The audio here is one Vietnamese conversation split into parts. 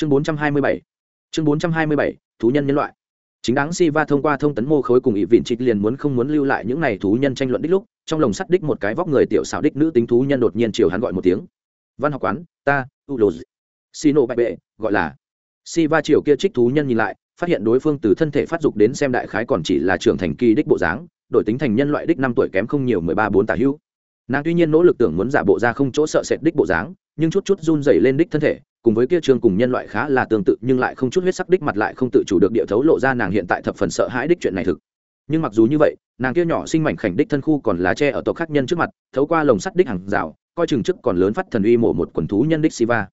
chương 427 chương 427 thú nhân nhân loại. Chính đáng Siva thông qua thông tấn mô khối cùng ỵ vịn trịt liền muốn không muốn lưu lại những này thú nhân tranh luận đích lúc, trong lồng sắt đích một cái vóc người tiểu xảo đích nữ tính thú nhân đột nhiên chiều hắn gọi một tiếng. Văn học quán, ta u lô xino bạch bệ, gọi là. Siva chiều kia trích thú nhân nhìn lại, phát hiện đối phương từ thân thể phát dục đến xem đại khái còn chỉ là trưởng thành kỳ đích bộ dáng, đổi tính thành nhân loại đích năm tuổi kém không nhiều mười ba bốn tả hữu nàng tuy nhiên nỗ lực tưởng muốn giả bộ ra không chỗ sợ sệt đích bộ dáng, nhưng chút chút run dày lên đích thân thể cùng với kia trường cùng nhân loại khá là tương tự, nhưng lại không chút huyết sắc đích mặt lại không tự chủ được địa thấu lộ ra nàng hiện tại thập phần sợ hãi đích chuyện này thực. Nhưng mặc dù như vậy, nàng kia nhỏ sinh mảnh khảnh đích thân khu còn lá tre ở tộc khác nhân trước mặt, thấu qua lồng sắt đích hàng rào, coi chừng chức còn lớn phát thần uy mổ một quần thú nhân đích siva.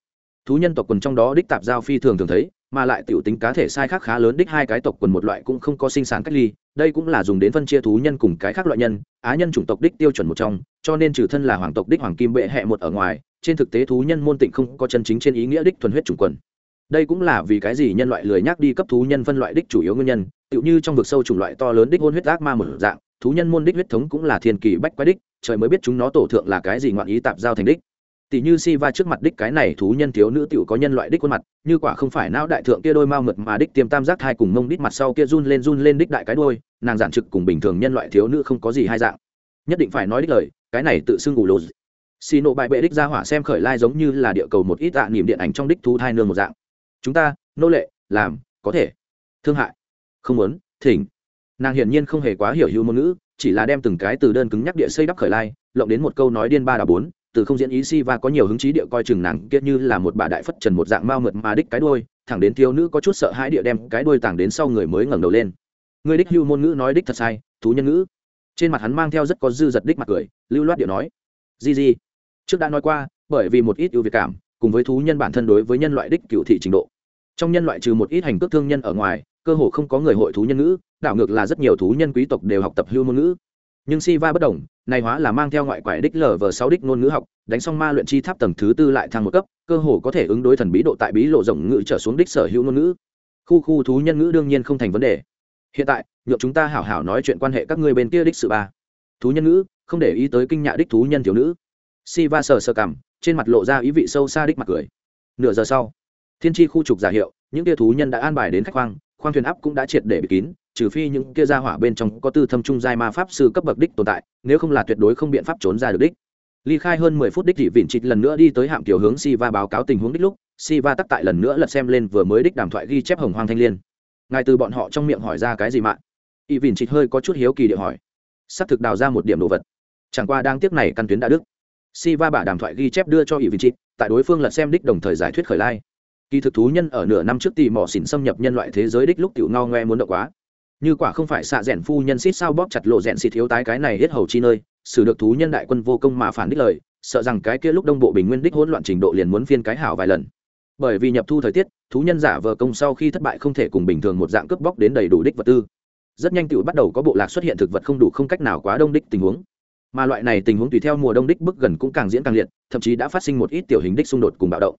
Thú nhân tộc quần trong đó đích tạp giao phi thường thường thấy, mà lại tiểu tính cá thể sai khác khá lớn đích hai cái tộc quần một loại cũng không có sinh sản cách ly, đây cũng là dùng đến phân chia thú nhân cùng cái khác loại nhân, á nhân chủng tộc đích tiêu chuẩn một trong, cho nên trừ thân là hoàng tộc đích hoàng kim bệ hẹ một ở ngoài trên thực tế thú nhân môn tịnh không có chân chính trên ý nghĩa đích thuần huyết chủng quần. Đây cũng là vì cái gì nhân loại lười nhắc đi cấp thú nhân phân loại đích chủ yếu nguyên nhân, tựu như trong vực sâu chủng loại to lớn đích hôn huyết ác ma một dạng, thú nhân môn đích huyết thống cũng là thiên kỳ bách quái đích, trời mới biết chúng nó tổ thượng là cái gì ngoạn ý tạp giao thành đích. Tỷ như si va trước mặt đích cái này thú nhân thiếu nữ tiểu có nhân loại đích khuôn mặt, như quả không phải não đại thượng kia đôi mao mượt mà đích tiêm tam giác thai cùng mông đích mặt sau kia run lên run lên đích đại cái đôi nàng giản trực cùng bình thường nhân loại thiếu nữ không có gì hai dạng. Nhất định phải nói đích lời, cái này tự xưng ngủ lột xì nộ bại bệ đích ra hỏa xem khởi lai giống như là địa cầu một ít tạ niệm điện ảnh trong đích thú thai nương một dạng. Chúng ta, nô lệ, làm, có thể. Thương hại. Không muốn, thỉnh. Nàng hiển nhiên không hề quá hiểu hữu ngôn ngữ, chỉ là đem từng cái từ đơn cứng nhắc địa xây đắp khởi lai, lộng đến một câu nói điên ba đà bốn, từ không diễn ý si và có nhiều hứng chí địa coi chừng nàng kia như là một bà đại phất trần một dạng mao mượt mà đích cái đuôi, thẳng đến thiếu nữ có chút sợ hãi địa đem cái đuôi tàng đến sau người mới ngẩng đầu lên. Người đích hưu môn ngữ nói đích thật sai, thú nhân ngữ. Trên mặt hắn mang theo rất có dư giật đích mặt cười, lưu loát địa nói gì gì trước đã nói qua, bởi vì một ít ưu việt cảm, cùng với thú nhân bản thân đối với nhân loại đích cựu thị trình độ. Trong nhân loại trừ một ít hành cước thương nhân ở ngoài, cơ hồ không có người hội thú nhân ngữ, đảo ngược là rất nhiều thú nhân quý tộc đều học tập hưu môn ngữ. Nhưng si va bất đồng, này hóa là mang theo ngoại quải đích lở vờ sáu đích ngôn ngữ học, đánh xong ma luyện chi tháp tầng thứ tư lại thang một cấp, cơ hồ có thể ứng đối thần bí độ tại bí lộ rộng ngữ trở xuống đích sở hữu ngôn ngữ. Khu khu thú nhân ngữ đương nhiên không thành vấn đề. Hiện tại, nhượng chúng ta hảo hảo nói chuyện quan hệ các ngươi bên kia đích sự ba. Thú nhân ngữ, không để ý tới kinh nhạ đích thú nhân thiếu nữ si va sờ sờ cằm, trên mặt lộ ra ý vị sâu xa đích mặt cười. Nửa giờ sau, thiên tri khu trục giả hiệu, những kia thú nhân đã an bài đến khách khoang khoang thuyền áp cũng đã triệt để bị kín, trừ phi những kia ra hỏa bên trong có tư thâm trung giai ma pháp sư cấp bậc đích tồn tại, nếu không là tuyệt đối không biện pháp trốn ra được đích. Ly khai hơn mười phút đích thị vịn trịt lần nữa đi tới hạm kiểu hướng si va báo cáo tình huống đích lúc si va tắc tại lần nữa lật xem lên vừa mới đích đàm thoại ghi chép hồng hoang thanh liên. Ngài từ bọn họ trong miệng hỏi ra cái gì mạng Y vịn trịt hơi có chút hiếu kỳ địa hỏi. Xác thực đào ra một điểm đồ vật. Chẳng qua đang tiếc này căn tuyến đã đức si va bả đàm thoại ghi chép đưa cho ỷ vịn trịch tại đối phương lật xem đích đồng thời giải thuyết khởi lai. Kỳ thực thú nhân ở nửa năm trước tỉ mỏ xỉn xâm nhập nhân loại thế giới đích lúc tiểu ngao ngoe muốn đậu quá. Như quả không phải xạ rẽn phu nhân xít sao bóp chặt lộ rẽn xịt thiếu tái cái này hết hầu chi nơi, xử được thú nhân đại quân vô công mà phản đích lời, sợ rằng cái kia lúc đông bộ bình nguyên đích hỗn loạn trình độ liền muốn phiên cái hảo vài lần. Bởi vì nhập thu thời tiết, thú nhân giả vờ công sau khi thất bại không thể cùng bình thường một dạng cướp bóc đến đầy đủ đích vật tư. Rất nhanh tựu bắt đầu có bộ lạc xuất hiện thực vật không đủ không cách nào quá đông đích tình huống mà loại này tình huống tùy theo mùa đông đích bức gần cũng càng diễn càng liệt, thậm chí đã phát sinh một ít tiểu hình đích xung đột cùng bạo động.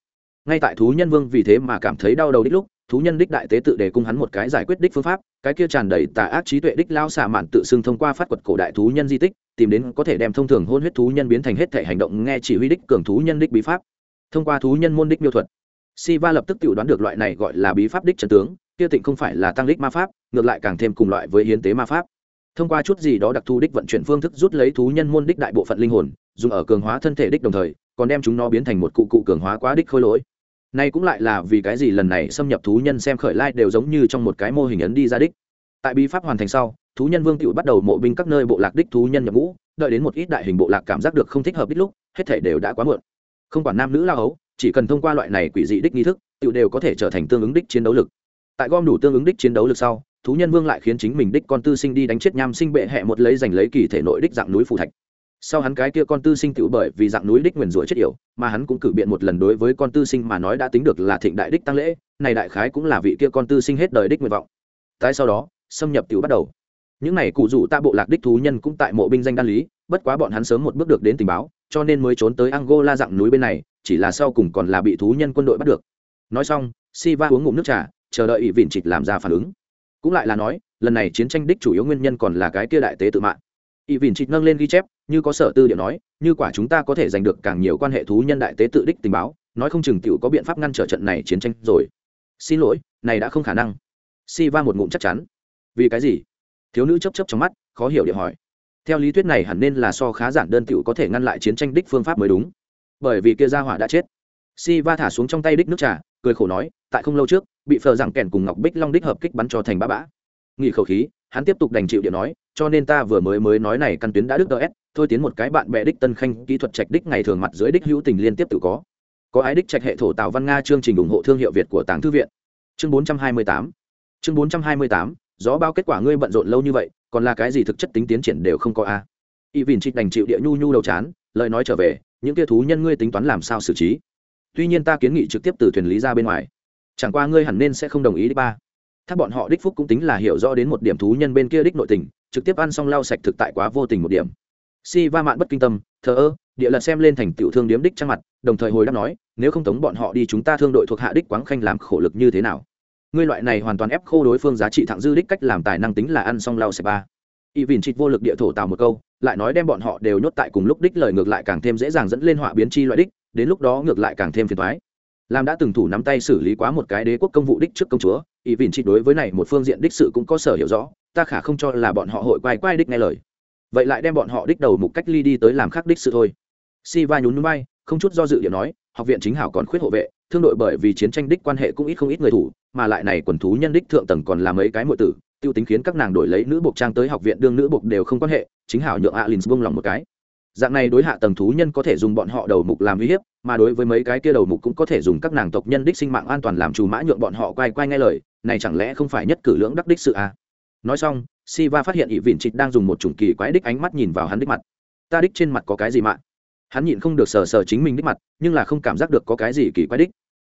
Ngay tại thú nhân vương vì thế mà cảm thấy đau đầu đích lúc, thú nhân đích đại tế tự để cung hắn một cái giải quyết đích phương pháp, cái kia tràn đầy tà ác trí tuệ đích lao xả mạn tự xưng thông qua phát quật cổ đại thú nhân di tích, tìm đến có thể đem thông thường hôn huyết thú nhân biến thành hết thể hành động nghe chỉ huy đích cường thú nhân đích bí pháp. Thông qua thú nhân môn đích miêu thuật si va lập tức tự đoán được loại này gọi là bí pháp đích trần tướng, kia tịnh không phải là tăng đích ma pháp, ngược lại càng thêm cùng loại với hiến tế ma pháp thông qua chút gì đó đặc thù đích vận chuyển phương thức rút lấy thú nhân môn đích đại bộ phận linh hồn, dùng ở cường hóa thân thể đích đồng thời, còn đem chúng nó biến thành một cụ cụ cường hóa quá đích khôi lỗi. Nay cũng lại là vì cái gì lần này xâm nhập thú nhân xem khởi lai đều giống như trong một cái mô hình ấn đi ra đích. Tại bí pháp hoàn thành sau, thú nhân vương tựu bắt đầu mộ binh các nơi bộ lạc đích thú nhân nhập ngũ, đợi đến một ít đại hình bộ lạc cảm giác được không thích hợp đích lúc, hết thể đều đã quá muộn. Không quản nam nữ lao ấu chỉ cần thông qua loại này quỷ dị đích nghi thức tựu đều có thể trở thành tương ứng đích chiến đấu lực. Tại gom đủ tương ứng đích chiến đấu lực sau thú nhân vương lại khiến chính mình đích con tư sinh đi đánh chết nham sinh bệ hẹ một lấy giành lấy kỳ thể nội đích dạng núi phù thạch. Sau hắn cái kia con tư sinh tựu bởi vì dạng núi đích nguyền rủa chết yểu, mà hắn cũng cử biện một lần đối với con tư sinh mà nói đã tính được là thịnh đại đích tăng lễ, này đại khái cũng là vị kia con tư sinh hết đời đích nguyện vọng. Tại sau đó, xâm nhập tựu bắt đầu. Những này cụ rủ ta bộ lạc đích thú nhân cũng tại mộ binh danh đan lý, bất quá bọn hắn sớm một bước được đến tình báo, cho nên mới trốn tới angola dạng núi bên này, chỉ là sau cùng còn là bị thú nhân quân đội bắt được. Nói xong si va uống ngụm nước trà, chờ đợi ỵ vịn trịch làm ra phản ứng cũng lại là nói, lần này chiến tranh đích chủ yếu nguyên nhân còn là cái kia đại tế tự mạng. Y vìn trịt nâng lên ghi chép, như có sở tư điệu nói, như quả chúng ta có thể giành được càng nhiều quan hệ thú nhân đại tế tự đích tình báo, nói không chừng t i ể u có biện pháp ngăn trở trận này chiến tranh rồi. Xin lỗi, này đã không khả năng. Si va một ngụm chắc chắn. Vì cái gì? Thiếu nữ chấp chấp trong mắt, khó hiểu điệu hỏi. Theo lý thuyết này hẳn nên là so khá giản đơn t có thể ngăn lại chiến tranh đích phương pháp mới đúng. Bởi vì kia gia hỏa đã chết. Si va thả xuống trong tay đích nước trà, cười khổ nói, tại không lâu trước bị phờ rằng kèn cùng ngọc bích long đích hợp kích bắn cho thành bã bã. Nghỉ khẩu khí, hắn tiếp tục đành chịu điện nói, cho nên ta vừa mới mới nói này căn tuyến đã đứt ts thôi tiến một cái bạn bè đích tân khanh, kỹ thuật trạch đích ngày thường mặt dưới đích hữu tình liên tiếp tự có. Có ai đích trạch hệ thổ tào văn nga chương trình ủng hộ thương hiệu việt của tàng thư viện? Chương 428 chương 428 gió bao kết quả ngươi bận rộn lâu như vậy, còn là cái gì thực chất tính tiến triển đều không có a. Y vìn trịch đành chịu địa nhu nhu đầu chán, lời nói trở về, những kia thú nhân ngươi tính toán làm sao xử trí? Tuy nhiên ta kiến nghị trực tiếp từ thuyền lý ra bên ngoài chẳng qua ngươi hẳn nên sẽ không đồng ý đi ba. Tháp bọn họ đích phúc cũng tính là hiểu rõ đến một điểm thú nhân bên kia đích nội tình, trực tiếp ăn xong lau sạch thực tại quá vô tình một điểm. Si va mạn bất kinh tâm, thờ ơ, địa lật xem lên thành tiểu thương điếm đích trang mặt, đồng thời hồi đáp nói, nếu không tống bọn họ đi chúng ta thương đội thuộc hạ đích quáng khanh làm khổ lực như thế nào? Ngươi loại này hoàn toàn ép khô đối phương giá trị thẳng dư đích cách làm tài năng tính là ăn xong lau sạch ba. Y vìn trịt vô lực địa thổ tào một câu, lại nói đem bọn họ đều nhốt tại cùng lúc đích lời ngược lại càng thêm dễ dàng dẫn lên họa biến chi loại đích, đến lúc đó ngược lại càng thêm phiền thoái làm đã từng thủ nắm tay xử lý quá một cái đế quốc công vụ đích trước công chúa, ý vìn trịch đối với này một phương diện đích sự cũng có sở hiểu rõ, ta khả không cho là bọn họ hội quay quay đích nghe lời. Vậy lại đem bọn họ đích đầu mục cách ly đi tới làm khác đích sự thôi. Si va nhún núi bay không chút do dự điểm nói, học viện chính hảo còn khuyết hộ vệ, thương đội bởi vì chiến tranh đích quan hệ cũng ít không ít người thủ, mà lại này quần thú nhân đích thượng tầng còn là mấy cái muội tử, tiêu tính khiến các nàng đổi lấy nữ buộc trang tới học viện đương nữ buộc đều không quan hệ, chính hảo nhượng alin buông lòng một cái dạng này đối hạ tầng thú nhân có thể dùng bọn họ đầu mục làm uy hiếp, mà đối với mấy cái kia đầu mục cũng có thể dùng các nàng tộc nhân đích sinh mạng an toàn làm chủ mã nhượng bọn họ quay quay nghe lời, này chẳng lẽ không phải nhất cử lưỡng đắc đích sự à? Nói xong, Siva phát hiện ỵ vịn trịch đang dùng một chủng kỳ quái đích ánh mắt nhìn vào hắn đích mặt. Ta đích trên mặt có cái gì mạng hắn nhịn không được sờ sờ chính mình đích mặt, nhưng là không cảm giác được có cái gì kỳ quái đích.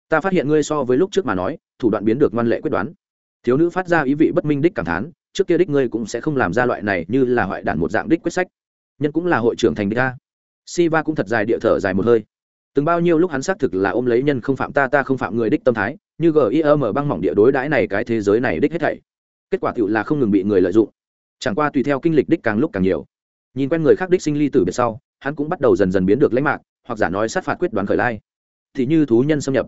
Ta phát hiện ngươi so với lúc trước mà nói, thủ đoạn biến được ngoan lệ quyết đoán. Thiếu nữ phát ra ý vị bất minh đích cảm thán, trước kia đích ngươi cũng sẽ không làm ra loại này như là hoại đản một dạng đích quyết sách nhân cũng là hội trưởng thành đích si Siva cũng thật dài địa thở dài một hơi. Từng bao nhiêu lúc hắn xác thực là ôm lấy nhân không phạm ta ta không phạm người đích tâm thái, như gim băng mỏng địa đối đãi này cái thế giới này đích hết thảy. Kết quả tựu là không ngừng bị người lợi dụng. Chẳng qua tùy theo kinh lịch đích càng lúc càng nhiều. Nhìn quen người khác đích sinh ly tử biệt sau, hắn cũng bắt đầu dần dần biến được lãnh mạc, hoặc giả nói sát phạt quyết đoán khởi lai. Thì như thú nhân xâm nhập.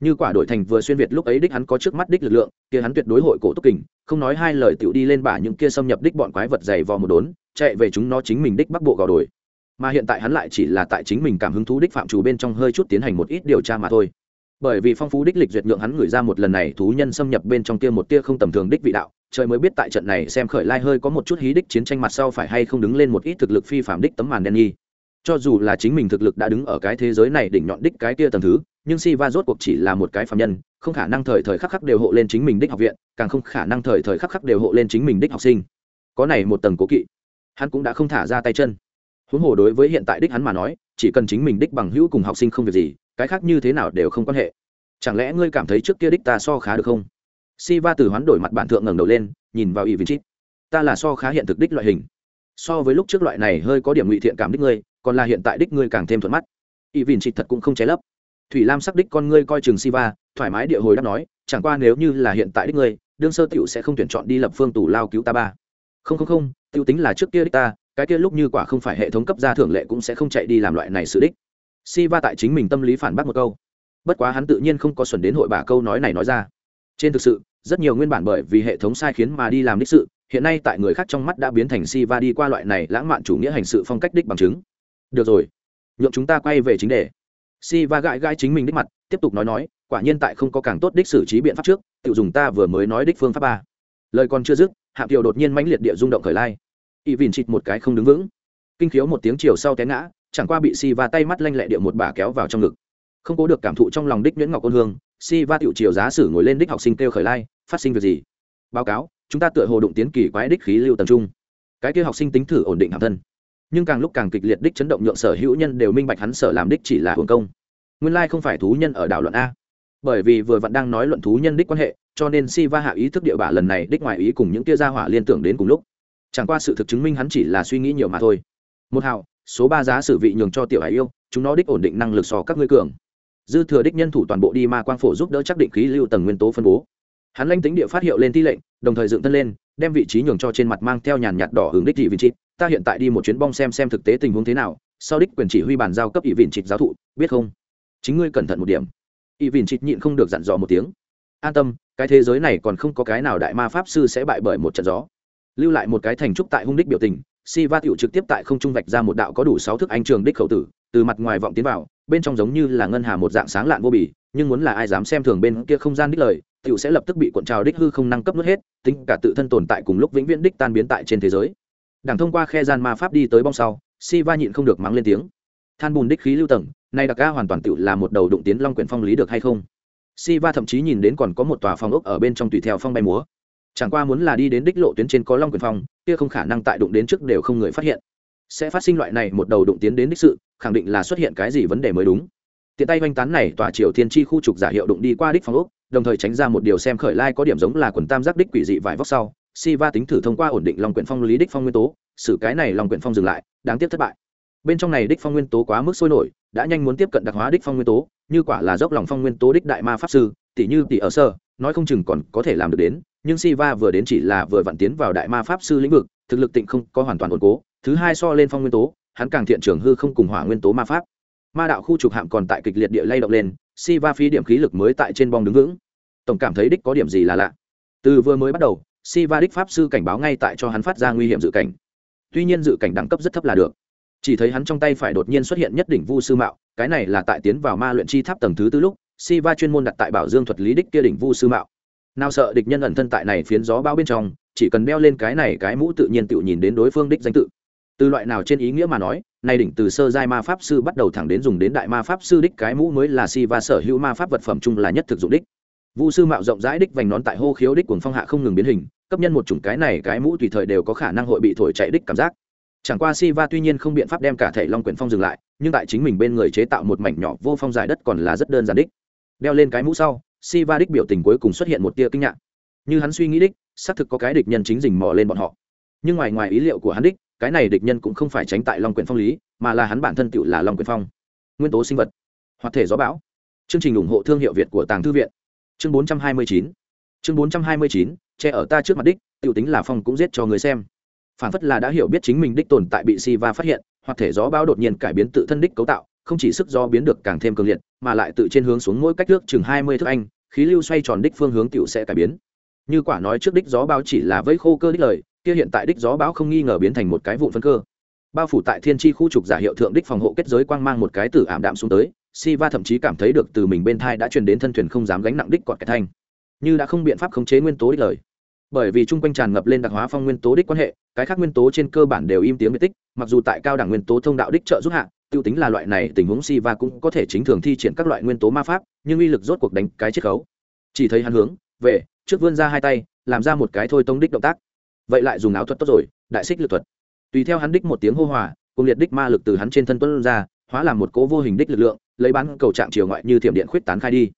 Như quả đổi thành vừa xuyên việt lúc ấy đích hắn có trước mắt đích lực lượng, kia hắn tuyệt đối hội cổ túc kình, không nói hai lời tựu đi lên bả những kia xâm nhập đích bọn quái vật dày vò một đốn chạy về chúng nó chính mình đích bắc bộ gò đồi. Mà hiện tại hắn lại chỉ là tại chính mình cảm hứng thú đích phạm chủ bên trong hơi chút tiến hành một ít điều tra mà thôi. Bởi vì phong phú đích lịch duyệt nhượng hắn gửi ra một lần này thú nhân xâm nhập bên trong tia một tia không tầm thường đích vị đạo, trời mới biết tại trận này xem khởi lai hơi có một chút hí đích chiến tranh mặt sau phải hay không đứng lên một ít thực lực phi phạm đích tấm màn đen nghi. Cho dù là chính mình thực lực đã đứng ở cái thế giới này đỉnh nhọn đích cái tia tầm thứ, nhưng si va rốt cuộc chỉ là một cái phạm nhân, không khả năng thời thời khắc khắc đều hộ lên chính mình đích học viện, càng không khả năng thời thời khắc khắc đều hộ lên chính mình đích học sinh. Có này một tầng cố kỵ hắn cũng đã không thả ra tay chân. Huống hồ đối với hiện tại đích hắn mà nói, chỉ cần chính mình đích bằng hữu cùng học sinh không việc gì, cái khác như thế nào đều không quan hệ. Chẳng lẽ ngươi cảm thấy trước kia đích ta so khá được không? Si va từ hoán đổi mặt bản thượng ngẩng đầu lên, nhìn vào y vinh chít ta là so khá hiện thực đích loại hình. So với lúc trước loại này hơi có điểm ngụy thiện cảm đích ngươi, còn là hiện tại đích ngươi càng thêm thuận mắt. Y vinh chít thật cũng không cháy lấp. Thủy lam sắc đích con ngươi coi chừng si va thoải mái địa hồi đáp nói, chẳng qua nếu như là hiện tại đích ngươi, đương sơ tiểu sẽ không tuyển chọn đi lập phương tù lao cứu ta ba. Không không không tiêu tính là trước kia đích ta, cái kia lúc như quả không phải hệ thống cấp gia thưởng lệ cũng sẽ không chạy đi làm loại này sự đích. Si va tại chính mình tâm lý phản bác một câu. Bất quá hắn tự nhiên không có xuẩn đến hội bà câu nói này nói ra. Trên thực sự, rất nhiều nguyên bản bởi vì hệ thống sai khiến mà đi làm đích sự, hiện nay tại người khác trong mắt đã biến thành si va đi qua loại này lãng mạn chủ nghĩa hành sự phong cách đích bằng chứng. Được rồi, nhượng chúng ta quay về chính đề. Si va gãi gãi chính mình đích mặt, tiếp tục nói nói, quả nhiên tại không có càng tốt đích xử trí biện pháp trước tự dùng ta vừa mới nói đích phương pháp ba. Lời còn chưa dứt hạ kiều đột nhiên mãnh liệt địa rung động khởi lai y vìn chịt một cái không đứng vững. Kinh khiếu một tiếng chiều sau té ngã, chẳng qua bị si va tay mắt lanh lẹ địa một bà kéo vào trong ngực. Không cố được cảm thụ trong lòng đích nhuyễn ngọc ôn hương si va tiểu chiều giá sử ngồi lên đích học sinh kêu khởi lai, phát sinh việc gì? Báo cáo, chúng ta tựa hồ đụng tiến kỳ quái đích khí lưu tầm trung. Cái kia học sinh tính thử ổn định hạng thân. Nhưng càng lúc càng kịch liệt đích chấn động nhượng sở hữu nhân đều minh bạch hắn sở làm đích chỉ là hưởng công. Nguyên lai không phải thú nhân ở đảo luận a. Bởi vì vừa vặn đang nói luận thú nhân đích quan hệ, cho nên si va hạ ý thức địa bả lần này đích ngoài ý cùng những tia gia hỏa liên tưởng đến cùng lúc chẳng qua sự thực chứng minh hắn chỉ là suy nghĩ nhiều mà thôi. Một hào, số ba giá sử vị nhường cho tiểu hải yêu, chúng nó đích ổn định năng lực so các ngươi cường. Dư thừa đích nhân thủ toàn bộ đi ma quang phổ giúp đỡ chắc định khí lưu tầng nguyên tố phân bố. Hắn lanh tính địa phát hiệu lên thi lệnh, đồng thời dựng thân lên, đem vị trí nhường cho trên mặt mang theo nhàn nhạt đỏ hướng đích thị vị trí ta hiện tại đi một chuyến bong xem xem thực tế tình huống thế nào, sau đích quyền chỉ huy bàn giao cấp ỵ vịn trịch giáo thụ, biết không? Chính ngươi cẩn thận một điểm. Ỵ vịn trịch nhịn không được dặn dò một tiếng. An tâm, cái thế giới này còn không có cái nào đại ma pháp sư sẽ bại bởi một trận gió lưu lại một cái thành trúc tại hung đích biểu tình, si va tiểu trực tiếp tại không trung vạch ra một đạo có đủ sáu thước anh trường đích khẩu tử, từ mặt ngoài vọng tiến vào, bên trong giống như là ngân hà một dạng sáng lạn vô bì, nhưng muốn là ai dám xem thường bên kia không gian đích lời, tiểu sẽ lập tức bị cuộn trào đích hư không năng cấp nuốt hết, tính cả tự thân tồn tại cùng lúc vĩnh viễn đích tan biến tại trên thế giới. Đảng thông qua khe gian ma pháp đi tới bong sau, si va nhịn không được mắng lên tiếng. Than bùn đích khí lưu tầng, nay đặc ca hoàn toàn tiểu là một đầu đụng tiến long quyển phong lý được hay không? Si va thậm chí nhìn đến còn có một tòa phong ốc ở bên trong tùy theo phong bay múa chẳng qua muốn là đi đến đích lộ tuyến trên có long quyển phong, kia không khả năng tại đụng đến trước đều không người phát hiện. Sẽ phát sinh loại này một đầu đụng tiến đến đích sự, khẳng định là xuất hiện cái gì vấn đề mới đúng. Tiện tay oanh tán này tòa triều thiên chi khu trục giả hiệu đụng đi qua đích phong ốc, đồng thời tránh ra một điều xem khởi lai có điểm giống là quần tam giác đích quỷ dị vải vóc sau, si va tính thử thông qua ổn định long quyển phong lý đích phong nguyên tố, xử cái này long quyển phong dừng lại, đáng tiếc thất bại. Bên trong này đích phong nguyên tố quá mức sôi nổi, đã nhanh muốn tiếp cận đặc hóa đích phong nguyên tố, như quả là dốc lòng phong nguyên tố đích đại ma pháp sư tỷ như tỷ ở sơ, nói không chừng còn có thể làm được đến nhưng Siva vừa đến chỉ là vừa vặn tiến vào đại ma pháp sư lĩnh vực, thực lực tịnh không có hoàn toàn ổn cố, thứ hai so lên phong nguyên tố, hắn càng thiện trường hư không cùng hỏa nguyên tố ma pháp. Ma đạo khu trục hạm còn tại kịch liệt địa lay động lên, Siva phi điểm khí lực mới tại trên bong đứng vững. Tổng cảm thấy đích có điểm gì là lạ. Từ vừa mới bắt đầu, Siva đích pháp sư cảnh báo ngay tại cho hắn phát ra nguy hiểm dự cảnh. Tuy nhiên dự cảnh đẳng cấp rất thấp là được. Chỉ thấy hắn trong tay phải đột nhiên xuất hiện nhất đỉnh vu sư mạo, cái này là tại tiến vào ma luyện chi tháp tầng thứ tư lúc, Siva chuyên môn đặt tại bảo dương thuật lý đích kia đỉnh vu sư mạo nào sợ địch nhân ẩn thân tại này phiến gió bao bên trong, chỉ cần đeo lên cái này cái mũ tự nhiên tự nhìn đến đối phương đích danh tự. Từ loại nào trên ý nghĩa mà nói, nay đỉnh từ sơ giai ma pháp sư bắt đầu thẳng đến dùng đến đại ma pháp sư đích cái mũ mới là si và sở hữu ma pháp vật phẩm chung là nhất thực dụng đích. Vu sư mạo rộng rãi đích vành nón tại hô khiếu đích cuồng phong hạ không ngừng biến hình, cấp nhân một chủng cái này cái mũ tùy thời đều có khả năng hội bị thổi chạy đích cảm giác. Chẳng qua si va tuy nhiên không biện pháp đem cả thể long quyển phong dừng lại, nhưng tại chính mình bên người chế tạo một mảnh nhỏ vô phong dài đất còn là rất đơn giản đích. Đeo lên cái mũ sau si va đích biểu tình cuối cùng xuất hiện một tia kinh ngạc. Như hắn suy nghĩ đích, xác thực có cái địch nhân chính dình mò lên bọn họ. Nhưng ngoài ngoài ý liệu của hắn đích, cái này địch nhân cũng không phải tránh tại long quyển phong lý, mà là hắn bản thân tự là long quyển phong. Nguyên tố sinh vật. Hoạt thể gió bão. Chương trình ủng hộ thương hiệu việt của tàng thư viện. Chương 429 chương 429 che ở ta trước mặt đích tự tính là phong cũng giết cho người xem. Phản phất là đã hiểu biết chính mình đích tồn tại bị si va phát hiện hoặc thể gió bão đột nhiên cải biến tự thân đích cấu tạo, không chỉ sức gió biến được càng thêm cường liệt, mà lại tự trên hướng xuống mỗi cách nước chừng hai mươi thước anh khí lưu xoay tròn đích phương hướng tiểu sẽ cải biến. Như quả nói trước đích gió bão chỉ là với khô cơ đích lời, kia hiện tại đích gió bão không nghi ngờ biến thành một cái vụn phân cơ. Bao phủ tại thiên tri khu trục giả hiệu thượng đích phòng hộ kết giới quang mang một cái từ ảm đạm xuống tới si va thậm chí cảm thấy được từ mình bên thai đã truyền đến thân thuyền không dám gánh nặng đích quạt cái thanh. Như đã không biện pháp khống chế nguyên tố đích lời. Bởi vì chung quanh tràn ngập lên đặc hóa phong nguyên tố đích quan hệ, cái khác nguyên tố trên cơ bản đều im tiếng biệt tích, mặc dù tại cao đẳng nguyên tố thông đạo đích trợ giúp hạ tiêu tính là loại này tình huống si va cũng có thể chính thường thi triển các loại nguyên tố ma pháp, nhưng uy lực rốt cuộc đánh cái chiết khấu. Chỉ thấy hắn hướng, về, trước vươn ra hai tay, làm ra một cái thôi tông đích động tác. Vậy lại dùng áo thuật tốt rồi, đại xích lực thuật. Tùy theo hắn đích một tiếng hô hòa, cùng liệt đích ma lực từ hắn trên thân tuân ra, hóa làm một cố vô hình đích lực lượng, lấy bán cầu trạng chiều ngoại như thiểm điện khuyết tán khai đi.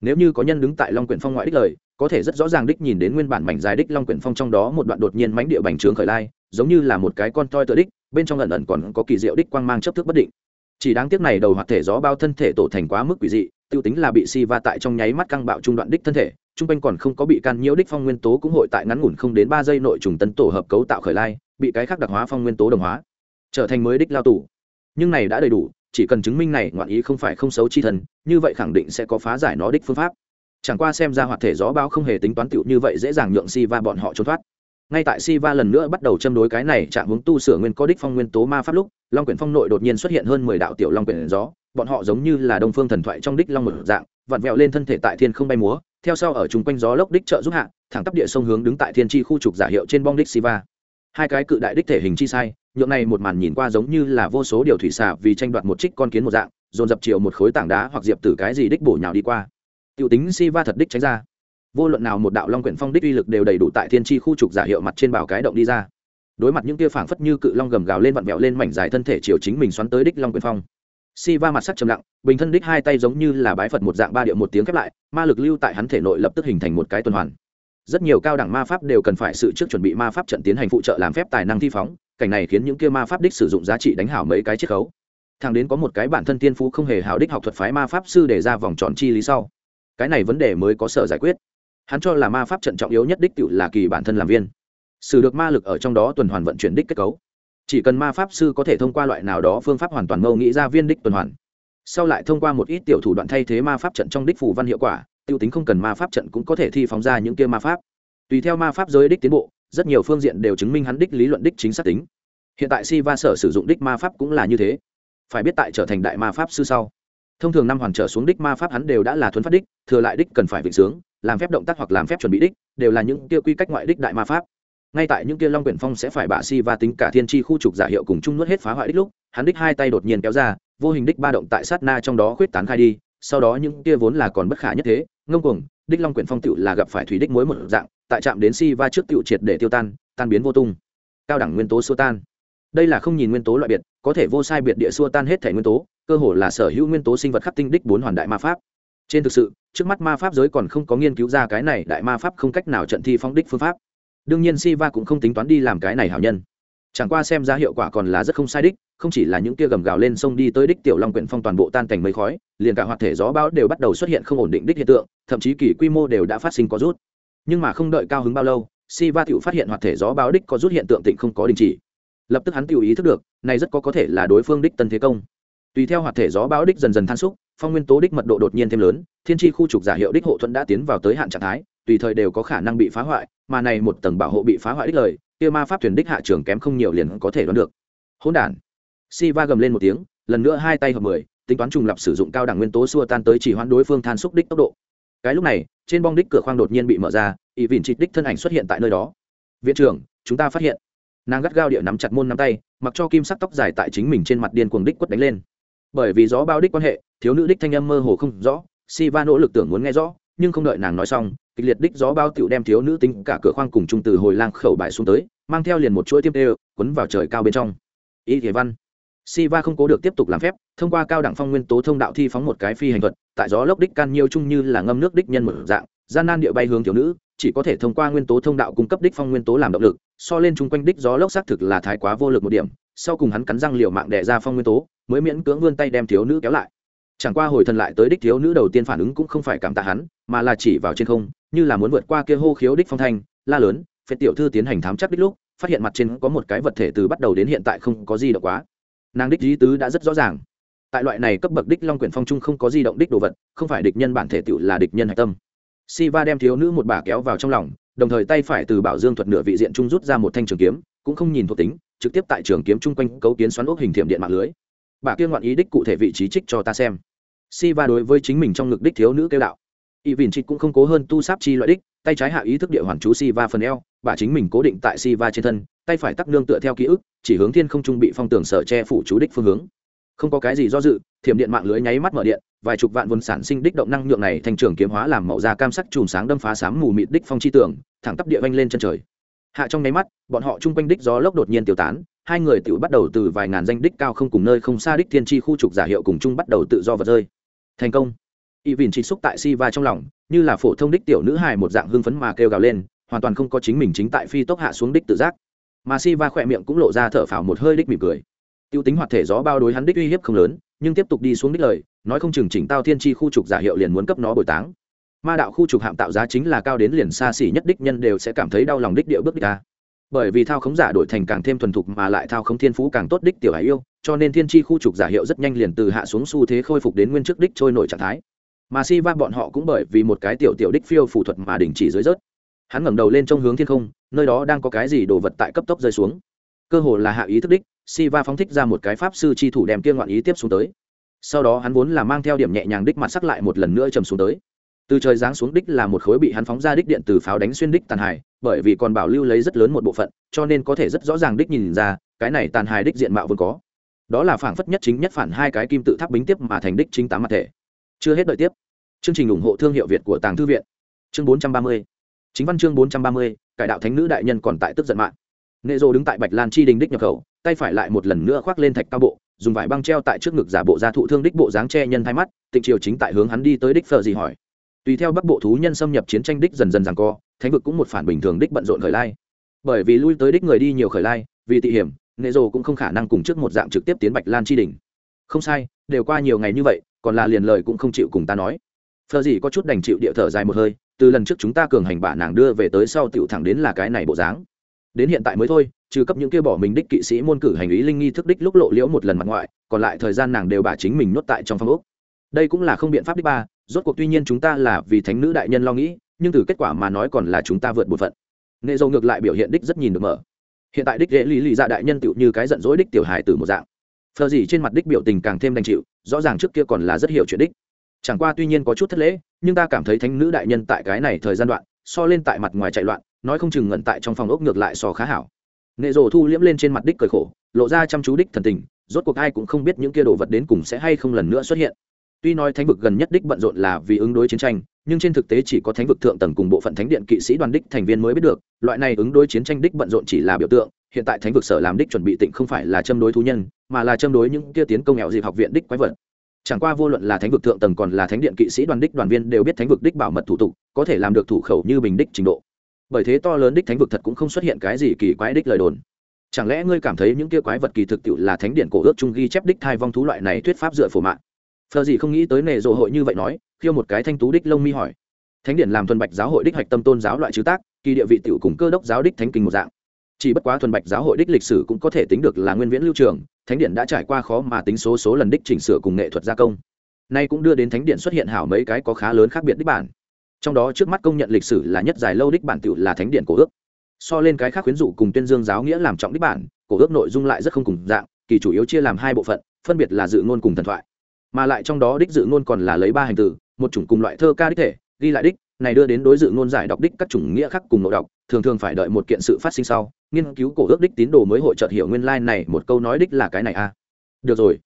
Nếu như có nhân đứng tại long quyển phong ngoại đích lời, có thể rất rõ ràng đích nhìn đến nguyên bản mảnh dài đích long quyển phong trong đó một đoạn đột nhiên mánh địa bành trướng khởi lai giống như là một cái con toi tự đích, bên trong ẩn ẩn còn có kỳ diệu đích quang mang chấp thức bất định. Chỉ đáng tiếc này đầu hoạt thể gió bao thân thể tổ thành quá mức quỷ dị, tiêu tính là bị si va tại trong nháy mắt căng bạo trung đoạn đích thân thể, trung quanh còn không có bị can nhiễu đích phong nguyên tố cũng hội tại ngắn ngủn không đến ba giây nội trùng tấn tổ hợp cấu tạo khởi lai, bị cái khác đặc hóa phong nguyên tố đồng hóa, trở thành mới đích lao tù. Nhưng này đã đầy đủ, chỉ cần chứng minh này ngoạn ý không phải không xấu chi thần, như vậy khẳng định sẽ có phá giải nó đích phương pháp. Chẳng qua xem ra hoạt thể gió bao không hề tính toán tựu như vậy dễ dàng nhượng si va bọn họ trốn thoát ngay tại si va lần nữa bắt đầu châm đối cái này chạm hướng tu sửa nguyên có đích phong nguyên tố ma pháp lúc, long quyển phong nội đột nhiên xuất hiện hơn mười đạo tiểu long quyển gió, bọn họ giống như là đông phương thần thoại trong đích long một dạng, vặn vẹo lên thân thể tại thiên không bay múa, theo sau ở chung quanh gió lốc đích trợ giúp hạ, thẳng tắp địa sông hướng đứng tại thiên tri khu trục giả hiệu trên bong đích siva. Hai cái cự đại đích thể hình chi sai, nhượng này một màn nhìn qua giống như là vô số điều thủy xả vì tranh đoạt một trích con kiến một dạng, dồn dập chiều một khối tảng đá hoặc diệp từ cái gì đích bổ nhào đi qua. Tiểu tính siva thật đích tránh ra vô luận nào một đạo long quyển phong đích uy lực đều đầy đủ tại thiên tri khu trục giả hiệu mặt trên bảo cái động đi ra. Đối mặt những kia phảng phất như cự long gầm gào lên vặn vẹo lên mảnh dài thân thể chiều chính mình xoắn tới đích long quyển phong. Si va mặt sắc trầm lặng, bình thân đích hai tay giống như là bái phật một dạng ba điệu một tiếng khép lại, ma lực lưu tại hắn thể nội lập tức hình thành một cái tuần hoàn. Rất nhiều cao đẳng ma pháp đều cần phải sự trước chuẩn bị ma pháp trận tiến hành phụ trợ làm phép tài năng thi phóng, cảnh này khiến những kia ma pháp đích sử dụng giá trị đánh hảo mấy cái chiết khấu. Thằng đến có một cái bản thân tiên phú không hề hảo đích học thuật phái ma pháp sư để ra vòng tròn chi lý sau. Cái này vấn đề mới có sở giải quyết hắn cho là ma pháp trận trọng yếu nhất đích cựu là kỳ bản thân làm viên. Sử được ma lực ở trong đó tuần hoàn vận chuyển đích kết cấu. Chỉ cần ma pháp sư có thể thông qua loại nào đó phương pháp hoàn toàn mâu nghĩ ra viên đích tuần hoàn. Sau lại thông qua một ít tiểu thủ đoạn thay thế ma pháp trận trong đích phủ văn hiệu quả, tiêu tính không cần ma pháp trận cũng có thể thi phóng ra những kia ma pháp. Tùy theo ma pháp giới đích tiến bộ, rất nhiều phương diện đều chứng minh hắn đích lý luận đích chính xác tính. Hiện tại si va sở sử dụng đích ma pháp cũng là như thế. Phải biết tại trở thành đại ma pháp sư sau, thông thường năm hoàn trở xuống đích ma pháp hắn đều đã là thuấn phát đích, thừa lại đích cần phải vịnh sướng làm phép động tác hoặc làm phép chuẩn bị đích, đều là những kia quy cách ngoại đích đại ma pháp. Ngay tại những kia long quyển phong sẽ phải bạ si và tính cả thiên tri khu trục giả hiệu cùng chung nuốt hết phá hoại đích lúc, hắn đích hai tay đột nhiên kéo ra, vô hình đích ba động tại sát na trong đó khuyết tán khai đi, sau đó những kia vốn là còn bất khả nhất thế, ngông cuồng, đích long quyển phong tựu là gặp phải thủy đích mối một dạng, tại trạm đến si va trước tựu triệt để tiêu tan tan biến vô tung. Cao đẳng nguyên tố xua tan. Đây là không nhìn nguyên tố loại biệt, có thể vô sai biệt địa xua tan hết thể nguyên tố, cơ hồ là sở hữu nguyên tố sinh vật khắc tinh đích bốn hoàn đại ma pháp trên thực sự, trước mắt ma pháp giới còn không có nghiên cứu ra cái này đại ma pháp không cách nào trận thi phong đích phương pháp. Đương nhiên si va cũng không tính toán đi làm cái này hảo nhân. Chẳng qua xem ra hiệu quả còn là rất không sai đích, không chỉ là những kia gầm gào lên sông đi tới đích tiểu long quyện phong toàn bộ tan cảnh mây khói, liền cả hoạt thể gió bão đều bắt đầu xuất hiện không ổn định đích hiện tượng, thậm chí kỳ quy mô đều đã phát sinh có rút. Nhưng mà không đợi cao hứng bao lâu si va tự phát hiện hoạt thể gió bão đích có rút hiện tượng tịnh không có đình chỉ. Lập tức hắn tự ý thức được, này rất có có thể là đối phương đích tân thế công. Tùy theo hoạt thể gió bão đích dần dần than xúc phong nguyên tố đích mật độ đột nhiên thêm lớn, thiên tri khu trục giả hiệu đích hộ thuận đã tiến vào tới hạn trạng thái, tùy thời đều có khả năng bị phá hoại, mà này một tầng bảo hộ bị phá hoại đích lời, kia ma pháp thuyền đích hạ trưởng kém không nhiều liền có thể đoán được. Hỗn đản. Si va gầm lên một tiếng, lần nữa hai tay hợp mười, tính toán trùng lập sử dụng cao đẳng nguyên tố xua tan tới chỉ hoãn đối phương than xúc đích tốc độ. Cái lúc này, trên bong đích cửa khoang đột nhiên bị mở ra y vỉn trịt đích thân ảnh xuất hiện tại nơi đó. Viện trưởng, chúng ta phát hiện. Nàng gắt gao địa nắm chặt môn nắm tay, mặc cho kim sắc tóc dài tại chính mình trên mặt điên cuồng đích quất đánh lên. Bởi vì gió bao đích quan hệ thiếu nữ đích thanh âm mơ hồ không rõ si va nỗ lực tưởng muốn nghe rõ, nhưng không đợi nàng nói xong, kịch liệt đích gió bao tựu đem thiếu nữ tính cả cửa khoang cùng trung từ hồi lang khẩu bại xuống tới, mang theo liền một chuỗi tiêm tê quấn vào trời cao bên trong. Y thể văn. Si va không cố được tiếp tục làm phép, thông qua cao đẳng phong nguyên tố thông đạo thi phóng một cái phi hành thuật, tại gió lốc đích can nhiêu chung như là ngâm nước đích nhân một dạng, gian nan địa bay hướng thiếu nữ, chỉ có thể thông qua nguyên tố thông đạo cung cấp đích phong nguyên tố làm động lực, so lên chung quanh đích gió lốc xác thực là thái quá vô lực một điểm, sau cùng hắn cắn răng liều mạng đẻ ra phong nguyên tố, mới miễn cưỡng vươn tay đem thiếu nữ kéo lại chẳng qua hồi thần lại tới đích thiếu nữ đầu tiên phản ứng cũng không phải cảm tạ hắn mà là chỉ vào trên không như là muốn vượt qua kia hô khiếu đích phong thanh la lớn phệ tiểu thư tiến hành thám chắc đích lúc phát hiện mặt trên có một cái vật thể từ bắt đầu đến hiện tại không có gì động quá. Nàng đích lý tứ đã rất rõ ràng. Tại loại này cấp bậc đích long quyển phong trung không có di động đích đồ vật không phải địch nhân bản thể tựu là địch nhân hạch tâm. Si Va đem thiếu nữ một bà kéo vào trong lòng, đồng thời tay phải từ bảo dương thuật nửa vị diện trung rút ra một thanh trường kiếm, cũng không nhìn thuộc tính, trực tiếp tại trường kiếm trung quanh cấu kiến xoắn ốc hình thiểm điện mạng lưới. Bà kia ngoạn ý đích cụ thể vị trí trích cho ta xem. Siva đối với chính mình trong ngực đích thiếu nữ kêu đạo. Y vìn Trịch cũng không cố hơn tu sáp chi loại đích, tay trái hạ ý thức địa hoàn chú Siva phần eo, bà chính mình cố định tại Siva trên thân, tay phải tắc nương tựa theo ký ức, chỉ hướng thiên không trung bị phong tường sở che phủ chú đích phương hướng. Không có cái gì do dự, thiểm điện mạng lưới nháy mắt mở điện, vài chục vạn vốn sản sinh đích động năng lượng này thành trường kiếm hóa làm màu da cam sắc chùm sáng đâm phá sám mù mịt đích phong chi tường thẳng tắp địa vanh lên chân trời hạ trong nháy mắt bọn họ chung quanh đích gió lốc đột nhiên tiêu tán hai người tự bắt đầu từ vài ngàn danh đích cao không cùng nơi không xa đích thiên tri khu trục giả hiệu cùng chung bắt đầu tự do vật rơi. Thành công. Y vìn chỉ xúc tại si va trong lòng, như là phổ thông đích tiểu nữ hài một dạng hưng phấn mà kêu gào lên, hoàn toàn không có chính mình chính tại phi tốc hạ xuống đích tự giác. Mà si va khỏe miệng cũng lộ ra thở phào một hơi đích mỉm cười. Tiêu tính hoạt thể gió bao đối hắn đích uy hiếp không lớn, nhưng tiếp tục đi xuống đích lời, nói không chừng chỉnh tao thiên tri khu trục giả hiệu liền muốn cấp nó bồi táng. Ma đạo khu trục hạm tạo giá chính là cao đến liền xa xỉ nhất đích nhân đều sẽ cảm thấy đau lòng đích địa bước đích ta bởi vì thao khống giả đổi thành càng thêm thuần thục mà lại thao khống thiên phú càng tốt đích tiểu hải yêu, cho nên thiên tri khu trục giả hiệu rất nhanh liền từ hạ xuống xu thế khôi phục đến nguyên trước đích trôi nổi trạng thái. Mà si va bọn họ cũng bởi vì một cái tiểu tiểu đích phiêu phủ thuật mà đình chỉ dưới rớt. Hắn ngẩng đầu lên trong hướng thiên không, nơi đó đang có cái gì đồ vật tại cấp tốc rơi xuống. Cơ hồ là hạ ý thức đích, si va phóng thích ra một cái pháp sư chi thủ đem kia ngoạn ý tiếp xuống tới. Sau đó hắn vốn là mang theo điểm nhẹ nhàng đích mặt sắc lại một lần nữa trầm xuống tới từ trời giáng xuống đích là một khối bị hắn phóng ra đích điện từ pháo đánh xuyên đích tàn hải bởi vì còn bảo lưu lấy rất lớn một bộ phận, cho nên có thể rất rõ ràng đích nhìn ra, cái này tàn hải đích diện mạo vốn có. Đó là phảng phất nhất chính nhất phản hai cái kim tự tháp bính tiếp mà thành đích chính tám mặt thể. Chưa hết đợi tiếp. Chương trình ủng hộ thương hiệu việt của tàng thư viện. Chương bốn trăm ba mươi. Chính văn chương bốn trăm ba mươi, cải đạo thánh nữ đại nhân còn tại tức giận mạng. Nệ rô đứng tại bạch lan chi đình đích nhập khẩu, tay phải lại một lần nữa khoác lên thạch cao bộ, dùng vải băng treo tại trước ngực giả bộ ra thụ thương đích bộ dáng che nhân thay mắt, tịnh triều chính tại hướng hắn đi tới đích phờ gì hỏi tùy theo bắc bộ thú nhân xâm nhập chiến tranh đích dần dần rằng co, thánh vực cũng một phản bình thường đích bận rộn khởi lai. Bởi vì lui tới đích người đi nhiều khởi lai, vì tị hiểm, nệ rồ cũng không khả năng cùng trước một dạng trực tiếp tiến bạch lan chi đỉnh. Không sai, đều qua nhiều ngày như vậy, còn là liền lời cũng không chịu cùng ta nói. Phờ gì có chút đành chịu địa thở dài một hơi, từ lần trước chúng ta cường hành bả nàng đưa về tới sau tiểu thẳng đến là cái này bộ dáng. Đến hiện tại mới thôi, trừ cấp những kia bỏ mình đích kỵ sĩ môn cử hành ý linh nghi thức đích lúc lộ liễu một lần mặt ngoại, còn lại thời gian nàng đều bà chính mình nuốt tại trong phòng úc đây cũng là không biện pháp đích ba, rốt cuộc tuy nhiên chúng ta là vì thánh nữ đại nhân lo nghĩ, nhưng từ kết quả mà nói còn là chúng ta vượt một phận. Nệ dầu ngược lại biểu hiện đích rất nhìn được mở. Hiện tại đích dễ lý lý dạ đại nhân tựu như cái giận dỗi đích tiểu hài từ một dạng. Phờ gì trên mặt đích biểu tình càng thêm đành chịu, rõ ràng trước kia còn là rất hiểu chuyện đích. Chẳng qua tuy nhiên có chút thất lễ, nhưng ta cảm thấy thánh nữ đại nhân tại cái này thời gian đoạn, so lên tại mặt ngoài chạy loạn, nói không chừng ngẩn tại trong phòng ốc ngược lại so khá hảo. Nệ rồ thu liễm lên trên mặt đích cười khổ, lộ ra chăm chú đích thần tình, rốt cuộc ai cũng không biết những kia đồ vật đến cùng sẽ hay không lần nữa xuất hiện tuy nói thánh vực gần nhất đích bận rộn là vì ứng đối chiến tranh, nhưng trên thực tế chỉ có thánh vực thượng tầng cùng bộ phận thánh điện kỵ sĩ đoàn đích thành viên mới biết được, loại này ứng đối chiến tranh đích bận rộn chỉ là biểu tượng, hiện tại thánh vực sở làm đích chuẩn bị tịnh không phải là châm đối thú nhân, mà là châm đối những kia tiến công nghèo dịp học viện đích quái vật. Chẳng qua vô luận là thánh vực thượng tầng còn là thánh điện kỵ sĩ đoàn đích đoàn viên đều biết thánh vực đích bảo mật thủ tục, có thể làm được thủ khẩu như bình đích trình độ. Bởi thế to lớn đích thánh vực thật cũng không xuất hiện cái gì kỳ quái đích lời đồn. Chẳng lẽ ngươi cảm thấy những kia quái vật kỳ thực tiệu là thánh điện cổ ước trung ghi chép đích thai vong thú loại này thuyết pháp dựa phổ mạng? Phờ gì không nghĩ tới nề rộ hội như vậy nói, khiêu một cái thanh tú đích lông mi hỏi. Thánh điện làm thuần bạch giáo hội đích hạch tâm tôn giáo loại chữ tác, kỳ địa vị tiểu cùng cơ đốc giáo đích thánh kinh một dạng. Chỉ bất quá thuần bạch giáo hội đích lịch sử cũng có thể tính được là nguyên viễn lưu trường, thánh điện đã trải qua khó mà tính số số lần đích chỉnh sửa cùng nghệ thuật gia công. Nay cũng đưa đến thánh điện xuất hiện hảo mấy cái có khá lớn khác biệt đích bản. Trong đó trước mắt công nhận lịch sử là nhất dài lâu đích bản tiểu là thánh điện cổ ước. So lên cái khác khuyến dụ cùng tuyên dương giáo nghĩa làm trọng đích bản, cổ ước nội dung lại rất không cùng dạng, kỳ chủ yếu chia làm hai bộ phận, phân biệt là dự ngôn cùng thần thoại mà lại trong đó đích dự ngôn còn là lấy ba hành từ, một chủng cùng loại thơ ca đích thể, ghi lại đích, này đưa đến đối dự ngôn giải đọc đích các chủng nghĩa khác cùng nội đọc, thường thường phải đợi một kiện sự phát sinh sau, nghiên cứu cổ ước đích tín đồ mới hội chợt hiểu nguyên lai này một câu nói đích là cái này a à. được rồi.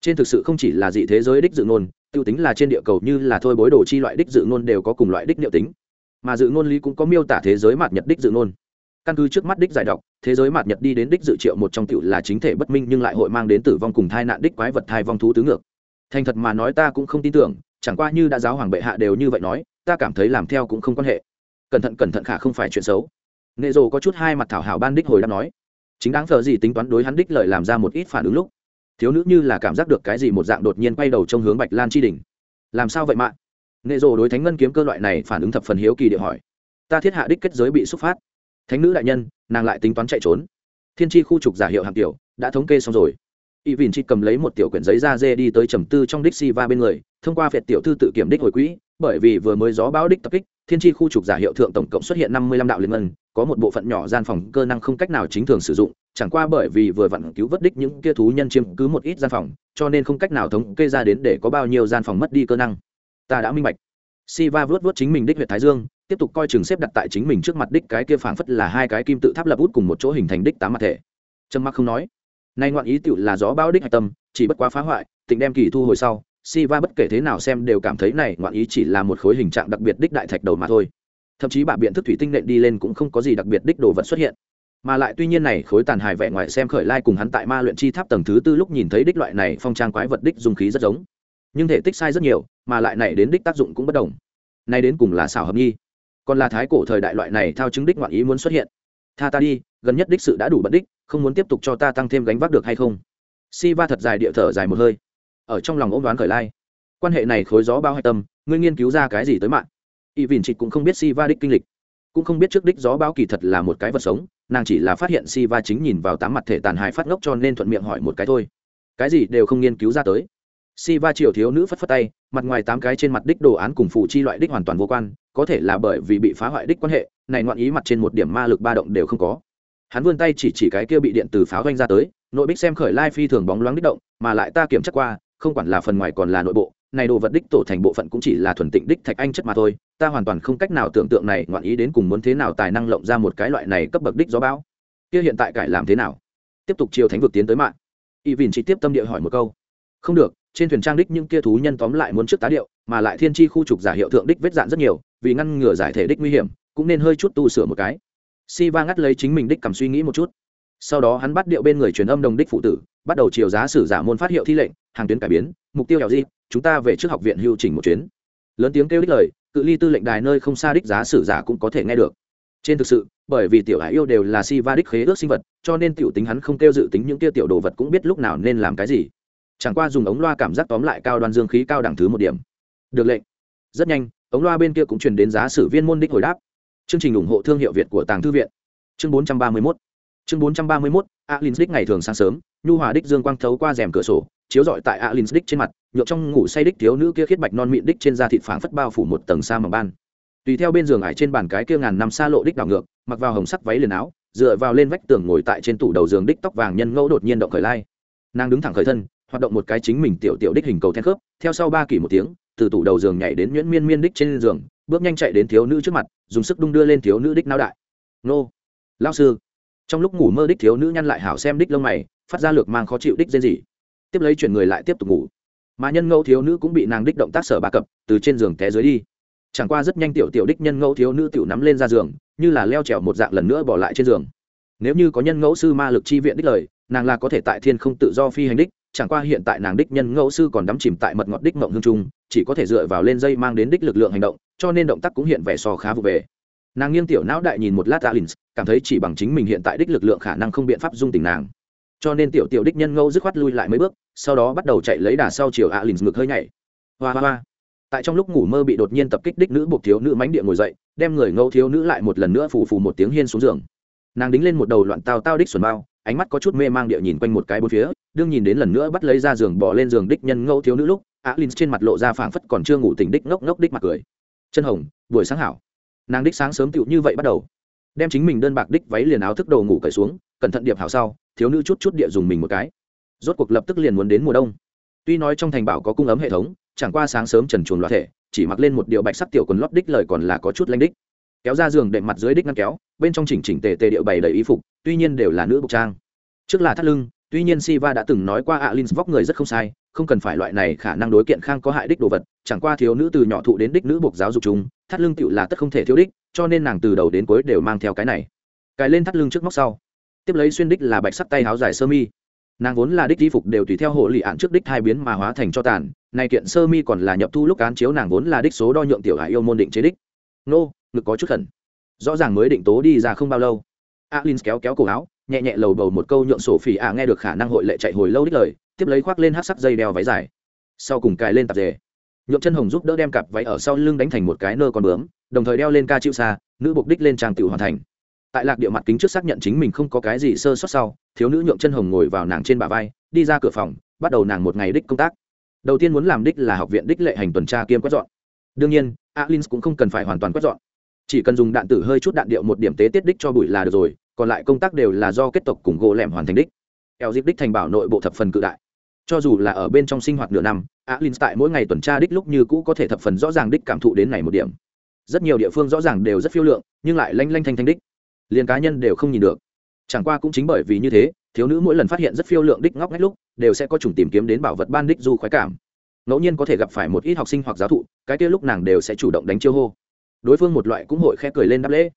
Trên thực sự không chỉ là dị thế giới đích dự ngôn, tiêu tính là trên địa cầu như là thôi bối đồ chi loại đích dự ngôn đều có cùng loại đích liệu tính. Mà dự ngôn lý cũng có miêu tả thế giới mạt nhật đích dự ngôn. Căn cứ trước mắt đích giải đọc, thế giới mạt nhật đi đến đích dự triệu một trong tiểu là chính thể bất minh nhưng lại hội mang đến tử vong cùng thai nạn đích quái vật thai vong thú tứ ngược thành thật mà nói ta cũng không tin tưởng, chẳng qua như đã giáo hoàng bệ hạ đều như vậy nói, ta cảm thấy làm theo cũng không quan hệ. Cẩn thận cẩn thận khả không phải chuyện xấu. Nệ rồ có chút hai mặt thảo hảo ban đích hồi đáp nói. Chính đáng thờ gì tính toán đối hắn đích lợi làm ra một ít phản ứng lúc, thiếu nữ như là cảm giác được cái gì một dạng đột nhiên quay đầu trong hướng bạch lan chi đỉnh làm sao vậy mạng nệ rồ đối thánh ngân kiếm cơ loại này phản ứng thập phần hiếu kỳ địa hỏi. Ta thiết hạ đích kết giới bị xúc phát. Thánh nữ đại nhân, nàng lại tính toán chạy trốn. Thiên tri khu trục giả hiệu hàng tiểu, đã thống kê xong rồi y vìn chỉ cầm lấy một tiểu quyển giấy da dê đi tới trầm tư trong đích si va bên người, thông qua việc tiểu thư tự kiểm đích hồi quỹ, bởi vì vừa mới gió bão đích tập kích, thiên tri khu trục giả hiệu thượng tổng cộng xuất hiện năm mươi lăm đạo liên ngân, có một bộ phận nhỏ gian phòng cơ năng không cách nào chính thường sử dụng, chẳng qua bởi vì vừa vặn cứu vớt đích những kia thú nhân chiếm cứ một ít gian phòng, cho nên không cách nào thống kê ra đến để có bao nhiêu gian phòng mất đi cơ năng. Ta đã minh bạch. Si va vớt vớt chính mình đích huyện thái dương, tiếp tục coi chừng xếp đặt tại chính mình trước mặt đích cái kia phảng phất là hai cái kim tự tháp lập út cùng một chỗ hình thành đích tám mặt thể. Trâm mắc không nói nay ngoạn ý tựu là gió bão đích hạch tâm, chỉ bất quá phá hoại tỉnh đem kỳ thu hồi sau, si va bất kể thế nào xem đều cảm thấy này ngoạn ý chỉ là một khối hình trạng đặc biệt đích đại thạch đầu mà thôi. Thậm chí bà biện thức thủy tinh nện đi lên cũng không có gì đặc biệt đích đồ vật xuất hiện. Mà lại tuy nhiên này khối tàn hài vẻ ngoài xem khởi lai cùng hắn tại ma luyện chi tháp tầng thứ tư lúc nhìn thấy đích loại này phong trang quái vật đích dùng khí rất giống. Nhưng thể tích sai rất nhiều, mà lại này đến đích tác dụng cũng bất đồng. Nay đến cùng là xảo hợp nhi còn là thái cổ thời đại loại này thao chứng đích ngoạn ý muốn xuất hiện. Tha ta đi gần nhất đích sự đã đủ bận đích, không muốn tiếp tục cho ta tăng thêm gánh vác được hay không? Si va thật dài địa thở dài một hơi. Ở trong lòng ôm đoán khởi lai. Quan hệ này khối gió bao hạch tâm, ngươi nghiên cứu ra cái gì tới mạng? Y vìn chị cũng không biết si va đích kinh lịch, cũng không biết trước đích gió báo kỳ thật là một cái vật sống, nàng chỉ là phát hiện si va chính nhìn vào tám mặt thể tàn hài phát ngốc cho nên thuận miệng hỏi một cái thôi. Cái gì đều không nghiên cứu ra tới. Si va triều thiếu nữ phất phất tay, mặt ngoài tám cái trên mặt đích đồ án cùng phụ chi loại đích hoàn toàn vô quan, có thể là bởi vì bị phá hoại đích quan hệ, này ngoạn ý mặt trên một điểm ma lực ba động đều không có hắn vươn tay chỉ chỉ cái kia bị điện từ pháo doanh ra tới, nội bích xem khởi lai phi thường bóng loáng đích động, mà lại ta kiểm tra qua, không quản là phần ngoài còn là nội bộ, này đồ vật đích tổ thành bộ phận cũng chỉ là thuần tịnh đích thạch anh chất mà thôi, ta hoàn toàn không cách nào tưởng tượng này ngoạn ý đến cùng muốn thế nào tài năng lộng ra một cái loại này cấp bậc đích gió bão. Kia hiện tại cải làm thế nào? Tiếp tục chiều thánh vực tiến tới mạng. Y vìn chỉ tiếp tâm địa hỏi một câu. Không được, trên thuyền trang đích những kia thú nhân tóm lại muốn trước tá điệu, mà lại thiên tri khu trục giả hiệu thượng đích vết dạn rất nhiều, vì ngăn ngừa giải thể đích nguy hiểm, cũng nên hơi chút tu sửa một cái si va ngắt lấy chính mình đích cầm suy nghĩ một chút. Sau đó hắn bắt điệu bên người truyền âm đồng đích phụ tử, bắt đầu chiều giá sử giả môn phát hiệu thi lệnh, hàng tuyến cải biến, mục tiêu hẻo di chúng ta về trước học viện hưu chỉnh một chuyến. Lớn tiếng kêu đích lời, cự ly tư lệnh đài nơi không xa đích giá sử giả cũng có thể nghe được. Trên thực sự, bởi vì tiểu hải yêu đều là si va đích khế ước sinh vật, cho nên tiểu tính hắn không kêu dự tính những kia tiểu đồ vật cũng biết lúc nào nên làm cái gì. Chẳng qua dùng ống loa cảm giác tóm lại cao đoan dương khí cao đẳng thứ một điểm. Được lệnh. Rất nhanh, ống loa bên kia cũng truyền đến giá sử viên môn đích hồi đáp chương trình ủng hộ thương hiệu việt của tàng thư viện. Chương 431 chương 431 alin đích ngày thường sáng sớm, nhu hòa đích dương quang thấu qua rèm cửa sổ, chiếu rọi tại alin đích trên mặt nhộn trong ngủ say đích thiếu nữ kia khiết bạch non mịn đích trên da thịt phảng phất bao phủ một tầng sa mỏng ban. Tùy theo bên giường ải trên bàn cái kia ngàn năm xa lộ đích đảo ngược, mặc vào hồng sắc váy liền áo, dựa vào lên vách tường ngồi tại trên tủ đầu giường đích tóc vàng nhân ngẫu đột nhiên động khởi lai. Nàng đứng thẳng khởi thân, hoạt động một cái chính mình tiểu tiểu đích hình cầu then khớp, theo sau ba kỷ một tiếng, từ tủ đầu giường nhảy đến nhuyễn miên miên đích trên giường, bước nhanh chạy đến thiếu nữ trước mặt dùng sức đung đưa lên thiếu nữ đích nao đại. Nô. Lao sư. Trong lúc ngủ mơ đích thiếu nữ nhăn lại hảo xem đích lông mày, phát ra lược mang khó chịu đích dên gì tiếp lấy chuyển người lại tiếp tục ngủ. Mà nhân ngẫu thiếu nữ cũng bị nàng đích động tác sở ba cập, từ trên giường té dưới đi. Chẳng qua rất nhanh tiểu tiểu đích nhân ngẫu thiếu nữ tiểu nắm lên ra giường, như là leo trèo một dạng lần nữa bỏ lại trên giường. Nếu như có nhân ngẫu sư ma lực chi viện đích lời, nàng là có thể tại thiên không tự do phi hành đích, chẳng qua hiện tại nàng đích nhân ngẫu sư còn đắm chìm tại mật ngọt đích mộng hương trung, chỉ có thể dựa vào lên dây mang đến đích lực lượng hành động cho nên động tác cũng hiện vẻ so khá vụ về. Nàng nghiêng tiểu não đại nhìn một lát alin cảm thấy chỉ bằng chính mình hiện tại đích lực lượng khả năng không biện pháp dung tình nàng. Cho nên tiểu tiểu đích nhân ngâu dứt khoát lui lại mấy bước, sau đó bắt đầu chạy lấy đà sau chiều alin ngực hơi nhảy. Hoa hoa hoa. Tại trong lúc ngủ mơ bị đột nhiên tập kích đích nữ buộc thiếu nữ mánh địa ngồi dậy, đem người ngâu thiếu nữ lại một lần nữa phù phù một tiếng hiên xuống giường. Nàng đính lên một đầu loạn tao tao đích xuẩn bao, ánh mắt có chút mê mang địa nhìn quanh một cái bốn phía, đương nhìn đến lần nữa bắt lấy ra giường bỏ lên giường đích nhân ngâu thiếu nữ lúc alin trên mặt lộ ra phảng phất còn chưa ngủ tỉnh đích ngốc ngốc đích mặt cười chân hồng, buổi sáng hảo. Nàng đích sáng sớm tựu như vậy bắt đầu. Đem chính mình đơn bạc đích váy liền áo thức đầu ngủ cởi xuống, cẩn thận điệp hảo sau, thiếu nữ chút chút địa dùng mình một cái. Rốt cuộc lập tức liền muốn đến mùa đông. Tuy nói trong thành bảo có cung ấm hệ thống, chẳng qua sáng sớm trần chuồn loạt thể, chỉ mặc lên một điệu bạch sắc tiểu quần lót đích lời còn là có chút lanh đích. Kéo ra giường đệm mặt dưới đích ngăn kéo, bên trong chỉnh chỉnh tề tề điệu bày đầy y phục, tuy nhiên đều là nữ bục trang. Trước là thắt lưng tuy nhiên siva đã từng nói qua alin vóc người rất không sai, không cần phải loại này khả năng đối kiện khang có hại đích đồ vật, chẳng qua thiếu nữ từ nhỏ thụ đến đích nữ buộc giáo dục chúng, thắt lưng tựu là tất không thể thiếu đích, cho nên nàng từ đầu đến cuối đều mang theo cái này. Cài lên thắt lưng trước móc sau. Tiếp lấy xuyên đích là bạch sắc tay áo dài sơ mi. Nàng vốn là đích di phục đều tùy theo hộ lị ạn trước đích hai biến mà hóa thành cho tàn, này kiện sơ mi còn là nhập thu lúc án chiếu nàng vốn là đích số đo nhượng tiểu hải yêu môn định chế đích. Nô, ngực có chút khẩn. Rõ ràng mới định tố đi ra không bao lâu. Alin kéo kéo cổ áo nhẹ nhẹ lầu bầu một câu nhượng sổ phỉ ạ nghe được khả năng hội lệ chạy hồi lâu đích lời, tiếp lấy khoác lên hát sắc dây đeo váy dài. Sau cùng cài lên tạp dề. Nhượng chân hồng giúp đỡ đem cặp váy ở sau lưng đánh thành một cái nơ con bướm, đồng thời đeo lên ca chịu xa, nữ buộc đích lên trang tự hoàn thành. Tại lạc địa mặt kính trước xác nhận chính mình không có cái gì sơ sót sau, thiếu nữ nhượng chân hồng ngồi vào nàng trên bả vai, đi ra cửa phòng, bắt đầu nàng một ngày đích công tác. Đầu tiên muốn làm đích là học viện đích lệ hành tuần tra kiêm quét dọn. Đương nhiên alin cũng không cần phải hoàn toàn quét dọn. Chỉ cần dùng đạn tử hơi chút đạn điệu một điểm tế tiết đích cho bụi là được rồi còn lại công tác đều là do kết tộc cùng gỗ lẻm hoàn thành đích. Eo dịp đích thành bảo nội bộ thập phần cự đại. Cho dù là ở bên trong sinh hoạt nửa năm alin tại mỗi ngày tuần tra đích lúc như cũ có thể thập phần rõ ràng đích cảm thụ đến này một điểm. Rất nhiều địa phương rõ ràng đều rất phiêu lượng, nhưng lại lanh lanh thanh thanh đích. Liền cá nhân đều không nhìn được. Chẳng qua cũng chính bởi vì như thế, thiếu nữ mỗi lần phát hiện rất phiêu lượng đích ngóc ngách lúc, đều sẽ có chủng tìm kiếm đến bảo vật ban đích du khoái cảm. Ngẫu nhiên có thể gặp phải một ít học sinh hoặc giáo thụ, cái kia lúc nàng đều sẽ chủ động đánh chiêu hô. Đối phương một loại cũng hội khẽ cười lên đáp lễ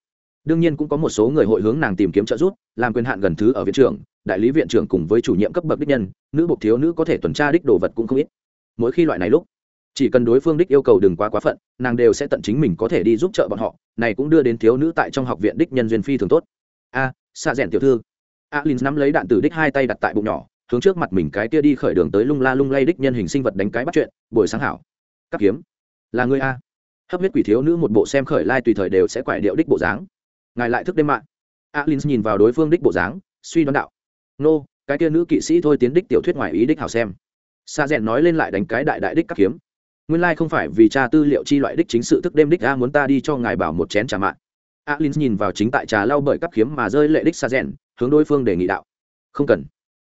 đương nhiên cũng có một số người hội hướng nàng tìm kiếm trợ giúp làm quyền hạn gần thứ ở viện trưởng đại lý viện trưởng cùng với chủ nhiệm cấp bậc đích nhân nữ bộc thiếu nữ có thể tuần tra đích đồ vật cũng không ít. Mỗi khi loại này lúc chỉ cần đối phương đích yêu cầu đừng quá quá phận nàng đều sẽ tận chính mình có thể đi giúp trợ bọn họ này cũng đưa đến thiếu nữ tại trong học viện đích nhân duyên phi thường tốt. A à, xa rèn tiểu thư. Alin nắm lấy đạn tử đích hai tay đặt tại bụng nhỏ hướng trước mặt mình cái kia đi khởi đường tới lung la lung lay đích nhân hình sinh vật đánh cái bắt chuyện buổi sáng hảo. Các kiếm. Là người a. Hấp huyết quỷ thiếu nữ một bộ xem khởi lai tùy thời đều sẽ quải điệu đích bộ dáng ngài lại thức đêm mạng alin nhìn vào đối phương đích bộ dáng, suy đoán đạo. Nô, cái kia nữ kỵ sĩ thôi tiến đích tiểu thuyết ngoài ý đích hảo xem. Xa rèn nói lên lại đánh cái đại đại đích các kiếm. Nguyên lai không phải vì tra tư liệu chi loại đích chính sự thức đêm đích a muốn ta đi cho ngài bảo một chén trà mạng alin nhìn vào chính tại trà lau bởi các kiếm mà rơi lệ đích xa rèn, hướng đối phương đề nghị đạo. Không cần.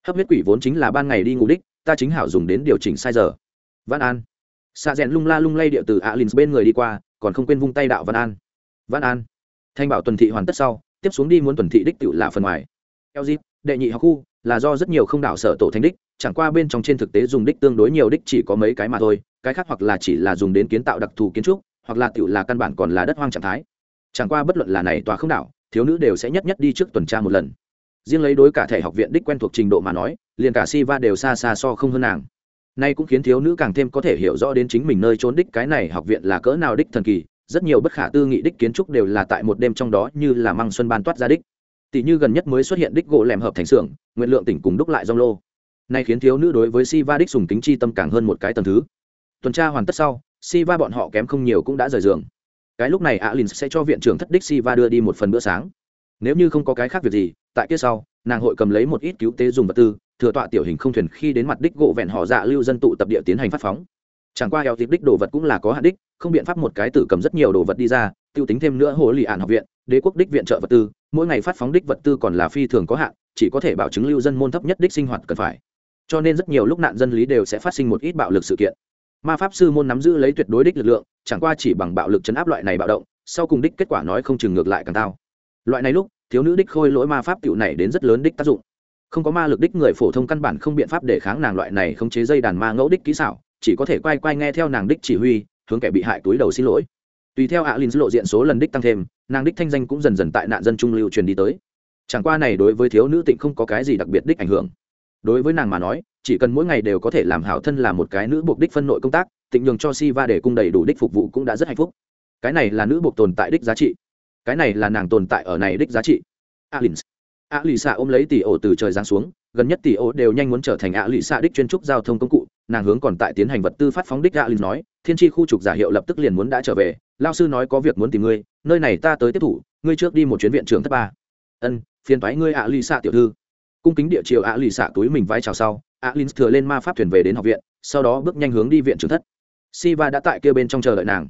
Hấp huyết quỷ vốn chính là ban ngày đi ngủ đích, ta chính hảo dùng đến điều chỉnh sai giờ. Văn an. Xa rèn lung la lung lay địa từ alin bên người đi qua, còn không quên vung tay đạo văn an. Văn an thanh bảo tuần thị hoàn tất sau, tiếp xuống đi muốn tuần thị đích tự là phần ngoài. Eo dịp đệ nhị học khu, là do rất nhiều không đảo sở tổ thành đích, chẳng qua bên trong trên thực tế dùng đích tương đối nhiều đích chỉ có mấy cái mà thôi, cái khác hoặc là chỉ là dùng đến kiến tạo đặc thù kiến trúc, hoặc là tự là căn bản còn là đất hoang trạng thái. Chẳng qua bất luận là này tòa không đảo, thiếu nữ đều sẽ nhất nhất đi trước tuần tra một lần. Riêng lấy đối cả thể học viện đích quen thuộc trình độ mà nói, liền cả si va đều xa xa so không hơn nàng. Nay cũng khiến thiếu nữ càng thêm có thể hiểu rõ đến chính mình nơi trốn đích cái này học viện là cỡ nào đích thần kỳ rất nhiều bất khả tư nghị đích kiến trúc đều là tại một đêm trong đó như là măng xuân ban toát ra đích. Tỷ như gần nhất mới xuất hiện đích gỗ lẻm hợp thành xưởng nguyện lượng tỉnh cùng đúc lại rong lô. Nay khiến thiếu nữ đối với si va đích sùng tính chi tâm càng hơn một cái tầng thứ. Tuần tra hoàn tất sau si va bọn họ kém không nhiều cũng đã rời giường. Cái lúc này alin sẽ cho viện trưởng thất đích si va đưa đi một phần bữa sáng. Nếu như không có cái khác việc gì, tại kia sau, nàng hội cầm lấy một ít cứu tế dùng vật tư, thừa tọa tiểu hình không thuyền khi đến mặt đích gỗ vẹn họ dạ lưu dân tụ tập địa tiến hành phát phóng. Chẳng qua eo tiệp đích đồ vật cũng là có hạn đích không biện pháp một cái tử cầm rất nhiều đồ vật đi ra, tiêu tính thêm nữa hồ lì ạn học viện, đế quốc đích viện trợ vật tư, mỗi ngày phát phóng đích vật tư còn là phi thường có hạn, chỉ có thể bảo chứng lưu dân môn thấp nhất đích sinh hoạt cần phải. Cho nên rất nhiều lúc nạn dân lý đều sẽ phát sinh một ít bạo lực sự kiện. Ma pháp sư môn nắm giữ lấy tuyệt đối đích lực lượng, chẳng qua chỉ bằng bạo lực chấn áp loại này bạo động, sau cùng đích kết quả nói không chừng ngược lại càng tao loại này lúc, thiếu nữ đích khôi lỗi ma pháp tựu này đến rất lớn đích tác dụng. Không có ma lực đích người phổ thông căn bản không biện pháp để kháng nàng loại này không chế dây đàn ma ngẫu đích kỹ xảo, chỉ có thể quay quay nghe theo nàng đích chỉ huy hướng kẻ bị hại túi đầu xin lỗi. Tùy theo alin lộ diện số lần đích tăng thêm, nàng đích thanh danh cũng dần dần tại nạn dân trung lưu truyền đi tới. Chẳng qua này đối với thiếu nữ tịnh không có cái gì đặc biệt đích ảnh hưởng. Đối với nàng mà nói, chỉ cần mỗi ngày đều có thể làm hảo thân là một cái nữ buộc đích phân nội công tác, tịnh nhường cho si va để cung đầy đủ đích phục vụ cũng đã rất hạnh phúc. Cái này là nữ buộc tồn tại đích giá trị. Cái này là nàng tồn tại ở này đích giá trị. alin a lì xạ ôm lấy tỷ ổ từ trời giáng xuống, gần nhất tỷ ổ đều nhanh muốn trở thành a lì xạ đích chuyên trúc giao thông công cụ nàng hướng còn tại tiến hành vật tư phát phóng đích a linh nói, thiên tri khu trục giả hiệu lập tức liền muốn đã trở về, lao sư nói có việc muốn tìm ngươi, nơi này ta tới tiếp thủ, ngươi trước đi một chuyến viện trưởng thất ba. Ân, phiền thoái ngươi a lì xạ tiểu thư. Cung kính địa chiều a lì xạ túi mình vai chào sau a lì thừa lên ma pháp thuyền về đến học viện, sau đó bước nhanh hướng đi viện trưởng thất. Siva đã tại kia bên trong chờ đợi nàng.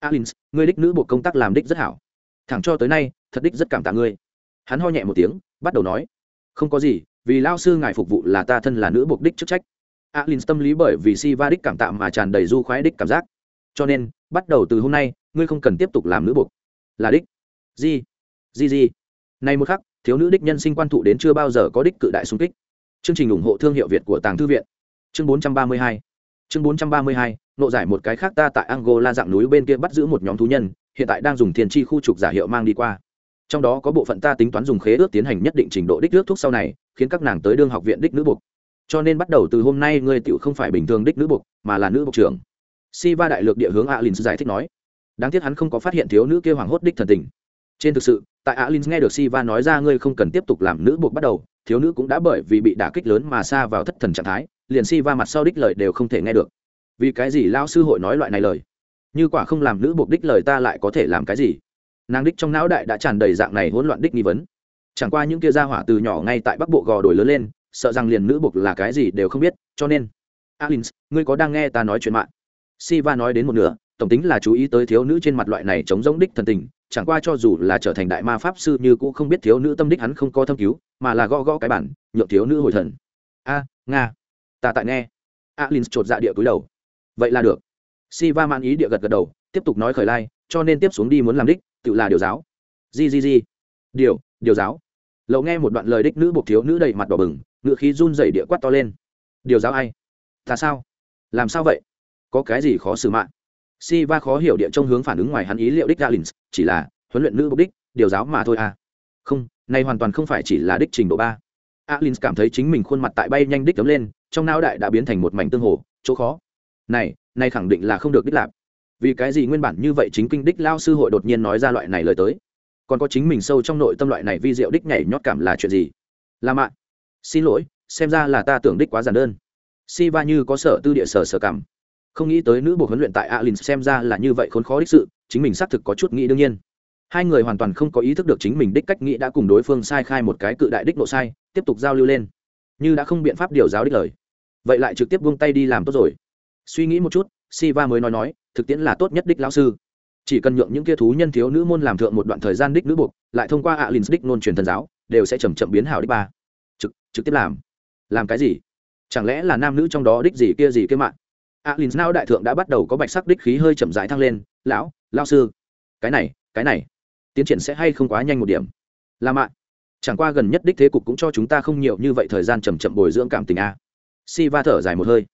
Alin ngươi đích nữ buộc công tác làm đích rất hảo. Thẳng cho tới nay, thật đích rất cảm tạ ngươi. Hắn ho nhẹ một tiếng, bắt đầu nói, không có gì, vì lao sư ngài phục vụ là ta thân là nữ buộc đích chức trách alin tâm lý bởi vì si va đích cảm tạ mà tràn đầy du khoái đích cảm giác. Cho nên, bắt đầu từ hôm nay, ngươi không cần tiếp tục làm nữ buộc. Là đích. Di di di này một khắc, thiếu nữ đích nhân sinh quan thụ đến chưa bao giờ có đích cự đại xung kích. Chương trình ủng hộ thương hiệu việt của tàng thư viện. Chương 432 chương 432 nộ giải một cái khác ta tại angola dạng núi bên kia bắt giữ một nhóm thú nhân, hiện tại đang dùng thiên chi khu trục giả hiệu mang đi qua. Trong đó có bộ phận ta tính toán dùng khế ước tiến hành nhất định trình độ đích ước thuốc sau này, khiến các nàng tới đương học viện đích nữ buộc cho nên bắt đầu từ hôm nay ngươi tựu không phải bình thường đích nữ buộc mà là nữ buộc trưởng. Si va đại lược địa hướng alin giải thích nói. Đáng tiếc hắn không có phát hiện thiếu nữ kia hoàng hốt đích thần tình. Trên thực sự, tại alin nghe được si va nói ra ngươi không cần tiếp tục làm nữ buộc bắt đầu, thiếu nữ cũng đã bởi vì bị đả kích lớn mà xa vào thất thần trạng thái, liền si va mặt sau đích lời đều không thể nghe được. Vì cái gì lao sư hội nói loại này lời? Như quả không làm nữ buộc đích lời ta lại có thể làm cái gì? Nàng đích trong não đại đã tràn đầy dạng này hỗn loạn đích nghi vấn. Chẳng qua những kia gia hỏa từ nhỏ ngay tại bắc bộ gò đổi lớn lên sợ rằng liền nữ buộc là cái gì đều không biết, cho nên, alins, ngươi có đang nghe ta nói chuyện mạng? Siva nói đến một nửa, tổng tính là chú ý tới thiếu nữ trên mặt loại này chống giống đích thần tình, chẳng qua cho dù là trở thành đại ma pháp sư như cũng không biết thiếu nữ tâm đích hắn không có thâm cứu, mà là gõ gõ cái bản, nhượng thiếu nữ hồi thần. A, nga, ta tại nghe. Alin chột dạ địa cúi đầu. Vậy là được. Siva man ý địa gật gật đầu, tiếp tục nói khởi lai, cho nên tiếp xuống đi muốn làm đích, tự là điều giáo. Di di di. Điều điều giáo lậu nghe một đoạn lời đích nữ buộc thiếu nữ đầy mặt đỏ bừng ngự khí run dày địa quát to lên. Điều giáo ai? Ta sao? Làm sao vậy? Có cái gì khó xử mạng? Si va khó hiểu địa trong hướng phản ứng ngoài hắn ý liệu đích galins chỉ là, huấn luyện nữ buộc đích, điều giáo mà thôi à. Không, này hoàn toàn không phải chỉ là đích trình độ ba. Alins cảm thấy chính mình khuôn mặt tại bay nhanh đích tấm lên, trong não đại đã biến thành một mảnh tương hồ, chỗ khó. Này này khẳng định là không được đích lạp. Vì cái gì nguyên bản như vậy chính kinh đích lao sư hội đột nhiên nói ra loại này lời tới? Còn có chính mình sâu trong nội tâm loại này vi diệu đích nhảy nhót cảm là chuyện gì? Là mạng xin lỗi, xem ra là ta tưởng đích quá giản đơn. Si va như có sở tư địa sở sở cảm. Không nghĩ tới nữ buộc huấn luyện tại alin xem ra là như vậy khốn khó đích sự, chính mình xác thực có chút nghĩ đương nhiên. Hai người hoàn toàn không có ý thức được chính mình đích cách nghĩ đã cùng đối phương sai khai một cái cự đại đích nộ sai, tiếp tục giao lưu lên. Như đã không biện pháp điều giáo đích lời. Vậy lại trực tiếp buông tay đi làm tốt rồi. Suy nghĩ một chút si va mới nói nói, thực tiễn là tốt nhất đích lão sư chỉ cần nhượng những kia thú nhân thiếu nữ môn làm thượng một đoạn thời gian đích nữ buộc, lại thông qua alin đích nôn truyền thần giáo, đều sẽ chầm chậm biến hảo đích ba. Trực trực tiếp làm. Làm cái gì? Chẳng lẽ là nam nữ trong đó đích gì kia gì kia mạng? Alin nao đại thượng đã bắt đầu có bạch sắc đích khí hơi chậm rãi thăng lên. Lão lão sư. Cái này cái này. Tiến triển sẽ hay không quá nhanh một điểm? Là mạng. Chẳng qua gần nhất đích thế cục cũng cho chúng ta không nhiều như vậy thời gian chầm chậm bồi dưỡng cảm tình a. Si va thở dài một hơi.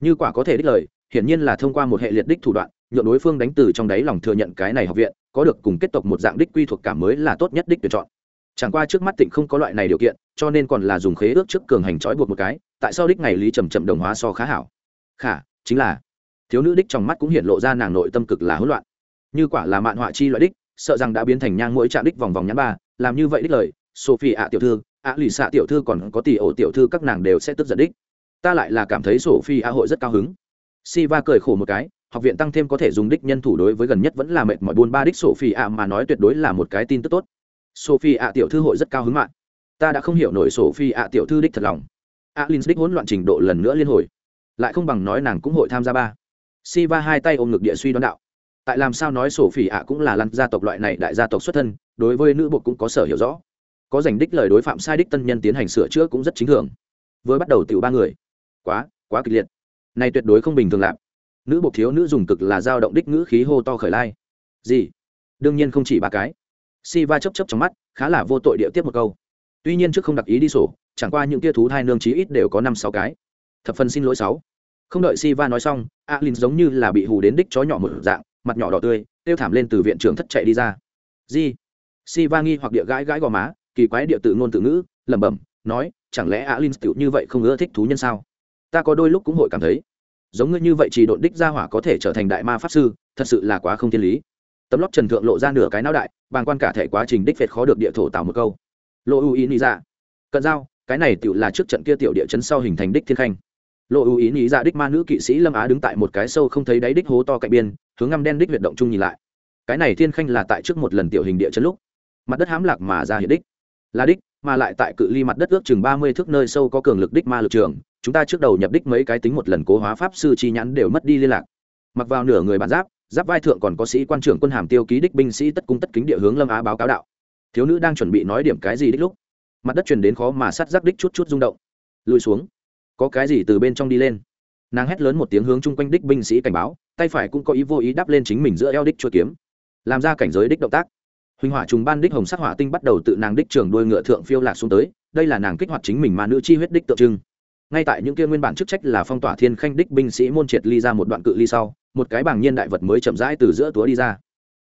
Như quả có thể đích lời, hiển nhiên là thông qua một hệ liệt đích thủ đoạn nhượng đối phương đánh từ trong đáy lòng thừa nhận cái này học viện có được cùng kết tộc một dạng đích quy thuộc cảm mới là tốt nhất đích tuyển chọn. Chẳng qua trước mắt tịnh không có loại này điều kiện cho nên còn là dùng khế ước trước cường hành trói buộc một cái tại sao đích ngày lý trầm chậm đồng hóa so khá hảo? Khả chính là thiếu nữ đích trong mắt cũng hiện lộ ra nàng nội tâm cực là hỗn loạn. Như quả là mạn họa chi loại đích sợ rằng đã biến thành nhang mỗi trạm đích vòng vòng nhãn ba làm như vậy đích lời sophie ạ tiểu thư ạ lì xạ tiểu thư còn có tỷ ổ tiểu thư các nàng đều sẽ tức giận đích. Ta lại là cảm thấy sophie ạ hội rất cao hứng. Siva cười khổ một cái, học viện tăng thêm có thể dùng đích nhân thủ đối với gần nhất vẫn là mệt mỏi buôn ba đích Sophie ạ mà nói tuyệt đối là một cái tin tức tốt. Sophie ạ tiểu thư hội rất cao hứng mạng. Ta đã không hiểu nổi Sophie ạ tiểu thư đích thật lòng. alin đích hỗn loạn trình độ lần nữa liên hồi. Lại không bằng nói nàng cũng hội tham gia ba. Siva hai tay ôm ngực địa suy đoán đạo. Tại làm sao nói sổ ạ cũng là lăn gia tộc loại này đại gia tộc xuất thân, đối với nữ bộ cũng có sở hiểu rõ. Có giành đích lời đối phạm sai đích tân nhân tiến hành sửa chữa cũng rất chính thường. Với bắt đầu tiểu ba người. Quá quá kịch liệt. Này tuyệt đối không bình thường lạp nữ bộ thiếu nữ dùng cực là dao động đích ngữ khí hô to khởi lai. Gì? Đương nhiên không chỉ ba cái. Siva chấp chấp trong mắt, khá là vô tội địa tiếp một câu. Tuy nhiên trước không đặc ý đi sổ, chẳng qua những tia thú thai nương chí ít đều có năm sáu cái. Thập phần xin lỗi sáu. Không đợi Siva nói xong, alin giống như là bị hù đến đích chó nhỏ một dạng, mặt nhỏ đỏ tươi, tiêu thảm lên từ viện trưởng thất chạy đi ra. Di Siva nghi hoặc địa gãi gãi gò má, kỳ quái địa tự ngôn tự ngữ, lẩm bẩm, nói, chẳng lẽ alin tiểu như vậy không ưa thích thú nhân sao? Ta có đôi lúc cũng hội cảm thấy giống ngươi như vậy chỉ độn đích ra hỏa có thể trở thành đại ma pháp sư, thật sự là quá không thiên lý. Tấm lóc trần thượng lộ ra nửa cái não đại, bàng quan cả thể quá trình đích phệt khó được địa thổ tạo một câu. Lộ ưu ý nghĩ ra dạ. cận giao, cái này tiểu là trước trận kia tiểu địa chấn sau hình thành đích thiên khanh. Lộ ưu ý nghĩ ra dạ đích ma nữ kỵ sĩ lâm á đứng tại một cái sâu không thấy đáy đích hố to cạnh biên, hướng ngăm đen đích huyệt động chung nhìn lại. Cái này thiên khanh là tại trước một lần tiểu hình địa chấn lúc, mặt đất hám lạc mà ra hiện đích. Là đích mà lại tại cự ly mặt đất ước chừng ba mươi thước nơi sâu có cường lực đích ma lực trường, chúng ta trước đầu nhập đích mấy cái tính một lần cố hóa pháp sư chi nhãn đều mất đi liên lạc. Mặc vào nửa người bản giáp giáp vai thượng còn có sĩ quan trưởng quân hàm tiêu ký đích binh sĩ tất cung tất kính địa hướng lâm á báo cáo đạo. Thiếu nữ đang chuẩn bị nói điểm cái gì đích lúc, mặt đất truyền đến khó mà sát giáp đích chút chút rung động. Lùi xuống. Có cái gì từ bên trong đi lên? Nàng hét lớn một tiếng hướng chung quanh đích binh sĩ cảnh báo, tay phải cũng có ý vô ý đáp lên chính mình giữa eo đích chua kiếm. Làm ra cảnh giới đích động tác huỳnh hỏa trùng ban đích hồng sắc hỏa tinh bắt đầu tự nàng đích trường đuôi ngựa thượng phiêu lạc xuống tới, đây là nàng kích hoạt chính mình mà nữ chi huyết đích tượng trưng. Ngay tại những kia nguyên bản chức trách là phong tỏa thiên khanh đích binh sĩ môn triệt ly ra một đoạn cự ly sau, một cái bảng nhiên đại vật mới chậm rãi từ giữa túa đi ra.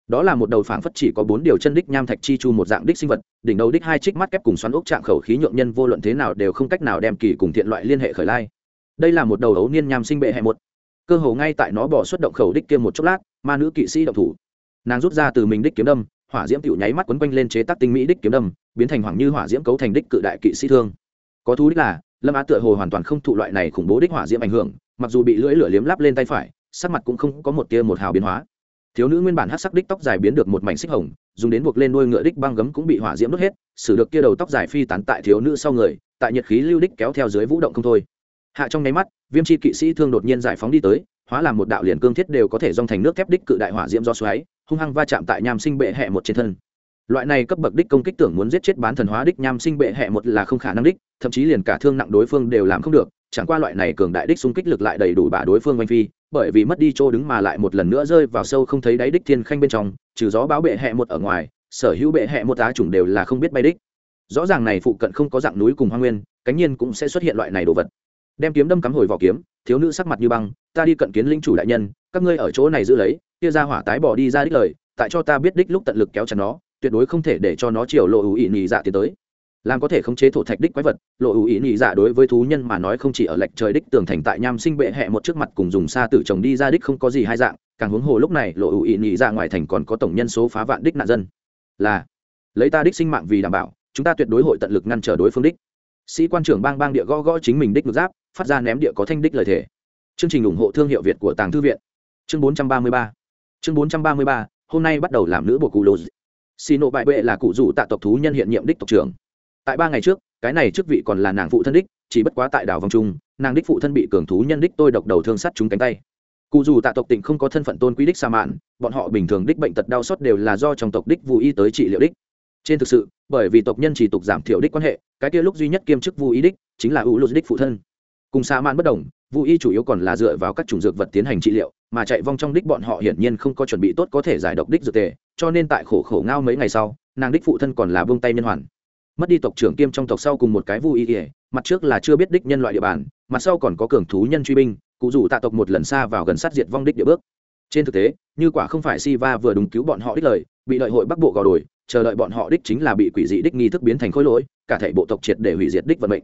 Đó là một đầu phảng phất chỉ có bốn điều chân đích nham thạch chi chu một dạng đích sinh vật, đỉnh đầu đích hai trích mắt kép cùng xoắn ốc trạng khẩu khí nhượng nhân vô luận thế nào đều không cách nào đem kỳ cùng thiện loại liên hệ khởi lai. Đây là một đầu ấu niên nham sinh bệ hệ một. Cơ hồ ngay tại nó bỏ xuất động khẩu đích kia một chốc lát, ma nữ kỵ sĩ động thủ. Nàng rút ra từ mình đích kiếm đâm hỏa diễm tiểu nháy mắt quấn quanh lên chế tác tinh mỹ đích kiếm đâm, biến thành hoàng như hỏa diễm cấu thành đích cự đại kỵ sĩ thương. Có thú đích là, lâm á tựa hồ hoàn toàn không thụ loại này khủng bố đích hỏa diễm ảnh hưởng, mặc dù bị lưỡi lửa liếm lắp lên tay phải, sắc mặt cũng không có một tia một hào biến hóa. Thiếu nữ nguyên bản hắc sắc đích tóc dài biến được một mảnh xích hồng, dùng đến buộc lên đuôi ngựa đích băng gấm cũng bị hỏa diễm đốt hết, xử được kia đầu tóc dài phi tán tại thiếu nữ sau người, tại nhiệt khí lưu đích kéo theo dưới vũ động không thôi. Hạ trong nháy mắt, viêm chi kỵ sĩ thương đột nhiên giải phóng đi tới, hóa làm một đạo liền cương thiết đều có thể dòng thành nước thép đích cự đại hỏa diễm do xoáy hung hăng va chạm tại nham sinh bệ hẹ một trên thân. Loại này cấp bậc đích công kích tưởng muốn giết chết bán thần hóa đích nham sinh bệ hẹ một là không khả năng đích, thậm chí liền cả thương nặng đối phương đều làm không được, chẳng qua loại này cường đại đích xung kích lực lại đầy đủ bả đối phương oanh phi, bởi vì mất đi chỗ đứng mà lại một lần nữa rơi vào sâu không thấy đáy đích thiên khanh bên trong, trừ gió báo bệ hẹ một ở ngoài, sở hữu bệ hẹ một tá chủng đều là không biết bay đích. Rõ ràng này phụ cận không có dạng núi cùng hoa nguyên, cánh nhiên cũng sẽ xuất hiện loại này đồ vật. Đem kiếm đâm cắm hồi vỏ kiếm, thiếu nữ sắc mặt như băng, ta đi cận kiến linh chủ đại nhân, các ngươi ở chỗ này giữ lấy kia ra hỏa tái bỏ đi ra đích lời, tại cho ta biết đích lúc tận lực kéo chặt nó, tuyệt đối không thể để cho nó chiều lộ ủ ỉ nhị dạ tiến tới. Làm có thể khống chế thổ thạch đích quái vật, lộ ủ ý nhị dạ đối với thú nhân mà nói không chỉ ở lệch trời đích tường thành tại nham sinh bệ hẹ một trước mặt cùng dùng xa tử chồng đi ra đích không có gì hai dạng, càng huống hồ lúc này lộ ủ ý nhị dạ ngoài thành còn có tổng nhân số phá vạn đích nạn dân. Là, lấy ta đích sinh mạng vì đảm bảo, chúng ta tuyệt đối hội tận lực ngăn trở đối phương đích. Sĩ quan trưởng bang bang địa gõ gõ chính mình đích ngược giáp, phát ra ném địa có thanh đích lời thể chương trình ủng hộ thương hiệu việt của tàng thư viện. Chương 433 chương 433 hôm nay bắt đầu làm nữ bộ cụ lô xì nộ bại bệ là cụ rủ tạ tộc thú nhân hiện nhiệm đích tộc trưởng. Tại ba ngày trước, cái này chức vị còn là nàng phụ thân đích, chỉ bất quá tại đảo vòng trung, nàng đích phụ thân bị cường thú nhân đích tôi độc đầu thương sắt chúng cánh tay. Cụ dù tạ tộc tỉnh không có thân phận tôn quý đích sa mạn, bọn họ bình thường đích bệnh tật đau xót đều là do trong tộc đích vụ y tới trị liệu đích. Trên thực sự, bởi vì tộc nhân chỉ tục giảm thiểu đích quan hệ, cái kia lúc duy nhất kiêm chức vụ y đích chính là u lô đích phụ thân. Cùng sa mạn bất đồng vụ y chủ yếu còn là dựa vào các chủng dược vật tiến hành trị liệu mà chạy vong trong đích bọn họ hiển nhiên không có chuẩn bị tốt có thể giải độc đích dược tề, cho nên tại khổ khổ ngao mấy ngày sau, nàng đích phụ thân còn là buông tay nhân hoàn. Mất đi tộc trưởng kiêm trong tộc sau cùng một cái vui ý ỉa mặt trước là chưa biết đích nhân loại địa bàn, mặt sau còn có cường thú nhân truy binh, cụ rủ tạ tộc một lần xa vào gần sát diệt vong đích địa bước. Trên thực tế, như quả không phải si va vừa đúng cứu bọn họ đích lời, bị lợi hội bắc bộ gò đồi, chờ đợi bọn họ đích chính là bị quỷ dị đích nghi thức biến thành khối lỗi, cả thể bộ tộc triệt để hủy diệt đích vận mệnh.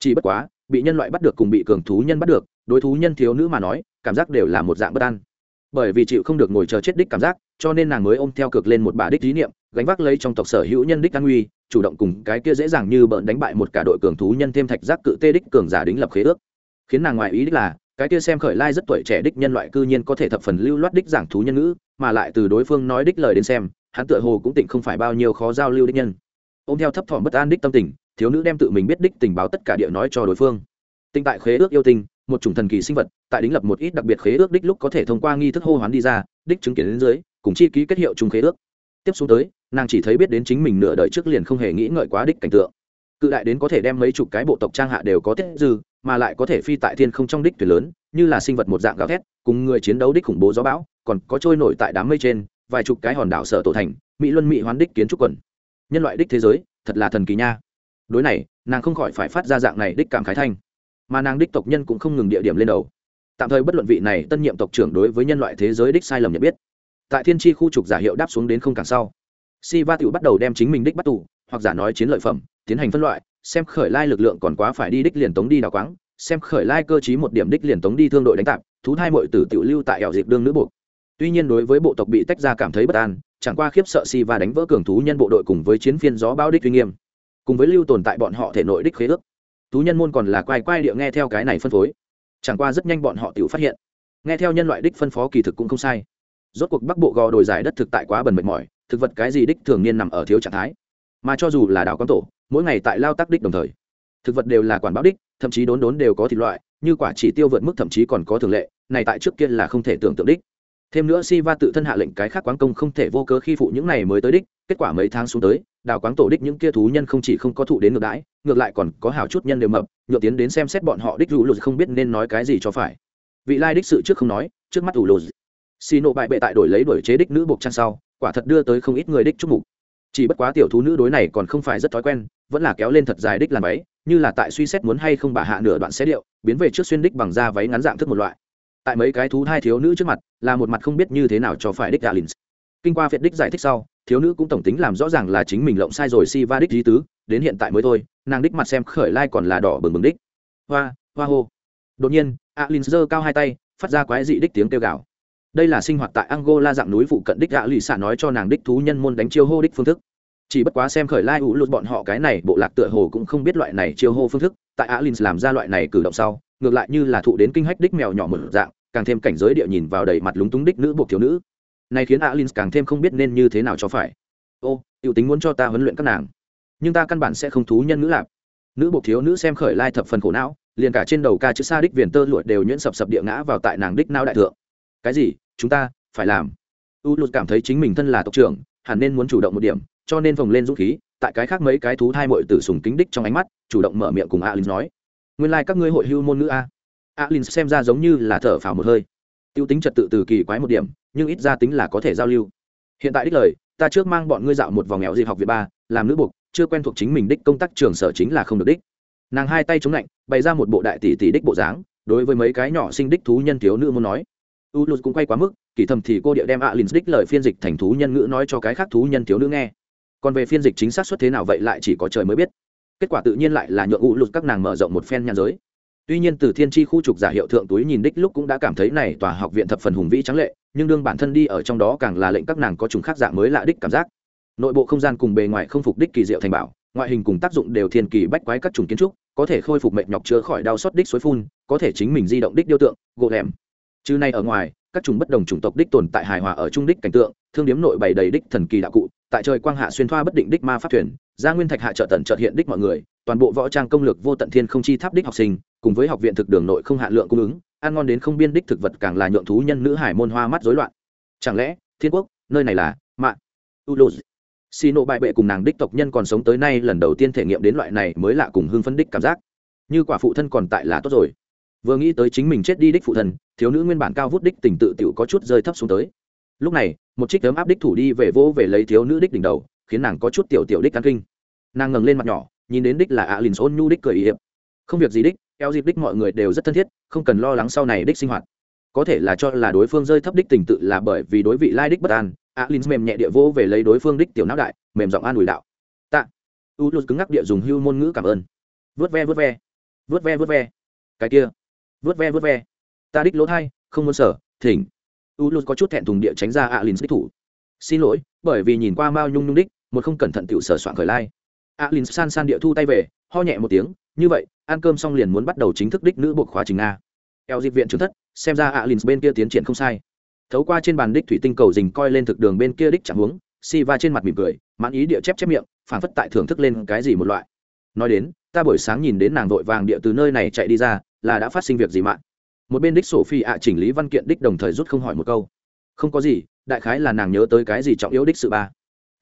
Chỉ bất quá bị nhân loại bắt được cùng bị cường thú nhân bắt được, đối thú nhân thiếu nữ mà nói, cảm giác đều là một dạng bất an. Bởi vì chịu không được ngồi chờ chết đích cảm giác, cho nên nàng mới ôm theo cực lên một bà đích lý niệm, gánh vác lấy trong tộc sở hữu nhân đích an nguy, chủ động cùng cái kia dễ dàng như bợn đánh bại một cả đội cường thú nhân thêm thạch giác cự tê đích cường giả đính lập khế ước. Khiến nàng ngoài ý đích là, cái kia xem khởi lai rất tuổi trẻ đích nhân loại cư nhiên có thể thập phần lưu loát đích giảng thú nhân ngữ, mà lại từ đối phương nói đích lời đến xem, hắn tựa hồ cũng tỉnh không phải bao nhiêu khó giao lưu đích nhân. Ôm theo thấp thỏm bất an đích tâm tình thiếu nữ đem tự mình biết đích tình báo tất cả địa nói cho đối phương. Tinh tại khế ước yêu tinh, một chủng thần kỳ sinh vật, tại đính lập một ít đặc biệt khế ước đích lúc có thể thông qua nghi thức hô hoán đi ra, đích chứng kiến đến dưới, cùng chi ký kết hiệu chung khế ước. Tiếp xuống tới, nàng chỉ thấy biết đến chính mình nửa đời trước liền không hề nghĩ ngợi quá đích cảnh tượng. Cự đại đến có thể đem mấy chục cái bộ tộc trang hạ đều có tiết dư, mà lại có thể phi tại thiên không trong đích tuyệt lớn, như là sinh vật một dạng gào thét, cùng người chiến đấu đích khủng bố gió bão, còn có trôi nổi tại đám mây trên, vài chục cái hòn đảo sở tổ thành, mỹ luân mỹ hoán đích kiến trúc quần. Nhân loại đích thế giới, thật là thần kỳ nha đối này, nàng không khỏi phải phát ra dạng này đích cảm khái thanh. Mà nàng đích tộc nhân cũng không ngừng địa điểm lên đầu. Tạm thời bất luận vị này tân nhiệm tộc trưởng đối với nhân loại thế giới đích sai lầm nhận biết. Tại thiên tri khu trục giả hiệu đáp xuống đến không càng sau. Si va tự bắt đầu đem chính mình đích bắt tù, hoặc giả nói chiến lợi phẩm, tiến hành phân loại, xem khởi lai lực lượng còn quá phải đi đích liền tống đi đào quáng, xem khởi lai cơ chí một điểm đích liền tống đi thương đội đánh tạp, thú hai mọi tử tiểu lưu tại ẻo dịp đương nữ buộc. Tuy nhiên đối với bộ tộc bị tách ra cảm thấy bất an, chẳng qua khiếp sợ si va đánh vỡ cường thú nhân bộ đội cùng với chiến phiên gió bao đích uy nghiêm cùng với lưu tồn tại bọn họ thể nội đích khế ước. Thú nhân môn còn là quay quay địa nghe theo cái này phân phối. Chẳng qua rất nhanh bọn họ tự phát hiện. Nghe theo nhân loại đích phân phó kỳ thực cũng không sai. Rốt cuộc bắc bộ gò đồi dài đất thực tại quá bần mệt mỏi, thực vật cái gì đích thường niên nằm ở thiếu trạng thái. Mà cho dù là đảo quán tổ, mỗi ngày tại lao tác đích đồng thời, thực vật đều là quản báo đích, thậm chí đốn đốn đều có thịt loại, như quả chỉ tiêu vượt mức thậm chí còn có thường lệ, này tại trước kia là không thể tưởng tượng đích thêm nữa si va tự thân hạ lệnh cái khác quán công không thể vô cớ khi phụ những này mới tới đích, kết quả mấy tháng xuống tới, đào quán tổ đích những kia thú nhân không chỉ không có thụ đến ngược đãi, ngược lại còn có hảo chút nhân đều mập nhựa tiến đến xem xét bọn họ đích rủ lụt không biết nên nói cái gì cho phải. Vị lai đích sự trước không nói, trước mắt ủ lụt xì nộ bại bệ tại đổi lấy đổi chế đích nữ buộc trang sau, quả thật đưa tới không ít người đích chúc mục. Chỉ bất quá tiểu thú nữ đối này còn không phải rất thói quen, vẫn là kéo lên thật dài đích làm váy, như là tại suy xét muốn hay không bà hạ nửa đoạn xé điệu, biến về trước xuyên đích bằng da váy ngắn dạng thức một loại tại mấy cái thú hai thiếu nữ trước mặt, là một mặt không biết như thế nào cho phải đích galin kinh qua phiệt đích giải thích sau, thiếu nữ cũng tổng tính làm rõ ràng là chính mình lộng sai rồi si va đích di tứ, đến hiện tại mới thôi, nàng đích mặt xem khởi lai còn là đỏ bừng bừng đích hoa hoa hô. Đột nhiên alin giơ cao hai tay, phát ra quái dị đích tiếng kêu gào. Đây là sinh hoạt tại angola dạng núi phụ cận đích gạ lì xạ nói cho nàng đích thú nhân môn đánh chiêu hô đích phương thức. Chỉ bất quá xem khởi lai ủ lụt bọn họ cái này, bộ lạc tựa hồ cũng không biết loại này chiêu hô phương thức, tại alin làm ra loại này cử động sau, ngược lại như là thụ đến kinh hách đích mèo nhỏ mở dạng càng thêm cảnh giới địa nhìn vào đầy mặt lúng túng đích nữ buộc thiếu nữ. Này khiến alin càng thêm không biết nên như thế nào cho phải. Ô, tiểu tính muốn cho ta huấn luyện các nàng, nhưng ta căn bản sẽ không thú nhân nữ lạp. Nữ buộc thiếu nữ xem khởi lai thập phần khổ não, liền cả trên đầu ca chữ sa đích viền tơ lụa đều nhuyễn sập sập địa ngã vào tại nàng đích não đại thượng. Cái gì? Chúng ta phải làm. U lụt cảm thấy chính mình thân là tộc trưởng, hẳn nên muốn chủ động một điểm, cho nên vòng lên dũng khí, tại cái khác mấy cái thú thai mội tử sùng kính đích trong ánh mắt, chủ động mở miệng cùng alin nói. Nguyên lai các ngươi hội hưu môn nữ a alin xem ra giống như là thở phào một hơi. T i ê u tính trật tự từ kỳ quái một điểm, nhưng ít ra tính là có thể giao lưu. Hiện tại đích lời, ta trước mang bọn ngươi dạo một vòng nghèo dịp học việt ba, làm nữ buộc, chưa quen thuộc chính mình đích công tác trường sở chính là không được đích. Nàng hai tay chống lạnh, bày ra một bộ đại tỷ tỷ đích bộ dáng, đối với mấy cái nhỏ sinh đích thú nhân thiếu nữ muốn nói. U lụt cũng quay quá mức, kỳ thầm thì cô địa đem alin đích lời phiên dịch thành thú nhân ngữ nói cho cái khác thú nhân thiếu nữ nghe. Còn về phiên dịch chính xác suất thế nào vậy lại chỉ có trời mới biết. Kết quả tự nhiên lại là nhượng u lụt các nàng mở rộng một phen nhan giới tuy nhiên từ thiên tri khu trục giả hiệu thượng túi nhìn đích lúc cũng đã cảm thấy này tòa học viện thập phần hùng vĩ trắng lệ, nhưng đương bản thân đi ở trong đó càng là lệnh các nàng có trùng khác dạng mới lạ đích cảm giác. Nội bộ không gian cùng bề ngoài không phục đích kỳ diệu thành bảo, ngoại hình cùng tác dụng đều thiên kỳ bách quái các trùng kiến trúc, có thể khôi phục mệt nhọc chữa khỏi đau xót đích suối phun, có thể chính mình di động đích điêu tượng, gỗ lẻm. Chứ này ở ngoài, các chủng bất đồng chủng tộc đích tồn tại hài hòa ở trung đích cảnh tượng, thương điếm nội bày đầy đích thần kỳ đạo cụ, tại trời quang hạ xuyên thoa bất định đích ma pháp thuyền, gia nguyên thạch hạ trợ tận trợ hiện đích mọi người, toàn bộ võ trang công lược vô tận thiên không chi tháp đích học sinh cùng với học viện thực đường nội không hạn lượng cung ứng, ăn ngon đến không biên đích thực vật càng là nhượng thú nhân nữ hải môn hoa mắt rối loạn. Chẳng lẽ, thiên quốc, nơi này là mạng ulos xì nộ bại bệ cùng nàng đích tộc nhân còn sống tới nay lần đầu tiên thể nghiệm đến loại này mới lạ cùng hưng phân đích cảm giác. Như quả phụ thân còn tại là tốt rồi. Vừa nghĩ tới chính mình chết đi đích phụ thân, thiếu nữ nguyên bản cao vút đích tình tự tiểu có chút rơi thấp xuống tới. Lúc này, một trích tấm áp đích thủ đi về vô về lấy thiếu nữ đích đỉnh đầu, khiến nàng có chút tiểu tiểu đích căn kinh. Nàng ngẩng lên mặt nhỏ, nhìn đến đích là ạ lìn ôn nhu đích cười ý hiệp. Không việc gì đích eo dịp đích mọi người đều rất thân thiết, không cần lo lắng sau này đích sinh hoạt. Có thể là cho là đối phương rơi thấp đích tình tự là bởi vì đối vị lai đích bất an ạ mềm nhẹ địa vô về lấy đối phương đích tiểu não đại, mềm giọng an ủi đạo. Tạ. U lút cứng ngắc địa dùng hưu môn ngữ cảm ơn. Vớt ve vớt ve. Vớt ve vớt ve. Cái kia. Vớt ve vớt ve. Ta đích lỗ thai, không muốn sở, thỉnh. U lút có chút thẹn thùng địa tránh ra alin đích thủ. Xin lỗi, bởi vì nhìn qua mao nhung nhung đích, một không cẩn thận tiểu sở soạn khởi lai alin san san địa thu tay về, ho nhẹ một tiếng, như vậy, ăn cơm xong liền muốn bắt đầu chính thức đích nữ buộc khóa trình nga eo dịp viện trưởng thất, xem ra alin bên kia tiến triển không sai. Thấu qua trên bàn đích thủy tinh cầu dình coi lên thực đường bên kia đích chẳng hướng si va trên mặt mỉm cười, mãn ý địa chép chép miệng phản phất tại thưởng thức lên cái gì một loại. Nói đến, ta buổi sáng nhìn đến nàng vội vàng địa từ nơi này chạy đi ra, là đã phát sinh việc gì mạng một bên đích sổ phi ạ chỉnh lý văn kiện đích đồng thời rút không hỏi một câu. Không có gì, đại khái là nàng nhớ tới cái gì trọng yếu đích sự ba.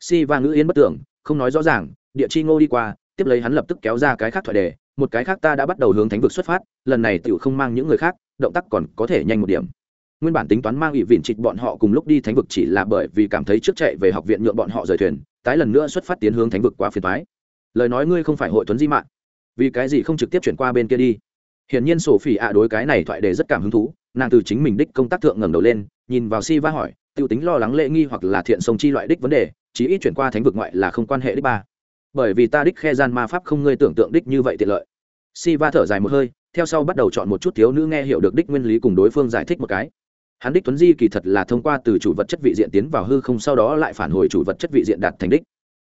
Si Va ngữ yên bất tưởng, không nói rõ ràng địa chi ngô đi qua, tiếp lấy hắn lập tức kéo ra cái khác thoại đề, một cái khác ta đã bắt đầu hướng thánh vực xuất phát, lần này tựu không mang những người khác, động tác còn có thể nhanh một điểm. Nguyên bản tính toán mang ủy vịn trịch bọn họ cùng lúc đi thánh vực chỉ là bởi vì cảm thấy trước chạy về học viện nhượng bọn họ rời thuyền, tái lần nữa xuất phát tiến hướng thánh vực qua phiền thoái lời nói ngươi không phải hội tuấn di mạng. Vì cái gì không trực tiếp chuyển qua bên kia đi? Hiển nhiên sổ phỉ ạ đối cái này thoại đề rất cảm hứng thú, nàng từ chính mình đích công tác thượng ngẩng đầu lên, nhìn vào si va hỏi t i ê u tính lo lắng lễ nghi hoặc là thiện sông chi loại đích vấn đề, chí ít chuyển qua thánh vực ngoại là không quan hệ đích ba bởi vì ta đích khe gian ma pháp không ngươi tưởng tượng đích như vậy tiện lợi. Si va thở dài một hơi, theo sau bắt đầu chọn một chút thiếu nữ nghe hiểu được đích nguyên lý cùng đối phương giải thích một cái. Hắn đích tuấn di kỳ thật là thông qua từ chủ vật chất vị diện tiến vào hư không sau đó lại phản hồi chủ vật chất vị diện đạt thành đích.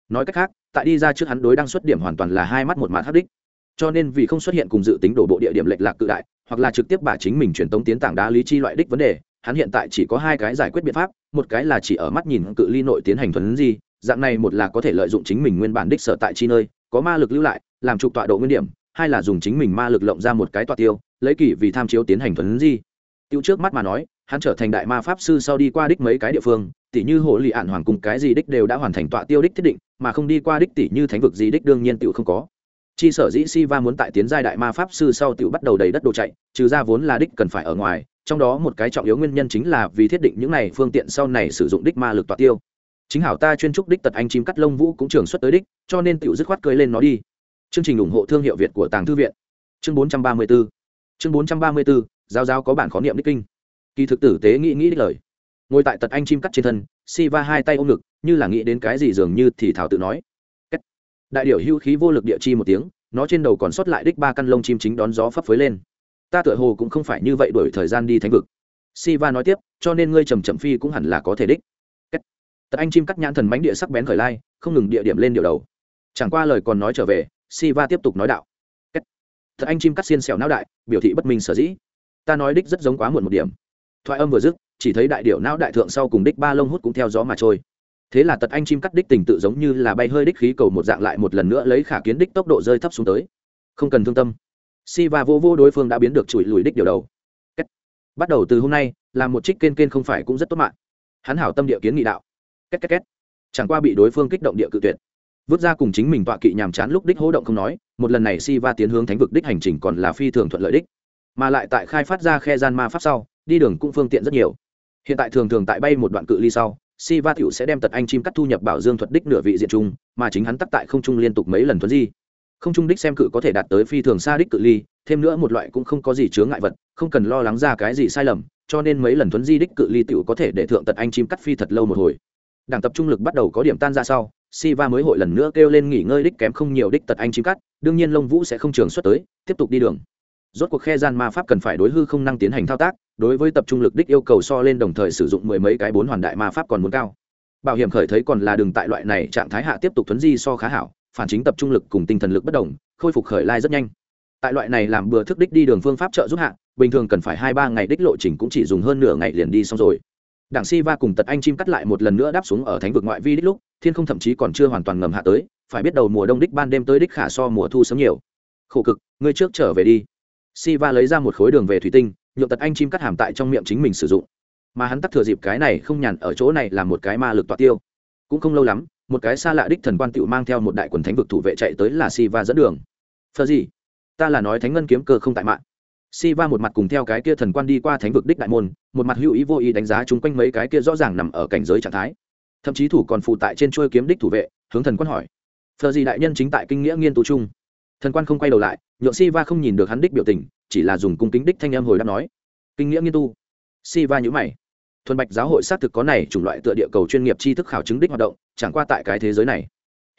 Nói cách khác, tại đi ra trước hắn đối đang xuất điểm hoàn toàn là hai mắt một mặt hắc đích. Cho nên vì không xuất hiện cùng dự tính đổ bộ địa điểm lệch lạc cự đại, hoặc là trực tiếp bà chính mình truyền tống tiến tảng đá lý chi loại đích vấn đề, hắn hiện tại chỉ có hai cái giải quyết biện pháp, một cái là chỉ ở mắt nhìn cự ly nội tiến hành thuấn di dạng này một là có thể lợi dụng chính mình nguyên bản đích sở tại chi nơi, có ma lực lưu lại, làm trục tọa độ nguyên điểm, hai là dùng chính mình ma lực lộng ra một cái tọa tiêu, lấy kỳ vì tham chiếu tiến hành thuấn di. Tiêu trước mắt mà nói, hắn trở thành đại ma pháp sư sau đi qua đích mấy cái địa phương tỷ như hồ lì ạn hoàng cùng cái gì đích đều đã hoàn thành tọa tiêu đích thiết định, mà không đi qua đích tỷ như thánh vực gì đích đương nhiên tiểu không có. Chi sở dĩ si va muốn tại tiến giai đại ma pháp sư sau tiểu bắt đầu đầy đất đồ chạy, trừ ra vốn là đích cần phải ở ngoài, trong đó một cái trọng yếu nguyên nhân chính là vì thiết định những này phương tiện sau này sử dụng đích ma lực tọa tiêu chính hảo ta chuyên trúc đích tật anh chim cắt lông vũ cũng trường xuất tới đích, cho nên tiểu dứt khoát cưới lên nó đi. Chương trình ủng hộ thương hiệu việt của tàng thư viện. Chương 434 chương 434 giao giao có bản khó niệm đích kinh. Kỳ thực tử tế nghĩ nghĩ đích lời. Ngồi tại tật anh chim cắt trên thân si va hai tay ôm ngực, như là nghĩ đến cái gì dường như thì thảo tự nói. Đại điểu hưu khí vô lực địa chi một tiếng, nó trên đầu còn sót lại đích ba căn lông chim chính đón gió phấp phới lên. Ta tựa hồ cũng không phải như vậy đổi thời gian đi thánh vực. Si va nói tiếp, cho nên ngươi trầm trầm phi cũng hẳn là có thể đích tật anh chim cắt nhãn thần mánh địa sắc bén khởi lai, không ngừng địa điểm lên điều đầu. Chẳng qua lời còn nói trở về si va tiếp tục nói đạo. Tật anh chim cắt xiên xẻo não đại, biểu thị bất minh sở dĩ. Ta nói đích rất giống quá muộn một điểm. Thoại âm vừa dứt, chỉ thấy đại điệu não đại thượng sau cùng đích ba lông hút cũng theo gió mà trôi. Thế là tật anh chim cắt đích tình tự giống như là bay hơi đích khí cầu một dạng lại một lần nữa lấy khả kiến đích tốc độ rơi thấp xuống tới. Không cần thương tâm. Si và vô vô đối phương đã biến được chùi lùi đích điều đầu. Bắt đầu từ hôm nay, làm một trích kên kên không phải cũng rất tốt mạng. Hắn hảo tâm địa kiến nghị đạo két két két. Chẳng qua bị đối phương kích động địa cự tuyệt. Vứt ra cùng chính mình tọa kỵ nhàm chán lúc đích hỗ động không nói, một lần này si va tiến hướng thánh vực đích hành trình còn là phi thường thuận lợi đích. Mà lại tại khai phát ra khe gian ma pháp sau, đi đường cũng phương tiện rất nhiều. Hiện tại thường thường tại bay một đoạn cự ly sau, si va tiểu sẽ đem tật anh chim cắt thu nhập bảo dương thuật đích nửa vị diện trung, mà chính hắn tắc tại không trung liên tục mấy lần thuấn di. Không trung đích xem cự có thể đạt tới phi thường xa đích cự ly, thêm nữa một loại cũng không có gì chướng ngại vật, không cần lo lắng ra cái gì sai lầm, cho nên mấy lần thuấn di đích cự ly tiểu có thể để thượng tật anh chim cắt phi thật lâu một hồi đảng tập trung lực bắt đầu có điểm tan ra sau si va mới hội lần nữa kêu lên nghỉ ngơi đích kém không nhiều đích tật anh chim cắt, đương nhiên lông vũ sẽ không trường xuất tới, tiếp tục đi đường. Rốt cuộc khe gian ma pháp cần phải đối hư không năng tiến hành thao tác, đối với tập trung lực đích yêu cầu so lên đồng thời sử dụng mười mấy cái bốn hoàn đại ma pháp còn muốn cao. Bảo hiểm khởi thấy còn là đường tại loại này trạng thái hạ tiếp tục thuấn di so khá hảo, phản chính tập trung lực cùng tinh thần lực bất đồng, khôi phục khởi lai rất nhanh. Tại loại này làm bừa thức đích đi đường phương pháp trợ giúp hạ, bình thường cần phải hai ba ngày đích lộ trình cũng chỉ dùng hơn nửa ngày liền đi xong rồi đảng si va cùng tật anh chim cắt lại một lần nữa đáp xuống ở thánh vực ngoại vi đích lúc, thiên không thậm chí còn chưa hoàn toàn ngầm hạ tới, phải biết đầu mùa đông đích ban đêm tới đích khả so mùa thu sớm nhiều. Khổ cực, ngươi trước trở về đi. Si va lấy ra một khối đường về thủy tinh nhuộm tật anh chim cắt hàm tại trong miệng chính mình sử dụng. Mà hắn tắt thừa dịp cái này không nhàn ở chỗ này làm một cái ma lực tọa tiêu. Cũng không lâu lắm, một cái xa lạ đích thần quan tựu mang theo một đại quần thánh vực thủ vệ chạy tới là si va dẫn đường. Phờ gì? Ta là nói thánh ngân kiếm cơ không tại mạng si va một mặt cùng theo cái kia thần quan đi qua thánh vực đích đại môn, một mặt hữu ý vô ý đánh giá chung quanh mấy cái kia rõ ràng nằm ở cảnh giới trạng thái. Thậm chí thủ còn phụ tại trên chuôi kiếm đích thủ vệ, hướng thần quan hỏi. Thờ gì đại nhân chính tại kinh nghĩa nghiên tu chung? Thần quan không quay đầu lại, nhượng si va không nhìn được hắn đích biểu tình, chỉ là dùng cung kính đích thanh em hồi đáp nói. Kinh nghĩa nghiên tu? Si va nhữ mày. Thuần bạch giáo hội xác thực có này chủng loại tựa địa cầu chuyên nghiệp tri thức khảo chứng đích hoạt động, chẳng qua tại cái thế giới này.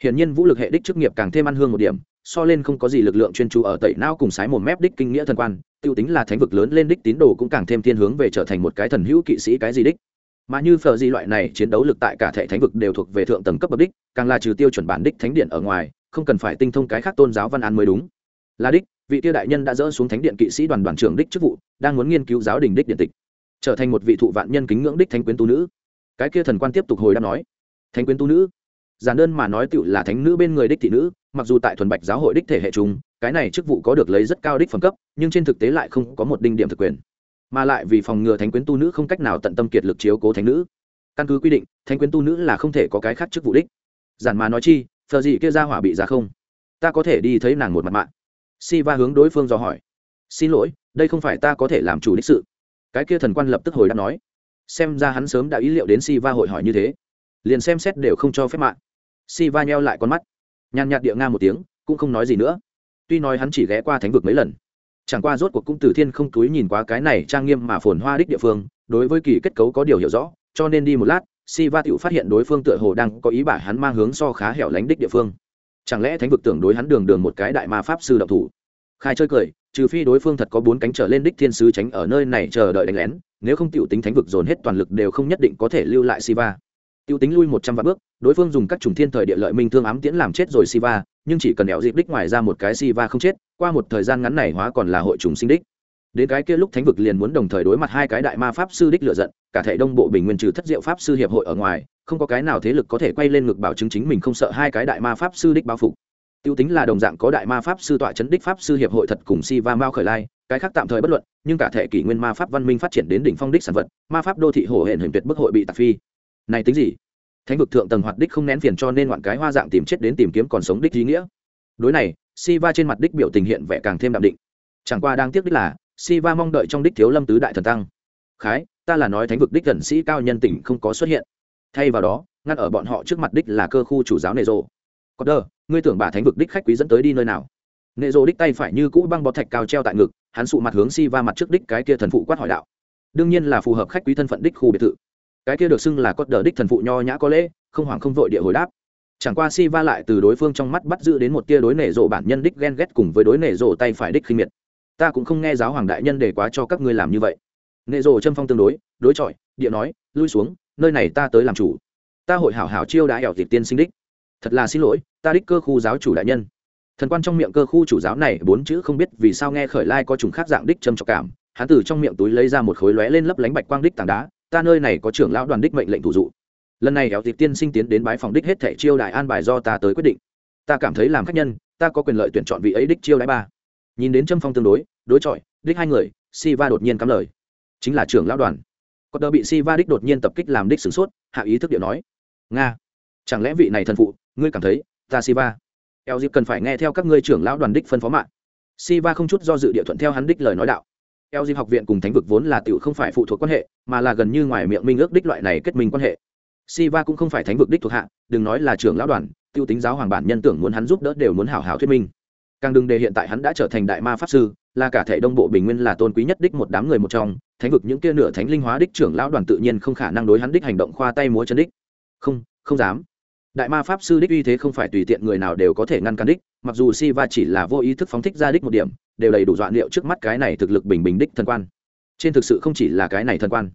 Hiển nhiên vũ lực hệ đích chức nghiệp càng thêm ăn hương một điểm so lên không có gì lực lượng chuyên chú ở tẩy não cùng sái một mép đích kinh nghĩa thần quan, tiêu tính là thánh vực lớn lên đích tín đồ cũng càng thêm thiên hướng về trở thành một cái thần hữu kỵ sĩ cái gì đích. Mà như phờ di loại này chiến đấu lực tại cả thể thánh vực đều thuộc về thượng tầng cấp bậc đích, càng là trừ tiêu chuẩn bản đích thánh điện ở ngoài, không cần phải tinh thông cái khác tôn giáo văn án mới đúng. Là đích, vị tiêu đại nhân đã dỡ xuống thánh điện kỵ sĩ đoàn đoàn trưởng đích chức vụ, đang muốn nghiên cứu giáo đình đích điện tịch, trở thành một vị thụ vạn nhân kính ngưỡng đích thánh quyến tu nữ. Cái kia thần quan tiếp tục hồi đáp nói, thánh quyến tu nữ, giản đơn mà nói tựu là thánh nữ bên người đích thị nữ mặc dù tại thuần bạch giáo hội đích thể hệ chúng cái này chức vụ có được lấy rất cao đích phẩm cấp, nhưng trên thực tế lại không có một đinh điểm thực quyền. Mà lại vì phòng ngừa thánh quyến tu nữ không cách nào tận tâm kiệt lực chiếu cố thánh nữ. Căn cứ quy định, thánh quyến tu nữ là không thể có cái khác chức vụ đích. Giản mà nói chi thờ gì kia ra hỏa bị ra không? Ta có thể đi thấy nàng một mặt mạng si va hướng đối phương dò hỏi, xin lỗi, đây không phải ta có thể làm chủ đích sự. Cái kia thần quan lập tức hồi đáp nói, xem ra hắn sớm đã ý liệu đến si va hội hỏi như thế. Liền xem xét đều không cho phép mạng si va nheo lại con mắt nhàn nhạt địa nga một tiếng, cũng không nói gì nữa. Tuy nói hắn chỉ ghé qua thánh vực mấy lần, chẳng qua rốt cuộc cũng từ thiên không túi nhìn qua cái này trang nghiêm mà phồn hoa đích địa phương, đối với kỳ kết cấu có điều hiểu rõ, cho nên đi một lát, si va tựu phát hiện đối phương tựa hồ đang có ý bả hắn mang hướng so khá hẻo lánh đích địa phương. Chẳng lẽ thánh vực tưởng đối hắn đường đường một cái đại ma pháp sư độc thủ? Khai chơi cười, trừ phi đối phương thật có bốn cánh trở lên đích thiên sứ tránh ở nơi này chờ đợi đánh lén, nếu không tiểu tính thánh vực dồn hết toàn lực đều không nhất định có thể lưu lại siva tiêu tính lui một trăm vạn bước, đối phương dùng các chủng thiên thời địa lợi minh thương ám tiễn làm chết rồi siva, nhưng chỉ cần đẻo dịp đích ngoài ra một cái siva không chết, qua một thời gian ngắn này hóa còn là hội trùng sinh đích. Đến cái kia lúc thánh vực liền muốn đồng thời đối mặt hai cái đại ma pháp sư đích lựa giận, cả thể đông bộ bình nguyên trừ thất diệu pháp sư hiệp hội ở ngoài, không có cái nào thế lực có thể quay lên ngực bảo chứng chính mình không sợ hai cái đại ma pháp sư đích bao phục. Tiêu tính là đồng dạng có đại ma pháp sư tọa chấn đích pháp sư hiệp hội thật cùng si va mao khởi lai, cái khác tạm thời bất luận, nhưng cả thể kỷ nguyên ma pháp văn minh phát triển đến đỉnh phong đích sản vật, ma pháp đô thị hổ hển hình tuyệt bức hội bị tạc phi này tính gì? Thánh vực thượng tầng hoạt đích không nén phiền cho nên ngoạn cái hoa dạng tìm chết đến tìm kiếm còn sống đích ý nghĩa. Đối này si va trên mặt đích biểu tình hiện vẻ càng thêm đạm định. Chẳng qua đang tiếc đích là si va mong đợi trong đích thiếu lâm tứ đại thần tăng. Khái, ta là nói thánh vực đích thần sĩ cao nhân tỉnh không có xuất hiện. Thay vào đó, ngăn ở bọn họ trước mặt đích là cơ khu chủ giáo nệ rộ có đơ ngươi tưởng bà thánh vực đích khách quý dẫn tới đi nơi nào? Nệ rộ đích tay phải như cũ băng bó thạch cao treo tại ngực, hắn sụ mặt hướng si va mặt trước đích cái kia thần phụ quát hỏi đạo. Đương nhiên là phù hợp khách quý thân phận đích khu biệt thự cái kia được xưng là cốt đờ đích thần phụ nho nhã có lễ, không hoảng không vội địa hồi đáp. Chẳng qua si va lại từ đối phương trong mắt bắt giữ đến một tia đối nể rộ bản nhân đích ghen ghét cùng với đối nể rộ tay phải đích khinh miệt. Ta cũng không nghe giáo hoàng đại nhân để quá cho các ngươi làm như vậy. Nệ rộ châm phong tương đối đối chọi, địa nói, lui xuống, nơi này ta tới làm chủ. Ta hội hảo hảo chiêu đã ẻo thịt tiên sinh đích. Thật là xin lỗi, ta đích cơ khu giáo chủ đại nhân. Thần quan trong miệng cơ khu chủ giáo này bốn chữ không biết vì sao nghe khởi lai có trùng khác dạng đích trầm trọc cảm, hắn từ trong miệng túi lấy ra một khối lóe lên lấp lánh bạch quang đích tảng đá ta nơi này có trưởng lão đoàn đích mệnh lệnh thủ dụ. Lần này éo dịp tiên sinh tiến đến bái phòng đích hết thẻ chiêu đại an bài do ta tới quyết định. Ta cảm thấy làm khách nhân, ta có quyền lợi tuyển chọn vị ấy đích chiêu đại ba. Nhìn đến châm phong tương đối đối chọi, đích hai người si va đột nhiên cắm lời. Chính là trưởng lão đoàn. Có đỡ bị si va đích đột nhiên tập kích làm đích sửng sốt, hạ ý thức điệu nói. Nga, chẳng lẽ vị này thần phụ, ngươi cảm thấy, ta si va eo dịp cần phải nghe theo các ngươi trưởng lão đoàn đích phân phó mạng. Si va không chút do dự địa thuận theo hắn đích lời nói đạo eo dịp học viện cùng thánh vực vốn là tiểu không phải phụ thuộc quan hệ, mà là gần như ngoài miệng minh ước đích loại này kết minh quan hệ. Si va cũng không phải thánh vực đích thuộc hạ, đừng nói là trưởng lão đoàn, tiêu tính giáo hoàng bản nhân tưởng muốn hắn giúp đỡ đều muốn hảo hảo thuyết minh. Càng đừng đề hiện tại hắn đã trở thành đại ma pháp sư, là cả thể đông bộ bình nguyên là tôn quý nhất đích một đám người một trong, thánh vực những kia nửa thánh linh hóa đích trưởng lão đoàn tự nhiên không khả năng đối hắn đích hành động khoa tay múa chân đích. Không không dám. Đại ma pháp sư đích uy thế không phải tùy tiện người nào đều có thể ngăn cản đích mặc dù si va chỉ là vô ý thức phóng thích ra đích một điểm, đều đầy đủ dọa liệu trước mắt cái này thực lực bình bình đích thần quan. Trên thực sự không chỉ là cái này thần quan.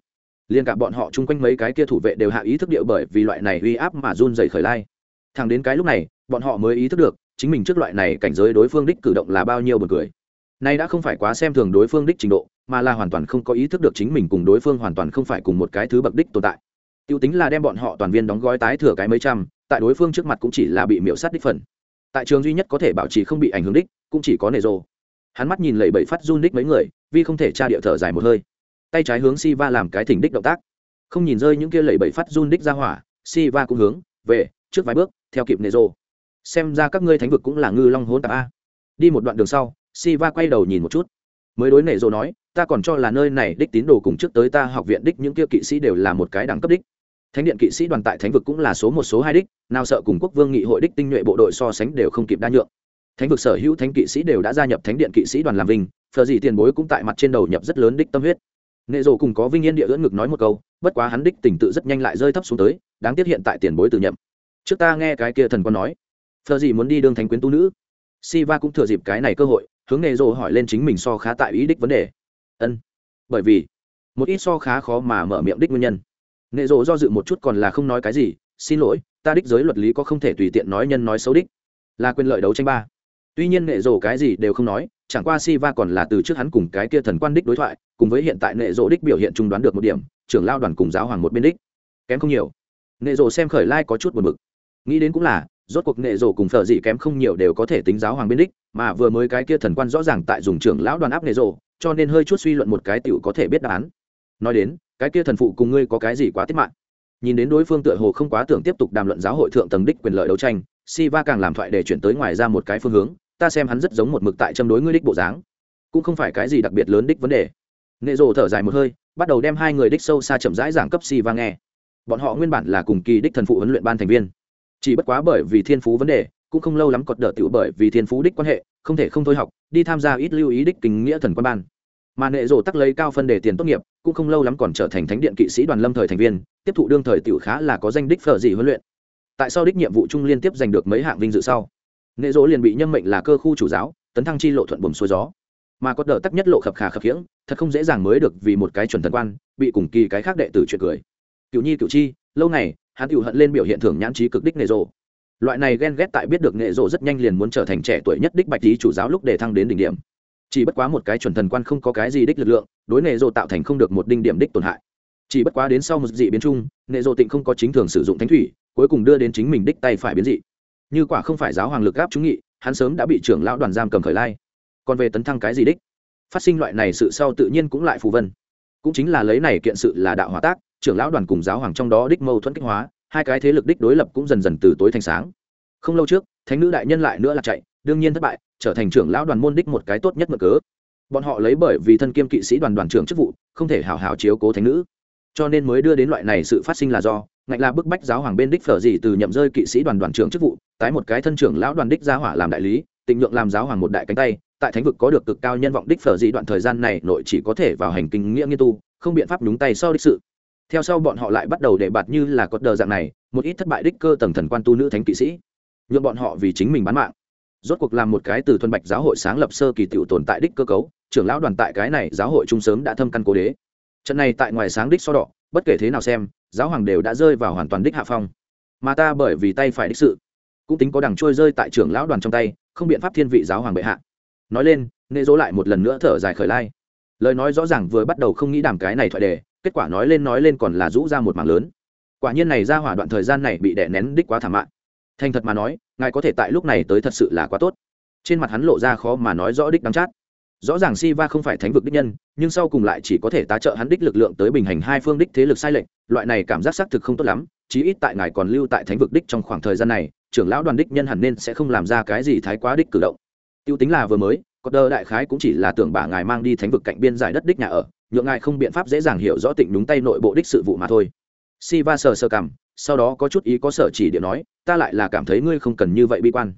Liên cả bọn họ chung quanh mấy cái kia thủ vệ đều hạ ý thức điệu bởi vì loại này uy áp mà run dày khởi lai. Thẳng đến cái lúc này, bọn họ mới ý thức được, chính mình trước loại này cảnh giới đối phương đích cử động là bao nhiêu buồn cười. Nay đã không phải quá xem thường đối phương đích trình độ, mà là hoàn toàn không có ý thức được chính mình cùng đối phương hoàn toàn không phải cùng một cái thứ bậc đích tồn tại. T i ê u tính là đem bọn họ toàn viên đóng gói tái thừa cái mấy trăm, tại đối phương trước mặt cũng chỉ là bị miễu sát đích phần tại trường duy nhất có thể bảo trì không bị ảnh hưởng đích, cũng chỉ có nề rồ hắn mắt nhìn lẩy bẩy phát run đích mấy người, vì không thể tra địa thở dài một hơi. Tay trái hướng si va làm cái thỉnh đích động tác. Không nhìn rơi những kia lẩy bẩy phát run đích ra hỏa si va cũng hướng về trước vài bước, theo kịp nề rồ xem ra các ngươi thánh vực cũng là ngư long hốn tạp a. Đi một đoạn đường sau si va quay đầu nhìn một chút. Mới đối nể rồ nói, ta còn cho là nơi này đích tín đồ cùng trước tới ta học viện đích những kia kỵ sĩ đều là một cái đẳng cấp đích thánh điện kỵ sĩ đoàn tại thánh vực cũng là số một, số hai đích, nào sợ cùng quốc vương nghị hội đích tinh nhuệ bộ đội so sánh đều không kịp đa nhượng. Thánh vực sở hữu thánh kỵ sĩ đều đã gia nhập thánh điện kỵ sĩ đoàn làm vinh, phờ gì tiền bối cũng tại mặt trên đầu nhập rất lớn đích tâm huyết. Nệ rồ cùng có vinh yên địa ưỡn ngực nói một câu, bất quá hắn đích tình tự rất nhanh lại rơi thấp xuống tới, đáng tiếc hiện tại tiền bối từ nhậm. Trước ta nghe cái kia thần con nói, phờ gì muốn đi đương thánh quyến tu nữ? Siva cũng thừa dịp cái này cơ hội, hướng nệ rồ hỏi lên chính mình so khá tại ý đích vấn đề. Ân, bởi vì, một ít so khá khó mà mở miệng đích nguyên nhân nệ rộ do dự một chút còn là không nói cái gì, xin lỗi, ta đích giới luật lý có không thể tùy tiện nói nhân nói xấu đích. Là quyền lợi đấu tranh ba. Tuy nhiên nệ rộ cái gì đều không nói, chẳng qua si va còn là từ trước hắn cùng cái kia thần quan đích đối thoại, cùng với hiện tại nệ rộ đích biểu hiện trung đoán được một điểm, trưởng lao đoàn cùng giáo hoàng một bên đích. Kém không nhiều. Nệ rộ xem khởi lai có chút buồn bực. Nghĩ đến cũng là, rốt cuộc nệ rộ cùng thợ dị kém không nhiều đều có thể tính giáo hoàng bên đích, mà vừa mới cái kia thần quan rõ ràng tại dùng trưởng lão đoàn áp nệ rộ, cho nên hơi chút suy luận một cái tiểu có thể biết đáp án. Nói đến cái kia thần phụ cùng ngươi có cái gì quá tiết mạng? Nhìn đến đối phương tựa hồ không quá tưởng tiếp tục đàm luận giáo hội thượng tầng đích quyền lợi đấu tranh Siva càng làm thoại để chuyển tới ngoài ra một cái phương hướng, ta xem hắn rất giống một mực tại châm đối ngươi đích bộ dáng. Cũng không phải cái gì đặc biệt lớn đích vấn đề. Nệ rộ thở dài một hơi, bắt đầu đem hai người đích sâu xa chậm rãi giảng cấp Siva nghe. Bọn họ nguyên bản là cùng kỳ đích thần phụ huấn luyện ban thành viên. Chỉ bất quá bởi vì thiên phú vấn đề, cũng không lâu lắm cọt đỡ tiểu bởi vì thiên phú đích quan hệ, không thể không thôi học, đi tham gia ít lưu ý đích kính nghĩa thần quan ban mà nệ rổ tắc lấy cao phân đề tiền tốt nghiệp, cũng không lâu lắm còn trở thành thánh điện kỵ sĩ đoàn lâm thời thành viên, tiếp thụ đương thời tiểu khá là có danh đích phở dị huấn luyện. Tại sau đích nhiệm vụ chung liên tiếp giành được mấy hạng vinh dự sau, nệ rỗ liền bị nhâm mệnh là cơ khu chủ giáo, tấn thăng chi lộ thuận buồm xuôi gió. Mà có đỡ tắc nhất lộ khập khà khập khiễng, thật không dễ dàng mới được vì một cái chuẩn thần quan, bị cùng kỳ cái khác đệ tử chuyện cười. Cựu nhi cựu chi, lâu này hắn cựu hận lên biểu hiện thưởng nhãn trí cực đích nệ rộ loại này ghen ghét tại biết được nệ rộ rất nhanh liền muốn trở thành trẻ tuổi nhất đích bạch lý chủ giáo lúc để thăng đến đỉnh điểm chỉ bất quá một cái chuẩn thần quan không có cái gì đích lực lượng, đối nệ rộ tạo thành không được một đinh điểm đích tổn hại. Chỉ bất quá đến sau một dị biến chung, nệ rộ tịnh không có chính thường sử dụng thánh thủy, cuối cùng đưa đến chính mình đích tay phải biến dị. Như quả không phải giáo hoàng lực gáp chú nghị, hắn sớm đã bị trưởng lão đoàn giam cầm khởi lai. Còn về tấn thăng cái gì đích? Phát sinh loại này sự sau tự nhiên cũng lại phù vân. Cũng chính là lấy này kiện sự là đạo hòa tác, trưởng lão đoàn cùng giáo hoàng trong đó đích mâu thuẫn kích hóa, hai cái thế lực đích đối lập cũng dần dần từ tối thành sáng. Không lâu trước, thánh nữ đại nhân lại nữa là chạy đương nhiên thất bại, trở thành trưởng lão đoàn môn đích một cái tốt nhất mở cớ. Bọn họ lấy bởi vì thân kiêm kỵ sĩ đoàn đoàn trưởng chức vụ, không thể hào hào chiếu cố thánh nữ. Cho nên mới đưa đến loại này sự phát sinh là do, ngạnh là bức bách giáo hoàng bên đích phở gì từ nhậm rơi kỵ sĩ đoàn đoàn trưởng chức vụ, tái một cái thân trưởng lão đoàn đích gia hỏa làm đại lý, tình nhượng làm giáo hoàng một đại cánh tay, tại thánh vực có được cực cao nhân vọng đích phở gì đoạn thời gian này nội chỉ có thể vào hành kinh nghĩa nghiên tu, không biện pháp nhúng tay sau đích sự. Theo sau bọn họ lại bắt đầu để bạt như là cột đờ dạng này, một ít thất bại đích cơ tầng thần quan tu nữ thánh kỵ sĩ. Nhượng bọn họ vì chính mình bán mạng rốt cuộc làm một cái từ thuần bạch giáo hội sáng lập sơ kỳ tiểu tồn tại đích cơ cấu, trưởng lão đoàn tại cái này giáo hội trung sớm đã thâm căn cố đế. Trận này tại ngoài sáng đích so đỏ, bất kể thế nào xem, giáo hoàng đều đã rơi vào hoàn toàn đích hạ phong. Mà ta bởi vì tay phải đích sự, cũng tính có đằng trôi rơi tại trưởng lão đoàn trong tay, không biện pháp thiên vị giáo hoàng bệ hạ. Nói lên nê dỗ lại một lần nữa thở dài khởi lai. Lời nói rõ ràng vừa bắt đầu không nghĩ đàm cái này thoại đề, kết quả nói lên nói lên còn là rũ ra một mảng lớn. Quả nhiên này ra hỏa đoạn thời gian này bị đè nén đích quá thảm mạng thành thật mà nói, ngài có thể tại lúc này tới thật sự là quá tốt. Trên mặt hắn lộ ra khó mà nói rõ đích đắm chát. Rõ ràng si va không phải thánh vực đích nhân, nhưng sau cùng lại chỉ có thể tá trợ hắn đích lực lượng tới bình hành hai phương đích thế lực sai lệch. Loại này cảm giác xác thực không tốt lắm, chí ít tại ngài còn lưu tại thánh vực đích trong khoảng thời gian này, trưởng lão đoàn đích nhân hẳn nên sẽ không làm ra cái gì thái quá đích cử động. Tiêu tính là vừa mới, có đơ đại khái cũng chỉ là tưởng bà ngài mang đi thánh vực cạnh biên giải đất đích nhà ở, nhượng ngài không biện pháp dễ dàng hiểu rõ tịnh đúng tay nội bộ đích sự vụ mà thôi si va sờ sờ cảm, sau đó có chút ý có sở chỉ điện nói, ta lại là cảm thấy ngươi không cần như vậy bi quan.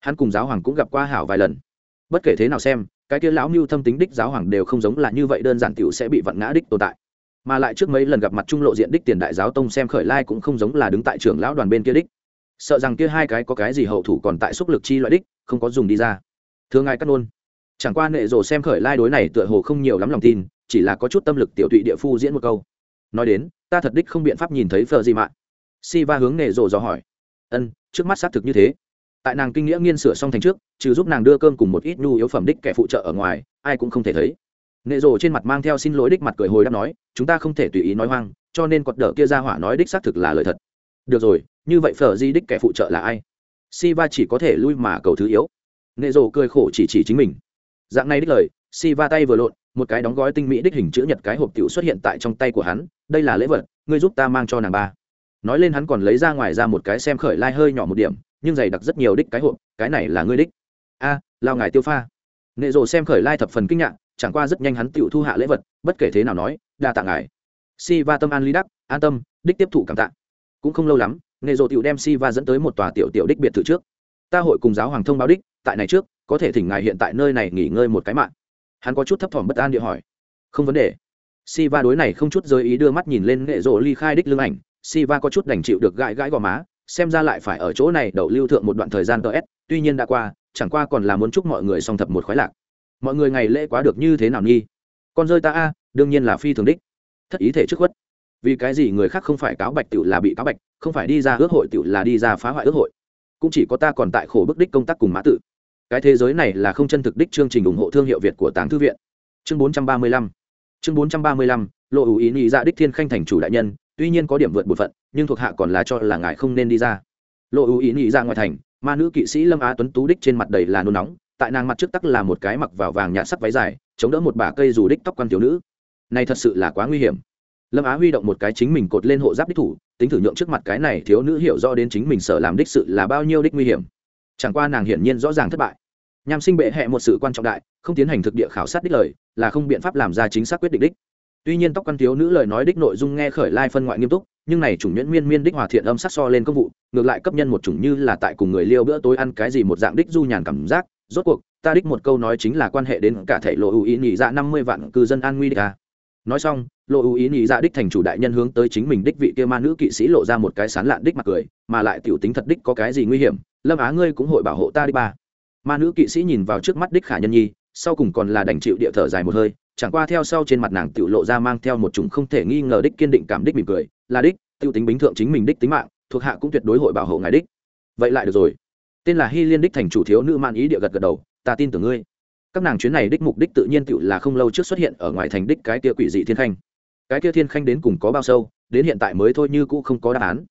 Hắn cùng giáo hoàng cũng gặp qua hảo vài lần. Bất kể thế nào xem, cái kia lão mưu thâm tính đích giáo hoàng đều không giống là như vậy đơn giản tiểu sẽ bị vặn ngã đích tồn tại. Mà lại trước mấy lần gặp mặt trung lộ diện đích tiền đại giáo tông xem khởi lai cũng không giống là đứng tại trưởng lão đoàn bên kia đích. Sợ rằng kia hai cái có cái gì hậu thủ còn tại xúc lực chi loại đích, không có dùng đi ra. Thưa ngài cắt nôn, chẳng qua nệ rồ xem khởi lai đối này tựa hồ không nhiều lắm lòng tin, chỉ là có chút tâm lực tiểu tụy địa phu diễn một câu. Nói đến ta thật đích không biện pháp nhìn thấy phờ gì mạng si va hướng nệ rồ dò hỏi. Ân, trước mắt xác thực như thế. Tại nàng kinh nghĩa nghiên sửa xong thành trước, trừ giúp nàng đưa cơm cùng một ít nhu yếu phẩm đích kẻ phụ trợ ở ngoài, ai cũng không thể thấy. Nệ rồ trên mặt mang theo xin lỗi đích mặt cười hồi đáp nói, chúng ta không thể tùy ý nói hoang, cho nên quật đỡ kia ra hỏa nói đích xác thực là lời thật. Được rồi, như vậy phở di đích kẻ phụ trợ là ai? Si va chỉ có thể lui mà cầu thứ yếu. Nệ rồ cười khổ chỉ chỉ chính mình. Dạng này đích lời si va tay vừa lộn một cái đóng gói tinh mỹ đích hình chữ nhật cái hộp tiểu xuất hiện tại trong tay của hắn, đây là lễ vật, ngươi giúp ta mang cho nàng ba. Nói lên hắn còn lấy ra ngoài ra một cái xem khởi lai hơi nhỏ một điểm, nhưng dày đặc rất nhiều đích cái hộp, cái này là ngươi đích. A, lao ngài tiêu pha. Nệ rồ xem khởi lai thập phần kinh ngạc, chẳng qua rất nhanh hắn tiểu thu hạ lễ vật, bất kể thế nào nói, đa tạ ngài. Si va tâm an lý đắc, an tâm, đích tiếp thụ cảm tạ. Cũng không lâu lắm, nệ rồ tiểu đem si va dẫn tới một tòa tiểu tiểu đích biệt thự trước. Ta hội cùng giáo hoàng thông báo đích, tại này trước, có thể thỉnh ngài hiện tại nơi này nghỉ ngơi một cái mạng hắn có chút thấp thỏm bất an địa hỏi. Không vấn đề. Si va đối này không chút giới ý đưa mắt nhìn lên nghệ rộ ly khai đích lưng ảnh. Si va có chút đành chịu được gãi gãi gò má, xem ra lại phải ở chỗ này đậu lưu thượng một đoạn thời gian ts tuy nhiên đã qua, chẳng qua còn là muốn chúc mọi người song thập một khoái lạc. Mọi người ngày lễ quá được như thế nào nghi? Con rơi ta a, đương nhiên là phi thường đích. Thất ý thể trước khuất. Vì cái gì người khác không phải cáo bạch tựu là bị cáo bạch, không phải đi ra ước hội tựu là đi ra phá hoại ước hội. Cũng chỉ có ta còn tại khổ bức đích công tác cùng mã tự cái thế giới này là không chân thực đích chương trình ủng hộ thương hiệu việt của tàng thư viện. Chương 435 chương 435 lộ ủ ý nghĩ ra dạ đích thiên khanh thành chủ đại nhân, tuy nhiên có điểm vượt bột phận, nhưng thuộc hạ còn là cho là ngài không nên đi ra. Lộ ủ ý nghĩ ra dạ ngoài thành, ma nữ kỵ sĩ lâm á tuấn tú đích trên mặt đầy là nôn nóng, tại nàng mặt trước tắc là một cái mặc vào vàng nhạt sắc váy dài, chống đỡ một bả cây dù đích tóc quan thiếu nữ. Này thật sự là quá nguy hiểm. Lâm á huy động một cái chính mình cột lên hộ giáp đích thủ, tính thử nhượng trước mặt cái này thiếu nữ hiểu rõ đến chính mình sợ làm đích sự là bao nhiêu đích nguy hiểm. Chẳng qua nàng hiển nhiên rõ ràng thất bại nham sinh bệ hẹ một sự quan trọng đại, không tiến hành thực địa khảo sát đích lời, là không biện pháp làm ra chính xác quyết định đích tuy nhiên tóc quan thiếu nữ lời nói đích nội dung nghe khởi lai phân ngoại nghiêm túc, nhưng này chủng nhuyễn miên miên đích hòa thiện âm sắc so lên công vụ, ngược lại cấp nhân một chủng như là tại cùng người liêu bữa tối ăn cái gì một dạng đích du nhàn cảm giác, rốt cuộc, ta đích một câu nói chính là quan hệ đến cả thể lộ ưu ý nhị dạ năm mươi vạn cư dân an nguy đích à. nói xong lộ ưu ý nhị dạ đích thành chủ đại nhân hướng tới chính mình đích vị kia ma nữ kỵ sĩ lộ ra một cái sán lạn đích mặt cười, mà lại tiểu tính thật đích có cái gì nguy hiểm, lâm á ngươi cũng hội bảo hộ ta đi ba ma nữ kỵ sĩ nhìn vào trước mắt đích khả nhân nhi, sau cùng còn là đành chịu địa thở dài một hơi, chẳng qua theo sau trên mặt nàng tự lộ ra mang theo một chủng không thể nghi ngờ đích kiên định cảm đích mỉm cười, là đích, tiêu tính bính thượng chính mình đích tính mạng, thuộc hạ cũng tuyệt đối hội bảo hộ ngài đích. Vậy lại được rồi. Tên là hy liên đích thành chủ thiếu nữ man ý địa gật gật đầu, ta tin tưởng ngươi. Các nàng chuyến này đích mục đích tự nhiên tự là không lâu trước xuất hiện ở ngoài thành đích cái tia quỷ dị thiên khanh. Cái tia thiên khanh đến cùng có bao sâu, đến hiện tại mới thôi như cũ không có đáp án.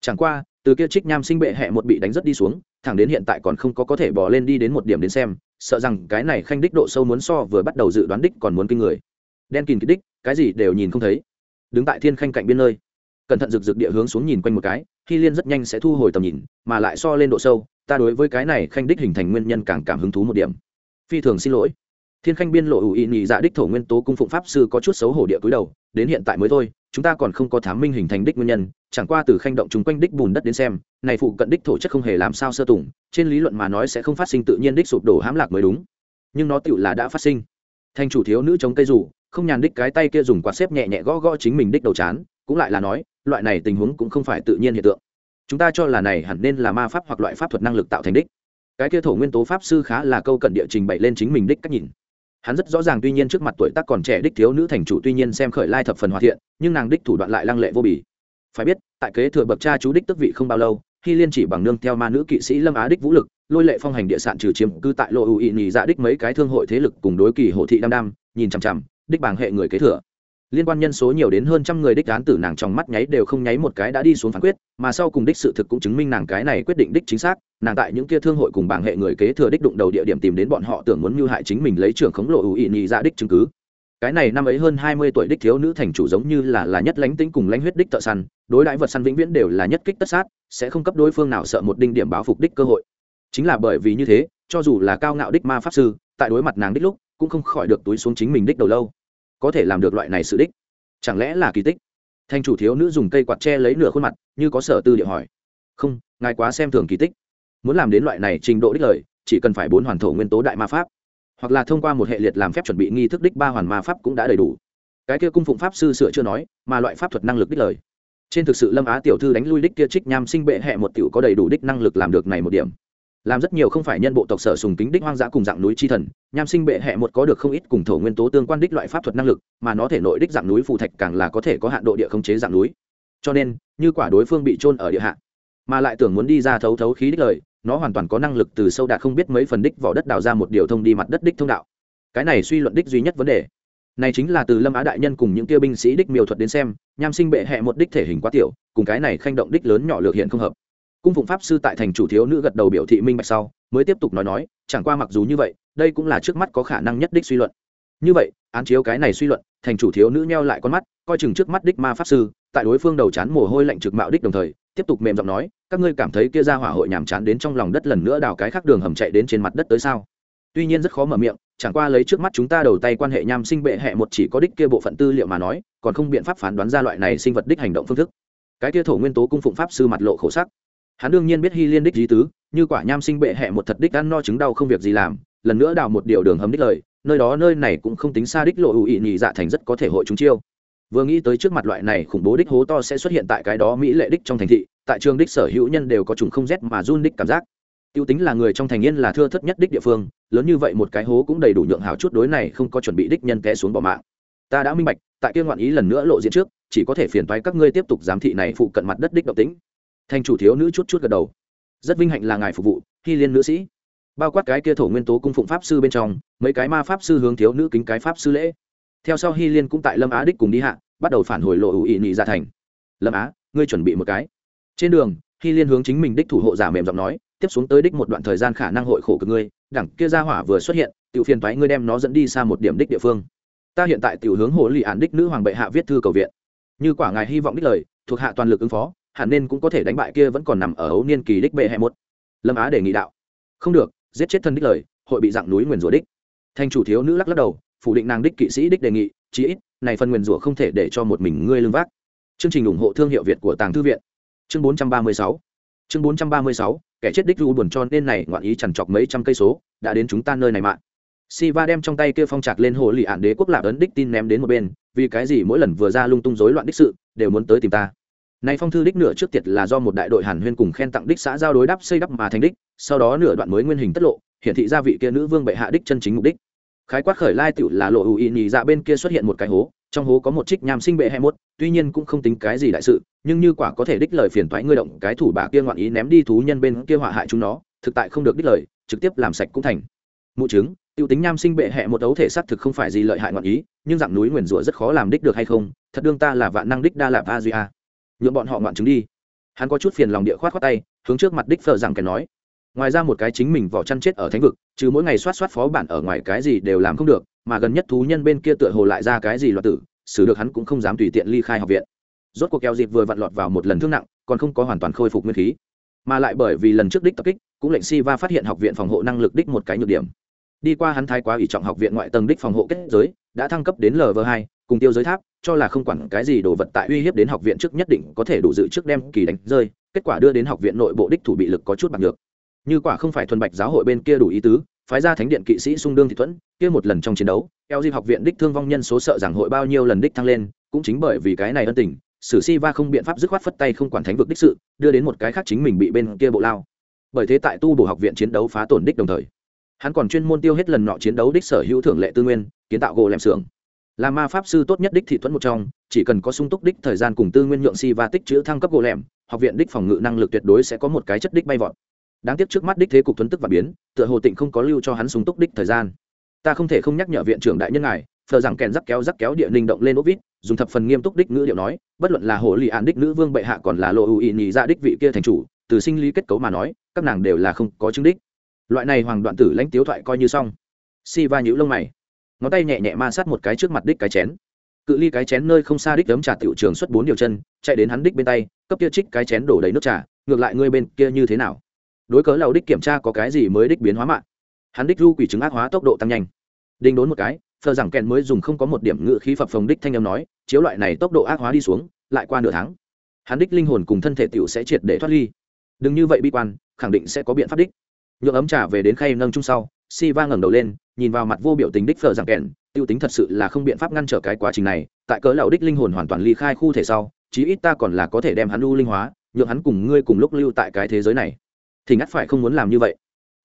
Chẳng qua từ kia trích nham sinh bệ hẹ một bị đánh rất đi xuống, thẳng đến hiện tại còn không có có thể bỏ lên đi đến một điểm đến xem, sợ rằng cái này khanh đích độ sâu muốn so vừa bắt đầu dự đoán đích còn muốn kinh người. Đen kìn kích đích, cái gì đều nhìn không thấy. Đứng tại thiên khanh cạnh biên nơi, cẩn thận rực rực địa hướng xuống nhìn quanh một cái khi liên rất nhanh sẽ thu hồi tầm nhìn, mà lại so lên độ sâu, ta đối với cái này khanh đích hình thành nguyên nhân càng cảm hứng thú một điểm. Phi thường xin lỗi thiên khanh biên lộ ủ ý nhị dạ đích thổ nguyên tố cung phụng pháp sư có chút xấu hổ địa cúi đầu, đến hiện tại mới thôi, chúng ta còn không có thám minh hình thành đích nguyên nhân, chẳng qua từ khanh động chúng quanh đích bùn đất đến xem, này phụ cận đích thổ chất không hề làm sao sơ tùng, trên lý luận mà nói sẽ không phát sinh tự nhiên đích sụp đổ hãm lạc mới đúng. Nhưng nó tựu là đã phát sinh. Thành chủ thiếu nữ chống cây rủ, không nhàn đích cái tay kia dùng quạt xếp nhẹ nhẹ gõ gõ chính mình đích đầu chán, cũng lại là nói, loại này tình huống cũng không phải tự nhiên hiện tượng. Chúng ta cho là này hẳn nên là ma pháp hoặc loại pháp thuật năng lực tạo thành đích. Cái kia thổ nguyên tố pháp sư khá là câu cận địa trình bày lên chính mình đích cách nhìn hắn rất rõ ràng tuy nhiên trước mặt tuổi tác còn trẻ đích thiếu nữ thành chủ tuy nhiên xem khởi lai thập phần hòa thiện, nhưng nàng đích thủ đoạn lại lăng lệ vô bỉ phải biết, tại kế thừa bậc cha chú đích tức vị không bao lâu khi liên chỉ bằng nương theo ma nữ kỵ sĩ lâm á đích vũ lực, lôi lệ phong hành địa sản trừ chiếm cư tại lộ ưu ị nhì dạ đích mấy cái thương hội thế lực cùng đối kỳ hộ thị đam đam, nhìn chằm chằm, đích bảng hệ người kế thừa liên quan nhân số nhiều đến hơn trăm người đích án tử nàng trong mắt nháy đều không nháy một cái đã đi xuống phán quyết, mà sau cùng đích sự thực cũng chứng minh nàng cái này quyết định đích chính xác, nàng tại những kia thương hội cùng bảng hệ người kế thừa đích đụng đầu địa điểm tìm đến bọn họ tưởng muốn mưu hại chính mình lấy trưởng khống lộ ưu ị nhị ra đích chứng cứ. Cái này năm ấy hơn hai mươi tuổi đích thiếu nữ thành chủ giống như là là nhất lánh tính cùng lãnh huyết đích thợ săn, đối đãi vật săn vĩnh viễn đều là nhất kích tất sát, sẽ không cấp đối phương nào sợ một đinh điểm báo phục đích cơ hội. Chính là bởi vì như thế, cho dù là cao ngạo đích ma pháp sư, tại đối mặt nàng đích lúc, cũng không khỏi được túi xuống chính mình đích đầu lâu có thể làm được loại này sự đích? Chẳng lẽ là kỳ tích? Thành chủ thiếu nữ dùng cây quạt tre lấy nửa khuôn mặt, như có sở tư địa hỏi. Không, ngài quá xem thường kỳ tích. Muốn làm đến loại này trình độ đích lời, chỉ cần phải bốn hoàn thổ nguyên tố đại ma pháp. Hoặc là thông qua một hệ liệt làm phép chuẩn bị nghi thức đích ba hoàn ma pháp cũng đã đầy đủ. Cái kia cung phụng pháp sư sửa chưa nói, mà loại pháp thuật năng lực đích lời. Trên thực sự lâm á tiểu thư đánh lui đích kia trích nham sinh bệ hẹ một tiểu có đầy đủ đích năng lực làm được này một điểm làm rất nhiều không phải nhân bộ tộc sở sùng kính đích hoang dã cùng dạng núi chi thần, nham sinh bệ hẹ một có được không ít cùng thổ nguyên tố tương quan đích loại pháp thuật năng lực, mà nó thể nội đích dạng núi phù thạch càng là có thể có hạn độ địa không chế dạng núi. Cho nên, như quả đối phương bị trôn ở địa hạ, mà lại tưởng muốn đi ra thấu thấu khí đích lời, nó hoàn toàn có năng lực từ sâu đạt không biết mấy phần đích vỏ đất đào ra một điều thông đi mặt đất đích thông đạo. Cái này suy luận đích duy nhất vấn đề. Này chính là từ lâm á đại nhân cùng những kia binh sĩ đích miêu thuật đến xem, nham sinh bệ hẹ một đích thể hình quá tiểu, cùng cái này khanh động đích lớn nhỏ lược hiện không hợp cung phụng pháp sư tại thành chủ thiếu nữ gật đầu biểu thị minh bạch sau, mới tiếp tục nói nói, chẳng qua mặc dù như vậy, đây cũng là trước mắt có khả năng nhất đích suy luận. Như vậy, án chiếu cái này suy luận, thành chủ thiếu nữ nheo lại con mắt, coi chừng trước mắt đích ma pháp sư, tại đối phương đầu chán mồ hôi lạnh trực mạo đích đồng thời, tiếp tục mềm giọng nói, các ngươi cảm thấy kia ra hỏa hội nhàm chán đến trong lòng đất lần nữa đào cái khác đường hầm chạy đến trên mặt đất tới sao? Tuy nhiên rất khó mở miệng, chẳng qua lấy trước mắt chúng ta đầu tay quan hệ nham sinh bệ hẹ một chỉ có đích kia bộ phận tư liệu mà nói, còn không biện pháp phán đoán ra loại này sinh vật đích hành động phương thức. Cái kia thổ nguyên tố cung phụng pháp sư mặt lộ khổ sắc hắn đương nhiên biết hy liên đích di tứ, như quả nham sinh bệ hẹ một thật đích ăn no chứng đau không việc gì làm, lần nữa đào một điều đường hầm đích lời, nơi đó nơi này cũng không tính xa đích lộ ủ ị nhị dạ thành rất có thể hội chúng chiêu. Vừa nghĩ tới trước mặt loại này khủng bố đích hố to sẽ xuất hiện tại cái đó mỹ lệ đích trong thành thị, tại trường đích sở hữu nhân đều có trùng không rét mà run đích cảm giác. Tiêu tính là người trong thành yên là thưa thất nhất đích địa phương, lớn như vậy một cái hố cũng đầy đủ nhượng hào chút đối này không có chuẩn bị đích nhân té xuống bỏ mạng. Ta đã minh bạch, tại kia ngoạn ý lần nữa lộ diện trước, chỉ có thể phiền thoái các ngươi tiếp tục giám thị này phụ cận mặt đất đích độc tính thành chủ thiếu nữ chút chút gật đầu. Rất vinh hạnh là ngài phục vụ, hy liên nữ sĩ. Bao quát cái kia thổ nguyên tố cung phụng pháp sư bên trong, mấy cái ma pháp sư hướng thiếu nữ kính cái pháp sư lễ. Theo sau hy liên cũng tại lâm á đích cùng đi hạ, bắt đầu phản hồi lộ ủ ỵ nị ra thành. Lâm á, ngươi chuẩn bị một cái. Trên đường, hy liên hướng chính mình đích thủ hộ giả mềm giọng nói, tiếp xuống tới đích một đoạn thời gian khả năng hội khổ cực ngươi, đẳng kia ra hỏa vừa xuất hiện, tiểu phiền thoái ngươi đem nó dẫn đi xa một điểm đích địa phương. Ta hiện tại tiểu hướng hồ lì ản đích nữ hoàng bệ hạ viết thư cầu viện. Như quả ngài hy vọng đích lời, thuộc hạ toàn lực ứng phó hẳn nên cũng có thể đánh bại kia vẫn còn nằm ở ấu niên kỳ đích bệ hệ một. Lâm á đề nghị đạo. Không được giết chết thân đích lời hội bị dạng núi nguyền rủa đích. Thành chủ thiếu nữ lắc lắc đầu phủ định nàng đích kỵ sĩ đích đề nghị chí ít này phần nguyền rủa không thể để cho một mình ngươi lương vác. Chương trình ủng hộ thương hiệu việt của tàng thư viện. Chương 436 chương 436 kẻ chết đích ru buồn cho nên này ngoạn ý chằn chọc mấy trăm cây số đã đến chúng ta nơi này mạng Siva đem trong tay kia phong trạc lên hồ lì ản đế quốc lạc ấn đích tin ném đến một bên, vì cái gì mỗi lần vừa ra lung tung rối loạn đích sự, đều muốn tới tìm ta. Này phong thư đích nửa trước tiệt là do một đại đội Hàn Huyên cùng khen tặng đích xã giao đối đáp xây đắp mà thành đích, sau đó nửa đoạn mới nguyên hình tất lộ, hiển thị ra vị kia nữ vương bệ hạ đích chân chính mục đích. Khái quát khởi lai tiểu là lộ ui nhì dạ bên kia xuất hiện một cái hố, trong hố có một trích nham sinh bệ hai mốt, tuy nhiên cũng không tính cái gì đại sự, nhưng như quả có thể đích lời phiền toái ngươi động cái thủ bà kia ngoạn ý ném đi thú nhân bên kia họa hại chúng nó, thực tại không được đích lời, trực tiếp làm sạch cũng thành. Mụ chứng, tiêu tính nham sinh bệ hệ một đấu thể xác thực không phải gì lợi hại ngoạn ý, nhưng dạng núi nguyền rủa rất khó làm đích được hay không, thật đương ta là vạn năng đích đa lạp a duy a nhượng bọn họ ngoạn chứng đi. Hắn có chút phiền lòng địa khoát khoát tay, hướng trước mặt đích phờ rằng kẻ nói. Ngoài ra một cái chính mình vỏ chăn chết ở thánh vực chứ mỗi ngày soát soát phó bản ở ngoài cái gì đều làm không được, mà gần nhất thú nhân bên kia tựa hồ lại ra cái gì loạt tử, xử được hắn cũng không dám tùy tiện ly khai học viện. Rốt cuộc keo dịp vừa vặn lọt vào một lần thương nặng, còn không có hoàn toàn khôi phục nguyên khí. Mà lại bởi vì lần trước đích tập kích, cũng lệnh si va phát hiện học viện phòng hộ năng lực đích một cái nhược điểm. Đi qua hắn thái quá ủy trọng học viện ngoại tầng đích phòng hộ kết giới, đã thăng cấp đến lv hai cùng tiêu giới tháp, cho là không quản cái gì đồ vật tại uy hiếp đến học viện trước nhất định có thể đủ dự trước đem kỳ đánh rơi, kết quả đưa đến học viện nội bộ đích thủ bị lực có chút bằng được như quả không phải thuần bạch giáo hội bên kia đủ ý tứ, phái ra thánh điện kỵ sĩ sung đương thị thuẫn, kia một lần trong chiến đấu, eo di học viện đích thương vong nhân số sợ rằng hội bao nhiêu lần đích thăng lên, cũng chính bởi vì cái này ân tình, sử si va không biện pháp dứt khoát phất tay không quản thánh vực đích sự, đưa đến một cái khác chính mình bị bên kia bộ lao. Bởi thế tại tu bổ học viện chiến đấu phá tổn đích đồng thời, hắn còn chuyên môn tiêu hết lần nọ chiến đấu đích sở hữu thưởng lệ tư nguyên, kiến tạo gỗ lẻm xưởng là ma pháp sư tốt nhất đích thị thuẫn một trong, chỉ cần có sung túc đích thời gian cùng tư nguyên nhượng si và tích chữ thăng cấp gỗ lẻm, học viện đích phòng ngự năng lực tuyệt đối sẽ có một cái chất đích bay vọt. Đáng tiếc trước mắt đích thế cục thuấn tức và biến, tựa hồ tịnh không có lưu cho hắn sung túc đích thời gian. Ta không thể không nhắc nhở viện trưởng đại nhân ngài phờ rằng kèn rắc kéo rắc kéo địa linh động lên ốc vít, dùng thập phần nghiêm túc đích ngữ điệu nói, bất luận là hồ lì an đích nữ vương bệ hạ còn là lộ ưu ý nhị ra đích vị kia thành chủ, từ sinh lý kết cấu mà nói, các nàng đều là không có chứng đích. Loại này hoàng đoạn tử lãnh tiếu thoại coi như xong. Si va nhữ lông mày ngón tay nhẹ nhẹ ma sát một cái trước mặt đích cái chén. Cự ly cái chén nơi không xa đích đấm trà tiểu trường xuất bốn điều chân, chạy đến hắn đích bên tay, cấp kia trích cái chén đổ đầy nước trà, ngược lại ngươi bên kia như thế nào? Đối cớ lầu đích kiểm tra có cái gì mới đích biến hóa mạng? Hắn đích du quỷ chứng ác hóa tốc độ tăng nhanh. Đinh đốn một cái thờ rằng kèn mới dùng không có một điểm ngự khí phập phồng đích thanh âm nói, chiếu loại này tốc độ ác hóa đi xuống, lại qua nửa tháng, hắn đích linh hồn cùng thân thể tiểu sẽ triệt để thoát ly. Đừng như vậy bi quan, khẳng định sẽ có biện pháp đích. Nhượng ấm trà về đến khay nâng chung sau si va ngẩng đầu lên nhìn vào mặt vô biểu tình đích phở rằng kèn, tiêu tính thật sự là không biện pháp ngăn trở cái quá trình này, tại cỡ lão đích linh hồn hoàn toàn ly khai khu thể sau, chí ít ta còn là có thể đem hắn lưu linh hóa, nhượng hắn cùng ngươi cùng lúc lưu tại cái thế giới này. Thì ngắt phải không muốn làm như vậy.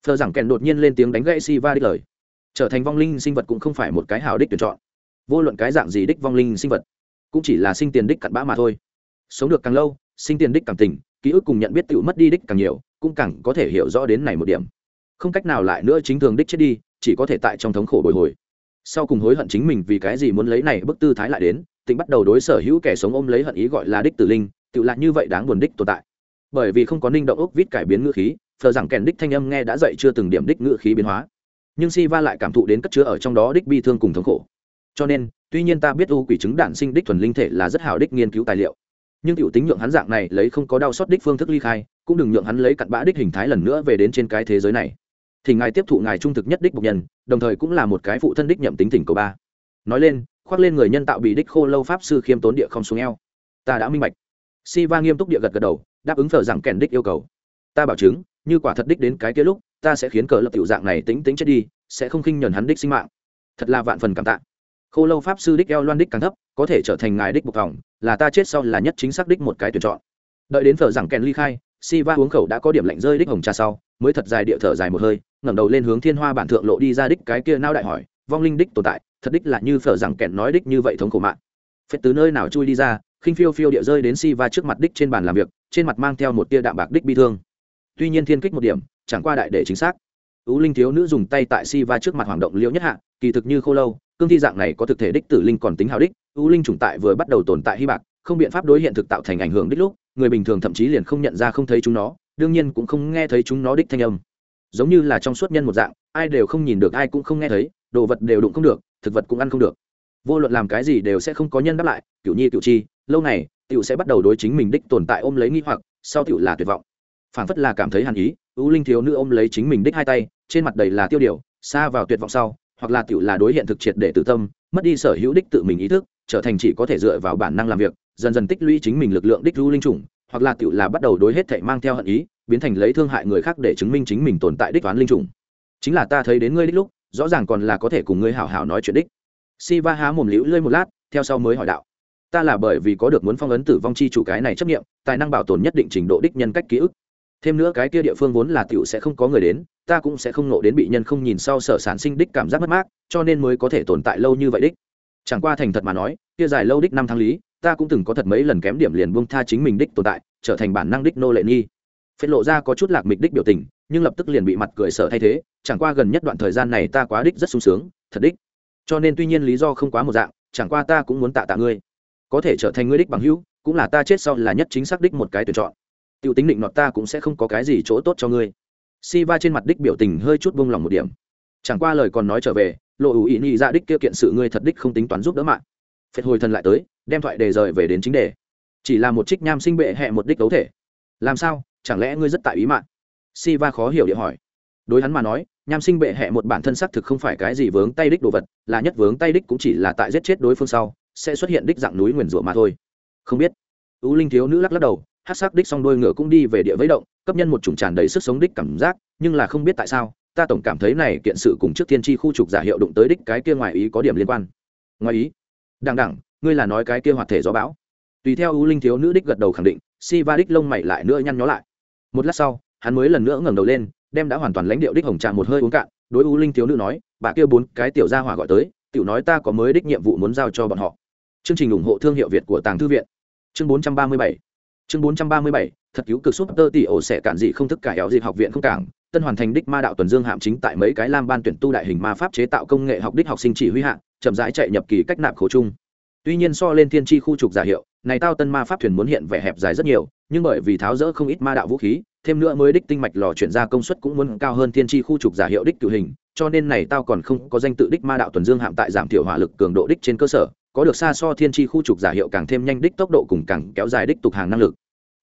Phờ rằng kèn đột nhiên lên tiếng đánh gãy si va đích lời. Trở thành vong linh sinh vật cũng không phải một cái hào đích tuyển chọn. Vô luận cái dạng gì đích vong linh sinh vật, cũng chỉ là sinh tiền đích cặn bã mà thôi. Sống được càng lâu, sinh tiền đích càng tình, ký ức cùng nhận biết tự mất đi đích càng nhiều, cũng càng có thể hiểu rõ đến này một điểm không cách nào lại nữa chính thường đích chết đi, chỉ có thể tại trong thống khổ bồi hồi. Sau cùng hối hận chính mình vì cái gì muốn lấy này bức tư thái lại đến, tịnh bắt đầu đối sở hữu kẻ sống ôm lấy hận ý gọi là đích tử linh, tự lạc như vậy đáng buồn đích tồn tại. Bởi vì không có ninh động ốc vít cải biến ngữ khí, thờ rằng kèn đích thanh âm nghe đã dậy chưa từng điểm đích ngữ khí biến hóa. Nhưng si va lại cảm thụ đến cất chứa ở trong đó đích bi thương cùng thống khổ. Cho nên, tuy nhiên ta biết u quỷ chứng đản sinh đích thuần linh thể là rất hào đích nghiên cứu tài liệu. Nhưng tiểu tính nhượng hắn dạng này lấy không có đau xót đích phương thức ly khai, cũng đừng nhượng hắn lấy cặn bã đích hình thái lần nữa về đến trên cái thế giới này thì ngài tiếp thụ ngài trung thực nhất đích bộc nhân, đồng thời cũng là một cái phụ thân đích nhậm tính tỉnh cầu ba. Nói lên, khoác lên người nhân tạo bị đích khô lâu pháp sư khiêm tốn địa không xuống eo. Ta đã minh bạch. Si va nghiêm túc địa gật gật đầu, đáp ứng thờ rằng kèn đích yêu cầu. Ta bảo chứng, như quả thật đích đến cái kia lúc, ta sẽ khiến cờ lập tiểu dạng này tính tính chết đi, sẽ không khinh nhẫn hắn đích sinh mạng. Thật là vạn phần cảm tạ. Khô lâu pháp sư đích eo loan đích càng thấp, có thể trở thành ngài đích bục vòng là ta chết sau là nhất chính xác đích một cái tuyển chọn. Đợi đến thờ rằng kèn ly khai, si va uống khẩu đã có điểm lạnh rơi đích hồng trà sau mới thật dài địa thở dài một hơi, ngẩng đầu lên hướng thiên hoa bản thượng lộ đi ra đích cái kia nao đại hỏi, vong linh đích tồn tại, thật đích là như phở rằng kẹn nói đích như vậy thống khổ mạng. Phết từ nơi nào chui đi ra, khinh phiêu phiêu địa rơi đến si va trước mặt đích trên bàn làm việc, trên mặt mang theo một tia đạm bạc đích bi thương. Tuy nhiên thiên kích một điểm, chẳng qua đại để chính xác. Ú linh thiếu nữ dùng tay tại si va trước mặt hoàng động liễu nhất hạ, kỳ thực như khô lâu, cương thi dạng này có thực thể đích tử linh còn tính hào đích, ú linh chủng tại vừa bắt đầu tồn tại hy bạc không biện pháp đối hiện thực tạo thành ảnh hưởng đích lúc, người bình thường thậm chí liền không nhận ra không thấy chúng nó đương nhiên cũng không nghe thấy chúng nó đích thanh âm. Giống như là trong suốt nhân một dạng, ai đều không nhìn được, ai cũng không nghe thấy, đồ vật đều đụng không được, thực vật cũng ăn không được. Vô luận làm cái gì đều sẽ không có nhân đáp lại cựu nhi cựu chi, lâu này tiểu sẽ bắt đầu đối chính mình đích tồn tại ôm lấy nghi hoặc, sau tiểu là tuyệt vọng. Phảng phất là cảm thấy hàn ý, ưu linh thiếu nữ ôm lấy chính mình đích hai tay, trên mặt đầy là tiêu điều, xa vào tuyệt vọng sau, hoặc là tiểu là đối hiện thực triệt để tự tâm, mất đi sở hữu đích tự mình ý thức, trở thành chỉ có thể dựa vào bản năng làm việc, dần dần tích lũy chính mình lực lượng đích ưu linh chủng hoặc là tiểu là bắt đầu đối hết thảy mang theo hận ý, biến thành lấy thương hại người khác để chứng minh chính mình tồn tại đích toán linh trùng. Chính là ta thấy đến ngươi đích lúc, rõ ràng còn là có thể cùng ngươi hảo hảo nói chuyện đích. Siva há mồm liễu lơi một lát, theo sau mới hỏi đạo. Ta là bởi vì có được muốn phong ấn tử vong chi chủ cái này chấp niệm, tài năng bảo tồn nhất định trình độ đích nhân cách ký ức. Thêm nữa cái kia địa phương vốn là tiểu sẽ không có người đến, ta cũng sẽ không nộ đến bị nhân không nhìn sau sở sản sinh đích cảm giác mất mát, cho nên mới có thể tồn tại lâu như vậy đích. Chẳng qua thành thật mà nói, kia dài lâu đích năm tháng lý ta cũng từng có thật mấy lần kém điểm liền buông tha chính mình đích tồn tại, trở thành bản năng đích nô lệ nghi. Phết lộ ra có chút lạc mịch đích biểu tình, nhưng lập tức liền bị mặt cười sợ thay thế, chẳng qua gần nhất đoạn thời gian này ta quá đích rất sung sướng, thật đích. Cho nên tuy nhiên lý do không quá một dạng, chẳng qua ta cũng muốn tạ tạ ngươi. Có thể trở thành ngươi đích bằng hữu, cũng là ta chết sau là nhất chính xác đích một cái tuyển chọn. T i u tính định nọt ta cũng sẽ không có cái gì chỗ tốt cho ngươi. Si va trên mặt đích biểu tình hơi chút buông lòng một điểm. Chẳng qua lời còn nói trở về, lộ ủ ý nghĩ ra đích kia kiện sự ngươi thật đích không tính toán giúp đỡ mạng phệt hồi thần lại tới, đem thoại đề rời về đến chính đề. Chỉ là một trích nham sinh bệ hẹ một đích đấu thể. Làm sao? Chẳng lẽ ngươi rất tại ý mạng? Si va khó hiểu địa hỏi. Đối hắn mà nói, nham sinh bệ hẹ một bản thân xác thực không phải cái gì vướng tay đích đồ vật, là nhất vướng tay đích cũng chỉ là tại giết chết đối phương sau, sẽ xuất hiện đích dạng núi nguyền rủa mà thôi. Không biết. U linh thiếu nữ lắc lắc đầu, hát sắc đích xong đôi ngựa cũng đi về địa vẫy động, cấp nhân một chủng tràn đầy sức sống đích cảm giác, nhưng là không biết tại sao, ta tổng cảm thấy này kiện sự cùng trước thiên tri khu trục giả hiệu đụng tới đích cái kia ngoài ý có điểm liên quan. Ngoài ý? Đằng đẳng ngươi là nói cái kia hoạt thể gió bão. Tùy theo u linh thiếu nữ đích gật đầu khẳng định, si va đích lông mày lại nữa nhăn nhó lại. Một lát sau, hắn mới lần nữa ngẩng đầu lên, đem đã hoàn toàn lãnh điệu đích hồng trà một hơi uống cạn, đối u linh thiếu nữ nói, bà kia bốn cái tiểu gia hỏa gọi tới, tiểu nói ta có mới đích nhiệm vụ muốn giao cho bọn họ. Chương trình ủng hộ thương hiệu việt của tàng thư viện. Chương 437 chương 437 thật cứu cực súp tơ tỷ ổ sẽ cản gì không thức cải áo dịp học viện không cảng tân hoàn thành đích ma đạo tuần dương hạm chính tại mấy cái lam ban tuyển tu đại hình ma pháp chế tạo công nghệ học đích học sinh chỉ huy hạng chậm rãi chạy nhập kỳ cách nạp khổ chung. Tuy nhiên so lên thiên tri khu trục giả hiệu, này tao tân ma pháp thuyền muốn hiện vẻ hẹp dài rất nhiều, nhưng bởi vì tháo rỡ không ít ma đạo vũ khí, thêm nữa mới đích tinh mạch lò chuyển ra công suất cũng muốn cao hơn thiên tri khu trục giả hiệu đích cử hình, cho nên này tao còn không có danh tự đích ma đạo tuần dương hạm tại giảm thiểu hỏa lực cường độ đích trên cơ sở, có được xa so thiên tri khu trục giả hiệu càng thêm nhanh đích tốc độ cùng càng kéo dài đích tục hàng năng lực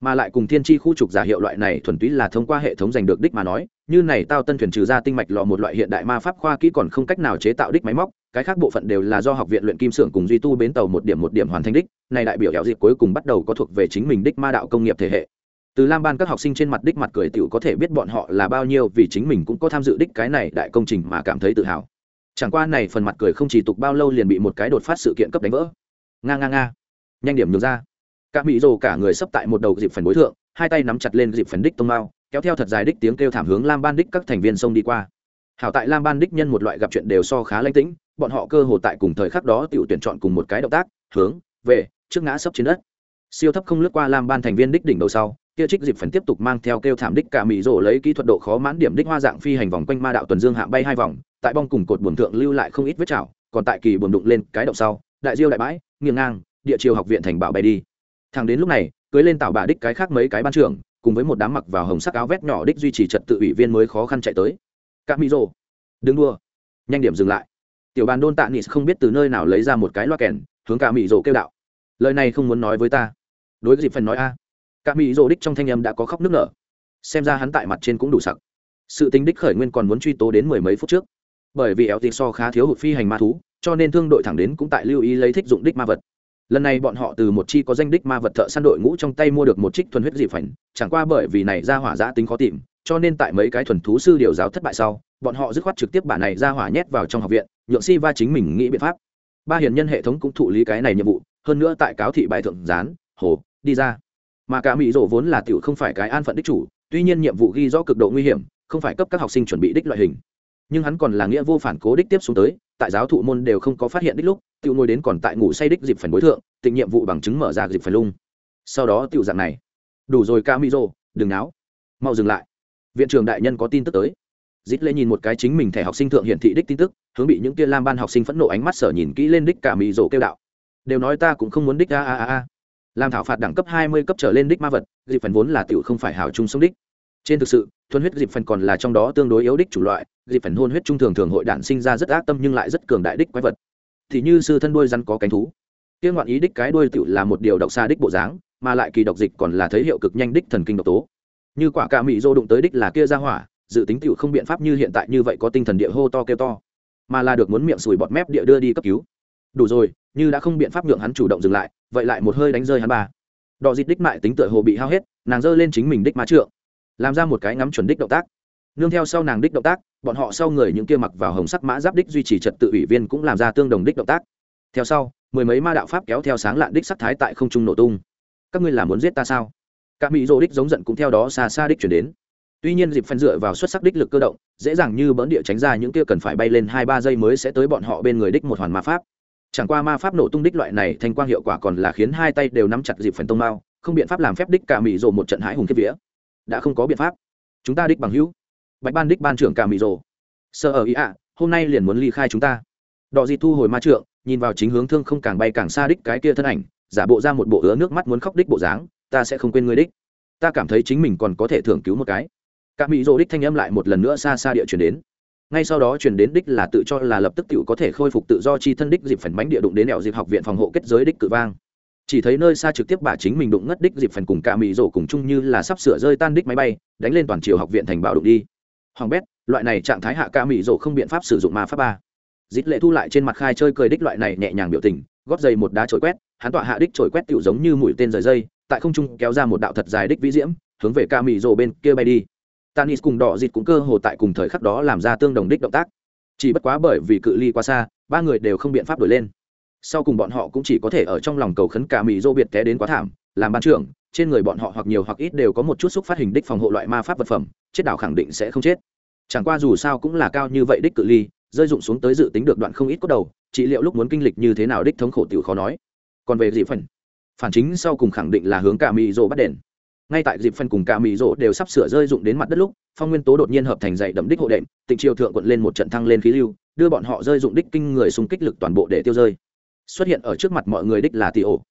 mà lại cùng thiên tri khu trục giả hiệu loại này thuần túy là thông qua hệ thống giành được đích mà nói, như này tao tân thuyền trừ ra tinh mạch lò một loại hiện đại ma pháp khoa kỹ còn không cách nào chế tạo đích máy móc, cái khác bộ phận đều là do học viện luyện kim xưởng cùng duy tu bến tàu một điểm một điểm hoàn thành đích, này đại biểu hẻo dịp cuối cùng bắt đầu có thuộc về chính mình đích ma đạo công nghiệp thể hệ. Từ lam ban các học sinh trên mặt đích mặt cười tiểu có thể biết bọn họ là bao nhiêu vì chính mình cũng có tham dự đích cái này đại công trình mà cảm thấy tự hào. Chẳng qua này phần mặt cười không chỉ tục bao lâu liền bị một cái đột phát sự kiện cấp đánh vỡ. Nga nga nga. Nhanh điểm nhường ra cả mỹ rồ cả người sấp tại một đầu dịp phần đối thượng, hai tay nắm chặt lên dịp phần đích tông mao, kéo theo thật dài đích tiếng kêu thảm hướng lam ban đích các thành viên sông đi qua. Hảo tại lam ban đích nhân một loại gặp chuyện đều so khá lanh tĩnh, bọn họ cơ hồ tại cùng thời khắc đó tự tuyển chọn cùng một cái động tác, hướng, về, trước ngã sấp trên đất. Siêu thấp không lướt qua lam ban thành viên đích đỉnh đầu sau, kia trích dịp phần tiếp tục mang theo kêu thảm đích cả mỹ rồ lấy kỹ thuật độ khó mãn điểm đích hoa dạng phi hành vòng quanh ma đạo tuần dương hạng bay hai vòng, tại bong cùng cột buồm thượng lưu lại không ít vết chảo, còn tại kỳ buồm đụng lên cái động sau, đại diêu đại bãi, nghiêng ngang, địa chiều học viện thành bảo bay đi thẳng đến lúc này, cưới lên tạo bà đích cái khác mấy cái ban trưởng, cùng với một đám mặc vào hồng sắc áo vét nhỏ đích duy trì trật tự ủy viên mới khó khăn chạy tới. Các mỹ rồ đứng đua nhanh điểm dừng lại. Tiểu bàn đôn tạ nịt không biết từ nơi nào lấy ra một cái loa kèn, hướng cả mỹ rồ kêu đạo. Lời này không muốn nói với ta. Đối với dịp phần nói a. Cả mỹ rồ đích trong thanh âm đã có khóc nước nở. Xem ra hắn tại mặt trên cũng đủ sặc. Sự tính đích khởi nguyên còn muốn truy tố đến mười mấy phút trước. Bởi vì éo tịt so khá thiếu hụt phi hành ma thú, cho nên thương đội thẳng đến cũng tại lưu ý lấy thích dụng đích ma vật lần này bọn họ từ một chi có danh đích ma vật thợ săn đội ngũ trong tay mua được một trích thuần huyết dị phảnh, chẳng qua bởi vì này ra hỏa giã tính khó tìm, cho nên tại mấy cái thuần thú sư điều giáo thất bại sau, bọn họ dứt khoát trực tiếp bản này ra hỏa nhét vào trong học viện, nhượng si va chính mình nghĩ biện pháp. Ba hiền nhân hệ thống cũng thụ lý cái này nhiệm vụ, hơn nữa tại cáo thị bài thượng gián, hồ, đi ra. Mà cả mỹ rỗ vốn là tiểu không phải cái an phận đích chủ, tuy nhiên nhiệm vụ ghi rõ cực độ nguy hiểm, không phải cấp các học sinh chuẩn bị đích loại hình. Nhưng hắn còn là nghĩa vô phản cố đích tiếp xuống tới tại giáo thụ môn đều không có phát hiện đích lúc tự ngồi đến còn tại ngủ say đích dịp phần bối thượng tịnh nhiệm vụ bằng chứng mở ra dịp phần lung. Sau đó tiểu dạng này. Đủ rồi ca mỹ rô đừng náo. Mau dừng lại. Viện trưởng đại nhân có tin tức tới. Dít lê nhìn một cái chính mình thẻ học sinh thượng hiển thị đích tin tức, hướng bị những kia lam ban học sinh phẫn nộ ánh mắt sở nhìn kỹ lên đích cả mỹ rô kêu đạo. Đều nói ta cũng không muốn đích, a a a a. Làm thảo phạt đẳng cấp hai mươi cấp trở lên đích ma vật, dịp phần vốn là tiểu không phải hào chung sống đích trên thực sự, thuần huyết dịp phần còn là trong đó tương đối yếu đích chủ loại, dịp phần hôn huyết trung thường thường hội đản sinh ra rất ác tâm nhưng lại rất cường đại đích quái vật. Thì như sư thân đuôi rắn có cánh thú. Tiên ngoạn ý đích cái đuôi tựu là một điều độc xa đích bộ dáng, mà lại kỳ độc dịch còn là thấy hiệu cực nhanh đích thần kinh độc tố. Như quả cả mỹ dô đụng tới đích là kia ra hỏa, dự tính tựu không biện pháp như hiện tại như vậy có tinh thần địa hô to kêu to, mà là được muốn miệng sùi bọt mép địa đưa đi cấp cứu. Đủ rồi, như đã không biện pháp nhượng hắn chủ động dừng lại, vậy lại một hơi đánh rơi hắn ba. Đọ dịt đích mại tính tựa hồ bị hao hết, nàng giơ lên chính mình đích má trượng làm ra một cái ngắm chuẩn đích động tác. Nương theo sau nàng đích động tác, bọn họ sau người những kia mặc vào hồng sắc mã giáp đích duy trì trật tự ủy viên cũng làm ra tương đồng đích động tác. Theo sau, mười mấy ma đạo pháp kéo theo sáng lạn đích sắc thái tại không trung nổ tung. Các ngươi là muốn giết ta sao? Các mỹ rô đích giống giận cũng theo đó xa xa đích chuyển đến. Tuy nhiên dịp phân dựa vào xuất sắc đích lực cơ động, dễ dàng như bỡn địa tránh ra những kia cần phải bay lên hai ba giây mới sẽ tới bọn họ bên người đích một hoàn ma pháp. Chẳng qua ma pháp nổ tung đích loại này thành quang hiệu quả còn là khiến hai tay đều nắm chặt dịp phần tông mao, không biện pháp làm phép đích cả mỹ rộ một trận hãi hùng kiếp vía đã không có biện pháp. Chúng ta đích bằng hữu. Bạch ban đích ban trưởng cả mỹ rồ. Sợ ở ý ạ, hôm nay liền muốn ly khai chúng ta. Đọ dị thu hồi ma trượng, nhìn vào chính hướng thương không càng bay càng xa đích cái kia thân ảnh, giả bộ ra một bộ ứa nước mắt muốn khóc đích bộ dáng, ta sẽ không quên người đích. Ta cảm thấy chính mình còn có thể thưởng cứu một cái. Cả mỹ rồ đích thanh âm lại một lần nữa xa xa địa chuyển đến. Ngay sau đó chuyển đến đích là tự cho là lập tức tự có thể khôi phục tự do chi thân đích dịp phần bánh địa đụng đến đèo dịp học viện phòng hộ kết giới đích cự vang chỉ thấy nơi xa trực tiếp bà chính mình đụng ngất đích dịp phần cùng cả mỹ rổ cùng chung như là sắp sửa rơi tan đích máy bay, đánh lên toàn triều học viện thành bảo đụng đi. Hoàng bét, loại này trạng thái hạ ca mỹ rổ không biện pháp sử dụng ma pháp ba. Dịp lệ thu lại trên mặt khai chơi cười đích loại này nhẹ nhàng biểu tình gót dày một đá trồi quét, hắn tọa hạ đích trồi quét tựu giống như mũi tên rời dây, tại không trung kéo ra một đạo thật dài đích vĩ diễm, hướng về ca mỹ rổ bên kia bay đi. Tanis cùng đỏ dịt cũng cơ hồ tại cùng thời khắc đó làm ra tương đồng đích động tác. Chỉ bất quá bởi vì cự ly quá xa, ba người đều không biện pháp đổi lên sau cùng bọn họ cũng chỉ có thể ở trong lòng cầu khấn cả mỹ dô biệt té đến quá thảm, làm ban trưởng, trên người bọn họ hoặc nhiều hoặc ít đều có một chút xúc phát hình đích phòng hộ loại ma pháp vật phẩm, chết đảo khẳng định sẽ không chết. Chẳng qua dù sao cũng là cao như vậy đích cự ly, rơi dụng xuống tới dự tính được đoạn không ít cốt đầu, trị liệu lúc muốn kinh lịch như thế nào đích thống khổ tiểu khó nói. Còn về dị phần, phản chính sau cùng khẳng định là hướng cả mỹ dô bắt đền. Ngay tại dịp phân cùng cả mỹ rỗ đều sắp sửa rơi dụng đến mặt đất lúc, phong nguyên tố đột nhiên hợp thành dậy đậm đích hộ đệm, tịnh triều thượng quận lên một trận thăng lên khí lưu, đưa bọn họ rơi dụng đích kinh người xung kích lực toàn bộ để tiêu rơi xuất hiện ở trước mặt mọi người đích là tỷ ổ.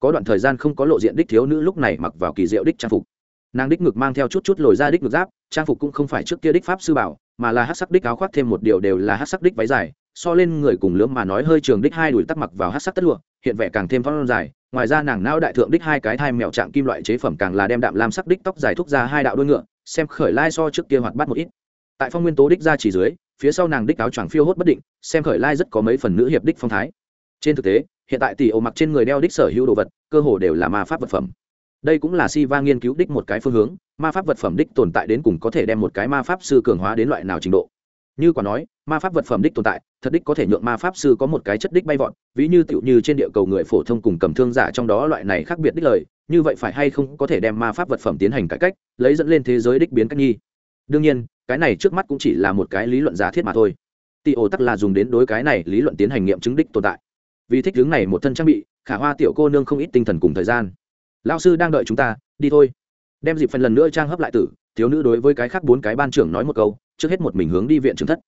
Có đoạn thời gian không có lộ diện đích thiếu nữ lúc này mặc vào kỳ diệu đích trang phục. Nàng đích ngực mang theo chút chút lồi ra đích ngực giáp, trang phục cũng không phải trước kia đích pháp sư bảo, mà là hát sắc đích áo khoác thêm một điều đều là hát sắc đích váy dài, so lên người cùng lướm mà nói hơi trường đích hai đùi tắc mặc vào hát sắc tất lụa, hiện vẻ càng thêm phong dài. Ngoài ra nàng não đại thượng đích hai cái thai mèo trạng kim loại chế phẩm càng là đem đạm lam sắc đích tóc dài thúc ra hai đạo đuôi ngựa, xem khởi lai so trước kia hoạt bát một ít. Tại phong nguyên tố đích ra chỉ dưới, phía sau nàng đích áo choàng phiêu hốt bất định, xem khởi lai rất có mấy phần nữ hiệp đích phong thái trên thực tế, hiện tại tỷ ổ mặc trên người đeo đích sở hữu đồ vật, cơ hồ đều là ma pháp vật phẩm. Đây cũng là si va nghiên cứu đích một cái phương hướng, ma pháp vật phẩm đích tồn tại đến cùng có thể đem một cái ma pháp sư cường hóa đến loại nào trình độ. Như quả nói, ma pháp vật phẩm đích tồn tại, thật đích có thể nhượng ma pháp sư có một cái chất đích bay vọt, ví như tựu như trên địa cầu người phổ thông cùng cầm thương giả trong đó loại này khác biệt đích lời, như vậy phải hay không có thể đem ma pháp vật phẩm tiến hành cải cách, lấy dẫn lên thế giới đích biến cách nhi đương nhiên, cái này trước mắt cũng chỉ là một cái lý luận giả thiết mà thôi. Tị ổ tắc là dùng đến đối cái này lý luận tiến hành nghiệm chứng đích tồn tại vì thích hướng này một thân trang bị, khả hoa tiểu cô nương không ít tinh thần cùng thời gian. Lao sư đang đợi chúng ta, đi thôi. Đem dịp phần lần nữa trang hấp lại tử, thiếu nữ đối với cái khác bốn cái ban trưởng nói một câu, trước hết một mình hướng đi viện trưởng thất.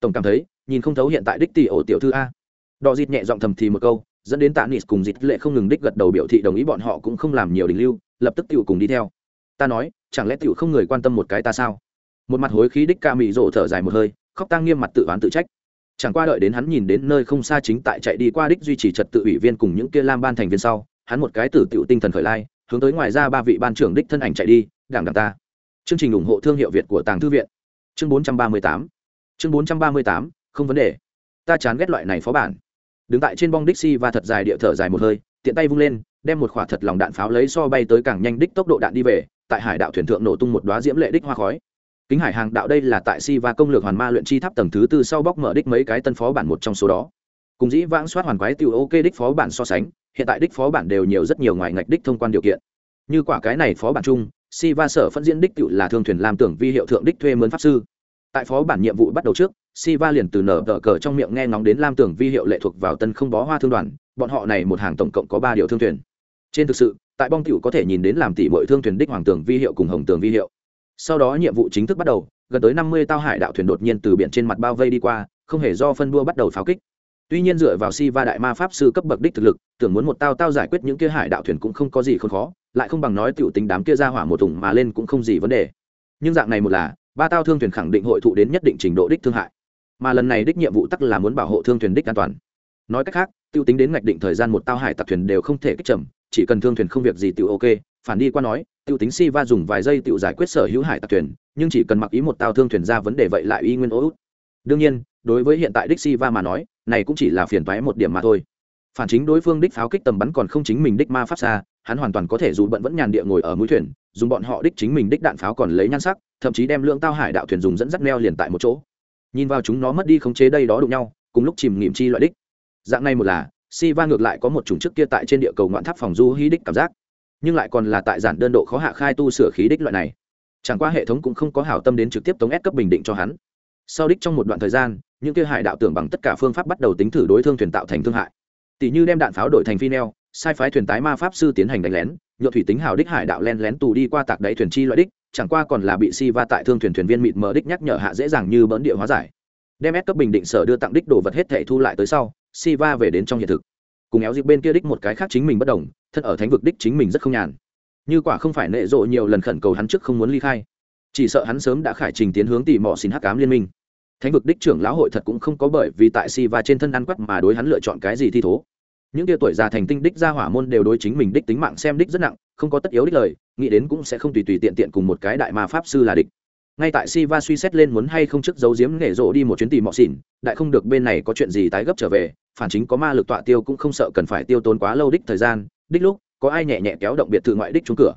Tổng cảm thấy, nhìn không thấu hiện tại đích tỷ ổ tiểu thư a. Đò dịt nhẹ giọng thầm thì một câu, dẫn đến tạ nịt cùng dịt lệ không ngừng đích gật đầu biểu thị đồng ý bọn họ cũng không làm nhiều đình lưu, lập tức tiểu cùng đi theo. Ta nói, chẳng lẽ tiểu không người quan tâm một cái ta sao? Một mặt hối khí đích ca mị rộ thở dài một hơi, khóc tang nghiêm mặt tự oán tự trách chẳng qua đợi đến hắn nhìn đến nơi không xa chính tại chạy đi qua đích duy trì trật tự ủy viên cùng những kia lam ban thành viên sau, hắn một cái tử tiểu tinh thần khởi lai, hướng tới ngoài ra ba vị ban trưởng đích thân ảnh chạy đi, đảng đảng ta. Chương trình ủng hộ thương hiệu việt của tàng thư viện. Chương 438 chương 438 không vấn đề. Ta chán ghét loại này phó bản. Đứng tại trên bong đích và thật dài địa thở dài một hơi, tiện tay vung lên, đem một quả thật lòng đạn pháo lấy so bay tới càng nhanh đích tốc độ đạn đi về, tại hải đạo thuyền thượng nổ tung một đóa diễm lệ đích hoa khói kính hải hàng đạo đây là tại si và công lược hoàn ma luyện chi tháp tầng thứ tư sau bóc mở đích mấy cái tân phó bản một trong số đó. Cùng dĩ vãng soát hoàn quái tiêu ok đích phó bản so sánh, hiện tại đích phó bản đều nhiều rất nhiều ngoài ngạch đích thông quan điều kiện. Như quả cái này phó bản chung, si va sở phân diễn đích tự là thương thuyền làm tưởng vi hiệu thượng đích thuê mướn pháp sư. Tại phó bản nhiệm vụ bắt đầu trước, si va liền từ nở tờ cờ trong miệng nghe ngóng đến lam tưởng vi hiệu lệ thuộc vào tân không bó hoa thương đoàn, bọn họ này một hàng tổng cộng có ba điều thương thuyền. Trên thực sự, tại bong tiểu có thể nhìn đến làm tỷ mọi thương thuyền đích hoàng tường vi hiệu cùng hồng tường vi hiệu sau đó nhiệm vụ chính thức bắt đầu, gần tới năm mươi tao hải đạo thuyền đột nhiên từ biển trên mặt bao vây đi qua, không hề do phân đua bắt đầu pháo kích. Tuy nhiên dựa vào si va đại ma pháp sư cấp bậc đích thực lực, tưởng muốn một tao tao giải quyết những kia hải đạo thuyền cũng không có gì không khó, lại không bằng nói tiểu tính đám kia ra hỏa một thùng mà lên cũng không gì vấn đề. Nhưng dạng này một là, ba tao thương thuyền khẳng định hội thụ đến nhất định trình độ đích thương hại. Mà lần này đích nhiệm vụ tắc là muốn bảo hộ thương thuyền đích an toàn. Nói cách khác t i u tính đến ngạch định thời gian một tao hải tặc thuyền đều không thể kích trầm, chỉ cần thương thuyền không việc gì tự ok, phản đi qua nói tiêu tính si va dùng vài giây tự giải quyết sở hữu hải tặc thuyền, nhưng chỉ cần mặc ý một tao thương thuyền ra vấn đề vậy lại y nguyên ô út. Đương nhiên, đối với hiện tại đích si va mà nói, này cũng chỉ là phiền toái một điểm mà thôi. Phản chính đối phương đích pháo kích tầm bắn còn không chính mình đích ma pháp xa, hắn hoàn toàn có thể dù bận vẫn nhàn địa ngồi ở mũi thuyền, dùng bọn họ đích chính mình đích đạn pháo còn lấy nhan sắc, thậm chí đem lượng tao hải đạo thuyền dùng dẫn dắt neo liền tại một chỗ. Nhìn vào chúng nó mất đi khống chế đây đó đụng nhau, cùng lúc chìm nghiệm chi loại đích. Dạng này một là si va ngược lại có một chủng trước kia tại trên địa cầu ngoạn tháp phòng du hí đích cảm giác nhưng lại còn là tại giản đơn độ khó hạ khai tu sửa khí đích loại này. Chẳng qua hệ thống cũng không có hảo tâm đến trực tiếp tống ép cấp bình định cho hắn. Sau đích trong một đoạn thời gian, những kia hải đạo tưởng bằng tất cả phương pháp bắt đầu tính thử đối thương thuyền tạo thành thương hại. Tỷ như đem đạn pháo đổi thành phi neo sai phái thuyền tái ma pháp sư tiến hành đánh lén, nhựa thủy tính hào đích hải đạo len lén tù đi qua tạc đáy thuyền chi loại đích, chẳng qua còn là bị si va tại thương thuyền thuyền viên mịt mờ đích nhắc nhở hạ dễ dàng như bỡn địa hóa giải. Đem ép cấp bình định sở đưa tặng đích đồ vật hết thể thu lại tới sau si va về đến trong hiện thực cùng éo dịp bên kia đích một cái khác chính mình bất đồng, thân ở thánh vực đích chính mình rất không nhàn. Như quả không phải nệ rộ nhiều lần khẩn cầu hắn trước không muốn ly khai, chỉ sợ hắn sớm đã khải trình tiến hướng tỉ mò xin hắc cám liên minh. Thánh vực đích trưởng lão hội thật cũng không có bởi vì tại si và trên thân ăn quắc mà đối hắn lựa chọn cái gì thi thố. Những tia tuổi già thành tinh đích ra hỏa môn đều đối chính mình đích tính mạng xem đích rất nặng, không có tất yếu đích lời, nghĩ đến cũng sẽ không tùy tùy tiện tiện cùng một cái đại ma pháp sư là địch ngay tại si va suy xét lên muốn hay không trước giấu giếm nghề rộ đi một chuyến tìm mọ xỉn, đại không được bên này có chuyện gì tái gấp trở về, phản chính có ma lực tọa tiêu cũng không sợ cần phải tiêu tốn quá lâu đích thời gian, đích lúc, có ai nhẹ nhẹ kéo động biệt thự ngoại đích trúng cửa.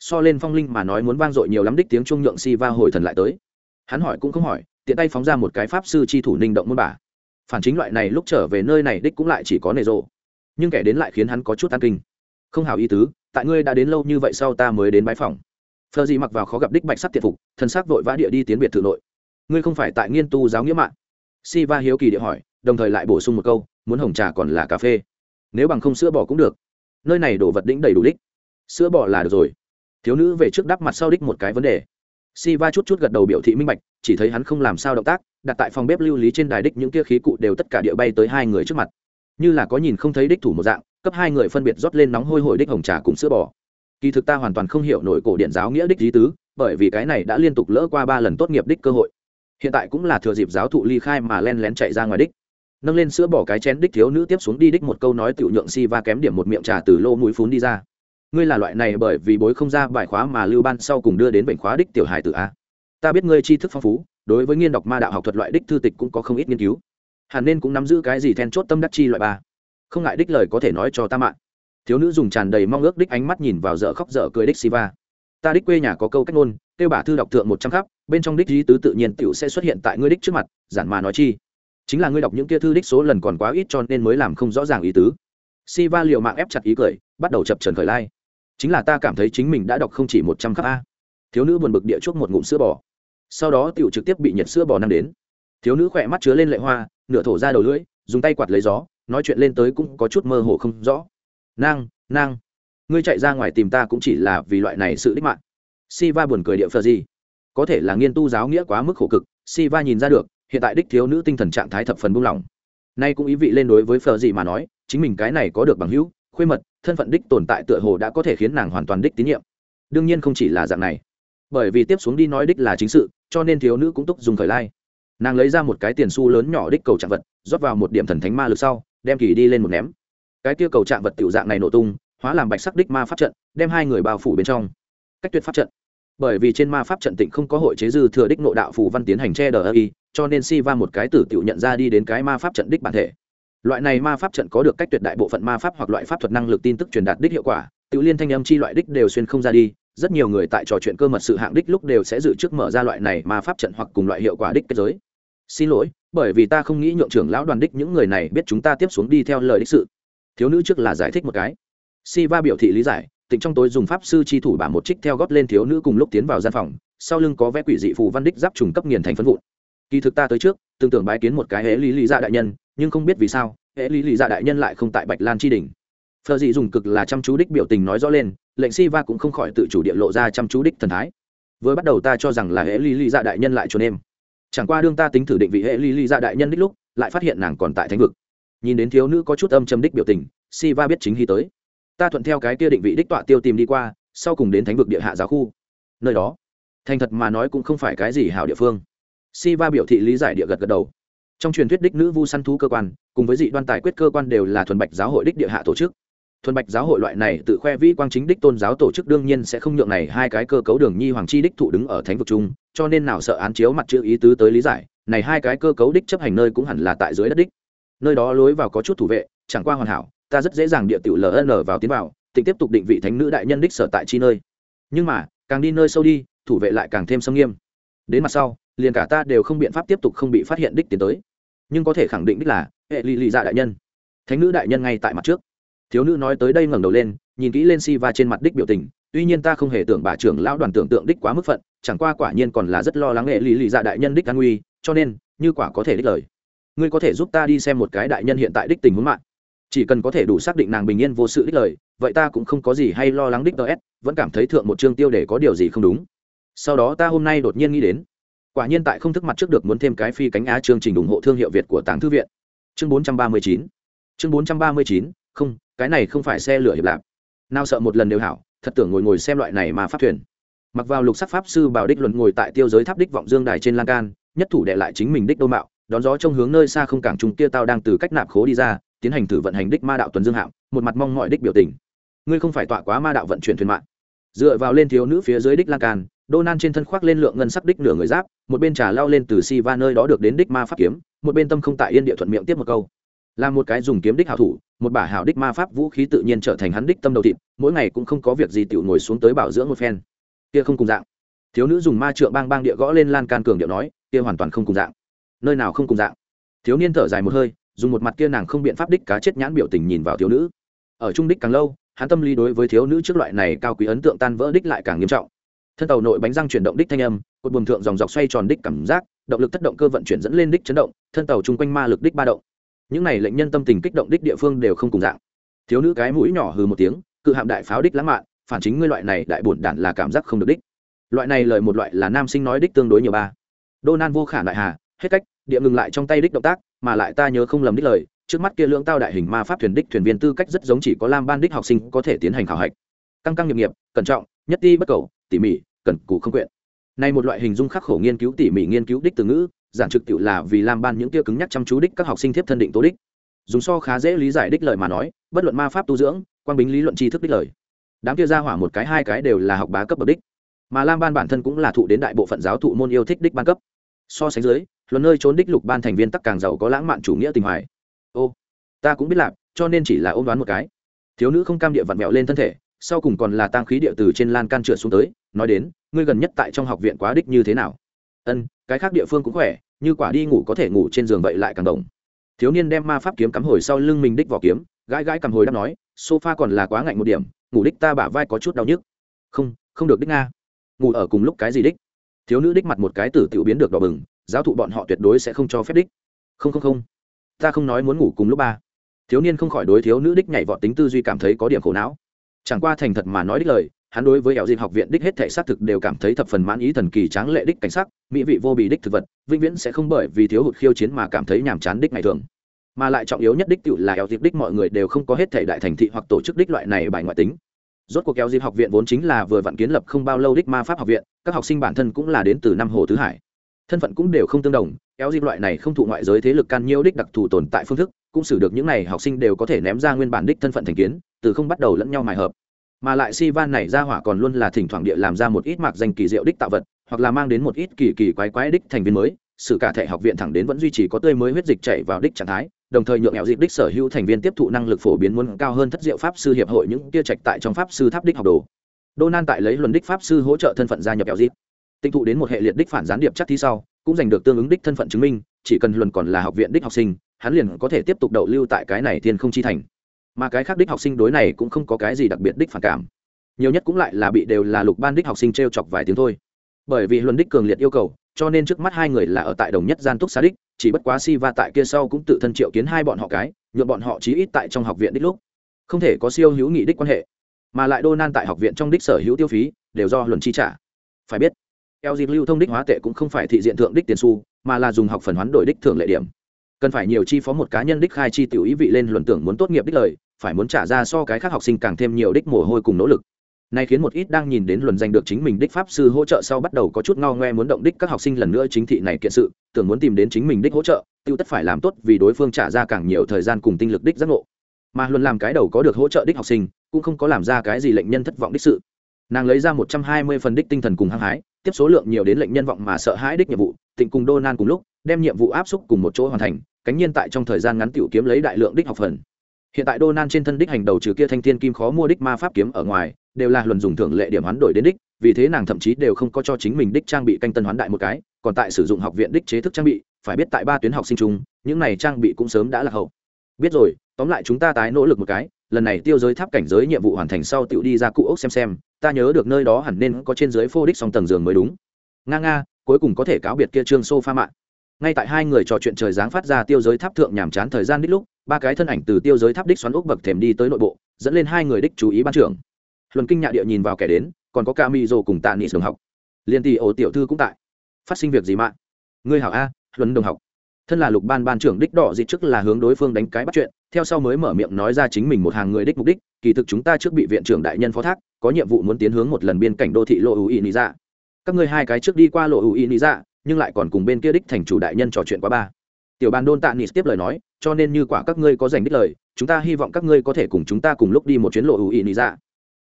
So lên phong linh mà nói muốn vang dội nhiều lắm đích tiếng trung nhượng si va hồi thần lại tới. Hắn hỏi cũng không hỏi, tiện tay phóng ra một cái pháp sư chi thủ ninh động môn bà. Phản chính loại này lúc trở về nơi này đích cũng lại chỉ có nề rộ. Nhưng kẻ đến lại khiến hắn có chút an kinh. Không hảo ý tứ, tại ngươi đã đến lâu như vậy sau ta mới đến bãi phòng phờ gì mặc vào khó gặp đích bạch sắc tiệt phục, thần sắc vội vã địa đi tiến biệt thự nội. Ngươi không phải tại nghiên tu giáo nghĩa mạng. Si va hiếu kỳ địa hỏi, đồng thời lại bổ sung một câu, muốn hồng trà còn là cà phê. Nếu bằng không sữa bò cũng được. Nơi này đổ vật đĩnh đầy đủ đích. Sữa bò là được rồi. Thiếu nữ về trước đắp mặt sau đích một cái vấn đề. Si va chút chút gật đầu biểu thị minh bạch, chỉ thấy hắn không làm sao động tác, đặt tại phòng bếp lưu lý trên đài đích những kia khí cụ đều tất cả địa bay tới hai người trước mặt. Như là có nhìn không thấy đích thủ một dạng, cấp hai người phân biệt rót lên nóng hôi hổi đích hồng trà cùng sữa bò kỳ thực ta hoàn toàn không hiểu nổi cổ điện giáo nghĩa đích lý tứ, bởi vì cái này đã liên tục lỡ qua ba lần tốt nghiệp đích cơ hội. Hiện tại cũng là thừa dịp giáo thụ ly khai mà len lén chạy ra ngoài đích. Nâng lên sữa bỏ cái chén đích thiếu nữ tiếp xuống đi đích một câu nói tiểu nhượng si va kém điểm một miệng trà từ lô mũi phún đi ra. Ngươi là loại này bởi vì bối không ra bài khóa mà lưu ban sau cùng đưa đến bệnh khóa đích tiểu hài tự a? Ta biết ngươi tri thức phong phú, đối với nghiên đọc ma đạo học thuật loại đích thư tịch cũng có không ít nghiên cứu. Hẳn nên cũng nắm giữ cái gì then chốt tâm đắc chi loại ba? Không ngại đích lời có thể nói cho ta mạng thiếu nữ dùng tràn đầy mong ước đích ánh mắt nhìn vào dở khóc dở cười đích siva. Ta đích quê nhà có câu cách ngôn tiêu bà thư đọc thượng một trăm khắp, bên trong đích di tứ tự nhiên tiểu sẽ xuất hiện tại ngươi đích trước mặt, giản mà nói chi. Chính là ngươi đọc những kia thư đích số lần còn quá ít cho nên mới làm không rõ ràng ý tứ. Siva liệu mạng ép chặt ý cười, bắt đầu chập trần khởi lai. Chính là ta cảm thấy chính mình đã đọc không chỉ một trăm khắp a. Thiếu nữ buồn bực địa chuốc một ngụm sữa bò. Sau đó tiểu trực tiếp bị nhiệt sữa bò năng đến. Thiếu nữ khỏe mắt chứa lên lệ hoa, nửa thổ ra đầu lưỡi, dùng tay quạt lấy gió, nói chuyện lên tới cũng có chút mơ hồ không rõ nang nang. Ngươi chạy ra ngoài tìm ta cũng chỉ là vì loại này sự đích mạng. Si va buồn cười địa phờ gì? Có thể là nghiên tu giáo nghĩa quá mức khổ cực si va nhìn ra được, hiện tại đích thiếu nữ tinh thần trạng thái thập phần buông lỏng. Nay cũng ý vị lên đối với phờ gì mà nói, chính mình cái này có được bằng hữu, khuê mật, thân phận đích tồn tại tựa hồ đã có thể khiến nàng hoàn toàn đích tín nhiệm. Đương nhiên không chỉ là dạng này. Bởi vì tiếp xuống đi nói đích là chính sự, cho nên thiếu nữ cũng túc dùng khởi lai. Nàng lấy ra một cái tiền xu lớn nhỏ đích cầu trạng vật, rót vào một điểm thần thánh ma lực sau, đem kỳ đi lên một ném cái kia cầu trạng vật tiểu dạng này nổ tung, hóa làm bạch sắc đích ma pháp trận, đem hai người bao phủ bên trong. Cách tuyệt pháp trận. Bởi vì trên ma pháp trận tịnh không có hội chế dư thừa đích nội đạo phù văn tiến hành che đờ y, cho nên si va một cái tử tiểu nhận ra đi đến cái ma pháp trận đích bản thể. Loại này ma pháp trận có được cách tuyệt đại bộ phận ma pháp hoặc loại pháp thuật năng lực tin tức truyền đạt đích hiệu quả tự liên thanh âm chi loại đích đều xuyên không ra đi, rất nhiều người tại trò chuyện cơ mật sự hạng đích lúc đều sẽ dự trước mở ra loại này ma pháp trận hoặc cùng loại hiệu quả đích kết giới. Xin lỗi, bởi vì ta không nghĩ nhượng trưởng lão đoàn đích những người này biết chúng ta tiếp xuống đi theo lời đích sự thiếu nữ trước là giải thích một cái. Si va biểu thị lý giải, tịnh trong tối dùng pháp sư chi thủ bả một trích theo gót lên thiếu nữ cùng lúc tiến vào gian phòng, sau lưng có vẽ quỷ dị phù văn đích giáp trùng cấp nghiền thành phân vụn. Kỳ thực ta tới trước tương tưởng bái kiến một cái hễ lý lý dạ đại nhân, nhưng không biết vì sao hễ lý lý dạ đại nhân lại không tại bạch lan chi đỉnh. Phờ dị dùng cực là chăm chú đích biểu tình nói rõ lên, lệnh si va cũng không khỏi tự chủ địa lộ ra chăm chú đích thần thái. Vừa bắt đầu ta cho rằng là hễ lý lý dạ đại nhân lại trốn em. Chẳng qua đương ta tính thử định vị hệ lý lý dạ đại nhân đích lúc, lại phát hiện nàng còn tại thánh vực nhìn đến thiếu nữ có chút âm châm đích biểu tình si va biết chính hy tới. Ta thuận theo cái kia định vị đích tọa tiêu tìm đi qua, sau cùng đến thánh vực địa hạ giáo khu. Nơi đó, thành thật mà nói cũng không phải cái gì hảo địa phương. Si va biểu thị lý giải địa gật gật đầu. Trong truyền thuyết đích nữ vu săn thú cơ quan, cùng với dị đoan tài quyết cơ quan đều là thuần bạch giáo hội đích địa hạ tổ chức. Thuần bạch giáo hội loại này tự khoe vĩ quang chính đích tôn giáo tổ chức đương nhiên sẽ không nhượng này hai cái cơ cấu đường nhi hoàng chi đích thụ đứng ở thánh vực chung, cho nên nào sợ án chiếu mặt chữ ý tứ tới lý giải, này hai cái cơ cấu đích chấp hành nơi cũng hẳn là tại dưới đất đích nơi đó lối vào có chút thủ vệ, chẳng qua hoàn hảo, ta rất dễ dàng địa tiểu ln vào tiến vào tỉnh tiếp tục định vị thánh nữ đại nhân đích sở tại chi nơi. Nhưng mà, càng đi nơi sâu đi, thủ vệ lại càng thêm xâm nghiêm. Đến mặt sau, liền cả ta đều không biện pháp tiếp tục không bị phát hiện đích tiến tới. Nhưng có thể khẳng định đích là, hệ lì lì dạ đại nhân. Thánh nữ đại nhân ngay tại mặt trước. Thiếu nữ nói tới đây ngẩng đầu lên, nhìn kỹ lên si va trên mặt đích biểu tình, tuy nhiên ta không hề tưởng bà trưởng lão đoàn tưởng tượng đích quá mức phận, chẳng qua quả nhiên còn là rất lo lắng hệ lì lì dạ đại nhân đích an nguy, cho nên, như quả có thể đích lời ngươi có thể giúp ta đi xem một cái đại nhân hiện tại đích tình huống mạng. Chỉ cần có thể đủ xác định nàng bình yên vô sự đích lời, vậy ta cũng không có gì hay lo lắng đích ts vẫn cảm thấy thượng một chương tiêu để có điều gì không đúng. Sau đó ta hôm nay đột nhiên nghĩ đến, quả nhiên tại không thức mặt trước được muốn thêm cái phi cánh á chương trình ủng hộ thương hiệu việt của tàng thư viện. Chương 439 chương 439 không, cái này không phải xe lửa hiệp lạp. Nào sợ một lần đều hảo, thật tưởng ngồi ngồi xem loại này mà pháp thuyền. Mặc vào lục sắc pháp sư bảo đích luận ngồi tại tiêu giới tháp đích vọng dương đài trên lan can, nhất thủ đệ lại chính mình đích đô mạo đón gió trong hướng nơi xa không cảng trung kia tao đang từ cách nạp khố đi ra, tiến hành thử vận hành đích ma đạo tuần dương hạm một mặt mong mọi đích biểu tình. Ngươi không phải tọa quá ma đạo vận chuyển thuyền mạng. Dựa vào lên thiếu nữ phía dưới đích lan can, đô nan trên thân khoác lên lượng ngân sắc đích nửa người giáp, một bên trà lao lên từ si va nơi đó được đến đích ma pháp kiếm, một bên tâm không tại yên địa thuận miệng tiếp một câu. Là một cái dùng kiếm đích hảo thủ, một bả hảo đích ma pháp vũ khí tự nhiên trở thành hắn đích tâm đầu thịt, mỗi ngày cũng không có việc gì tiểu ngồi xuống tới bảo dưỡng một phen. Kia không cùng dạng. Thiếu nữ dùng ma trượng bang bang địa gõ lên lan can cường điệu nói, kia hoàn toàn không cùng dạng nơi nào không cùng dạng. Thiếu niên thở dài một hơi, dùng một mặt kia nàng không biện pháp đích cá chết nhãn biểu tình nhìn vào thiếu nữ. Ở trung đích càng lâu, hắn tâm lý đối với thiếu nữ trước loại này cao quý ấn tượng tan vỡ đích lại càng nghiêm trọng. Thân tàu nội bánh răng chuyển động đích thanh âm, cột buồm thượng dòng dọc xoay tròn đích cảm giác, động lực thất động cơ vận chuyển dẫn lên đích chấn động, thân tàu chung quanh ma lực đích ba động. Những này lệnh nhân tâm tình kích động đích địa phương đều không cùng dạng. Thiếu nữ cái mũi nhỏ hừ một tiếng, cự hạm đại pháo đích lãng mạn, phản chính ngươi loại này đại bổn đản là cảm giác không được đích. Loại này lời một loại là nam sinh nói đích tương đối nhiều ba. Đô nan vô khả đại hà, hết cách địa ngừng lại trong tay đích động tác, mà lại ta nhớ không lầm đích lời, trước mắt kia lưỡng tao đại hình ma pháp thuyền đích thuyền viên tư cách rất giống chỉ có lam ban đích học sinh có thể tiến hành khảo hạch. Căng căng nghiệp nghiệp, cẩn trọng, nhất ti bất cầu, tỉ mỉ cẩn cù không quyện. Nay một loại hình dung khắc khổ nghiên cứu tỉ mỉ nghiên cứu đích từ ngữ, giản trực tiểu là vì lam ban những kia cứng nhắc chăm chú đích các học sinh thiếp thân định tố đích. Dùng so khá dễ lý giải đích lời mà nói, bất luận ma pháp tu dưỡng quan bính lý luận tri thức đích lời. Đám kia ra hỏa một cái hai cái đều là học bá cấp bậc đích. Mà lam ban bản thân cũng là thụ đến đại bộ phận giáo thụ môn yêu thích đích ban cấp so sánh dưới, luận nơi trốn đích lục ban thành viên tắc càng giàu có lãng mạn chủ nghĩa tình hoài. Ô, ta cũng biết lạp cho nên chỉ là ôm đoán một cái. Thiếu nữ không cam địa vặn vẹo lên thân thể, sau cùng còn là tăng khí địa từ trên lan can trượt xuống tới, nói đến, ngươi gần nhất tại trong học viện quá đích như thế nào? Ân, cái khác địa phương cũng khỏe, như quả đi ngủ có thể ngủ trên giường vậy lại càng đồng thiếu niên đem ma pháp kiếm cắm hồi sau lưng mình đích vỏ kiếm, gãi gãi cầm hồi đáp nói, sofa còn là quá ngạnh một điểm, ngủ đích ta bả vai có chút đau nhức. Không không được đích nga. Ngủ ở cùng lúc cái gì đích? Thiếu nữ đích mặt một cái tử tiểu biến được đỏ bừng, giáo thụ bọn họ tuyệt đối sẽ không cho phép đích. Không không không. Ta không nói muốn ngủ cùng lúc ba. Thiếu niên không khỏi đối thiếu nữ đích nhảy vọt tính tư duy cảm thấy có điểm khổ não. Chẳng qua thành thật mà nói đích lời, hắn đối với ẻo dịp học viện đích hết thể xác thực đều cảm thấy thập phần mãn ý thần kỳ tráng lệ đích cảnh sắc, mỹ vị vô bì đích thực vật, vĩnh viễn sẽ không bởi vì thiếu hụt khiêu chiến mà cảm thấy nhàm chán đích ngày thường. Mà lại trọng yếu nhất đích tự là ẻo dịp đích mọi người đều không có hết thể đại thành thị hoặc tổ chức đích loại này bài ngoại tính rốt cuộc kéo dịp học viện vốn chính là vừa vặn kiến lập không bao lâu đích ma pháp học viện, các học sinh bản thân cũng là đến từ năm hồ tứ hải. Thân phận cũng đều không tương đồng, kéo dịp loại này không thụ ngoại giới thế lực can nhiễu đích đặc thù tồn tại phương thức, cũng xử được những này học sinh đều có thể ném ra nguyên bản đích thân phận thành kiến, từ không bắt đầu lẫn nhau mài hợp. Mà lại si van này ra hỏa còn luôn là thỉnh thoảng địa làm ra một ít mạc danh kỳ diệu đích tạo vật, hoặc là mang đến một ít kỳ kỳ quái quái đích thành viên mới sự cả thể học viện thẳng đến vẫn duy trì có tươi mới huyết dịch chảy vào đích trạng thái, đồng thời nhượng nghèo dịp đích sở hữu thành viên tiếp thụ năng lực phổ biến muốn cao hơn thất diệu pháp sư hiệp hội những kia trạch tại trong pháp sư tháp đích học đồ. Đô nan tại lấy luận đích pháp sư hỗ trợ thân phận gia nhập nghèo dịp. Tinh thụ đến một hệ liệt đích phản gián điệp chắc thi sau, cũng giành được tương ứng đích thân phận chứng minh, chỉ cần luận còn là học viện đích học sinh, hắn liền có thể tiếp tục đậu lưu tại cái này thiên không chi thành. Mà cái khác đích học sinh đối này cũng không có cái gì đặc biệt đích phản cảm. Nhiều nhất cũng lại là bị đều là lục ban đích học sinh t r e o chọc vài tiếng thôi. Bởi vì luận đích cường liệt yêu cầu cho nên trước mắt hai người là ở tại đồng nhất gian túc xá đích, chỉ bất quá si va tại kia sau cũng tự thân triệu kiến hai bọn họ cái nhuộm bọn họ chí ít tại trong học viện đích lúc. Không thể có siêu hữu nghị đích quan hệ, mà lại đô nan tại học viện trong đích sở hữu tiêu phí, đều do luận chi trả. Phải biết, eo dịp lưu thông đích hóa tệ cũng không phải thị diện thượng đích tiền su mà là dùng học phần hoán đổi đích thưởng lệ điểm. Cần phải nhiều chi phó một cá nhân đích khai chi tiểu ý vị lên luận tưởng muốn tốt nghiệp đích lời, phải muốn trả ra so cái khác học sinh càng thêm nhiều đích mồ hôi cùng nỗ lực này khiến một ít đang nhìn đến luận danh được chính mình đích pháp sư hỗ trợ sau bắt đầu có chút ngao ngoe muốn động đích các học sinh lần nữa chính thị này kiện sự, tưởng muốn tìm đến chính mình đích hỗ trợ, tiêu tất phải làm tốt vì đối phương trả ra càng nhiều thời gian cùng tinh lực đích giác ngộ. Mà luôn làm cái đầu có được hỗ trợ đích học sinh, cũng không có làm ra cái gì lệnh nhân thất vọng đích sự. Nàng lấy ra một trăm hai mươi phần đích tinh thần cùng hăng hái, tiếp số lượng nhiều đến lệnh nhân vọng mà sợ hãi đích nhiệm vụ, tịnh cùng đô nan cùng lúc, đem nhiệm vụ áp xúc cùng một chỗ hoàn thành, cánh nhiên tại trong thời gian ngắn tiểu kiếm lấy đại lượng đích học phần. Hiện tại đô nan trên thân đích hành đầu trừ kia thanh thiên kim khó mua đích ma pháp kiếm ở ngoài đều là luận dùng thưởng lệ điểm hoán đổi đến đích, vì thế nàng thậm chí đều không có cho chính mình đích trang bị canh tân hoán đại một cái, còn tại sử dụng học viện đích chế thức trang bị, phải biết tại ba tuyến học sinh chung, những này trang bị cũng sớm đã là hậu. Biết rồi, tóm lại chúng ta tái nỗ lực một cái, lần này tiêu giới tháp cảnh giới nhiệm vụ hoàn thành sau tựu đi ra cụ ốc xem xem, ta nhớ được nơi đó hẳn nên có trên dưới phô đích song tầng giường mới đúng. Nga nga, cuối cùng có thể cáo biệt kia trương sofa mạng ngay tại hai người trò chuyện trời dáng phát ra tiêu giới tháp thượng nhàm chán thời gian đích lúc, ba cái thân ảnh từ tiêu giới tháp đích xoắn ốc bậc thềm đi tới nội bộ, dẫn lên hai người đích chú ý ban trưởng luân kinh nhạ địa nhìn vào kẻ đến, còn có ca mi rồ cùng tạ Nị đồng học. Liên tỷ ổ tiểu thư cũng tại. Phát sinh việc gì mạng ngươi hảo a, luân đồng học. Thân là lục ban ban trưởng đích đỏ dịch trước là hướng đối phương đánh cái bắt chuyện, theo sau mới mở miệng nói ra chính mình một hàng người đích mục đích, kỳ thực chúng ta trước bị viện trưởng đại nhân phó thác, có nhiệm vụ muốn tiến hướng một lần biên cảnh đô thị lộ ưu ý lý ra các ngươi hai cái trước đi qua lộ ưu ý lý ra nhưng lại còn cùng bên kia đích thành chủ đại nhân trò chuyện quá ba. Tiểu ban đôn tạ Nị tiếp lời nói, cho nên như quả các ngươi có giành đích lời, chúng ta hy vọng các ngươi có thể cùng chúng ta cùng lúc đi một chuyến lộ ưu ý lý ra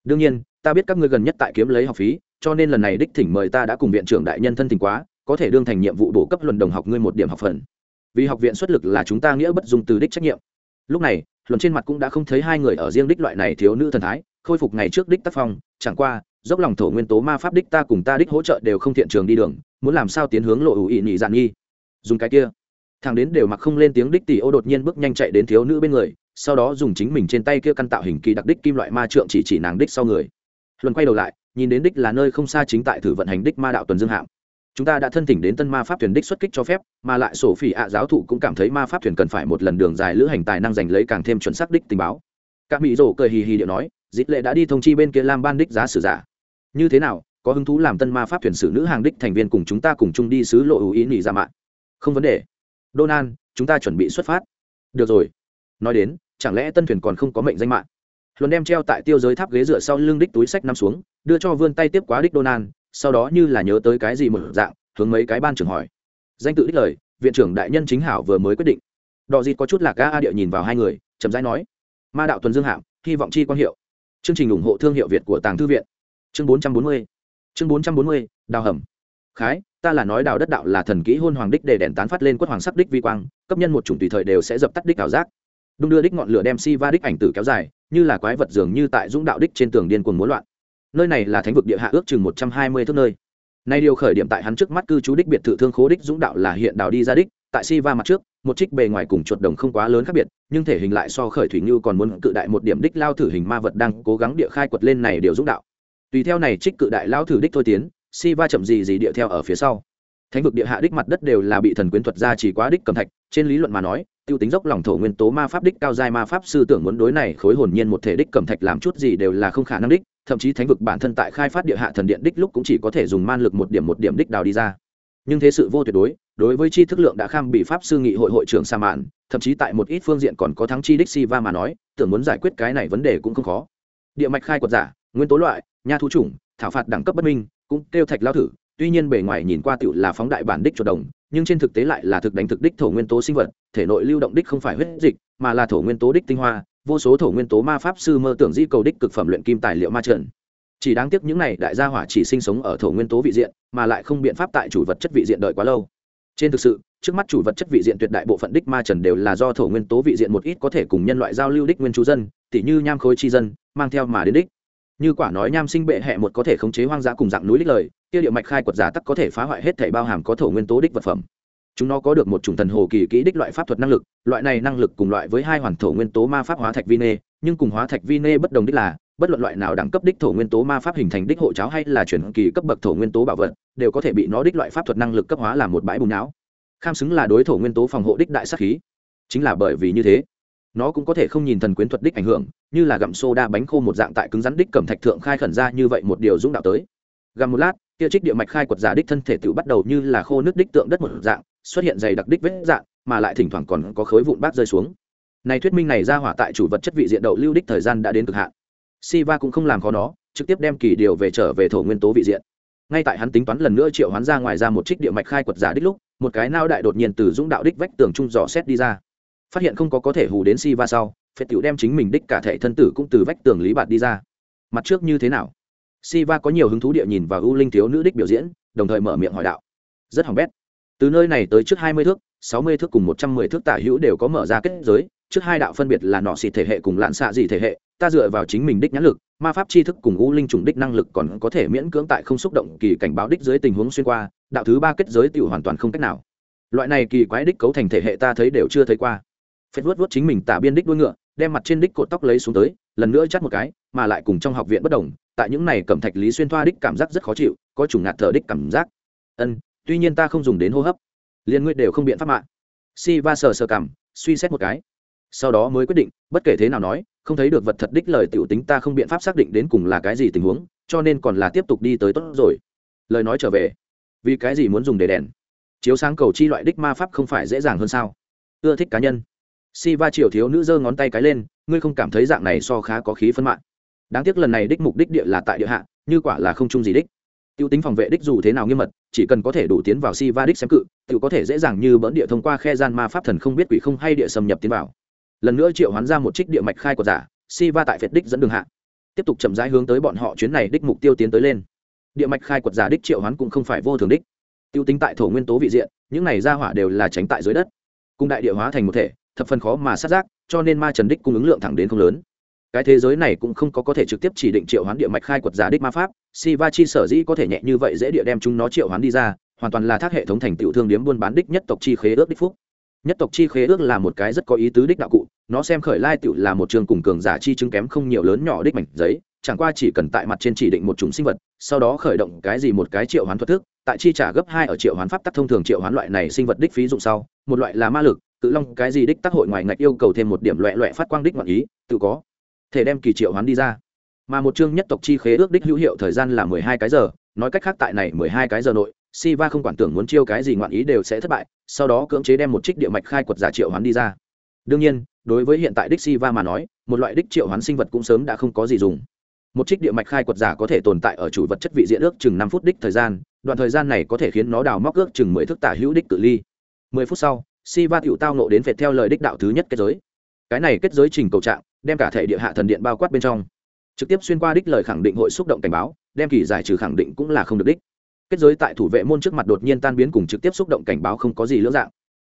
đương nhiên, ta biết các ngươi gần nhất tại kiếm lấy học phí, cho nên lần này đích thỉnh mời ta đã cùng viện trưởng đại nhân thân tình quá, có thể đương thành nhiệm vụ bổ cấp luận đồng học ngươi một điểm học phần. Vì học viện xuất lực là chúng ta nghĩa bất dùng từ đích trách nhiệm. Lúc này, luận trên mặt cũng đã không thấy hai người ở riêng đích loại này thiếu nữ thần thái, khôi phục ngày trước đích tác phong, chẳng qua, dốc lòng thổ nguyên tố ma pháp đích ta cùng ta đích hỗ trợ đều không thiện trường đi đường, muốn làm sao tiến hướng lộ ủ ỵ nhị dạn nghi. Dùng cái kia. Thằng đến đều mặc không lên tiếng đích tỷ ô đột nhiên bước nhanh chạy đến thiếu nữ bên người sau đó dùng chính mình trên tay kia căn tạo hình kỳ đặc đích kim loại ma trượng chỉ chỉ nàng đích sau người. Luân quay đầu lại, nhìn đến đích là nơi không xa chính tại thử vận hành đích ma đạo tuần dương hạm. Chúng ta đã thân thỉnh đến tân ma pháp thuyền đích xuất kích cho phép, mà lại sổ phỉ ạ giáo thụ cũng cảm thấy ma pháp thuyền cần phải một lần đường dài lữ hành tài năng giành lấy càng thêm chuẩn xác đích tình báo. Các mỹ rổ cười hì hì điệu nói dịp lệ đã đi thông chi bên kia lam ban đích giá sử giả. Như thế nào, có hứng thú làm tân ma pháp thuyền sử nữ hàng đích thành viên cùng chúng ta cùng chung đi sứ lộ ưu ý nghỉ ra dạ mạng không vấn đề. Donan chúng ta chuẩn bị xuất phát. Được rồi. Nói đến chẳng lẽ tân thuyền còn không có mệnh danh mạng? Luân đem treo tại tiêu giới tháp ghế dựa sau lưng đích túi sách nằm xuống, đưa cho vươn tay tiếp quá đích donan sau đó như là nhớ tới cái gì một dạng, hướng mấy cái ban trưởng hỏi. Danh tự đích lời, viện trưởng đại nhân chính hảo vừa mới quyết định. Đò dịt có chút lạc ga a địa nhìn vào hai người, chậm rãi nói, ma đạo tuần dương hạm, hy vọng chi quan hiệu. Chương trình ủng hộ thương hiệu việt của tàng thư viện. Chương bốn trăm bốn mươi. Chương bốn trăm bốn mươi, đào hầm. Khái, ta là nói đào đất đạo là thần kỹ hôn hoàng đích để đèn tán phát lên quất hoàng sắc đích vi quang, cấp nhân một chủng tùy thời đều sẽ dập tắt đích ảo giác đung đưa đích ngọn lửa đem si va đích ảnh tử kéo dài, như là quái vật dường như tại dũng đạo đích trên tường điên cuồng múa loạn. Nơi này là thánh vực địa hạ ước chừng một trăm hai mươi thước nơi. Nay điều khởi điểm tại hắn trước mắt cư trú đích biệt thự thương khố đích dũng đạo là hiện đào đi ra đích, tại si va mặt trước, một trích bề ngoài cùng chuột đồng không quá lớn khác biệt, nhưng thể hình lại so khởi thủy như còn muốn cự đại một điểm đích lao thử hình ma vật đang cố gắng địa khai quật lên này điều dũng đạo. Tùy theo này trích cự đại lao thử đích thôi tiến si va chậm gì gì địa theo ở phía sau. Thánh vực địa hạ đích mặt đất đều là bị thần quyến thuật ra chỉ quá đích cầm thạch, trên lý luận mà nói tiêu tính dốc lòng thổ nguyên tố ma pháp đích cao giai ma pháp sư tưởng muốn đối này khối hồn nhiên một thể đích cầm thạch làm chút gì đều là không khả năng đích, thậm chí thánh vực bản thân tại khai phát địa hạ thần điện đích lúc cũng chỉ có thể dùng man lực một điểm một điểm đích đào đi ra. Nhưng thế sự vô tuyệt đối đối với chi thức lượng đã kham bị pháp sư nghị hội hội trưởng sa mạn, thậm chí tại một ít phương diện còn có thắng chi đích si va mà nói, tưởng muốn giải quyết cái này vấn đề cũng không khó. Địa mạch khai quật giả, nguyên tố loại, nha thú chủng, thảo phạt đẳng cấp bất minh, cũng kêu thạch lao thử, tuy nhiên bề ngoài nhìn qua tựu là phóng đại bản đích chuột đồng nhưng trên thực tế lại là thực đánh thực đích thổ nguyên tố sinh vật, thể nội lưu động đích không phải huyết dịch, mà là thổ nguyên tố đích tinh hoa, vô số thổ nguyên tố ma pháp sư mơ tưởng di cầu đích cực phẩm luyện kim tài liệu ma trần chỉ đáng tiếc những này đại gia hỏa chỉ sinh sống ở thổ nguyên tố vị diện, mà lại không biện pháp tại chủ vật chất vị diện đợi quá lâu. Trên thực sự, trước mắt chủ vật chất vị diện tuyệt đại bộ phận đích ma trần đều là do thổ nguyên tố vị diện một ít có thể cùng nhân loại giao lưu đích nguyên chú dân, tỉ như nham khối chi dân, mang theo mà đến đích. Như quả nói nham sinh bệ hẹ một có thể khống chế hoang dã cùng dạng núi đích lời kia địa mạch khai quật giả tắc có thể phá hoại hết thể bao hàm có thổ nguyên tố đích vật phẩm. Chúng nó có được một chủng thần hồ kỳ kỹ đích loại pháp thuật năng lực, loại này năng lực cùng loại với hai hoàn thổ nguyên tố ma pháp hóa thạch vi nê, nhưng cùng hóa thạch vi nê bất đồng đích là, bất luận loại nào đẳng cấp đích thổ nguyên tố ma pháp hình thành đích hộ cháo hay là chuyển kỳ cấp bậc thổ nguyên tố bảo vật, đều có thể bị nó đích loại pháp thuật năng lực cấp hóa làm một bãi bùn não. Kham xứng là đối thổ nguyên tố phòng hộ đích đại sắc khí. Chính là bởi vì như thế, nó cũng có thể không nhìn thần quyến thuật đích ảnh hưởng, như là gặm xô đa bánh khô một dạng tại cứng rắn đích cầm thạch thượng khai khẩn ra như vậy một điều dũng đạo tới. Gặm một lát kia trích địa mạch khai quật giả đích thân thể tự bắt đầu như là khô nước đích tượng đất một dạng xuất hiện dày đặc đích vết dạng mà lại thỉnh thoảng còn có khối vụn bát rơi xuống này thuyết minh này ra hỏa tại chủ vật chất vị diện đậu lưu đích thời gian đã đến cực hạn Siva cũng không làm khó nó, trực tiếp đem kỳ điều về trở về thổ nguyên tố vị diện. Ngay tại hắn tính toán lần nữa triệu hoán ra ngoài ra một trích địa mạch khai quật giả đích lúc, một cái nao đại đột nhiên từ dũng đạo đích vách tường trung dò xét đi ra. Phát hiện không có có thể hù đến Siva sau, phệ tiểu đem chính mình đích cả thể thân tử cũng từ vách tường lý bạt đi ra. Mặt trước như thế nào? Siva có nhiều hứng thú địa nhìn vào ưu linh thiếu nữ đích biểu diễn, đồng thời mở miệng hỏi đạo. Rất hỏng bét. Từ nơi này tới trước hai mươi thước, sáu mươi thước cùng một trăm mười thước tả hữu đều có mở ra kết giới, trước hai đạo phân biệt là nọ xịt thể hệ cùng lạn xạ dị thể hệ, ta dựa vào chính mình đích nhãn lực ma pháp tri thức cùng u linh trùng đích năng lực còn có thể miễn cưỡng tại không xúc động kỳ cảnh báo đích dưới tình huống xuyên qua đạo thứ ba kết giới tiểu hoàn toàn không cách nào loại này kỳ quái đích cấu thành thể hệ ta thấy đều chưa thấy qua phết vuốt vuốt chính mình tả biên đích đuôi ngựa đem mặt trên đích cột tóc lấy xuống tới lần nữa chắt một cái, mà lại cùng trong học viện bất đồng, tại những này cẩm thạch lý xuyên thoa đích cảm giác rất khó chịu, có chủng ngạt thở đích cảm giác. Ân, tuy nhiên ta không dùng đến hô hấp. Liên ngươi đều không biện pháp mạng si va sờ sờ cảm, suy xét một cái. Sau đó mới quyết định, bất kể thế nào nói, không thấy được vật thật đích lời tiểu tính ta không biện pháp xác định đến cùng là cái gì tình huống, cho nên còn là tiếp tục đi tới tốt rồi. Lời nói trở về. Vì cái gì muốn dùng để đèn? Chiếu sáng cầu chi loại đích ma pháp không phải dễ dàng hơn sao? Ưa thích cá nhân si va triều thiếu nữ giơ ngón tay cái lên, ngươi không cảm thấy dạng này so khá có khí phân mạng đáng tiếc lần này đích mục đích địa là tại địa hạ, như quả là không chung gì đích. Tiêu tính phòng vệ đích dù thế nào nghiêm mật, chỉ cần có thể đủ tiến vào si va đích xem cự tự có thể dễ dàng như bỡn địa thông qua khe gian ma pháp thần không biết quỷ không hay địa xâm nhập tiến vào. Lần nữa triệu hoán ra một trích địa mạch khai của giả si va tại việt đích dẫn đường hạ. Tiếp tục chậm rãi hướng tới bọn họ chuyến này đích mục tiêu tiến tới lên. Địa mạch khai quật giả đích triệu hoán cũng không phải vô thường đích. Tiêu tính tại thổ nguyên tố vị diện, những này ra hỏa đều là tránh tại dưới đất. Cung đại địa hóa thành một thể thập phần khó mà sát giác, cho nên ma trần đích cung ứng lượng thẳng đến không lớn. Cái thế giới này cũng không có có thể trực tiếp chỉ định triệu hoán địa mạch khai quật giả đích ma pháp si va chi sở dĩ có thể nhẹ như vậy dễ địa đem chúng nó triệu hoán đi ra, hoàn toàn là thác hệ thống thành tiểu thương điếm buôn bán đích nhất tộc chi khế ước đích phúc. Nhất tộc chi khế ước là một cái rất có ý tứ đích đạo cụ, nó xem khởi lai tựu là một trường cùng cường giả chi chứng kém không nhiều lớn nhỏ đích mảnh giấy, chẳng qua chỉ cần tại mặt trên chỉ định một chủng sinh vật, sau đó khởi động cái gì một cái triệu hoán thuật thức, tại chi trả gấp hai ở triệu hoán pháp tắc thông thường triệu hoán loại này sinh vật đích phí dụng sau, một loại là ma lực cự long cái gì đích tác hội ngoài ngạch yêu cầu thêm một điểm loẹ loẹ phát quang đích ngoạn ý tự có thể đem kỳ triệu hoán đi ra mà một chương nhất tộc chi khế ước đích hữu hiệu thời gian là mười hai cái giờ nói cách khác tại này mười hai cái giờ nội Siva không quản tưởng muốn chiêu cái gì ngoạn ý đều sẽ thất bại, sau đó cưỡng chế đem một trích địa mạch khai quật giả triệu hoán đi ra. Đương nhiên, đối với hiện tại đích Siva mà nói, một loại đích triệu hoán sinh vật cũng sớm đã không có gì dùng. Một trích địa mạch khai quật giả có thể tồn tại ở chủ vật chất vị diện ước chừng năm phút đích thời gian, đoạn thời gian này có thể khiến nó đào móc ước chừng mười thước tả hữu đích cự ly. Mười phút sau, Siva tiểu tao nộ đến phệt theo lời đích đạo thứ nhất kết giới. Cái này kết giới trình cầu trạng, đem cả thể địa hạ thần điện bao quát bên trong. Trực tiếp xuyên qua đích lời khẳng định hội xúc động cảnh báo, đem kỳ giải trừ khẳng định cũng là không được đích kết giới tại thủ vệ môn trước mặt đột nhiên tan biến cùng trực tiếp xúc động cảnh báo không có gì lưỡng dạng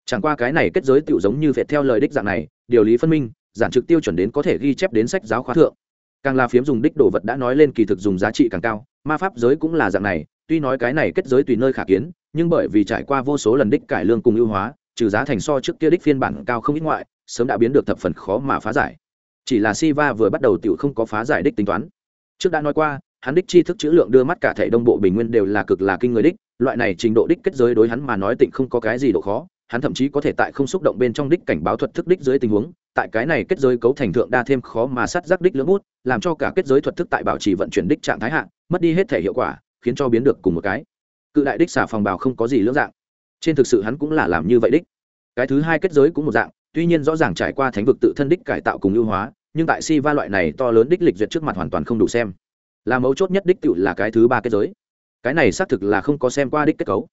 chẳng qua cái này kết giới tựu giống như phệt theo lời đích dạng này điều lý phân minh giản trực tiêu chuẩn đến có thể ghi chép đến sách giáo khóa thượng càng là phiếm dùng đích đồ vật đã nói lên kỳ thực dùng giá trị càng cao ma pháp giới cũng là dạng này tuy nói cái này kết giới tùy nơi khả kiến nhưng bởi vì trải qua vô số lần đích cải lương cùng ưu hóa trừ giá thành so trước kia đích phiên bản cao không ít ngoại, sớm đã biến được thập phần khó mà phá giải. Chỉ là Siva vừa bắt đầu tiểu không có phá giải đích tính toán. Trước đã nói qua, hắn đích tri thức chữ lượng đưa mắt cả thể đông bộ bình nguyên đều là cực là kinh người đích, loại này trình độ đích kết giới đối hắn mà nói tịnh không có cái gì độ khó, hắn thậm chí có thể tại không xúc động bên trong đích cảnh báo thuật thức đích dưới tình huống, tại cái này kết giới cấu thành thượng đa thêm khó mà sát giác đích lưỡng bút, làm cho cả kết giới thuật thức tại bảo trì vận chuyển đích trạng thái hạn mất đi hết thể hiệu quả, khiến cho biến được cùng một cái. Cự đại đích xả phòng bào không có gì lưỡng dạng trên thực sự hắn cũng là làm như vậy đích. Cái thứ hai kết giới cũng một dạng, tuy nhiên rõ ràng trải qua thánh vực tự thân đích cải tạo cùng ưu hóa, nhưng tại si va loại này to lớn đích lịch duyệt trước mặt hoàn toàn không đủ xem. Là mấu chốt nhất đích tự là cái thứ ba kết giới. Cái này xác thực là không có xem qua đích kết cấu.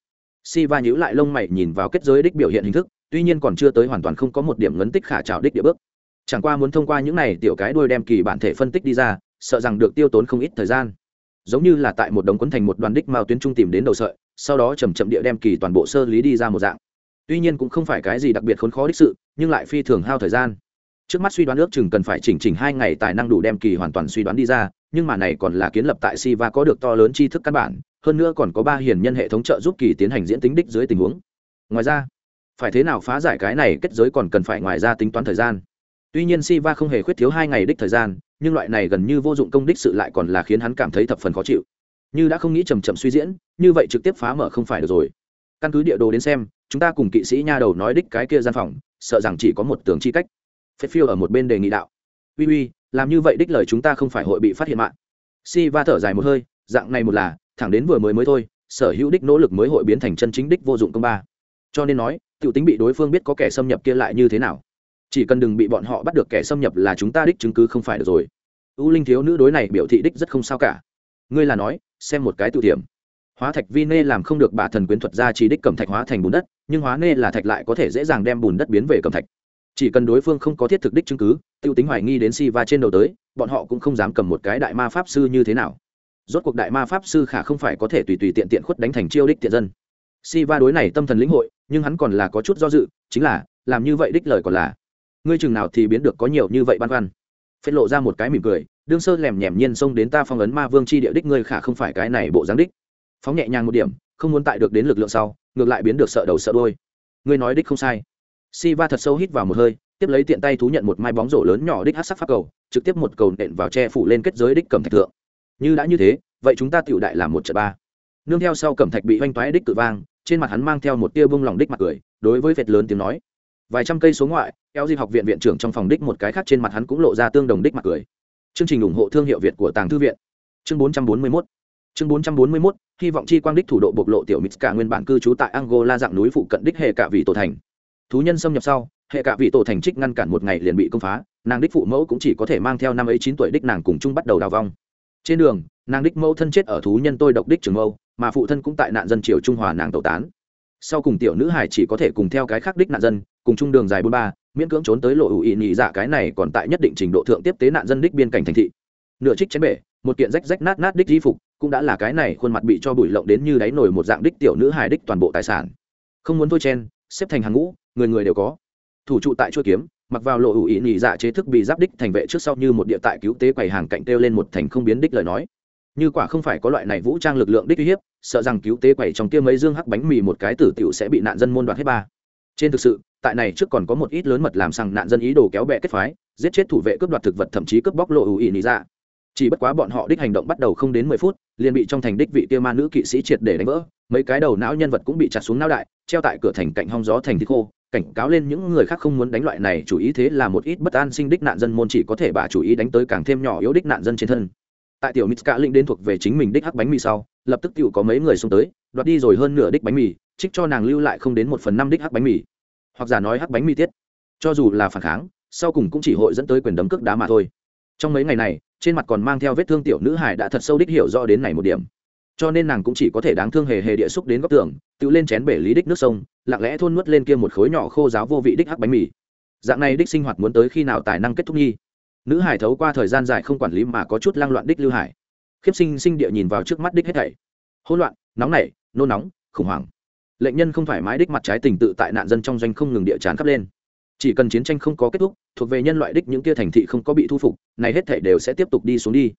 Si va nhữ lại lông mày nhìn vào kết giới đích biểu hiện hình thức, tuy nhiên còn chưa tới hoàn toàn không có một điểm ngấn tích khả trào đích địa bước. Chẳng qua muốn thông qua những này tiểu cái đuôi đem kỳ bản thể phân tích đi ra, sợ rằng được tiêu tốn không ít thời gian. Giống như là tại một đống quấn thành một đoàn đích mao tuyến trung tìm đến đầu sợi sau đó chầm chậm địa đem kỳ toàn bộ sơ lý đi ra một dạng tuy nhiên cũng không phải cái gì đặc biệt khốn khó đích sự nhưng lại phi thường hao thời gian trước mắt suy đoán ước chừng cần phải chỉnh chỉnh hai ngày tài năng đủ đem kỳ hoàn toàn suy đoán đi ra nhưng mà này còn là kiến lập tại Siva có được to lớn tri thức căn bản, hơn nữa còn có ba hiền nhân hệ thống trợ giúp kỳ tiến hành diễn tính đích dưới tình huống. Ngoài ra, phải thế nào phá giải cái này kết giới còn cần phải ngoài ra tính toán thời gian. Tuy nhiên Siva không hề khuyết thiếu hai ngày đích thời gian, nhưng loại này gần như vô dụng công đích sự lại còn là khiến hắn cảm thấy thập phần khó chịu. Như đã không nghĩ chầm chậm suy diễn, như vậy trực tiếp phá mở không phải được rồi. Căn cứ địa đồ đến xem, chúng ta cùng kỵ sĩ nha đầu nói đích cái kia gian phòng, sợ rằng chỉ có một tường chi cách. phép phiêu ở một bên đề nghị đạo. Uy uy, làm như vậy đích lời chúng ta không phải hội bị phát hiện mạng si va thở dài một hơi dạng này một là thẳng đến vừa mới mới thôi sở hữu đích nỗ lực mới hội biến thành chân chính đích vô dụng công ba cho nên nói t i ể u tính bị đối phương biết có kẻ xâm nhập kia lại như thế nào chỉ cần đừng bị bọn họ bắt được kẻ xâm nhập là chúng ta đích chứng cứ không phải được rồi u linh thiếu nữ đối này biểu thị đích rất không sao cả ngươi là nói, xem một cái tự điểm hóa thạch vi nê làm không được bà thần quyến thuật ra chỉ đích cầm thạch hóa thành bùn đất, nhưng hóa nê là thạch lại có thể dễ dàng đem bùn đất biến về cầm thạch. Chỉ cần đối phương không có thiết thực đích chứng cứ t i ê u tính hoài nghi đến si va trên đầu tới, bọn họ cũng không dám cầm một cái đại ma pháp sư như thế nào. Rốt cuộc đại ma pháp sư khả không phải có thể tùy tùy tiện tiện khuất đánh thành chiêu đích tiện dân. Si va đối này tâm thần lĩnh hội, nhưng hắn còn là có chút do dự, chính là, làm như vậy đích lời còn là, ngươi chừng nào thì biến được có nhiều như vậy băn khoăn. Phết lộ ra một cái mỉm cười đương sơ lèm nhèm nhiên xông đến ta phong ấn ma vương chi địa đích ngươi khả không phải cái này bộ dáng đích. Phóng nhẹ nhàng một điểm, không muốn tại được đến lực lượng sau, ngược lại biến được sợ đầu sợ đôi ngươi nói đích không sai. Si va thật sâu hít vào một hơi, tiếp lấy tiện tay thú nhận một mai bóng rổ lớn nhỏ đích hát sắc pháp cầu, trực tiếp một cầu nện vào che phủ lên kết giới đích cầm thạch thượng. Như đã như thế, vậy chúng ta tựu đại làm một trận ba. Nương theo sau cẩm thạch bị oanh toái đích tự vang, trên mặt hắn mang theo một tia bông lòng đích mặt cười, đối với vệt lớn tiếng nói. Vài trăm cây số ngoại eo di học viện viện trưởng trong phòng đích một cái khác trên mặt hắn cũng lộ ra tương đồng đích mặt cười chương trình ủng hộ thương hiệu việt của tàng thư viện. Chương bốn trăm bốn mươi mốt. Chương 441, hy vọng chi quang đích thủ độ bộc lộ tiểu mít cả nguyên bản cư trú tại angola dạng núi phụ cận đích hệ cả vị tổ thành. Thú nhân xâm nhập sau hệ cả vị tổ thành trích ngăn cản một ngày liền bị công phá nàng đích phụ mẫu cũng chỉ có thể mang theo năm ấy chín tuổi đích nàng cùng chung bắt đầu đào vong. Trên đường nàng đích mẫu thân chết ở thú nhân tôi độc đích trường mâu mà phụ thân cũng tại nạn dân triều trung hòa nàng tẩu tán. Sau cùng tiểu nữ hải chỉ có thể cùng theo cái khác đích nạn dân cùng chung đường dài bốn ba miễn cưỡng trốn tới lộ ủ ỉ nhị dạ cái này còn tại nhất định trình độ thượng tiếp tế nạn dân đích biên cảnh thành thị. Nửa trích chén bể, một kiện rách rách nát nát đích di phục, cũng đã là cái này khuôn mặt bị cho bụi lộng đến như đáy nổi một dạng đích tiểu nữ hài đích toàn bộ tài sản. Không muốn thôi chen, xếp thành hàng ngũ, người người đều có. Thủ trụ tại chuỗi kiếm, mặc vào lộ ủ ý nhị dạ chế thức bị giáp đích thành vệ trước sau như một địa tại cứu tế quầy hàng cạnh kêu lên một thành không biến đích lời nói. Như quả không phải có loại này vũ trang lực lượng đích uy hiếp, sợ rằng cứu tế quầy trong kia mấy dương hắc bánh mì một cái tử tiểu sẽ bị nạn dân môn đoạt hết ba. Trên thực sự tại này trước còn có một ít lớn mật làm sằng nạn dân ý đồ kéo bè kết phái, giết chết thủ vệ cướp đoạt thực vật thậm chí cướp bóc lộ ủ ý nị dạ. Chỉ bất quá bọn họ đích hành động bắt đầu không đến mười phút, liền bị trong thành đích vị kia ma nữ kỵ sĩ triệt để đánh vỡ, mấy cái đầu não nhân vật cũng bị chặt xuống não đại, treo tại cửa thành cạnh hong gió thành thịt khô, cảnh cáo lên những người khác không muốn đánh loại này, chủ ý thế là một ít bất an sinh đích nạn dân môn chỉ có thể bà chủ ý đánh tới càng thêm nhỏ yếu đích nạn dân trên thân. Tại tiểu mitska linh đến thuộc về chính mình đích hắc bánh mì sau, lập tức tự có mấy người xông tới, đoạt đi rồi hơn nửa đích bánh mì, trích cho nàng lưu lại không đến một phần năm đích hắc bánh mì hoặc giả nói hắc bánh mì tiết. Cho dù là phản kháng, sau cùng cũng chỉ hội dẫn tới quyền đấm cước đá mà thôi. Trong mấy ngày này, trên mặt còn mang theo vết thương tiểu nữ hải đã thật sâu đích hiểu rõ đến này một điểm. Cho nên nàng cũng chỉ có thể đáng thương hề hề địa xúc đến góc tường, tự lên chén bể lý đích nước sông, lặng lẽ thôn nuốt lên kia một khối nhỏ khô giáo vô vị đích hắc bánh mì. Dạng này đích sinh hoạt muốn tới khi nào tài năng kết thúc nhi nữ hải thấu qua thời gian dài không quản lý mà có chút lang loạn đích lưu hải. Khiếp sinh sinh địa nhìn vào trước mắt đích hết thảy. Hỗn loạn, nóng nảy, nôn nóng, khủng hoảng lệnh nhân không thoải mái đích mặt trái tình tự tại nạn dân trong doanh không ngừng địa chán khắp lên. Chỉ cần chiến tranh không có kết thúc, thuộc về nhân loại đích những kia thành thị không có bị thu phục, này hết thể đều sẽ tiếp tục đi xuống đi.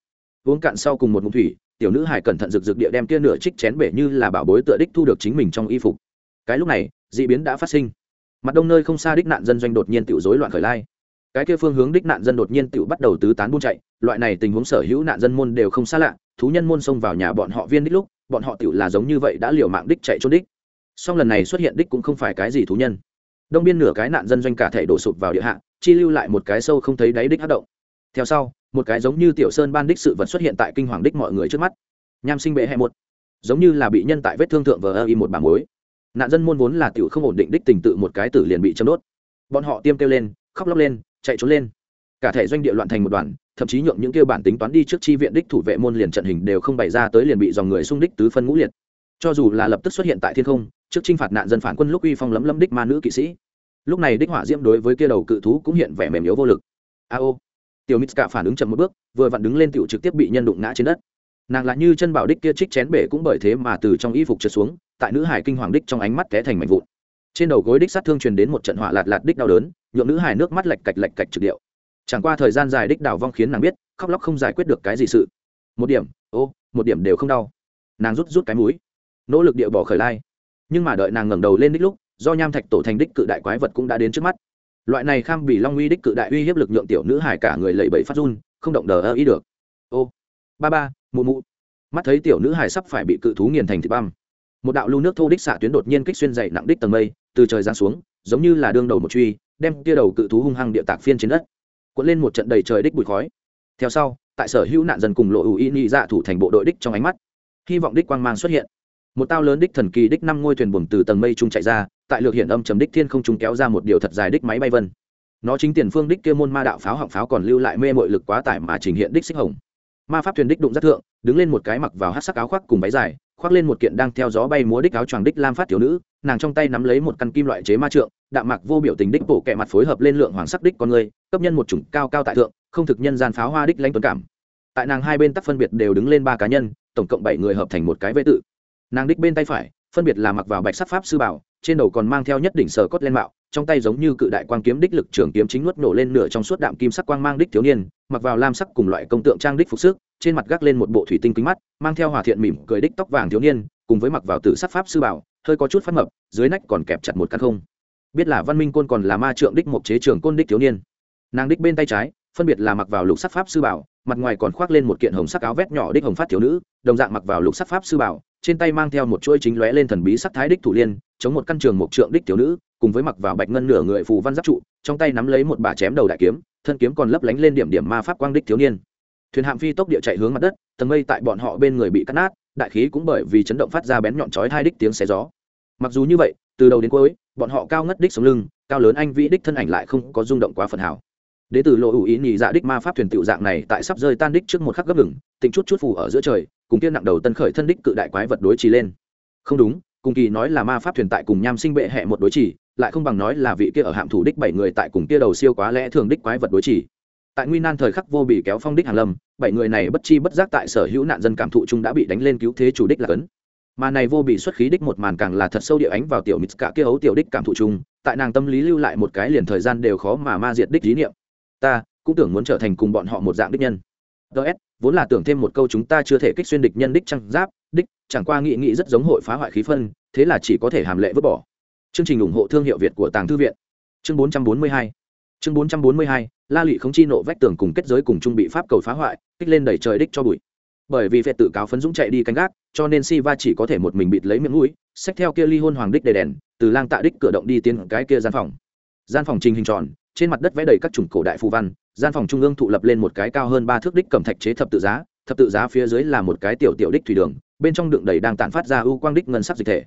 Uống cạn sau cùng một ngụm thủy, tiểu nữ hải cẩn thận rực rực địa đem kia nửa trích chén bể như là bảo bối tựa đích thu được chính mình trong y phục. Cái lúc này d ị biến đã phát sinh. Mặt đông nơi không xa đích nạn dân doanh đột nhiên tự rối loạn khởi lai. Cái kia phương hướng đích nạn dân đột nhiên tự bắt đầu tứ tán buôn chạy, loại này tình huống sở hữu nạn dân môn đều không xa lạ, thú nhân môn xông vào nhà bọn họ viên đích lúc, bọn họ tự là giống như vậy đã liều mạng đích chạy trốn đích song lần này xuất hiện đích cũng không phải cái gì thú nhân. Đông biên nửa cái nạn dân doanh cả thể đổ sụp vào địa hạ, chi lưu lại một cái sâu không thấy đáy đích hát động. Theo sau, một cái giống như tiểu sơn ban đích sự vật xuất hiện tại kinh hoàng đích mọi người trước mắt. Nham sinh bệ hẹ một. Giống như là bị nhân tại vết thương thượng vờ ơ y một bảng mối nạn dân môn vốn là tiểu không ổn định đích tình tự một cái tử liền bị châm đốt. Bọn họ tiêm kêu lên, khóc lóc lên, chạy trốn lên. Cả thể doanh địa loạn thành một đoàn, thậm chí nhượng những kêu bản tính toán đi trước chi viện đích thủ vệ môn liền trận hình đều không bày ra tới liền bị dòng người xung đích tứ phân ngũ liệt cho dù là lập tức xuất hiện tại thiên không, trước t r i n h phạt nạn dân phản quân lúc uy phong lấm lấm đích ma nữ kỵ sĩ. Lúc này đích hỏa diễm đối với kia đầu cự thú cũng hiện vẻ mềm yếu vô lực. A ô. Tiểu mít cả phản ứng chậm một bước, vừa vặn đứng lên tiểu trực tiếp bị nhân đụng ngã trên đất. Nàng là như chân bảo đích kia trích chén bể cũng bởi thế mà từ trong y phục trượt xuống, tại nữ hải kinh hoàng đích trong ánh mắt té thành mảnh vụn. Trên đầu gối đích sát thương truyền đến một trận hỏa lạt lạt đích đau đớn nhuộm nữ hải nước mắt lạch cạch lạch cạch trực điệu. Chẳng qua thời gian dài đích đào vong khiến nàng biết, khóc lóc không giải quyết được cái gì sự. Một điểm, ô, một điểm đều không đau. Nàng rút rút cái mũi nỗ lực địa bỏ khởi lai. Nhưng mà đợi nàng ngẩng đầu lên đích lúc, do nham thạch tổ thành đích cự đại quái vật cũng đã đến trước mắt. Loại này kham bị long uy đích cự đại uy hiếp lực nhượng tiểu nữ hải cả người lẩy bẩy phát run, không động đờ ơ ý được. Ô, ba ba, mụ mụ. Mắt thấy tiểu nữ hải sắp phải bị cự thú nghiền thành thịt băm. Một đạo lưu nước thô đích xạ tuyến đột nhiên kích xuyên dày nặng đích tầng mây, từ trời giáng xuống, giống như là đương đầu một truy, đem tia đầu cự thú hung hăng địa tạc phiên trên đất. Cuộn lên một trận đầy trời đích bụi khói. Theo sau, tại sở hữu nạn dân cùng lộ ủ y nhị dạ thủ thành bộ đội đích trong ánh mắt, hy vọng đích quang mang xuất hiện một tao lớn đích thần kỳ đích năm ngôi thuyền buồm từ tầng mây trung chạy ra, tại lược hiện âm trầm đích thiên không trung kéo ra một điều thật dài đích máy bay vân. Nó chính tiền phương đích kia môn ma đạo pháo họng pháo còn lưu lại mê mội lực quá tải mà trình hiện đích xích hồng. Ma pháp thuyền đích đụng rất thượng, đứng lên một cái mặc vào hát sắc áo khoác cùng váy dài, khoác lên một kiện đang theo gió bay múa đích áo choàng đích lam phát thiếu nữ, nàng trong tay nắm lấy một căn kim loại chế ma trượng, đạm mặc vô biểu tình đích bổ kẹ mặt phối hợp lên lượng hoàng sắc đích con người, cấp nhân một chủng cao cao tại thượng, không thực nhân gian pháo hoa đích lãnh tuấn cảm. Tại nàng hai bên tắc phân biệt đều đứng lên ba cá nhân, tổng cộng bảy người hợp thành một cái vệ tự nàng đích bên tay phải, phân biệt là mặc vào bạch sắc pháp sư bảo, trên đầu còn mang theo nhất đỉnh sở cốt lên mạo, trong tay giống như cự đại quang kiếm đích lực trường kiếm chính nuốt nổ lên nửa trong suốt đạm kim sắc quang mang đích thiếu niên, mặc vào lam sắc cùng loại công tượng trang đích phục sức, trên mặt gác lên một bộ thủy tinh kính mắt, mang theo hòa thiện mỉm cười đích tóc vàng thiếu niên, cùng với mặc vào tử sắc pháp sư bảo, hơi có chút phát mập, dưới nách còn kẹp chặt một căn không. Biết là văn minh côn còn là ma trượng đích một chế trường côn đích thiếu niên. Nàng đích bên tay trái, phân biệt là mặc vào lục sắc pháp sư bảo, mặt ngoài còn khoác lên một kiện hồng sắc áo vét nhỏ đích hồng phát thiếu nữ, đồng dạng mặc vào lục sắc pháp sư bảo trên tay mang theo một chuỗi chính lóe lên thần bí sắc thái đích thủ liên, chống một căn trường một trượng đích thiếu nữ, cùng với mặc vào bạch ngân nửa người phù văn giáp trụ, trong tay nắm lấy một bà chém đầu đại kiếm, thân kiếm còn lấp lánh lên điểm điểm ma pháp quang đích thiếu niên. Thuyền hạm phi tốc địa chạy hướng mặt đất, tầng mây tại bọn họ bên người bị cắt nát, đại khí cũng bởi vì chấn động phát ra bén nhọn chói hai đích tiếng xé gió. Mặc dù như vậy, từ đầu đến cuối, bọn họ cao ngất đích sống lưng, cao lớn anh vĩ đích thân ảnh lại không có rung động quá phần hảo đế tử lộ ủ ý nhị dạ đích ma pháp thuyền tiểu dạng này tại sắp rơi tan đích trước một khắc gấp ngừng tỉnh chút chút phù ở giữa trời, cùng kia nặng đầu tân khởi thân đích cự đại quái vật đối trì lên. Không đúng, cùng kỳ nói là ma pháp thuyền tại cùng nham sinh bệ hẹ một đối trì, lại không bằng nói là vị kia ở hạm thủ đích bảy người tại cùng kia đầu siêu quá lẽ thường đích quái vật đối trì. Tại nguy nan thời khắc vô bị kéo phong đích hàn lâm, bảy người này bất chi bất giác tại sở hữu nạn dân cảm thụ chung đã bị đánh lên cứu thế chủ đích là cấn mà này vô bị xuất khí đích một màn càng là thật sâu địa ánh vào tiểu mít cả kia ấu tiểu đích cảm thụ chung, tại nàng tâm lý lưu lại một cái liền thời gian đều khó mà ma diệt đích lý niệm ta, cũng tưởng muốn trở thành cùng bọn họ một dạng đích nhân. Ts vốn là tưởng thêm một câu chúng ta chưa thể kích xuyên địch nhân đích trăng giáp, đích, chẳng qua nghị nghị rất giống hội phá hoại khí phân, thế là chỉ có thể hàm lệ vứt bỏ. Chương trình ủng hộ thương hiệu việt của tàng thư viện. Chương 442 chương 442 la lụy không chi nộ vách tường cùng kết giới cùng trung bị pháp cầu phá hoại, kích lên đẩy trời đích cho bụi. Bởi vì vệ tự cáo phấn dũng chạy đi canh gác, cho nên si va chỉ có thể một mình bịt lấy miệng mũi, xách theo kia ly hôn hoàng đích đề đèn, từ lang tạ đích cửa động đi tiến cái kia gian phòng. Gian phòng trình hình tròn trên mặt đất vẽ đầy các chủng cổ đại phù văn, gian phòng trung ương thụ lập lên một cái cao hơn ba thước đích cầm thạch chế thập tự giá, thập tự giá phía dưới là một cái tiểu tiểu đích thủy đường, bên trong đựng đầy đang tàn phát ra ưu quang đích ngân sắc dịch thể.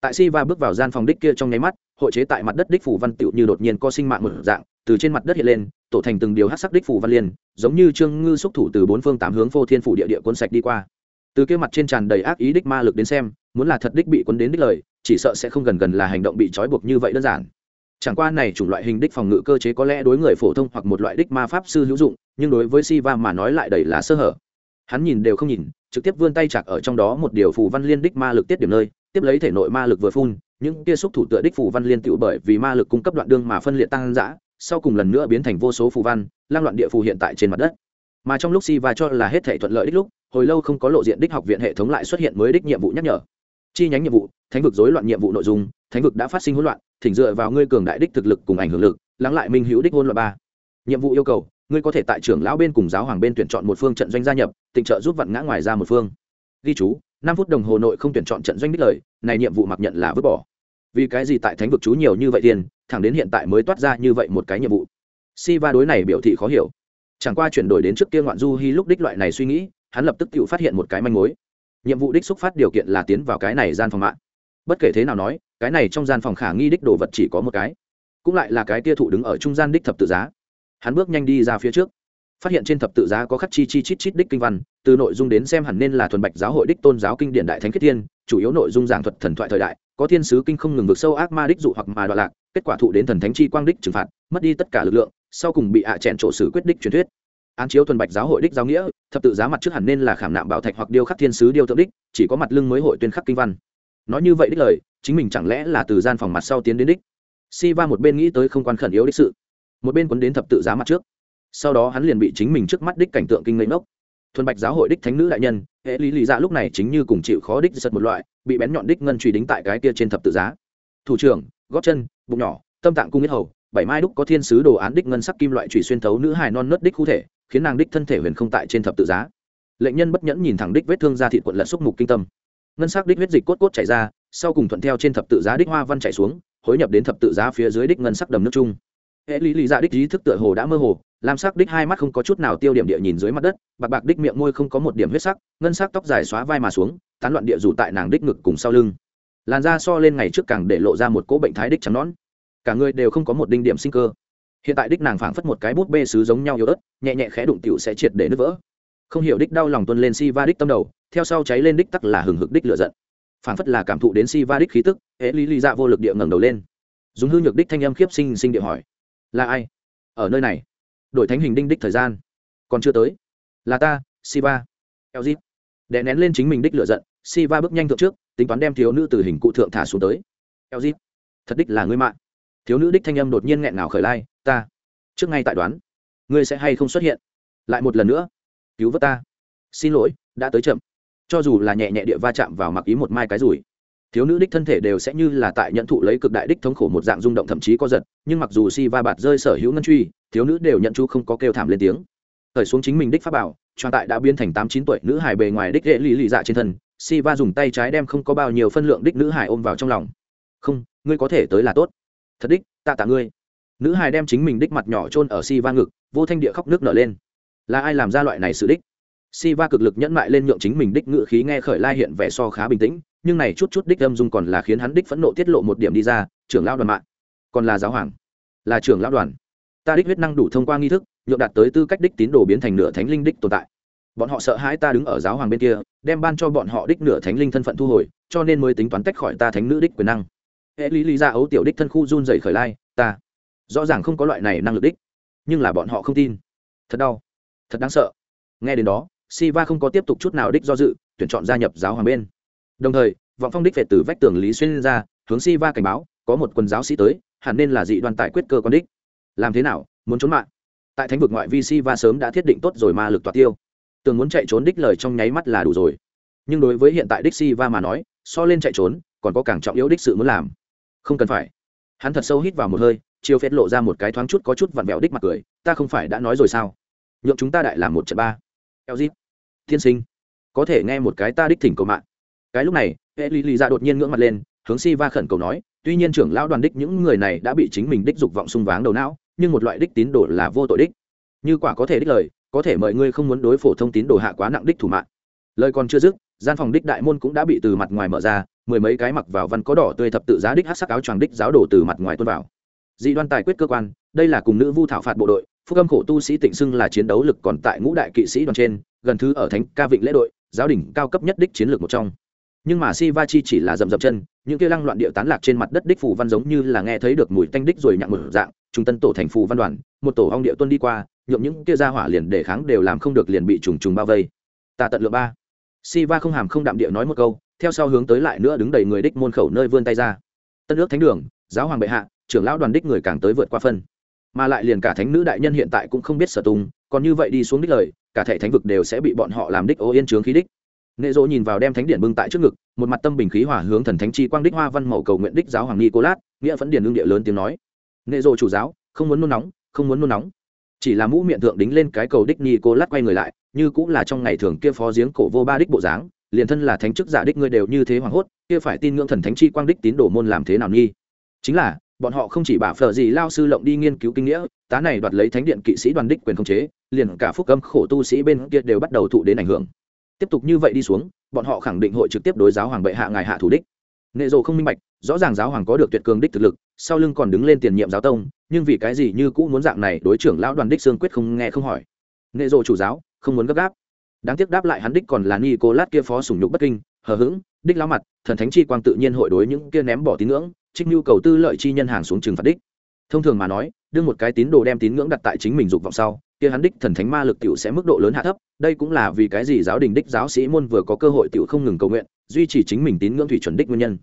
Tại si va bước vào gian phòng đích kia trong nháy mắt, hội chế tại mặt đất đích phù văn tựu như đột nhiên có sinh mạng một dạng, từ trên mặt đất hiện lên, tổ thành từng điều hát sắc đích phù văn liên giống như trương ngư xúc thủ từ bốn phương tám hướng phô thiên phủ địa địa cuốn sạch đi qua. Từ kia mặt trên tràn đầy ác ý đích ma lực đến xem, muốn là thật đích bị cuốn đến đích lời, chỉ sợ sẽ không gần gần là hành động bị trói buộc như vậy đơn giản chẳng qua này chủng loại hình đích phòng ngự cơ chế có lẽ đối người phổ thông hoặc một loại đích ma pháp sư hữu dụng, nhưng đối với si va mà nói lại đầy là sơ hở. Hắn nhìn đều không nhìn, trực tiếp vươn tay chặt ở trong đó một điều phù văn liên đích ma lực tiết điểm nơi, tiếp lấy thể nội ma lực vừa phun, những kia xúc thủ tựa đích phù văn liên tựu bởi vì ma lực cung cấp đoạn đương mà phân liệt tăng dã, sau cùng lần nữa biến thành vô số phù văn, lang loạn địa phù hiện tại trên mặt đất. Mà trong lúc si va cho là hết thể thuận lợi đích lúc, hồi lâu không có lộ diện đích học viện hệ thống lại xuất hiện mới đích nhiệm vụ nhắc nhở. Chi nhánh nhiệm vụ, thánh vực rối loạn nhiệm vụ nội dung thánh vực đã phát sinh hỗn loạn, thỉnh dựa vào ngươi cường đại đích thực lực cùng ảnh hưởng lực, lắng lại minh hữu đích hỗn loạn ba. Nhiệm vụ yêu cầu, ngươi có thể tại trưởng lão bên cùng giáo hoàng bên tuyển chọn một phương trận doanh gia nhập tình trợ giúp vặn ngã ngoài ra một phương. Ghi chú, năm phút đồng hồ nội không tuyển chọn trận doanh đích lời, này nhiệm vụ mặc nhận là vứt bỏ. Vì cái gì tại thánh vực chú nhiều như vậy tiền, thẳng đến hiện tại mới toát ra như vậy một cái nhiệm vụ? Si va đối này biểu thị khó hiểu. Chẳng qua chuyển đổi đến trước kia ngoạn du hy lúc đích loại này suy nghĩ, hắn lập tức tự phát hiện một cái manh mối. Nhiệm vụ đích xúc phát điều kiện là tiến vào cái này gian phòng mạng. Bất kể thế nào nói cái này trong gian phòng khả nghi đích đồ vật chỉ có một cái. Cũng lại là cái tia thụ đứng ở trung gian đích thập tự giá. Hắn bước nhanh đi ra phía trước. Phát hiện trên thập tự giá có khắc chi chi chít chít đích kinh văn, từ nội dung đến xem hẳn nên là thuần bạch giáo hội đích tôn giáo kinh điển đại thánh kết thiên, chủ yếu nội dung giảng thuật thần thoại thời đại, có thiên sứ kinh không ngừng vượt sâu ác ma đích dụ hoặc mà đoạn lạc, kết quả thụ đến thần thánh chi quang đích trừng phạt, mất đi tất cả lực lượng, sau cùng bị ạ à chẹn trổ sử quyết đích truyền thuyết. Án chiếu thuần bạch giáo hội đích giáo nghĩa, thập tự giá mặt trước hẳn nên là khảm nạm bảo thạch hoặc điêu khắc thiên sứ điêu tượng đích, chỉ có mặt lưng mới hội tuyên khắc kinh văn nói như vậy đích lời, chính mình chẳng lẽ là từ gian phòng mặt sau tiến đến đích? Si va một bên nghĩ tới không quan khẩn yếu đích sự, một bên quấn đến thập tự giá mặt trước. Sau đó hắn liền bị chính mình trước mắt đích cảnh tượng kinh ngây ngốc. Thuần bạch giáo hội đích thánh nữ đại nhân, hệ lý lý dạ lúc này chính như cùng chịu khó đích giật một loại, bị bén nhọn đích ngân truy đính tại cái kia trên thập tự giá. Thủ trưởng, gót chân, bụng nhỏ, tâm tạng cung nhất hầu, bảy mai đúc có thiên sứ đồ án đích ngân sắc kim loại trùy xuyên thấu nữ hài non nớt đích khu thể, khiến nàng đích thân thể huyền không tại trên thập tự giá. Lệnh nhân bất nhẫn nhìn thẳng đích vết thương ra thịt quận lật xúc mục kinh tâm ngân sắc đích huyết dịch cốt cốt chảy ra, sau cùng thuận theo trên thập tự giá đích hoa văn chảy xuống, hối nhập đến thập tự giá phía dưới đích ngân sắc đầm nước chung. Hệ lý lý dạ đích ý thức tựa hồ đã mơ hồ lam sắc đích hai mắt không có chút nào tiêu điểm địa nhìn dưới mặt đất, bạc bạc đích miệng môi không có một điểm huyết sắc, ngân sắc tóc dài xóa vai mà xuống, tán loạn địa dù tại nàng đích ngực cùng sau lưng. Làn da so lên ngày trước càng để lộ ra một cỗ bệnh thái đích trắng nón cả người đều không có một đinh điểm sinh cơ. Hiện tại đích nàng phảng phất một cái bút bê sứ giống nhau yếu ớt, nhẹ nhẹ khẽ đụng tiểu sẽ triệt để nứt vỡ. Không hiểu đích đau lòng tuân lên si va đích tâm đầu theo sau cháy lên đích tắc là hừng hực đích lửa giận. Phản phất là cảm thụ đến si va đích khí tức hễ lý lý dạ vô lực địa ngẩng đầu lên. Dùng hư nhược đích thanh âm khiếp sinh sinh địa hỏi, là ai? Ở nơi này? Đổi thánh hình đinh đích thời gian? Còn chưa tới. Là ta, si va. Eo dít đè nén lên chính mình đích lửa giận, si va bước nhanh thượng trước, tính toán đem thiếu nữ từ hình cụ thượng thả xuống tới. Eo thật đích là ngươi mạng. Thiếu nữ đích thanh âm đột nhiên nghẹn ngào khởi lai, ta, trước ngay tại đoán, ngươi sẽ hay không xuất hiện? Lại một lần nữa, cứu vớt ta. Xin lỗi, đã tới chậm cho dù là nhẹ nhẹ địa va chạm vào mặc ý một mai cái rủi. Thiếu nữ đích thân thể đều sẽ như là tại nhận thụ lấy cực đại đích thống khổ một dạng rung động thậm chí có giật, nhưng mặc dù si va bạt rơi sở hữu ngân truy, thiếu nữ đều nhận chú không có kêu thảm lên tiếng. Khởi xuống chính mình đích pháp bảo cho tại đã biến thành tám chín tuổi nữ hải bề ngoài đích dễ lì lì dạ trên thân, si va dùng tay trái đem không có bao nhiêu phân lượng đích nữ hải ôm vào trong lòng. Không, ngươi có thể tới là tốt. Thật đích, tạ tạ ngươi. Nữ hải đem chính mình đích mặt nhỏ chôn ở si va ngực, vô thanh địa khóc nước nở lên. Là ai làm ra loại này sự đích? Si va cực lực nhẫn mại lên nhượng chính mình đích ngự khí nghe khởi lai hiện vẻ so khá bình tĩnh, nhưng này chút chút đích âm dung còn là khiến hắn đích phẫn nộ tiết lộ một điểm đi ra, trưởng lão đoàn mạng. Còn là giáo hoàng. Là trưởng lão đoàn. Ta đích huyết năng đủ thông qua nghi thức, nhượng đạt tới tư cách đích tín đồ biến thành nửa thánh linh đích tồn tại. Bọn họ sợ hãi ta đứng ở giáo hoàng bên kia, đem ban cho bọn họ đích nửa thánh linh thân phận thu hồi, cho nên mới tính toán tách khỏi ta thánh nữ đích quyền năng. Hệ lý lý ra ấu tiểu đích thân khu run dày khởi lai, ta rõ ràng không có loại này năng lực đích, nhưng là bọn họ không tin. Thật đau. Thật đáng sợ. Nghe đến đó Siva không có tiếp tục chút nào đích do dự, tuyển chọn gia nhập giáo hoàng bên. Đồng thời, vọng phong đích về từ vách tường lý xuyên ra, hướng Siva cảnh báo, có một quân giáo sĩ tới, hẳn nên là dị đoàn tại quyết cơ con đích. Làm thế nào, muốn trốn mạng? Tại thánh vực ngoại vi Siva sớm đã thiết định tốt rồi ma lực tỏa tiêu. Tưởng muốn chạy trốn đích lời trong nháy mắt là đủ rồi. Nhưng đối với hiện tại đích Siva mà nói, so lên chạy trốn, còn có càng trọng yếu đích sự muốn làm. Không cần phải. Hắn thật sâu hít vào một hơi, chiêu phết lộ ra một cái thoáng chút có chút vặn vẹo đích mặt cười, ta không phải đã nói rồi sao? Nhượng chúng ta đại làm một trận ba. Elzit tiên sinh. Có thể nghe một cái ta đích thỉnh cầu mạng. Cái lúc này, hệ lì lì ra đột nhiên ngưỡng mặt lên, hướng si va khẩn cầu nói, tuy nhiên trưởng lão đoàn đích những người này đã bị chính mình đích dục vọng sung váng đầu não, nhưng một loại đích tín đồ là vô tội đích. Như quả có thể đích lời, có thể mời ngươi không muốn đối phổ thông tín đồ hạ quá nặng đích thủ mạng. Lời còn chưa dứt, gian phòng đích đại môn cũng đã bị từ mặt ngoài mở ra, mười mấy cái mặc vào văn có đỏ tươi thập tự giá đích hát sắc áo choàng đích giáo đồ từ mặt ngoài tuôn vào. Dị đoan tài quyết cơ quan, đây là cùng nữ vu thảo phạt bộ đội phúc âm khổ tu sĩ tịnh xưng là chiến đấu lực còn tại ngũ đại kỵ sĩ đoàn trên, gần thứ ở thánh ca vịnh lễ đội, giáo đỉnh cao cấp nhất đích chiến lược một trong. Nhưng mà si va chi chỉ là dầm dập chân, những kia lăng loạn địa tán lạc trên mặt đất đích phù văn giống như là nghe thấy được mùi tanh đích rồi nhặng một dạng, trung tân tổ thành phù văn đoàn, một tổ ong địa tuân đi qua nhộm những kia ra hỏa liền để kháng đều làm không được liền bị trùng trùng bao vây. Ta tận lượng ba. Si va không hàm không đạm địa nói một câu, theo sau hướng tới lại nữa đứng đầy người đích môn khẩu nơi vươn tay ra. Tân ước thánh đường, giáo hoàng bệ hạ, trưởng lão đoàn đích người càng tới vượt qua phân mà lại liền cả thánh nữ đại nhân hiện tại cũng không biết sở tung, còn như vậy đi xuống đích lời, cả thể thánh vực đều sẽ bị bọn họ làm đích ô yên trướng khí đích. Nệ dỗ nhìn vào đem thánh điện bưng tại trước ngực, một mặt tâm bình khí hỏa hướng thần thánh chi quang đích hoa văn màu cầu nguyện đích giáo hoàng nicolas, nghĩa vẫn điền lương địa lớn tiếng nói. Nệ dỗ chủ giáo, không muốn nôn nóng, không muốn nôn nóng. Chỉ là mũ miệng thượng đính lên cái cầu đích nicolas quay người lại, như cũng là trong ngày thường kia phó giếng cổ vô ba đích bộ dáng, liền thân là thánh chức giả đích ngươi đều như thế hoảng hốt, kia phải tin ngưỡng thần thánh chi quang đích tín đồ môn làm thế nào nghi? Chính là bọn họ không chỉ bà phở gì lao sư lộng đi nghiên cứu kinh nghĩa, tá này đoạt lấy thánh điện kỵ sĩ đoàn đích quyền khống chế, liền cả phúc âm khổ tu sĩ bên kia đều bắt đầu thụ đến ảnh hưởng. Tiếp tục như vậy đi xuống, bọn họ khẳng định hội trực tiếp đối giáo hoàng bệ hạ ngài hạ thủ đích. Nệ dồ không minh bạch, rõ ràng giáo hoàng có được tuyệt cường đích thực lực, sau lưng còn đứng lên tiền nhiệm giáo tông, nhưng vì cái gì như cũ muốn dạng này đối trưởng lão đoàn đích sương quyết không nghe không hỏi. Nệ dồ chủ giáo, không muốn gấp gáp. Đáng tiếc đáp lại hắn đích còn là ni cô lát kia phó sủng nhục bất kinh, hờ hững, đích lão mặt, thần thánh chi quang tự nhiên hội đối những kia ném bỏ tín ngưỡng trích nhu cầu tư lợi chi nhân hàng xuống trừng phạt đích. Thông thường mà nói đương một cái tín đồ đem tín ngưỡng đặt tại chính mình dục vọng sau, kia hắn đích thần thánh ma lực tiểu sẽ mức độ lớn hạ thấp, đây cũng là vì cái gì giáo đình đích giáo sĩ môn vừa có cơ hội tiểu không ngừng cầu nguyện, duy trì chính mình tín ngưỡng thủy chuẩn đích nguyên nhân.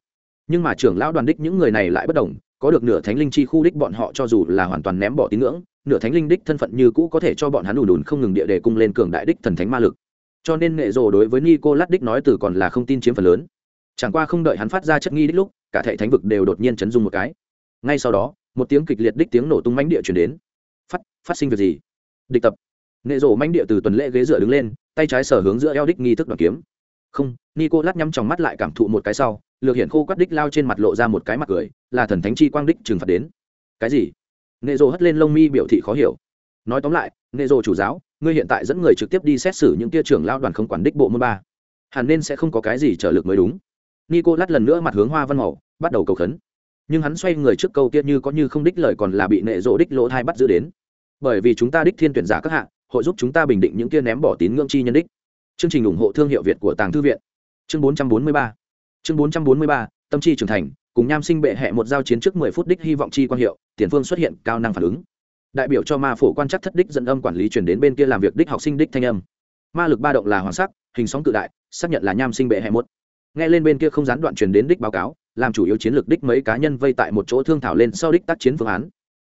Nhưng mà trưởng lão đoàn đích những người này lại bất đồng, có được nửa thánh linh chi khu đích bọn họ cho dù là hoàn toàn ném bỏ tín ngưỡng, nửa thánh linh đích thân phận như cũ có thể cho bọn hắn ùn ùn không ngừng địa đề cung lên cường đại đích thần thánh ma lực. Cho nên nghệ rồ đối với nico lát đích nói từ còn là không tin chiếm phần lớn. Chẳng qua không đợi hắn phát ra chất nghi đích lúc cả thệ thánh vực đều đột nhiên chấn dung một cái. Ngay sau đó, một tiếng kịch liệt đích tiếng nổ tung mãnh địa chuyển đến. Phát phát sinh việc gì? Địch tập. Nệ rổ mãnh địa từ tuần lễ ghế dựa đứng lên, tay trái sở hướng giữa eo đích nghi thức đoàn kiếm. Không nico lát nhắm trong mắt lại cảm thụ một cái sau, lược hiện khô quắt đích lao trên mặt lộ ra một cái mặt cười, là thần thánh chi quang đích trừng phạt đến. Cái gì? Nệ rổ hất lên lông mi biểu thị khó hiểu. Nói tóm lại, nệ rổ chủ giáo, ngươi hiện tại dẫn người trực tiếp đi xét xử những tia trưởng lao đoàn không quản đích bộ môn ba. Hẳn nên sẽ không có cái gì trở lực mới đúng. Nico lát lần nữa mặt hướng hoa văn màu bắt đầu cầu khấn. Nhưng hắn xoay người trước câu kia như có như không đích lời còn là bị nệ rộ đích lỗ thai bắt giữ đến. Bởi vì chúng ta đích thiên tuyển giả các hạng hội giúp chúng ta bình định những kia ném bỏ tín ngưỡng chi nhân đích. Chương trình ủng hộ thương hiệu việt của tàng thư viện. Chương 443 chương 443 tâm chi trưởng thành, cùng nham sinh bệ hệ một giao chiến trước 10 phút đích hy vọng chi quan hiệu, tiền phương xuất hiện, cao năng phản ứng. Đại biểu cho ma phổ quan chắc thất đích dẫn âm quản lý chuyển đến bên kia làm việc đích học sinh đích thanh âm. Ma lực ba động là hoàng sắc, hình sóng cự đại, xác nhận là nham sinh bệ hệ một. Nghe lên bên kia không gián đoạn truyền đến đích báo cáo làm chủ yếu chiến lược đích mấy cá nhân vây tại một chỗ thương thảo lên sau đích tác chiến phương án.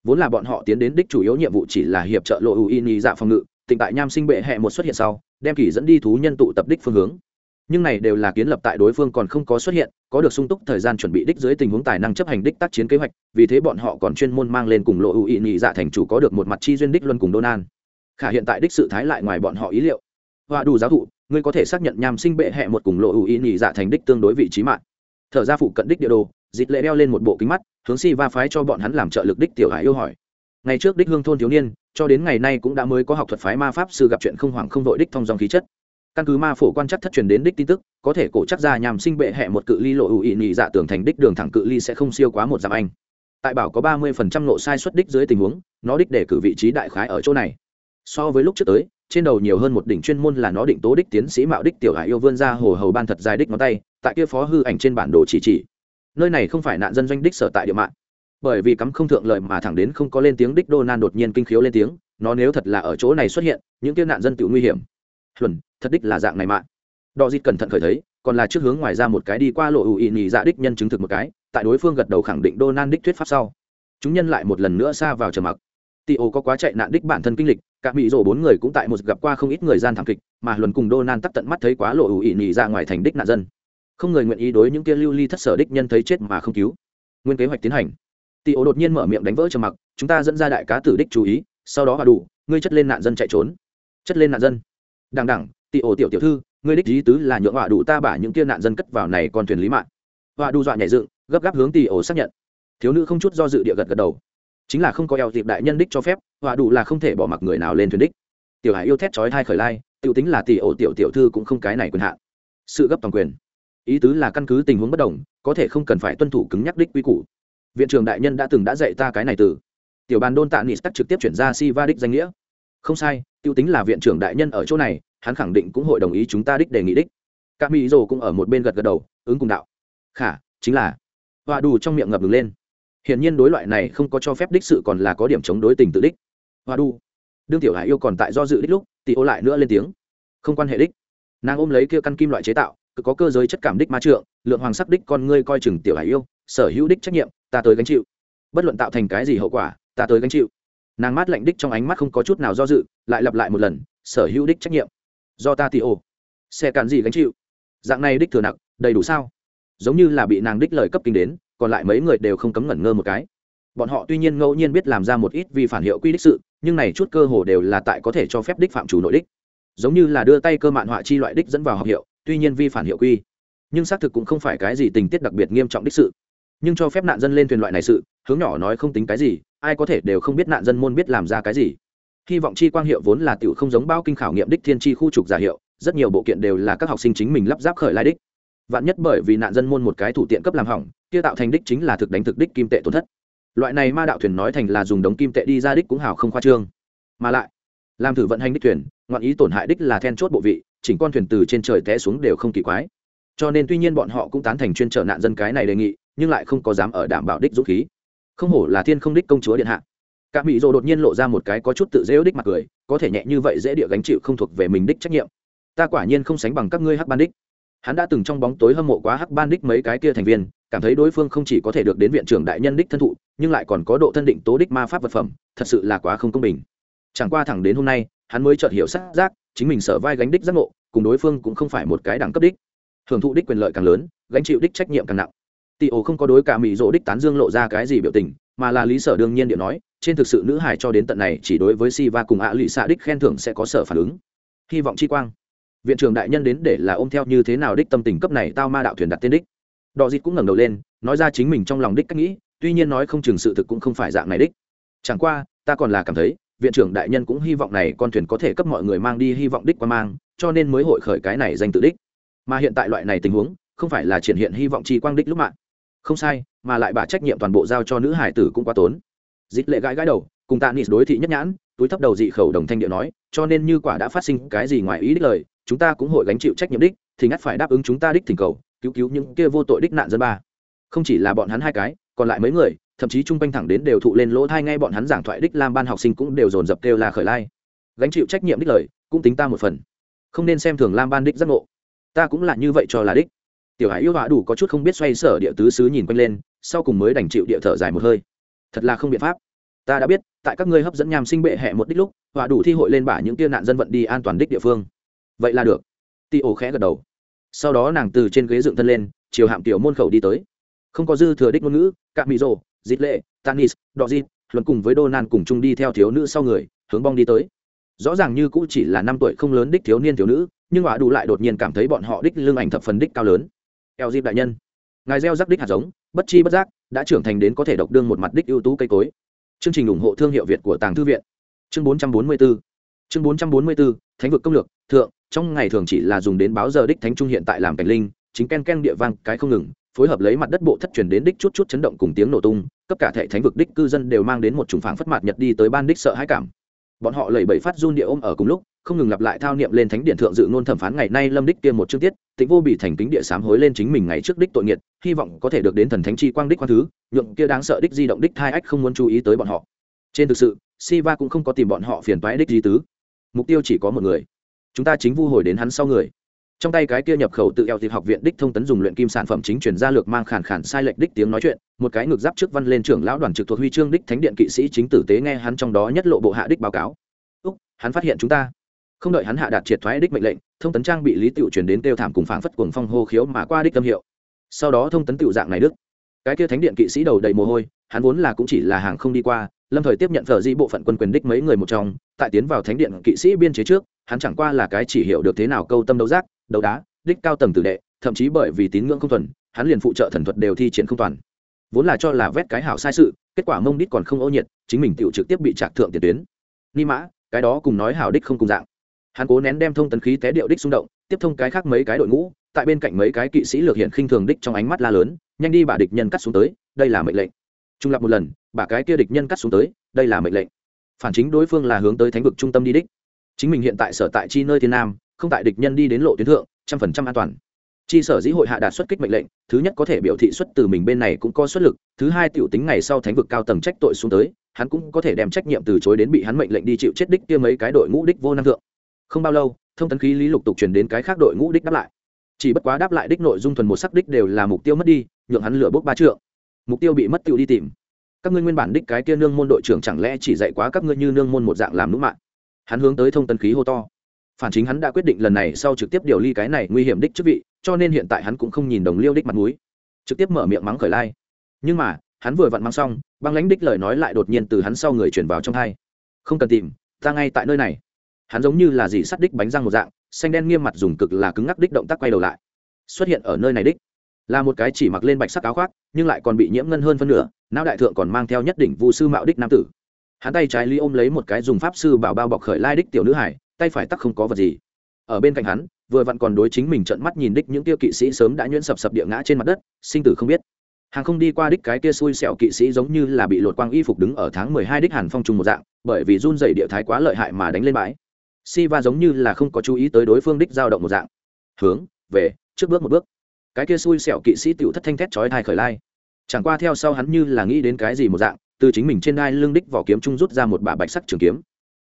Vốn là bọn họ tiến đến đích chủ yếu nhiệm vụ chỉ là hiệp trợ lộ ưu y dạ phòng ngự tỉnh tại nham sinh bệ hệ một xuất hiện sau, đem kỳ dẫn đi thú nhân tụ tập đích phương hướng. Nhưng này đều là kiến lập tại đối phương còn không có xuất hiện, có được sung túc thời gian chuẩn bị đích dưới tình huống tài năng chấp hành đích tác chiến kế hoạch, vì thế bọn họ còn chuyên môn mang lên cùng lộ ưu y dạ thành chủ có được một mặt chi duyên đích luân cùng donan khả hiện tại đích sự thái lại ngoài bọn họ ý liệu. Họa đủ giáo thụ, ngươi có thể xác nhận nham sinh bệ hệ một cùng lộ ưu y dạ thành đích tương đối vị trí mạng thở ra phụ cận đích địa đồ dịt lệ đeo lên một bộ kính mắt, hướng si va phái cho bọn hắn làm trợ lực đích tiểu hải yêu hỏi. Ngày trước đích hương thôn thiếu niên, cho đến ngày nay cũng đã mới có học thuật phái ma pháp sư gặp chuyện không hoảng không vội đích thông dòng khí chất. Căn cứ ma phổ quan chắc thất truyền đến đích tin tức, có thể cổ chắc ra nhằm sinh bệ hẹ một cự ly lộ ủ ị nhị dạ tưởng thành đích đường thẳng cự ly sẽ không siêu quá một dặm anh. Tại bảo có ba mươi phần trăm nộ sai xuất đích dưới tình huống, nó đích để cử vị trí đại khái ở chỗ này. So với lúc trước tới trên đầu nhiều hơn một đỉnh chuyên môn là nó định tố đích tiến sĩ mạo đích tiểu hải yêu vươn ra hồ hầu ban thật dài đích ngón tay, tại kia phó hư ảnh trên bản đồ chỉ chỉ. Nơi này không phải nạn dân doanh đích sở tại địa mạng. Bởi vì cắm không thượng lợi mà thẳng đến không có lên tiếng đích đô nan đột nhiên kinh khiếu lên tiếng, nó nếu thật là ở chỗ này xuất hiện, những kia nạn dân tự nguy hiểm. Luận thật đích là dạng này mạng đò dịt cẩn thận khởi thấy, còn là trước hướng ngoài ra một cái đi qua lộ ủ ị nhị dạ đích nhân chứng thực một cái, tại đối phương gật đầu khẳng định đô nan đích thuyết pháp sau. Chúng nhân lại một lần nữa xa vào trầm mặc tị ô có quá chạy nạn đích bản thân kinh lịch, cả mỹ rổ bốn người cũng tại một gặp qua không ít người gian thảm kịch, mà luân cùng đô nan tắt tận mắt thấy quá lộ ủ ị nhì ra ngoài thành đích nạn dân. Không người nguyện ý đối những kia lưu ly thất sở đích nhân thấy chết mà không cứu. Nguyên kế hoạch tiến hành. Tị ô đột nhiên mở miệng đánh vỡ trầm mặc, chúng ta dẫn ra đại cá tử đích chú ý, sau đó hòa đủ, ngươi chất lên nạn dân chạy trốn. Chất lên nạn dân. Đằng đẳng tị ổ tiểu tiểu thư, ngươi đích lý tứ là nhượng hòa đủ ta bả những kia nạn dân cất vào này còn thuyền lý mạng Hòa đủ dọa nhảy dựng, gấp gáp hướng tị ổ xác nhận. Thiếu nữ không chút do dự địa gật gật đầu chính là không có eo dịp đại nhân đích cho phép họa đủ là không thể bỏ mặc người nào lên thuyền đích. Tiểu hải yêu thét chói thai khởi lai, tiểu tính là tỷ ổ tiểu tiểu thư cũng không cái này quyền hạn. Sự gấp toàn quyền. Ý tứ là căn cứ tình huống bất đồng, có thể không cần phải tuân thủ cứng nhắc đích quy củ. Viện trưởng đại nhân đã từng đã dạy ta cái này từ. Tiểu bàn đôn tạ nghị tắc trực tiếp chuyển ra si va đích danh nghĩa. Không sai tiêu tính là viện trưởng đại nhân ở chỗ này, hắn khẳng định cũng hội đồng ý chúng ta đích đề nghị đích. Các mỹ rồ cũng ở một bên gật gật đầu, ứng cùng đạo. Khả, chính là. Họa đủ trong miệng ngập ngừng lên hiển nhiên đối loại này không có cho phép đích sự còn là có điểm chống đối tình tự đích. Hoa đu đương tiểu hải yêu còn tại do dự đích lúc tỷ ô lại nữa lên tiếng. Không quan hệ đích. Nàng ôm lấy kia căn kim loại chế tạo, cứ có cơ giới chất cảm đích ma trượng, lượng hoàng sắc đích con ngươi coi chừng tiểu hải yêu, sở hữu đích trách nhiệm, ta tới gánh chịu. Bất luận tạo thành cái gì hậu quả, ta tới gánh chịu. Nàng mát lạnh đích trong ánh mắt không có chút nào do dự, lại lặp lại một lần, sở hữu đích trách nhiệm. Do ta tỷ ô xe cản gì gánh chịu? Dạng này đích thừa nặng, đầy đủ sao? Giống như là bị nàng đích lời cấp kinh đến còn lại mấy người đều không cấm ngẩn ngơ một cái. Bọn họ tuy nhiên ngẫu nhiên biết làm ra một ít vi phản hiệu quy đích sự, nhưng này chút cơ hồ đều là tại có thể cho phép đích phạm chủ nội đích. Giống như là đưa tay cơ mạn họa chi loại đích dẫn vào học hiệu, tuy nhiên vi phản hiệu quy. Nhưng xác thực cũng không phải cái gì tình tiết đặc biệt nghiêm trọng đích sự. Nhưng cho phép nạn dân lên thuyền loại này sự, hướng nhỏ nói không tính cái gì, ai có thể đều không biết nạn dân môn biết làm ra cái gì. Hy vọng chi quang hiệu vốn là tiểu không giống bao kinh khảo nghiệm đích thiên chi khu trục giả hiệu, rất nhiều bộ kiện đều là các học sinh chính mình lắp ráp khởi lai đích vạn nhất bởi vì nạn dân môn một cái thủ tiện cấp làm hỏng, kia tạo thành đích chính là thực đánh thực đích kim tệ tổn thất. Loại này ma đạo thuyền nói thành là dùng đống kim tệ đi ra đích cũng hào không khoa trương. Mà lại, làm thử vận hành đích thuyền, ngoạn ý tổn hại đích là then chốt bộ vị, chỉnh con thuyền từ trên trời té xuống đều không kỳ quái. Cho nên tuy nhiên bọn họ cũng tán thành chuyên trở nạn dân cái này đề nghị, nhưng lại không có dám ở đảm bảo đích dũng khí. Không hổ là thiên không đích công chúa điện hạ. Cả mỹ rồ đột nhiên lộ ra một cái có chút tự dễ đích mặt cười, có thể nhẹ như vậy dễ địa gánh chịu không thuộc về mình đích trách nhiệm. Ta quả nhiên không sánh bằng các ngươi hắc ban đích hắn đã từng trong bóng tối hâm mộ quá hắc ban đích mấy cái kia thành viên, cảm thấy đối phương không chỉ có thể được đến viện trưởng đại nhân đích thân thụ, nhưng lại còn có độ thân định tố đích ma pháp vật phẩm, thật sự là quá không công bình. Chẳng qua thẳng đến hôm nay, hắn mới chợt hiểu sát giác, chính mình sở vai gánh đích giác ngộ, cùng đối phương cũng không phải một cái đẳng cấp đích. Hưởng thụ đích quyền lợi càng lớn, gánh chịu đích trách nhiệm càng nặng. Tị ổ không có đối cả mỹ rỗ đích tán dương lộ ra cái gì biểu tình, mà là lý sở đương nhiên điện nói, trên thực sự nữ hải cho đến tận này chỉ đối với si va cùng ạ lụy xạ đích khen thưởng sẽ có sở phản ứng. Hy vọng chi quang viện trưởng đại nhân đến để là ôm theo như thế nào đích tâm tình cấp này tao ma đạo thuyền đặt tên đích. Đò dịt cũng ngẩng đầu lên, nói ra chính mình trong lòng đích cách nghĩ, tuy nhiên nói không chừng sự thực cũng không phải dạng này đích. Chẳng qua, ta còn là cảm thấy, viện trưởng đại nhân cũng hy vọng này con thuyền có thể cấp mọi người mang đi hy vọng đích qua mang, cho nên mới hội khởi cái này danh tự đích. Mà hiện tại loại này tình huống, không phải là triển hiện hy vọng chi quang đích lúc mạng. Không sai, mà lại bà trách nhiệm toàn bộ giao cho nữ hải tử cũng quá tốn. Dịp lệ gãi gãi đầu, cùng tạ nịt đối thị nhất nhãn, túi thấp đầu dị khẩu đồng thanh địa nói, cho nên như quả đã phát sinh cái gì ngoài ý đích lời chúng ta cũng hội gánh chịu trách nhiệm đích, thì ngắt phải đáp ứng chúng ta đích thỉnh cầu, cứu cứu những kia vô tội đích nạn dân ba. Không chỉ là bọn hắn hai cái, còn lại mấy người, thậm chí chung quanh thẳng đến đều thụ lên lỗ thai ngay bọn hắn giảng thoại đích lam ban học sinh cũng đều dồn dập kêu là khởi lai. Gánh chịu trách nhiệm đích lời, cũng tính ta một phần. Không nên xem thường lam ban đích giác ngộ. Ta cũng là như vậy cho là đích. Tiểu hải yêu họa đủ có chút không biết xoay sở địa tứ xứ nhìn quanh lên, sau cùng mới đành chịu địa thở dài một hơi. Thật là không biện pháp. Ta đã biết, tại các ngươi hấp dẫn nhàm sinh bệ hẹ một đích lúc, họa đủ thi hội lên bả những tia nạn dân vận đi an toàn đích địa phương vậy là được. Ti ổ khẽ gật đầu. Sau đó nàng từ trên ghế dựng thân lên, chiều hạm tiểu môn khẩu đi tới. Không có dư thừa đích ngôn ngữ cạm mỹ rồ dít lệ tanis đọ dít luận cùng với Donan cùng chung đi theo thiếu nữ sau người, hướng bong đi tới. Rõ ràng như cũ chỉ là năm tuổi không lớn đích thiếu niên thiếu nữ, nhưng họa đủ lại đột nhiên cảm thấy bọn họ đích lương ảnh thập phần đích cao lớn. Eo dịp đại nhân, ngài gieo rắc đích hạt giống, bất chi bất giác, đã trưởng thành đến có thể độc đương một mặt đích ưu tú cây cối. Chương trình ủng hộ thương hiệu việt của tàng thư viện. Chương 444 chương 444 thánh vực công lược, thượng trong ngày thường chỉ là dùng đến báo giờ đích thánh trung hiện tại làm cảnh linh, chính ken ken địa vang, cái không ngừng, phối hợp lấy mặt đất bộ thất truyền đến đích chút chút chấn động cùng tiếng nổ tung, cấp cả thể thánh vực đích cư dân đều mang đến một trùng phảng phất mạt nhật đi tới ban đích sợ hãi cảm. Bọn họ lẩy bẩy phát run địa ôm ở cùng lúc, không ngừng lặp lại thao niệm lên thánh điện thượng dự ngôn thẩm phán ngày nay lâm đích kia một chương tiết, tịnh vô bị thành kính địa sám hối lên chính mình ngày trước đích tội nghiệt, hy vọng có thể được đến thần thánh chi quang đích quan thứ, nhượng kia đáng sợ đích di động đích thai ách không muốn chú ý tới bọn họ. Trên thực sự, siva cũng không có tìm bọn họ phiền toái đích di tứ. Mục tiêu chỉ có một người chúng ta chính vu hồi đến hắn sau người. Trong tay cái kia nhập khẩu tự eo thịt học viện đích thông tấn dùng luyện kim sản phẩm chính chuyển ra lược mang khản khản sai lệch đích tiếng nói chuyện, một cái ngược giáp trước văn lên trưởng lão đoàn trực thuộc huy chương đích thánh điện kỵ sĩ chính tử tế nghe hắn trong đó nhất lộ bộ hạ đích báo cáo. Úc, hắn phát hiện chúng ta. Không đợi hắn hạ đạt triệt thoái đích mệnh lệnh, thông tấn trang bị lý tựu chuyển đến tiêu thảm cùng phảng phất cuồng phong hô khiếu mà qua đích tâm hiệu. Sau đó thông tấn tựu dạng này đức. Cái kia thánh điện kỵ sĩ đầu đầy mồ hôi, hắn vốn là cũng chỉ là hàng không đi qua, lâm thời tiếp nhận thờ di bộ phận quân quyền đích mấy người một trong, tại tiến vào thánh điện kỵ sĩ biên chế trước hắn chẳng qua là cái chỉ hiểu được thế nào câu tâm đấu giác, đấu đá, đích cao tầng tử đệ, thậm chí bởi vì tín ngưỡng không thuần, hắn liền phụ trợ thần thuật đều thi triển không toàn. Vốn là cho là vét cái hảo sai sự, kết quả mông đít còn không ô nhiệt, chính mình tự trực tiếp bị trạc thượng tiền tuyến. Ni mã, cái đó cùng nói hảo đích không cùng dạng. Hắn cố nén đem thông tấn khí té điệu đích xung động, tiếp thông cái khác mấy cái đội ngũ, tại bên cạnh mấy cái kỵ sĩ lược hiện khinh thường đích trong ánh mắt la lớn, nhanh đi bà địch nhân cắt xuống tới, đây là mệnh lệnh. Trung lập một lần bà cái kia địch nhân cắt xuống tới, đây là mệnh lệnh. Phản chính đối phương là hướng tới thánh vực trung tâm đi đích chính mình hiện tại sở tại chi nơi thiên nam, không tại địch nhân đi đến lộ tuyến thượng, trăm phần trăm an toàn. Chi sở dĩ hội hạ đạt xuất kích mệnh lệnh, thứ nhất có thể biểu thị xuất từ mình bên này cũng có xuất lực, thứ hai tiểu tính ngày sau thánh vực cao tầng trách tội xuống tới, hắn cũng có thể đem trách nhiệm từ chối đến bị hắn mệnh lệnh đi chịu chết đích kia mấy cái đội ngũ đích vô năng thượng. Không bao lâu, thông tấn khí lý lục tục truyền đến cái khác đội ngũ đích đáp lại. Chỉ bất quá đáp lại đích nội dung thuần một sắc đích đều là mục tiêu mất đi, nhượng hắn lửa bốc ba trượng. Mục tiêu bị mất tiêu đi tìm. Các ngươi nguyên bản đích cái kia nương môn đội trưởng chẳng lẽ chỉ dạy quá các ngươi như nương môn một dạng làm nũng mạng? Hắn hướng tới thông tân khí hô to. Phản chính hắn đã quyết định lần này sau trực tiếp điều ly cái này nguy hiểm đích chức vị, cho nên hiện tại hắn cũng không nhìn đồng liêu đích mặt mũi. Trực tiếp mở miệng mắng khởi lai. Nhưng mà, hắn vừa vặn mắng xong, băng lãnh đích lời nói lại đột nhiên từ hắn sau người chuyển vào trong hai. Không cần tìm, ta ngay tại nơi này. Hắn giống như là gì sắt đích bánh răng một dạng, xanh đen nghiêm mặt dùng cực là cứng ngắc đích động tác quay đầu lại. Xuất hiện ở nơi này đích. Là một cái chỉ mặc lên bạch sắc áo khoác, nhưng lại còn bị nhiễm ngân hơn phân nửa, não đại thượng còn mang theo nhất đỉnh vụ sư mạo đích nam tử hắn tay trái ly ôm lấy một cái dùng pháp sư bảo bao bọc khởi lai đích tiểu nữ hải, tay phải tắc không có vật gì. Ở bên cạnh hắn, vừa vặn còn đối chính mình trận mắt nhìn đích những tiêu kỵ sĩ sớm đã nhuyễn sập sập địa ngã trên mặt đất, sinh tử không biết. Hàng không đi qua đích cái kia xui xẻo kỵ sĩ giống như là bị lột quang y phục đứng ở tháng mười hai đích hàn phong trùng một dạng, bởi vì run dày địa thái quá lợi hại mà đánh lên bãi. Si va giống như là không có chú ý tới đối phương đích giao động một dạng. Hướng, về, trước bước một bước. Cái kia xui xẻo kỵ sĩ tựu thất thanh thét chói thai khởi lai. Chẳng qua theo sau hắn như là nghĩ đến cái gì một dạng từ chính mình trên đai lưng đích vỏ kiếm trung rút ra một bả bạch sắc trường kiếm.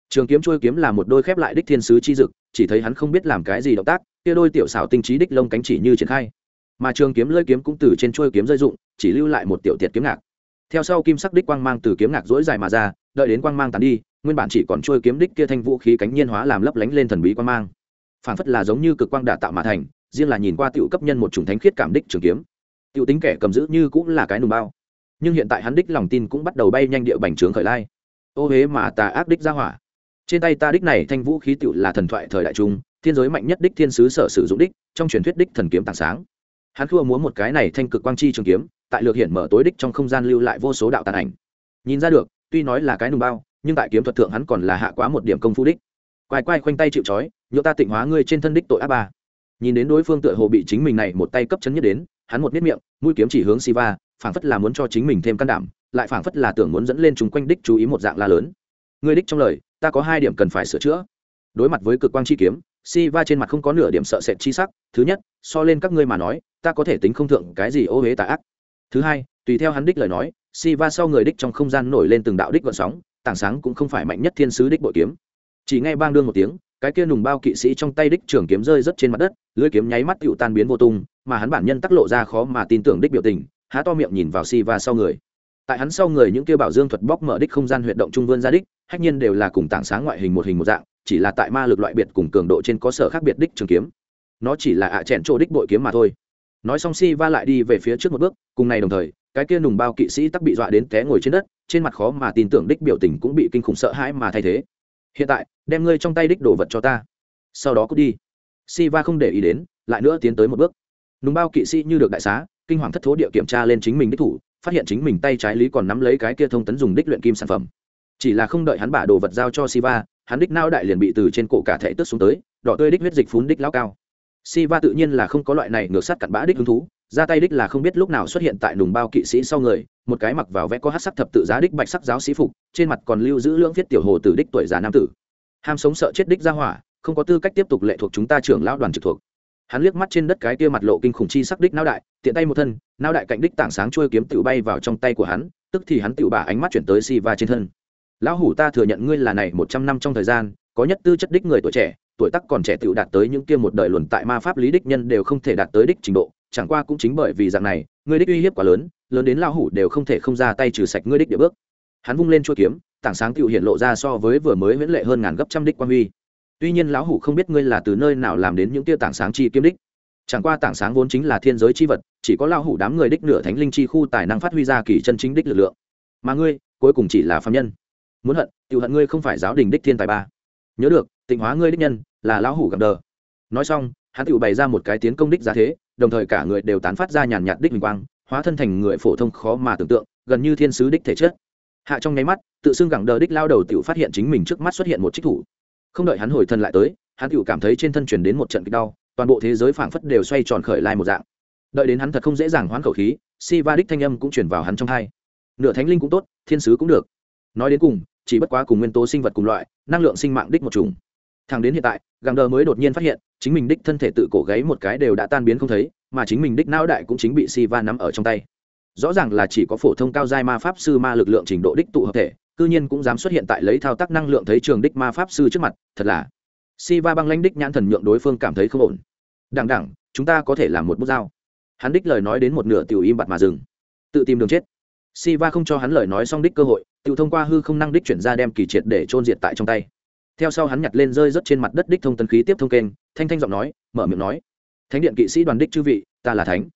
Trường kiếm trôi kiếm là một đôi khép lại đích thiên sứ chi dực, chỉ thấy hắn không biết làm cái gì động tác, kia đôi tiểu xảo tinh trí đích lông cánh chỉ như triển khai. Mà trường kiếm lơi kiếm cũng từ trên trôi kiếm rơi dụng chỉ lưu lại một tiểu tiệt kiếm ngạc. Theo sau kim sắc đích quang mang từ kiếm ngạc dỗi dài mà ra, đợi đến quang mang tàn đi, nguyên bản chỉ còn trôi kiếm đích kia thanh vũ khí cánh nhiên hóa làm lấp lánh lên thần bí quang mang. Phản phất là giống như cực quang đả tạo mà thành, riêng là nhìn qua tiểu cấp nhân một chủng thánh khiết cảm đích trường kiếm. Tiểu tính kẻ cầm giữ như cũng là cái nùm bao nhưng hiện tại hắn đích lòng tin cũng bắt đầu bay nhanh địa bành trướng khởi lai. Ô huế mà tà ác đích ra hỏa. Trên tay ta đích này thanh vũ khí tựu là thần thoại thời đại trung, thiên giới mạnh nhất đích thiên sứ sở sử dụng đích, trong truyền thuyết đích thần kiếm tảng sáng. Hắn khua múa một cái này thanh cực quang chi trường kiếm, tại lược hiển mở tối đích trong không gian lưu lại vô số đạo tàn ảnh. Nhìn ra được, tuy nói là cái nùng bao, nhưng tại kiếm thuật thượng hắn còn là hạ quá một điểm công phu đích. Quay quay khoanh tay chịu trói nhựa ta tịnh hóa ngươi trên thân đích tội ác ba. Nhìn đến đối phương tựa hồ bị chính mình này một tay cấp chấn nhất đến hắn một miết miệng mũi kiếm chỉ hướng siva phảng phất là muốn cho chính mình thêm can đảm lại phảng phất là tưởng muốn dẫn lên chúng quanh đích chú ý một dạng la lớn người đích trong lời ta có hai điểm cần phải sửa chữa đối mặt với cực quang chi kiếm Siva trên mặt không có nửa điểm sợ sệt chi sắc, thứ nhất, so lên các ngươi mà nói, ta có thể tính không thượng cái gì ô hế tà ác. Thứ hai, tùy theo hắn đích lời nói, Siva sau người đích trong không gian nổi lên từng đạo đích gợn sóng, tảng sáng cũng không phải mạnh nhất thiên sứ đích bội kiếm. Chỉ nghe bang đương một tiếng, cái kia nùng bao kỵ sĩ trong tay đích trường kiếm rơi rất trên mặt đất, lưỡi kiếm nháy mắt tựu tan biến vô tung, mà hắn bản nhân tắc lộ ra khó mà tin tưởng đích biểu tình, há to miệng nhìn vào Siva sau người. Tại hắn sau người những kia bảo dương thuật bóc mở đích không gian huyệt động trung vươn ra đích, hách nhiên đều là cùng tảng sáng ngoại hình một hình một dạng, chỉ là tại ma lực loại biệt cùng cường độ trên có sở khác biệt đích trường kiếm. Nó chỉ là ạ à chỗ đích bội kiếm mà thôi. Nói xong si va lại đi về phía trước một bước cùng này đồng thời cái kia nùng bao kỵ sĩ tắc bị dọa đến té ngồi trên đất trên mặt khó mà tin tưởng đích biểu tình cũng bị kinh khủng sợ hãi mà thay thế. Hiện tại đem ngươi trong tay đích đồ vật cho ta. Sau đó cút đi. Si va không để ý đến lại nữa tiến tới một bước nùng bao kỵ sĩ như được đại xá, kinh hoàng thất thố địa kiểm tra lên chính mình đích thủ, phát hiện chính mình tay trái lý còn nắm lấy cái kia thông tấn dùng đích luyện kim sản phẩm. Chỉ là không đợi hắn bả đồ vật giao cho siva, hắn đích nao đại liền bị từ trên cổ cả thể tước xuống tới, đỏ tươi đích huyết dịch phun đích lao cao. Siva tự nhiên là không có loại này ngược sát cặn bã đích hứng thú, ra tay đích là không biết lúc nào xuất hiện tại nùng bao kỵ sĩ sau người, một cái mặc vào vẽ có hát sắc thập tự giá đích bạch sắc giáo sĩ phục, trên mặt còn lưu giữ lưỡng viết tiểu hồ tử đích tuổi già nam tử. Ham sống sợ chết đích ra hỏa, không có tư cách tiếp tục lệ thuộc chúng ta trưởng lão đoàn trực thuộc hắn liếc mắt trên đất cái kia mặt lộ kinh khủng chi sắc đích não đại, tiện tay một thân, não đại cạnh đích tảng sáng trôi kiếm tự bay vào trong tay của hắn, tức thì hắn tự bả ánh mắt chuyển tới si va trên thân. Lão hủ ta thừa nhận ngươi là này một trăm năm trong thời gian, có nhất tư chất đích người tuổi trẻ, tuổi tác còn trẻ tự đạt tới những kia một đời luận tại ma pháp lý đích nhân đều không thể đạt tới đích trình độ, chẳng qua cũng chính bởi vì dạng này, ngươi đích uy hiếp quá lớn lớn đến lão hủ đều không thể không ra tay trừ sạch ngươi đích địa bước. Hắn vung lên chuôi kiếm, tảng sáng tự hiện lộ ra so với vừa mới huyễn lệ hơn ngàn gấp trăm đích quan huy tuy nhiên lão hủ không biết ngươi là từ nơi nào làm đến những tia tảng sáng chi kiếm đích. Chẳng qua tảng sáng vốn chính là thiên giới chi vật, chỉ có lão hủ đám người đích nửa thánh linh chi khu tài năng phát huy ra kỳ chân chính đích lực lượng. Mà ngươi, cuối cùng chỉ là phạm nhân. Muốn hận tự hận ngươi không phải giáo đình đích thiên tài ba. Nhớ được, tịnh hóa ngươi đích nhân, là lão hủ gặp đờ. Nói xong, hắn tự bày ra một cái tiến công đích giá thế, đồng thời cả người đều tán phát ra nhàn nhạt đích hình quang, hóa thân thành người phổ thông khó mà tưởng tượng, gần như thiên sứ đích thể chất. Hạ trong nháy mắt, tự xưng gẳng đờ đích lao đầu tự phát hiện chính mình trước mắt xuất hiện một trích thủ không đợi hắn hồi thân lại tới, hắn tự cảm thấy trên thân truyền đến một trận kịch đau, toàn bộ thế giới phảng phất đều xoay tròn khởi lai một dạng. Đợi đến hắn thật không dễ dàng hoán khẩu khí si va đích thanh âm cũng chuyển vào hắn trong hai. Nửa thánh linh cũng tốt, thiên sứ cũng được. Nói đến cùng, chỉ bất quá cùng nguyên tố sinh vật cùng loại, năng lượng sinh mạng đích một chủng. Thẳng đến hiện tại, gàng đờ mới đột nhiên phát hiện, chính mình đích thân thể tự cổ gáy một cái đều đã tan biến không thấy, mà chính mình đích não đại cũng chính bị si va nắm ở trong tay. Rõ ràng là chỉ có phổ thông cao giai ma pháp sư ma lực lượng trình độ đích tụ hợp thể cư nhiên cũng dám xuất hiện tại lấy thao tác năng lượng thấy trường đích ma pháp sư trước mặt, thật là. Si va băng lãnh đích nhãn thần nhượng đối phương cảm thấy không ổn. Đằng đẳng chúng ta có thể làm một bút dao. Hắn đích lời nói đến một nửa tiểu im bặt mà dừng. Tự tìm đường chết. Si va không cho hắn lời nói xong đích cơ hội tự thông qua hư không năng đích chuyển ra đem kỳ triệt để trôn diệt tại trong tay. Theo sau hắn nhặt lên rơi rất trên mặt đất đích thông tấn khí tiếp thông kênh, thanh thanh giọng nói, mở miệng nói. Thánh điện kỵ sĩ đoàn đích chư vị, ta là thánh.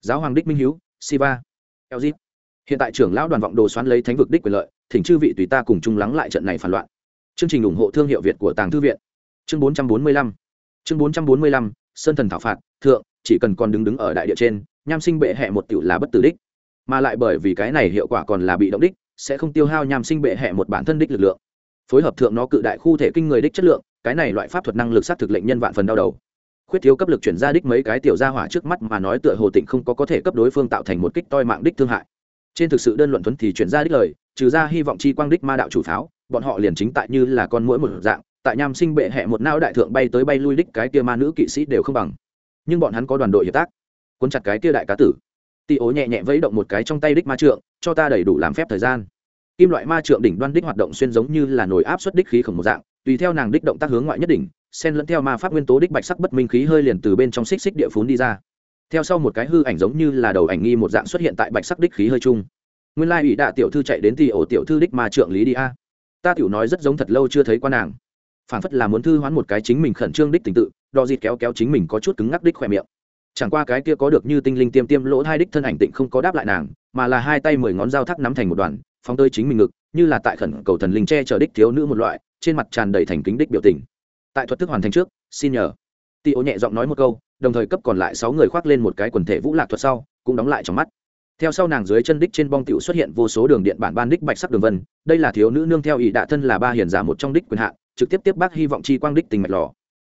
Giáo hoàng đích minh hiếu, siva. Dip hiện tại trưởng lão đoàn vọng đồ xoán lấy thánh vực đích quyền lợi, thỉnh chư vị tùy ta cùng chung lắng lại trận này phản loạn. Chương trình ủng hộ thương hiệu việt của tàng thư viện. Chương 445 chương 445 sơn thần thảo phạt, thượng, chỉ cần còn đứng đứng ở đại địa trên, nham sinh bệ hệ một tiểu là bất tử đích. Mà lại bởi vì cái này hiệu quả còn là bị động đích, sẽ không tiêu hao nham sinh bệ hệ một bản thân đích lực lượng. Phối hợp thượng nó cự đại khu thể kinh người đích chất lượng, cái này loại pháp thuật năng lực sát thực lệnh nhân vạn phần đau đầu. Khuyết thiếu cấp lực chuyển ra đích mấy cái tiểu gia hỏa trước mắt mà nói tựa hồ tịnh không có có thể cấp đối phương tạo thành một kích toi mạng đích thương hại trên thực sự đơn luận thuấn thì chuyển ra đích lời, trừ ra hy vọng chi quang đích ma đạo chủ pháo, bọn họ liền chính tại như là con mũi một dạng, tại nham sinh bệ hệ một não đại thượng bay tới bay lui đích cái kia ma nữ kỵ sĩ đều không bằng. Nhưng bọn hắn có đoàn đội hiệp tác, cuốn chặt cái kia đại cá tử. Tị ố nhẹ nhẹ vẫy động một cái trong tay đích ma trượng, cho ta đầy đủ làm phép thời gian. Kim loại ma trượng đỉnh đoan đích hoạt động xuyên giống như là nồi áp suất đích khí khổng một dạng, tùy theo nàng đích động tác hướng ngoại nhất đỉnh, xen lẫn theo ma pháp nguyên tố đích bạch sắc bất minh khí hơi liền từ bên trong xích xích địa phún đi ra theo sau một cái hư ảnh giống như là đầu ảnh nghi một dạng xuất hiện tại bạch sắc đích khí hơi chung. Nguyên lai ủy đạ tiểu thư chạy đến thì ổ tiểu thư đích mà trượng lý đi a. Ta tiểu nói rất giống thật lâu chưa thấy quan nàng. Phản phất là muốn thư hoán một cái chính mình khẩn trương đích tình tự, đò dịt kéo kéo chính mình có chút cứng ngắc đích khỏe miệng. Chẳng qua cái kia có được như tinh linh tiêm tiêm lỗ hai đích thân ảnh tịnh không có đáp lại nàng, mà là hai tay mười ngón dao thắt nắm thành một đoàn, phóng tới chính mình ngực, như là tại khẩn cầu thần linh che chở đích thiếu nữ một loại, trên mặt tràn đầy thành kính đích biểu tình. Tại thuật thức hoàn thành trước, xin nhờ tị ô nhẹ giọng nói một câu, đồng thời cấp còn lại sáu người khoác lên một cái quần thể vũ lạc thuật sau, cũng đóng lại trong mắt. Theo sau nàng dưới chân đích trên bong tiểu xuất hiện vô số đường điện bản ban đích bạch sắc đường vân, đây là thiếu nữ nương theo ý đạ thân là ba hiền giả một trong đích quyền hạn trực tiếp tiếp bác hy vọng chi quang đích tình mạch lò.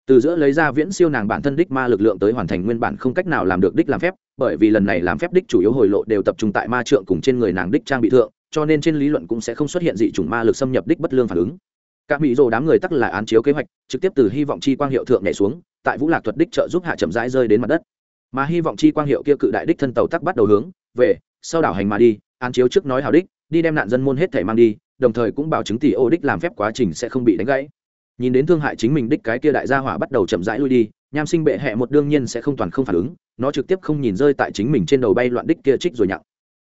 Từ giữa lấy ra viễn siêu nàng bản thân đích ma lực lượng tới hoàn thành nguyên bản không cách nào làm được đích làm phép, bởi vì lần này làm phép đích chủ yếu hồi lộ đều tập trung tại ma trượng cùng trên người nàng đích trang bị thượng, cho nên trên lý luận cũng sẽ không xuất hiện dị chủng ma lực xâm nhập đích bất lương phản ứng. Các mỹ rồ đám người tắc là án chiếu kế hoạch, trực tiếp từ hy vọng chi quang hiệu thượng nhảy xuống tại vũ lạc thuật đích trợ giúp hạ chậm rãi rơi đến mặt đất. Mà hy vọng chi quang hiệu kia cự đại đích thân tàu tắc bắt đầu hướng về sau đảo hành mà đi, án chiếu trước nói hào đích, đi đem nạn dân môn hết thể mang đi, đồng thời cũng bảo chứng tỷ ô đích làm phép quá trình sẽ không bị đánh gãy. Nhìn đến thương hại chính mình đích cái kia đại gia hỏa bắt đầu chậm rãi lui đi, nham sinh bệ hẹ một đương nhiên sẽ không toàn không phản ứng, nó trực tiếp không nhìn rơi tại chính mình trên đầu bay loạn đích kia trích rồi nhặng.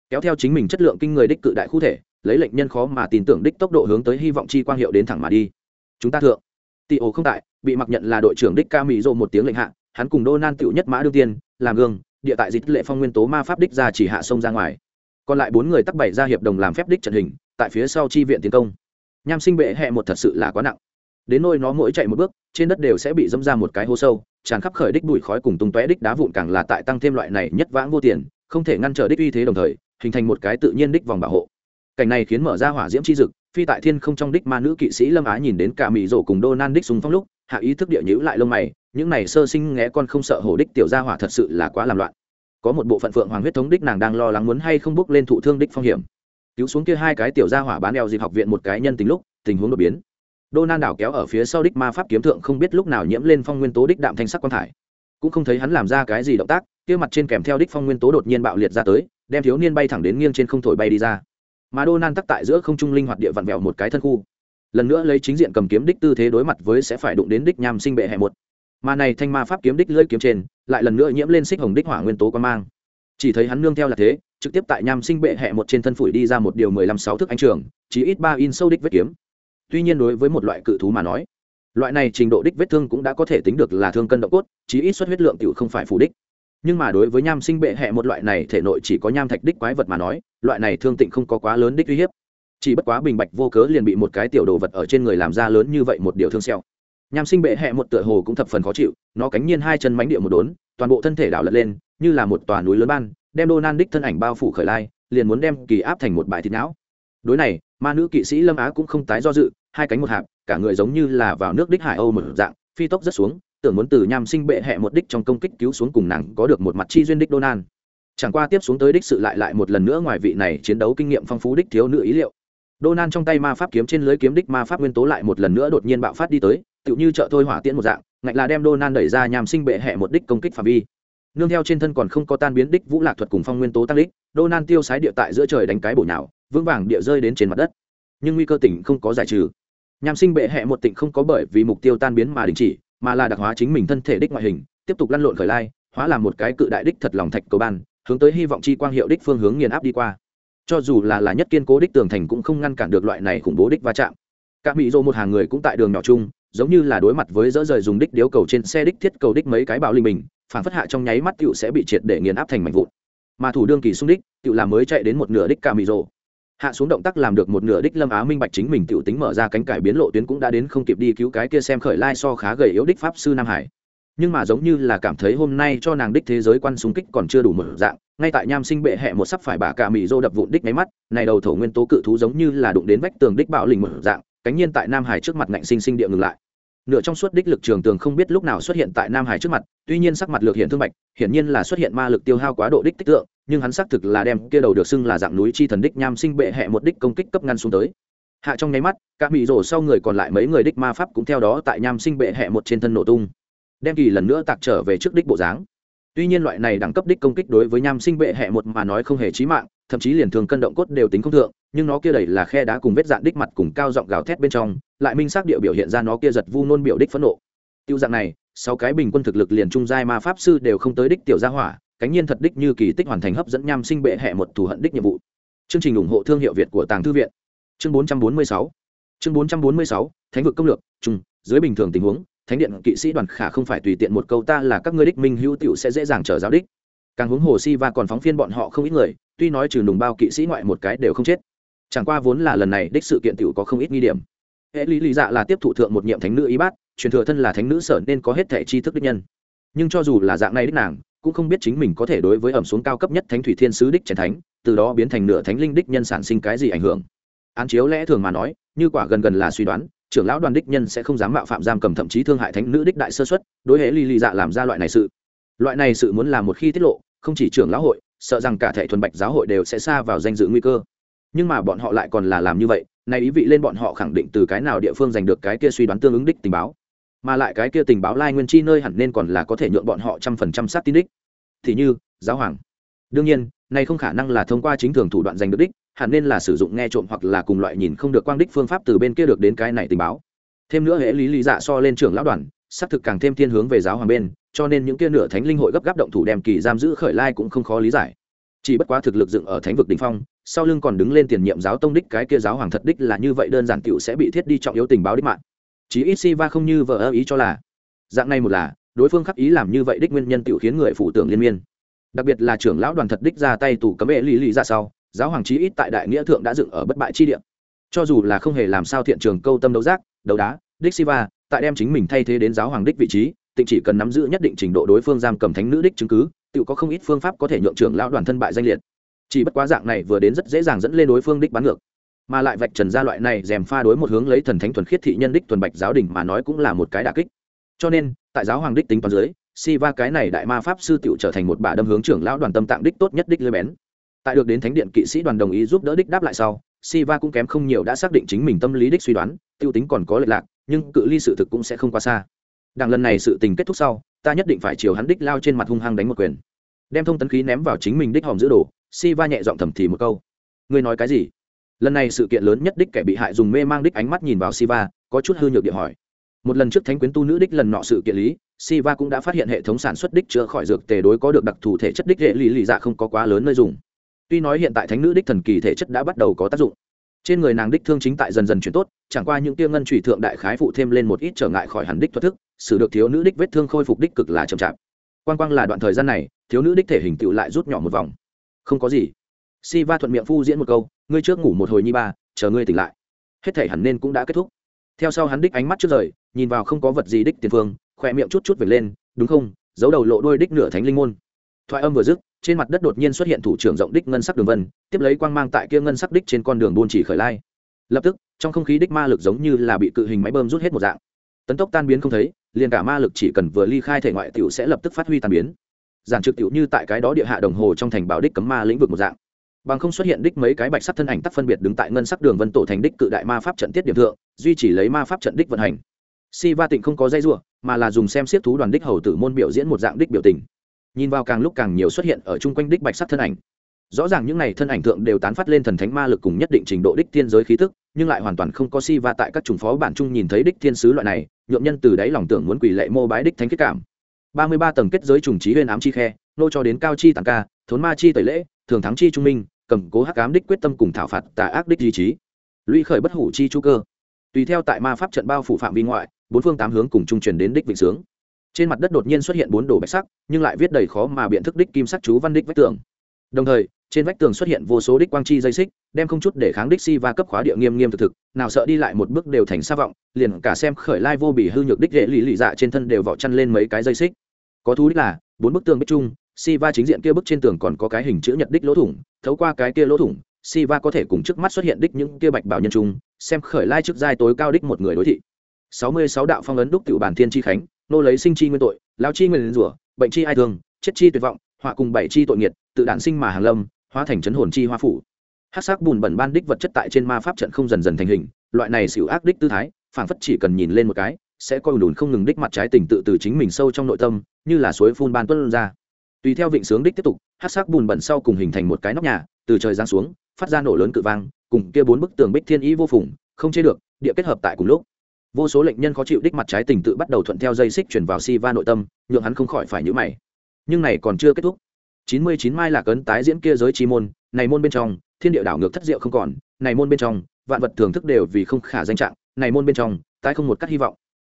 Kéo theo chính mình chất lượng kinh người đích cự đại khu thể, lấy lệnh nhân khó mà tin tưởng đích tốc độ hướng tới hy vọng chi quang hiệu đến thẳng mà đi. Chúng ta thượng. Tỷ ô không tại bị mặc nhận là đội trưởng đích ca mỹ dô một tiếng lệnh hạ, hắn cùng đô nan tựu nhất mã đương tiên, làm gương, địa tại dịch lệ phong nguyên tố ma pháp đích ra chỉ hạ sông ra ngoài. Còn lại bốn người tắc bảy ra hiệp đồng làm phép đích trận hình, tại phía sau chi viện tiến công. Nham sinh bệ hẹ một thật sự là quá nặng. Đến nôi nó mỗi chạy một bước, trên đất đều sẽ bị dâm ra một cái hố sâu, tràn khắp khởi đích bụi khói cùng tung tóe đích đá vụn càng là tại tăng thêm loại này nhất vãng vô tiền, không thể ngăn trở đích uy thế đồng thời, hình thành một cái tự nhiên đích vòng bảo hộ. Cảnh này khiến mở ra hỏa diễm chi dực, phi tại thiên không trong đích ma nữ kỵ sĩ lâm á nhìn đến cả mỹ rổ cùng đô nan đích súng phong lúc hạ ý thức địa nhữ lại lông mày, những này sơ sinh nghe con không sợ hổ đích tiểu gia hỏa thật sự là quá làm loạn. Có một bộ phận phượng hoàng huyết thống đích nàng đang lo lắng muốn hay không bước lên thụ thương đích phong hiểm. Cứu xuống kia hai cái tiểu gia hỏa bán eo dịp học viện một cái nhân tình lúc, tình huống đột biến. Đô nan đảo kéo ở phía sau đích ma pháp kiếm thượng không biết lúc nào nhiễm lên phong nguyên tố đích đạm thanh sắc quang thải. Cũng không thấy hắn làm ra cái gì động tác, kia mặt trên kèm theo đích phong nguyên tố đột nhiên bạo liệt ra tới, đem thiếu niên bay thẳng đến nghiêng trên không thổi bay đi ra. Mà đô nan tắc tại giữa không trung linh hoạt địa vặn vẹo một cái thân khu lần nữa lấy chính diện cầm kiếm đích tư thế đối mặt với sẽ phải đụng đến đích nham sinh bệ hẹ một. Mà này thanh ma pháp kiếm đích lưỡi kiếm trên, lại lần nữa nhiễm lên xích hồng đích hỏa nguyên tố quan mang. Chỉ thấy hắn nương theo là thế, trực tiếp tại nham sinh bệ hẹ một trên thân phủi đi ra một điều mười lăm sáu thước anh trường chỉ ít ba in sâu đích vết kiếm. Tuy nhiên đối với một loại cự thú mà nói, loại này trình độ đích vết thương cũng đã có thể tính được là thương cân động cốt chỉ ít xuất huyết lượng tiểu không phải phủ đích. Nhưng mà đối với nham sinh bệ hẹ một loại này, thể nội chỉ có nham thạch đích quái vật mà nói, loại này thương tịnh không có quá lớn đích uy hiếp chỉ bất quá bình bạch vô cớ liền bị một cái tiểu đồ vật ở trên người làm ra lớn như vậy một điều thương xeo nham sinh bệ hẹ một tựa hồ cũng thập phần khó chịu, nó cánh nhiên hai chân mánh địa một đốn, toàn bộ thân thể đảo lật lên, như là một tòa núi lớn ban, đem đô nan đích thân ảnh bao phủ khởi lai, liền muốn đem kỳ áp thành một bài thịt não. Đối này, ma nữ kỵ sĩ lâm á cũng không tái do dự, hai cánh một hạp, cả người giống như là vào nước đích hải âu một dạng, phi tốc rất xuống, tưởng muốn từ nham sinh bệ hẹ một đích trong công kích cứu xuống cùng nàng có được một mặt chi duyên đích đô nan chẳng qua tiếp xuống tới đích sự lại lại một lần nữa ngoài vị này chiến đấu kinh nghiệm phong phú đích thiếu nữ ý liệu. Donan trong tay ma pháp kiếm trên lưới kiếm đích ma pháp nguyên tố lại một lần nữa đột nhiên bạo phát đi tới, tựu như trợ thôi hỏa tiễn một dạng, ngạnh là đem Donan đẩy ra nhằm sinh bệ hệ một đích công kích phạm vi. Nương theo trên thân còn không có tan biến đích vũ lạc thuật cùng phong nguyên tố tăng đích Donan tiêu sái địa tại giữa trời đánh cái bổ nhào, vững vàng địa rơi đến trên mặt đất. Nhưng nguy cơ tỉnh không có giải trừ. Nham sinh bệ hệ một tỉnh không có bởi vì mục tiêu tan biến mà đình chỉ, mà là đặc hóa chính mình thân thể đích ngoại hình, tiếp tục lăn lộn khởi lai, hóa làm một cái cự đại đích thật lòng thạch cầu ban, hướng tới hy vọng chi quang hiệu đích phương hướng nghiền áp đi qua cho dù là là nhất kiên cố đích tường thành cũng không ngăn cản được loại này khủng bố đích va chạm. Các mỹ dô một hàng người cũng tại đường nhỏ chung giống như là đối mặt với dỡ rời dùng đích điếu cầu trên xe đích thiết cầu đích mấy cái bạo linh mình, phản phất hạ trong nháy mắt tựu sẽ bị triệt để nghiền áp thành mảnh vụn. Mà thủ đương kỳ xung đích tựu làm mới chạy đến một nửa đích ca mỹ rồ hạ xuống động tác làm được một nửa đích lâm á minh bạch chính mình tựu tính mở ra cánh cải biến lộ tuyến cũng đã đến không kịp đi cứu cái kia xem khởi lai so khá gầy yếu đích pháp sư nam hải nhưng mà giống như là cảm thấy hôm nay cho nàng đích thế giới quan súng kích còn chưa đủ mở dạng, ngay tại nham sinh bệ hẹ một sắp phải bà cả mỹ dô đập vụn đích máy mắt, này đầu thổ nguyên tố cự thú giống như là đụng đến vách tường đích bạo lình mở dạng, cánh nhiên tại nam hải trước mặt ngạnh sinh sinh địa ngừng lại. Nửa trong suốt đích lực trường tường không biết lúc nào xuất hiện tại nam hải trước mặt, tuy nhiên sắc mặt lược hiện thương bạch, hiển nhiên là xuất hiện ma lực tiêu hao quá độ đích tích tượng, nhưng hắn xác thực là đem kia đầu được xưng là dạng núi chi thần đích nham sinh bệ hẹ một đích công kích cấp ngăn xuống tới. Hạ trong nháy mắt các mỹ rổ sau người còn lại mấy người đích ma pháp cũng theo đó tại nham sinh bệ hẹ một trên thân nổ tung đem kỳ lần nữa tạc trở về trước đích bộ dáng. Tuy nhiên loại này đẳng cấp đích công kích đối với nham sinh bệ hẹ một mà nói không hề chí mạng, thậm chí liền thường cân động cốt đều tính không thượng, nhưng nó kia đầy là khe đá cùng vết dạn đích mặt cùng cao giọng gào thét bên trong, lại minh xác địa biểu hiện ra nó kia giật vu nôn biểu đích phẫn nộ. Tiêu dạng này sau cái bình quân thực lực liền trung giai ma pháp sư đều không tới đích tiểu gia hỏa, cánh nhiên thật đích như kỳ tích hoàn thành hấp dẫn nham sinh bệ hẹ một thù hận đích nhiệm vụ. Chương trình ủng hộ thương hiệu việt của tàng thư viện. Chương 446 chương 446 thánh vực công lược chung dưới bình thường tình huống thánh điện kỵ sĩ đoàn khả không phải tùy tiện một câu ta là các ngươi đích minh hữu tiểu sẽ dễ dàng trở giáo đích. Càng huống hồ si và còn phóng phiên bọn họ không ít người, tuy nói trừ nùng bao kỵ sĩ ngoại một cái đều không chết. Chẳng qua vốn là lần này đích sự kiện tiểu có không ít nghi điểm. Hệ lý lý dạ là tiếp thụ thượng một nhiệm thánh nữ y bát, truyền thừa thân là thánh nữ sở nên có hết thể tri thức đích nhân. Nhưng cho dù là dạng này đích nàng, cũng không biết chính mình có thể đối với ẩm xuống cao cấp nhất thánh thủy thiên sứ đích trần thánh, từ đó biến thành nửa thánh linh đích nhân sản sinh cái gì ảnh hưởng. Án chiếu lẽ thường mà nói, như quả gần gần là suy đoán trưởng lão đoàn đích nhân sẽ không dám mạo phạm giam cầm thậm chí thương hại thánh nữ đích đại sơ xuất, đối hệ ly ly dạ làm ra loại này sự. Loại này sự muốn làm một khi tiết lộ, không chỉ trưởng lão hội, sợ rằng cả thể thuần bạch giáo hội đều sẽ xa vào danh dự nguy cơ. Nhưng mà bọn họ lại còn là làm như vậy này ý vị lên bọn họ khẳng định từ cái nào địa phương giành được cái kia suy đoán tương ứng đích tình báo. Mà lại cái kia tình báo lai nguyên chi nơi hẳn nên còn là có thể nhượng bọn họ trăm phần trăm sát tin đích. Thì như, giáo hoàng. Đương nhiên này không khả năng là thông qua chính thường thủ đoạn giành được đích, hẳn nên là sử dụng nghe trộm hoặc là cùng loại nhìn không được quang đích phương pháp từ bên kia được đến cái này tình báo. Thêm nữa hệ lý lý dạ so lên trưởng lão đoàn, xác thực càng thêm thiên hướng về giáo hoàng bên, cho nên những kia nửa thánh linh hội gấp gáp động thủ đem kỳ giam giữ khởi lai cũng không khó lý giải. Chỉ bất quá thực lực dựng ở thánh vực đỉnh phong, sau lưng còn đứng lên tiền nhiệm giáo tông đích cái kia giáo hoàng thật đích là như vậy đơn giản cựu sẽ bị thiết đi trọng yếu tình báo đích mạng. Chí ít si va không như vợ ơ ý cho là, dạng này một là, đối phương khắc ý làm như vậy đích nguyên nhân cựu khiến người phụ tưởng liên miên đặc biệt là trưởng lão đoàn thật đích ra tay tù cấm vệ lý lý ra sau, giáo hoàng chí ít tại đại nghĩa thượng đã dựng ở bất bại chi địa. Cho dù là không hề làm sao thiện trường câu tâm đấu giác, đấu đá, đích siva, tại đem chính mình thay thế đến giáo hoàng đích vị trí, tịnh chỉ cần nắm giữ nhất định trình độ đối phương giam cầm thánh nữ đích chứng cứ, tự có không ít phương pháp có thể nhượng trưởng lão đoàn thân bại danh liệt. Chỉ bất quá dạng này vừa đến rất dễ dàng dẫn lên đối phương đích bán ngược. Mà lại vạch trần ra loại này dèm pha đối một hướng lấy thần thánh thuần khiết thị nhân đích thuần bạch giáo đình mà nói cũng là một cái đà kích. Cho nên, tại giáo hoàng đích tính toán dưới si va cái này đại ma pháp sư tựu trở thành một bà đâm hướng trưởng lão đoàn tâm tạng đích tốt nhất đích lưới bén. Tại được đến thánh điện kỵ sĩ đoàn đồng ý giúp đỡ đích đáp lại sau si va cũng kém không nhiều đã xác định chính mình tâm lý đích suy đoán, tiêu tính còn có lệch lạc, nhưng cự ly sự thực cũng sẽ không quá xa. Đằng lần này sự tình kết thúc sau, ta nhất định phải chiều hắn đích lao trên mặt hung hăng đánh một quyền. Đem thông tấn khí ném vào chính mình đích hòm giữ đồ si va nhẹ giọng thầm thì một câu. Ngươi nói cái gì? Lần này sự kiện lớn nhất đích kẻ bị hại dùng mê mang đích ánh mắt nhìn vào siva, có chút hư nhược địa hỏi. Một lần trước thánh quyến tu nữ đích lần nọ sự kiện lý siva cũng đã phát hiện hệ thống sản xuất đích chữa khỏi dược tề đối có được đặc thù thể chất đích hệ lý lì dạ không có quá lớn nơi dùng. Tuy nói hiện tại thánh nữ đích thần kỳ thể chất đã bắt đầu có tác dụng, trên người nàng đích thương chính tại dần dần chuyển tốt, chẳng qua những tia ngân trùy thượng đại khái phụ thêm lên một ít trở ngại khỏi hẳn đích thuật thức sự được thiếu nữ đích vết thương khôi phục đích cực là chậm chạp. Quan quang là đoạn thời gian này, thiếu nữ đích thể hình tựu lại rút nhỏ một vòng. Không có gì. Siva thuận miệng phu diễn một câu, ngươi trước ngủ một hồi nhi ba, chờ ngươi tỉnh lại. Hết thể hẳn nên cũng đã kết thúc. Theo sau hắn đích ánh mắt trước rời, nhìn vào không có vật gì đích tiền phương khỏe miệng chút chút về lên, đúng không? Giấu đầu lộ đôi đích nửa thánh linh môn. Thoại âm vừa dứt, trên mặt đất đột nhiên xuất hiện thủ trưởng rộng đích ngân sắc đường vân, tiếp lấy quang mang tại kia ngân sắc đích trên con đường buôn chỉ khởi lai. Lập tức, trong không khí đích ma lực giống như là bị cự hình máy bơm rút hết một dạng. Tấn tốc tan biến không thấy, liền cả ma lực chỉ cần vừa ly khai thể ngoại tiểu sẽ lập tức phát huy tan biến. Giản trực tiểu như tại cái đó địa hạ đồng hồ trong thành bảo đích cấm ma lĩnh vực một dạng. Bằng không xuất hiện đích mấy cái bạch sắc thân ảnh tắc phân biệt đứng tại ngân sắc đường vân tổ thành đích cự đại ma pháp trận tiết điểm thượng, duy trì lấy ma pháp trận đích vận hành si va tịnh không có dây rua mà là dùng xem siết thú đoàn đích hầu tử môn biểu diễn một dạng đích biểu tình. Nhìn vào càng lúc càng nhiều xuất hiện ở chung quanh đích bạch sắc thân ảnh. Rõ ràng những n à y thân ảnh thượng đều tán phát lên thần thánh ma lực cùng nhất định trình độ đích thiên giới khí thức nhưng lại hoàn toàn không có si va tại các chủng phó bản chung nhìn thấy đích thiên sứ loại này nhuộm nhân từ đáy lòng tưởng muốn quỷ lệ mô bái đích thánh kết cảm. Ba mươi ba tầng kết giới trùng trí huyên ám chi khe nô cho đến cao chi tàng ca thốn ma chi tẩy lễ thường thắng chi trung minh cầm cố hắc ám đích quyết tâm cùng thảo phạt tà ác đích duy trí, lũy khởi bất hủ chi chu cơ. Tùy theo tại ma pháp trận bao phủ phạm vi ngoại bốn phương tám hướng cùng trung truyền đến đích vịnh sướng. Trên mặt đất đột nhiên xuất hiện bốn đồ bạch sắc nhưng lại viết đầy khó mà biện thức đích kim sắc chú văn đích vách tường. Đồng thời trên vách tường xuất hiện vô số đích quang chi dây xích đem không chút để kháng đích si và cấp khóa địa nghiêm nghiêm thực thực nào sợ đi lại một bước đều thành xa vọng liền cả xem khởi lai vô bị hư nhược đích dễ lì lì dạ trên thân đều vỏ chăn lên mấy cái dây xích. Có thú đích là bốn bức tường bích trung Siva chính diện kia bức trên tường còn có cái hình chữ nhật đích lỗ thủng, thấu qua cái kia lỗ thủng, si va có thể cùng trước mắt xuất hiện đích những kia bạch bảo nhân trung, xem khởi lai trước giai tối cao đích một người đối thị. 66 đạo phong ấn đúc tiểu bản thiên chi khánh, nô lấy sinh chi nguyên tội, lão chi nguyên rủa, bệnh chi ai thương, chết chi tuyệt vọng, họa cùng bảy chi tội nghiệt, tự đản sinh mà hàng lâm, hóa thành chấn hồn chi hoa phủ. Hắc sắc bùn bẩn ban đích vật chất tại trên ma pháp trận không dần dần thành hình, loại này xỉu ác đích tư thái, phảng phất chỉ cần nhìn lên một cái, sẽ coi đùn không ngừng đích mặt trái tình tự từ chính mình sâu trong nội tâm, như là suối phun ban tuôn ra tùy theo vịnh sướng đích tiếp tục hát sắc bùn bẩn sau cùng hình thành một cái nóc nhà từ trời giáng xuống phát ra nổ lớn cự vang cùng kia bốn bức tường bích thiên ý vô phùng không chê được địa kết hợp tại cùng lúc vô số lệnh nhân khó chịu đích mặt trái tình tự bắt đầu thuận theo dây xích chuyển vào si va nội tâm, nhượng hắn không khỏi phải nhữ mày. Nhưng này còn chưa kết thúc. Chín mươi chín mai là cấn tái diễn kia giới chi môn, này môn bên trong, thiên địa đảo ngược thất diệu không còn, này môn bên trong, vạn vật thưởng thức đều vì không khả danh trạng, này môn bên trong, tái không một cắt hy vọng.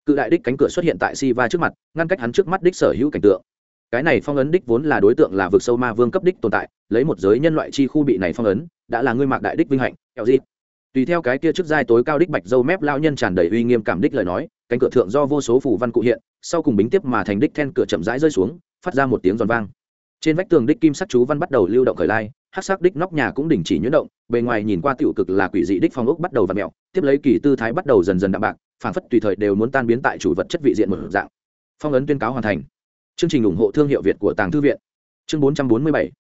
Cự đại đích cánh cửa xuất hiện tại si va trước mặt, ngăn cách hắn trước mắt đích sở hữu cảnh tượng. Cái này phong ấn đích vốn là đối tượng là vực sâu ma vương cấp đích tồn tại, lấy một giới nhân loại chi khu bị này phong ấn, đã là ngươi mạc đại đích vinh hạnh, kẹo tùy theo cái kia trước giai tối cao đích bạch dâu mép lao nhân tràn đầy uy nghiêm cảm đích lời nói, cánh cửa thượng do vô số phủ văn cụ hiện, sau cùng bính tiếp mà thành đích then cửa chậm rãi rơi xuống, phát ra một tiếng giòn vang. Trên vách tường đích kim sắc chú văn bắt đầu lưu động khởi lai hát sắc đích nóc nhà cũng đình chỉ nhuyễn động, bề ngoài nhìn qua tiểu cực là quỷ dị đích phong ốc bắt đầu và mẹo tiếp lấy kỳ tư thái bắt đầu dần dần đạm bạc phản phất tùy thời đều muốn tan biến tại chủ vật chất vị diện một dạng. Phong ấn tuyên cáo hoàn thành. Chương trình ủng hộ thương hiệu việt của tàng thư viện. Chương bốn trăm bốn mươi bảy.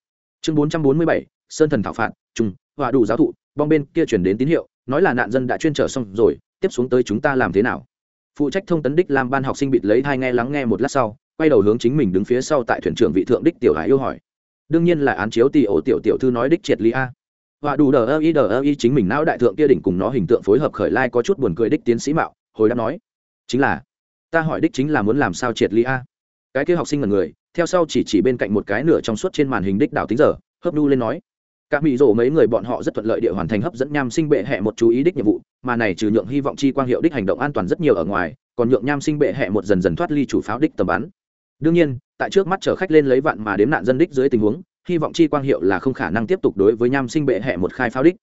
Chương bốn trăm bốn mươi bảy, sơn thần thảo phạt, trung hòa đủ giáo thụ bong bên kia chuyển đến tín hiệu, nói là nạn dân đã chuyên trở xong rồi, tiếp xuống tới chúng ta làm thế nào? Phụ trách thông tấn đích làm ban học sinh bịt lấy thai nghe lắng nghe một lát sau, quay đầu hướng chính mình đứng phía sau tại thuyền trưởng vị thượng đích tiểu hải yêu hỏi. Đương nhiên là án chiếu tỷ ổ tiểu tiểu thư nói đích triệt lý a. Và đủ đờ ơ y đờ ơ y chính mình não đại thượng kia đỉnh cùng nó hình tượng phối hợp khởi lai có chút buồn cười đích tiến sĩ mạo, hồi đáp nói. Chính là, ta hỏi đích chính là muốn làm sao triệt lý a. Cái kia học sinh là người, theo sau chỉ chỉ bên cạnh một cái nửa trong suốt trên màn hình đích đảo tính giờ hấp nu lên nói các mỹ rổ mấy người bọn họ rất thuận lợi địa hoàn thành hấp dẫn nham sinh bệ hẹ một chú ý đích nhiệm vụ, mà này trừ nhượng hy vọng chi quang hiệu đích hành động an toàn rất nhiều ở ngoài, còn nhượng nham sinh bệ hẹ một dần dần thoát ly chủ pháo đích tầm bắn. Đương nhiên, tại trước mắt chở khách lên lấy vạn mà đếm nạn dân đích dưới tình huống, hy vọng chi quang hiệu là không khả năng tiếp tục đối với nham sinh bệ hẹ một khai pháo đích.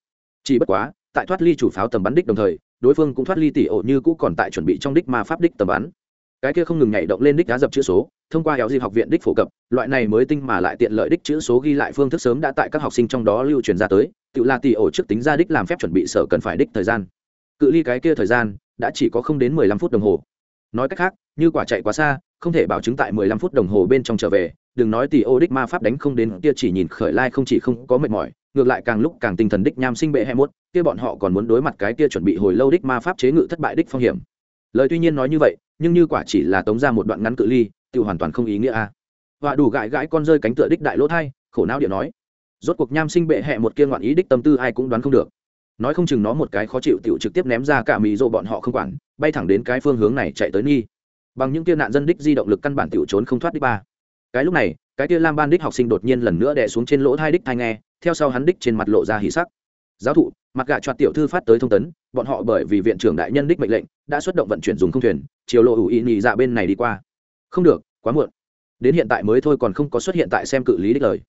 Chỉ bất quá, tại thoát ly chủ pháo tầm bắn đích đồng thời, đối phương cũng thoát ly tỷ ổ như cũ còn tại chuẩn bị trong đích ma pháp đích tầm bắn. Cái kia không ngừng nhảy động lên đích đá dập chữ số thông qua kéo dịp học viện đích phổ cập, loại này mới tinh mà lại tiện lợi đích chữ số ghi lại phương thức sớm đã tại các học sinh trong đó lưu truyền ra tới, tự là tỷ ổ trước tính ra đích làm phép chuẩn bị sở cần phải đích thời gian. Cự ly cái kia thời gian đã chỉ có không đến mười lăm phút đồng hồ. Nói cách khác, như quả chạy quá xa, không thể bảo chứng tại mười lăm phút đồng hồ bên trong trở về, đừng nói tỷ ô đích ma pháp đánh không đến, kia chỉ nhìn khởi lai không chỉ không có mệt mỏi, ngược lại càng lúc càng tinh thần đích nham sinh bệ hay mốt, kia bọn họ còn muốn đối mặt cái kia chuẩn bị hồi lâu đích ma pháp chế ngự thất bại đích phong hiểm. Lời tuy nhiên nói như vậy, nhưng như quả chỉ là tống ra một đoạn ngắn cự ly tự hoàn toàn không ý nghĩa a à. và đủ gãi gãi con rơi cánh tựa đích đại lỗ thai, khổ não điện nói. Rốt cuộc nham sinh bệ hẹ một kia ngoạn ý đích tâm tư ai cũng đoán không được. Nói không chừng nó một cái khó chịu tiểu trực tiếp ném ra cả mì rộ bọn họ không quản, bay thẳng đến cái phương hướng này chạy tới nghi bằng những kia nạn dân đích di động lực căn bản tiểu trốn không thoát đích ba. Cái lúc này, cái kia lam ban đích học sinh đột nhiên lần nữa đè xuống trên lỗ thai đích thai nghe, theo sau hắn đích trên mặt lộ ra hỉ sắc. Giáo thụ, mặt gạ choạt tiểu thư phát tới thông tấn, bọn họ bởi vì viện trưởng đại nhân đích mệnh lệnh, đã xuất động vận chuyển dùng không thuyền, chiều lộ ủ ý nhị dạ bên này đi qua không được, quá muộn. Đến hiện tại mới thôi còn không có xuất hiện tại xem cự lý đích lời.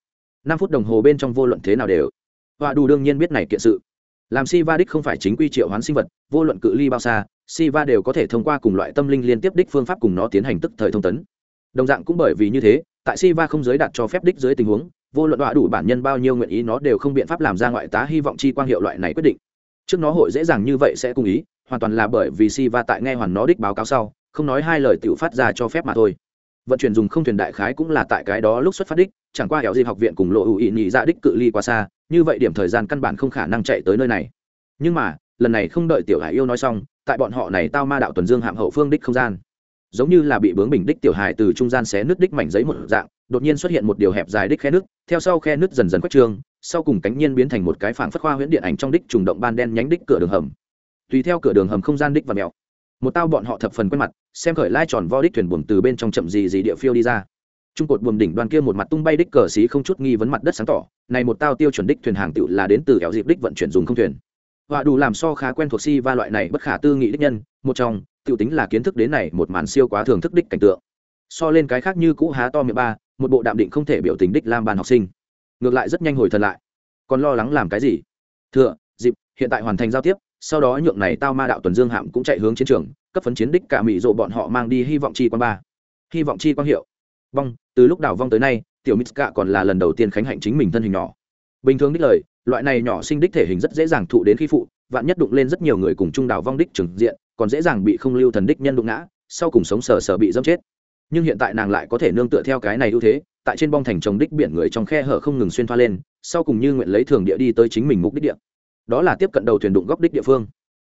Năm phút đồng hồ bên trong vô luận thế nào đều. Họa đủ đương nhiên biết này kiện sự. Làm si va đích không phải chính quy triệu hoán sinh vật, vô luận cự ly bao xa, si va đều có thể thông qua cùng loại tâm linh liên tiếp đích phương pháp cùng nó tiến hành tức thời thông tấn. Đồng dạng cũng bởi vì như thế, tại si va không giới đạt cho phép đích dưới tình huống, vô luận đọa đủ bản nhân bao nhiêu nguyện ý nó đều không biện pháp làm ra ngoại tá hy vọng chi quang hiệu loại này quyết định. Trước nó hội dễ dàng như vậy sẽ cùng ý, hoàn toàn là bởi vì si va tại nghe hoàn nó đích báo cáo sau không nói hai lời tự phát ra cho phép mà thôi. Vận chuyển dùng không thuyền đại khái cũng là tại cái đó lúc xuất phát đích, chẳng qua hẻo dịp học viện cùng lộ ủ ị nhị ra đích cự ly quá xa, như vậy điểm thời gian căn bản không khả năng chạy tới nơi này. Nhưng mà, lần này không đợi tiểu hải yêu nói xong, tại bọn họ này tao ma đạo tuần dương hạm hậu phương đích không gian. Giống như là bị bướng bình đích tiểu hải từ trung gian xé nước đích mảnh giấy một dạng, đột nhiên xuất hiện một điều hẹp dài đích khe nước theo sau khe nước dần dần quét trương, sau cùng cánh nhiên biến thành một cái phảng phất khoa huyễn điện ảnh trong đích trùng động ban đen nhánh đích cửa đường hầm. Tùy theo cửa đường hầm không gian đích và mèo một tao bọn họ thập phần quen mặt, xem khởi lai tròn vo đích thuyền buồm từ bên trong chậm gì gì địa phiêu đi ra. Trung cột buồm đỉnh đoàn kia một mặt tung bay đích cờ xí không chút nghi vấn mặt đất sáng tỏ, này một tao tiêu chuẩn đích thuyền hàng tựu là đến từ kéo dịp đích vận chuyển dùng không thuyền. Họa đủ làm so khá quen thuộc si va loại này bất khả tư nghị đích nhân, một trong, tựu tính là kiến thức đến này một màn siêu quá thường thức đích cảnh tượng. So lên cái khác như cũ há to miệng ba, một bộ đạm định không thể biểu tình đích lam bàn học sinh. Ngược lại rất nhanh hồi thần lại. Còn lo lắng làm cái gì? Thừa dịp, hiện tại hoàn thành giao tiếp sau đó nhượng này tao ma đạo tuần dương hạm cũng chạy hướng chiến trường, cấp phấn chiến đích cả mỹ rộ bọn họ mang đi hy vọng chi quan ba. Hy vọng chi quang hiệu. Vong, từ lúc đảo vong tới nay, tiểu mitska còn là lần đầu tiên khánh hạnh chính mình thân hình nhỏ. Bình thường đích lời, loại này nhỏ sinh đích thể hình rất dễ dàng thụ đến khi phụ, vạn nhất đụng lên rất nhiều người cùng chung đảo vong đích trừng diện, còn dễ dàng bị không lưu thần đích nhân đụng ngã, sau cùng sống sờ sờ bị dâm chết. Nhưng hiện tại nàng lại có thể nương tựa theo cái này ưu thế, tại trên bong thành trồng đích biển người trong khe hở không ngừng xuyên thoa lên, sau cùng như nguyện lấy thường địa đi tới chính mình mục đích địa đó là tiếp cận đầu thuyền đụng góc đích địa phương.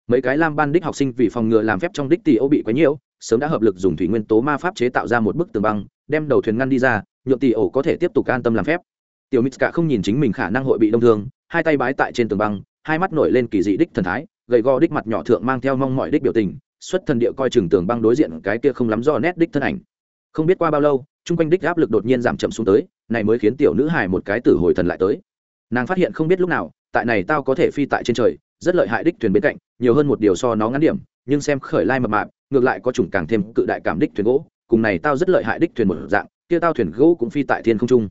Mấy cái lam ban đích học sinh vì phòng ngừa làm phép trong đích tỷ ô bị quấy nhiễu, sớm đã hợp lực dùng thủy nguyên tố ma pháp chế tạo ra một bức tường băng, đem đầu thuyền ngăn đi ra nhuộm tỷ ổ có thể tiếp tục an tâm làm phép. Tiểu mitska không nhìn chính mình khả năng hội bị đông thương, hai tay bái tại trên tường băng, hai mắt nổi lên kỳ dị đích thần thái, gầy gò đích mặt nhỏ thượng mang theo mong mọi đích biểu tình, xuất thần địa coi chừng tường băng đối diện cái kia không lắm do nét đích thân ảnh. Không biết qua bao lâu, chung quanh đích áp lực đột nhiên giảm chậm xuống tới, này mới khiến tiểu nữ hài một cái tử hồi thần lại tới. Nàng phát hiện không biết lúc nào tại này tao có thể phi tại trên trời, rất lợi hại đích thuyền bên cạnh, nhiều hơn một điều so nó ngắn điểm, nhưng xem khởi lai mập mạp, ngược lại có chủng càng thêm cự đại cảm đích thuyền gỗ, cùng này tao rất lợi hại đích thuyền một dạng, kia tao thuyền gỗ cũng phi tại thiên không trung.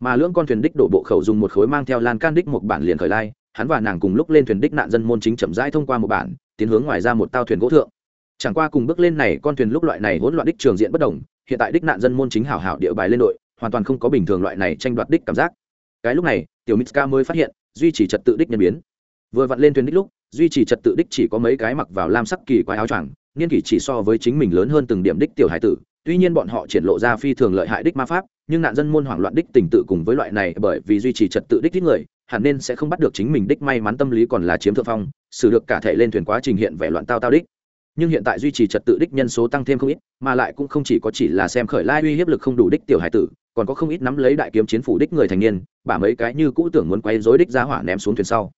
Mà lưỡng con thuyền đích đổ bộ khẩu dùng một khối mang theo lan can đích một bản liền khởi lai, hắn và nàng cùng lúc lên thuyền đích nạn dân môn chính chậm rãi thông qua một bản, tiến hướng ngoài ra một tao thuyền gỗ thượng. Chẳng qua cùng bước lên này, con thuyền lúc loại này hỗn loạn đích trường diện bất đồng, hiện tại đích nạn dân môn chính hảo hảo địa bài lên đội, hoàn toàn không có bình thường loại này tranh đoạt đích cảm giác. Cái lúc này, tiểu mitska mới phát hiện duy trì trật tự đích nhân biến. Vừa vặn lên thuyền đích lúc, duy trì trật tự đích chỉ có mấy cái mặc vào lam sắc kỳ quái áo choàng, niên kỷ chỉ so với chính mình lớn hơn từng điểm đích tiểu hải tử. Tuy nhiên bọn họ triển lộ ra phi thường lợi hại đích ma pháp, nhưng nạn dân môn hoảng loạn đích tình tự cùng với loại này bởi vì duy trì trật tự đích đích người, hẳn nên sẽ không bắt được chính mình đích may mắn tâm lý còn là chiếm thượng phong, xử được cả thể lên thuyền quá trình hiện vẻ loạn tao tao đích. Nhưng hiện tại duy trì trật tự đích nhân số tăng thêm không ít, mà lại cũng không chỉ có chỉ là xem khởi lai uy hiếp lực không đủ đích tiểu hải tử còn có không ít nắm lấy đại kiếm chiến phủ đích người thành niên, bả mấy cái như cũ tưởng muốn quay dối đích ra hỏa ném xuống thuyền sau.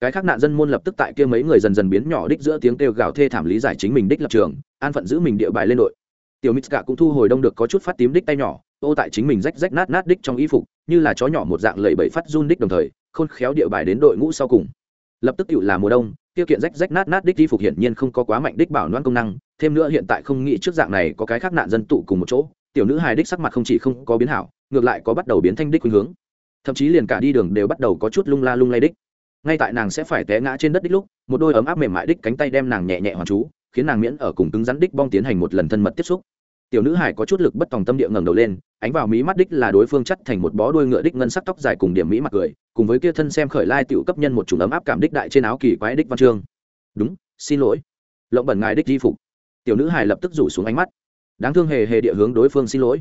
Cái khác nạn dân môn lập tức tại kia mấy người dần dần biến nhỏ đích giữa tiếng kêu gào thê thảm lý giải chính mình đích lập trường, an phận giữ mình địa bài lên đội. Tiểu mitska cũng thu hồi đông được có chút phát tím đích tay nhỏ, ô tại chính mình rách rách nát nát đích trong y phục, như là chó nhỏ một dạng lẩy bẩy phát run đích đồng thời, khôn khéo địa bài đến đội ngũ sau cùng. Lập tức cựu là mùa đông tiêu kiện rách rách nát nát đích y phục hiển nhiên không có quá mạnh đích bảo loan công năng, thêm nữa hiện tại không nghĩ trước dạng này có cái khác nạn dân tụ cùng một chỗ tiểu nữ hài đích sắc mặt không chỉ không có biến hảo, ngược lại có bắt đầu biến thanh đích khuynh hướng. Thậm chí liền cả đi đường đều bắt đầu có chút lung la lung lay đích. Ngay tại nàng sẽ phải té ngã trên đất đích lúc, một đôi ấm áp mềm mại đích cánh tay đem nàng nhẹ nhẹ hoàn chú khiến nàng miễn ở cùng cứng rắn đích bong tiến hành một lần thân mật tiếp xúc. Tiểu nữ hải có chút lực bất tòng tâm địa ngẩng đầu lên, ánh vào mí mắt đích là đối phương chắt thành một bó đuôi ngựa đích ngân sắc tóc dài cùng điểm mỹ mặt cười, cùng với kia thân xem khởi lai tiểu cấp nhân một chủng ấm áp cảm đích đại trên áo kỳ quái đích văn chương. Đúng, xin lỗi. Lộng bẩn ngài đích di phục. Tiểu nữ hải lập tức rủ xuống ánh mắt đáng thương hề hề địa hướng đối phương xin lỗi.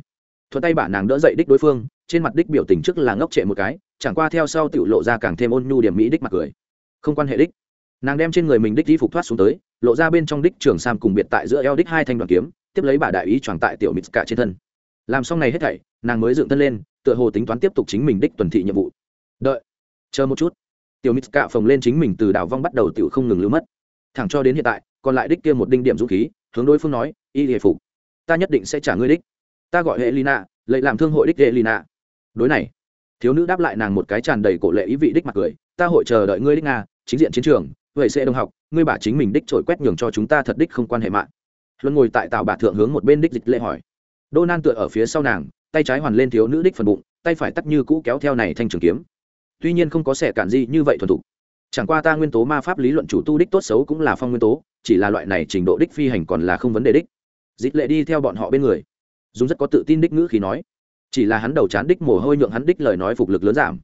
Thuận tay bả nàng đỡ dậy đích đối phương, trên mặt đích biểu tình trước là ngốc trệ một cái, chẳng qua theo sau tiểu lộ ra càng thêm ôn nhu điểm mỹ đích mặt cười. Không quan hệ đích. Nàng đem trên người mình đích đi phục thoát xuống tới, lộ ra bên trong đích trường sam cùng biệt tại giữa eo đích hai thanh đoàn kiếm, tiếp lấy bà đại ý choàng tại tiểu mít cả trên thân. Làm xong này hết thảy, nàng mới dựng thân lên, tựa hồ tính toán tiếp tục chính mình đích tuần thị nhiệm vụ. Đợi, chờ một chút. Tiểu mít cả phồng lên chính mình từ đảo vong bắt đầu tiểu không ngừng lưu mất. Thẳng cho đến hiện tại, còn lại đích kia một đinh điểm dũng khí, hướng đối phương nói, y hề phục ta nhất định sẽ trả ngươi đích. Ta gọi hệ lina lệ làm thương hội đích hệ lina đối này, thiếu nữ đáp lại nàng một cái tràn đầy cổ lệ ý vị đích mặt cười. Ta hội chờ đợi ngươi đích nga, chính diện chiến trường, vậy sẽ đồng học, ngươi bà chính mình đích trội quét nhường cho chúng ta thật đích không quan hệ mạng. Luân ngồi tại tàu bà thượng hướng một bên đích dịch lệ hỏi. Đô nan tựa ở phía sau nàng, tay trái hoàn lên thiếu nữ đích phần bụng, tay phải tắt như cũ kéo theo này thanh trường kiếm. Tuy nhiên không có sẻ cản gì như vậy thuần thục. Chẳng qua ta nguyên tố ma pháp lý luận chủ tu đích tốt xấu cũng là phong nguyên tố, chỉ là loại này trình độ đích phi hành còn là không vấn đề đích dịch lệ đi theo bọn họ bên người. Dùng rất có tự tin đích ngữ khi nói. Chỉ là hắn đầu chán đích mồ hôi nhượng hắn đích lời nói phục lực lớn giảm.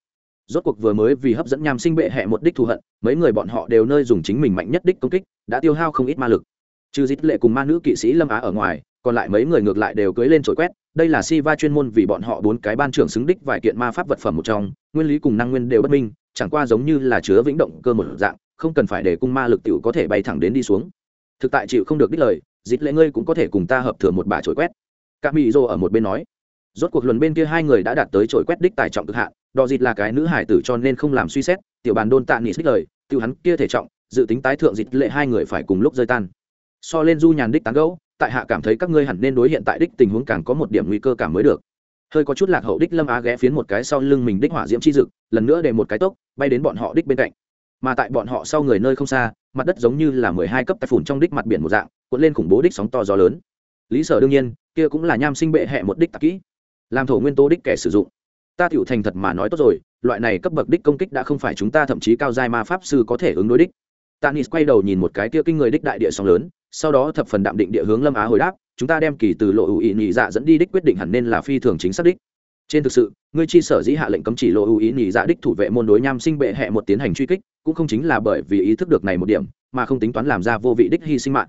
Rốt cuộc vừa mới vì hấp dẫn nham sinh bệ hẹ một đích thù hận, mấy người bọn họ đều nơi dùng chính mình mạnh nhất đích công kích, đã tiêu hao không ít ma lực. Trừ dít lệ cùng ma nữ kỵ sĩ lâm á ở ngoài, còn lại mấy người ngược lại đều cưới lên trội quét, đây là si va chuyên môn vì bọn họ bốn cái ban trưởng xứng đích vài kiện ma pháp vật phẩm một trong, nguyên lý cùng năng nguyên đều bất minh, chẳng qua giống như là chứa vĩnh động cơ một dạng, không cần phải để cung ma lực t i ể u có thể bay thẳng đến đi xuống. Thực tại chịu không được đích lời dít lệ ngươi cũng có thể cùng ta hợp thừa một bà trội quét. Cả mỹ rô ở một bên nói. Rốt cuộc luận bên kia hai người đã đạt tới trội quét đích tài trọng cực hạn đò dịt là cái nữ hải tử cho nên không làm suy xét, tiểu bàn đôn tạ nghị xích lời tiểu hắn kia thể trọng, dự tính tái thượng dịt lệ hai người phải cùng lúc rơi tan. So lên du nhàn đích tán gẫu, tại hạ cảm thấy các ngươi hẳn nên đối hiện tại đích tình huống càng có một điểm nguy cơ cảm mới được. Hơi có chút lạc hậu đích lâm á ghé phiến một cái sau lưng mình đích hỏa diễm chi dực, lần nữa để một cái tốc, bay đến bọn họ đích bên cạnh. Mà tại bọn họ sau người nơi không xa, mặt đất giống như là mười hai cấp tài phủn trong đích mặt biển một dạng cuộn lên khủng bố đích sóng to gió lớn. Lý sở đương nhiên, kia cũng là nham sinh bệ hẹ một đích tạc kỹ. Làm thổ nguyên tố đích kẻ sử dụng. Ta tiểu thành thật mà nói tốt rồi, loại này cấp bậc đích công kích đã không phải chúng ta thậm chí cao giai ma pháp sư có thể ứng đối đích. Tanis quay đầu nhìn một cái kia kinh người đích đại địa sóng lớn, sau đó thập phần đạm định địa hướng lâm á hồi đáp, chúng ta đem kỳ từ lộ ưu ý nhị dạ dẫn đi đích quyết định hẳn nên là phi thường chính xác đích. Trên thực sự, ngươi chi sở dĩ hạ lệnh cấm chỉ lộ ưu ý nhị dạ đích thủ vệ môn đối nham sinh bệ hẹ một tiến hành truy kích, cũng không chính là bởi vì ý thức được này một điểm, mà không tính toán làm ra vô vị đích hy sinh mạng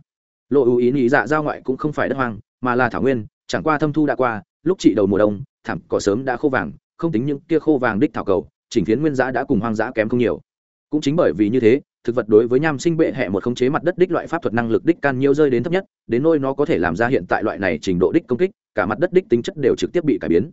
lộ ưu ý nghĩ dạ giao ngoại cũng không phải đất hoang, mà là thảo nguyên, chẳng qua thâm thu đã qua, lúc trị đầu mùa đông, thảm cỏ sớm đã khô vàng, không tính những kia khô vàng đích thảo cầu, chỉnh phiến nguyên giã đã cùng hoang dã kém không nhiều. Cũng chính bởi vì như thế, thực vật đối với nham sinh bệ hẹ một khống chế mặt đất đích loại pháp thuật năng lực đích can nhiêu rơi đến thấp nhất, đến nôi nó có thể làm ra hiện tại loại này trình độ đích công kích, cả mặt đất đích tính chất đều trực tiếp bị cải biến.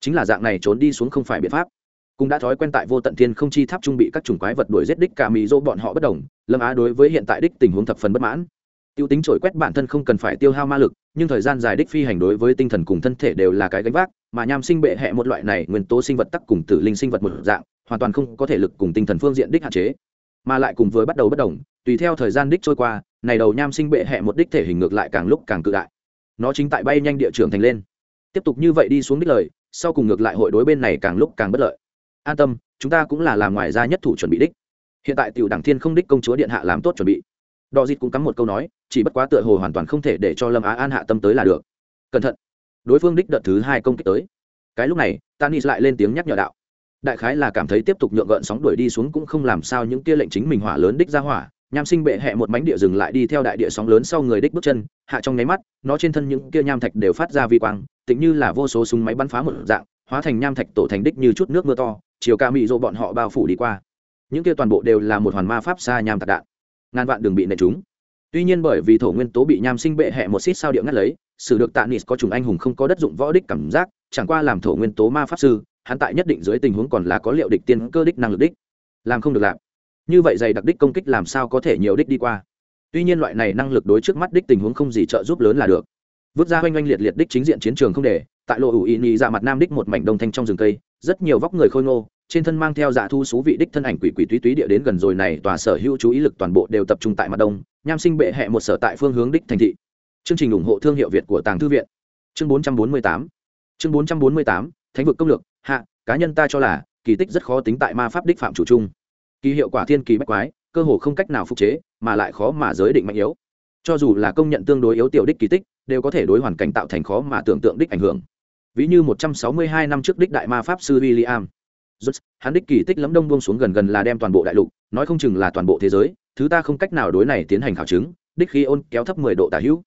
Chính là dạng này trốn đi xuống không phải biện pháp. Cũng đã thói quen tại vô tận thiên không chi tháp trung bị các chủng quái vật đuổi giết đích cả mỹ dỗ bọn họ bất đồng, lâm á đối với hiện tại đích tình huống thập phần bất mãn tiêu tính trổi quét bản thân không cần phải tiêu hao ma lực, nhưng thời gian dài đích phi hành đối với tinh thần cùng thân thể đều là cái gánh vác, mà nham sinh bệ hẹ một loại này nguyên tố sinh vật tắc cùng tử linh sinh vật một dạng, hoàn toàn không có thể lực cùng tinh thần phương diện đích hạn chế, mà lại cùng với bắt đầu bất đồng, tùy theo thời gian đích trôi qua, này đầu nham sinh bệ hẹ một đích thể hình ngược lại càng lúc càng cự đại. Nó chính tại bay nhanh địa trường thành lên. Tiếp tục như vậy đi xuống đích lời, sau cùng ngược lại hội đối bên này càng lúc càng bất lợi. An tâm, chúng ta cũng là làm ngoài ra nhất thủ chuẩn bị đích. Hiện tại tiểu đảng thiên không đích công chúa điện hạ làm tốt chuẩn bị. Đò dịt cũng cắm một câu nói chỉ bất quá tựa hồ hoàn toàn không thể để cho lâm á an hạ tâm tới là được. Cẩn thận. Đối phương đích đợt thứ hai công kích tới. Cái lúc này, tanis lại lên tiếng nhắc nhở đạo. Đại khái là cảm thấy tiếp tục nhượng gợn sóng đuổi đi xuống cũng không làm sao những kia lệnh chính mình hỏa lớn đích ra hỏa. Nham sinh bệ hẹ một mánh địa dừng lại đi theo đại địa sóng lớn sau người đích bước chân, hạ trong nháy mắt, nó trên thân những kia nham thạch đều phát ra vi quang tịnh như là vô số súng máy bắn phá một dạng, hóa thành nham thạch tổ thành đích như chút nước mưa to, chiều ca mị rộ bọn họ bao phủ đi qua. Những kia toàn bộ đều là một hoàn ma pháp xa nham tạc đạn. Ngàn vạn đường bị nệ chúng tuy nhiên bởi vì thổ nguyên tố bị nham sinh bệ hẹ một xít sao địa ngắt lấy, sử được tạ nis có trùng anh hùng không có đất dụng võ đích cảm giác, chẳng qua làm thổ nguyên tố ma pháp sư, hắn tại nhất định dưới tình huống còn là có liệu địch tiên cơ đích năng lực đích. Làm không được làm. Như vậy dày đặc đích công kích làm sao có thể nhiều đích đi qua? Tuy nhiên loại này năng lực đối trước mắt đích tình huống không gì trợ giúp lớn là được. Vứt ra oanh oanh liệt liệt đích chính diện chiến trường không để, tại lộ ủ ý nhị ra dạ mặt nam đích một mảnh đông thanh trong rừng cây, rất nhiều vóc người khôi ngô, trên thân mang theo dạ thu xú vị đích thân ảnh quỷ quỷ túy túy địa đến gần rồi này, tòa sở hữu chú ý lực toàn bộ đều tập trung tại mặt đông nham sinh bệ hẹ một sở tại phương hướng đích thành thị. Chương trình ủng hộ thương hiệu việt của tàng thư viện. Chương 448 chương 448 thánh vực công lược hạ cá nhân ta cho là kỳ tích rất khó tính tại ma pháp đích phạm chủ trung kỳ hiệu quả thiên kỳ bách quái cơ hồ không cách nào phục chế mà lại khó mà giới định mạnh yếu. Cho dù là công nhận tương đối yếu tiểu đích kỳ tích đều có thể đối hoàn cảnh tạo thành khó mà tưởng tượng đích ảnh hưởng. Ví như 162 năm trước đích đại ma pháp sư William Rút, hắn đích kỳ tích lẫm đông buông xuống gần gần là đem toàn bộ đại lục, nói không chừng là toàn bộ thế giới, thứ ta không cách nào đối này tiến hành khảo chứng, đích khí ôn kéo thấp 10 độ tả hữu.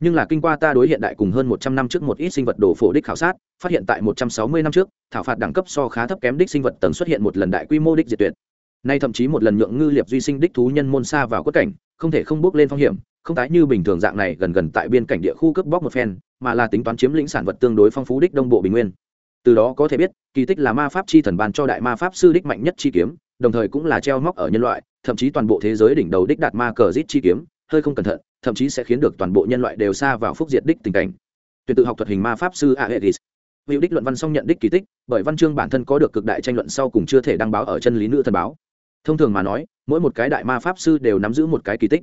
Nhưng là kinh qua ta đối hiện đại cùng hơn 100 năm trước một ít sinh vật đồ phổ đích khảo sát, phát hiện tại 160 năm trước, thảo phạt đẳng cấp so khá thấp kém đích sinh vật tần xuất hiện một lần đại quy mô đích diệt tuyệt. Nay thậm chí một lần nhượng ngư liệp duy sinh đích thú nhân môn xa vào quất cảnh, không thể không bước lên phong hiểm, không tái như bình thường dạng này gần gần tại biên cảnh địa khu cướp bóc một phen, mà là tính toán chiếm lĩnh sản vật tương đối phong phú đích đông bộ bình nguyên từ đó có thể biết kỳ tích là ma pháp chi thần ban cho đại ma pháp sư đích mạnh nhất chi kiếm đồng thời cũng là treo móc ở nhân loại thậm chí toàn bộ thế giới đỉnh đầu đích đạt ma cờ rít chi kiếm, hơi không cẩn thận, thậm chí sẽ khiến được toàn bộ nhân loại đều xa vào phúc diệt đích tình cảnh. Tuyển tự học thuật hình ma pháp sư aegis hữu đích luận văn song nhận đích kỳ tích, bởi văn chương bản thân có được cực đại tranh luận sau cùng chưa thể đăng báo ở chân lý nữ thần báo. Thông thường mà nói, mỗi một cái đại ma pháp sư đều nắm giữ một cái kỳ tích.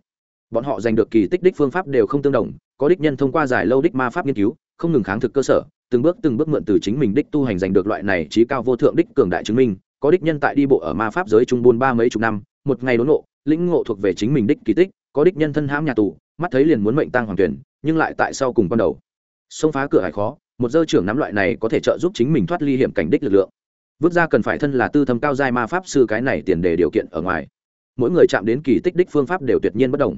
Bọn họ giành được kỳ tích đích phương pháp đều không tương đồng, có đích nhân thông qua dài lâu đích ma pháp nghiên cứu, không ngừng kháng thực cơ sở, từng bước từng bước mượn từ chính mình đích tu hành giành được loại này trí cao vô thượng đích cường đại chứng minh có đích nhân tại đi bộ ở ma pháp giới trung buôn ba mấy chục năm, một ngày đốn ngộ, lĩnh ngộ thuộc về chính mình đích kỳ tích, có đích nhân thân hãm nhà tù, mắt thấy liền muốn mệnh tăng hoàng tuyển, nhưng lại tại sau cùng ban đầu. Xông phá cửa hải khó, một dơ trưởng nắm loại này có thể trợ giúp chính mình thoát ly hiểm cảnh đích lực lượng. Vứt ra cần phải thân là tư thâm cao giai ma pháp sư cái này tiền đề điều kiện ở ngoài. Mỗi người chạm đến kỳ tích đích phương pháp đều tuyệt nhiên bất đồng.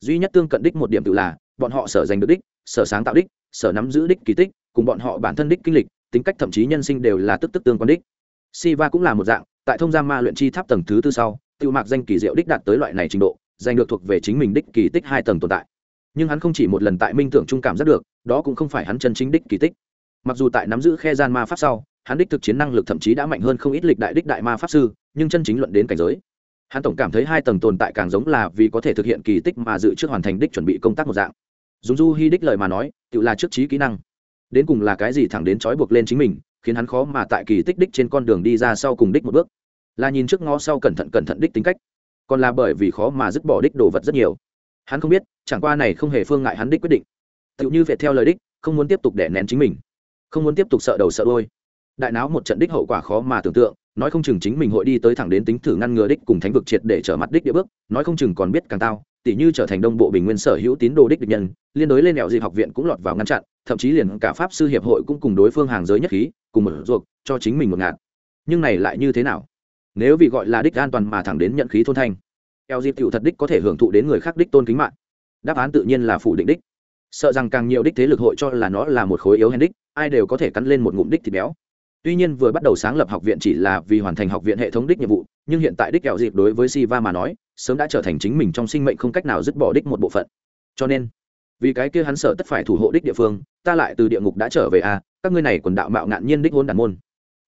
Duy nhất tương cận đích một điểm tự là, bọn họ sở giành được đích, sở sáng tạo đích, sở nắm giữ đích kỳ tích, cùng bọn họ bản thân đích kinh lịch, tính cách thậm chí nhân sinh đều là tức tức tương quan đích siva cũng là một dạng, tại thông gia ma luyện chi tháp tầng thứ tư sau tự mạc danh kỳ diệu đích đạt tới loại này trình độ, giành được thuộc về chính mình đích kỳ tích hai tầng tồn tại. Nhưng hắn không chỉ một lần tại minh tưởng trung cảm giác được, đó cũng không phải hắn chân chính đích kỳ tích. Mặc dù tại nắm giữ khe gian ma pháp sau, hắn đích thực chiến năng lực thậm chí đã mạnh hơn không ít lịch đại đích đại ma pháp sư, nhưng chân chính luận đến cảnh giới, hắn tổng cảm thấy hai tầng tồn tại càng giống là vì có thể thực hiện kỳ tích mà dự trước hoàn thành đích chuẩn bị công tác một dạng. Dùng du hy đích lời mà nói tự là trước trí kỹ năng, đến cùng là cái gì thẳng đến trói buộc lên chính mình khiến hắn khó mà tại kỳ tích đích trên con đường đi ra sau cùng đích một bước. Là nhìn trước ngó sau cẩn thận cẩn thận đích tính cách, còn là bởi vì khó mà dứt bỏ đích đồ vật rất nhiều. Hắn không biết, chẳng qua này không hề phương ngại hắn đích quyết định. Tựu như phải theo lời đích, không muốn tiếp tục đẻ nén chính mình, không muốn tiếp tục sợ đầu sợ đôi đại náo một trận đích hậu quả khó mà tưởng tượng, nói không chừng chính mình hội đi tới thẳng đến tính thử ngăn ngừa đích cùng thánh vực triệt để trở mặt đích địa bước, nói không chừng còn biết càng tao tỉ như trở thành đông bộ bình nguyên sở hữu tín đồ đích địch nhân, liên đối lên mẹo dịp học viện cũng lọt vào ngăn chặn, thậm chí liền cả pháp sư hiệp hội cũng cùng đối phương hàng giới nhất khí, cùng một ruột, cho chính mình một ngạt. Nhưng này lại như thế nào? Nếu vì gọi là đích an toàn mà thẳng đến nhận khí thôn thanh eo dịp cựu thật đích có thể hưởng thụ đến người khác đích tôn kính mạng. Đáp án tự nhiên là phủ định đích. Sợ rằng càng nhiều đích thế lực hội cho là nó là một khối yếu hèn đích, ai đều có thể cắn lên một ngụm đích thịt béo. Tuy nhiên vừa bắt đầu sáng lập học viện chỉ là vì hoàn thành học viện hệ thống đích nhiệm vụ nhưng hiện tại đích kẹo dịp đối với siva mà nói, sớm đã trở thành chính mình trong sinh mệnh không cách nào dứt bỏ đích một bộ phận. Cho nên, vì cái kia hắn sợ tất phải thủ hộ đích địa phương, ta lại từ địa ngục đã trở về à các ngươi này quần đạo mạo ngạn nhiên đích hôn đàn môn.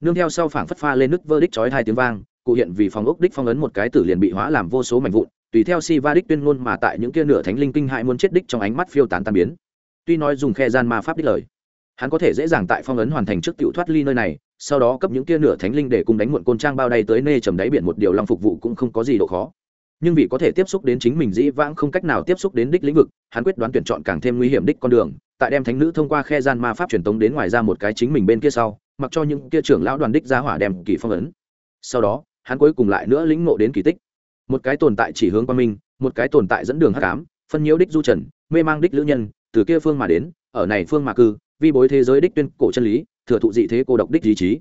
Nương theo sau phảng phất pha lên nước vơ đích chói hai tiếng vang, cụ hiện vì phòng ốc đích phong ấn một cái tử liền bị hóa làm vô số mảnh vụn, tùy theo si va đích tuyên ngôn mà tại những kia nửa thánh linh kinh hại muốn chết đích trong ánh mắt phiêu tán tan biến. Tuy nói dùng khe gian ma pháp đích lời, hắn có thể dễ dàng tại phong ấn hoàn thành trước tiểu thoát ly nơi này sau đó cấp những kia nửa thánh linh để cùng đánh muộn côn trang bao đầy tới nê trầm đáy biển một điều long phục vụ cũng không có gì độ khó. Nhưng vì có thể tiếp xúc đến chính mình dĩ vãng không cách nào tiếp xúc đến đích lĩnh vực, hắn quyết đoán tuyển chọn càng thêm nguy hiểm đích con đường, tại đem thánh nữ thông qua khe gian ma pháp truyền tống đến ngoài ra một cái chính mình bên kia sau, mặc cho những kia trưởng lão đoàn đích ra hỏa đem kỳ phong ấn. Sau đó, hắn cuối cùng lại nữa lĩnh ngộ đến kỳ tích. Một cái tồn tại chỉ hướng qua minh, một cái tồn tại dẫn đường hắc ám, phân nhiễu đích du trần, mê mang đích lữ nhân, từ kia phương mà đến, ở này phương mà cư, vi bối thế giới đích tuyên cổ chân lý thừa thụ dị thế cô độc đích ý chí.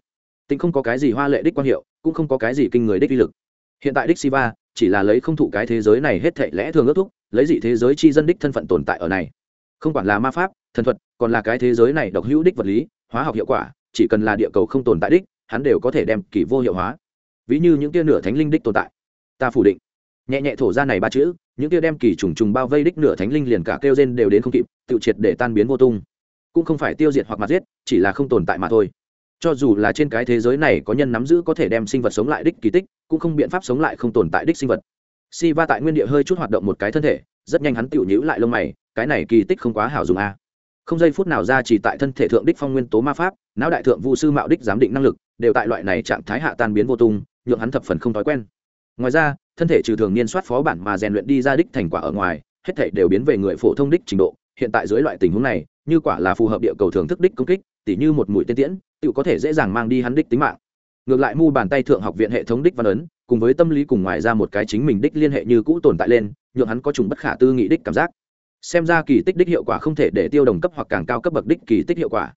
Tính không có cái gì hoa lệ đích quan hiệu, cũng không có cái gì kinh người đích uy lực. Hiện tại đích siva, chỉ là lấy không thụ cái thế giới này hết thệ lẽ thường ước thúc, lấy dị thế giới chi dân đích thân phận tồn tại ở này. Không quản là ma pháp, thần thuật, còn là cái thế giới này độc hữu đích vật lý, hóa học hiệu quả, chỉ cần là địa cầu không tồn tại đích, hắn đều có thể đem kỳ vô hiệu hóa. Ví như những tia nửa thánh linh đích tồn tại. Ta phủ định. Nhẹ nhẹ thổ ra này ba chữ, những tia đem kỳ trùng trùng bao vây đích nửa thánh linh liền cả kêu gen đều đến không kịp, tự triệt để tan biến vô tung cũng không phải tiêu diệt hoặc mặt giết, chỉ là không tồn tại mà thôi. Cho dù là trên cái thế giới này có nhân nắm giữ có thể đem sinh vật sống lại đích kỳ tích, cũng không biện pháp sống lại không tồn tại đích sinh vật. Si va tại nguyên địa hơi chút hoạt động một cái thân thể, rất nhanh hắn tự nhữ lại lông mày, cái này kỳ tích không quá hảo dùng a. Không giây phút nào ra chỉ tại thân thể thượng đích phong nguyên tố ma pháp, não đại thượng vụ sư mạo đích giám định năng lực, đều tại loại này trạng thái hạ tan biến vô tung, nhượng hắn thập phần không thói quen. Ngoài ra, thân thể trừ thường niên soát phó bản mà rèn luyện đi ra đích thành quả ở ngoài, hết thể đều biến về người phổ thông đích trình độ hiện tại dưới loại tình huống này, như quả là phù hợp địa cầu thưởng thức đích công kích, tỉ như một mũi tên tiễn tự có thể dễ dàng mang đi hắn đích tính mạng. Ngược lại mu bàn tay thượng học viện hệ thống đích văn ấn, cùng với tâm lý cùng ngoài ra một cái chính mình đích liên hệ như cũ tồn tại lên, nhượng hắn có trùng bất khả tư nghị đích cảm giác. Xem ra kỳ tích đích hiệu quả không thể để tiêu đồng cấp hoặc càng cao cấp bậc đích kỳ tích hiệu quả.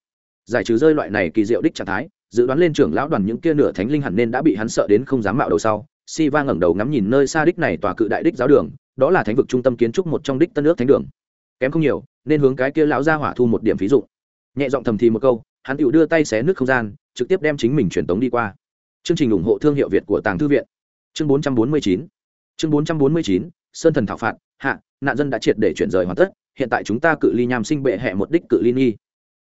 Giải trừ rơi loại này kỳ diệu đích trạng thái, dự đoán lên trưởng lão đoàn những kia nửa thánh linh hẳn nên đã bị hắn sợ đến không dám mạo đầu sau. Si va ngẩng đầu ngắm nhìn nơi xa đích này tòa cự đại đích giáo đường, đó là thánh vực trung tâm kiến trúc một trong đích tân nước thánh đường kém không nhiều, nên hướng cái kia lão ra hỏa thu một điểm ví dụ nhẹ giọng thầm thì một câu, hắn tự đưa tay xé nước không gian, trực tiếp đem chính mình truyền tống đi qua. Chương trình ủng hộ thương hiệu việt của tàng thư viện. Chương 449 chương 449 sơn thần thảo phạt, hạ, nạn dân đã triệt để chuyển rời hoàn tất, hiện tại chúng ta cự ly nham sinh bệ hẹ một đích cự ly nghi.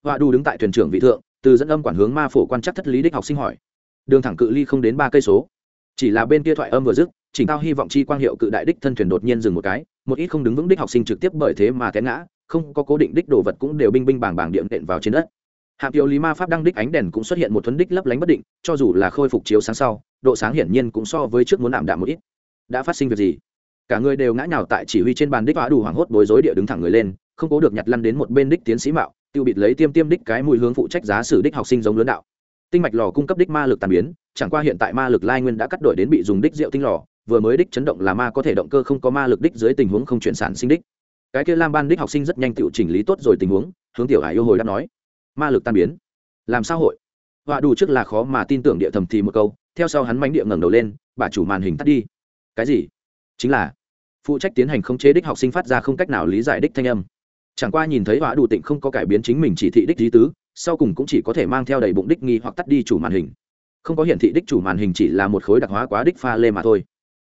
Họa đu đứng tại thuyền trưởng vị thượng, từ dẫn âm quản hướng ma phổ quan chắc thất lý đích học sinh hỏi. Đường thẳng cự ly không đến ba cây số. Chỉ là bên kia thoại âm vừa dứt chỉnh tao hy vọng chi quang hiệu cự đại đích thân thuyền đột nhiên dừng một cái, một ít không đứng vững đích học sinh trực tiếp bởi thế mà té ngã, không có cố định đích đồ vật cũng đều binh binh bảng bảng điện đệm vào trên đất. Hạng tiêu lý ma pháp đăng đích ánh đèn cũng xuất hiện một thuấn đích lấp lánh bất định, cho dù là khôi phục chiếu sáng sau, độ sáng hiển nhiên cũng so với trước muốn ảm đạm một ít. Đã phát sinh việc gì? Cả người đều ngã nhào tại chỉ huy trên bàn đích hóa đủ hoảng hốt bối rối địa đứng thẳng người lên, không cố được nhặt lăn đến một bên đích tiến sĩ mạo, tiêu bịt lấy tiêm tiêm đích cái mùi hướng phụ trách giá sử đích học sinh giống lớn đạo. Tinh mạch lò cung cấp đích ma lực tàn biến, chẳng qua hiện tại ma lực lai nguyên đã cắt đổi đến bị dùng đích rượu tinh lò vừa mới đích chấn động là ma có thể động cơ không có ma lực đích dưới tình huống không chuyển sản sinh đích. Cái kia lam ban đích học sinh rất nhanh tự chỉnh lý tốt rồi tình huống, hướng tiểu hải yêu hồi đã nói, ma lực tan biến. Làm sao hội? Họa đủ trước là khó mà tin tưởng địa thầm thì một câu, theo sau hắn mánh địa ngẩng đầu lên, bà chủ màn hình tắt đi. Cái gì? Chính là, phụ trách tiến hành khống chế đích học sinh phát ra không cách nào lý giải đích thanh âm. Chẳng qua nhìn thấy họa đủ tịnh không có cải biến chính mình chỉ thị đích lý tứ, sau cùng cũng chỉ có thể mang theo đầy bụng đích nghi hoặc tắt đi chủ màn hình. Không có hiển thị đích chủ màn hình chỉ là một khối đặc hóa quá đích pha lê mà thôi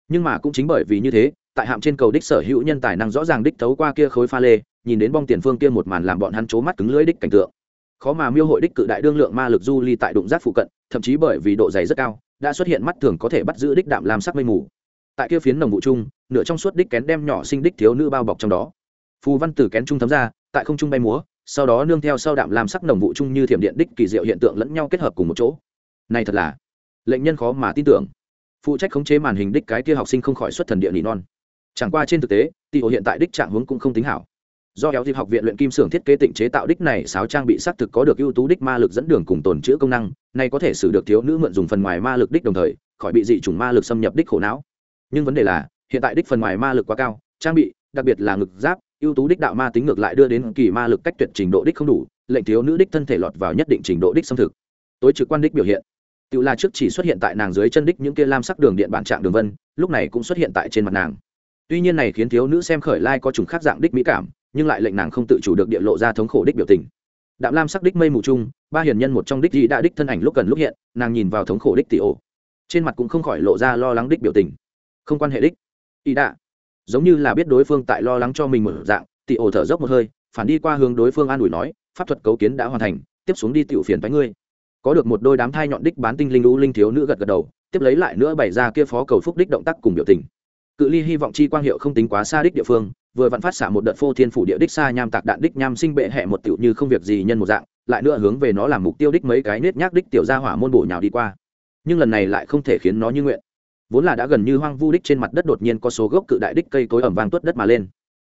nhưng mà cũng chính bởi vì như thế, tại hạm trên cầu đích sở hữu nhân tài năng rõ ràng đích thấu qua kia khối pha lê, nhìn đến bong tiền phương kia một màn làm bọn hắn c mắt cứng lưỡi đích cảnh tượng. Khó mà miêu hội đích cự đại đương lượng ma lực du ly tại đụng rác phụ cận, thậm chí bởi vì độ dày rất cao, đã xuất hiện mắt thường có thể bắt giữ đích đạm làm sắc mây mù. Tại kia phiến nồng vụ chung, nửa trong suốt đích kén đem nhỏ sinh đích thiếu nữ bao bọc trong đó. Phù văn tử kén trung thấm ra, tại không trung bay múa, sau đó nương theo sau đạm làm sắc nồng vụ chung như thiểm điện đích kỳ diệu hiện tượng lẫn nhau kết hợp cùng một chỗ. Này thật là, lệnh nhân khó mà tin tưởng phụ trách khống chế màn hình đích cái kia học sinh không khỏi xuất thần địa nỉ non. Chẳng qua trên thực tế tỷ ổ hiện tại đích trạng hướng cũng không tính hảo. Do kéo dịp học viện luyện kim xưởng thiết kế tịnh chế tạo đích này sáo trang bị xác thực có được ưu tú đích ma lực dẫn đường cùng tồn chữa công năng này có thể xử được thiếu nữ mượn dùng phần ngoài ma lực đích đồng thời, khỏi bị dị chủng ma lực xâm nhập đích khổ não. Nhưng vấn đề là, hiện tại đích phần ngoài ma lực quá cao, trang bị, đặc biệt là ngực giáp, ưu tú đích đạo ma tính ngược lại đưa đến kỳ ma lực cách tuyệt trình độ đích không đủ, lệnh thiếu nữ đích thân thể lọt vào nhất định trình độ đích xâm thực. Tối trực quan đích biểu hiện tự là trước chỉ xuất hiện tại nàng dưới chân đích những kia lam sắc đường điện bản trạng đường vân, lúc này cũng xuất hiện tại trên mặt nàng. Tuy nhiên này khiến thiếu nữ xem khởi lai có trùng khác dạng đích mỹ cảm, nhưng lại lệnh nàng không tự chủ được địa lộ ra thống khổ đích biểu tình. Đạm lam sắc đích mây mù chung, ba hiền nhân một trong đích gì đã đích thân ảnh lúc cần lúc hiện, nàng nhìn vào thống khổ đích tỷ ổ. Trên mặt cũng không khỏi lộ ra lo lắng đích biểu tình. Không quan hệ đích. Ý đạ. Giống như là biết đối phương tại lo lắng cho mình một dạng, tỷ ổ thở dốc một hơi, phản đi qua hướng đối phương an ủi nói, pháp thuật cấu kiến đã hoàn thành, tiếp xuống đi tiểu phiền với ngươi có được một đôi đám thai nhọn đích bán tinh linh lũ linh thiếu nữ gật gật đầu, tiếp lấy lại nữa bày ra kia phó cầu phúc đích động tác cùng biểu tình. Cự ly hy vọng chi quang hiệu không tính quá xa đích địa phương, vừa vặn phát xạ một đợt phô thiên phủ địa đích xa nham tạc đạn đích nham sinh bệ hẹ một tiểu như không việc gì nhân một dạng, lại nữa hướng về nó làm mục tiêu đích mấy cái nết nhác đích tiểu ra hỏa môn bổ nhào đi qua. Nhưng lần này lại không thể khiến nó như nguyện. Vốn là đã gần như hoang vu đích trên mặt đất đột nhiên có số gốc cự đại đích cây cối ẩm vang tuất đất mà lên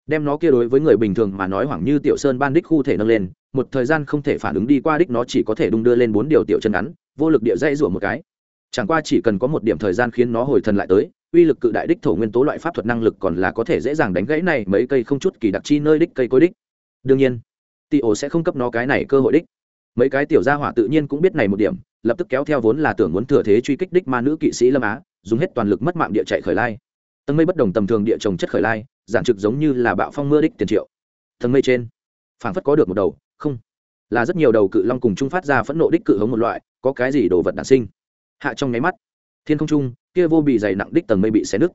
đem nó kia đối với người bình thường mà nói hoảng như tiểu sơn ban đích khu thể nâng lên, một thời gian không thể phản ứng đi qua đích nó chỉ có thể đung đưa lên bốn điều tiểu chân ngắn, vô lực địa dây rủa một cái. Chẳng qua chỉ cần có một điểm thời gian khiến nó hồi thần lại tới, uy lực cự đại đích thổ nguyên tố loại pháp thuật năng lực còn là có thể dễ dàng đánh gãy này mấy cây không chút kỳ đặc chi nơi đích cây cối đích. Đương nhiên tỷ ổ sẽ không cấp nó cái này cơ hội đích. Mấy cái tiểu gia hỏa tự nhiên cũng biết này một điểm, lập tức kéo theo vốn là tưởng muốn thừa thế truy kích đích ma nữ kỵ sĩ lâm á, dùng hết toàn lực mất mạng địa chạy khởi lai tầng mây bất đồng tầm thường địa trồng chất khởi lai, giản trực giống như là bạo phong mưa đích tiền triệu. Tầng mây trên, phảng phất có được một đầu, không, là rất nhiều đầu cự long cùng chung phát ra phẫn nộ đích cự hống một loại, có cái gì đồ vật đản sinh. Hạ trong nháy mắt, thiên không trung, kia vô bị dày nặng đích tầng mây bị xé nứt.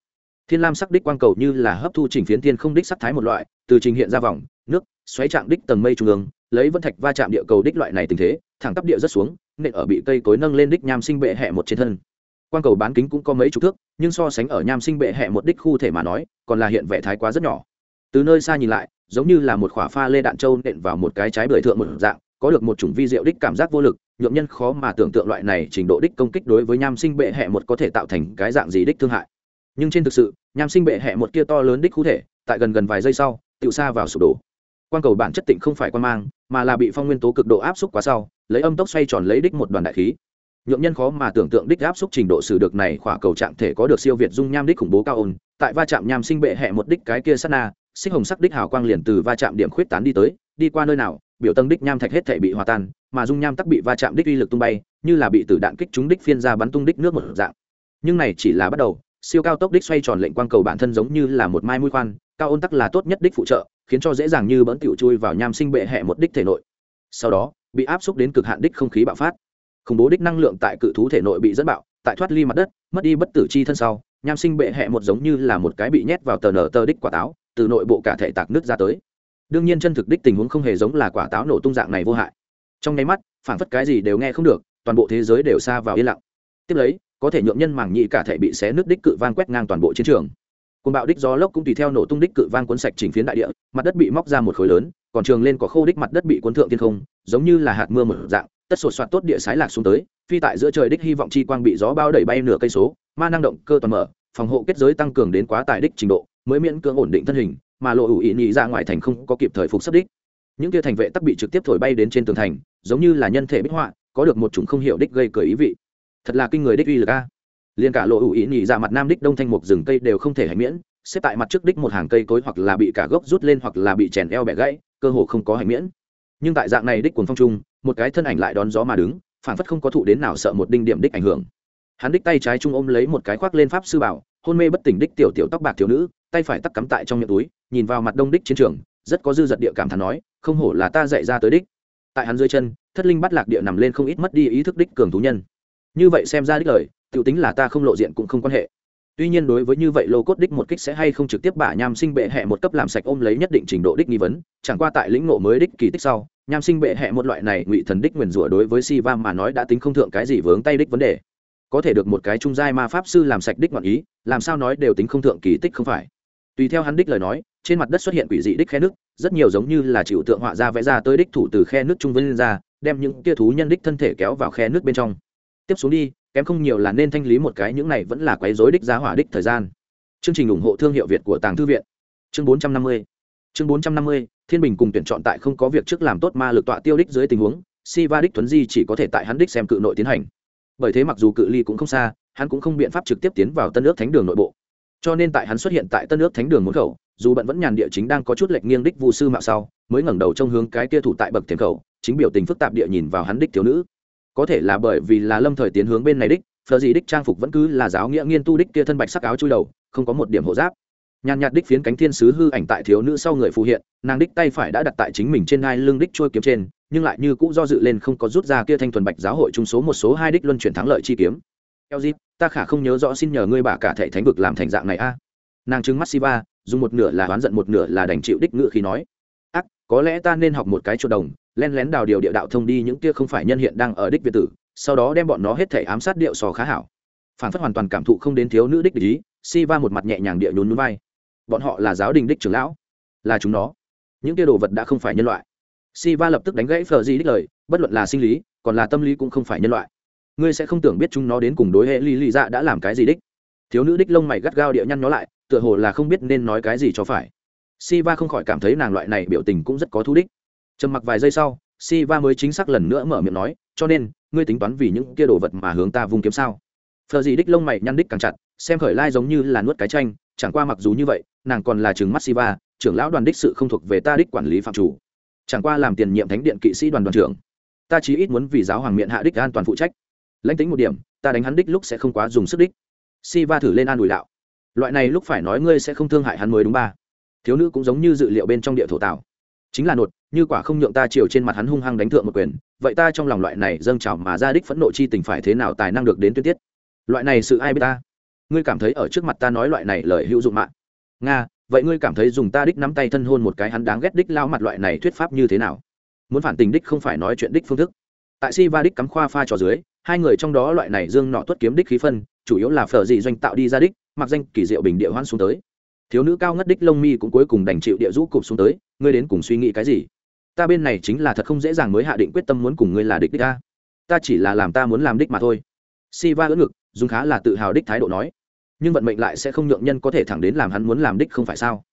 Thiên lam sắc đích quang cầu như là hấp thu chỉnh phiến thiên không đích sắc thái một loại, từ trình hiện ra vòng, nước, xoáy chạm đích tầng mây trung ương, lấy vân thạch va chạm địa cầu đích loại này tình thế, thẳng tắp địa rất xuống, nện ở bị cây cối nâng lên đích nham sinh bệ hẹ một trên thân. Quan cầu bán kính cũng có mấy chục thước, nhưng so sánh ở nham sinh bệ hẹ một đích khu thể mà nói, còn là hiện vẻ thái quá rất nhỏ. Từ nơi xa nhìn lại, giống như là một khỏa pha lê đạn trâu nện vào một cái trái bưởi thượng một dạng, có được một chủng vi diệu đích cảm giác vô lực nhuộm nhân khó mà tưởng tượng loại này trình độ đích công kích đối với nham sinh bệ hẹ một có thể tạo thành cái dạng gì đích thương hại. Nhưng trên thực sự, nham sinh bệ hẹ một kia to lớn đích khu thể, tại gần gần vài giây sau tự xa vào sụp đổ. Quan cầu bản chất tịnh không phải quan mang, mà là bị phong nguyên tố cực độ áp xúc quá sau, lấy âm tốc xoay tròn lấy đích một đoàn đại khí. Nhượng nhân khó mà tưởng tượng đích áp xúc trình độ xử được này khỏa cầu trạng thể có được siêu việt dung nham đích khủng bố cao ôn. Tại va chạm nham sinh bệ hẹ một đích cái kia sát na sinh hồng sắc đích hào quang liền từ va chạm điểm khuyết tán đi tới, đi qua nơi nào, biểu tân đích nham thạch hết thể bị hòa tan, mà dung nham tắc bị va chạm đích uy lực tung bay, như là bị tử đạn kích trúng đích phiên ra bắn tung đích nước một dạng. Nhưng này chỉ là bắt đầu, siêu cao tốc đích xoay tròn lệnh quang cầu bản thân giống như là một mai mũi khoan, cao ôn tắc là tốt nhất đích phụ trợ, khiến cho dễ dàng như bỡn tiểu chui vào nham sinh bệ hẹ một đích thể nội. Sau đó, bị áp xúc đến cực hạn đích không khí bạo phát khủng bố đích năng lượng tại cự thú thể nội bị dẫn bạo, tại thoát ly mặt đất, mất đi bất tử chi thân sau, nham sinh bệ hẹ một giống như là một cái bị nhét vào tờ nở tờ đích quả táo, từ nội bộ cả thể tạc nước ra tới. Đương nhiên chân thực đích tình huống không hề giống là quả táo nổ tung dạng này vô hại. Trong nháy mắt, phản phất cái gì đều nghe không được, toàn bộ thế giới đều xa vào yên lặng. Tiếp lấy, có thể nhượng nhân mảng nhị cả thể bị xé nước đích cự vang quét ngang toàn bộ chiến trường. Côn bạo đích gió lốc cũng tùy theo nổ tung đích cự vang cuốn sạch chỉnh phiến đại địa, mặt đất bị móc ra một khối lớn, còn trường lên có khô đích mặt đất bị cuốn thượng thiên không, giống như là hạt mưa một dạng tất sột soạt tốt địa sái lạc xuống tới, phi tại giữa trời đích hy vọng chi quang bị gió bao đẩy bay nửa cây số, ma năng động cơ toàn mở, phòng hộ kết giới tăng cường đến quá tải đích trình độ, mới miễn cưỡng ổn định thân hình, mà lộ ủ ý nhị ra ngoài thành không có kịp thời phục sắp đích. Những kia thành vệ tắc bị trực tiếp thổi bay đến trên tường thành, giống như là nhân thể bích họa, có được một chủng không hiểu đích gây cười ý vị. Thật là kinh người đích uy lực a. Liền cả lộ ủ ý nhị ra mặt nam đích đông thanh mục rừng cây đều không thể hành miễn, xếp tại mặt trước đích một hàng cây cối hoặc là bị cả gốc rút lên hoặc là bị chèn eo bẻ gãy, cơ hồ không có hành miễn nhưng tại dạng này đích cuồng phong trung một cái thân ảnh lại đón gió mà đứng phản phất không có thụ đến nào sợ một đinh điểm đích ảnh hưởng. Hắn đích tay trái trung ôm lấy một cái khoác lên pháp sư bảo, hôn mê bất tỉnh đích tiểu tiểu tóc bạc thiếu nữ, tay phải tắc cắm tại trong miệng túi, nhìn vào mặt đông đích chiến trường, rất có dư giật địa cảm thán nói, không hổ là ta dạy ra tới đích. Tại hắn dưới chân, thất linh bắt lạc địa nằm lên không ít mất đi ý thức đích cường thú nhân. Như vậy xem ra đích lời t i ể u tính là ta không lộ diện cũng không quan hệ tuy nhiên đối với như vậy lô cốt đích một kích sẽ hay không trực tiếp bả nham sinh bệ hẹ một cấp làm sạch ôm lấy nhất định trình độ đích nghi vấn, chẳng qua tại lĩnh nộ mới đích kỳ tích sau, nham sinh bệ hẹ một loại này ngụy thần đích nguyền rủa đối với si va mà nói đã tính không thượng cái gì vướng tay đích vấn đề. Có thể được một cái trung giai ma pháp sư làm sạch đích ngọn ý, làm sao nói đều tính không thượng kỳ tích không phải. Tùy theo hắn đích lời nói, trên mặt đất xuất hiện quỷ dị đích khe nước, rất nhiều giống như là chịu tượng họa ra vẽ ra tới đích thủ từ khe nước trung vân ra, đem những tia thú nhân đích thân thể kéo vào khe nước bên trong. Tiếp xuống đi kém không nhiều là nên thanh lý một cái những này vẫn là quấy rối đích giá hỏa đích thời gian. Chương trình ủng hộ thương hiệu việt của tàng thư viện. Chương 450 chương 450 thiên bình cùng tuyển chọn tại không có việc trước làm tốt ma lực tọa tiêu đích dưới tình huống si va đích tuấn di chỉ có thể tại hắn đích xem cự nội tiến hành. Bởi thế mặc dù cự ly cũng không xa, hắn cũng không biện pháp trực tiếp tiến vào tân ước thánh đường nội bộ. Cho nên tại hắn xuất hiện tại tân ước thánh đường môn khẩu, dù bận vẫn nhàn địa chính đang có chút lệch nghiêng đích vu sư mạo sau, mới ngẩng đầu trong hướng cái kia thủ tại bậc thềm khẩu, chính biểu tình phức tạp địa nhìn vào hắn đích thiếu nữ có thể là bởi vì là lâm thời tiến hướng bên này đích phờ gì đích trang phục vẫn cứ là giáo nghĩa nghiên tu đích kia thân bạch sắc áo chui đầu không có một điểm hộ giáp nhàn nhạt đích phiến cánh thiên sứ hư ảnh tại thiếu nữ sau người phù hiện nàng đích tay phải đã đặt tại chính mình trên hai lưng đích trôi kiếm trên nhưng lại như cũ do dự lên không có rút ra kia thanh thuần bạch giáo hội trung số một số hai đích luân chuyển thắng lợi chi kiếm Elzip, ta khả không nhớ rõ xin nhờ ngươi bà cả thể thánh vực làm thành dạng này a. Nàng trừng mắt Siva, dùng một nửa là oán giận một nửa là đành chịu đích ngựa khi nói. Ác, có lẽ ta nên học một cái chuột đồng, len lén đào điều địa đạo thông đi những kia không phải nhân hiện đang ở đích việt tử, sau đó đem bọn nó hết thể ám sát điệu sò khá hảo. Phản phất hoàn toàn cảm thụ không đến thiếu nữ đích ý, Siva một mặt nhẹ nhàng địa nhún núi vai. Bọn họ là giáo đình đích trưởng lão, là chúng nó. Những kia đồ vật đã không phải nhân loại. Siva lập tức đánh gãy phờ Di đích lời, bất luận là sinh lý, còn là tâm lý cũng không phải nhân loại ngươi sẽ không tưởng biết chúng nó đến cùng đối hệ ly ly dạ đã làm cái gì đích thiếu nữ đích lông mày gắt gao địa nhăn nó lại tựa hồ là không biết nên nói cái gì cho phải Siva không khỏi cảm thấy nàng loại này biểu tình cũng rất có thú đích trầm mặc vài giây sau, Siva mới chính xác lần nữa mở miệng nói, cho nên, ngươi tính toán vì những kia đồ vật mà hướng ta vung kiếm sao? Phờ gì đích lông mày nhăn đích càng chặt, xem khởi lai giống như là nuốt cái tranh chẳng qua mặc dù như vậy, nàng còn là chừng mắt Siva, trưởng lão đoàn đích sự không thuộc về ta đích quản lý phạm chủ. Chẳng qua làm tiền nhiệm thánh điện kỵ sĩ đoàn đoàn trưởng, ta chí ít muốn vì giáo hoàng miệng hạ đích an toàn phụ trách. Lãnh tính một điểm, ta đánh hắn đích lúc sẽ không quá dùng sức đích. Si va thử lên an ủi đạo, loại này lúc phải nói ngươi sẽ không thương hại hắn mới đúng ba. Thiếu nữ cũng giống như dự liệu bên trong địa thổ tạo. Chính là nột như quả không nhượng ta chiều trên mặt hắn hung hăng đánh thượng một quyền, vậy ta trong lòng loại này dâng trào mà ra đích phẫn nộ chi tình phải thế nào tài năng được đến tuyết tiết? Loại này sự ai biết ta? Ngươi cảm thấy ở trước mặt ta nói loại này lời hữu dụng mạng nga, vậy ngươi cảm thấy dùng ta đích nắm tay thân hôn một cái hắn đáng ghét đích lao mặt loại này thuyết pháp như thế nào? Muốn phản tình đích không phải nói chuyện đích phương thức. Tại si va đích cắm khoa pha trò dưới, hai người trong đó loại này dương nọ tuất kiếm đích khí phân, chủ yếu là phở dị doanh tạo đi ra đích, mặc danh kỳ diệu bình địa hoan xuống tới. Thiếu nữ cao ngất đích lông mi cũng cuối cùng đành chịu địa rũ cụp xuống tới, ngươi đến cùng suy nghĩ cái gì? Ta bên này chính là thật không dễ dàng mới hạ định quyết tâm muốn cùng ngươi là địch đích ta. Ta chỉ là làm ta muốn làm đích mà thôi. Si va ưỡn ngực, dùng khá là tự hào đích thái độ nói. Nhưng vận mệnh lại sẽ không nhượng nhân có thể thẳng đến làm hắn muốn làm đích không phải sao?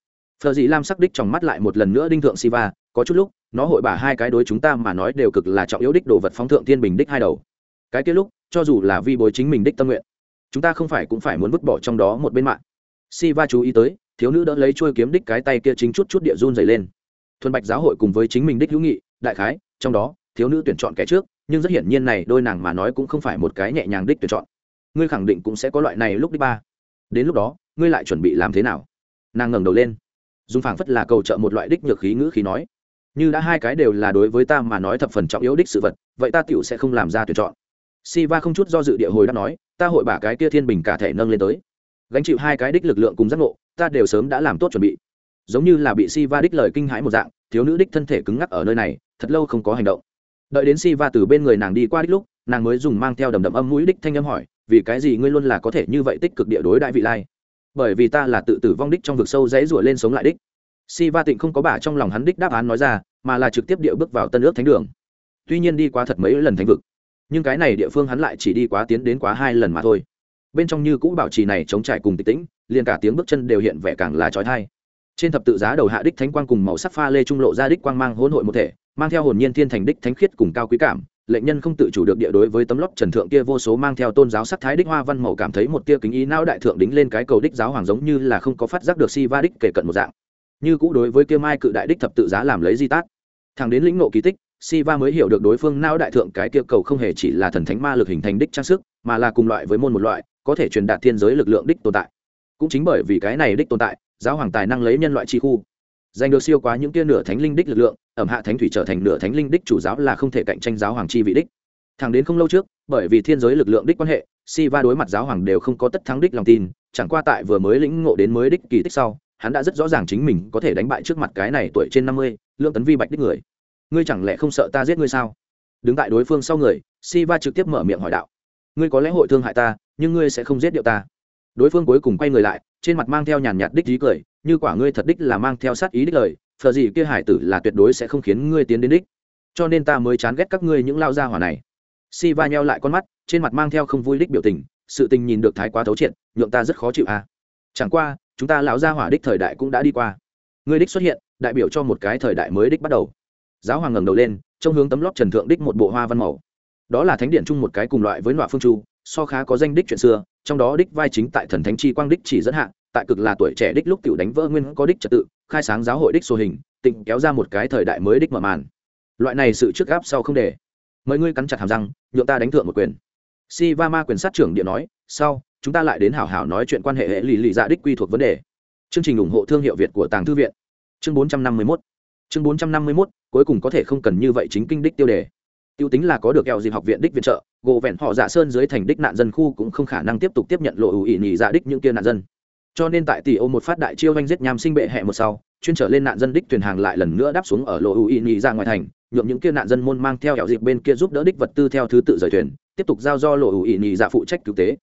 Phờ dị lam sắc đích trong mắt lại một lần nữa đinh thượng si va có chút lúc, nó hội bả hai cái đối chúng ta mà nói đều cực là trọng yếu đích đồ vật phóng thượng thiên bình đích hai đầu. Cái kia lúc, cho dù là vi bối chính mình đích tâm nguyện, chúng ta không phải cũng phải muốn vứt bỏ trong đó một bên mạng. Si va chú ý tới, thiếu nữ đỡ lấy chuôi kiếm đích cái tay kia chính chút chút địa run dày lên thuần bạch giáo hội cùng với chính mình đích hữu nghị, đại khái, trong đó, thiếu nữ tuyển chọn kẻ trước, nhưng rất hiển nhiên này đôi nàng mà nói cũng không phải một cái nhẹ nhàng đích tuyển chọn. Ngươi khẳng định cũng sẽ có loại này lúc đích ba. Đến lúc đó, ngươi lại chuẩn bị làm thế nào? Nàng ngẩng đầu lên. Dùng phảng phất là cầu trợ một loại đích nhược khí ngữ khí nói. Như đã hai cái đều là đối với ta mà nói thập phần trọng yếu đích sự vật, vậy ta tiểu sẽ không làm ra tuyển chọn. Si va không chút do dự địa hồi đã nói, ta hội bả cái kia thiên bình cả thể nâng lên tới. Gánh chịu hai cái đích lực lượng cùng giác ngộ, ta đều sớm đã làm tốt chuẩn bị giống như là bị si va đích lời kinh hãi một dạng, thiếu nữ đích thân thể cứng ngắc ở nơi này, thật lâu không có hành động. Đợi đến si va từ bên người nàng đi qua đích lúc, nàng mới dùng mang theo đầm đầm âm mũi đích thanh âm hỏi, vì cái gì ngươi luôn là có thể như vậy tích cực địa đối đại vị lai? Bởi vì ta là tự tử vong đích trong vực sâu dãy rủa lên sống lại đích. Si va tịnh không có bả trong lòng hắn đích đáp án nói ra, mà là trực tiếp địa bước vào tân ước thánh đường. Tuy nhiên đi qua thật mấy lần thánh vực, nhưng cái này địa phương hắn lại chỉ đi quá tiến đến quá hai lần mà thôi. Bên trong như cũ bảo trì này chống trải cùng tịch tĩnh, liền cả tiếng bước chân đều hiện vẻ càng là trói thai trên thập tự giá đầu hạ đích thánh quang cùng màu sắc pha lê trung lộ ra đích quang mang hỗn hội một thể mang theo hồn nhiên thiên thành đích thánh khiết cùng cao quý cảm lệnh nhân không tự chủ được địa đối với tấm lót trần thượng kia vô số mang theo tôn giáo sắc thái đích hoa văn màu cảm thấy một tia kính ý não đại thượng đính lên cái cầu đích giáo hoàng giống như là không có phát giác được si va đích kể cận một dạng như cũ đối với kia mai cự đại đích thập tự giá làm lấy di tác thằng đến lĩnh nộ kỳ tích si va mới hiểu được đối phương não đại thượng cái kia cầu không hề chỉ là thần thánh ma lực hình thành đích trang sức, mà là cùng loại với môn một loại, có thể truyền đạt thiên giới lực lượng đích tồn tại. Cũng chính bởi vì cái này đích tồn tại, giáo hoàng tài năng lấy nhân loại chi khu, giành được siêu quá những kia nửa thánh linh đích lực lượng, ẩm hạ thánh thủy trở thành nửa thánh linh đích chủ giáo là không thể cạnh tranh giáo hoàng chi vị đích. Thẳng đến không lâu trước, bởi vì thiên giới lực lượng đích quan hệ, Siva đối mặt giáo hoàng đều không có tất thắng đích lòng tin, chẳng qua tại vừa mới lĩnh ngộ đến mới đích kỳ tích sau, hắn đã rất rõ ràng chính mình có thể đánh bại trước mặt cái này tuổi trên năm mươi, lượng tấn vi bạch đích người. Ngươi chẳng lẽ không sợ ta giết ngươi sao? Đứng tại đối phương sau người si va trực tiếp mở miệng hỏi đạo. Ngươi có lẽ hội thương hại ta nhưng ngươi sẽ không giết điệu ta đối phương cuối cùng quay người lại, trên mặt mang theo nhàn nhạt đích ý cười, như quả ngươi thật đích là mang theo sát ý đích lời, phờ gì kia hải tử là tuyệt đối sẽ không khiến ngươi tiến đến đích. Cho nên ta mới chán ghét các ngươi những lao gia hỏa này. Si va nheo lại con mắt, trên mặt mang theo không vui đích biểu tình, sự tình nhìn được thái quá thấu triệt, nhượng ta rất khó chịu à chẳng qua, chúng ta lão gia hỏa đích thời đại cũng đã đi qua. Ngươi đích xuất hiện, đại biểu cho một cái thời đại mới đích bắt đầu. Giáo hoàng ngẩng đầu lên trong hướng tấm lót trần thượng đích một bộ hoa văn màu. Đó là thánh điện chung một cái cùng loại với nọa phương chu so khá có danh đích chuyện xưa, trong đó đích vai chính tại thần thánh chi quang đích chỉ dẫn hạ, tại cực là tuổi trẻ đích lúc tiểu đánh vỡ nguyên có đích trật tự, khai sáng giáo hội đích sô hình, tịnh kéo ra một cái thời đại mới đích mở màn. Loại này sự trước gáp sau không để. Mời ngươi cắn chặt hàm răng, nhượng ta đánh thượng một quyền. Si va ma quyền sát trưởng điện nói, sau, chúng ta lại đến hảo hảo nói chuyện quan hệ hệ lì lì dạ đích quy thuộc vấn đề. Chương trình ủng hộ thương hiệu việt của tàng thư viện. Chương bốn trăm năm mươi mốt. Chương bốn trăm năm mươi mốt, cuối cùng có thể không cần như vậy chính kinh đích tiêu đề. Tiêu tính là có được kẹo dịp học viện đích viện trợ gỗ vẹn họ Dạ sơn dưới thành đích nạn dân khu cũng không khả năng tiếp tục tiếp nhận lộ ủ ỉ nhị dạ đích những kia nạn dân. Cho nên tại tỷ ô một phát đại chiêu anh giết nham sinh bệ hẹ một sau, chuyên trở lên nạn dân đích thuyền hàng lại lần nữa đáp xuống ở lộ ủ ỉ nhị dạ ngoài thành, nhuộm những kia nạn dân môn mang theo hẻo dịp bên kia giúp đỡ đích vật tư theo thứ tự rời thuyền, tiếp tục giao do lộ ủ ỉ nhị dạ phụ trách cứu tế.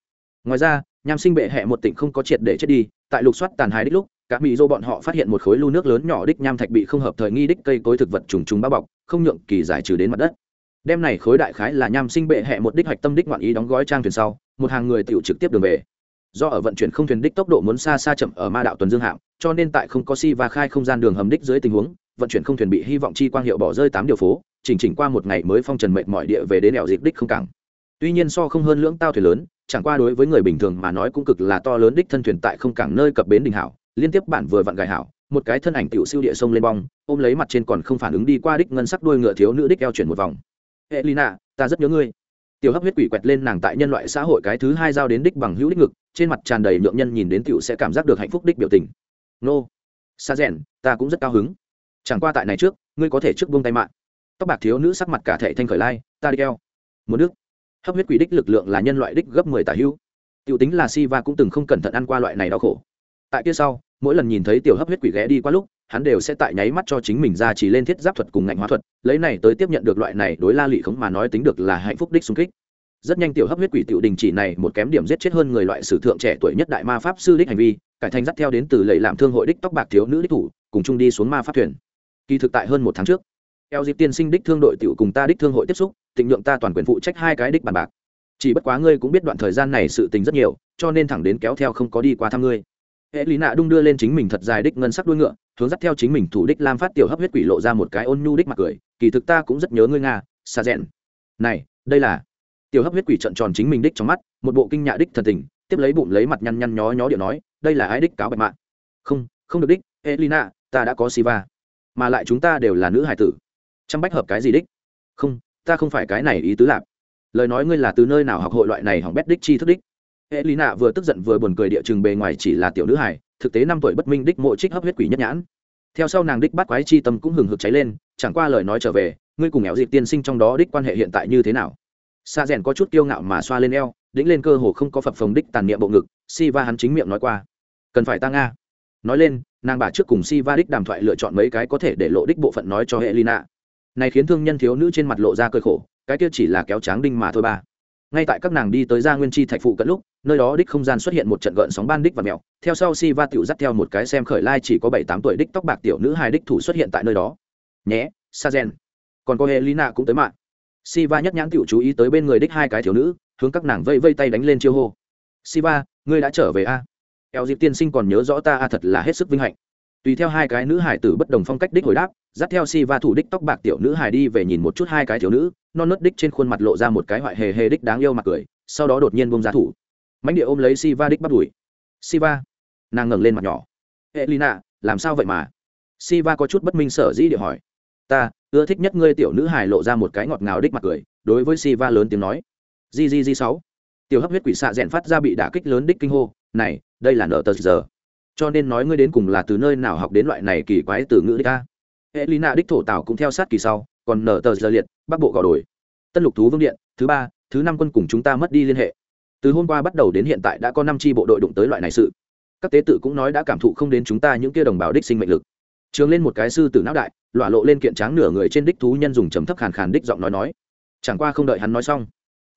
Ngoài ra, nham sinh bệ hẹ một tỉnh không có triệt để chết đi, tại lục soát tàn hái đích lúc các mỹ dô bọn họ phát hiện một khối lưu nước lớn nhỏ đích nham thạch bị không hợp thời nghi đích cây cối thực vật trùng trùng bao bọc, không nhượng kỳ giải trừ đến mặt đất đem này khối đại khái là nham sinh bệ hẹ một đích hoạch tâm đích ngoạn ý đóng gói trang thuyền sau, một hàng người tiểu trực tiếp đường về. Do ở vận chuyển không thuyền đích tốc độ muốn xa xa chậm ở ma đạo tuần dương hạm cho nên tại không có si và khai không gian đường hầm đích dưới tình huống, vận chuyển không thuyền bị hy vọng chi quang hiệu bỏ rơi tám điều phố, chỉnh chỉnh qua một ngày mới phong trần mệt mọi địa về đến đèo dịch đích không cảng. Tuy nhiên so không hơn lưỡng tao thuyền lớn, chẳng qua đối với người bình thường mà nói cũng cực là to lớn đích thân thuyền tại không cảng nơi cập bến đình hảo, liên tiếp bản vừa vặn gài hảo, một cái thân ảnh tiểu siêu địa sông lên bong, ôm lấy mặt trên còn không phản ứng đi qua đích ngân sắc đuôi ngựa thiếu nữ đích eo chuyển một vòng hệ lina ta rất nhớ ngươi. Tiểu hấp huyết quỷ quẹt lên nàng tại nhân loại xã hội cái thứ hai giao đến đích bằng hữu đích ngực, trên mặt tràn đầy nhượng nhân nhìn đến tiểu sẽ cảm giác được hạnh phúc đích biểu tình. Nô. Xa rèn, ta cũng rất cao hứng. Chẳng qua tại này trước, ngươi có thể trước buông tay mạng. Tóc bạc thiếu nữ sắc mặt cả thể thanh khởi lai, ta đi keo muốn nước. Hấp huyết quỷ đích lực lượng là nhân loại đích gấp mười tả hữu. Tiểu tính là si va cũng từng không cẩn thận ăn qua loại này đau khổ. Tại kia sau, mỗi lần nhìn thấy tiểu hấp huyết quỷ ghé đi qua lúc hắn đều sẽ tại nháy mắt cho chính mình ra chỉ lên thiết giáp thuật cùng ngạnh hóa thuật, lấy này tới tiếp nhận được loại này đối la lị khống mà nói tính được là hạnh phúc đích xung kích. Rất nhanh tiểu hấp huyết quỷ tiểu đình chỉ này một kém điểm giết chết hơn người loại sử thượng trẻ tuổi nhất đại ma pháp sư đích hành vi, cải thành dắt theo đến từ lầy làm thương hội đích tóc bạc thiếu nữ đích thủ, cùng chung đi xuống ma pháp thuyền. Kỳ thực tại hơn một tháng trước, eo dịp tiên sinh đích thương đội tiểu cùng ta đích thương hội tiếp xúc tịnh nhượng ta toàn quyền phụ trách hai cái đích bàn bạc. Chỉ bất quá ngươi cũng biết đoạn thời gian này sự tình rất nhiều, cho nên thẳng đến kéo theo không có đi qua thăm ngươi. Hệ lý nạ đung đưa lên chính mình thật dài đích ngân sắc đuôi ngựa hướng dắt theo chính mình thủ đích lam phát tiểu hấp huyết quỷ lộ ra một cái ôn nhu đích mặt cười, kỳ thực ta cũng rất nhớ ngươi nga xa rẽn này, đây là tiểu hấp huyết quỷ trận tròn chính mình đích trong mắt, một bộ kinh nhạ đích thần tình, tiếp lấy bụng lấy mặt nhăn nhăn nhó nhó điệu nói, đây là ai đích cáo bạch mạng không không được đích, elina, ta đã có siva. Mà lại chúng ta đều là nữ hải tử. Chăm bách hợp cái gì đích? Không, ta không phải cái này ý tứ lạp lời nói ngươi là từ nơi nào học hội loại này hỏng bét đích chi thức đích? Elina vừa tức giận vừa buồn cười địa chừng bề ngoài chỉ là tiểu nữ hải thực tế năm tuổi bất minh đích mộ trích hấp huyết quỷ nhất nhãn. Theo sau nàng đích bắt quái chi tâm cũng hừng hực cháy lên, chẳng qua lời nói trở về, ngươi cùng éo dịp tiên sinh trong đó đích quan hệ hiện tại như thế nào? Xa rèn có chút kiêu ngạo mà xoa lên eo, đĩnh lên cơ hồ không có phập phồng đích tàn niệm bộ ngực si va hắn chính miệng nói qua. Cần phải ta nga. Nói lên, nàng bà trước cùng si va đích đàm thoại lựa chọn mấy cái có thể để lộ đích bộ phận nói cho hệ lina này khiến thương nhân thiếu nữ trên mặt lộ ra cơi khổ, cái kia chỉ là kéo tráng đinh mà thôi ba ngay tại các nàng đi tới gia nguyên chi thạch phụ cận lúc nơi đó đích không gian xuất hiện một trận gợn sóng ban đích và mèo theo sau si va tiểu dắt theo một cái xem khởi lai chỉ có bảy tám tuổi đích tóc bạc tiểu nữ hai đích thủ xuất hiện tại nơi đó nhé sa gen còn có hệ lina cũng tới mạng Siva nhất nhãn tiểu chú ý tới bên người đích hai cái thiếu nữ, hướng các nàng vây vây tay đánh lên chiêu hô. "Siva, ngươi đã trở về a?" Eo dịp tiên sinh còn nhớ rõ ta a thật là hết sức vinh hạnh. Tùy theo hai cái nữ hải tử bất đồng phong cách đích hồi đáp, dắt theo Siva thủ đích tóc bạc tiểu nữ hải đi về nhìn một chút hai cái thiếu nữ, non nớt đích trên khuôn mặt lộ ra một cái hoại hề hề đích đáng yêu mặt cười, sau đó đột nhiên buông ra thủ. Mãnh địa ôm lấy Siva đích bắt đuổi. "Siva." Nàng ngẩng lên mặt nhỏ. "Elina, làm sao vậy mà?" Siva có chút bất minh sở dĩ địa hỏi. "Ta, ưa thích nhất ngươi tiểu nữ hải lộ ra một cái ngọt ngào đích mặt cười đối với si va lớn tiếng nói gg sáu tiểu hấp huyết quỷ xạ rẽn phát ra bị đả kích lớn đích kinh hô này đây là nở tờ giờ cho nên nói ngươi đến cùng là từ nơi nào học đến loại này kỳ quái từ ngữ đích a? Elina đích thổ tảo cũng theo sát kỳ sau, còn nở tờ giờ liệt bắc bộ gò đổi tân lục thú vương điện, thứ ba, thứ năm quân cùng chúng ta mất đi liên hệ. Từ hôm qua bắt đầu đến hiện tại đã có năm tri bộ đội đụng tới loại này sự. Các tế tự cũng nói đã cảm thụ không đến chúng ta những kia đồng bào đích sinh mệnh lực. Trường lên một cái sư tử não đại lọa lộ lên kiện tráng nửa người trên đích thú nhân dùng chấm thấp khàn khàn đích giọng nói nói. Chẳng qua không đợi hắn nói xong,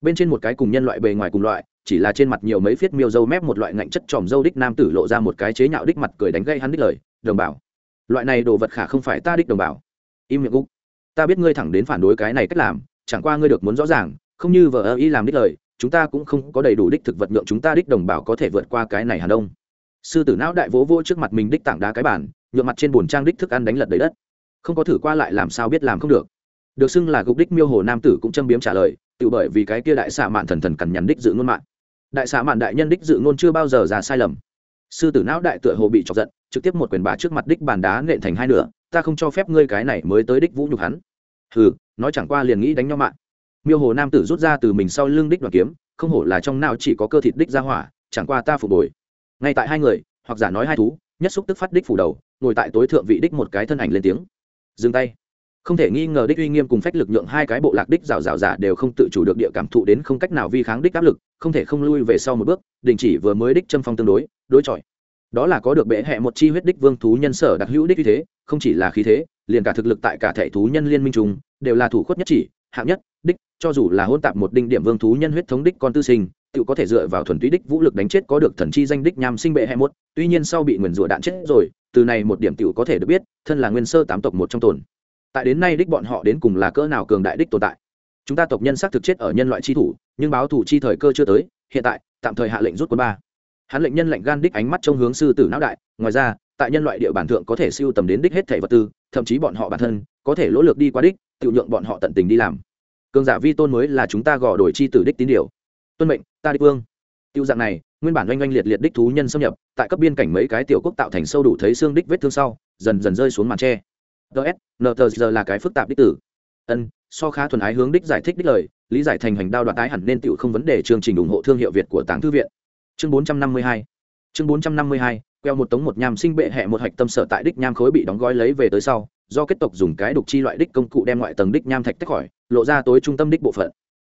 bên trên một cái cùng nhân loại bề ngoài cùng loại chỉ là trên mặt nhiều mấy phiết miêu dâu mép một loại ngạnh chất tròm dâu đích nam tử lộ ra một cái chế nhạo đích mặt cười đánh gây hắn đích lời, đồng bào loại này đồ vật khả không phải ta đích, đồng bào im miệng úc, ta biết ngươi thẳng đến phản đối cái này cách làm, chẳng qua ngươi được muốn rõ ràng, không như vợ ơ y làm đích lời, chúng ta cũng không có đầy đủ đích thực vật nhượng chúng ta đích, đồng bào có thể vượt qua cái này hà đông sư tử não đại vỗ vỗ trước mặt mình đích tảng đá cái bản nhượng mặt trên bồn trang đích thức ăn đánh lật đầy đất. Không có thử qua lại làm sao biết làm không được. Được xưng là gục đích miêu hồ nam tử cũng châm biếm trả lời, tự bởi vì cái kia đại xạ mạn thần thần cằn nhằn đích dự ngôn mạng đại xã mạn đại nhân đích dự ngôn chưa bao giờ ra sai lầm. Sư tử não đại tựa hồ bị chọc giận, trực tiếp một quyền bà trước mặt đích bàn đá nện thành hai nửa, ta không cho phép ngươi cái này mới tới đích vũ nhục hắn. Hừ, nói chẳng qua liền nghĩ đánh nhau mạng. Miêu hồ nam tử rút ra từ mình sau lưng đích đoàn kiếm, không hổ là trong nào chỉ có cơ thịt đích ra hỏa, chẳng qua ta phục bồi. Ngay tại hai người, hoặc giả nói hai thú, nhất xúc tức phát đích phủ đầu, ngồi tại tối thượng vị đích một cái thân ảnh lên tiếng. Dừng tay không thể nghi ngờ đích uy nghiêm cùng phách lực nhượng hai cái bộ lạc đích rào rào giả đều không tự chủ được địa cảm thụ đến không cách nào vi kháng đích áp lực, không thể không lui về sau một bước, đình chỉ vừa mới đích châm phong tương đối đối chọi. Đó là có được bệ hệ một chi huyết đích vương thú nhân sở đặc hữu đích như thế, không chỉ là khí thế, liền cả thực lực tại cả thể thú nhân liên minh chúng đều là thủ khuất nhất chỉ, hạng nhất, đích, cho dù là hôn tạp một đinh điểm vương thú nhân huyết thống đích con tư sinh, tự có thể dựa vào thuần túy đích vũ lực đánh chết có được thần chi danh đích nham sinh bệ hệ một, tuy nhiên sau bị nguyền rủa đạn chết rồi, từ này một điểm tiểu có thể được biết, thân là nguyên sơ tám tộc một trong tồn tại đến nay đích bọn họ đến cùng là cỡ nào cường đại đích tồn tại? Chúng ta tộc nhân xác thực chết ở nhân loại chi thủ, nhưng báo thủ chi thời cơ chưa tới, hiện tại, tạm thời hạ lệnh rút quân ba. Hắn lệnh nhân lệnh gan đích ánh mắt trong hướng sư tử não đại, ngoài ra, tại nhân loại địa bản thượng có thể siêu tầm đến đích hết thể vật tư, thậm chí bọn họ bản thân, có thể lỗ lực đi qua đích tự nhượng bọn họ tận tình đi làm. Cường giả vi tôn mới là chúng ta gò đổi chi tử đích tín điều. Tuân mệnh, ta đích vương. Tiêu dạng này, nguyên bản oanh oanh liệt liệt đích thú nhân xâm nhập, tại cấp biên cảnh mấy cái tiểu quốc tạo thành sâu đủ thấy xương đích vết thương sau, dần dần rơi xuống màn tre ts nờ giờ là cái phức tạp đích tử. Ân, so khá thuần ái hướng đích giải thích đích lời, lý giải thành hành đao đoạt tái hẳn nên tựu không vấn đề chương trình ủng hộ thương hiệu việt của tàng thư viện. Chương 452 chương 452 queo một tống một nham sinh bệ hẹ một hạch tâm sở tại đích nham khối bị đóng gói lấy về tới sau, do kết tộc dùng cái đục chi loại đích công cụ đem ngoại tầng đích nham thạch tách khỏi, lộ ra tối trung tâm đích bộ phận.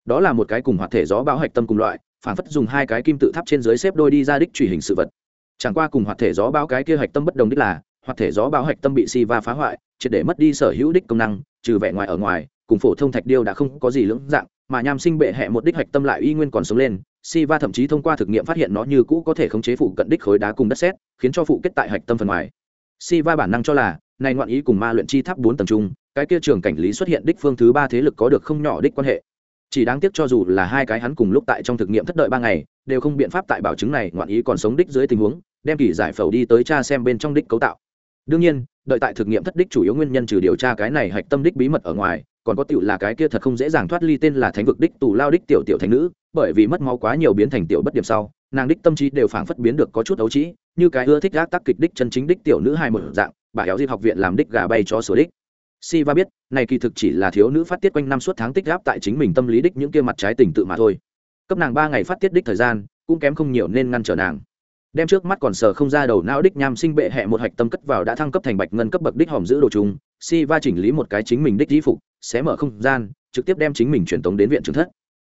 Đó là một cái cùng hoạt thể gió bão hạch tâm cùng loại, phản phất dùng hai cái kim tự tháp trên dưới xếp đôi đi ra đích truy hình sự vật. Chẳng qua cùng hoạt thể gió bão cái kia hạch tâm bất đồng đích là hoạt thể gió bão hạch tâm bị si va phá hoại, triệt để mất đi sở hữu đích công năng, trừ vẻ ngoài ở ngoài, cùng phổ thông thạch điêu đã không có gì lưỡng dạng, mà nham sinh bệ hẹ một đích hạch tâm lại y nguyên còn sống lên si va thậm chí thông qua thực nghiệm phát hiện nó như cũ có thể khống chế phụ cận đích khối đá cùng đất sét, khiến cho phụ kết tại hạch tâm phần ngoài. Si va bản năng cho là, này ngoạn ý cùng ma luyện chi tháp bốn tầng trung cái kia trường cảnh lý xuất hiện đích phương thứ ba thế lực có được không nhỏ đích quan hệ. Chỉ đáng tiếc cho dù là hai cái hắn cùng lúc tại trong thực nghiệm thất đợi ba ngày, đều không biện pháp tại bảo chứng này ngoạn ý còn sống đích dưới tình huống, đem kỳ giải phẫu đi tới cha xem bên trong đích cấu tạo đương nhiên, đợi tại thực nghiệm thất đích chủ yếu nguyên nhân trừ điều tra cái này hạch tâm đích bí mật ở ngoài, còn có tiểu là cái kia thật không dễ dàng thoát ly tên là thánh vực đích tù lao đích tiểu tiểu thành nữ, bởi vì mất máu quá nhiều biến thành tiểu bất điểm sau, nàng đích tâm trí đều phảng phất biến được có chút ấu trĩ, như cái ưa thích gác tác kịch đích chân chính đích tiểu nữ hai một dạng, bà éo dịp học viện làm đích gà bay cho sửa đích. Si va biết, này kỳ thực chỉ là thiếu nữ phát tiết quanh năm suốt tháng tích gáp tại chính mình tâm lý đích những kia mặt trái tình tự mà thôi. Cấp nàng ba ngày phát tiết đích thời gian, cũng kém không nhiều nên ngăn trở nàng đem trước mắt còn sờ không ra đầu não đích nham sinh bệ hẹ một hạch tâm cất vào đã thăng cấp thành bạch ngân cấp bậc đích hòm giữ đồ chung, si va chỉnh lý một cái chính mình đích di phục, xé mở không gian, trực tiếp đem chính mình truyền tống đến viện trưởng thất.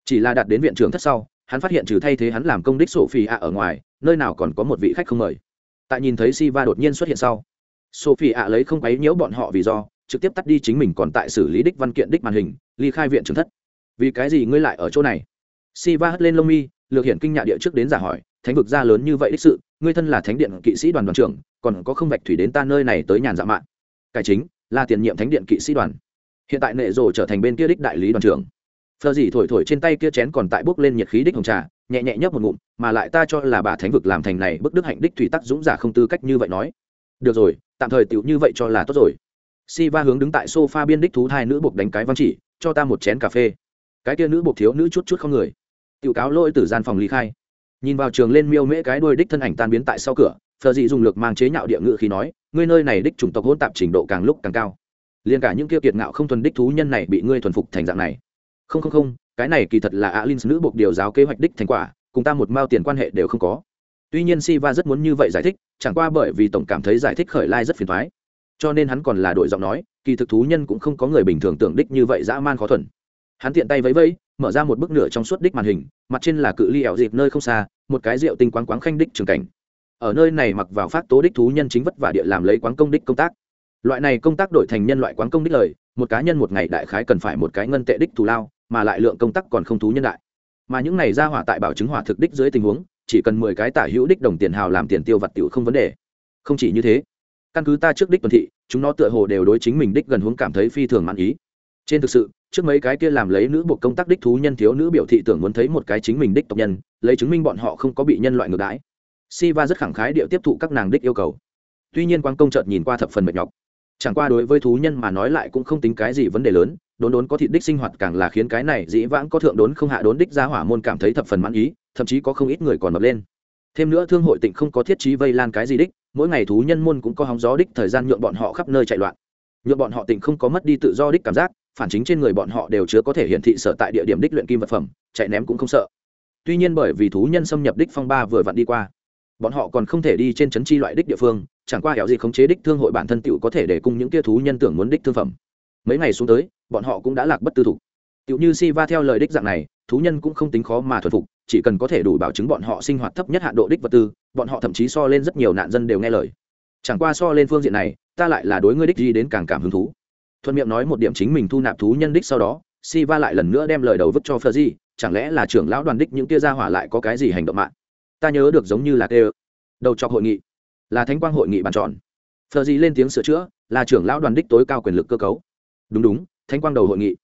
Chỉ là đạt đến viện trưởng thất sau, hắn phát hiện trừ thay thế hắn làm công đích sổ phi ạ ở ngoài, nơi nào còn có một vị khách không mời. Tại nhìn thấy si va đột nhiên xuất hiện sau sophie ạ lấy không quấy nhiễu bọn họ vì do, trực tiếp tắt đi chính mình còn tại xử lý đích văn kiện đích màn hình, ly khai viện trưởng thất. Vì cái gì ngươi lại ở chỗ này? Si va hất lên lông mi, lược hiện kinh nhạ địa trước đến giả hỏi thánh vực gia lớn như vậy đích sự, ngươi thân là thánh điện kỵ sĩ đoàn đoàn trưởng, còn có không vạch thủy đến ta nơi này tới nhàn dạ mạn. Cải chính, là tiền nhiệm thánh điện kỵ sĩ đoàn. Hiện tại nệ rồ trở thành bên kia đích đại lý đoàn trưởng. Phờ gì thổi thổi trên tay kia chén còn tại bốc lên nhiệt khí đích hồng trà, nhẹ nhẹ nhấp một ngụm, mà lại ta cho là bà thánh vực làm thành này bức đức hạnh đích thủy tắc dũng giả không tư cách như vậy nói. Được rồi, tạm thời tiểu như vậy cho là tốt rồi. Si va hướng đứng tại sofa biên đích thú thai nữ buộc đánh cái văn chỉ, cho ta một chén cà phê. Cái kia nữ buộc thiếu nữ chút chút không người. Tiểu cáo lôi từ gian phòng ly khai nhìn vào trường lên miêu mễ cái đuôi đích thân ảnh tan biến tại sau cửa phờ dị dùng lực mang chế nhạo địa ngự khi nói, ngươi nơi này đích chủng tộc hỗn tạp trình độ càng lúc càng cao. Liền cả những kia kiệt ngạo không thuần đích thú nhân này bị ngươi thuần phục thành dạng này. Không không không, cái này kỳ thật là alin nữ buộc điều giáo kế hoạch đích thành quả, cùng ta một mao tiền quan hệ đều không có. Tuy nhiên si va rất muốn như vậy giải thích, chẳng qua bởi vì tổng cảm thấy giải thích khởi lai rất phiền thoái cho nên hắn còn là đội giọng nói, kỳ thực thú nhân cũng không có người bình thường tưởng đích như vậy dã man khó thuần. Hắn tiện tay vẫy vẫy mở ra một bức nửa trong suốt đích màn hình, mặt trên là cự ly ẻo dịp nơi không xa, một cái rượu tinh quáng quáng khanh đích trường cảnh. Ở nơi này mặc vào phát tố đích thú nhân chính vất vả địa làm lấy quán công đích công tác. Loại này công tác đổi thành nhân loại quán công đích lời, một cá nhân một ngày đại khái cần phải một cái ngân tệ đích thù lao, mà lại lượng công tác còn không thú nhân đại. Mà những này ra hỏa tại bảo chứng hỏa thực đích dưới tình huống, chỉ cần mười cái tả hữu đích đồng tiền hào làm tiền tiêu vặt tiểu không vấn đề. Không chỉ như thế, căn cứ ta trước đích tuần thị, chúng nó tựa hồ đều đối chính mình đích gần hướng cảm thấy phi thường mãn ý trên thực sự, trước mấy cái kia làm lấy nữ buộc công tác đích thú nhân thiếu nữ biểu thị tưởng muốn thấy một cái chính mình đích tộc nhân, lấy chứng minh bọn họ không có bị nhân loại ngược đãi. Siva rất khẳng khái địa tiếp thụ các nàng đích yêu cầu. Tuy nhiên quang công chợt nhìn qua thập phần mệt nhọc. Chẳng qua đối với thú nhân mà nói lại cũng không tính cái gì vấn đề lớn, đốn đốn có thịt đích sinh hoạt càng là khiến cái này dĩ vãng có thượng đốn không hạ đốn đích ra hỏa môn cảm thấy thập phần mãn ý, thậm chí có không ít người còn mập lên. Thêm nữa thương hội tịnh không có thiết trí vây lan cái gì đích, mỗi ngày thú nhân môn cũng có hóng gió đích thời gian nhượng bọn họ khắp nơi chạy loạn. Nhượng bọn họ tịnh không có mất đi tự do đích cảm giác phản chính trên người bọn họ đều chứa có thể hiển thị sở tại địa điểm đích luyện kim vật phẩm, chạy ném cũng không sợ. Tuy nhiên bởi vì thú nhân xâm nhập đích phong ba vừa vặn đi qua, bọn họ còn không thể đi trên trấn chi loại đích địa phương, chẳng qua hẻo gì khống chế đích thương hội bản thân tựu có thể để cùng những kia thú nhân tưởng muốn đích thương phẩm. Mấy ngày xuống tới, bọn họ cũng đã lạc bất tư thủ tựu như si va theo lời đích dạng này, thú nhân cũng không tính khó mà thuần phục, chỉ cần có thể đủ bảo chứng bọn họ sinh hoạt thấp nhất hạn độ đích vật tư, bọn họ thậm chí so lên rất nhiều nạn dân đều nghe lời. Chẳng qua so lên phương diện này, ta lại là đối ngươi đích gì đến càng cảm hứng thú thuận miệng nói một điểm chính mình thu nạp thú nhân đích sau đó si va lại lần nữa đem lời đầu vứt cho phờ di, chẳng lẽ là trưởng lão đoàn đích những tia ra hỏa lại có cái gì hành động mạng ta nhớ được giống như là tê đầu chọc hội nghị. Là thánh quang hội nghị bàn tròn. Phờ di lên tiếng sửa chữa, là trưởng lão đoàn đích tối cao quyền lực cơ cấu. Đúng đúng, thánh quang đầu hội nghị.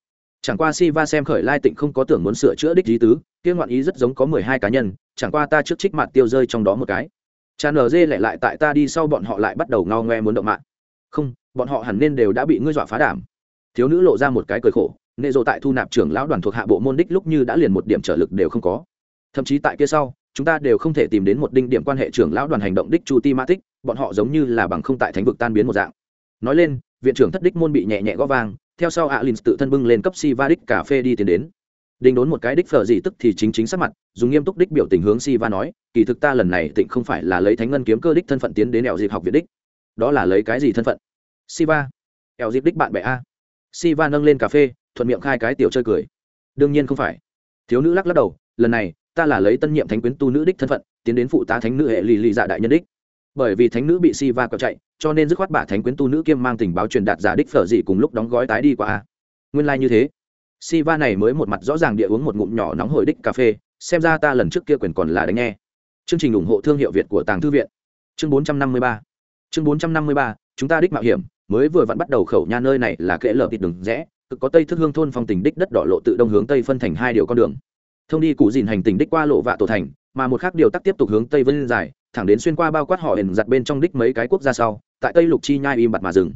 Chẳng qua si va xem khởi lai tịnh không có tưởng muốn sửa chữa đích lý tứ, kia ngoạn ý rất giống có mười hai cá nhân, chẳng qua ta trước trích mặt tiêu rơi trong đó một cái. Cha nở dê lại lại tại ta đi sau bọn họ lại bắt đầu ngao ngoe muốn động mạng không, bọn họ hẳn nên đều đã bị ngươi dọa phá đảm. Thiếu nữ lộ ra một cái cười khổ, nệ rộ tại thu nạp trưởng lão đoàn thuộc hạ bộ môn đích lúc như đã liền một điểm trở lực đều không có. Thậm chí tại kia sau, chúng ta đều không thể tìm đến một đinh điểm quan hệ trưởng lão đoàn hành động đích chu ti ma tích, bọn họ giống như là bằng không tại thánh vực tan biến một dạng. Nói lên, viện trưởng thất đích môn bị nhẹ nhẹ gõ vang, theo sau alin tự thân bưng lên cấp si va đích cà phê đi tiến đến. Đình đốn một cái đích phở gì tức thì chính chính sắc mặt, dùng nghiêm túc đích biểu tình hướng si va nói, kỳ thực ta lần này tịnh không phải là lấy thánh ngân kiếm cơ đích thân phận tiến đến đèo dịp học viện đích đó là lấy cái gì thân phận? Siva. Eo dịp đích bạn bè a. Siva nâng lên cà phê, thuận miệng khai cái tiểu chơi cười. Đương nhiên không phải. Thiếu nữ lắc lắc đầu, lần này, ta là lấy tân nhiệm thánh quyến tu nữ đích thân phận, tiến đến phụ tá thánh nữ hệ lì lì dạ đại nhân đích. Bởi vì thánh nữ bị si va chạy, cho nên dứt khoát bà thánh quyến tu nữ kiêm mang tình báo truyền đạt giả đích phở dị cùng lúc đóng gói tái đi qua a. Nguyên lai、like、như thế. Si va này mới một mặt rõ ràng địa uống một ngụm nhỏ nóng hồi đích cà phê, xem ra ta lần trước kia quyền còn là đánh nghe. Chương trình ủng hộ thương hiệu việt của tàng thư viện. Chương bốn trăm năm mươi ba chương bốn trăm năm mươi ba, chúng ta đích mạo hiểm, mới vừa vặn bắt đầu khẩu nha nơi này là kẽ lở thịt đường rẽ, cực có tây thức hương thôn phong tỉnh đích đất đỏ lộ tự đông hướng tây phân thành hai điều con đường. Thông đi cụ dìn hành tỉnh đích qua lộ vạ tổ thành, mà một khác điều tắc tiếp tục hướng tây vân dài, thẳng đến xuyên qua bao quát họ ẩn giặt bên trong đích mấy cái quốc gia sau, tại tây lục chi nhai im bặt mà dừng.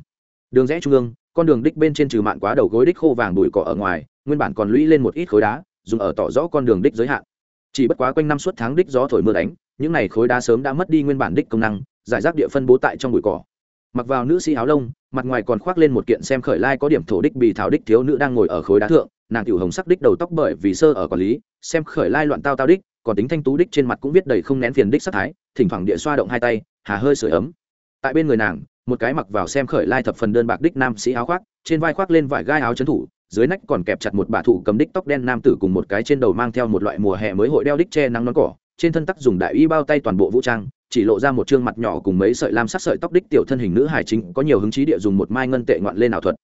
Đường rẽ trung ương, con đường đích bên trên trừ mạn quá đầu gối đích khô vàng bụi cỏ ở ngoài, nguyên bản còn lũy lên một ít khối đá, dùng ở tỏ rõ con đường đích giới hạn. Chỉ bất quá quanh năm suốt tháng đích gió thổi mưa đánh, những này khối đá sớm đã mất đi nguyên bản đích công năng giải rác địa phân bố tại trong bụi cỏ. Mặc vào nữ sĩ áo lông, mặt ngoài còn khoác lên một kiện xem khởi lai có điểm thổ đích bị thảo đích thiếu nữ đang ngồi ở khối đá thượng, nàng tiểu hồng sắc đích đầu tóc bởi vì sơ ở quản lý, xem khởi lai loạn tao tao đích, còn tính thanh tú đích trên mặt cũng viết đầy không nén phiền đích sắc thái, thỉnh thoảng địa xoa động hai tay, hà hơi sưởi ấm. Tại bên người nàng, một cái mặc vào xem khởi lai thập phần đơn bạc đích nam sĩ áo khoác, trên vai khoác lên vải gai áo trấn thủ, dưới nách còn kẹp chặt một bả thủ cầm đích tóc đen nam tử cùng một cái trên đầu mang theo một loại mùa hè mới hội đeo đích che nắng nón cỏ, trên thân tắc dùng đại y bao tay toàn bộ vũ trang chỉ lộ ra một trương mặt nhỏ cùng mấy sợi lam sắc sợi tóc đích tiểu thân hình nữ hải chính có nhiều hứng chí địa dùng một mai ngân tệ ngoạn lên ảo thuật.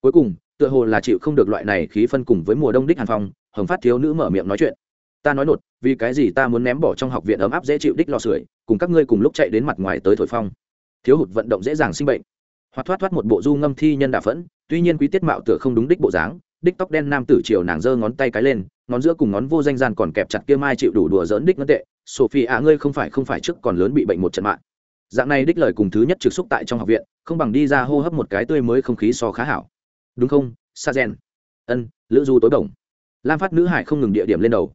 Cuối cùng, tựa hồ là chịu không được loại này khí phân cùng với mùa đông đích hàn phong, hồng phát thiếu nữ mở miệng nói chuyện. Ta nói nột, vì cái gì ta muốn ném bỏ trong học viện ấm áp dễ chịu đích lò sưởi, cùng các ngươi cùng lúc chạy đến mặt ngoài tới thổi phong. Thiếu hụt vận động dễ dàng sinh bệnh. Hoạt thoát thoát một bộ du ngâm thi nhân đà phẫn, tuy nhiên quý tiết mạo tựa không đúng đích bộ dáng, đích tóc đen nam tử triều nàng giơ ngón tay cái lên, ngón giữa cùng ngón vô danh gian còn kẹp chặt kia mai chịu đủ đùa dỡn đích ngân tệ sophie ạ ngươi không phải không phải trước còn lớn bị bệnh một trận mạng. Dạng này đích lời cùng thứ nhất trực xúc tại trong học viện, không bằng đi ra hô hấp một cái tươi mới không khí so khá hảo. Đúng không sa gen ân, lữ du tối bổng lam phát nữ hải không ngừng địa điểm lên đầu.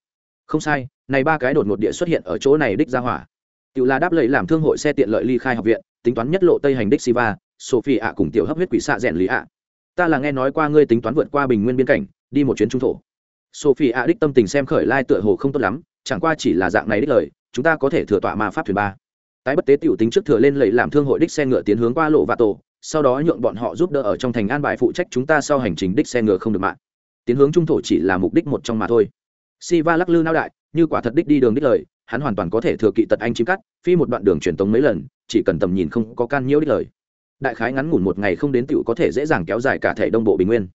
Không sai, này ba cái đột ngột địa xuất hiện ở chỗ này đích ra hỏa. Tự là đáp lệ làm thương hội xe tiện lợi ly khai học viện, tính toán nhất lộ tây hành đích siva sophie ạ cùng tiểu hấp huyết quỷ xạ rèn lý ạ ta là nghe nói qua ngươi tính toán vượt qua bình nguyên biên cảnh, đi một chuyến trung thổ. Sophie ạ đích tâm tình xem khởi lai tựa hồ không tốt lắm chẳng qua chỉ là dạng này đích lời, chúng ta có thể thừa tọa ma pháp thuyền ba. Tái bất tế tiểu tính trước thừa lên lầy làm thương hội đích xe ngựa tiến hướng qua lộ và tổ, sau đó nhượng bọn họ giúp đỡ ở trong thành an bài phụ trách chúng ta sau hành trình đích xe ngựa không được mạng. Tiến hướng trung thổ chỉ là mục đích một trong mà thôi. Si va lắc lư nao đại, như quả thật đích đi đường đích lời, hắn hoàn toàn có thể thừa kỵ tật anh chim cắt, phi một đoạn đường truyền tống mấy lần, chỉ cần tầm nhìn không có can nhiễu đích lời. Đại khái ngắn ngủn một ngày không đến tựu có thể dễ dàng kéo dài cả thể đông bộ bình nguyên.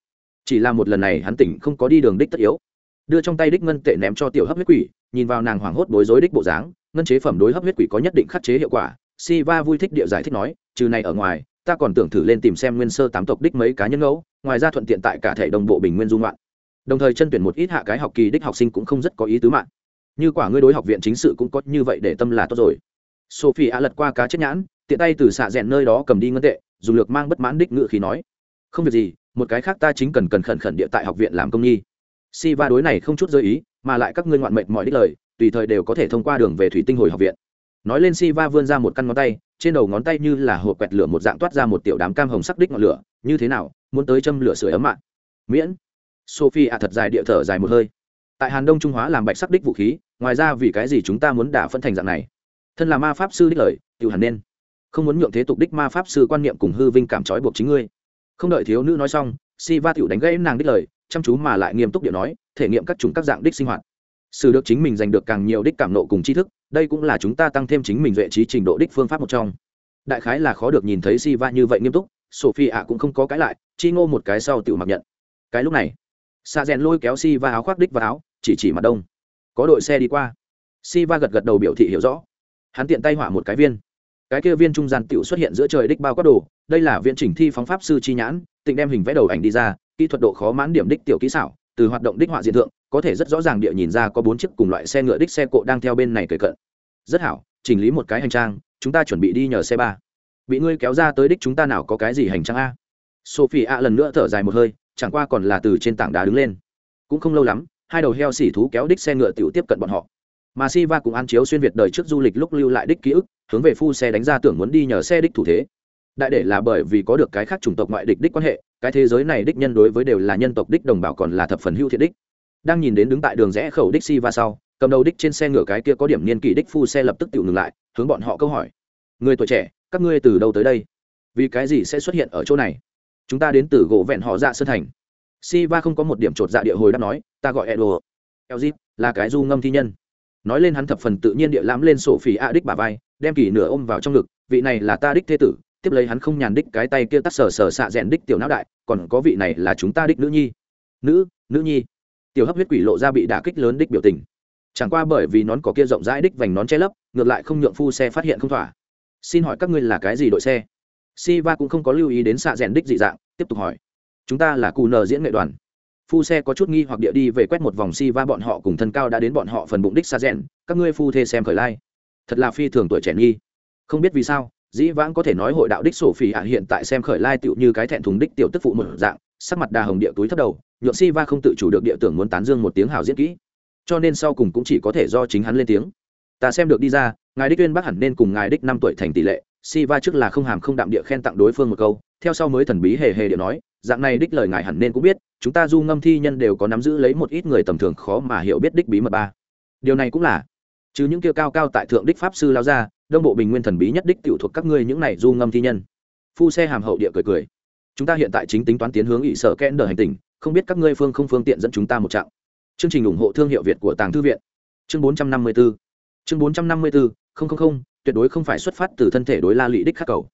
Chỉ là một lần này hắn tỉnh không có đi đường đích tất yếu đưa trong tay đích ngân tệ ném cho tiểu hấp huyết quỷ, nhìn vào nàng hoảng hốt bối rối đích bộ dáng, ngân chế phẩm đối hấp huyết quỷ có nhất định khắc chế hiệu quả. Si va vui thích địa giải thích nói, trừ này ở ngoài, ta còn tưởng thử lên tìm xem nguyên sơ tám tộc đích mấy cá nhân ngẫu, ngoài ra thuận tiện tại cả thể đồng bộ bình nguyên dung loạn đồng thời chân tuyển một ít hạ cái học kỳ đích học sinh cũng không rất có ý tứ mạng. Như quả ngươi đối học viện chính sự cũng có như vậy để tâm là tốt rồi. Sophie a lật qua cá chết nhãn, tiện tay từ xạ rẽn nơi đó cầm đi ngân tệ, dùng lược mang bất mãn đích ngự khí nói, không việc gì, một cái khác ta chính cần cần khẩn khẩn địa tại học viện làm công nhi si va đối này không chút rơi ý, mà lại các ngươi ngoạn mệnh mọi đích lời, tùy thời đều có thể thông qua đường về thủy tinh hồi học viện. Nói lên si va vươn ra một căn ngón tay, trên đầu ngón tay như là hộp quẹt lửa một dạng toát ra một tiểu đám cam hồng sắc đích ngọn lửa, như thế nào, muốn tới châm lửa sưởi ấm mạng miễn. Sophie ạ thật dài địa thở dài một hơi. Tại hàn đông trung hóa làm bạch sắc đích vũ khí, ngoài ra vì cái gì chúng ta muốn đả phân thành dạng này? Thân là ma pháp sư đích lời tự hẳn nên. Không muốn nhượng thế tục đích ma pháp sư quan niệm cùng hư vinh cảm trói buộc chính ngươi. Không đợi thiếu nữ nói xong si va tiểu đánh gãy nàng đích lời chăm chú mà lại nghiêm túc điệu nói, thể nghiệm các chủng các dạng đích sinh hoạt. Sự được chính mình giành được càng nhiều đích cảm nộ cùng tri thức, đây cũng là chúng ta tăng thêm chính mình duệ trí trình độ đích phương pháp một trong. Đại khái là khó được nhìn thấy si va như vậy nghiêm túc, sophie ạ cũng không có cái lại, chi ngô một cái sau tự mặc nhận. Cái lúc này xa rèn lôi kéo si va áo khoác đích vào áo, chỉ chỉ mặt đông. Có đội xe đi qua. Si va gật gật đầu biểu thị hiểu rõ. Hắn tiện tay hỏa một cái viên. Cái kia viên trung gian tiểu xuất hiện giữa trời đích bao quát đồ, đây là viện chỉnh thi phóng pháp sư chi nhãn, tịnh đem hình vẽ đầu ảnh đi ra kỹ thuật độ khó mãn điểm đích tiểu kỹ xảo, từ hoạt động đích họa diện thượng, có thể rất rõ ràng địa nhìn ra có bốn chiếc cùng loại xe ngựa đích xe cộ đang theo bên này cởi cận. Rất hảo, chỉnh lý một cái hành trang, chúng ta chuẩn bị đi nhờ xe ba. Bị ngươi kéo ra tới đích chúng ta nào có cái gì hành trang a? Sophie a lần nữa thở dài một hơi, chẳng qua còn là từ trên tảng đá đứng lên. Cũng không lâu lắm, hai đầu heo xỉ thú kéo đích xe ngựa tiểu tiếp cận bọn họ. Mà si va cũng ăn chiếu xuyên việt đời trước du lịch lúc lưu lại đích ký ức, hướng về phu xe đánh ra tưởng muốn đi nhờ xe đích thủ thế đại để là bởi vì có được cái khác chủng tộc ngoại địch đích quan hệ, cái thế giới này đích nhân đối với đều là nhân tộc đích đồng bào còn là thập phần hữu thiện đích. Đang nhìn đến đứng tại đường rẽ khẩu đích si va sau, cầm đầu đích trên xe ngựa cái kia có điểm niên kỷ đích phu xe lập tức tự ngừng lại, hướng bọn họ câu hỏi. Người tuổi trẻ, các ngươi từ đâu tới đây? Vì cái gì sẽ xuất hiện ở chỗ này? Chúng ta đến từ gỗ vẹn họ dạ sơn thành. Si va không có một điểm chột dạ địa hồi đáp nói, ta gọi edo. Elzip là cái du ngâm thi nhân. Nói lên hắn thập phần tự nhiên địa lãm lên sổ phỉ a đích bà vai, đem kỳ nửa ôm vào trong ngực, vị này là ta đích thế tử tiếp lấy hắn không nhàn đích cái tay kia tắt sờ sờ xạ rèn đích tiểu não đại, còn có vị này là chúng ta đích nữ nhi. Nữ nữ nhi. Tiểu hấp huyết quỷ lộ ra bị đả kích lớn đích biểu tình. Chẳng qua bởi vì nón có kia rộng rãi đích vành nón che lấp, ngược lại không nhượng phu xe phát hiện không thỏa. Xin hỏi các ngươi là cái gì đội xe? Si va cũng không có lưu ý đến xạ rèn đích dị dạng, tiếp tục hỏi. Chúng ta là cù nờ diễn nghệ đoàn. Phu xe có chút nghi hoặc địa đi về quét một vòng si va bọn họ cùng thân cao đã đến bọn họ phần bụng đích xa rèn, các ngươi phu thê xem khởi lai. Thật là phi thường tuổi trẻ nghi. Không biết vì sao dĩ vãng có thể nói hội đạo đích sổ phỉ hạ hiện tại xem khởi lai tựu như cái thẹn thùng đích tiểu tức phụ một dạng, sắc mặt đà hồng địa túi thấp đầu, nhượng si va không tự chủ được địa tưởng muốn tán dương một tiếng hào diễn kỹ. Cho nên sau cùng cũng chỉ có thể do chính hắn lên tiếng. Ta xem được đi ra, ngài đích uyên bác hẳn nên cùng ngài đích năm tuổi thành tỷ lệ, si va trước là không hàm không đạm địa khen tặng đối phương một câu, theo sau mới thần bí hề hề địa nói, dạng này đích lời ngài hẳn nên cũng biết, chúng ta du ngâm thi nhân đều có nắm giữ lấy một ít người tầm thường khó mà hiểu biết đích bí mật ba. Điều này cũng là, chứ những kia cao cao tại thượng đích pháp sư lao ra đông bộ bình nguyên thần bí nhất đích tiểu thuộc các ngươi những này du ngâm thi nhân. Phu xe hàm hậu địa cười cười. Chúng ta hiện tại chính tính toán tiến hướng ỵ sở kẽn đờ hành tình không biết các ngươi phương không phương tiện dẫn chúng ta một trạng chương trình ủng hộ thương hiệu việt của tàng thư viện. Chương 454 chương 454 không không không, tuyệt đối không phải xuất phát từ thân thể đối la lị đích khắc cầu.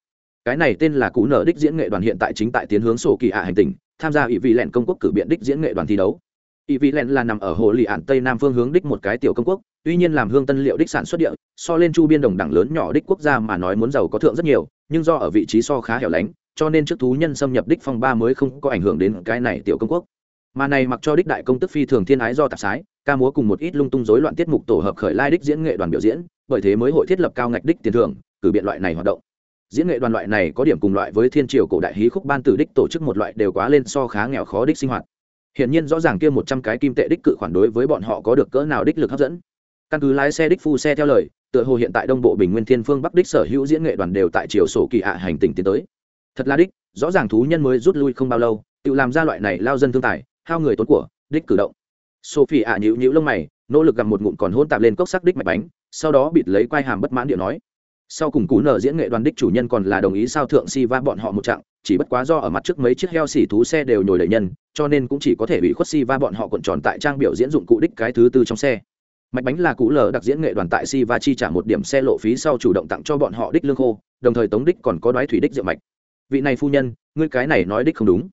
Cái này tên là cú nở đích diễn nghệ đoàn hiện tại chính tại tiến hướng sổ kỳ hạ hành tình tham gia ỵ vị lẹn công quốc cử biện đích diễn nghệ đoàn thi đấu. Y vị lẹn là nằm ở hồ lì ạn tây nam phương hướng đích một cái tiểu công quốc, tuy nhiên làm hương tân liệu đích sản xuất địa, so lên chu biên đồng đẳng lớn nhỏ đích quốc gia mà nói muốn giàu có thượng rất nhiều, nhưng do ở vị trí so khá hẻo lánh, cho nên trước thú nhân xâm nhập đích phong ba mới không có ảnh hưởng đến cái này tiểu công quốc. Mà này mặc cho đích đại công tức phi thường thiên ái do tạp sái, ca múa cùng một ít lung tung rối loạn tiết mục tổ hợp khởi lai đích diễn nghệ đoàn biểu diễn, bởi thế mới hội thiết lập cao ngạch đích tiền thưởng, cử biện loại này hoạt động. Diễn nghệ đoàn loại này có điểm cùng loại với thiên triều cổ đại hí khúc ban tử đích tổ chức một loại đều quá lên so khá nghèo khó đích sinh hoạt hiển nhiên rõ ràng kia một trăm cái kim tệ đích cự khoản đối với bọn họ có được cỡ nào đích lực hấp dẫn. Căn cứ lái xe đích phu xe theo lời, tựa hồ hiện tại đông bộ bình nguyên thiên phương bắc đích sở hữu diễn nghệ đoàn đều tại triều sổ kỳ hạ hành tỉnh tiến tới. Thật là đích, rõ ràng thú nhân mới rút lui không bao lâu, tự làm ra loại này lao dân thương tài, hao người tốn của, đích cử động. Sophie ạ nhữ nhữ lông mày, nỗ lực gặm một ngụm còn hôn tạp lên cốc sắc đích mạch bánh, sau đó bịt lấy quai hàm bất mãn điện nói. Sau cùng cú nở diễn nghệ đoàn đích chủ nhân còn là đồng ý sao thượng si va bọn họ một chặng chỉ bất quá do ở mặt trước mấy chiếc heo xỉ thú xe đều nhồi đầy nhân, cho nên cũng chỉ có thể bị khuất si va bọn họ cuộn tròn tại trang biểu diễn dụng cụ đích cái thứ tư trong xe. Mạch bánh là cũ lờ đặc diễn nghệ đoàn tại si va chi trả một điểm xe lộ phí sau chủ động tặng cho bọn họ đích lương khô, đồng thời tống đích còn có đoái thủy đích rượu mạch. Vị này phu nhân, ngươi cái này nói đích không đúng.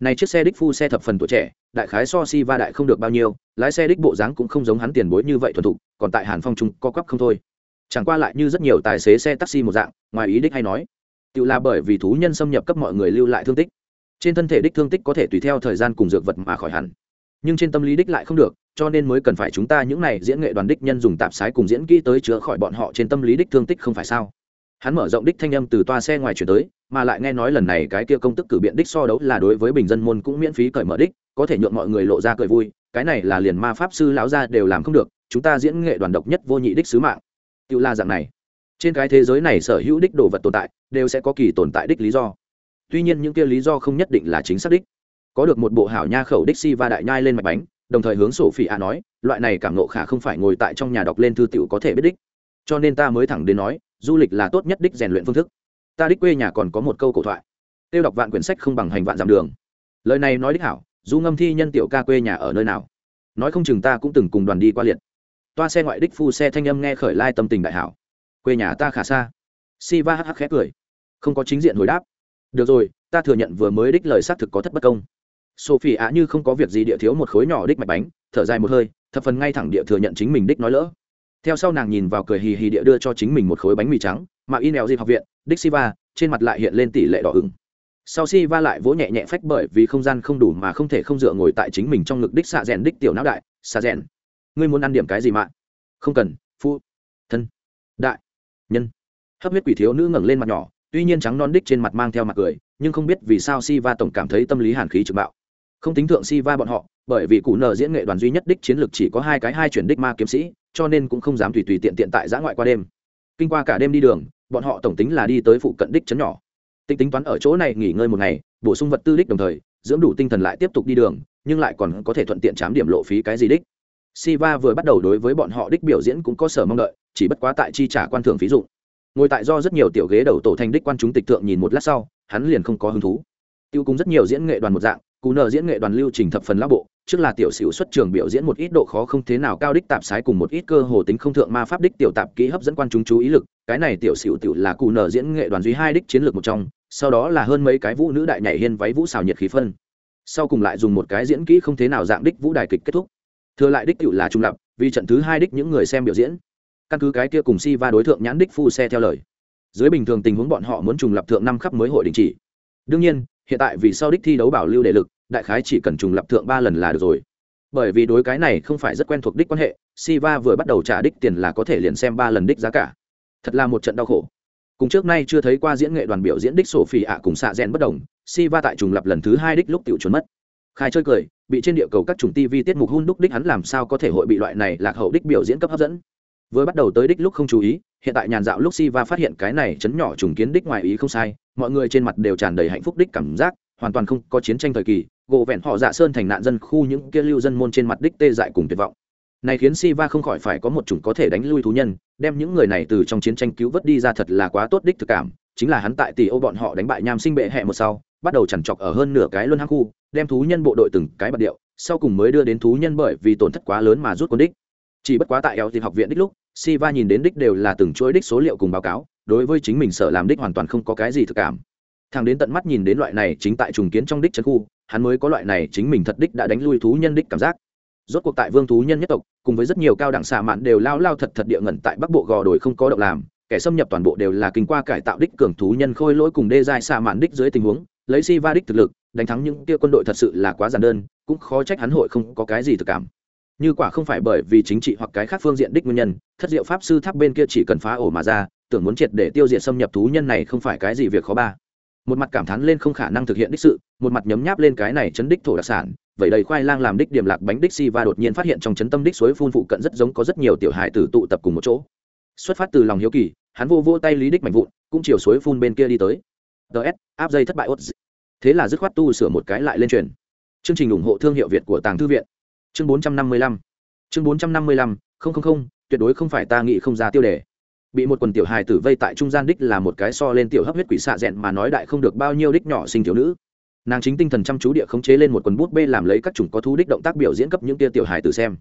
Này chiếc xe đích phu xe thập phần tuổi trẻ, đại khái so si va đại không được bao nhiêu, lái xe đích bộ dáng cũng không giống hắn tiền bối như vậy thuần thục, còn tại hàn phong trung co quắp không thôi. Chẳng qua lại như rất nhiều tài xế xe taxi một dạng, ngoài ý đích hay nói tự là bởi vì thú nhân xâm nhập cấp mọi người lưu lại thương tích. Trên thân thể đích thương tích có thể tùy theo thời gian cùng dược vật mà khỏi hẳn. Nhưng trên tâm lý đích lại không được, cho nên mới cần phải chúng ta những này diễn nghệ đoàn đích nhân dùng tạp sái cùng diễn kỹ tới chữa khỏi bọn họ trên tâm lý đích thương tích không phải sao? Hắn mở rộng đích thanh âm từ toa xe ngoài chuyển tới, mà lại nghe nói lần này cái kia công tức cử biện đích so đấu là đối với bình dân môn cũng miễn phí cởi mở đích, có thể nhượng mọi người lộ ra cười vui, cái này là liền ma pháp sư lão gia đều làm không được, chúng ta diễn nghệ đoàn độc nhất vô nhị đích sứ mạng. Tự la dạng này trên cái thế giới này sở hữu đích đồ vật tồn tại, đều sẽ có kỳ tồn tại đích lý do. Tuy nhiên những kia lý do không nhất định là chính xác đích. Có được một bộ hảo nha khẩu đích si va đại nhai lên mạch bánh, đồng thời hướng sổ phỉ a nói, loại này cảm nộ khả không phải ngồi tại trong nhà đọc lên thư tiểu có thể biết đích. Cho nên ta mới thẳng đến nói, du lịch là tốt nhất đích rèn luyện phương thức. Ta đích quê nhà còn có một câu cổ thoại. Tiêu đọc vạn quyển sách không bằng hành vạn dặm đường. Lời này nói đích hảo, du ngâm thi nhân tiểu ca quê nhà ở nơi nào? Nói không chừng ta cũng từng cùng đoàn đi qua liệt. Toa xe ngoại đích phu xe thanh âm nghe khởi lai tâm tình đại hảo quê nhà ta khả xa. Si va hắc hắc khẽ cười. Không có chính diện hồi đáp. Được rồi, ta thừa nhận vừa mới đích lời xác thực có thất bất công. Sophie á như không có việc gì địa thiếu một khối nhỏ đích mạch bánh, thở dài một hơi, thập phần ngay thẳng địa thừa nhận chính mình đích nói lỡ. Theo sau nàng nhìn vào cười hì hì địa đưa cho chính mình một khối bánh mì trắng, mà in eo dịp học viện, đích siva, trên mặt lại hiện lên tỷ lệ đỏ ửng. Sau siva lại vỗ nhẹ nhẹ phách bởi vì không gian không đủ mà không thể không dựa ngồi tại chính mình trong ngực đích xạ rèn đích tiểu não đại, xạ rèn. Ngươi muốn ăn điểm cái gì mà? Không cần, phu, thân, đại nhân. Hấp huyết quỷ thiếu nữ ngẩng lên mặt nhỏ, tuy nhiên trắng non đích trên mặt mang theo mặt cười, nhưng không biết vì sao Siva tổng cảm thấy tâm lý hàn khí trực bạo. Không tính thượng Siva bọn họ, bởi vì cụ nợ diễn nghệ đoàn duy nhất đích chiến lược chỉ có hai cái hai chuyển đích ma kiếm sĩ, cho nên cũng không dám tùy tùy tiện tiện tại giã ngoại qua đêm. Kinh qua cả đêm đi đường, bọn họ tổng tính là đi tới phụ cận đích trấn nhỏ. Tính tính toán ở chỗ này nghỉ ngơi một ngày, bổ sung vật tư đích đồng thời, dưỡng đủ tinh thần lại tiếp tục đi đường, nhưng lại còn có thể thuận tiện chám điểm lộ phí cái gì đích siva vừa bắt đầu đối với bọn họ đích biểu diễn cũng có sở mong đợi, chỉ bất quá tại chi trả quan thưởng phí dụ ngồi tại do rất nhiều tiểu ghế đầu tổ thành đích quan chúng tịch thượng nhìn một lát sau, hắn liền không có hứng thú. Tiêu cùng rất nhiều diễn nghệ đoàn một dạng, cú nợ diễn nghệ đoàn lưu trình thập phần lão bộ, trước là tiểu sửu xuất trường biểu diễn một ít độ khó không thế nào cao đích tạp sái cùng một ít cơ hồ tính không thượng ma pháp đích tiểu tạp kỹ hấp dẫn quan chúng chú ý lực, cái này tiểu sửu tiểu là cú nợ diễn nghệ đoàn duy hai đích chiến lược một trong, sau đó là hơn mấy cái vũ nữ đại nhảy hiên váy vũ xào nhiệt khí phân. Sau cùng lại dùng một cái diễn kỹ không thế nào dạng đích vũ đài kịch kết thúc thừa lại đích cựu là trung lập, vì trận thứ hai đích những người xem biểu diễn. Căn cứ cái kia cùng si va đối tượng nhãn đích phu xe theo lời. Dưới bình thường tình huống bọn họ muốn trùng lập thượng năm khắp mới hội đình chỉ. Đương nhiên, hiện tại vì sau đích thi đấu bảo lưu đề lực, đại khái chỉ cần trùng lập thượng ba lần là được rồi. Bởi vì đối cái này không phải rất quen thuộc đích quan hệ siva vừa bắt đầu trả đích tiền là có thể liền xem ba lần đích giá cả. Thật là một trận đau khổ. Cùng trước nay chưa thấy qua diễn nghệ đoàn biểu diễn đích sổ phi ạ cùng xạ rèn bất đồng siva tại trùng lập lần thứ hai đích lúc tiểu trốn mất khai chơi cười, bị trên địa cầu các chủng tv tiết mục hun đúc đích hắn làm sao có thể hội bị loại này lạc hậu đích biểu diễn cấp hấp dẫn. Vừa bắt đầu tới đích lúc không chú ý, hiện tại nhàn dạo lúc si va phát hiện cái này chấn nhỏ trùng kiến đích ngoài ý không sai, mọi người trên mặt đều tràn đầy hạnh phúc đích cảm giác, hoàn toàn không có chiến tranh thời kỳ gộ vẹn họ dạ sơn thành nạn dân khu những kia lưu dân môn trên mặt đích tê dại cùng tuyệt vọng. Này khiến si va không khỏi phải có một chủng có thể đánh lui thú nhân, đem những người này từ trong chiến tranh cứu vớt đi ra thật là quá tốt đích thực cảm, chính là hắn tại tỷ ô bọn họ đánh bại nham sinh bệ hẹ một sau, bắt đầu chằn chọc ở hơn nửa cái luân hang khu đem thú nhân bộ đội từng cái bật điệu sau cùng mới đưa đến thú nhân bởi vì tổn thất quá lớn mà rút quân đích chỉ bất quá tại eo thì học viện đích lúc Siva nhìn đến đích đều là từng chuỗi đích số liệu cùng báo cáo, đối với chính mình sợ làm đích hoàn toàn không có cái gì thực cảm. Thằng đến tận mắt nhìn đến loại này chính tại trùng kiến trong đích trấn khu, hắn mới có loại này chính mình thật đích đã đánh lui thú nhân đích cảm giác. Rốt cuộc tại vương thú nhân nhất tộc, cùng với rất nhiều cao đẳng xạ mạn đều lao lao thật thật địa ngẩn tại Bắc Bộ gò đồi không có động làm, kẻ xâm nhập toàn bộ đều là kinh qua cải tạo đích cường thú nhân khôi lỗi cùng đê giai xạ mạn đích dưới tình huống, lấy Siva đích thực lực, đánh thắng những kia quân đội thật sự là quá giản đơn, cũng khó trách hắn hội không có cái gì thực cảm. Như quả không phải bởi vì chính trị hoặc cái khác phương diện đích nguyên nhân thất diệu pháp sư tháp bên kia chỉ cần phá ổ mà ra tưởng muốn triệt để tiêu diệt xâm nhập thú nhân này không phải cái gì việc khó ba. Một mặt cảm thán lên không khả năng thực hiện đích sự một mặt nhấm nháp lên cái này chấn đích thổ đặc sản vậy đầy khoai lang làm đích điểm lạc bánh đích si và đột nhiên phát hiện trong chấn tâm đích suối phun phụ cận rất giống có rất nhiều tiểu hài tử tụ tập cùng một chỗ. Xuất phát từ lòng hiếu kỳ hắn vô vô tay lý đích mạnh vụn cũng chiều suối phun bên kia đi tới ts áp dây thất bại ốt thế là dứt khoát tu sửa một cái lại lên truyền. Chương trình ủng hộ thương hiệu việt của tàng thư viện. Chương bốn trăm năm mươi lăm. Chương bốn trăm năm mươi lăm, không không không, tuyệt đối không phải ta nghĩ không ra tiêu đề. Bị một quần tiểu hài tử vây tại trung gian đích là một cái so lên tiểu hấp huyết quỷ xạ rẽn mà nói đại không được bao nhiêu đích nhỏ sinh thiếu nữ. Nàng chính tinh thần chăm chú địa khống chế lên một quần bút bê làm lấy các chủng có thú đích động tác biểu diễn cấp những tia tiểu hài tử xem.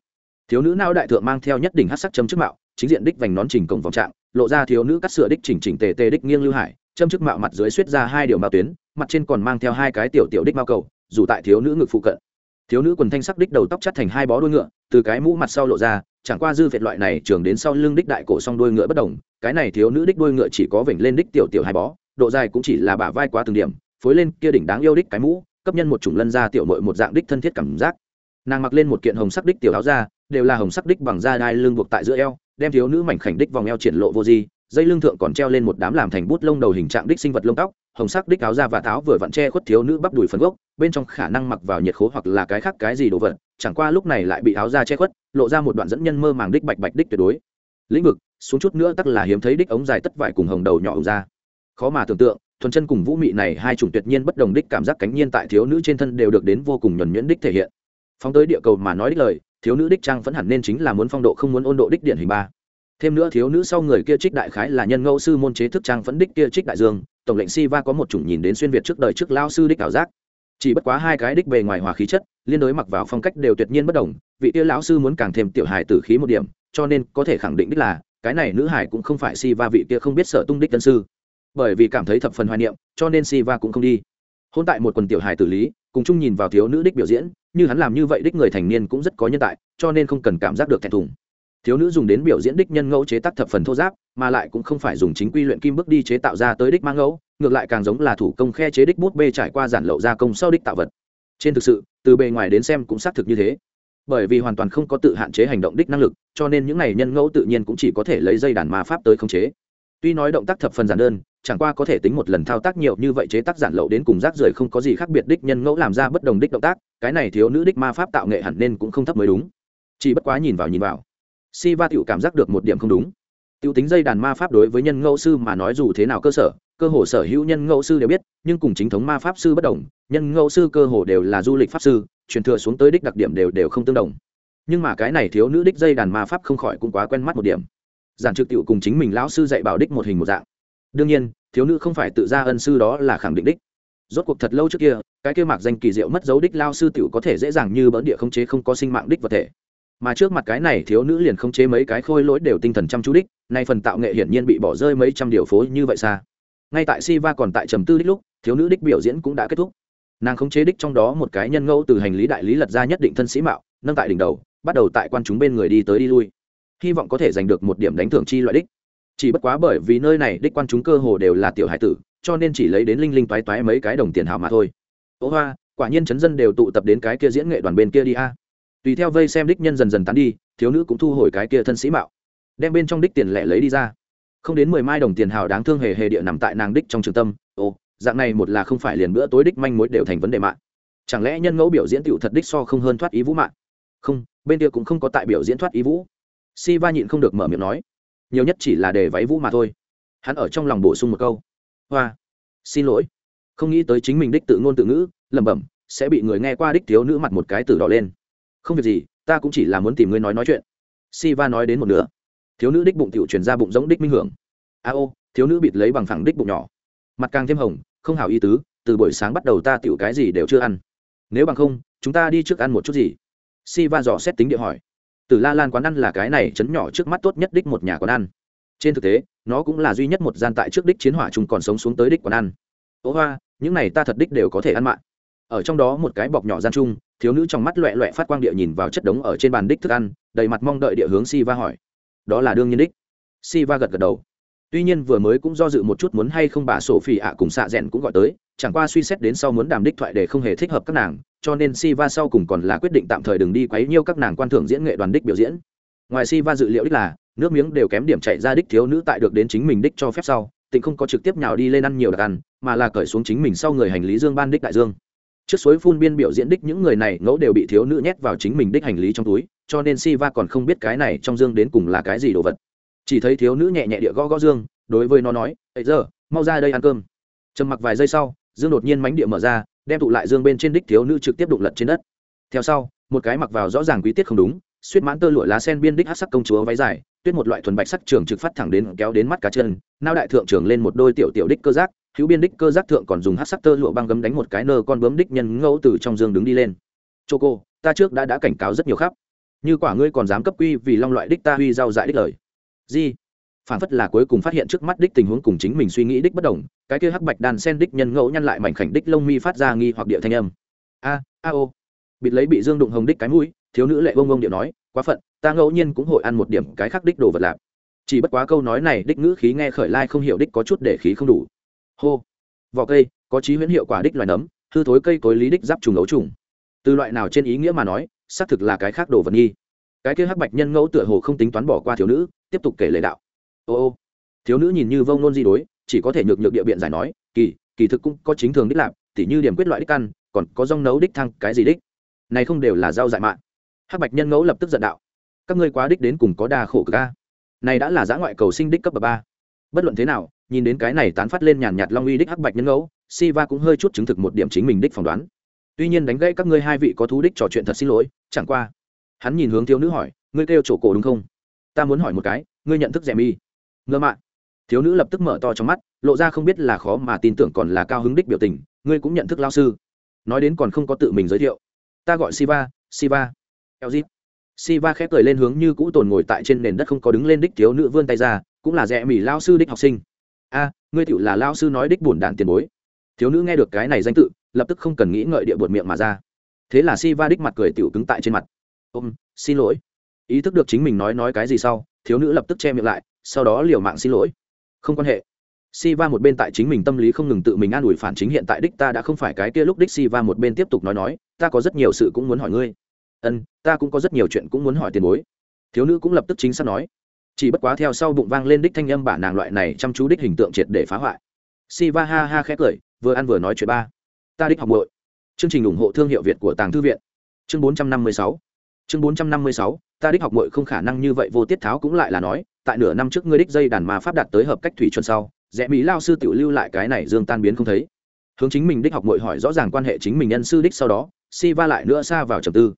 Thiếu nữ nao đại thượng mang theo nhất đỉnh hát sắc chấm trước mạo, chính diện đích vành nón trình cổng vòng trạng, lộ ra thiếu nữ cắt sửa đích chỉnh chỉnh tề tề đích nghiêng lưu hải châm trước mạo mặt dưới suýt ra hai điều mao tuyến mặt trên còn mang theo hai cái tiểu tiểu đích mao cầu dù tại thiếu nữ ngực phụ cận. Thiếu nữ quần thanh sắc đích đầu tóc chắt thành hai bó đuôi ngựa từ cái mũ mặt sau lộ ra chẳng qua dư việt loại này trường đến sau lưng đích đại cổ song đuôi ngựa bất đồng cái này thiếu nữ đích đuôi ngựa chỉ có vểnh lên đích tiểu tiểu hai bó độ dài cũng chỉ là bả vai quá từng điểm phối lên kia đỉnh đáng yêu đích cái mũ cấp nhân một chủng lân ra tiểu mội một dạng đích thân thiết cảm giác. Nàng mặc lên một kiện hồng sắc đích tiểu áo ra, đều là hồng sắc đích bằng da đai lưng buộc tại giữa eo đem thiếu nữ mảnh khảnh đích vòng eo triển lộ vô di dây lưng thượng còn treo lên một đám làm thành bút lông đầu hình trạng đích sinh vật lông tóc, hồng sắc đích áo da và tháo vừa vặn che khuất thiếu nữ bắp đùi phần gốc, bên trong khả năng mặc vào nhiệt khố hoặc là cái khác cái gì đồ vật, chẳng qua lúc này lại bị áo da che khuất, lộ ra một đoạn dẫn nhân mơ màng đích bạch bạch đích tuyệt đối. Lĩnh vực, xuống chút nữa tắc là hiếm thấy đích ống dài tất vải cùng hồng đầu nhỏ ống ra khó mà tưởng tượng, thuần chân cùng vũ mị này hai chủng tuyệt nhiên bất đồng đích cảm giác cánh nhiên tại thiếu nữ trên thân đều được đến vô cùng nhuẩn nhuyễn đích thể hiện. Phóng tới địa cầu mà nói đích lời, thiếu nữ đích trang vẫn hẳn nên chính là muốn phong độ không muốn ôn độ đích điện hình ba thêm nữa thiếu nữ sau người kia trích đại khái là nhân ngẫu sư môn chế thức trang phẫn đích kia trích đại dương, tổng lệnh si va có một chủng nhìn đến xuyên việt trước đời trước lao sư đích ảo giác. Chỉ bất quá hai cái đích bề ngoài hòa khí chất, liên đối mặc vào phong cách đều tuyệt nhiên bất đồng, vị kia lão sư muốn càng thêm tiểu hài tử khí một điểm, cho nên có thể khẳng định đích là, cái này nữ hải cũng không phải si va vị kia không biết sở tung đích tân sư. Bởi vì cảm thấy thập phần hoài niệm, cho nên si va cũng không đi. Hôn tại một quần tiểu hài tử lý, cùng chung nhìn vào thiếu nữ đích biểu diễn, như hắn làm như vậy đích người thành niên cũng rất có nhân tại, cho nên không cần cảm giác được thẹn thùng thiếu nữ dùng đến biểu diễn đích nhân ngẫu chế tác thập phần thô giáp, mà lại cũng không phải dùng chính quy luyện kim bước đi chế tạo ra tới đích mang ngẫu, ngược lại càng giống là thủ công khe chế đích bút bê trải qua giản lậu gia công sau đích tạo vật. Trên thực sự, từ bề ngoài đến xem cũng xác thực như thế. Bởi vì hoàn toàn không có tự hạn chế hành động đích năng lực, cho nên những này nhân ngẫu tự nhiên cũng chỉ có thể lấy dây đàn ma pháp tới khống chế. Tuy nói động tác thập phần giản đơn, chẳng qua có thể tính một lần thao tác nhiều như vậy chế tác giản lậu đến cùng rác rưởi không có gì khác biệt đích nhân ngẫu làm ra bất đồng đích động tác, cái này thiếu nữ đích ma pháp tạo nghệ hẳn nên cũng không thấp mới đúng. Chỉ bất quá nhìn vào nhìn vào si va tựu cảm giác được một điểm không đúng. Tựu tính dây đàn ma pháp đối với nhân ngẫu sư mà nói dù thế nào cơ sở, cơ hồ sở hữu nhân ngẫu sư đều biết, nhưng cùng chính thống ma pháp sư bất đồng, nhân ngẫu sư cơ hồ đều là du lịch pháp sư, truyền thừa xuống tới đích đặc điểm đều đều không tương đồng. Nhưng mà cái này thiếu nữ đích dây đàn ma pháp không khỏi cũng quá quen mắt một điểm. Giản trực tiệu cùng chính mình lão sư dạy bảo đích một hình một dạng. Đương nhiên, thiếu nữ không phải tự ra ân sư đó là khẳng định đích. Rốt cuộc thật lâu trước kia, cái kia mạc danh kỳ diệu mất dấu đích lao sư tiểu có thể dễ dàng như bỡn địa không chế không có sinh mạng đích vật thể mà trước mặt cái này thiếu nữ liền không chế mấy cái khôi lỗi đều tinh thần chăm chú đích, nay phần tạo nghệ hiển nhiên bị bỏ rơi mấy trăm điều phố như vậy xa. Ngay tại Siva còn tại trầm tư đích lúc, thiếu nữ đích biểu diễn cũng đã kết thúc. Nàng không chế đích trong đó một cái nhân ngẫu từ hành lý đại lý lật ra nhất định thân sĩ mạo, nâng tại đỉnh đầu, bắt đầu tại quan chúng bên người đi tới đi lui. Hy vọng có thể giành được một điểm đánh thưởng chi loại đích. Chỉ bất quá bởi vì nơi này đích quan chúng cơ hồ đều là tiểu hải tử, cho nên chỉ lấy đến linh linh toái toái mấy cái đồng tiền hào mà thôi. Ố hoa, quả nhiên chấn dân đều tụ tập đến cái kia diễn nghệ đoàn bên kia đi a tùy theo vây xem đích nhân dần dần tán đi, thiếu nữ cũng thu hồi cái kia thân sĩ mạo, đem bên trong đích tiền lẻ lấy đi ra. Không đến mười mai đồng tiền hào đáng thương hề hề địa nằm tại nàng đích trong trường tâm, ồ, dạng này một là không phải liền bữa tối đích manh mối đều thành vấn đề mạng. Chẳng lẽ nhân ngẫu biểu diễn tựu thật đích so không hơn thoát ý vũ mạng? Không, bên kia cũng không có tại biểu diễn thoát ý vũ. Si va nhịn không được mở miệng nói. Nhiều nhất chỉ là để váy vũ mà thôi. Hắn ở trong lòng bổ sung một câu. Hoa, xin lỗi. Không nghĩ tới chính mình đích tự ngôn tự ngữ, lẩm bẩm, sẽ bị người nghe qua đích thiếu nữ mặt một cái từ đỏ lên không việc gì, ta cũng chỉ là muốn tìm ngươi nói nói chuyện. Si va nói đến một nửa. Thiếu nữ đích bụng tiểu truyền ra bụng giống đích minh hưởng. A ô, thiếu nữ bịt lấy bằng phẳng đích bụng nhỏ. Mặt càng thêm hồng, không hảo ý tứ, từ buổi sáng bắt đầu ta tiểu cái gì đều chưa ăn. Nếu bằng không, chúng ta đi trước ăn một chút gì? Si va dò xét tính địa hỏi. Từ la lan quán ăn là cái này chấn nhỏ trước mắt tốt nhất đích một nhà quán ăn. Trên thực tế, nó cũng là duy nhất một gian tại trước đích chiến hỏa chung còn sống xuống tới đích quán ăn. Ố hoa, những này ta thật đích đều có thể ăn mạng ở trong đó một cái bọc nhỏ gian chung thiếu nữ trong mắt loẹ loẹ phát quang địa nhìn vào chất đống ở trên bàn đích thức ăn, đầy mặt mong đợi địa hướng si va hỏi. Đó là đương nhiên đích. Si va gật gật đầu. Tuy nhiên vừa mới cũng do dự một chút muốn hay không bà sổ phi ạ cùng xạ rẽn cũng gọi tới, chẳng qua suy xét đến sau muốn đàm đích thoại để không hề thích hợp các nàng, cho nên si va sau cùng còn là quyết định tạm thời đừng đi quấy nhiêu các nàng quan thưởng diễn nghệ đoàn đích biểu diễn. Ngoài si va dự liệu đích là, nước miếng đều kém điểm chạy ra đích thiếu nữ tại được đến chính mình đích cho phép sau, tịnh không có trực tiếp nhào đi lên ăn nhiều đặc ăn, mà là cởi xuống chính mình sau người hành lý dương ban đích đại dương trước suối phun biên biểu diễn đích những người này, ngẫu đều bị thiếu nữ nhét vào chính mình đích hành lý trong túi, cho nên si va còn không biết cái này trong dương đến cùng là cái gì đồ vật. Chỉ thấy thiếu nữ nhẹ nhẹ địa gõ gõ dương, đối với nó nói ấy giờ, mau ra đây ăn cơm. Trầm mặc vài giây sau, dương đột nhiên mánh địa mở ra, đem tụ lại dương bên trên đích thiếu nữ trực tiếp đụng lật trên đất. Theo sau, một cái mặc vào rõ ràng quý tiết không đúng, suýt mãn tơ lụa lá sen biên đích hát sắc công chúa váy dài, tuyết một loại thuần bạch sắc trường trực phát thẳng đến kéo đến mắt cá chân, nao đại thượng trưởng lên một đôi tiểu tiểu đích cơ giác hữu biên đích cơ giác thượng còn dùng hát sắc tơ lụa băng gấm đánh một cái nơ con bướm đích nhân ngẫu từ trong dương đứng đi lên. Chô cô, ta trước đã đã cảnh cáo rất nhiều khắp. Như quả ngươi còn dám cấp quy vì long loại đích ta huy giao dại đích lời. Gì? Phản phất là cuối cùng phát hiện trước mắt đích tình huống cùng chính mình suy nghĩ đích bất đồng, cái kia hắc bạch đàn sen đích nhân ngẫu nhăn lại mảnh khảnh đích lông mi phát ra nghi hoặc địa thanh âm. A a ô. Bịt lấy bị dương đụng hồng đích cái mũi, thiếu nữ lệ bông bông điệu nói, quá phận, ta ngẫu nhiên cũng hội ăn một điểm cái khác đích đồ vật lạp chỉ bất quá câu nói này đích ngữ khí nghe khởi lai không hiểu đích có chút để khí không đủ hô. Vỏ cây, có trí huyễn hiệu quả đích loài nấm, hư thối cây cối lý đích giáp trùng ấu trùng. Từ loại nào trên ý nghĩa mà nói, xác thực là cái khác đồ vật nghi. Cái kia hắc bạch nhân ngẫu tựa hồ không tính toán bỏ qua thiếu nữ, tiếp tục kể lệ đạo. Ô ô. Thiếu nữ nhìn như vông nôn di đối, chỉ có thể nhược nhược địa biện giải nói, kỳ kỳ thực cũng có chính thường đích lạp, tỉ như điểm quyết loại đích căn còn có rong nấu đích thăng, cái gì đích? Này không đều là rau dại mạng hắc bạch nhân ngẫu lập tức giận đạo. Các ngươi quá đích đến cùng có đa khổ ca này đã là giã ngoại cầu sinh đích cấp ba. Bất luận thế nào nhìn đến cái này tán phát lên nhàn nhạt long uy đích hắc bạch nhân ngẫu, Siva cũng hơi chút chứng thực một điểm chính mình đích phỏng đoán. Tuy nhiên đánh gãy các ngươi hai vị có thú đích trò chuyện thật xin lỗi, chẳng qua. Hắn nhìn hướng thiếu nữ hỏi, ngươi kêu chỗ cổ đúng không? Ta muốn hỏi một cái, ngươi nhận thức rẻ mi. Ngơ mạ thiếu nữ lập tức mở to trong mắt, lộ ra không biết là khó mà tin tưởng còn là cao hứng đích biểu tình, ngươi cũng nhận thức lao sư. Nói đến còn không có tự mình giới thiệu. Ta gọi siva siva. Elzip siva khép cười lên hướng như cũ tồn ngồi tại trên nền đất không có đứng lên đích thiếu nữ vươn tay ra, cũng là rẻ mỉ lao sư đích học sinh a ngươi tựu là lao sư nói đích bổn đạn tiền bối thiếu nữ nghe được cái này danh tự lập tức không cần nghĩ ngợi địa bột miệng mà ra thế là Si Va đích mặt cười tiểu cứng tại trên mặt ôm xin lỗi ý thức được chính mình nói nói cái gì sau thiếu nữ lập tức che miệng lại sau đó liều mạng xin lỗi không quan hệ Si Va một bên tại chính mình tâm lý không ngừng tự mình an ủi phản chính hiện tại đích ta đã không phải cái kia lúc đích Si Va một bên tiếp tục nói nói, ta có rất nhiều sự cũng muốn hỏi ngươi. Ân, ta cũng có rất nhiều chuyện cũng muốn hỏi tiền bối. Thiếu nữ cũng lập tức chính xác nói. Chỉ bất quá theo sau bụng vang lên đích thanh âm bả nàng loại này chăm chú đích hình tượng triệt để phá hoại. Siva ha ha khẽ cười, vừa ăn vừa nói chuyện ba. Ta đích học muội. Chương trình ủng hộ thương hiệu Việt của Tàng Thư viện. Chương 456. Chương 456, ta đích học muội không khả năng như vậy vô tiết tháo cũng lại là nói, tại nửa năm trước ngươi đích dây đàn ma pháp đạt tới hợp cách thủy chuẩn sau, rẽ mỹ lao sư tiểu lưu lại cái này dương tan biến không thấy hướng chính mình đích học mội hỏi rõ ràng quan hệ chính mình nhân sư đích sau đó si va lại nữa xa vào trầm tư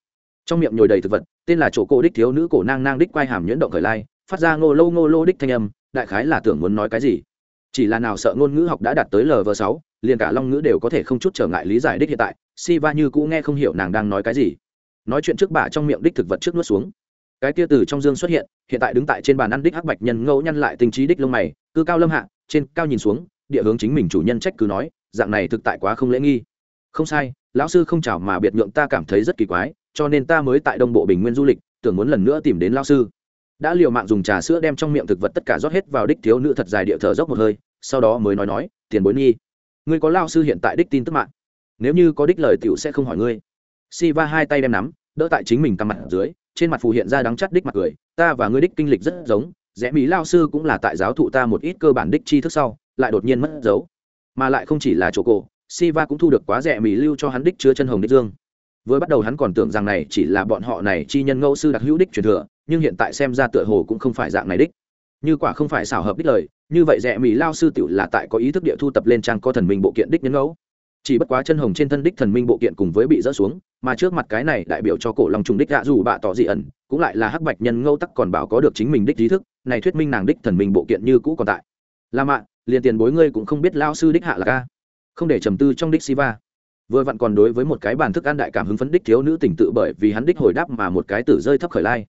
trong miệng nhồi đầy thực vật tên là chỗ cổ đích thiếu nữ cổ nang nang đích quay hàm nhuyễn động khởi lai phát ra ngô lô ngô lô đích thanh âm, đại khái là tưởng muốn nói cái gì. Chỉ là nào sợ ngôn ngữ học đã đạt tới lv sáu, liền cả long ngữ đều có thể không chút trở ngại lý giải đích hiện tại si va như cũ nghe không hiểu nàng đang nói cái gì. Nói chuyện trước bà trong miệng đích thực vật trước nuốt xuống. Cái tia từ trong dương xuất hiện hiện tại đứng tại trên bàn ăn đích hắc bạch nhân ngẫu nhăn lại tình trí đích lông mày cư cao lâm hạ, trên cao nhìn xuống, địa hướng chính mình chủ nhân trách cứ nói, dạng này thực tại quá không lễ nghi. Không sai, lão sư không chào mà biệt nhượng ta cảm thấy rất kỳ quái, cho nên ta mới tại đông bộ bình nguyên du lịch, tưởng muốn lần nữa tìm đến lão sư đã liều mạng dùng trà sữa đem trong miệng thực vật tất cả rót hết vào đích thiếu nữ thật dài địa thở dốc một hơi sau đó mới nói nói tiền bối nghi ngươi có lao sư hiện tại đích tin tức mạng. Nếu như có đích lời tiểu sẽ không hỏi ngươi. Si va hai tay đem nắm đỡ tại chính mình cằm mặt dưới trên mặt phù hiện ra đắng chắt đích mặt cười ta và ngươi đích kinh lịch rất giống rẽ mỹ lao sư cũng là tại giáo thụ ta một ít cơ bản đích tri thức sau lại đột nhiên mất dấu. Mà lại không chỉ là chỗ cổ Siva cũng thu được quá rẻ mỹ lưu cho hắn đích chứa chân hồng đích dương. Vừa bắt đầu hắn còn tưởng rằng này chỉ là bọn họ này chi nhân ngẫu sư đặc hữu đích truyền thừa, nhưng hiện tại xem ra tựa hồ cũng không phải dạng này đích. Như quả không phải xảo hợp đích lời, như vậy rẽ mỹ lao sư tiểu là tại có ý thức địa thu tập lên trang có thần minh bộ kiện đích nhân ngẫu. Chỉ bất quá chân hồng trên thân đích thần minh bộ kiện cùng với bị rỡ xuống, mà trước mặt cái này đại biểu cho cổ long trùng đích gạ dù bạ tỏ dị ẩn, cũng lại là hắc bạch nhân ngẫu tắc còn bảo có được chính mình đích trí thức, này thuyết minh nàng đích thần minh bộ kiện như cũ còn tại. La mạ, liền tiền bối ngươi cũng không biết lao sư đích hạ là ca không để trầm tư trong đích siva vừa vặn còn đối với một cái bàn thức ăn đại cảm hứng phấn đích thiếu nữ tỉnh tự bởi vì hắn đích hồi đáp mà một cái tử rơi thấp khởi lai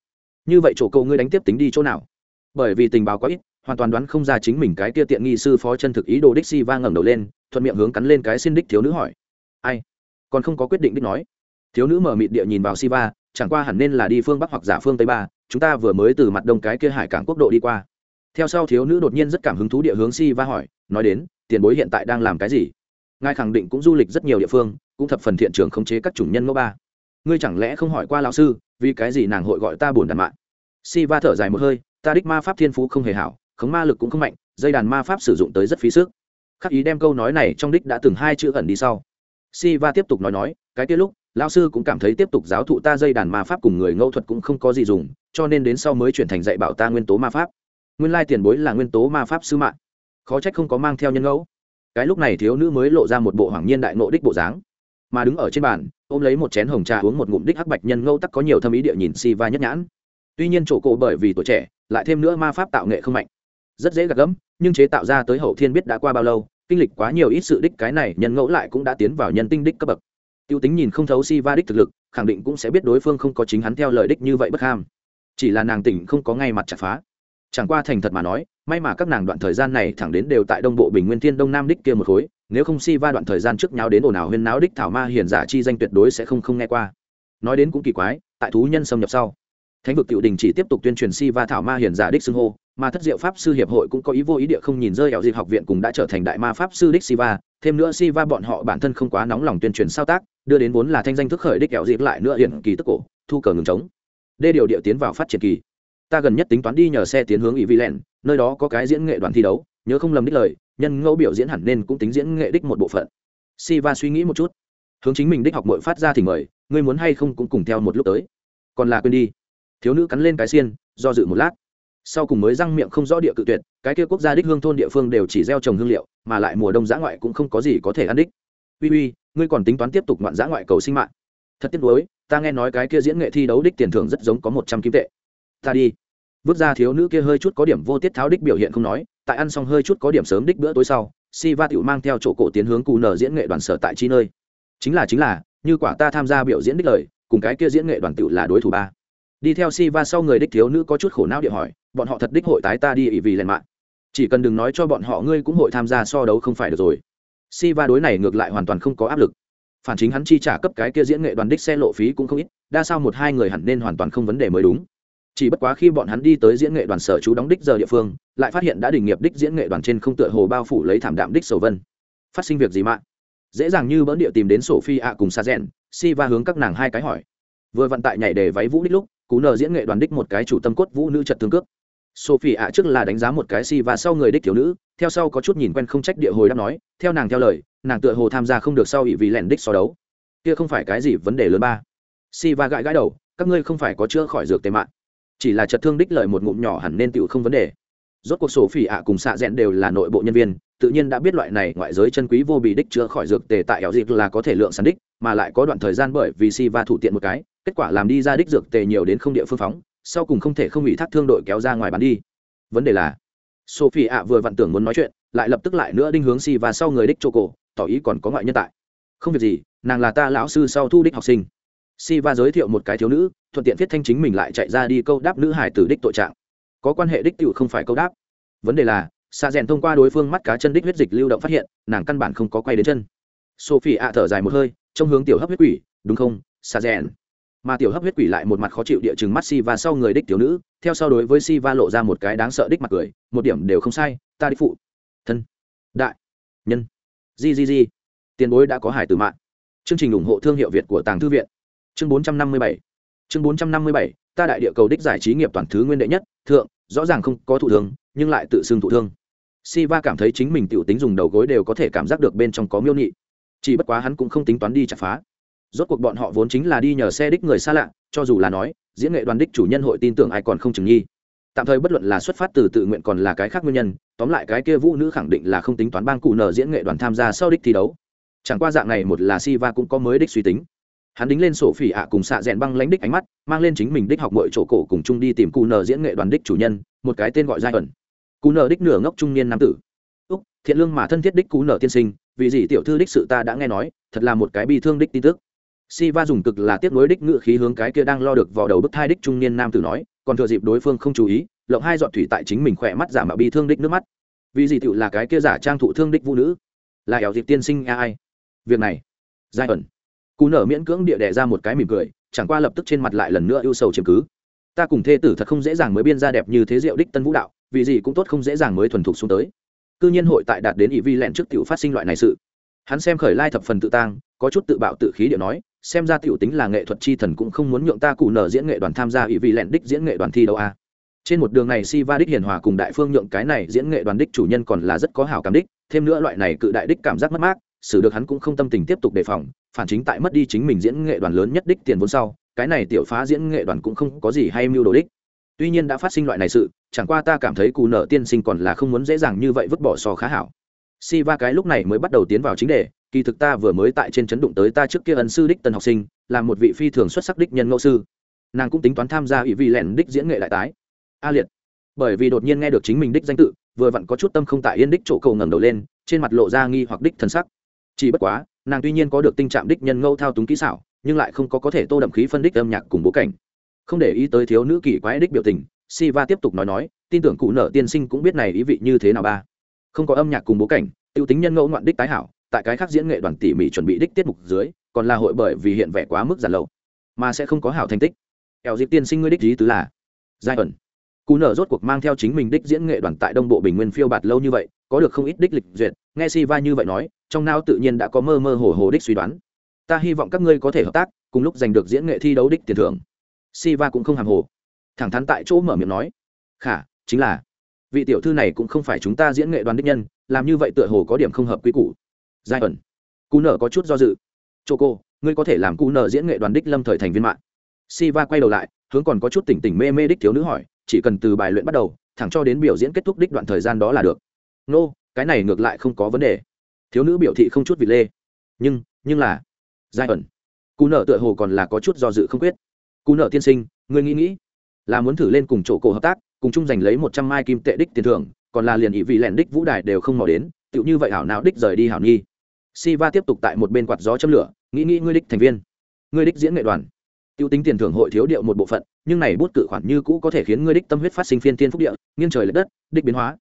như vậy chỗ cậu ngươi đánh tiếp tính đi chỗ nào? Bởi vì tình báo quá ít, hoàn toàn đoán không ra chính mình cái kia tiện nghi sư phó chân thực ý đồ đích si va ngẩng đầu lên, thuận miệng hướng cắn lên cái xin đích thiếu nữ hỏi. Ai? Còn không có quyết định đích nói. Thiếu nữ mở mịt địa nhìn vào si va chẳng qua hẳn nên là đi phương bắc hoặc giả phương tây ba, chúng ta vừa mới từ mặt đông cái kia hải cảng quốc độ đi qua. Theo sau thiếu nữ đột nhiên rất cảm hứng thú địa hướng si va hỏi, nói đến, tiền bối hiện tại đang làm cái gì? Ngài khẳng định cũng du lịch rất nhiều địa phương, cũng thập phần thiện trường khống chế các chủng nhân mẫu ba. Ngươi chẳng lẽ không hỏi qua lão sư vì cái gì nàng hội gọi ta buồn đàn mạng si va thở dài một hơi, ta đích ma pháp thiên phú không hề hảo, khống ma lực cũng không mạnh, dây đàn ma pháp sử dụng tới rất phí sức. Khắc ý đem câu nói này trong đích đã từng hai chữ ẩn đi sau. Si va tiếp tục nói nói, cái kia lúc, lão sư cũng cảm thấy tiếp tục giáo thụ ta dây đàn ma pháp cùng người ngẫu thuật cũng không có gì dùng, cho nên đến sau mới chuyển thành dạy bảo ta nguyên tố ma pháp. Nguyên lai tiền bối là nguyên tố ma pháp sư mạng khó trách không có mang theo nhân ngẫu. Cái lúc này thiếu nữ mới lộ ra một bộ hoàng nhiên đại nộ đích bộ dáng mà đứng ở trên bàn, ôm lấy một chén hồng trà uống một ngụm đích hắc bạch nhân ngẫu tắc có nhiều thâm ý địa nhìn si va nhất nhãn. Tuy nhiên chỗ cổ bởi vì tuổi trẻ, lại thêm nữa ma pháp tạo nghệ không mạnh. Rất dễ gạt gẫm, nhưng chế tạo ra tới hậu thiên biết đã qua bao lâu, kinh lịch quá nhiều ít sự đích cái này, nhân ngẫu lại cũng đã tiến vào nhân tinh đích cấp bậc. Tiêu tính nhìn không thấu si va đích thực lực, khẳng định cũng sẽ biết đối phương không có chính hắn theo lời đích như vậy bất ham. Chỉ là nàng tỉnh không có ngay mặt chặt phá. Chẳng qua thành thật mà nói, may mà các nàng đoạn thời gian này thẳng đến đều tại đông bộ bình nguyên thiên đông nam đích kia một khối nếu không si va đoạn thời gian trước nhau đến ồn ào huyên náo đích thảo ma hiền giả chi danh tuyệt đối sẽ không không nghe qua. Nói đến cũng kỳ quái, tại thú nhân xâm nhập sau, thánh vực cựu đình chỉ tiếp tục tuyên truyền si va thảo ma hiền giả đích xưng hô, mà thất diệu pháp sư hiệp hội cũng có ý vô ý địa không nhìn rơi ảo dịp học viện cũng đã trở thành đại ma pháp sư đích siva thêm nữa siva bọn họ bản thân không quá nóng lòng tuyên truyền sao tác, đưa đến vốn là thanh danh thức khởi đích ảo dịp lại nữa hiện kỳ tức cổ, thu cờ ngừng trống. Đê điều địa tiến vào phát triển kỳ. Ta gần nhất tính toán đi nhờ xe tiến hướng ý vi len nơi đó có cái diễn nghệ đoàn thi đấu, nhớ không lầm đích lời nhân ngẫu biểu diễn hẳn nên cũng tính diễn nghệ đích một bộ phận. Si va suy nghĩ một chút. Hướng chính mình đích học mội phát ra thì mời, ngươi muốn hay không cũng cùng theo một lúc tới. Còn là quên đi. Thiếu nữ cắn lên cái xiên, do dự một lát. Sau cùng mới răng miệng không rõ địa cự tuyệt, cái kia quốc gia đích hương thôn địa phương đều chỉ gieo trồng hương liệu, mà lại mùa đông giã ngoại cũng không có gì có thể ăn đích. Uy uy, ngươi còn tính toán tiếp tục ngoạn giã ngoại cầu sinh mạng. Thật tiếc nuối, ta nghe nói cái kia diễn nghệ thi đấu đích tiền thưởng rất giống có một trăm kim tệ. Ta đi. Vứt ra thiếu nữ kia hơi chút có điểm vô tiết tháo đích biểu hiện không nói tại ăn xong hơi chút có điểm sớm đích bữa tối sau si va tiểu mang theo chỗ cổ tiến hướng cù nở diễn nghệ đoàn sở tại chi nơi. Chính là chính là, như quả ta tham gia biểu diễn đích lời, cùng cái kia diễn nghệ đoàn tiểu là đối thủ ba. Đi theo si va sau người đích thiếu nữ có chút khổ não địa hỏi, bọn họ thật đích hội tái ta đi ỉ vì lên mạng. Chỉ cần đừng nói cho bọn họ ngươi cũng hội tham gia so đấu không phải được rồi. Si va đối này ngược lại hoàn toàn không có áp lực. Phản chính hắn chi trả cấp cái kia diễn nghệ đoàn đích xe lộ phí cũng không ít, đa sao một hai người hẳn nên hoàn toàn không vấn đề mới đúng chỉ bất quá khi bọn hắn đi tới diễn nghệ đoàn sở chú đóng đích giờ địa phương, lại phát hiện đã đình nghiệp đích diễn nghệ đoàn trên không tựa hồ bao phủ lấy thảm đạm đích sầu vân. Phát sinh việc gì mạng dễ dàng như bỡn địa tìm đến sổ phi ạ cùng sa rèn si va hướng các nàng hai cái hỏi. Vừa vận tại nhảy để váy vũ đích lúc, cú nờ diễn nghệ đoàn đích một cái chủ tâm cốt vũ nữ trật tương cước. Sophie ạ trước là đánh giá một cái si và sau người đích thiếu nữ, theo sau có chút nhìn quen không trách địa hồi đáp nói, theo nàng theo lời, nàng tựa hồ tham gia không được sau ỵ vì lẻn đích so đấu. Kia không phải cái gì vấn đề lớn ba. Si và gãi gãi đầu, các ngươi không phải có chữa khỏi dược tệ mạng chỉ là chật thương đích lợi một ngụm nhỏ hẳn nên tựu không vấn đề. Rốt cuộc sổ phỉ ạ cùng xạ rẽn đều là nội bộ nhân viên, tự nhiên đã biết loại này ngoại giới chân quý vô bị đích chữa khỏi dược tề tại ẻo dịp là có thể lượng sản đích, mà lại có đoạn thời gian bởi vì si va thủ tiện một cái, kết quả làm đi ra đích dược tề nhiều đến không địa phương phóng, sau cùng không thể không bị thác thương đội kéo ra ngoài bán đi. Vấn đề là, sophie ạ vừa vặn tưởng muốn nói chuyện, lại lập tức lại nữa đinh hướng si và sau người đích chỗ cổ, tỏ ý còn có ngoại nhân tại. Không việc gì, nàng là ta lão sư sau thu đích học sinh si va giới thiệu một cái thiếu nữ, thuận tiện viết thanh chính mình lại chạy ra đi câu đáp nữ hải tử đích tội trạng. Có quan hệ đích tựu không phải câu đáp. Vấn đề là xa rèn thông qua đối phương mắt cá chân đích huyết dịch lưu động phát hiện, nàng căn bản không có quay đến chân. Sophie ạ thở dài một hơi trong hướng tiểu hấp huyết quỷ, đúng không xa rèn? Mà tiểu hấp huyết quỷ lại một mặt khó chịu địa chừng mắt si va sau người đích tiểu nữ, theo sau đối với si va lộ ra một cái đáng sợ đích mặt cười, một điểm đều không sai, ta đích phụ. Thân. Đại. Nhân. Gg tiền bối đã có hải tử mạng. Chương trình ủng hộ thương hiệu việt của tàng thư viện chương bốn trăm năm mươi bảy. Chương bốn trăm năm mươi bảy, ta đại địa cầu đích giải trí nghiệp toàn thứ nguyên đệ nhất, thượng, rõ ràng không có thụ thương, nhưng lại tự xưng thụ thương. Si va cảm thấy chính mình tiểu tính dùng đầu gối đều có thể cảm giác được bên trong có miêu nhị. Chỉ bất quá hắn cũng không tính toán đi chặt phá. Rốt cuộc bọn họ vốn chính là đi nhờ xe đích người xa lạ, cho dù là nói, diễn nghệ đoàn đích chủ nhân hội tin tưởng ai còn không chừng nghi. Tạm thời bất luận là xuất phát từ tự nguyện còn là cái khác nguyên nhân, tóm lại cái kia vũ nữ khẳng định là không tính toán bang cụ nở diễn nghệ đoàn tham gia sau đích thi đấu. Chẳng qua dạng này một là si va cũng có mới đích suy tính hắn đính lên sổ phỉ ạ cùng xạ rèn băng lánh đích ánh mắt, mang lên chính mình đích học mọi chỗ cổ cùng chung đi tìm cụ nờ diễn nghệ đoàn đích chủ nhân, một cái tên gọi giai ẩn. Cụ nờ đích nửa ngốc trung niên nam tử. Úc, thiện lương mà thân thiết đích cụ nở tiên sinh, vì gì tiểu thư đích sự ta đã nghe nói, thật là một cái bi thương đích tin tức. Si va dùng cực là tiếp nối đích ngự khí hướng cái kia đang lo được vào đầu bức thai đích trung niên nam tử nói, còn thừa dịp đối phương không chú ý, lộng hai giọt thủy tại chính mình khỏe mắt giả mạo bi thương đích nước mắt. Vì gì tiểu là cái kia giả trang thụ thương đích vũ nữ? Là ẻo dịp tiên sinh ai? Việc này. Giai ẩn cú nở miễn cưỡng địa đẻ ra một cái mỉm cười, chẳng qua lập tức trên mặt lại lần nữa ưu sầu chiếm cứ. Ta cùng thê tử thật không dễ dàng mới biên ra đẹp như thế diệu đích tân vũ đạo, vì gì cũng tốt không dễ dàng mới thuần thục xuống tới. Cư nhiên hội tại đạt đến ỷ vi lẹn trước tiểu phát sinh loại này sự. Hắn xem khởi lai thập phần tự tang, có chút tự bạo tự khí điệu nói, xem ra tiểu tính là nghệ thuật chi thần cũng không muốn nhượng ta cụ nở diễn nghệ đoàn tham gia ỷ vi lẹn đích diễn nghệ đoàn thi đấu a. Trên một đường này si va đích hiền hòa cùng đại phương nhượng cái này diễn nghệ đoàn đích chủ nhân còn là rất có hảo cảm đích, thêm nữa loại này cự đại đích cảm giác mất mát xử được hắn cũng không tâm tình tiếp tục đề phòng, phản chính tại mất đi chính mình diễn nghệ đoàn lớn nhất đích tiền vốn sau, cái này tiểu phá diễn nghệ đoàn cũng không có gì hay mưu đồ đích. Tuy nhiên đã phát sinh loại này sự, chẳng qua ta cảm thấy cù nợ tiên sinh còn là không muốn dễ dàng như vậy vứt bỏ so khá hảo. Si va cái lúc này mới bắt đầu tiến vào chính đề, kỳ thực ta vừa mới tại trên chấn đụng tới ta trước kia ân sư đích tân học sinh, là một vị phi thường xuất sắc đích nhân ngẫu sư. Nàng cũng tính toán tham gia ủy vị lẻn đích diễn nghệ lại tái. A liệt. Bởi vì đột nhiên nghe được chính mình đích danh tự, vừa vặn có chút tâm không tại yên đích chỗ cầu ngẩng đầu lên, trên mặt lộ ra nghi hoặc đích thân sắc chỉ bất quá nàng tuy nhiên có được tình trạng đích nhân ngẫu thao túng kỹ xảo nhưng lại không có có thể tô đậm khí phân đích âm nhạc cùng bố cảnh không để ý tới thiếu nữ kỳ quái đích biểu tình Siva tiếp tục nói nói, tin tưởng cụ nợ tiên sinh cũng biết này ý vị như thế nào ba. Không có âm nhạc cùng bố cảnh, tiêu tính nhân ngẫu ngoạn đích tái hảo, tại cái khác diễn nghệ đoàn tỉ mỉ chuẩn bị đích tiết mục dưới, còn là hội bởi vì hiện vẻ quá mức giản lậu, mà sẽ không có hảo thành tích. Eo dịp tiên sinh ngươi đích ý tứ là, giai ẩn. Cụ nợ rốt cuộc mang theo chính mình đích diễn nghệ đoàn tại Đông Bộ Bình Nguyên phiêu bạt lâu như vậy, có được không ít đích lịch duyệt, nghe Siva như vậy nói, trong não tự nhiên đã có mơ mơ hồ hồ đích suy đoán. Ta hy vọng các ngươi có thể hợp tác, cùng lúc giành được diễn nghệ thi đấu đích tiền thưởng. Siva cũng không hàm hồ. Thẳng thắn tại chỗ mở miệng nói. Khả chính là. Vị tiểu thư này cũng không phải chúng ta diễn nghệ đoàn đích nhân làm như vậy tựa hồ có điểm không hợp quy củ. Giai ẩn. Cú nở có chút do dự. Chô cô ngươi có thể làm cú nở diễn nghệ đoàn đích lâm thời thành viên mạng. Siva quay đầu lại hướng còn có chút tỉnh tỉnh mê mê đích thiếu nữ hỏi chỉ cần từ bài luyện bắt đầu thẳng cho đến biểu diễn kết thúc đích đoạn thời gian đó là được. Nô、no, cái này ngược lại không có vấn đề thiếu nữ biểu thị không chút vị lê. Nhưng nhưng là, giai ẩn cụ nợ tựa hồ còn là có chút do dự không quyết. Cụ nợ tiên sinh, ngươi nghĩ nghĩ, là muốn thử lên cùng chỗ cổ hợp tác, cùng chung giành lấy một trăm mai kim tệ đích tiền thưởng, còn là liền ý vị lẻn đích vũ đài đều không mò đến, tựu như vậy hảo nào đích rời đi hảo nhi si va tiếp tục tại một bên quạt gió châm lửa, nghĩ nghĩ ngươi đích thành viên, ngươi đích diễn nghệ đoàn. Tiêu tính tiền thưởng hội thiếu điệu một bộ phận, nhưng này bút cự khoản như cũ có thể khiến ngươi đích tâm huyết phát sinh phiên tiên phúc địa, nghiêng trời l ệ đất, đích biến hóa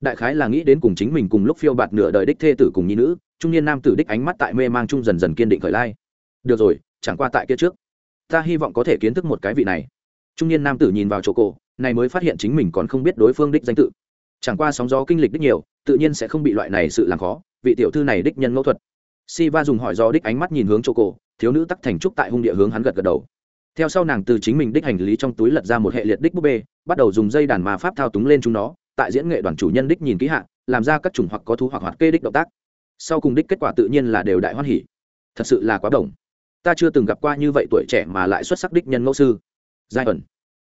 đại khái là nghĩ đến cùng chính mình cùng lúc phiêu bạt nửa đời đích thê tử cùng nhi nữ, trung niên nam tử đích ánh mắt tại mê mang chung dần dần kiên định khởi lai. Được rồi, chẳng qua tại kia trước, ta hy vọng có thể kiến thức một cái vị này. Trung niên nam tử nhìn vào chỗ cổ, này mới phát hiện chính mình còn không biết đối phương đích danh tự. Chẳng qua sóng gió kinh lịch đích nhiều, tự nhiên sẽ không bị loại này sự làm khó, vị tiểu thư này đích nhân ngẫu thuật. Si va dùng hỏi do đích ánh mắt nhìn hướng chỗ cổ, thiếu nữ tắc thành trúc tại hung địa hướng hắn gật gật đầu. Theo sau nàng từ chính mình đích hành lý trong túi lật ra một hệ liệt đích búp bê, bắt đầu dùng dây đàn mà pháp thao túng lên chúng nó tại diễn nghệ đoàn chủ nhân đích nhìn kỹ hạ, làm ra các chủng hoặc có thú hoặc hoạt kê đích động tác. Sau cùng đích kết quả tự nhiên là đều đại hoan hỉ. Thật sự là quá đồng ta chưa từng gặp qua như vậy tuổi trẻ mà lại xuất sắc đích nhân ngẫu sư. Giai ẩn.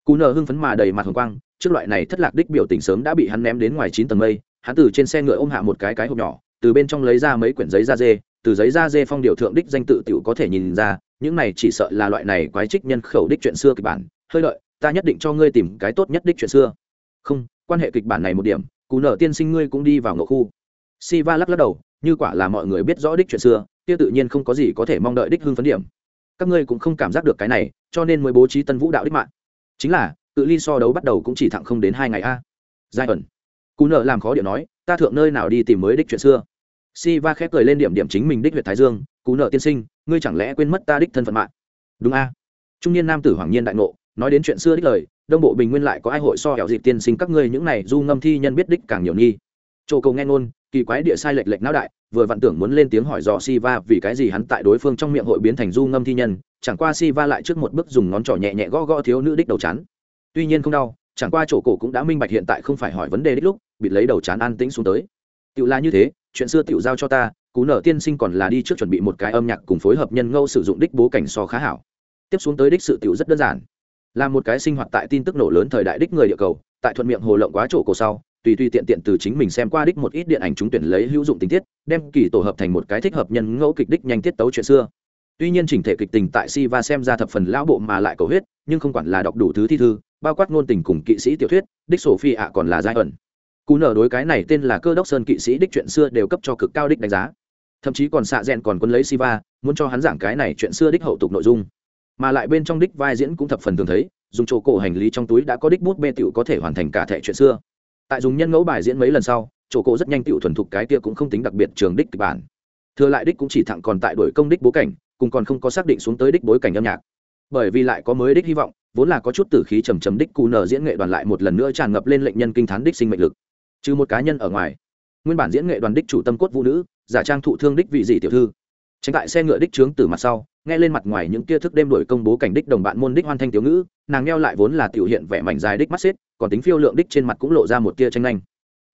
Cú nờ hưng phấn mà đầy mặt hồng quang, trước loại này thất lạc đích biểu tình sớm đã bị hắn ném đến ngoài chín tầng mây, hắn từ trên xe ngựa ôm hạ một cái cái hộp nhỏ, từ bên trong lấy ra mấy quyển giấy da dê, từ giấy da dê phong điều thượng đích danh tự tiểu có thể nhìn ra, những này chỉ sợ là loại này quái trích nhân khẩu đích chuyện xưa kịch bản. Hơi lợi ta nhất định cho ngươi tìm cái tốt nhất đích chuyện xưa. Không quan hệ kịch bản này một điểm cú nợ tiên sinh ngươi cũng đi vào ngộ khu Siva lắc lắc đầu, như quả là mọi người biết rõ đích chuyện xưa, kia tự nhiên không có gì có thể mong đợi đích hưng phấn điểm. Các ngươi cũng không cảm giác được cái này, cho nên mới bố trí Tân Vũ đạo đích mạng. Chính là, tự ly so đấu bắt đầu cũng chỉ thẳng không đến hai ngày a. Giai ẩn. Cú nợ làm khó điệu nói, ta thượng nơi nào đi tìm mới đích chuyện xưa. Siva khép cười lên điểm điểm chính mình đích huyện thái dương, cú nợ tiên sinh, ngươi chẳng lẽ quên mất ta đích thân phận mạng? Đúng a. Trung niên nam tử hoàng nhiên đại ngộ, nói đến chuyện xưa đích lời, đông bộ bình nguyên lại có ai hội so hẻo dịp tiên sinh các ngươi những này du ngâm thi nhân biết đích càng nhiều nghi. Chỗ cầu nghe ngôn, kỳ quái địa sai lệch lệch não đại vừa vặn tưởng muốn lên tiếng hỏi dò Siva vì cái gì hắn tại đối phương trong miệng hội biến thành du ngâm thi nhân, chẳng qua Siva lại trước một bước dùng ngón trỏ nhẹ nhẹ gõ gõ thiếu nữ đích đầu chán. Tuy nhiên không đau, chẳng qua chỗ cổ cũng đã minh bạch hiện tại không phải hỏi vấn đề đích lúc, bị lấy đầu chán an tĩnh xuống tới. Tiểu là như thế, chuyện xưa tiểu giao cho ta, cú nở tiên sinh còn là đi trước chuẩn bị một cái âm nhạc cùng phối hợp nhân ngâu sử dụng đích bố cảnh so khá hảo. Tiếp xuống tới đích sự tiểu rất đơn giản. Là một cái sinh hoạt tại tin tức nổ lớn thời đại đích người địa cầu, tại thuận miệng hồ lộng quá chỗ cổ sau, tùy tùy tiện tiện từ chính mình xem qua đích một ít điện ảnh chúng tuyển lấy hữu dụng tình tiết đem kỳ tổ hợp thành một cái thích hợp nhân ngẫu kịch đích nhanh tiết tấu chuyện xưa. Tuy nhiên chỉnh thể kịch tình tại si va xem ra thập phần lão bộ mà lại cầu huyết nhưng không quản là đọc đủ thứ thi thư bao quát ngôn tình cùng kỵ sĩ tiểu thuyết đích sổ phi ạ còn là giai ẩn. Cú nở đối cái này tên là cơ đốc sơn kỵ sĩ đích chuyện xưa đều cấp cho cực cao đích đánh giá. Thậm chí còn xạ rèn còn quân lấy siva muốn cho hắn giảng cái này chuyện xưa đích hậu tục nội dung mà lại bên trong đích vai diễn cũng thập phần thường thấy, dùng chỗ cổ hành lý trong túi đã có đích bút bê tiểu có thể hoàn thành cả thẻ chuyện xưa. Tại dùng nhân ngẫu bài diễn mấy lần sau, chỗ cổ rất nhanh tựu thuần thục cái kia cũng không tính đặc biệt trường đích kịch bản. Thừa lại đích cũng chỉ thẳng còn tại đổi công đích bố cảnh, cùng còn không có xác định xuống tới đích bối cảnh âm nhạc. Bởi vì lại có mới đích hy vọng, vốn là có chút tử khí trầm trầm đích cù nở diễn nghệ đoàn lại một lần nữa tràn ngập lên lệnh nhân kinh thán đích sinh mệnh lực. Trừ một cá nhân ở ngoài, nguyên bản diễn nghệ đoàn đích chủ tâm cốt vũ nữ, giả trang thụ thương đích vị dị tiểu thư. Tránh tại xe ngựa đích trướng từ mặt sau nghe lên mặt ngoài những kia thức đêm đổi công bố cảnh đích đồng bạn môn đích hoan thanh tiểu ngữ, nàng neo lại vốn là tiểu hiện vẻ mảnh dài đích mắt xếp còn tính phiêu lượng đích trên mặt cũng lộ ra một tia tranh nhanh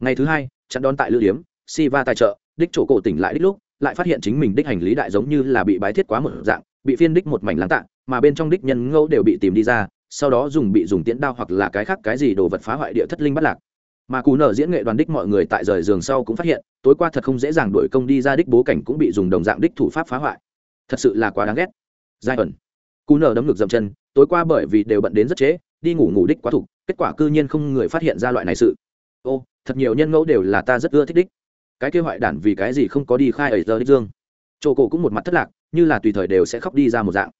ngày thứ hai, chặn đón tại lữ điếm, si va tài trợ, đích chỗ cổ tỉnh lại đích lúc, lại phát hiện chính mình đích hành lý đại giống như là bị bái thiết quá một dạng, bị phiên đích một mảnh lắng tạ mà bên trong đích nhân ngẫu đều bị tìm đi ra, sau đó dùng bị dùng tiễn đao hoặc là cái khác cái gì đồ vật phá hoại địa thất linh bắt lạc. Mà cú nở diễn nghệ đoàn đích mọi người tại rời giường sau cũng phát hiện, tối qua thật không dễ dàng đổi công đi ra đích bố cảnh cũng bị dùng đồng dạng đích thủ pháp phá hoại thật sự là quá đáng ghét. Giai ẩn. Cú nở đấm ngực dậm chân, tối qua bởi vì đều bận đến rất trễ, đi ngủ ngủ đích quá thục, kết quả cư nhiên không người phát hiện ra loại này sự. Ô, thật nhiều nhân ngẫu đều là ta rất ưa thích đích. Cái kêu hoại đản vì cái gì không có đi khai ở giờ đích dương. Chỗ cổ cũng một mặt thất lạc, như là tùy thời đều sẽ khóc đi ra một dạng.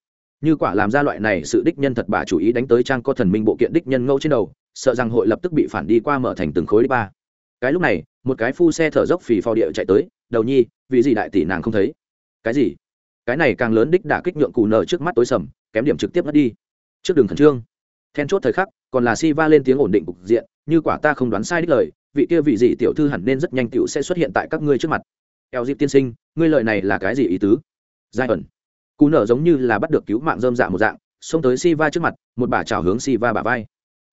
Như quả làm ra loại này sự đích nhân thật bà chủ ý đánh tới trang có thần minh bộ kiện đích nhân ngẫu trên đầu, sợ rằng hội lập tức bị phản đi qua mở thành từng khối đích ba. Cái lúc này, một cái phu xe thở dốc phì phò địa chạy tới, đầu nhi, vì gì đại tỷ nàng không thấy? Cái gì? Cái này càng lớn đích đả kích nhượng cù nở trước mắt tối sầm, kém điểm trực tiếp mất đi. Trước đường khẩn trương. Then chốt thời khắc, còn là si va lên tiếng ổn định cục diện, như quả ta không đoán sai đích lời, vị kia vị gì tiểu thư hẳn nên rất nhanh tiểu sẽ xuất hiện tại các ngươi trước mặt. Eo dịp tiên sinh, ngươi lời này là cái gì ý tứ? Giai ẩn. Cú nở giống như là bắt được cứu mạng dơm dạ một dạng, xông tới si va trước mặt, một bà trào hướng si va bà vai.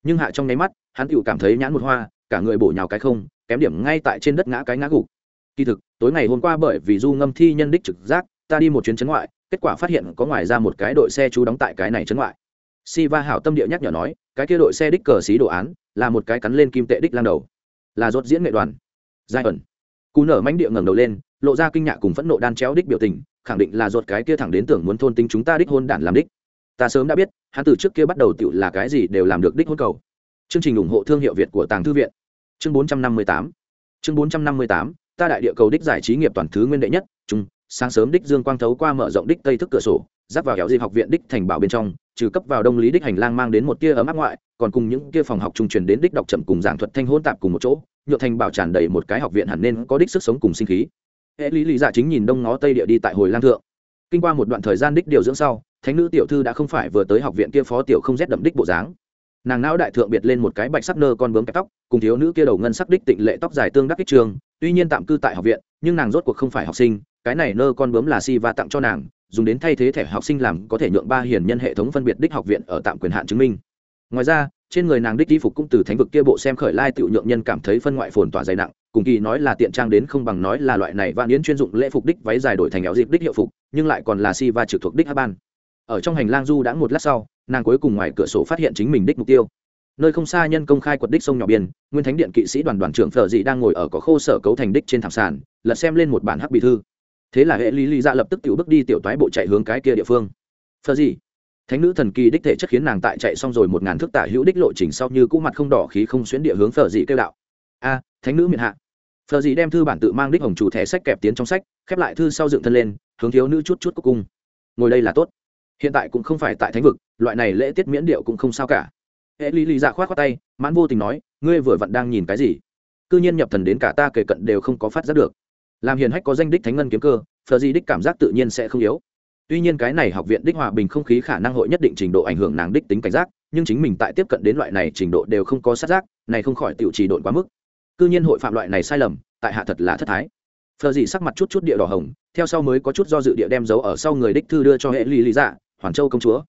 Nhưng hạ trong nháy mắt, hắn tiểu cảm thấy nhãn một hoa, cả người bổ nhào cái không, kém điểm ngay tại trên đất ngã cái ngã gục. Kỳ thực, tối ngày hôm qua bởi vì du ngâm thi nhân đích trực giác ta đi một chuyến chấn ngoại, kết quả phát hiện có ngoài ra một cái đội xe chú đóng tại cái này chấn ngoại. Si va hảo tâm địa nhắc nhở nói, cái kia đội xe đích cờ xí đồ án, là một cái cắn lên kim tệ đích lang đầu. Là rốt diễn nghệ đoàn. Giai ẩn. Cú nở mánh địa ngẩng đầu lên, lộ ra kinh ngạc cùng phẫn nộ đan chéo đích biểu tình, khẳng định là rốt cái kia thẳng đến tưởng muốn thôn tính chúng ta đích hôn đản làm đích. Ta sớm đã biết, hắn từ trước kia bắt đầu tựu là cái gì đều làm được đích hôn cầu. Chương trình ủng hộ thương hiệu việt của tàng thư viện. Chương 458 chương 458 ta đại địa cầu đích giải trí nghiệp toàn thứ nguyên đệ nhất trung sáng sớm đích dương quang thấu qua mở rộng đích tây thức cửa sổ giáp vào kéo dịp học viện đích thành bảo bên trong, trừ cấp vào đông lý đích hành lang mang đến một tia ấm áp ngoại, còn cùng những kia phòng học trung truyền đến đích đọc chậm cùng giảng thuật thanh hôn tạp cùng một chỗ, nhựa thành bảo tràn đầy một cái học viện hẳn nên có đích sức sống cùng sinh khí. Hệ lý lý giả chính nhìn đông ngó tây địa đi tại hồi lang thượng. Kinh qua một đoạn thời gian đích điều dưỡng sau, thánh nữ tiểu thư đã không phải vừa tới học viện kia phó tiểu không rét đậm đích bộ dáng. Nàng não đại thượng biệt lên một cái bạch sắc nơ con bướm kẹp tóc, cùng thiếu nữ kia đầu ngân sắc đích tịnh lệ tóc dài tương đắc kích trường, tuy nhiên tạm cư tại học viện, nhưng nàng rốt cuộc không phải học sinh cái này nơ con bướm là si và tặng cho nàng, dùng đến thay thế thẻ học sinh làm có thể nhượng ba hiền nhân hệ thống phân biệt đích học viện ở tạm quyền hạn chứng minh. Ngoài ra, trên người nàng đích y phục cũng từ thánh vực kia bộ xem khởi lai tự nhượng nhân cảm thấy phân ngoại phồn tỏa dày nặng, cùng kỳ nói là tiện trang đến không bằng nói là loại này vạn yến chuyên dụng lễ phục đích váy dài đổi thành áo dịp đích hiệu phục, nhưng lại còn là si và trực thuộc đích hát ban. Ở trong hành lang du đã một lát sau, nàng cuối cùng ngoài cửa sổ phát hiện chính mình đích mục tiêu. Nơi không xa nhân công khai quật đích sông nhỏ biên, nguyên thánh điện kỵ sĩ đoàn đoàn trưởng phở dị đang ngồi ở có khô sở cấu thành đích trên thảm sàn, lật xem lên một bản hắc bị thư thế là hệ lý lý dạ lập tức tiểu bước đi tiểu toái bộ chạy hướng cái kia địa phương. Phở gì? Thánh nữ thần kỳ đích thể chất khiến nàng tại chạy xong rồi một ngàn thước tả hữu đích lộ trình sau như cũ mặt không đỏ khí không xuyến địa hướng phở dị kêu đạo. A, thánh nữ miền hạ. Phở dị đem thư bản tự mang đích hồng chủ thẻ sách kẹp tiến trong sách, khép lại thư sau dựng thân lên, hướng thiếu nữ chút chút cuối cung. Ngồi đây là tốt. Hiện tại cũng không phải tại thánh vực, loại này lễ tiết miễn điệu cũng không sao cả. Hệ lý lý dạ khoát khoát tay, mãn vô tình nói, ngươi vừa vặn đang nhìn cái gì? Cư nhiên nhập thần đến cả ta kể cận đều không có phát giác được làm hiền hách có danh đích thánh ngân kiếm cơ, phờ di đích cảm giác tự nhiên sẽ không yếu. Tuy nhiên cái này học viện đích hòa bình không khí khả năng hội nhất định trình độ ảnh hưởng nàng đích tính cảnh giác, nhưng chính mình tại tiếp cận đến loại này trình độ đều không có sát giác, này không khỏi tự trì độn quá mức. Cư nhiên hội phạm loại này sai lầm, tại hạ thật là thất thái. Phờ di sắc mặt chút chút địa đỏ hồng, theo sau mới có chút do dự địa đem dấu ở sau người đích thư đưa cho hệ lý lý dạ hoàn châu công chúa.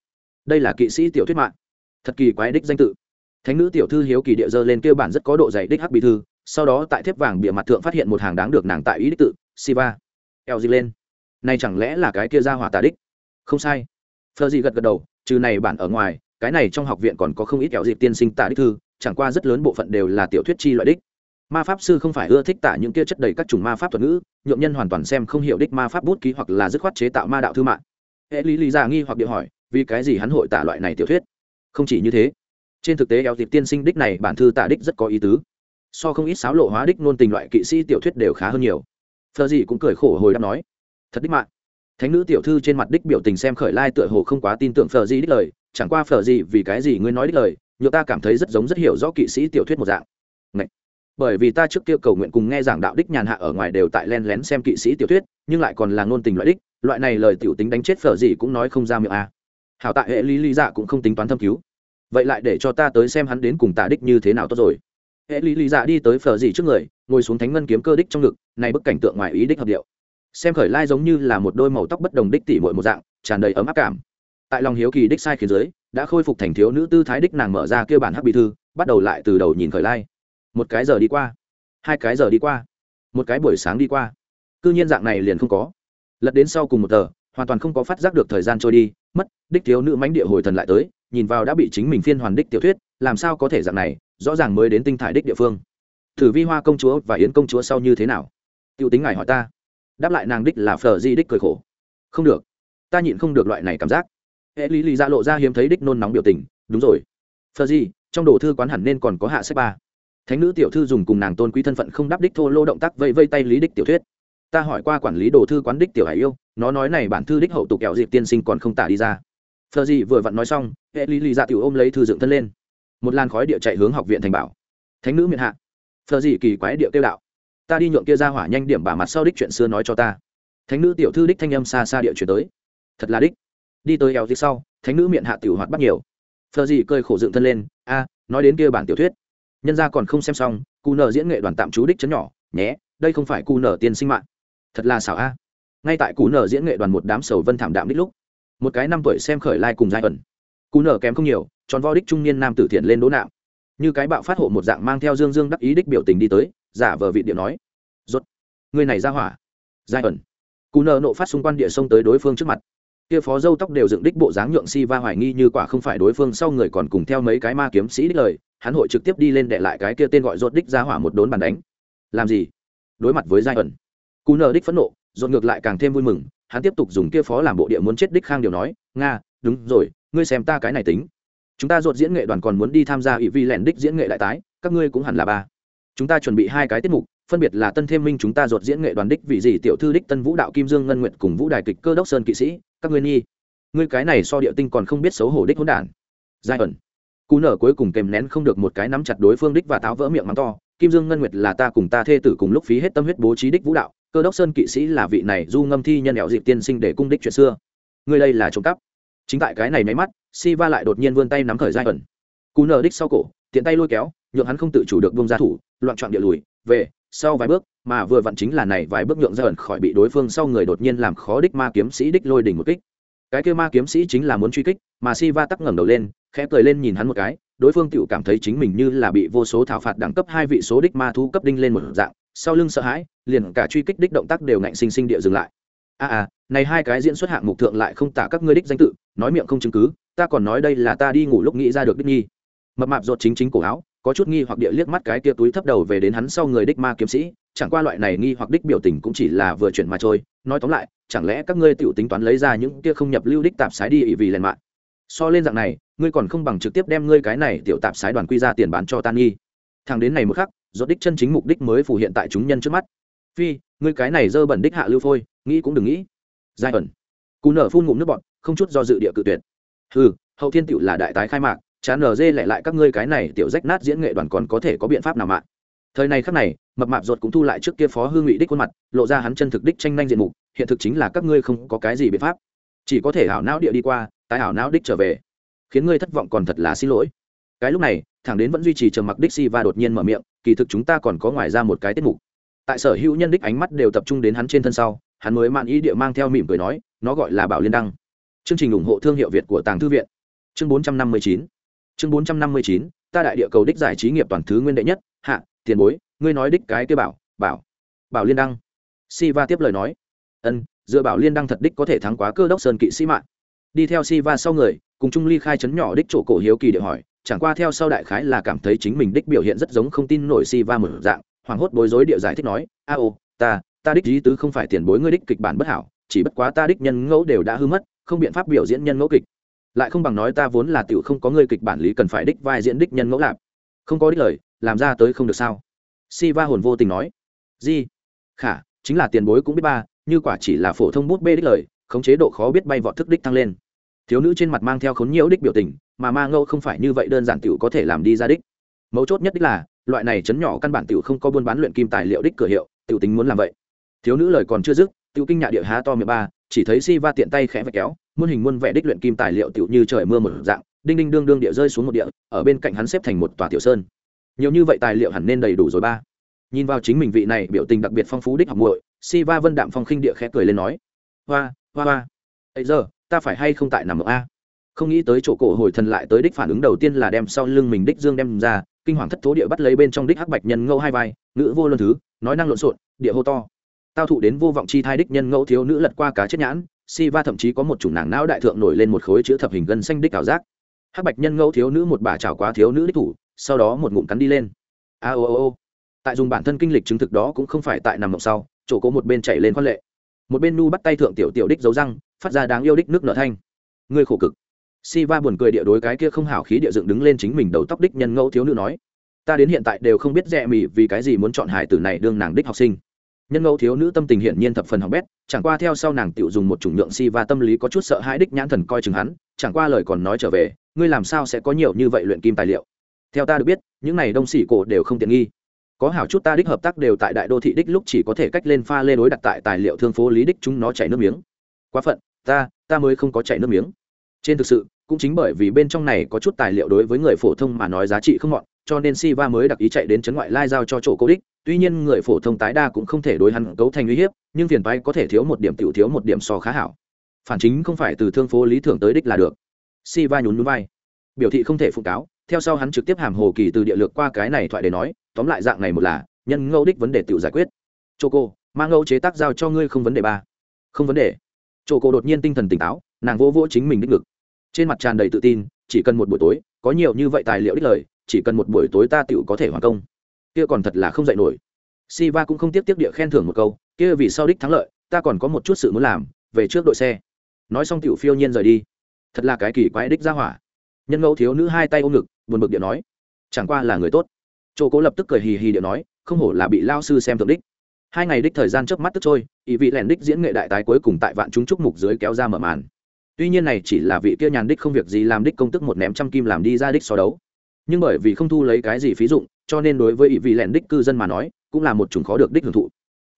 Đây là kỵ sĩ tiểu thuyết mạng. Thật kỳ quái đích danh tự. Thánh nữ tiểu thư hiếu kỳ địa dơ lên kêu bản rất có độ dày đích hắc bí thư sau đó tại thiếp vàng bìa mặt thượng phát hiện một hàng đáng được nàng tại ý đích tự, siva. Eo di lên. Này chẳng lẽ là cái kia ra hỏa tà đích? Không sai. Phờ gì gật gật đầu, trừ này bản ở ngoài, cái này trong học viện còn có không ít kẹo dịp tiên sinh tả đích thư, chẳng qua rất lớn bộ phận đều là tiểu thuyết chi loại đích. Ma pháp sư không phải ưa thích tả những kia chất đầy các chủng ma pháp thuật ngữ nhuộm nhân hoàn toàn xem không hiểu đích ma pháp bút ký hoặc là dứt khoát chế tạo ma đạo thư mạng. Hệ lý lý ra nghi hoặc địa hỏi, vì cái gì hắn hội tả loại này tiểu thuyết? Không chỉ như thế, trên thực tế eo dịp tiên sinh đích này bản thư tả đích rất có ý tứ so không ít sáo lộ hóa đích nôn tình loại kỵ sĩ tiểu thuyết đều khá hơn nhiều. Phờ gì cũng cười khổ hồi đáp nói, thật đích mạng. Thánh nữ tiểu thư trên mặt đích biểu tình xem khởi lai tựa hồ không quá tin tưởng phờ gì đích lời, chẳng qua phờ gì vì cái gì ngươi nói đích lời nhựa ta cảm thấy rất giống rất hiểu rõ kỵ sĩ tiểu thuyết một dạng. Ngậy. bởi vì ta trước kia cầu nguyện cùng nghe giảng đạo đích nhàn hạ ở ngoài đều tại len lén xem kỵ sĩ tiểu thuyết, nhưng lại còn là ngôn tình loại đích, loại này lời tiểu tính đánh chết phở gì cũng nói không ra miệng a. À. hảo tại hệ lý lý dạ cũng không tính toán thâm cứu. Vậy lại để cho ta tới xem hắn đến cùng tà đích như thế nào tốt rồi hệ lý lý dạ đi tới phở gì trước người, ngồi xuống thánh ngân kiếm cơ đích trong ngực, này bức cảnh tượng ngoài ý đích hợp điệu. Xem khởi lai giống như là một đôi màu tóc bất đồng đích tỉ mội một dạng, tràn đầy ấm áp cảm. Tại lòng hiếu kỳ đích sai khiến giới đã khôi phục thành thiếu nữ tư thái đích nàng mở ra kêu bản hắc bị thư, bắt đầu lại từ đầu nhìn khởi lai. Một cái giờ đi qua, hai cái giờ đi qua, một cái buổi sáng đi qua. Cư nhiên dạng này liền không có. Lật đến sau cùng một tờ, hoàn toàn không có phát giác được thời gian trôi đi, mất, đích thiếu nữ mánh địa hồi thần lại tới, nhìn vào đã bị chính mình phiên hoàn đích tiểu thuyết, làm sao có thể dạng này rõ ràng mới đến tinh thải đích địa phương. Thử vi hoa công chúa và yến công chúa sau như thế nào? T i ê u tính ngài hỏi ta. Đáp lại nàng đích là phờ di đích cười khổ. Không được. Ta nhịn không được loại này cảm giác. Hệ lý lý ra lộ ra hiếm thấy đích nôn nóng biểu tình. Đúng rồi. Phờ di, trong đồ thư quán hẳn nên còn có hạ sách ba. Thánh nữ tiểu thư dùng cùng nàng tôn quý thân phận không đáp đích thô lô động tác vây vây tay lý đích tiểu thuyết. Ta hỏi qua quản lý đồ thư quán đích tiểu hải yêu, nó nói này bản thư đích hậu tục kẹo dịp tiên sinh còn không tả đi ra. Phờ gì vừa vặn nói xong, hệ lý lý dạ tiểu ôm lấy thư dựng thân lên một làn khói địa chạy hướng học viện thành bảo. Thánh nữ miền hạ. Thờ gì kỳ quái địa tiêu đạo. Ta đi nhượng kia ra hỏa nhanh điểm bà mặt sau đích chuyện xưa nói cho ta. Thánh nữ tiểu thư đích thanh âm xa xa địa chuyển tới. Thật là đích. Đi tới eo dịp sau, thánh nữ miệng hạ tiểu hoạt bắt nhiều. Thờ gì cơi khổ dựng thân lên. A, nói đến kia bản tiểu thuyết. Nhân gia còn không xem xong cụ nở diễn nghệ đoàn tạm trú đích chấn nhỏ. Nhé, đây không phải cụ nở tiên sinh mạng. Thật là xảo a. Ngay tại cú nở diễn nghệ đoàn một đám sầu vân thảm đạm đích lúc, một cái năm tuổi xem khởi lai cùng giai ẩn cú nở kém không nhiều, tròn vo đích trung niên nam tử thiện lên đố nạm. Như cái bạo phát hộ một dạng mang theo dương dương đắc ý đích biểu tình đi tới, giả vờ vị điện nói. Rốt, người này ra hỏa. Giai ẩn. Cú nở nộ phát xung quanh địa sông tới đối phương trước mặt. Kia phó dâu tóc đều dựng đích bộ dáng nhượng si va hoài nghi như quả không phải đối phương sau người còn cùng theo mấy cái ma kiếm sĩ đích lời, hắn hội trực tiếp đi lên để lại cái kia tên gọi rốt đích ra hỏa một đốn bàn đánh. Làm gì? Đối mặt với giai ẩn. Cú nở đích phẫn nộ, rốt ngược lại càng thêm vui mừng, hắn tiếp tục dùng kia phó làm bộ địa muốn chết đích khang điều nói, nga, đúng rồi ngươi xem ta cái này tính. Chúng ta ruột diễn nghệ đoàn còn muốn đi tham gia ủy vi lẻn đích diễn nghệ đại tái, các ngươi cũng hẳn là ba. Chúng ta chuẩn bị hai cái tiết mục, phân biệt là tân thêm minh chúng ta ruột diễn nghệ đoàn đích vị gì, tiểu thư đích tân vũ đạo, kim dương ngân nguyệt cùng vũ đài kịch cơ đốc sơn kỵ sĩ, các ngươi nhi. Ngươi cái này so địa tinh còn không biết xấu hổ đích hỗn đản. Giai ẩn. Cú nở cuối cùng kèm nén không được một cái nắm chặt đối phương đích và táo vỡ miệng mắng to. Kim dương ngân nguyệt là ta cùng ta thê tử cùng lúc phí hết tâm huyết bố trí đích vũ đạo, cơ đốc sơn kỵ sĩ là vị này du ngâm thi nhân đẹo dịp tiên sinh để cung đích chuyện xưa. Người đây là trộm cắp chính tại cái này nháy mắt si va lại đột nhiên vươn tay nắm khởi giai ẩn cú nở đích sau cổ tiện tay lôi kéo nhượng hắn không tự chủ được bông ra thủ loạn trọn địa lùi về sau vài bước mà vừa vặn chính là này vài bước nhượng giai ẩn khỏi bị đối phương sau người đột nhiên làm khó đích ma kiếm sĩ đích lôi đỉnh một kích. Cái kêu ma kiếm sĩ chính là muốn truy kích mà si va tắc ngẩng đầu lên khẽ cười lên nhìn hắn một cái đối phương tự cảm thấy chính mình như là bị vô số thảo phạt đẳng cấp hai vị số đích ma thu cấp đinh lên một dạng sau lưng sợ hãi liền cả truy kích đích động tác đều ngạnh sinh sinh địa dừng lại. A à, à này hai cái diễn xuất hạng mục thượng lại không tả các ngươi đích danh tự, nói miệng không chứng cứ, ta còn nói đây là ta đi ngủ lúc nghĩ ra được đích nghi. Mập mạp ruột chính chính cổ áo, có chút nghi hoặc địa liếc mắt cái kia túi thấp đầu về đến hắn sau người đích ma kiếm sĩ, chẳng qua loại này nghi hoặc đích biểu tình cũng chỉ là vừa chuyển mà trôi nói tóm lại, chẳng lẽ các ngươi tiểu tính toán lấy ra những kia không nhập lưu đích tạp sái đi ỵ vì lèn mạng? So lên dạng này, ngươi còn không bằng trực tiếp đem ngươi cái này tiểu tạp sái đoàn quy ra tiền bán cho tan nghi. Thằng đến này một khắc rốt đích chân chính mục đích mới phù hiện tại chúng nhân trước mắt. Phi, ngươi cái này dơ bẩn đích hạ lưu phôi, nghĩ cũng đừng nghĩ giai ẩn. Cú nở phun ngụm nước bọt, không chút do dự địa cự tuyệt. Ừ hậu thiên tựu là đại tái khai mạc, chán nở dê lại lại các ngươi cái này tiểu rách nát diễn nghệ đoàn còn có thể có biện pháp nào mạng thời này khắc này, mập mạp ruột cũng thu lại trước kia phó hương ngụy đích khuôn mặt, lộ ra hắn chân thực đích tranh nhanh diện mục, hiện thực chính là các ngươi không có cái gì biện pháp. Chỉ có thể hảo não địa đi qua, tái hảo não đích trở về. Khiến ngươi thất vọng còn thật là xin lỗi. Cái lúc này, thẳng đến vẫn duy trì trầm mặc đích si và đột nhiên mở miệng, kỳ thực chúng ta còn có ngoài ra một cái tiết mục. Tại sở hữu nhân đích ánh mắt đều tập trung đến hắn trên thân sau hắn mới mạn ý địa mang theo mỉm cười nói, nó gọi là bảo liên đăng. Chương trình ủng hộ thương hiệu việt của tàng thư viện. Chương 459 chương 459 ta đại địa cầu đích giải trí nghiệp toàn thứ nguyên đệ nhất. Hạ, tiền bối, ngươi nói đích cái kia bảo bảo bảo liên đăng. Siva tiếp lời nói, ân, dựa bảo liên đăng thật đích có thể thắng quá cơ đốc sơn kỵ sĩ mạng đi theo Siva sau người, cùng trung ly khai chấn nhỏ đích chỗ cổ hiếu kỳ địa hỏi, chẳng qua theo sau đại khái là cảm thấy chính mình đích biểu hiện rất giống không tin nổi Siva mở dạng, hoảng hốt bối rối địa giải thích nói, a ô, ta ta đích ý tứ không phải tiền bối ngươi đích kịch bản bất hảo chỉ bất quá ta đích nhân ngẫu đều đã hư mất không biện pháp biểu diễn nhân ngẫu kịch. Lại không bằng nói ta vốn là tiểu không có ngươi kịch bản lý cần phải đích vai diễn đích nhân ngẫu lạp. Không có đích lời làm ra tới không được sao? Si va hồn vô tình nói. Di, khả chính là tiền bối cũng biết ba như quả chỉ là phổ thông bút bê đích lời khống chế độ khó biết bay vọt thức đích tăng lên. Thiếu nữ trên mặt mang theo khốn nhiễu đích biểu tình mà ma ngẫu không phải như vậy đơn giản tiểu có thể làm đi ra đích. Mấu chốt nhất đích là loại này chấn nhỏ căn bản tiểu không có buôn bán luyện kim tài liệu đích cửa hiệu tiểu tính muốn làm vậy thiếu nữ lời còn chưa dứt, tiểu kinh nhạ địa há to miệng ba, chỉ thấy si va tiện tay khẽ vạch kéo, muôn hình muôn vẻ đích luyện kim tài liệu tiểu như trời mưa một dạng, đinh đinh đương đương địa rơi xuống một địa, ở bên cạnh hắn xếp thành một tòa tiểu sơn. Nhiều như vậy tài liệu hẳn nên đầy đủ rồi ba. Nhìn vào chính mình vị này biểu tình đặc biệt phong phú đích học muội, si va vân đạm phong khinh địa khẽ cười lên nói, hoa hoa hoa. Ấy giờ, ta phải hay không tại nằm ở a? Không nghĩ tới chỗ cổ hồi thần lại tới đích phản ứng đầu tiên là đem sau lưng mình đích dương đem ra, kinh hoàng thất thố địa bắt lấy bên trong đích hắc bạch nhân ngâu hai vai, ngữ vô luân thứ, nói năng lộn xộn, địa hô to tao thụ đến vô vọng chi thai đích nhân ngẫu thiếu nữ lật qua cá chết nhãn, si va thậm chí có một chủng nàng não đại thượng nổi lên một khối chữ thập hình gân xanh đích ảo giác. Hắc bạch nhân ngẫu thiếu nữ một bà chảo quá thiếu nữ đích thủ, sau đó một ngụm cắn đi lên. A ô ô tại dùng bản thân kinh lịch chứng thực đó cũng không phải tại nằm mộng sau, chỗ có một bên chạy lên khoan lệ. Một bên nu bắt tay thượng tiểu tiểu đích dấu răng, phát ra đáng yêu đích nước nở thanh. Người khổ cực. Si va buồn cười địa đối cái kia không hảo khí địa dựng đứng lên chính mình đầu tóc đích nhân ngẫu thiếu nữ nói. Ta đến hiện tại đều không biết rẻ mì vì cái gì muốn chọn hải tử này đương nàng đích học sinh nhân ngẫu thiếu nữ tâm tình hiển nhiên thập phần học bét, chẳng qua theo sau nàng tự dùng một chủng lượng si và tâm lý có chút sợ hãi đích nhãn thần coi chừng hắn, chẳng qua lời còn nói trở về, ngươi làm sao sẽ có nhiều như vậy luyện kim tài liệu? Theo ta được biết, những này đông xỉ cổ đều không tiện nghi. Có hảo chút ta đích hợp tác đều tại đại đô thị đích lúc chỉ có thể cách lên pha lê đối đặt tại tài liệu thương phố lý đích chúng nó chảy nước miếng. Quá phận, ta ta mới không có chảy nước miếng. Trên thực sự, cũng chính bởi vì bên trong này có chút tài liệu đối với người phổ thông mà nói giá trị không mọn cho nên Siva mới đặc ý chạy đến chấn ngoại lai giao cho chỗ cố đích, tuy nhiên người phổ thông tái đa cũng không thể đối hắn cấu thành uy hiếp, nhưng phiền toái có thể thiếu một điểm tiểu thiếu một điểm so khá hảo. Phản chính không phải từ thương phố lý thưởng tới đích là được. Siva nhún nhún vai, biểu thị không thể phụ cáo, theo sau hắn trực tiếp hàm hồ kỳ từ địa lược qua cái này thoại để nói, tóm lại dạng này một là, nhân ngẫu đích vấn đề tiểu giải quyết. Choco, mang ngẫu chế tác giao cho ngươi không vấn đề ba. Không vấn đề. Choco đột nhiên tinh thần tỉnh táo, nàng vỗ vỗ chính mình đích ngực. Trên mặt tràn đầy tự tin, chỉ cần một buổi tối, có nhiều như vậy tài liệu đích lời, chỉ cần một buổi tối ta tựu có thể hoàn công. Kia còn thật là không dạy nổi. Siva cũng không tiếp tiếp địa khen thưởng một câu, kia vì sau đích thắng lợi, ta còn có một chút sự muốn làm, về trước đội xe. Nói xong tiểu phiêu nhiên rời đi. Thật là cái kỳ quái đích ra hỏa. Nhân ngẫu thiếu nữ hai tay ôm ngực, buồn bực địa nói, chẳng qua là người tốt. Chỗ cố lập tức cười hì hì địa nói, không hổ là bị lao sư xem thượng đích. Hai ngày đích thời gian trước mắt tức trôi ý vị lẻn đích diễn nghệ đại tái cuối cùng tại vạn chúng trúc mục dưới kéo ra mở màn. Tuy nhiên này chỉ là vị kia nhàn đích không việc gì làm đích công tức một ném trăm kim làm đi ra đích so đấu nhưng bởi vì không thu lấy cái gì phí dụng, cho nên đối với ý vị lẹn đích cư dân mà nói, cũng là một chủng khó được đích hưởng thụ.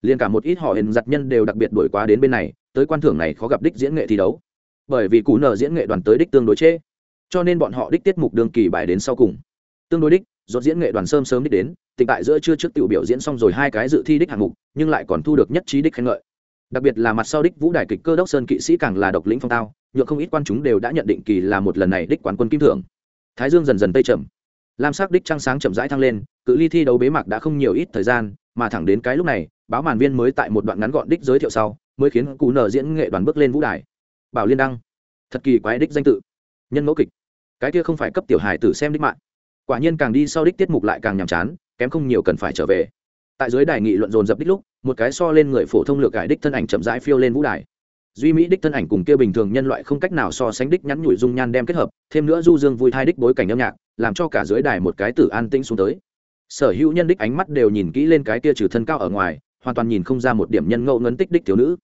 Liền cả một ít họ hình giặt nhân đều đặc biệt đổi quá đến bên này, tới quan thưởng này khó gặp đích diễn nghệ thi đấu. Bởi vì cú nở diễn nghệ đoàn tới đích tương đối chế cho nên bọn họ đích tiết mục đường kỳ bài đến sau cùng. Tương đối đích do diễn nghệ đoàn sớm sớm đích đến, tịnh tại giữa chưa trước tiểu biểu diễn xong rồi hai cái dự thi đích hạng mục, nhưng lại còn thu được nhất trí đích khen ngợi. Đặc biệt là mặt sau đích vũ đài kịch cơ đốc sơn kỵ sĩ càng là độc lĩnh phong tao nhựa không ít quan chúng đều đã nhận định kỳ là một lần này đích quán quân kim thưởng. Thái dương dần dần tây trầm lam sắc đích trăng sáng chậm rãi thăng lên, cự ly thi đấu bế mạc đã không nhiều ít thời gian, mà thẳng đến cái lúc này, báo màn viên mới tại một đoạn ngắn gọn đích giới thiệu sau, mới khiến cụ nở diễn nghệ đoàn bước lên vũ đài. Bảo liên đăng, thật kỳ quái đích danh tự. Nhân mẫu kịch. Cái kia không phải cấp tiểu hài tử xem đích mạng. Quả nhiên càng đi sau đích tiết mục lại càng nhàm chán, kém không nhiều cần phải trở về. Tại dưới đài nghị luận dồn dập đích lúc, một cái so lên người phổ thông lược cải đích thân ảnh chậm rãi phiêu lên vũ đài. Duy mỹ đích thân ảnh cùng kia bình thường nhân loại không cách nào so sánh đích nhắn nhủi dung nhan đem kết hợp, thêm nữa du dương vui thai đích bối cảnh âm nhạc làm cho cả dưới đài một cái tử an tĩnh xuống tới. Sở hữu nhân đích ánh mắt đều nhìn kỹ lên cái kia trừ thân cao ở ngoài, hoàn toàn nhìn không ra một điểm nhân ngẫu ngấn tích đích thiếu nữ.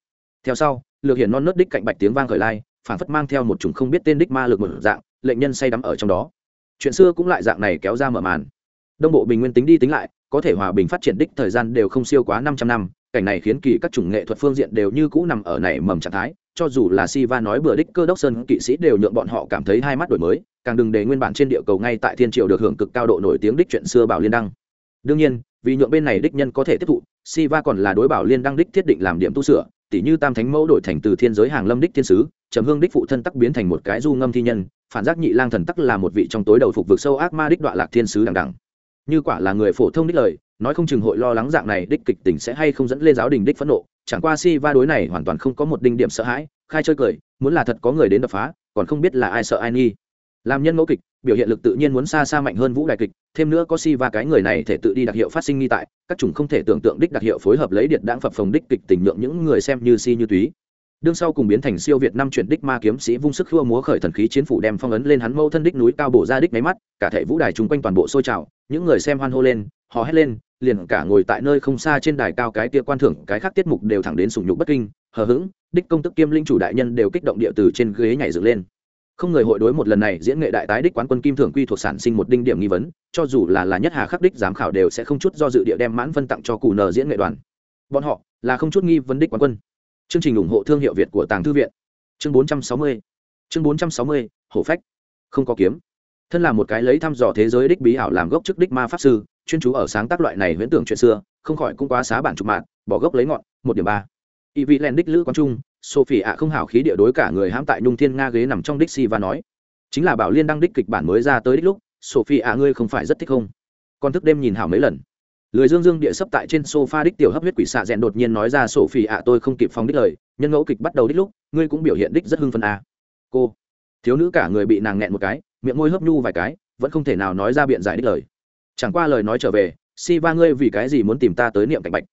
Theo sau, lược hiển non nớt đích cạnh bạch tiếng vang khởi lai phản phất mang theo một chủng không biết tên đích ma lực một dạng, lệnh nhân say đắm ở trong đó. Chuyện xưa cũng lại dạng này kéo ra mở màn. Đông bộ bình nguyên tính đi tính lại, có thể hòa bình phát triển đích thời gian đều không siêu quá 500 năm, cảnh này khiến kỳ các chủng nghệ thuật phương diện đều như cũ nằm ở này mầm trạng thái cho dù là Siva nói bừa đích cơ đốc sơn kỵ sĩ đều nhượng bọn họ cảm thấy hai mắt đổi mới, càng đừng để nguyên bản trên địa cầu ngay tại thiên triều được hưởng cực cao độ nổi tiếng đích chuyện xưa bảo liên đăng. Đương nhiên, vì nhượng bên này đích nhân có thể tiếp thụ, Siva còn là đối bảo liên đăng đích thiết định làm điểm tu sửa tỷ như tam thánh mẫu đổi thành từ thiên giới hàng lâm đích thiên sứ, trầm hương đích phụ thân tắc biến thành một cái du ngâm thi nhân, phản giác nhị lang thần tắc là một vị trong tối đầu phục vực sâu ác ma đích đoạn lạc thiên sứ đằng đằng. Như quả là người phổ thông đích lời, nói không chừng hội lo lắng dạng này đích kịch tình sẽ hay không dẫn lên giáo đình đích phẫn nộ chẳng qua si va đối này hoàn toàn không có một đinh điểm sợ hãi, khai chơi cười, muốn là thật có người đến đập phá, còn không biết là ai sợ ai nghi. Làm nhân mẫu kịch, biểu hiện lực tự nhiên muốn xa xa mạnh hơn vũ đại kịch, thêm nữa có si va cái người này thể tự đi đặc hiệu phát sinh nghi tại, các chủng không thể tưởng tượng đích đặc hiệu phối hợp lấy điện đáng phập phồng đích kịch tình nhượng những người xem như si như túy. Đương sau cùng biến thành siêu việt năm chuyển đích ma kiếm sĩ vung sức khua múa khởi thần khí chiến phủ đem phong ấn lên hắn mâu thân đích núi cao bổ ra đích máy mắt, cả thể vũ đài chung quanh toàn bộ sôi trào, những người xem hoan hô lên, hò hét lên liền cả ngồi tại nơi không xa trên đài cao cái kia quan thưởng, cái khác tiết mục đều thẳng đến sủng nhục bất kinh, hờ hững, đích công tức kiêm linh chủ đại nhân đều kích động địa từ trên ghế nhảy dựng lên. Không người hội đối một lần này diễn nghệ đại tái đích quán quân kim thưởng quy thuộc sản sinh một đinh điểm nghi vấn, cho dù là là nhất hà khắc đích giám khảo đều sẽ không chút do dự địa đem mãn phân tặng cho cụ nờ diễn nghệ đoàn. Bọn họ là không chút nghi vấn đích quán quân. Chương trình ủng hộ thương hiệu việt của tàng thư viện. Chương 460 chương 460 hổ phách. Không có kiếm. Thân là một cái lấy thăm dò thế giới đích bí ảo làm gốc trước đích ma pháp sư chuyên chú ở sáng tác loại này huyễn tưởng chuyện xưa, không khỏi cũng quá xá bản chụp mạng bỏ gốc lấy ngọn, một điểm ba. Y vị len đích lữ quang trung, sophie ạ không hảo khí địa đối cả người hãm tại nhung thiên nga ghế nằm trong đích si và nói, chính là bảo liên đăng đích kịch bản mới ra tới đích lúc, sophie ạ ngươi không phải rất thích không? Con thức đêm nhìn hảo mấy lần. Lười dương dương địa sấp tại trên sofa đích tiểu hấp huyết quỷ xạ rèn đột nhiên nói ra, sophie ạ, tôi không kịp phóng đích lời, nhân ngẫu kịch bắt đầu đích lúc, ngươi cũng biểu hiện đích rất hưng phân a à. cô, thiếu nữ cả người bị nàng nghẹn một cái, miệng môi hấp nhu vài cái, vẫn không thể nào nói ra biện giải đích lời chẳng qua lời nói trở về si va ngươi vì cái gì muốn tìm ta tới niệm cảnh bạch?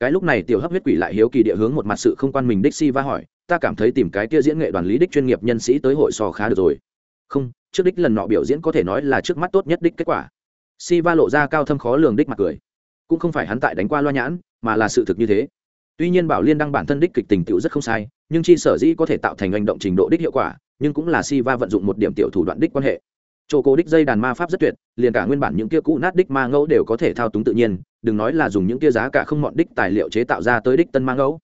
Cái lúc này tiểu hấp huyết quỷ lại hiếu kỳ địa hướng một mặt sự không quan mình đích si va hỏi, ta cảm thấy tìm cái kia diễn nghệ đoàn lý đích chuyên nghiệp nhân sĩ tới hội sò khá được rồi. Không, trước đích lần nọ biểu diễn có thể nói là trước mắt tốt nhất đích kết quả. Si va lộ ra cao thâm khó lường đích mặt cười. Cũng không phải hắn tại đánh qua loa nhãn, mà là sự thực như thế. Tuy nhiên bảo liên đăng bản thân đích kịch tình tựu rất không sai, nhưng chi sở dĩ có thể tạo thành hành động trình độ đích hiệu quả, nhưng cũng là si va vận dụng một điểm tiểu thủ đoạn đích quan hệ chỗ cố đích dây đàn ma pháp rất tuyệt, liền cả nguyên bản những kia cũ nát đích ma ngẫu đều có thể thao túng tự nhiên, đừng nói là dùng những kia giá cả không mọn đích tài liệu chế tạo ra tới đích tân ma ngẫu.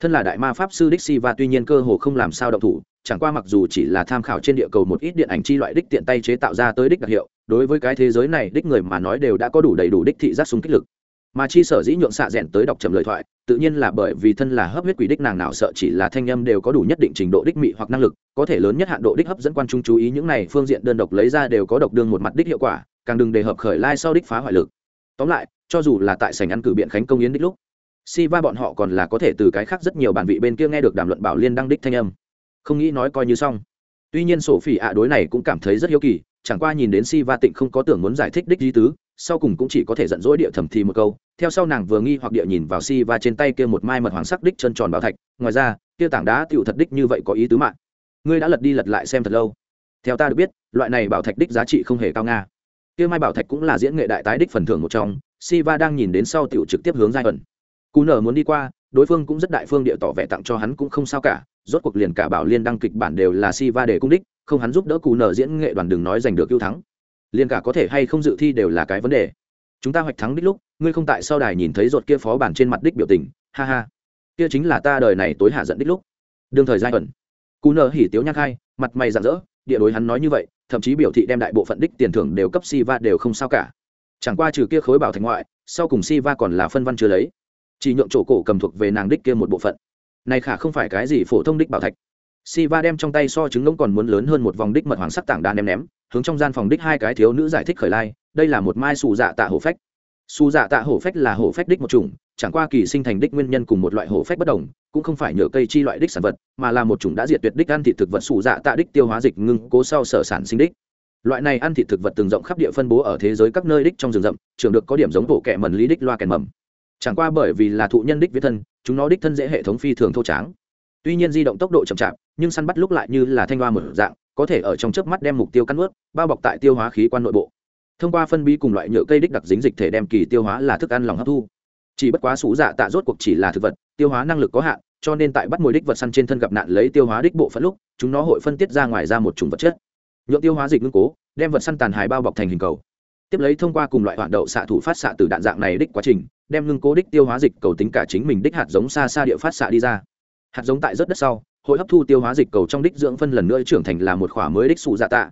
Thân là đại ma pháp sư đích si và tuy nhiên cơ hồ không làm sao động thủ, chẳng qua mặc dù chỉ là tham khảo trên địa cầu một ít điện ảnh chi loại đích tiện tay chế tạo ra tới đích đặc hiệu, đối với cái thế giới này đích người mà nói đều đã có đủ đầy đủ đích thị giác súng kích lực mà chi sở dĩ nhượng xạ rẽn tới đọc trầm lời thoại, tự nhiên là bởi vì thân là hấp huyết quỷ đích nàng nào sợ chỉ là thanh âm đều có đủ nhất định trình độ đích mị hoặc năng lực, có thể lớn nhất hạn độ đích hấp dẫn quan trung chú ý những này phương diện đơn độc lấy ra đều có độc đương một mặt đích hiệu quả, càng đừng đề hợp khởi lai sau đích phá hoại lực. Tóm lại, cho dù là tại sảnh ăn cử biện khánh công yến đích lúc, si va bọn họ còn là có thể từ cái khác rất nhiều bản vị bên kia nghe được đàm luận bảo liên đăng đích thanh âm. Không nghĩ nói coi như xong. Tuy nhiên sổ phỉ ạ đối này cũng cảm thấy rất hiếu kỳ, chẳng qua nhìn đến si va tịnh không có tưởng muốn giải thích đích di tứ sau cùng cũng chỉ có thể giận dỗi địa thầm thì một câu, theo sau nàng vừa nghi hoặc địa nhìn vào si va trên tay kia một mai mật hoàng sắc đích chân tròn bảo thạch, ngoài ra, kia tảng đá tựu thật đích như vậy có ý tứ mạng. Ngươi đã lật đi lật lại xem thật lâu. Theo ta được biết, loại này bảo thạch đích giá trị không hề cao nga. Kia mai bảo thạch cũng là diễn nghệ đại tái đích phần thưởng một trong, si va đang nhìn đến sau tựu trực tiếp hướng giai ẩn. Cú nở muốn đi qua, đối phương cũng rất đại phương địa tỏ vẻ tặng cho hắn cũng không sao cả, rốt cuộc liền cả bảo liên đăng kịch bản đều là si va để cung đích, không hắn giúp đỡ cú nở diễn nghệ đoàn đường nói giành được ưu thắng liền cả có thể hay không dự thi đều là cái vấn đề. Chúng ta hoạch thắng đích lúc, ngươi không tại sau đài nhìn thấy ruột kia phó bản trên mặt đích biểu tình, ha ha. Kia chính là ta đời này tối hạ giận đích lúc. Đương thời giai ẩn. Cú nở hỉ tiếu nhắc hai, mặt mày rạng rỡ, địa đối hắn nói như vậy, thậm chí biểu thị đem đại bộ phận đích tiền thưởng đều cấp si va đều không sao cả. Chẳng qua trừ kia khối bảo thành ngoại, sau cùng si va còn là phân văn chưa lấy. Chỉ nhượng chỗ cổ cầm thuộc về nàng đích kia một bộ phận. Này khả không phải cái gì phổ thông đích bảo thạch. Siva đem trong tay so trứng ngỗng còn muốn lớn hơn một vòng đích mật hoàng sắc tảng đan ném ném, hướng trong gian phòng đích hai cái thiếu nữ giải thích khởi lai, đây là một mai sù dạ tạ hổ phách. Sù dạ tạ hổ phách là hổ phách đích một chủng, chẳng qua kỳ sinh thành đích nguyên nhân cùng một loại hổ phách bất đồng, cũng không phải nhờ cây chi loại đích sản vật, mà là một chủng đã diệt tuyệt đích ăn thịt thực vật sù dạ tạ đích tiêu hóa dịch ngưng cố sau sở sản sinh đích. Loại này ăn thịt thực vật từng rộng khắp địa phân bố ở thế giới các nơi đích trong rừng rậm, trường được có điểm giống bộ kẹ mần lý đích loa kèn mầm. Chẳng qua bởi vì là thụ nhân đích viết thân, chúng nó đích thân dễ hệ thống phi thường thô tráng. Tuy nhiên di động tốc độ chậm chạp nhưng săn bắt lúc lại như là thanh hoa một dạng, có thể ở trong chớp mắt đem mục tiêu cắn ướt bao bọc tại tiêu hóa khí quan nội bộ. Thông qua phân bí cùng loại nhựa cây đích đặc dính dịch thể đem kỳ tiêu hóa là thức ăn lòng hấp thu. Chỉ bất quá sủ dạ tạ rốt cuộc chỉ là thực vật, tiêu hóa năng lực có hạn, cho nên tại bắt mồi đích vật săn trên thân gặp nạn lấy tiêu hóa đích bộ phận lúc, chúng nó hội phân tiết ra ngoài ra một chủng vật chất. Nhựa tiêu hóa dịch ngưng cố, đem vật săn tàn hài bao bọc thành hình cầu. Tiếp lấy thông qua cùng loại hoạt đậu xạ thủ phát xạ từ đạn dạng này đích quá trình, đem ngưng cố đích tiêu hóa dịch cầu tính cả chính mình đích hạt giống xa xa địa phát xạ đi ra. Hạt giống tại rất đất sau hội hấp thu tiêu hóa dịch cầu trong đích dưỡng phân lần nữa trưởng thành là một khỏa mới đích sụ dạ tạ.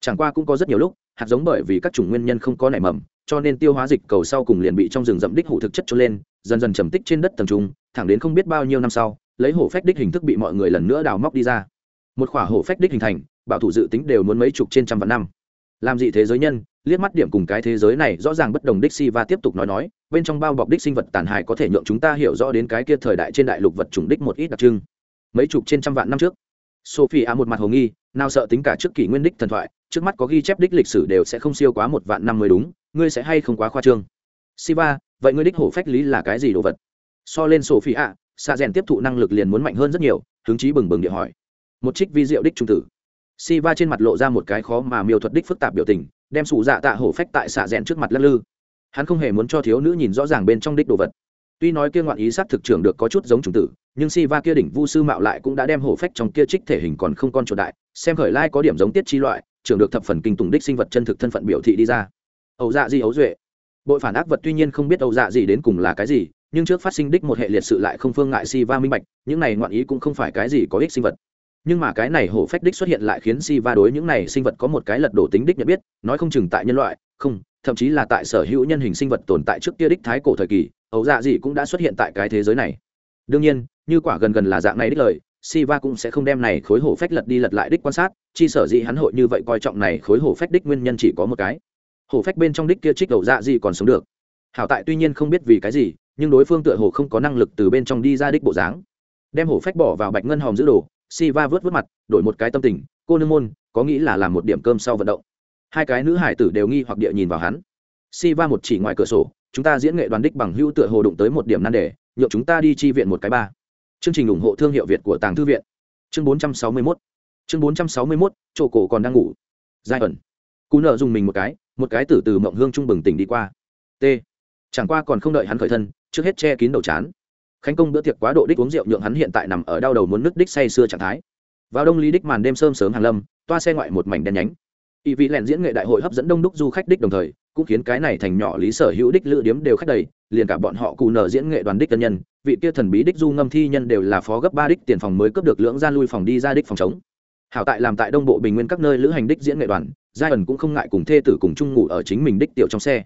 Chẳng qua cũng có rất nhiều lúc, hạt giống bởi vì các chủng nguyên nhân không có nảy mầm, cho nên tiêu hóa dịch cầu sau cùng liền bị trong rừng rậm đích hủ thực chất cho lên, dần dần trầm tích trên đất tầng trung, thẳng đến không biết bao nhiêu năm sau, lấy hổ phách đích hình thức bị mọi người lần nữa đào móc đi ra. Một khỏa hổ phách đích hình thành, bảo thủ dự tính đều muốn mấy chục trên trăm vạn năm. Làm gì thế giới nhân, liếc mắt điểm cùng cái thế giới này rõ ràng bất đồng đích si và tiếp tục nói nói, bên trong bao bọc đích sinh vật tàn hại có thể nhượng chúng ta hiểu rõ đến cái kia thời đại trên đại lục vật chủng đích một ít đặc trưng mấy chục trên trăm vạn năm trước. Sophie a một mặt hồ nghi nào sợ tính cả trước kỷ nguyên đích thần thoại trước mắt có ghi chép đích lịch sử đều sẽ không siêu quá một vạn năm mới đúng ngươi sẽ hay không quá khoa trương. Siva vậy ngươi đích hổ phách lý là cái gì đồ vật? So lên sophie a xa rèn tiếp thụ năng lực liền muốn mạnh hơn rất nhiều hứng chí bừng bừng địa hỏi. Một trích vi diệu đích trung tử. Siva trên mặt lộ ra một cái khó mà miêu thuật đích phức tạp biểu tình, đem sủ dạ tạ hổ phách tại xạ rèn trước mặt lắc lư. Hắn không hề muốn cho thiếu nữ nhìn rõ ràng bên trong đích đồ vật. Tuy nói kia ngoạn ý sát thực trưởng được có chút giống trùng tử, nhưng Siva kia đỉnh vu sư mạo lại cũng đã đem hổ phách trong kia trích thể hình còn không con chuột đại, xem khởi lai có điểm giống tiết chi loại, trưởng được thập phần kinh tùng đích sinh vật chân thực thân phận biểu thị đi ra. ẩu dạ gì ấu duệ. Bội phản ác vật tuy nhiên không biết ẩu dạ gì đến cùng là cái gì, nhưng trước phát sinh đích một hệ liệt sự lại không phương ngại Siva minh bạch, những này ngoạn ý cũng không phải cái gì có ích sinh vật nhưng mà cái này hổ phách đích xuất hiện lại khiến si va đối những này sinh vật có một cái lật đổ tính đích nhận biết nói không chừng tại nhân loại không thậm chí là tại sở hữu nhân hình sinh vật tồn tại trước kia đích thái cổ thời kỳ ấu dạ gì cũng đã xuất hiện tại cái thế giới này. Đương nhiên, như quả gần gần là dạng này đích lời si va cũng sẽ không đem này khối hổ phách lật đi lật lại đích quan sát, chi sở dĩ hắn hội như vậy coi trọng này khối hổ phách đích nguyên nhân chỉ có một cái. Hổ phách bên trong đích kia trích ấu dạ gì còn sống được. Hảo tại tuy nhiên không biết vì cái gì, nhưng đối phương tựa hồ không có năng lực từ bên trong đi ra đích bộ dáng. Đem hổ phách bỏ vào bạch ngân hòm giữ đồ si va vớt vớt mặt, đổi một cái tâm tình, cô nương môn, có nghĩ là làm một điểm cơm sau vận động? Hai cái nữ hải tử đều nghi hoặc địa nhìn vào hắn. Si va một chỉ ngoài cửa sổ chúng ta diễn nghệ đoàn đích bằng hữu tựa hồ đụng tới một điểm nan đề nhượng chúng ta đi chi viện một cái ba. Chương trình ủng hộ thương hiệu việt của tàng thư viện. Chương 461 chương 461, chỗ cổ còn đang ngủ. Giai ẩn. Cú nợ dùng mình một cái một cái tử từ mộng hương trung bừng tỉnh đi qua. T. Chẳng qua còn không đợi hắn khởi thân trước hết che kín đầu chán. Khánh công bữa tiệc quá độ đích uống rượu nhượng hắn hiện tại nằm ở đau đầu muốn nứt đích say xưa trạng thái. Vào đông lý đích màn đêm sớm sớm hàng lâm toa xe ngoại một mảnh đen nhánh. Y vị lẻn diễn nghệ đại hội hấp dẫn đông đúc du khách đích đồng thời cũng khiến cái này thành nhỏ lý sở hữu đích lữ điếm đều khách đầy, liền cả bọn họ cụ nợ diễn nghệ đoàn đích tân nhân, vị kia thần bí đích du ngâm thi nhân đều là phó gấp ba đích tiền phòng mới cấp được lưỡng gian lui phòng đi ra đích phòng chống. Hảo tại làm tại đông bộ bình nguyên các nơi lữ hành đích diễn nghệ đoàn, giai ẩn cũng không ngại cùng thê tử cùng chung ngủ ở chính mình đích tiểu trong xe.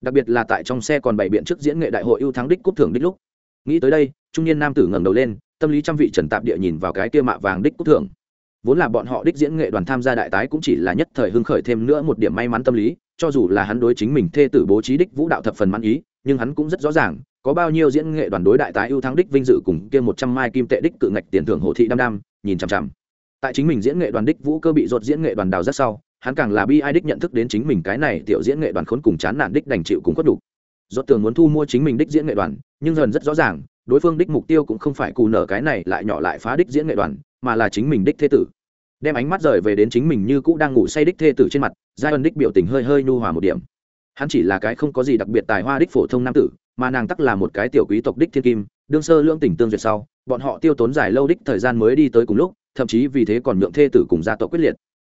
Đặc biệt là tại trong xe còn bày biện trước diễn nghệ đại hội ưu thắng đích cúp thưởng đích lúc. Nghĩ tới đây, trung niên nam tử ngẩng đầu lên, tâm lý trăm vị trần tạp địa nhìn vào cái kia mạ vàng đích cúp thưởng vốn là bọn họ đích diễn nghệ đoàn tham gia đại tái cũng chỉ là nhất thời hưng khởi thêm nữa một điểm may mắn tâm lý, cho dù là hắn đối chính mình thê tử bố trí đích vũ đạo thập phần mãn ý, nhưng hắn cũng rất rõ ràng, có bao nhiêu diễn nghệ đoàn đối đại tái ưu thắng đích vinh dự cùng kia một trăm mai kim tệ đích cự ngạch tiền thưởng hồ thị đam đam, nhìn chằm chằm. Tại chính mình diễn nghệ đoàn đích vũ cơ bị ruột diễn nghệ đoàn đào rất sau, hắn càng là bi ai đích nhận thức đến chính mình cái này tiểu diễn nghệ đoàn khốn cùng chán nản đích đành chịu cùng khuất đủ. Rốt tường muốn thu mua chính mình đích diễn nghệ đoàn, nhưng dần rất rõ ràng, đối phương đích mục tiêu cũng không phải cù nở cái này lại nhỏ lại phá đích diễn nghệ đoàn mà là chính mình đích thế tử. Đem ánh mắt rời về đến chính mình như cũ đang ngủ say đích thê tử trên mặt giai ân đích biểu tình hơi hơi nhu hòa một điểm. Hắn chỉ là cái không có gì đặc biệt tài hoa đích phổ thông nam tử, mà nàng tắc là một cái tiểu quý tộc đích thiên kim, đương sơ lưỡng tình tương duyệt sau, bọn họ tiêu tốn dài lâu đích thời gian mới đi tới cùng lúc, thậm chí vì thế còn nhượng thê tử cùng gia tộc quyết liệt.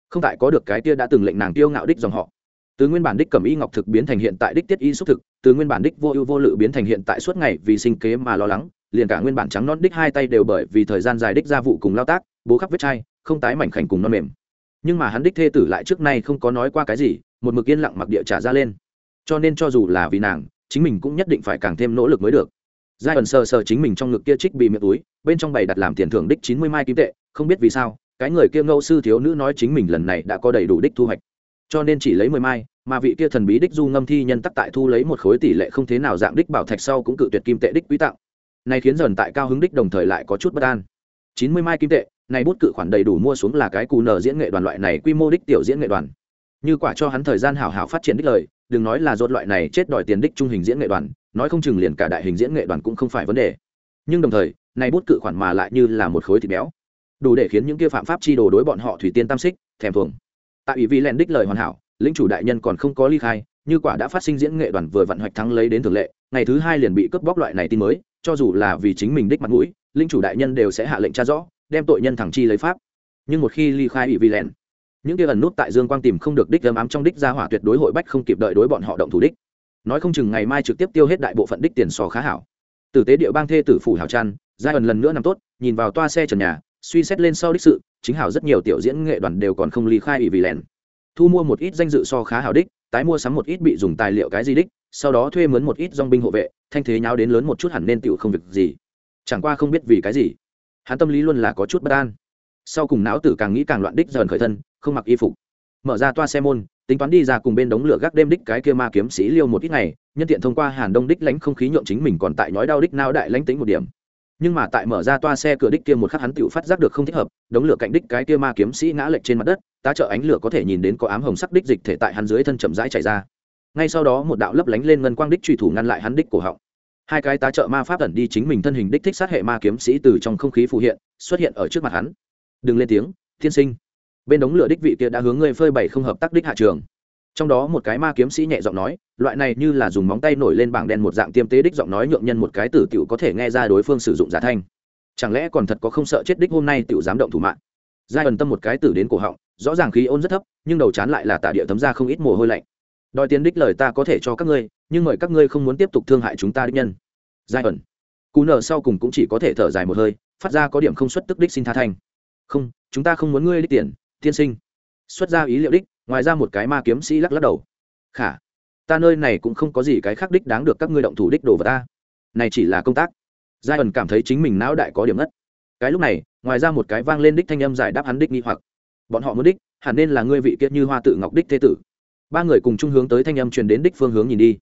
Không tại có được cái kia đã từng lệnh nàng tiêu ngạo đích dòng họ. Từ nguyên bản đích cẩm y ngọc thực biến thành hiện tại đích tiết y xúc thực, từ nguyên bản đích vô ưu vô lự biến thành hiện tại suốt ngày vì sinh kế mà lo lắng liền cả nguyên bản trắng non đích hai tay đều bởi vì thời gian dài đích gia vụ cùng lao tác, bố khắp vết chai, không tái mảnh khảnh cùng non mềm. Nhưng mà hắn đích thê tử lại trước nay không có nói qua cái gì, một mực yên lặng mặc địa trả ra lên. Cho nên cho dù là vì nàng, chính mình cũng nhất định phải càng thêm nỗ lực mới được. Giai ẩn sờ sờ chính mình trong ngực kia trích bị miệng túi, bên trong bày đặt làm tiền thưởng đích chín mươi mai kim tệ, không biết vì sao, cái người kia ngẫu sư thiếu nữ nói chính mình lần này đã có đầy đủ đích thu hoạch. Cho nên chỉ lấy mười mai, mà vị kia thần bí đích du ngâm thi nhân tắc tại thu lấy một khối tỷ lệ không thế nào dạng đích bảo thạch sau cũng cự tuyệt kim tệ đích quý tặng này khiến dần tại cao hứng đích đồng thời lại có chút bất an. Chín mươi mai kim tệ, này bút cự khoản đầy đủ mua xuống là cái cù nở diễn nghệ đoàn loại này quy mô đích tiểu diễn nghệ đoàn. Như quả cho hắn thời gian hảo hảo phát triển đích lời, đừng nói là rốt loại này chết đòi tiền đích trung hình diễn nghệ đoàn, nói không chừng liền cả đại hình diễn nghệ đoàn cũng không phải vấn đề. Nhưng đồng thời, này bút cự khoản mà lại như là một khối thịt béo. Đủ để khiến những kia phạm pháp chi đồ đối bọn họ thủy tiên tam xích, thèm thuồng. Tại ủy vi len đích lời hoàn hảo, lĩnh chủ đại nhân còn không có ly khai, như quả đã phát sinh diễn nghệ đoàn vừa vận hoạch thắng lấy đến thường lệ, ngày thứ hai liền bị cướp bóc loại này tin mới cho dù là vì chính mình đích mặt mũi, linh chủ đại nhân đều sẽ hạ lệnh tra rõ, đem tội nhân thẳng chi lấy pháp. Nhưng một khi ly khai ủy vi len những kia ẩn nút tại dương quang tìm không được đích âm ám trong đích ra hỏa tuyệt đối hội bách không kịp đợi đối bọn họ động thủ đích. Nói không chừng ngày mai trực tiếp tiêu hết đại bộ phận đích tiền sò khá hảo. Tử tế địa bang thê tử phủ hảo trăn, giai ẩn lần nữa nằm tốt, nhìn vào toa xe trần nhà, suy xét lên sau đích sự, chính hảo rất nhiều tiểu diễn nghệ đoàn đều còn không ly khai ủy vì lẻn thu mua một ít danh dự so khá hảo đích, tái mua sắm một ít bị dùng tài liệu cái gì đích sau đó thuê mướn một ít dong binh hộ vệ, thanh thế nháo đến lớn một chút hẳn nên tựu không việc gì. Chẳng qua không biết vì cái gì, hắn tâm lý luôn là có chút bất an. Sau cùng não tử càng nghĩ càng loạn đích dần khởi thân, không mặc y phục. Mở ra toa xe môn, tính toán đi ra cùng bên đống lửa gác đêm đích cái kia ma kiếm sĩ liêu một ít ngày, nhân tiện thông qua hàn đông đích lánh không khí nhượng chính mình còn tại nhói đau đích nao đại lánh tính một điểm. Nhưng mà tại mở ra toa xe cửa đích kia một khắc hắn tựu phát giác được không thích hợp, đống lửa cạnh đích cái kia ma kiếm sĩ ngã lệch trên mặt đất, tá trợ ánh lửa có thể nhìn đến có ám hồng sắc đích dịch thể tại hắn dưới thân chậm rãi chảy ra ngay sau đó một đạo lấp lánh lên ngân quang đích truy thủ ngăn lại hắn đích cổ họng. Hai cái tá trợ ma pháp ẩn đi chính mình thân hình đích thích sát hệ ma kiếm sĩ từ trong không khí phù hiện, xuất hiện ở trước mặt hắn. Đừng lên tiếng thiên sinh. Bên đống lửa đích vị kia đã hướng ngươi phơi bày không hợp tác đích hạ trường. Trong đó một cái ma kiếm sĩ nhẹ giọng nói, loại này như là dùng móng tay nổi lên bảng đen một dạng tiêm tế đích giọng nói nhượng nhân một cái tử tiểu có thể nghe ra đối phương sử dụng giả thanh. Chẳng lẽ còn thật có không sợ chết đích hôm nay tiểu dám động thủ mạng? Giai ẩn tâm một cái tử đến cổ họng, rõ ràng khí ôn rất thấp, nhưng đầu chán lại là tả địa thấm ra không ít mồ hôi lạnh đòi tiền đích lời ta có thể cho các ngươi, nhưng mời các ngươi không muốn tiếp tục thương hại chúng ta đích nhân. Giai ẩn. Cú nở sau cùng cũng chỉ có thể thở dài một hơi, phát ra có điểm không xuất tức đích xin tha thành. không, chúng ta không muốn ngươi đích tiền, tiên sinh. Xuất ra ý liệu đích, ngoài ra một cái ma kiếm sĩ lắc lắc đầu. Khả, ta nơi này cũng không có gì cái khác đích đáng được các ngươi động thủ đích đồ vào ta. Này chỉ là công tác. Giai ẩn cảm thấy chính mình não đại có điểm ngất. Cái lúc này, ngoài ra một cái vang lên đích thanh âm giải đáp hắn đích nghi hoặc. Bọn họ muốn đích, hẳn nên là ngươi vị kiệt như hoa tự ngọc đích thế tử ba người cùng chung hướng tới thanh âm truyền đến đích phương hướng nhìn đi.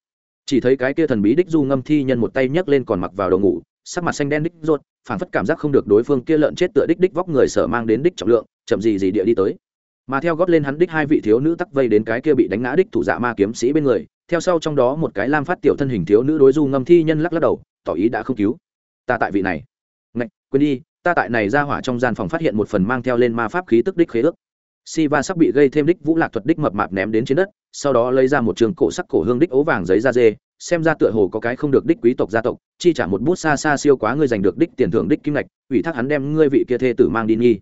Chỉ thấy cái kia thần bí đích du ngâm thi nhân một tay nhấc lên còn mặc vào đầu ngủ, sắc mặt xanh đen đích rột phản phất cảm giác không được đối phương kia lợn chết tựa đích đích vóc người sở mang đến đích trọng lượng, chậm gì gì địa đi tới. Mà theo gót lên hắn đích hai vị thiếu nữ tắc vây đến cái kia bị đánh ngã đích thủ dạ ma kiếm sĩ bên người, theo sau trong đó một cái lam phát tiểu thân hình thiếu nữ đối du ngâm thi nhân lắc lắc đầu, tỏ ý đã không cứu. Ta tại vị này. Ngạch, quên đi, ta tại này ra hỏa trong gian phòng phát hiện một phần mang theo lên ma pháp khí tức đích khế ước si va sắp bị gây thêm đích vũ lạc thuật đích mập mạp ném đến trên đất, sau đó lấy ra một trường cổ sắc cổ hương đích ố vàng giấy da dê, xem ra tựa hồ có cái không được đích quý tộc gia tộc, chi trả một bút xa xa siêu quá ngươi giành được đích tiền thưởng đích kim ngạch, ủy thác hắn đem ngươi vị kia thê tử mang đi nghi.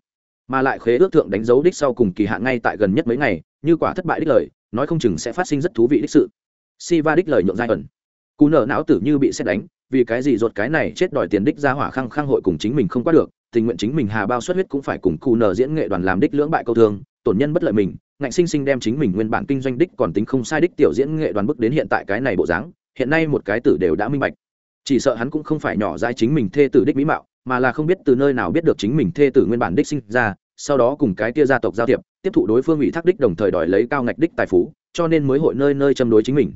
Mà lại khế ước thượng đánh dấu đích sau cùng kỳ hạn ngay tại gần nhất mấy ngày, như quả thất bại đích lời, nói không chừng sẽ phát sinh rất thú vị đích sự. Si va đích lời nhượng giai ẩn. Cú nở não tử như bị xét đánh, vì cái gì ruột cái này chết đòi tiền đích ra hỏa khăng khăng hội cùng chính mình không qua được, tình nguyện chính mình hà bao xuất huyết cũng phải cùng cù nở diễn nghệ đoàn làm đích lưỡng bại câu thương tổn nhân bất lợi mình, ngạnh sinh sinh đem chính mình nguyên bản kinh doanh đích còn tính không sai đích tiểu diễn nghệ đoàn bước đến hiện tại cái này bộ dáng, hiện nay một cái tử đều đã minh bạch. Chỉ sợ hắn cũng không phải nhỏ dãi chính mình thê tử đích mỹ mạo, mà là không biết từ nơi nào biết được chính mình thê tử nguyên bản đích sinh ra, sau đó cùng cái tia gia tộc giao thiệp, tiếp thụ đối phương ủy thác đích đồng thời đòi lấy cao ngạch đích tài phú, cho nên mới hội nơi nơi châm đối chính mình.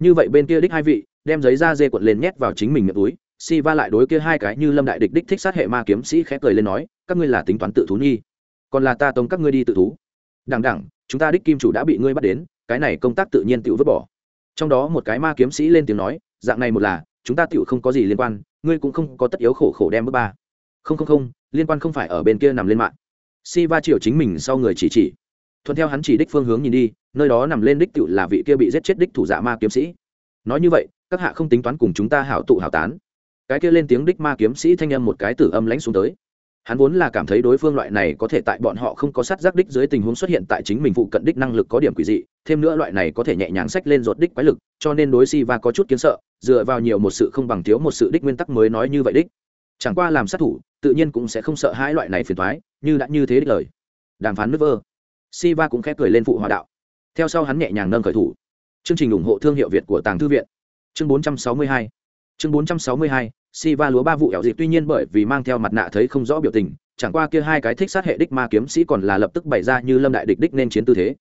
Như vậy bên kia đích hai vị, đem giấy da dê cuộn lên nhét vào chính mình miệng túi, si va lại đối kia hai cái như lâm đại địch đích thích sát hệ ma kiếm sĩ khẽ cười lên nói, các ngươi là tính toán tự thú nhi còn là ta tống các ngươi đi tự thú đằng đẳng chúng ta đích kim chủ đã bị ngươi bắt đến, cái này công tác tự nhiên tự vứt bỏ. Trong đó một cái ma kiếm sĩ lên tiếng nói, dạng này một là, chúng ta tự không có gì liên quan, ngươi cũng không có tất yếu khổ khổ đem bước ba. Không không không, liên quan không phải ở bên kia nằm lên mạng. Si va triệu chính mình sau người chỉ chỉ. Thuận theo hắn chỉ đích phương hướng nhìn đi, nơi đó nằm lên đích tự là vị kia bị giết chết đích thủ giả ma kiếm sĩ. Nói như vậy, các hạ không tính toán cùng chúng ta hảo tụ hảo tán. Cái kia lên tiếng đích ma kiếm sĩ thanh âm một cái tử âm lãnh xuống tới hắn vốn là cảm thấy đối phương loại này có thể tại bọn họ không có sát giác đích dưới tình huống xuất hiện tại chính mình phụ cận đích năng lực có điểm quỷ dị, thêm nữa loại này có thể nhẹ nhàng sách lên rột đích quái lực, cho nên đối si va có chút kiến sợ, dựa vào nhiều một sự không bằng thiếu một sự đích nguyên tắc mới nói như vậy đích. Chẳng qua làm sát thủ, tự nhiên cũng sẽ không sợ hai loại này phiền thoái như đã như thế đích lời. Đàm phán nước vơ. Si va cũng khép cười lên phụ hòa đạo. Theo sau hắn nhẹ nhàng nâng khởi thủ. Chương trình ủng hộ thương hiệu việt của tàng thư viện. Chương 462 chương 462 si va lúa ba vụ ẻo dịp tuy nhiên bởi vì mang theo mặt nạ thấy không rõ biểu tình, chẳng qua kia hai cái thích sát hệ đích ma kiếm sĩ còn là lập tức bày ra như lâm đại địch đích nên chiến tư thế.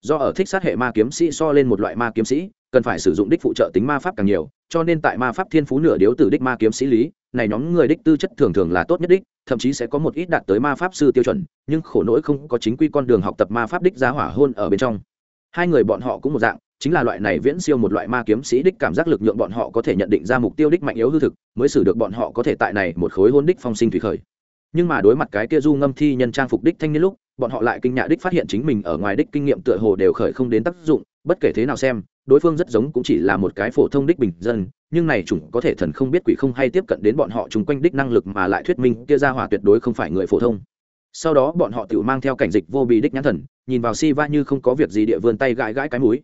Do ở thích sát hệ ma kiếm sĩ so lên một loại ma kiếm sĩ, cần phải sử dụng đích phụ trợ tính ma pháp càng nhiều, cho nên tại ma pháp thiên phú nửa điếu từ đích ma kiếm sĩ lý, này nhóm người đích tư chất thường thường là tốt nhất đích, thậm chí sẽ có một ít đạt tới ma pháp sư tiêu chuẩn, nhưng khổ nỗi không có chính quy con đường học tập ma pháp đích giá hỏa hôn ở bên trong. Hai người bọn họ cũng một dạng chính là loại này viễn siêu một loại ma kiếm sĩ đích cảm giác lực nhượng bọn họ có thể nhận định ra mục tiêu đích mạnh yếu hư thực, mới xử được bọn họ có thể tại này một khối hôn đích phong sinh thủy khởi. Nhưng mà đối mặt cái kia du ngâm thi nhân trang phục đích thanh niên lúc, bọn họ lại kinh nhạ đích phát hiện chính mình ở ngoài đích kinh nghiệm tựa hồ đều khởi không đến tác dụng, bất kể thế nào xem, đối phương rất giống cũng chỉ là một cái phổ thông đích bình dân, nhưng này chủng có thể thần không biết quỷ không hay tiếp cận đến bọn họ chung quanh đích năng lực mà lại thuyết minh kia ra hỏa tuyệt đối không phải người phổ thông. Sau đó bọn họ tự mang theo cảnh dịch vô bị đích nhãn thần, nhìn vào si va như không có việc gì địa vươn tay gãi gãi cái mũi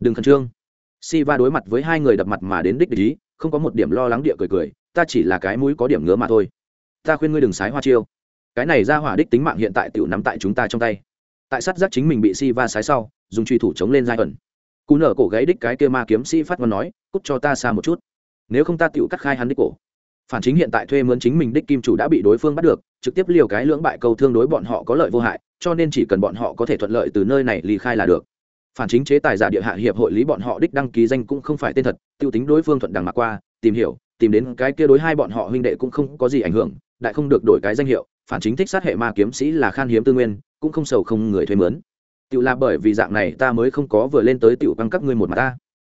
đừng khẩn trương. Si va đối mặt với hai người đập mặt mà đến đích ý, không có một điểm lo lắng địa cười cười, ta chỉ là cái mũi có điểm ngứa mà thôi. Ta khuyên ngươi đừng sái hoa chiêu. Cái này ra hỏa đích tính mạng hiện tại tự nắm tại chúng ta trong tay. Tại sát giác chính mình bị si va sái sau, dùng truy thủ chống lên giai ẩn. Cú nở cổ gáy đích cái kia ma kiếm sĩ phát ngon nói, cút cho ta xa một chút. Nếu không ta tựu cắt khai hắn đích cổ. Phản chính hiện tại thuê mướn chính mình đích kim chủ đã bị đối phương bắt được, trực tiếp liều cái lưỡng bại câu thương đối bọn họ có lợi vô hại, cho nên chỉ cần bọn họ có thể thuận lợi từ nơi này ly khai là được phản chính chế tài giả địa hạ hiệp hội lý bọn họ đích đăng ký danh cũng không phải tên thật, tiêu tính đối phương thuận đằng mặc qua, tìm hiểu, tìm đến cái kia đối hai bọn họ huynh đệ cũng không có gì ảnh hưởng, đại không được đổi cái danh hiệu, phản chính thích sát hệ ma kiếm sĩ là khan hiếm tư nguyên, cũng không sầu không người thuê mướn. Tự là bởi vì dạng này ta mới không có vừa lên tới tiểu băng các ngươi một mà ta.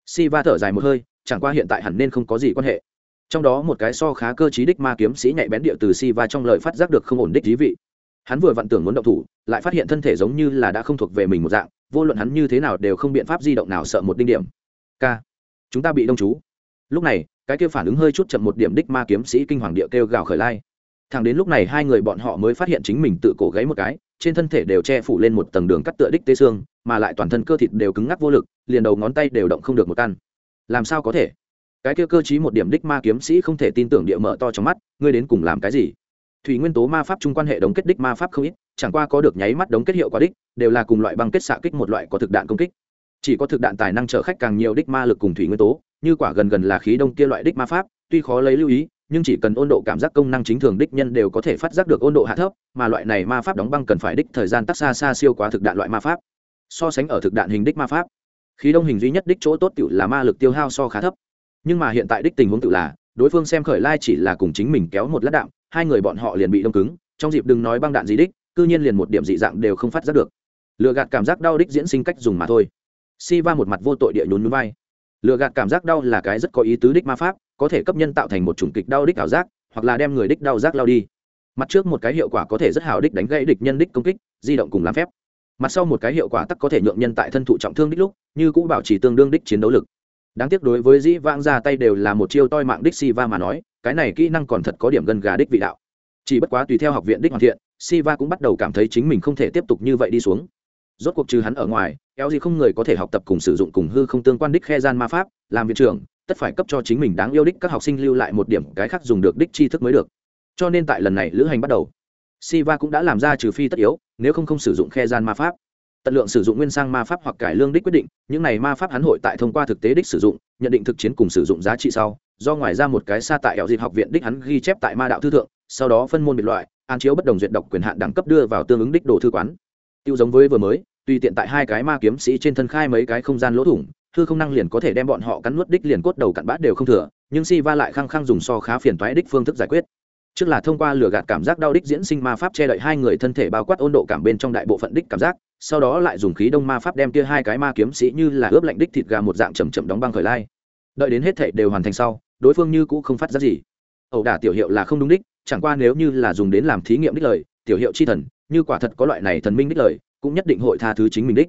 Si va thở dài một hơi, chẳng qua hiện tại hẳn nên không có gì quan hệ. Trong đó một cái so khá cơ t đích ma kiếm sĩ nhạy bén địa từ si va trong lời phát giác được không ổn đích thí vị hắn vừa vặn tưởng muốn động thủ, lại phát hiện thân thể giống như là đã không thuộc về mình một dạng, vô luận hắn như thế nào đều không biện pháp di động nào sợ một đinh điểm. K. Chúng ta bị đông chú. Lúc này, cái kia phản ứng hơi chút chậm một điểm đích ma kiếm sĩ kinh hoàng địa kêu gào khởi lai. Thẳng đến lúc này hai người bọn họ mới phát hiện chính mình tự cổ gáy một cái, trên thân thể đều che phủ lên một tầng đường cắt tựa đích tê xương, mà lại toàn thân cơ thịt đều cứng ngắc vô lực, liền đầu ngón tay đều động không được một căn. Làm sao có thể? Cái kia cơ chí một điểm đích ma kiếm sĩ không thể tin tưởng địa mở to trong mắt, ngươi đến cùng làm cái gì? Thủy nguyên tố ma pháp chung quan hệ đống kết đích ma pháp không ít, chẳng qua có được nháy mắt đống kết hiệu quả đích, đều là cùng loại băng kết xạ kích một loại có thực đạn công kích. Chỉ có thực đạn tài năng chở khách càng nhiều đích ma lực cùng thủy nguyên tố, như quả gần gần là khí đông kia loại đích ma pháp, tuy khó lấy lưu ý, nhưng chỉ cần ôn độ cảm giác công năng chính thường đích nhân đều có thể phát giác được ôn độ hạ thấp, mà loại này ma pháp đóng băng cần phải đích thời gian tắc xa xa siêu quá thực đạn loại ma pháp. So sánh ở thực đạn hình đích ma pháp, khí đông hình duy nhất đích chỗ tốt tự là ma lực tiêu hao so khá thấp. Nhưng mà hiện tại đích tình huống tự là, đối phương xem khởi lai chỉ là cùng chính mình kéo một lát đạn hai người bọn họ liền bị đông cứng, trong dịp đừng nói băng đạn gì đích, cư nhiên liền một điểm dị dạng đều không phát giác được. Lựa gạt cảm giác đau đích diễn sinh cách dùng mà thôi. Si va một mặt vô tội địa nhún núi vai. Lựa gạt cảm giác đau là cái rất có ý tứ đích ma pháp, có thể cấp nhân tạo thành một chủng kịch đau đích ảo giác, hoặc là đem người đích đau giác lao đi. Mặt trước một cái hiệu quả có thể rất hào đích đánh gãy địch nhân đích công kích, di động cùng làm phép. Mặt sau một cái hiệu quả tắc có thể nhượng nhân tại thân thụ trọng thương đích lúc, như cũ bảo trì tương đương đích chiến đấu lực. Đáng tiếc đối với dĩ vãng ra tay đều là một chiêu toi mạng đích si va mà nói cái này kỹ năng còn thật có điểm gần gà đích vị đạo. Chỉ bất quá tùy theo học viện đích hoàn thiện si va cũng bắt đầu cảm thấy chính mình không thể tiếp tục như vậy đi xuống. Rốt cuộc trừ hắn ở ngoài, eo gì không người có thể học tập cùng sử dụng cùng hư không tương quan đích khe gian ma pháp, làm viện trưởng, tất phải cấp cho chính mình đáng yêu đích các học sinh lưu lại một điểm cái khác dùng được đích tri thức mới được. Cho nên tại lần này lữ hành bắt đầu, siva cũng đã làm ra trừ phi tất yếu, nếu không không sử dụng khe gian ma pháp. Tận lượng sử dụng nguyên sang ma pháp hoặc cải lương đích quyết định, những này ma pháp hắn hội tại thông qua thực tế đích sử dụng, nhận định thực chiến cùng sử dụng giá trị sau do ngoài ra một cái xa tại ẻo dịp học viện đích hắn ghi chép tại ma đạo thư thượng, sau đó phân môn biệt loại, an chiếu bất đồng duyệt độc quyền hạn đẳng cấp đưa vào tương ứng đích đồ thư quán. Tiêu giống với vừa mới, tùy tiện tại hai cái ma kiếm sĩ trên thân khai mấy cái không gian lỗ thủng thư không năng liền có thể đem bọn họ cắn nuốt đích liền cốt đầu cặn bát đều không thừa, nhưng si va lại khăng khăng dùng so khá phiền toái đích phương thức giải quyết. Trước là thông qua lửa gạt cảm giác đau đích diễn sinh ma pháp che đậy hai người thân thể bao quát ôn độ cảm bên trong đại bộ phận đích cảm giác, sau đó lại dùng khí đông ma pháp đem kia hai cái ma kiếm sĩ như là ướp lạnh đích thịt gà một dạng chầm chậm đóng băng khởi lai. Đợi đến hết thể đều hoàn thành sau đối phương như cũng không phát ra gì. Ẩu đả tiểu hiệu là không đúng đích, chẳng qua nếu như là dùng đến làm thí nghiệm đích lời, tiểu hiệu chi thần, như quả thật có loại này thần minh đích lời, cũng nhất định hội tha thứ chính mình đích.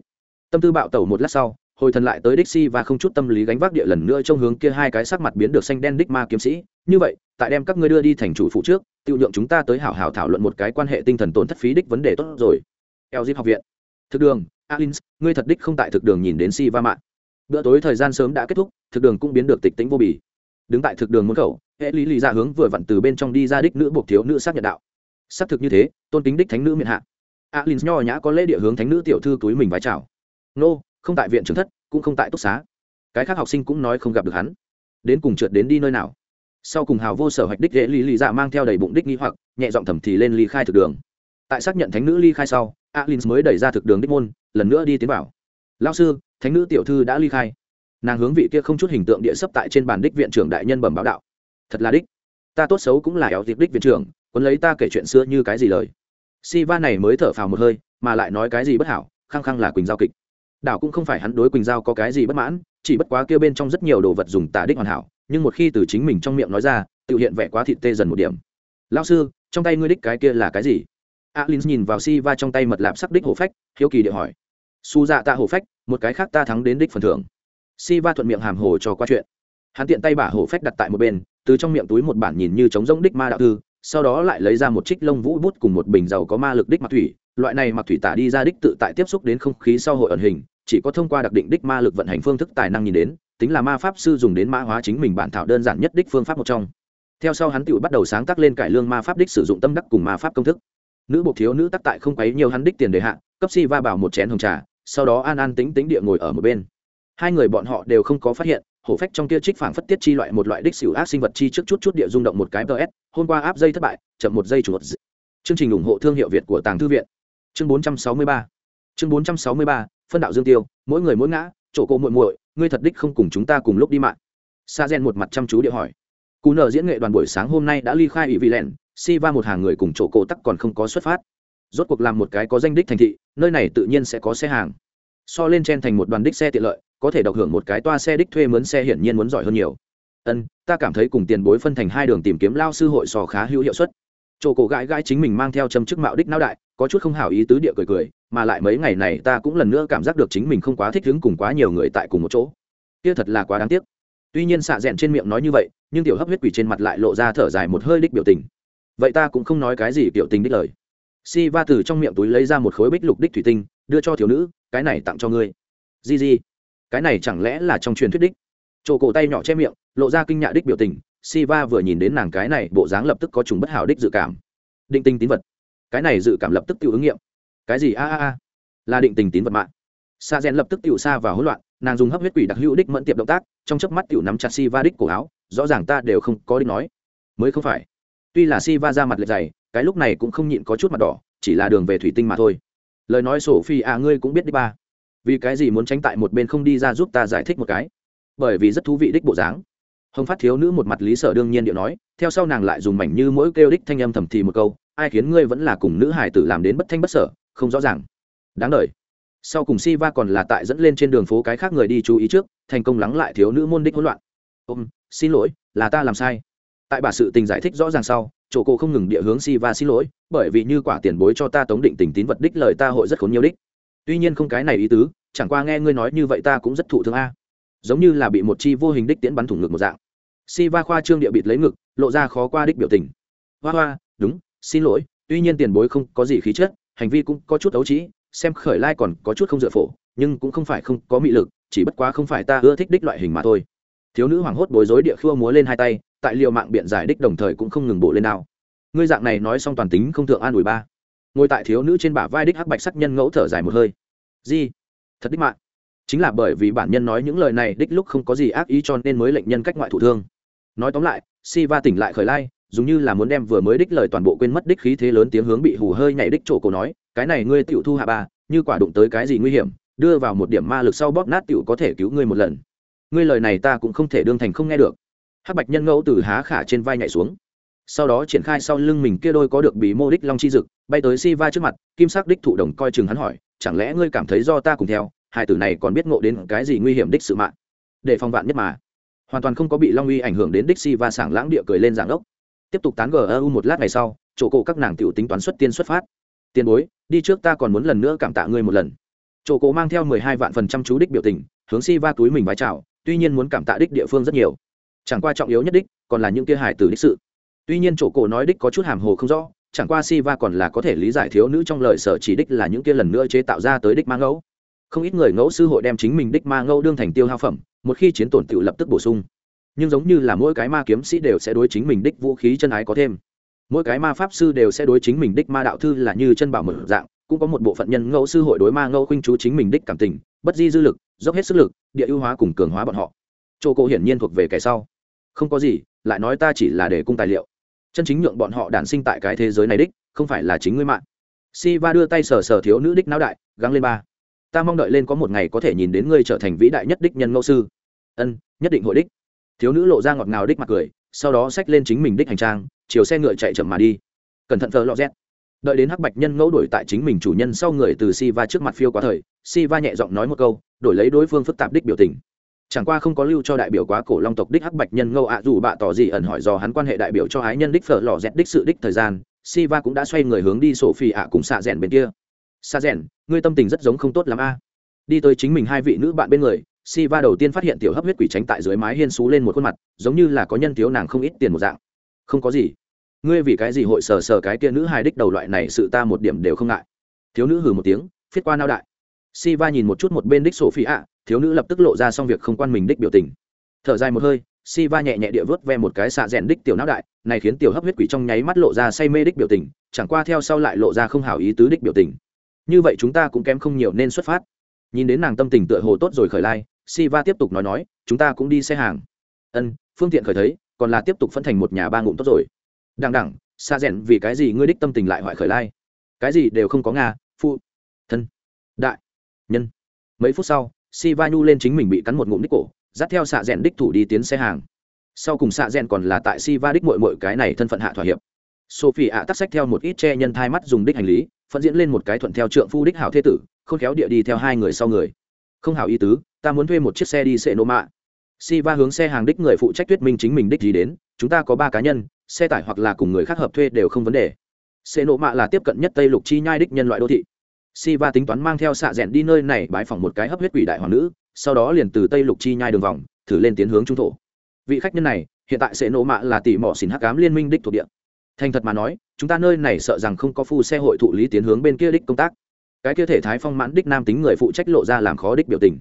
Tâm tư bạo tẩu một lát sau, hồi thần lại tới đích si và không chút tâm lý gánh vác địa lần nữa trong hướng kia hai cái sắc mặt biến được xanh đen đích ma kiếm sĩ. Như vậy, tại đem các ngươi đưa đi thành chủ phụ trước tự nhượng chúng ta tới hảo hảo thảo luận một cái quan hệ tinh thần tổn thất phí đích vấn đề tốt rồi. Eo học viện. Thực đường, alins, ngươi thật đích không tại thực đường nhìn đến si va mạng bữa tối thời gian sớm đã kết thúc, thực đường cũng biến được tịch tĩnh vô bì đứng tại thực đường môn khẩu, hệ lý lý ra hướng vừa vặn từ bên trong đi ra đích nữ buộc thiếu nữ xác nhận đạo. Xác thực như thế, tôn kính đích thánh nữ miền hạ. Alins nho nhã có lễ địa hướng thánh nữ tiểu thư túi mình vái chào. Nô, không tại viện trưởng thất, cũng không tại túc xá. Cái khác học sinh cũng nói không gặp được hắn. Đến cùng trượt đến đi nơi nào? Sau cùng hào vô sở hoạch đích dễ lý lý dạ mang theo đầy bụng đích nghi hoặc, nhẹ giọng thầm thì lên ly khai thực đường. Tại xác nhận thánh nữ ly khai sau alin mới đẩy ra thực đường đích môn, lần nữa đi tiến vào. Lao sư, thánh nữ tiểu thư đã ly khai nàng hướng vị kia không chút hình tượng địa sấp tại trên bàn đích viện trưởng đại nhân bẩm báo đạo. Thật là đích. Ta tốt xấu cũng là éo dịp đích viện trưởng quân lấy ta kể chuyện xưa như cái gì lời. Si va này mới thở phào một hơi, mà lại nói cái gì bất hảo, khăng khăng là quỳnh giao kịch. Đảo cũng không phải hắn đối quỳnh giao có cái gì bất mãn, chỉ bất quá kia bên trong rất nhiều đồ vật dùng tả đích hoàn hảo, nhưng một khi từ chính mình trong miệng nói ra, tự hiện vẻ quá thịt tê dần một điểm. Lao sư, trong tay ngươi đích cái kia là cái gì? Alin nhìn vào si va trong tay mật lạp sắc đích hổ phách, hiếu kỳ địa hỏi. Su dạ tạ hổ phách, một cái khác ta thắng đến đích phần thưởng si va thuận miệng hàm hồ cho qua chuyện. Hắn tiện tay bả hổ phách đặt tại một bên, từ trong miệng túi một bản nhìn như trống rỗng đích ma đạo thư, sau đó lại lấy ra một trích lông vũ bút cùng một bình dầu có ma lực đích mặc thủy. Loại này mặc thủy tả đi ra đích tự tại tiếp xúc đến không khí sau hội ẩn hình, chỉ có thông qua đặc định đích ma lực vận hành phương thức tài năng nhìn đến, tính là ma pháp sư dùng đến mã hóa chính mình bản thảo đơn giản nhất đích phương pháp một trong. Theo sau hắn tự bắt đầu sáng tác lên cải lương ma pháp đích sử dụng tâm đắc cùng ma pháp công thức. Nữ bộ thiếu nữ tắc tại không quấy nhiều hắn đích tiền đề hạ, cấp si va bảo một chén hồng trà, sau đó an an tính tính địa ngồi ở một bên hai người bọn họ đều không có phát hiện, hổ phách trong kia trích phảng phất tiết chi loại một loại đích xỉu ác sinh vật chi trước chút chút địa rung động một cái ps hôm qua áp dây thất bại, chậm một giây chuột chương trình ủng hộ thương hiệu việt của tàng thư viện. Chương 463 chương 463 phân đạo dương tiêu, mỗi người mỗi ngã, chỗ cô muội muội, ngươi thật đích không cùng chúng ta cùng lúc đi mạng. Sa gen một mặt chăm chú địa hỏi. Cú nở diễn nghệ đoàn buổi sáng hôm nay đã ly khai ủy vị lẹn, si va một hàng người cùng chỗ cổ tắc còn không có xuất phát. Rốt cuộc làm một cái có danh đích thành thị, nơi này tự nhiên sẽ có xe hàng. So lên trên thành một đoàn đích xe tiện lợi có thể độc hưởng một cái toa xe đích thuê mướn xe hiển nhiên muốn giỏi hơn nhiều. Ân, ta cảm thấy cùng tiền bối phân thành hai đường tìm kiếm lao sư hội sò khá hữu hiệu suất. Chỗ cổ gãi gãi chính mình mang theo châm chức mạo đích não đại, có chút không hảo ý tứ địa cười cười, mà lại mấy ngày này ta cũng lần nữa cảm giác được chính mình không quá thích hứng cùng quá nhiều người tại cùng một chỗ. Kia thật là quá đáng tiếc. Tuy nhiên xạ rẽn trên miệng nói như vậy, nhưng tiểu hấp huyết quỷ trên mặt lại lộ ra thở dài một hơi đích biểu tình. Vậy ta cũng không nói cái gì kiểu tình đích lời. Si va từ trong miệng túi lấy ra một khối bích lục đích thủy tinh, đưa cho thiếu nữ, cái này tặng cho ngươi. Di di cái này chẳng lẽ là trong truyền thuyết đích? Chỗ cổ tay nhỏ che miệng, lộ ra kinh nhạ đích biểu tình si va vừa nhìn đến nàng cái này, bộ dáng lập tức có chúng bất hảo đích dự cảm. Định tình tín vật. Cái này dự cảm lập tức tự ứng nghiệm. Cái gì? A a a. Là định tình tín vật mạng. Sa rèn lập tức tự xa và hỗn loạn, nàng dùng hấp huyết quỷ đặc hữu đích mẫn tiệp động tác, trong chớp mắt tự nắm chặt si va đích cổ áo, rõ ràng ta đều không có đích nói. Mới không phải. Tuy là si va ra mặt lệch dày, cái lúc này cũng không nhịn có chút mặt đỏ, chỉ là đường về thủy tinh mà thôi. Lời nói sổ phi à ngươi cũng biết đi ba vì cái gì muốn tránh tại một bên không đi ra giúp ta giải thích một cái? Bởi vì rất thú vị đích bộ dáng. Hồng phát thiếu nữ một mặt lý sở đương nhiên điệu nói, theo sau nàng lại dùng mảnh như mỗi kêu đích thanh âm thầm thì một câu, ai khiến ngươi vẫn là cùng nữ hải tử làm đến bất thanh bất sở, không rõ ràng. Đáng đời sau cùng si va còn là tại dẫn lên trên đường phố cái khác người đi chú ý trước, thành công lắng lại thiếu nữ môn đích hỗn loạn. Ôm, xin lỗi, là ta làm sai. Tại bà sự tình giải thích rõ ràng sau, chỗ cô không ngừng địa hướng si va xin lỗi, bởi vì như quả tiền bối cho ta tống định tình tín vật đích lời ta hội rất khốn nhiều đích tuy nhiên không cái này ý tứ, chẳng qua nghe ngươi nói như vậy ta cũng rất thụ thương a. Giống như là bị một chi vô hình đích tiễn bắn thủng ngực một dạng. Si va khoa trương địa bịt lấy ngực, lộ ra khó qua đích biểu tình. Hoa hoa, đúng, xin lỗi, tuy nhiên tiền bối không có gì khí chất, hành vi cũng có chút ấu trĩ, xem khởi lai còn có chút không dựa phổ, nhưng cũng không phải không có mị lực, chỉ bất quá không phải ta ưa thích đích loại hình mà thôi. Thiếu nữ hoảng hốt bối rối địa khua múa lên hai tay, tại liệu mạng biện giải đích đồng thời cũng không ngừng bộ lên nào ngươi dạng này nói xong toàn tính không thượng an ủi ba ngồi tại thiếu nữ trên bả vai đích hắc bạch sắc nhân ngẫu thở dài một hơi. Di, thật đích mạng chính là bởi vì bản nhân nói những lời này đích lúc không có gì ác ý cho nên mới lệnh nhân cách ngoại thủ thương. Nói tóm lại si va tỉnh lại khởi lai, dùng như là muốn đem vừa mới đích lời toàn bộ quên mất đích khí thế lớn tiếng hướng bị hù hơi nhảy đích chỗ cổ nói, cái này ngươi tiểu thu hạ ba như quả đụng tới cái gì nguy hiểm, đưa vào một điểm ma lực sau bóp nát tiểu có thể cứu ngươi một lần. Ngươi lời này ta cũng không thể đương thành không nghe được. Hắc bạch nhân ngẫu từ há khả trên vai nhảy xuống sau đó triển khai sau lưng mình kia đôi có được bí mô đích long chi dực, bay tới si va trước mặt, kim sắc đích thụ đồng coi chừng hắn hỏi, chẳng lẽ ngươi cảm thấy do ta cùng theo, hai tử này còn biết ngộ đến cái gì nguy hiểm đích sự mạng? Để phòng vạn nhất mà. Hoàn toàn không có bị long uy ảnh hưởng đến đích si va sảng lãng địa cười lên giảng ốc. Tiếp tục tán gu một lát ngày sau, chỗ cổ các nàng tiểu tính toán xuất tiên xuất phát. Tiền bối, đi trước ta còn muốn lần nữa cảm tạ ngươi một lần. Chỗ cổ mang theo mười hai vạn phần trăm chú đích biểu tình, hướng si va túi mình vái chào, tuy nhiên muốn cảm tạ đích địa phương rất nhiều. Chẳng qua trọng yếu nhất đích, còn là những kia hải tử đích sự tuy nhiên chỗ cổ nói đích có chút hàm hồ không rõ, chẳng qua si va còn là có thể lý giải thiếu nữ trong lời sở chỉ đích là những kia lần nữa chế tạo ra tới đích ma ngẫu. Không ít người ngẫu sư hội đem chính mình đích ma ngẫu đương thành tiêu hao phẩm, một khi chiến tổn tự lập tức bổ sung. Nhưng giống như là mỗi cái ma kiếm sĩ đều sẽ đối chính mình đích vũ khí chân ái có thêm. Mỗi cái ma pháp sư đều sẽ đối chính mình đích ma đạo thư là như chân bảo mở dạng, cũng có một bộ phận nhân ngẫu sư hội đối ma ngẫu khuynh chú chính mình đích cảm tình, bất di dư lực, dốc hết sức lực, địa ưu hóa cùng cường hóa bọn họ. Chỗ cô hiển nhiên thuộc về kẻ sau. Không có gì, lại nói ta chỉ là để cung tài liệu chân chính nhượng bọn họ đản sinh tại cái thế giới này đích, không phải là chính ngươi mạng. Si va đưa tay sờ sờ thiếu nữ đích não đại, gắng lên ba. Ta mong đợi lên có một ngày có thể nhìn đến ngươi trở thành vĩ đại nhất đích nhân ngẫu sư. Ân, nhất định hội đích. Thiếu nữ lộ ra ngọt ngào đích mặt cười, sau đó xách lên chính mình đích hành trang, chiều xe ngựa chạy chậm mà đi. Cẩn thận thờ lọ rét đợi đến hắc bạch nhân ngẫu đổi tại chính mình chủ nhân sau người từ si va trước mặt phiêu quá thời si va nhẹ giọng nói một câu, đổi lấy đối phương phức tạp đích biểu tình chẳng qua không có lưu cho đại biểu quá cổ long tộc đích hắc bạch nhân Ngô ạ dù bạ tỏ gì ẩn hỏi do hắn quan hệ đại biểu cho ái nhân đích phở lò dẹt đích sự đích thời gian si va cũng đã xoay người hướng đi sổ phi ạ cùng xạ rèn bên kia. Xạ rèn, ngươi tâm tình rất giống không tốt lắm a. Đi tới chính mình hai vị nữ bạn bên người si va đầu tiên phát hiện tiểu hấp huyết quỷ tránh tại dưới mái hiên xú lên một khuôn mặt, giống như là có nhân thiếu nàng không ít tiền một dạng. Không có gì. Ngươi vì cái gì hội sờ sờ cái kia nữ hài đích đầu loại này sự ta một điểm đều không ngại. Thiếu nữ hừ một tiếng, phiết qua nao đại. Si va nhìn một chút một bên đích sổ phi ạ thiếu nữ lập tức lộ ra xong việc không quan mình đích biểu tình. Thở dài một hơi si va nhẹ nhẹ địa vớt ve một cái xạ rèn đích tiểu não đại, này khiến tiểu hấp huyết quỷ trong nháy mắt lộ ra say mê đích biểu tình, chẳng qua theo sau lại lộ ra không hảo ý tứ đích biểu tình. Như vậy chúng ta cũng kém không nhiều nên xuất phát. Nhìn đến nàng tâm tình tựa hồ tốt rồi khởi lai si va tiếp tục nói nói, chúng ta cũng đi xe hàng. Ân, phương tiện khởi thấy, còn là tiếp tục phân thành một nhà ba ngụm tốt rồi. Đằng đẳng xa rèn, vì cái gì ngươi đích tâm tình lại hoại khởi lai? Cái gì đều không có nga phụ thân, đại, nhân. Mấy phút sau si va nhu lên chính mình bị cắn một ngụm đích cổ dắt theo xạ rèn đích thủ đi tiến xe hàng. Sau cùng xạ rèn còn là tại si va đích mội mội cái này thân phận hạ thỏa hiệp. Sophie ạ tắc sách theo một ít che nhân thai mắt dùng đích hành lý phân diễn lên một cái thuận theo trượng phu đích hảo thế tử không khéo địa đi theo hai người sau người. Không hảo ý tứ, ta muốn thuê một chiếc xe đi sệ nô mạ. Si va hướng xe hàng đích người phụ trách thuyết minh chính mình đích gì đến, chúng ta có ba cá nhân, xe tải hoặc là cùng người khác hợp thuê đều không vấn đề. Sệ nô mạ là tiếp cận nhất tây lục chi nhai đích nhân loại đô thị si va tính toán mang theo xạ rẽn đi nơi này bái phỏng một cái hấp huyết quỷ đại hoàng nữ, sau đó liền từ tây lục chi nhai đường vòng, thử lên tiến hướng trung thổ. Vị khách nhân này, hiện tại sẽ nộ mạ là tỷ mỏ xỉn hắc cám liên minh đích thuộc địa. Thành thật mà nói, chúng ta nơi này sợ rằng không có phu xe hội thụ lý tiến hướng bên kia đích công tác. Cái kia thể thái phong mãn đích nam tính người phụ trách lộ ra làm khó đích biểu tình.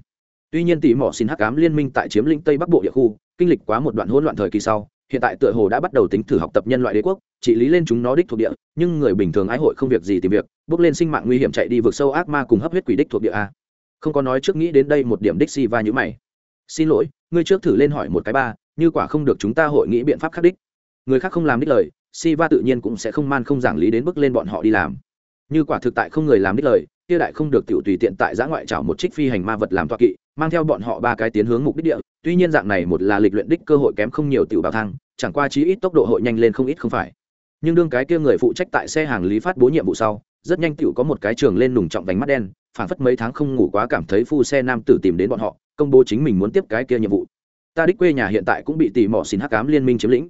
Tuy nhiên tỷ mỏ xin hắc cám liên minh tại chiếm lĩnh tây bắc bộ địa khu, kinh lịch quá một đoạn hỗn loạn thời kỳ sau hiện tại tựa hồ đã bắt đầu tính thử học tập nhân loại đế quốc, trị lý lên chúng nó đích thuộc địa, nhưng người bình thường ái hội không việc gì tìm việc, bước lên sinh mạng nguy hiểm chạy đi vượt sâu ác ma cùng hấp huyết quỷ đích thuộc địa a. Không có nói trước nghĩ đến đây một điểm đích si va như mày. Xin lỗi, ngươi trước thử lên hỏi một cái ba, như quả không được chúng ta hội nghĩ biện pháp khắc đích. Người khác không làm đích lời, si va tự nhiên cũng sẽ không man không giảng lý đến bước lên bọn họ đi làm. Như quả thực tại không người làm đích lời, kia đại không được tiểu tùy tiện tại giã ngoại trảo một trích phi hành ma vật làm toa kỵ, mang theo bọn họ ba cái tiến hướng mục đích địa tuy nhiên dạng này một là lịch luyện đích cơ hội kém không nhiều tiểu bảo thang, chẳng qua chí ít tốc độ hội nhanh lên không ít không phải. Nhưng đương cái kia người phụ trách tại xe hàng lý phát bố nhiệm vụ sau, rất nhanh tiểu có một cái trường lên nùng trọng vành mắt đen phản phất mấy tháng không ngủ quá cảm thấy phu xe nam tử tìm đến bọn họ, công bố chính mình muốn tiếp cái kia nhiệm vụ. Ta đích quê nhà hiện tại cũng bị tỉ mỏ xin hắc cám liên minh chiếm lĩnh.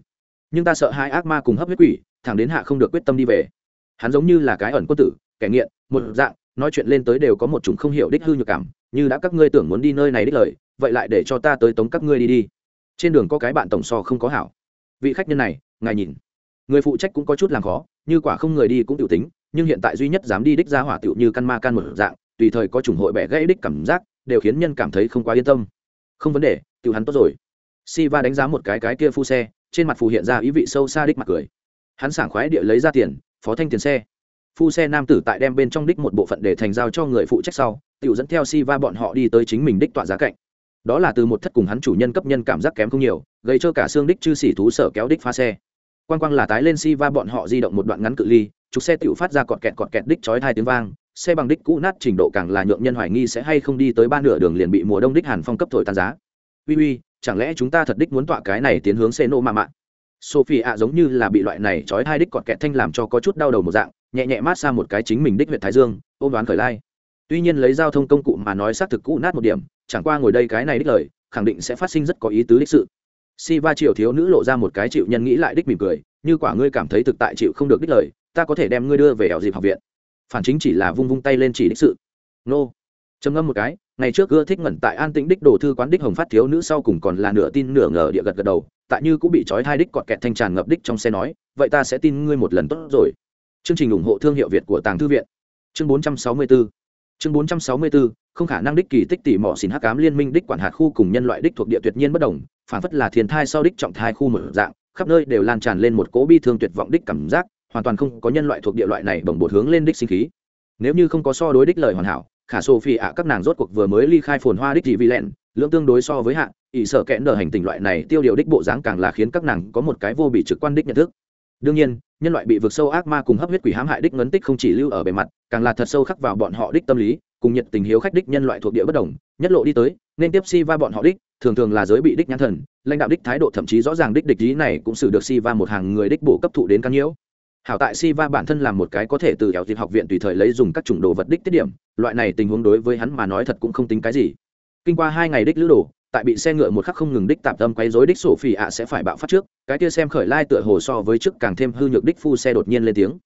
Nhưng ta sợ hai ác ma cùng hấp huyết quỷ, thẳng đến hạ không được quyết tâm đi về. Hắn giống như là cái ẩn quân tử, kẻ nghiện, một dạng, nói chuyện lên tới đều có một chủng không hiểu đích hư nhược cảm như đã các ngươi tưởng muốn đi nơi này đích lời, vậy lại để cho ta tới tống các ngươi đi đi. Trên đường có cái bạn tổng so không có hảo. Vị khách nhân này, ngài nhìn. Người phụ trách cũng có chút làm khó, như quả không người đi cũng tiểu tính, nhưng hiện tại duy nhất dám đi đích ra hỏa tiểu như căn ma can một dạng, tùy thời có chủng hội bẻ gãy đích cảm giác, đều khiến nhân cảm thấy không quá yên tâm. Không vấn đề, tiểu hắn tốt rồi. Si va đánh giá một cái cái kia phu xe, trên mặt phù hiện ra ý vị sâu xa đích mặt cười. Hắn sảng khoái địa lấy ra tiền, phó thanh tiền xe phu xe nam tử tại đem bên trong đích một bộ phận để thành giao cho người phụ trách sau tự dẫn theo si va bọn họ đi tới chính mình đích tọa giá cạnh. Đó là từ một thất cùng hắn chủ nhân cấp nhân cảm giác kém không nhiều, gây cho cả xương đích chư xỉ thú sở kéo đích phá xe. Quang quang là tái lên si va bọn họ di động một đoạn ngắn cự ly, trục xe tự phát ra cọt kẹt cọt kẹt đích chói hai tiếng vang, xe bằng đích cũ nát trình độ càng là nhượng nhân hoài nghi sẽ hay không đi tới ba nửa đường liền bị mùa đông đích hàn phong cấp thổi tàn giá. Uy uy, chẳng lẽ chúng ta thật đích muốn tọa cái này tiến hướng xe nô mạ mạ? Sophie ạ giống như là bị loại này chói hai đích cọt kẹt thanh làm cho có chút đau đầu một dạng, nhẹ nhẹ mát xa một cái chính mình đích huyện thái dương, ôm đoán khởi lai. Tuy nhiên lấy giao thông công cụ mà nói xác thực cũ nát một điểm, chẳng qua ngồi đây cái này đích lời, khẳng định sẽ phát sinh rất có ý tứ đích sự. Si va triệu thiếu nữ lộ ra một cái chịu nhân nghĩ lại đích mỉm cười, như quả ngươi cảm thấy thực tại chịu không được đích lời, ta có thể đem ngươi đưa về ảo dịp học viện. Phản chính chỉ là vung vung tay lên chỉ đích sự. Nô. Trầm ngâm một cái ngày trước ưa thích ngẩn tại an tĩnh đích đồ thư quán đích hồng phát thiếu nữ, sau cùng còn là nửa tin nửa ngờ địa gật gật đầu, tại như cũng bị trói hai đích cọt kẹt thanh tràn ngập đích trong xe nói, vậy ta sẽ tin ngươi một lần tốt rồi. Chương trình ủng hộ thương hiệu việt của tàng thư viện. Chương 464 chương 464 không khả năng đích kỳ tích tỷ mỏ xin hắc ám liên minh đích quản hạt khu cùng nhân loại đích thuộc địa tuyệt nhiên bất đồng, phản phất là thiên thai sau đích trọng thai khu mở dạng, khắp nơi đều lan tràn lên một cỗ bi thương tuyệt vọng đích cảm giác, hoàn toàn không có nhân loại thuộc địa loại này bồng bột hướng lên đích sinh khí. Nếu như không có so đối đích lời hoàn hảo khả sophie ạ, các nàng rốt cuộc vừa mới ly khai phồn hoa đích thị vi lẹn lượng tương đối so với hạ, ỷ sợ kẽn đờ hành tình loại này tiêu điều đích bộ dáng càng là khiến các nàng có một cái vô bị trực quan đích nhận thức. Đương nhiên, nhân loại bị vực sâu ác ma cùng hấp huyết quỷ hãm hại đích ngấn tích không chỉ lưu ở bề mặt, càng là thật sâu khắc vào bọn họ đích tâm lý, cùng nhiệt tình hiếu khách đích nhân loại thuộc địa bất đồng, nhất lộ đi tới, nên tiếp si va bọn họ đích, thường thường là giới bị đích nhãn thần, lãnh đạo đích thái độ thậm chí rõ ràng đích địch ý này cũng xử được si va một hàng người đích bổ cấp thụ đến căn nhiễu hảo tại Siva bản thân làm một cái có thể từ kéo dịp học viện tùy thời lấy dùng các chủng đồ vật đích tiết điểm, loại này tình huống đối với hắn mà nói thật cũng không tính cái gì. Kinh qua hai ngày đích lữ đồ, tại bị xe ngựa một khắc không ngừng đích tạm tâm quấy rối đích sổ phỉ ạ sẽ phải bạo phát trước, cái kia xem khởi lai tựa hồ so với trước càng thêm hư nhược đích phu xe đột nhiên lên tiếng.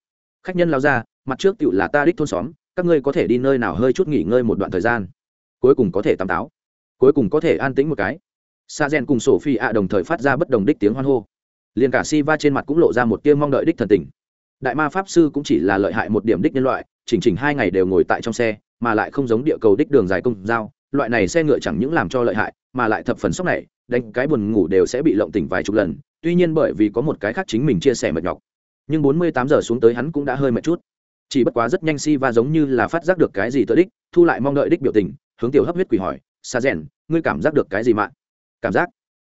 Khách nhân lao ra, mặt trước tựu là ta đích thôn xóm, các ngươi có thể đi nơi nào hơi chút nghỉ ngơi một đoạn thời gian. Cuối cùng có thể tắm táo. Cuối cùng có thể an tĩnh một cái. Sa rèn cùng sổ phi ạ đồng thời phát ra bất đồng đích tiếng hoan hô. Liền cả si va trên mặt cũng lộ ra một tia mong đợi đích thần tình đại ma pháp sư cũng chỉ là lợi hại một điểm đích nhân loại, chỉnh chỉnh hai ngày đều ngồi tại trong xe, mà lại không giống địa cầu đích đường dài công giao. Loại này xe ngựa chẳng những làm cho lợi hại, mà lại thập phần sốc này, đánh cái buồn ngủ đều sẽ bị lộng tỉnh vài chục lần. Tuy nhiên bởi vì có một cái khác chính mình chia sẻ mệt nhọc. Nhưng bốn mươi tám giờ xuống tới hắn cũng đã hơi mệt chút. Chỉ bất quá rất nhanh si va giống như là phát giác được cái gì tới đích, thu lại mong đợi đích biểu tình, hướng tiểu hấp huyết quỷ hỏi, sa rèn ngươi cảm giác được cái gì mạng cảm giác.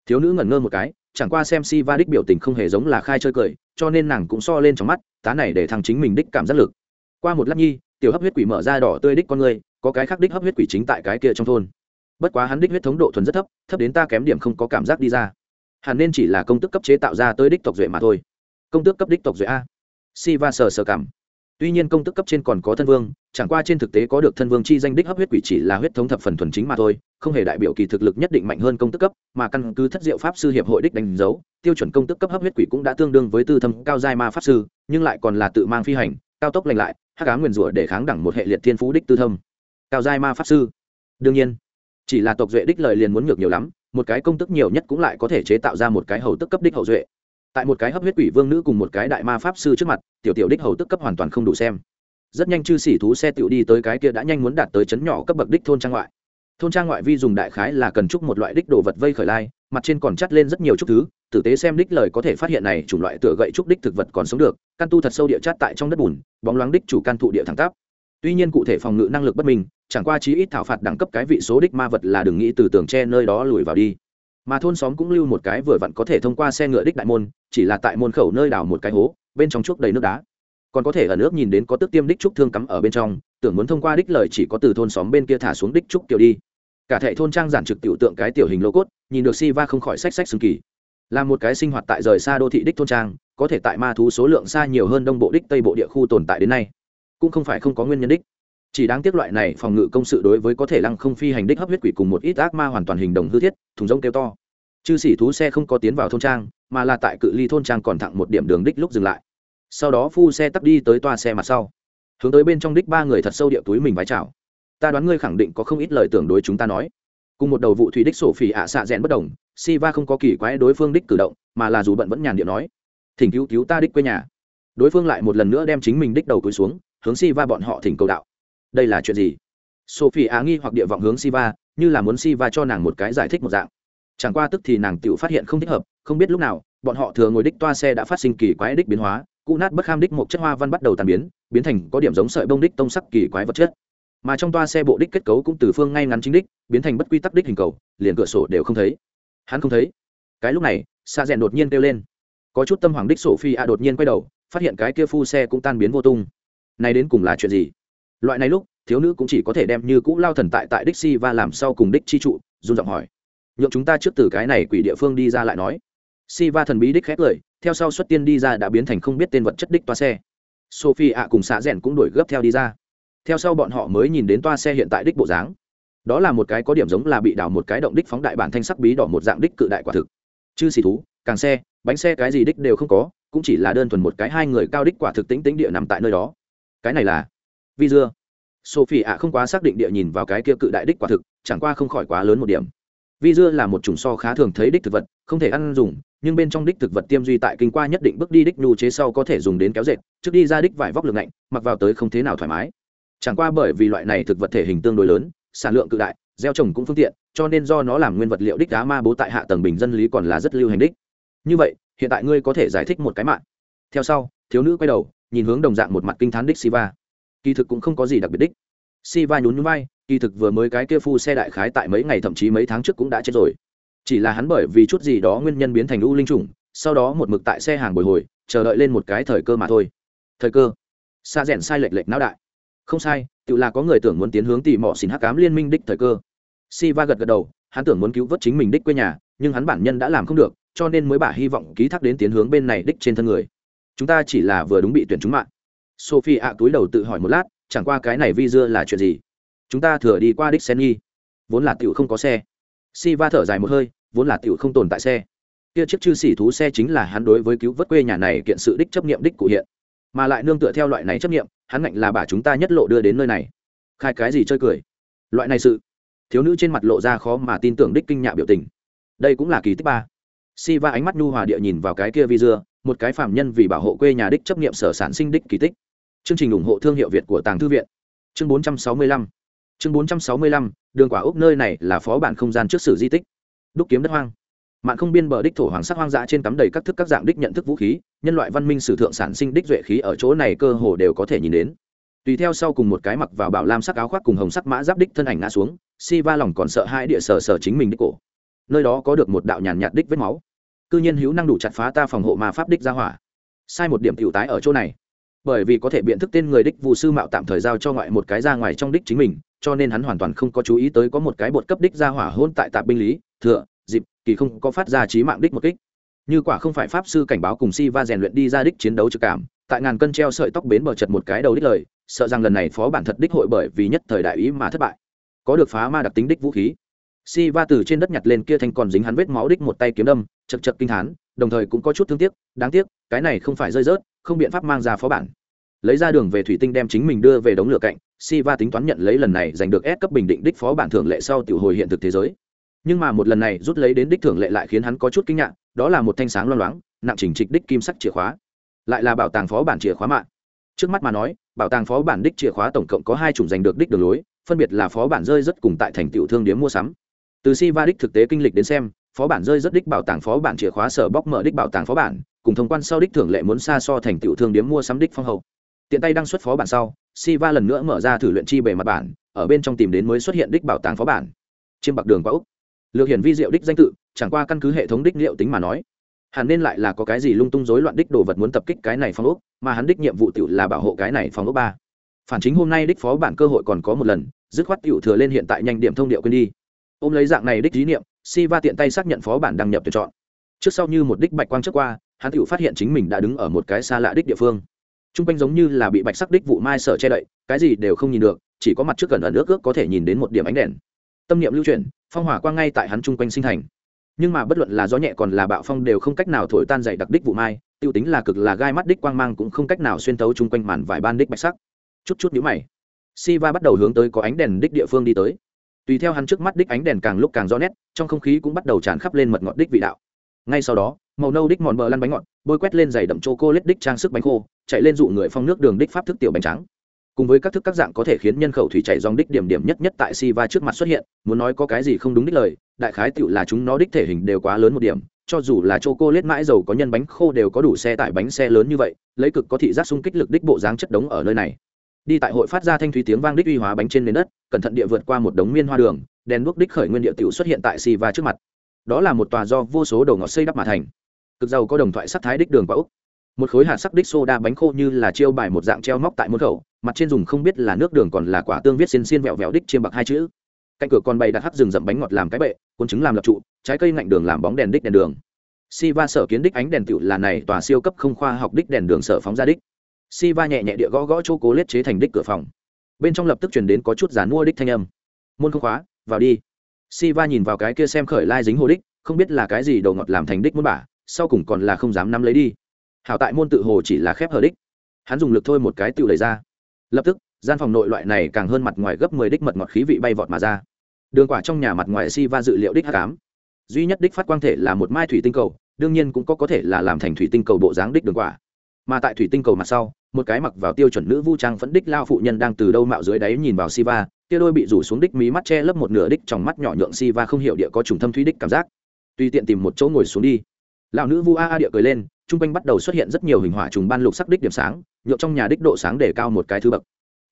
Thiếu nữ ngẩn ngơ một cái chẳng qua xem si va đích biểu tình không hề giống là khai chơi cười, cho nên nàng cũng so lên trong mắt, tá này để thằng chính mình đích cảm giác lực. Qua một lát nhi, tiểu hấp huyết quỷ mở ra đỏ tươi đích con người có cái khác đích hấp huyết quỷ chính tại cái kia trong thôn. Bất quá hắn đích huyết thống độ thuần rất thấp thấp đến ta kém điểm không có cảm giác đi ra. Hẳn nên chỉ là công tức cấp chế tạo ra tới đích tộc duệ mà thôi. Công tước cấp đích tộc duệ a. Si va sờ sờ cảm tuy nhiên công tức cấp trên còn có thân vương, chẳng qua trên thực tế có được thân vương chi danh đích hấp huyết quỷ chỉ là huyết thống thập phần thuần chính mà thôi, không hề đại biểu kỳ thực lực nhất định mạnh hơn công tức cấp, mà căn cứ thất diệu pháp sư hiệp hội đích đánh dấu, tiêu chuẩn công tức cấp hấp huyết quỷ cũng đã tương đương với tư thâm cao giai ma pháp sư, nhưng lại còn là tự mang phi hành, cao tốc lành lại, hắc cá nguyền rủa để kháng đẳng một hệ liệt thiên phú đích tư thâm. Cao giai ma pháp sư. Đương nhiên, chỉ là tộc duệ đích lời liền muốn ngược nhiều lắm, một cái công tức nhiều nhất cũng lại có thể chế tạo ra một cái hầu tức cấp đích hậu duệ tại một cái hấp huyết quỷ vương nữ cùng một cái đại ma pháp sư trước mặt, tiểu tiểu đích hầu tức cấp hoàn toàn không đủ xem. Rất nhanh chư sĩ thú xe tiểu đi tới cái kia đã nhanh muốn đạt tới chấn nhỏ cấp bậc đích thôn trang ngoại. Thôn trang ngoại vi dùng đại khái là cần trúc một loại đích đồ vật vây khởi lai, mặt trên còn chắt lên rất nhiều trúc thứ, tử tế xem đích lời có thể phát hiện này chủng loại tựa gậy trúc đích thực vật còn sống được, căn tu thật sâu địa chát tại trong đất bùn, bóng loáng đích chủ căn thụ địa thẳng tắp. Tuy nhiên cụ thể phòng ngự năng lực bất minh, chẳng qua chí ít thảo phạt đẳng cấp cái vị số đích ma vật là đừng nghĩ từ tường tre nơi đó lùi vào đi mà thôn xóm cũng lưu một cái vừa vặn có thể thông qua xe ngựa đích đại môn, chỉ là tại môn khẩu nơi đào một cái hố, bên trong chuốc đầy nước đá. Còn có thể ở nước nhìn đến có tức tiêm đích trúc thương cắm ở bên trong, tưởng muốn thông qua đích lời chỉ có từ thôn xóm bên kia thả xuống đích trúc kiểu đi. Cả thệ thôn trang giản trực tiểu tượng cái tiểu hình lô cốt, nhìn được si va không khỏi sách sách xương kỳ. Là một cái sinh hoạt tại rời xa đô thị đích thôn trang, có thể tại ma thú số lượng xa nhiều hơn đông bộ đích tây bộ địa khu tồn tại đến nay. Cũng không phải không có nguyên nhân đích chỉ đáng tiếc loại này phòng ngự công sự đối với có thể lăng không phi hành đích hấp huyết quỷ cùng một ít ác ma hoàn toàn hình đồng hư thiết, thùng rông kêu to. Chư sĩ thú xe không có tiến vào thôn trang, mà là tại cự ly thôn trang còn thẳng một điểm đường đích lúc dừng lại. Sau đó phu xe tắt đi tới toa xe mặt sau. Hướng tới bên trong đích ba người thật sâu địa túi mình vái chào. Ta đoán ngươi khẳng định có không ít lời tưởng đối chúng ta nói. Cùng một đầu vụ thủy đích sổ phỉ ạ xạ rẽn bất đồng si va không có kỳ quái đối phương đích cử động, mà là dù bận vẫn nhàn điện nói. Thỉnh cứu cứu ta đích quê nhà. Đối phương lại một lần nữa đem chính mình đích đầu túi xuống, hướng si va bọn họ thỉnh cầu đạo đây là chuyện gì? Sophie á nghi hoặc địa vọng hướng siva, như là muốn siva cho nàng một cái giải thích một dạng. Chẳng qua tức thì nàng tự phát hiện không thích hợp, không biết lúc nào, bọn họ thừa ngồi đích toa xe đã phát sinh kỳ quái đích biến hóa cụ nát bất kham đích một chất hoa văn bắt đầu tàn biến biến thành có điểm giống sợi bông đích tông sắc kỳ quái vật chất. Mà trong toa xe bộ đích kết cấu cũng từ phương ngay ngắn chính đích, biến thành bất quy tắc đích hình cầu, liền cửa sổ đều không thấy. Hắn không thấy. Cái lúc này xa rèn đột nhiên kêu lên. Có chút tâm hoàng đích sổ phi a đột nhiên quay đầu, phát hiện cái kia phu xe cũng tan biến vô tung. Này đến cùng là chuyện gì? Loại này lúc, thiếu nữ cũng chỉ có thể đem như cũ lao thần tại tại đích si và làm sau cùng đích chi trụ, run giọng hỏi. Nhượng chúng ta trước từ cái này quỷ địa phương đi ra lại nói. Si va thần bí đích khét lời, theo sau xuất tiên đi ra đã biến thành không biết tên vật chất đích toa xe. Sophie ạ cùng xạ rẽn cũng đuổi gấp theo đi ra. Theo sau bọn họ mới nhìn đến toa xe hiện tại đích bộ dáng. Đó là một cái có điểm giống là bị đào một cái động đích phóng đại bản thanh sắc bí đỏ một dạng đích cự đại quả thực. Chứ xì thú, càng xe, bánh xe cái gì đích đều không có, cũng chỉ là đơn thuần một cái hai người cao đích quả thực tính tính địa nằm tại nơi đó. Cái này là vi dưa. Sophie ạ không quá xác định địa nhìn vào cái kia cự đại đích quả thực, chẳng qua không khỏi quá lớn một điểm. Vi dưa là một chủng so khá thường thấy đích thực vật, không thể ăn dùng, nhưng bên trong đích thực vật tiêm duy tại kinh qua nhất định bước đi đích nhu chế sau có thể dùng đến kéo dệt, trước đi ra đích vải vóc lực lạnh mặc vào tới không thế nào thoải mái. Chẳng qua bởi vì loại này thực vật thể hình tương đối lớn, sản lượng cự đại, gieo trồng cũng phương tiện, cho nên do nó làm nguyên vật liệu đích đá ma bố tại hạ tầng bình dân lý còn là rất lưu hành đích. Như vậy, hiện tại ngươi có thể giải thích một cái mạng. Theo sau, thiếu nữ quay đầu, nhìn hướng đồng dạng một mặt kinh thán đích siva kỳ thực cũng không có gì đặc biệt đích. Si va nhún nhún vai, kỳ thực vừa mới cái kia phu xe đại khái tại mấy ngày thậm chí mấy tháng trước cũng đã chết rồi. Chỉ là hắn bởi vì chút gì đó nguyên nhân biến thành u linh trùng, sau đó một mực tại xe hàng bồi hồi, chờ đợi lên một cái thời cơ mà thôi. Thời cơ? Xa rèn sai lệch lệch não đại. Không sai, tự là có người tưởng muốn tiến hướng tìm mỏ xin hắc cám liên minh đích thời cơ. Si va gật gật đầu, hắn tưởng muốn cứu vớt chính mình đích quê nhà, nhưng hắn bản nhân đã làm không được, cho nên mới bà hy vọng ký thác đến tiến hướng bên này đích trên thân người. Chúng ta chỉ là vừa đúng bị tuyển trúng mạng sophie ạ túi đầu tự hỏi một lát, chẳng qua cái này vi dưa là chuyện gì? Chúng ta thừa đi qua đích sen nghi vốn là tiểu không có xe. Si va thở dài một hơi, vốn là tiểu không tồn tại xe. Kia chiếc chư xỉ thú xe chính là hắn đối với cứu vớt quê nhà này kiện sự đích chấp nghiệm đích cụ hiện. Mà lại nương tựa theo loại này chấp nghiệm hắn ngạnh là bà chúng ta nhất lộ đưa đến nơi này. Khai cái gì chơi cười? Loại này sự. Thiếu nữ trên mặt lộ ra khó mà tin tưởng đích kinh nhạ biểu tình. Đây cũng là kỳ tích ba. Si va ánh mắt nhu hòa địa nhìn vào cái kia vi dưa một cái phạm nhân vì bảo hộ quê nhà đích chấp nghiệm sở sản sinh đích kỳ tích chương trình ủng hộ thương hiệu việt của tàng thư viện. Chương 465 chương 465 đường quả ốc nơi này là phó bản không gian trước sử di tích. Đúc kiếm đất hoang. Mạn không biên bờ đích thổ hoàng sắc hoang dã trên cắm đầy các thức các dạng đích nhận thức vũ khí, nhân loại văn minh sử thượng sản sinh đích duệ khí ở chỗ này cơ hồ đều có thể nhìn đến. Tùy theo sau cùng một cái mặc vào bảo lam sắc áo khoác cùng hồng sắc mã giáp đích thân ảnh ngã xuống, si va lòng còn sợ hai địa sở sở chính mình đích cổ. Nơi đó có được một đạo nhàn nhạt đích vết máu. Cư nhiên hữu năng đủ chặt phá ta phòng hộ mà pháp đích ra hỏa. Sai một điểm tiểu tái ở chỗ này bởi vì có thể biện thức tên người đích vụ sư mạo tạm thời giao cho ngoại một cái ra ngoài trong đích chính mình, cho nên hắn hoàn toàn không có chú ý tới có một cái bột cấp đích ra hỏa hôn tại tạp binh lý, thừa, dịp, kỳ không có phát ra trí mạng đích một kích. Như quả không phải pháp sư cảnh báo cùng si va rèn luyện đi ra đích chiến đấu trực cảm, tại ngàn cân treo sợi tóc bến bờ chật một cái đầu đích lời, sợ rằng lần này phó bản thật đích hội bởi vì nhất thời đại ý mà thất bại. Có được phá ma đặc tính đích vũ khí. Si va từ trên đất nhặt lên kia thanh còn dính hắn vết máu đích một tay kiếm đâm, chật chật kinh hán, đồng thời cũng có chút thương tiếc, đáng tiếc, cái này không phải rơi rớt không biện pháp mang ra phó bản. Lấy ra đường về thủy tinh đem chính mình đưa về đống lửa cạnh si va tính toán nhận lấy lần này giành được S cấp bình định đích phó bản thưởng lệ sau tiểu hồi hiện thực thế giới. Nhưng mà một lần này rút lấy đến đích thưởng lệ lại khiến hắn có chút kinh ngạc, đó là một thanh sáng loang loáng, nặng chỉnh trịch đích kim sắc chìa khóa. Lại là bảo tàng phó bản chìa khóa mạng. Trước mắt mà nói, bảo tàng phó bản đích chìa khóa tổng cộng có hai chủng giành được đích đường lối, phân biệt là phó bản rơi rất cùng tại thành tiểu thương điếm mua sắm. Từ si va đích thực tế kinh lịch đến xem, phó bản rơi rất đích bảo tàng phó bản chìa khóa sở bóc mở đích bảo tàng phó bản cùng thông quan sau đích thưởng lệ muốn xa so thành tiểu thương điếm mua sắm đích phong hậu tiện tay đăng xuất phó bản sau si va lần nữa mở ra thử luyện chi bề mặt bản, ở bên trong tìm đến mới xuất hiện đích bảo tàng phó bản. Chiêm bạc đường qua úc. Lược hiển vi diệu đích danh tự, chẳng qua căn cứ hệ thống đích liệu tính mà nói, hẳn nên lại là có cái gì lung tung rối loạn đích đồ vật muốn tập kích cái này phong ốc mà hắn đích nhiệm vụ tiểu là bảo hộ cái này phong ốc ba. Phản chính hôm nay đích phó bản cơ hội còn có một lần, dứt khoát tiểu thừa lên hiện tại nhanh điểm thông điệu quên đi. Ôm lấy dạng này đích lý niệm si va tiện tay xác nhận phó bản đăng nhập tuyển chọn. Trước sau như một đích bạch quang trước qua hắn tự phát hiện chính mình đã đứng ở một cái xa lạ đích địa phương. T r u n g quanh giống như là bị bạch sắc đích vụ mai sở che đậy, cái gì đều không nhìn được, chỉ có mặt trước gần ẩn ước ước có thể nhìn đến một điểm ánh đèn. Tâm niệm lưu chuyển, phong hỏa quang ngay tại hắn chung quanh sinh thành. Nhưng mà bất luận là gió nhẹ còn là bạo phong đều không cách nào thổi tan dày đặc đích vụ mai t i ê u tính là cực là gai mắt đích quang mang cũng không cách nào xuyên tấu chung quanh màn vài ban đích bạch sắc. Chút chút nhũ mày si va bắt đầu hướng tới có ánh đèn đích địa phương đi tới. Tùy theo hắn trước mắt đích ánh đèn càng lúc càng rõ nét, trong không khí cũng bắt đầu tràn khắp lên mật ngọt đích vị đạo. Ngay sau đó màu nâu đích mòn bờ lăn bánh ngọt, bôi quét lên giày đậm chỗ cô lết đích trang sức bánh khô, chạy lên dụ người phong nước đường đích pháp thức tiểu bánh trắng. Cùng với các thức các dạng có thể khiến nhân khẩu thủy chảy dòng đích điểm điểm nhất nhất tại si va trước mặt xuất hiện, muốn nói có cái gì không đúng đích lời, đại khái tựu là chúng nó đích thể hình đều quá lớn một điểm, cho dù là chỗ cô lết mãi dầu có nhân bánh khô đều có đủ xe tải bánh xe lớn như vậy, lấy cực có thị giác xung kích lực đích bộ dáng chất đống ở nơi này. Đi tại hội phát ra thanh thúy tiếng vang đích uy hóa bánh trên nền đất, cẩn thận địa vượt qua một đống miên hoa đường, đèn đuốc đích khởi nguyên địa tiểu xuất hiện tại si va trước mặt. Đó là một tòa do vô số đầu ngọt xây đắp mà thành cực giàu có đồng thoại sắc thái đích đường và úc. Một khối hạt sắc đích soda bánh khô như là chiêu bài một dạng treo móc tại môn khẩu, mặt trên dùng không biết là nước đường còn là quả tương viết xiên xiên vẹo vẹo đích chiêm bạc hai chữ. Cạnh cửa còn bày đặt hắc rừng rậm bánh ngọt làm cái bệ, cuốn trứng làm lập trụ, trái cây ngạnh đường làm bóng đèn đích đèn đường. Si va sở kiến đích ánh đèn tựu là này tòa siêu cấp không khoa học đích đèn đường sở phóng ra đích. Si va nhẹ nhẹ địa gõ gõ chỗ cố lết chế thành đích cửa phòng. Bên trong lập tức chuyển đến có chút giàn mua đích thanh âm. Môn không khóa, vào đi. Si va nhìn vào cái kia xem khởi lai dính hồ đích, không biết là cái gì đầu ngọt làm thành đích muốn bả sau cùng còn là không dám nắm lấy đi. Hảo tại môn tự hồ chỉ là khép hở đích. Hắn dùng lực thôi một cái tự lấy ra. Lập tức gian phòng nội loại này càng hơn mặt ngoài gấp mười đích mật ngọt khí vị bay vọt mà ra. Đường quả trong nhà mặt ngoài si va dự liệu đích hát cám duy nhất đích phát quang thể là một mai thủy tinh cầu đương nhiên cũng có có thể là làm thành thủy tinh cầu bộ dáng đích đường quả. Mà tại thủy tinh cầu mặt sau một cái mặc vào tiêu chuẩn nữ vũ trang phẫn đích lao phụ nhân đang từ đâu mạo dưới đáy nhìn vào Siva, kia đôi bị rủ xuống đích mí mắt che lấp một nửa đích trong mắt nhỏ nhượng Siva không hiểu địa có trùng thâm thúy đích cảm giác. Tùy tiện tìm một chỗ ngồi xuống đi. Lão nữ vu a a địa cười lên, trung quanh bắt đầu xuất hiện rất nhiều hình hỏa trùng ban lục sắc đích điểm sáng, nhộn trong nhà đích độ sáng để cao một cái thứ bậc.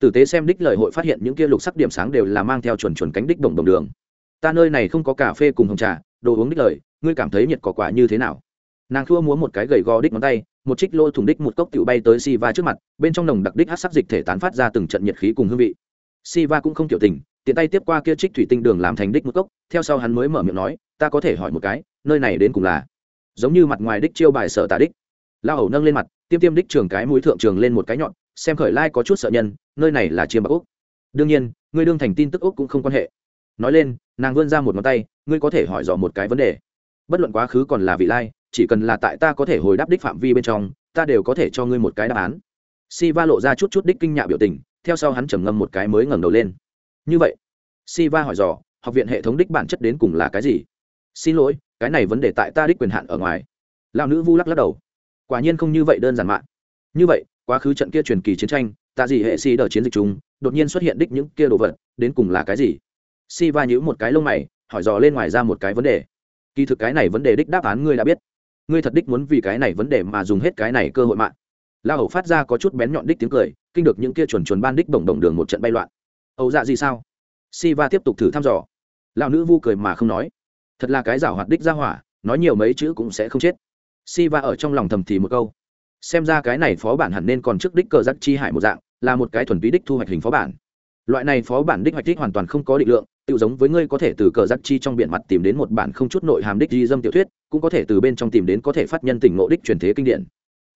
Tử tế xem đích lời hội phát hiện những kia lục sắc điểm sáng đều là mang theo chuẩn chuẩn cánh đích đồng đồng đường. Ta nơi này không có cà phê cùng hồng trà, đồ uống đích lời, ngươi cảm thấy nhiệt cỏ quả như thế nào? Nàng thua múa một cái gầy gò đích ngón tay, một trích lô thùng đích một cốc tiểu bay tới Siva trước mặt, bên trong nồng đặc đích hắc sắc dịch thể tán phát ra từng trận nhiệt khí cùng hương vị. Siva cũng không tiểu tình, tiện tay tiếp qua kia trích thủy tinh đường làm thành đích một cốc, theo sau hắn mới mở miệng nói, ta có thể hỏi một cái, nơi này đến cùng là giống như mặt ngoài đích chiêu bài sở tà đích. Lao hầu nâng lên mặt, tiêm tiêm đích trường cái mũi thượng trường lên một cái nhọn xem khởi lai có chút sợ nhân nơi này là chiêm bạc úc. Đương nhiên ngươi đương thành tin tức úc cũng không quan hệ. Nói lên nàng vươn ra một ngón tay ngươi có thể hỏi dò một cái vấn đề. Bất luận quá khứ còn là vị lai chỉ cần là tại ta có thể hồi đáp đích phạm vi bên trong ta đều có thể cho ngươi một cái đáp án. Si va lộ ra chút chút đích kinh nhạ biểu tình theo sau hắn trầm ngâm một cái mới ngẩng đầu lên. Như vậy si va hỏi dò học viện hệ thống đích bản chất đến cùng là cái gì? Xin lỗi cái này vấn đề tại ta đích quyền hạn ở ngoài. Lão nữ vu lắc lắc đầu. Quả nhiên không như vậy đơn giản mạng như vậy, quá khứ trận kia truyền kỳ chiến tranh, tạ gì hệ si đờ chiến dịch chúng đột nhiên xuất hiện đích những kia đồ vật, đến cùng là cái gì? Si va nhữ một cái lông mày, hỏi dò lên ngoài ra một cái vấn đề. Kỳ thực cái này vấn đề đích đáp án ngươi đã biết. Ngươi thật đích muốn vì cái này vấn đề mà dùng hết cái này cơ hội mạng. La hầu phát ra có chút bén nhọn đích tiếng cười, kinh được những kia chuẩn chuẩn ban đích bổng đồng đường một trận bay loạn. Âu dạ gì sao? Si va tiếp tục thử thăm dò. Lão nữ vu cười mà không nói thật là cái giảo hoạt đích ra hỏa, nói nhiều mấy chữ cũng sẽ không chết. Si va ở trong lòng thầm thì một câu. Xem ra cái này phó bản hẳn nên còn trước đích cờ giắc chi hải một dạng, là một cái thuần túy đích thu hoạch hình phó bản. Loại này phó bản đích hoạch đích hoàn toàn không có định lượng tự giống với ngươi có thể từ cờ giắc chi trong biển mặt tìm đến một bản không chút nội hàm đích di dâm tiểu thuyết, cũng có thể từ bên trong tìm đến có thể phát nhân tỉnh ngộ đích truyền thế kinh điển.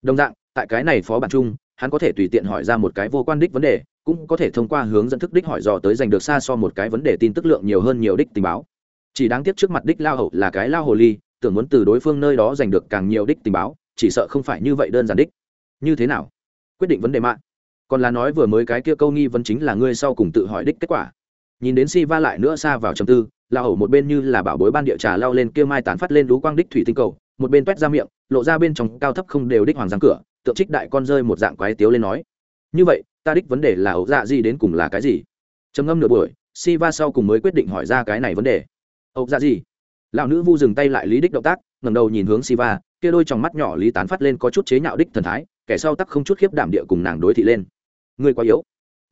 Đồng dạng, tại cái này phó bản chung, hắn có thể tùy tiện hỏi ra một cái vô quan đích vấn đề, cũng có thể thông qua hướng dẫn thức đích hỏi dò tới giành được xa so một cái vấn đề tin tức lượng nhiều hơn nhiều đích tình báo chỉ đáng tiếc trước mặt đích lao hậu là cái lao hồ ly, tưởng muốn từ đối phương nơi đó giành được càng nhiều đích tình báo, chỉ sợ không phải như vậy đơn giản đích. Như thế nào? Quyết định vấn đề mạng còn là nói vừa mới cái kia câu nghi vấn chính là ngươi sau cùng tự hỏi đích kết quả. Nhìn đến si va lại nữa xa vào trầm tư, lao hầu một bên như là bảo bối ban địa trà lao lên kia mai tán phát lên lú quang đích thủy tinh cầu, một bên toét ra miệng, lộ ra bên trong cao thấp không đều đích hoàng giang cửa, tượng trích đại con rơi một dạng quái tiếu lên nói. Như vậy, ta đích vấn đề là ấu dạ gì đến cùng là cái gì? Trầm ngâm nửa buổi si va sau cùng mới quyết định hỏi ra cái này vấn đề ấu dạ gì lão nữ vu dừng tay lại lý đích động tác ngẩng đầu nhìn hướng Siva, kia đôi trong mắt nhỏ lý tán phát lên có chút chế nhạo đích thần thái kẻ sau tắc không chút khiếp đảm địa cùng nàng đối thị lên. Ngươi quá yếu.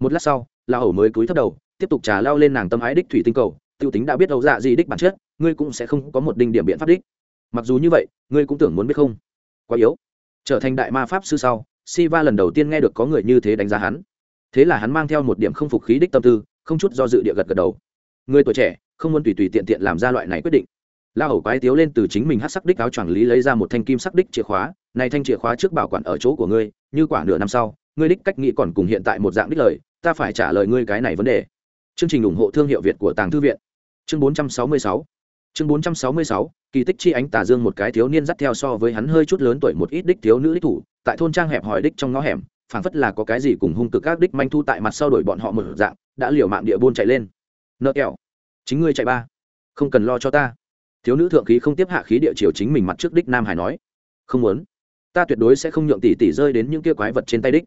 Một lát sau lão hầu mới cúi thấp đầu tiếp tục trà lao lên nàng tâm ái đích thủy tinh cầu tiêu tính đã biết ấu dạ gì đích bản chất ngươi cũng sẽ không có một đinh điểm biện pháp đích. Mặc dù như vậy ngươi cũng tưởng muốn biết không? Quá yếu. Trở thành đại ma pháp sư sau Siva lần đầu tiên nghe được có người như thế đánh giá hắn. Thế là hắn mang theo một điểm không phục khí đích tâm tư không chút do dự địa gật gật đầu. Người tuổi trẻ không muốn tùy tùy tiện tiện làm ra loại này quyết định. La hầu quái tiếu lên từ chính mình hát sắc đích áo choàng lý lấy ra một thanh kim sắc đích chìa khóa, này thanh chìa khóa trước bảo quản ở chỗ của ngươi, như quả nửa năm sau, ngươi đích cách nghĩ còn cùng hiện tại một dạng đích lời, ta phải trả lời ngươi cái này vấn đề. Chương trình ủng hộ thương hiệu việt của tàng thư viện. Chương 466 chương 466 kỳ tích chi ánh tà dương một cái thiếu niên dắt theo so với hắn hơi chút lớn tuổi một ít đích thiếu nữ đích thủ, tại thôn trang hẹp hỏi đích trong ngõ hẻm, phảng phất là có cái gì cùng hung cực các đích manh thu tại mặt sau đổi bọn họ một dạng, đã liều mạng địa buôn chạy lên. Nợ kẹo chính ngươi chạy ba. Không cần lo cho ta. Thiếu nữ thượng khí không tiếp hạ khí địa chiều chính mình mặt trước đích nam hải nói. Không muốn. Ta tuyệt đối sẽ không nhượng tỷ tỷ rơi đến những kia quái vật trên tay đích.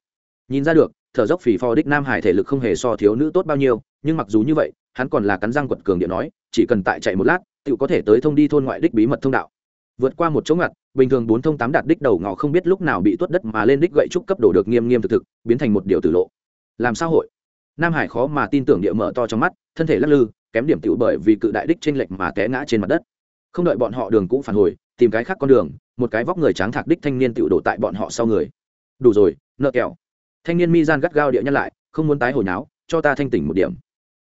Nhìn ra được, thở dốc phì phò đích nam hải thể lực không hề so thiếu nữ tốt bao nhiêu, nhưng mặc dù như vậy, hắn còn là cắn răng quật cường điện nói, chỉ cần tại chạy một lát tự có thể tới thông đi thôn ngoại đích bí mật thông đạo. Vượt qua một chỗ ngặt, bình thường bốn thông tám đạt đích đầu ngọ không biết lúc nào bị tuốt đất mà lên đích gậy trúc cấp đổ được nghiêm nghiêm thực thực, biến thành một điều tử lộ. Làm sao hội? Nam hải khó mà tin tưởng địa mở to trong mắt, thân thể lắc lư kém điểm tiểu bởi vì cự đại đích trên lệch mà té ngã trên mặt đất. Không đợi bọn họ đường cũ phản hồi, tìm cái khác con đường, một cái vóc người tráng thạc đích thanh niên tiểu đổ tại bọn họ sau người. Đủ rồi, nợ kẹo. Thanh niên mi gian gắt gao địa nhân lại, không muốn tái hồi náo cho ta thanh tỉnh một điểm.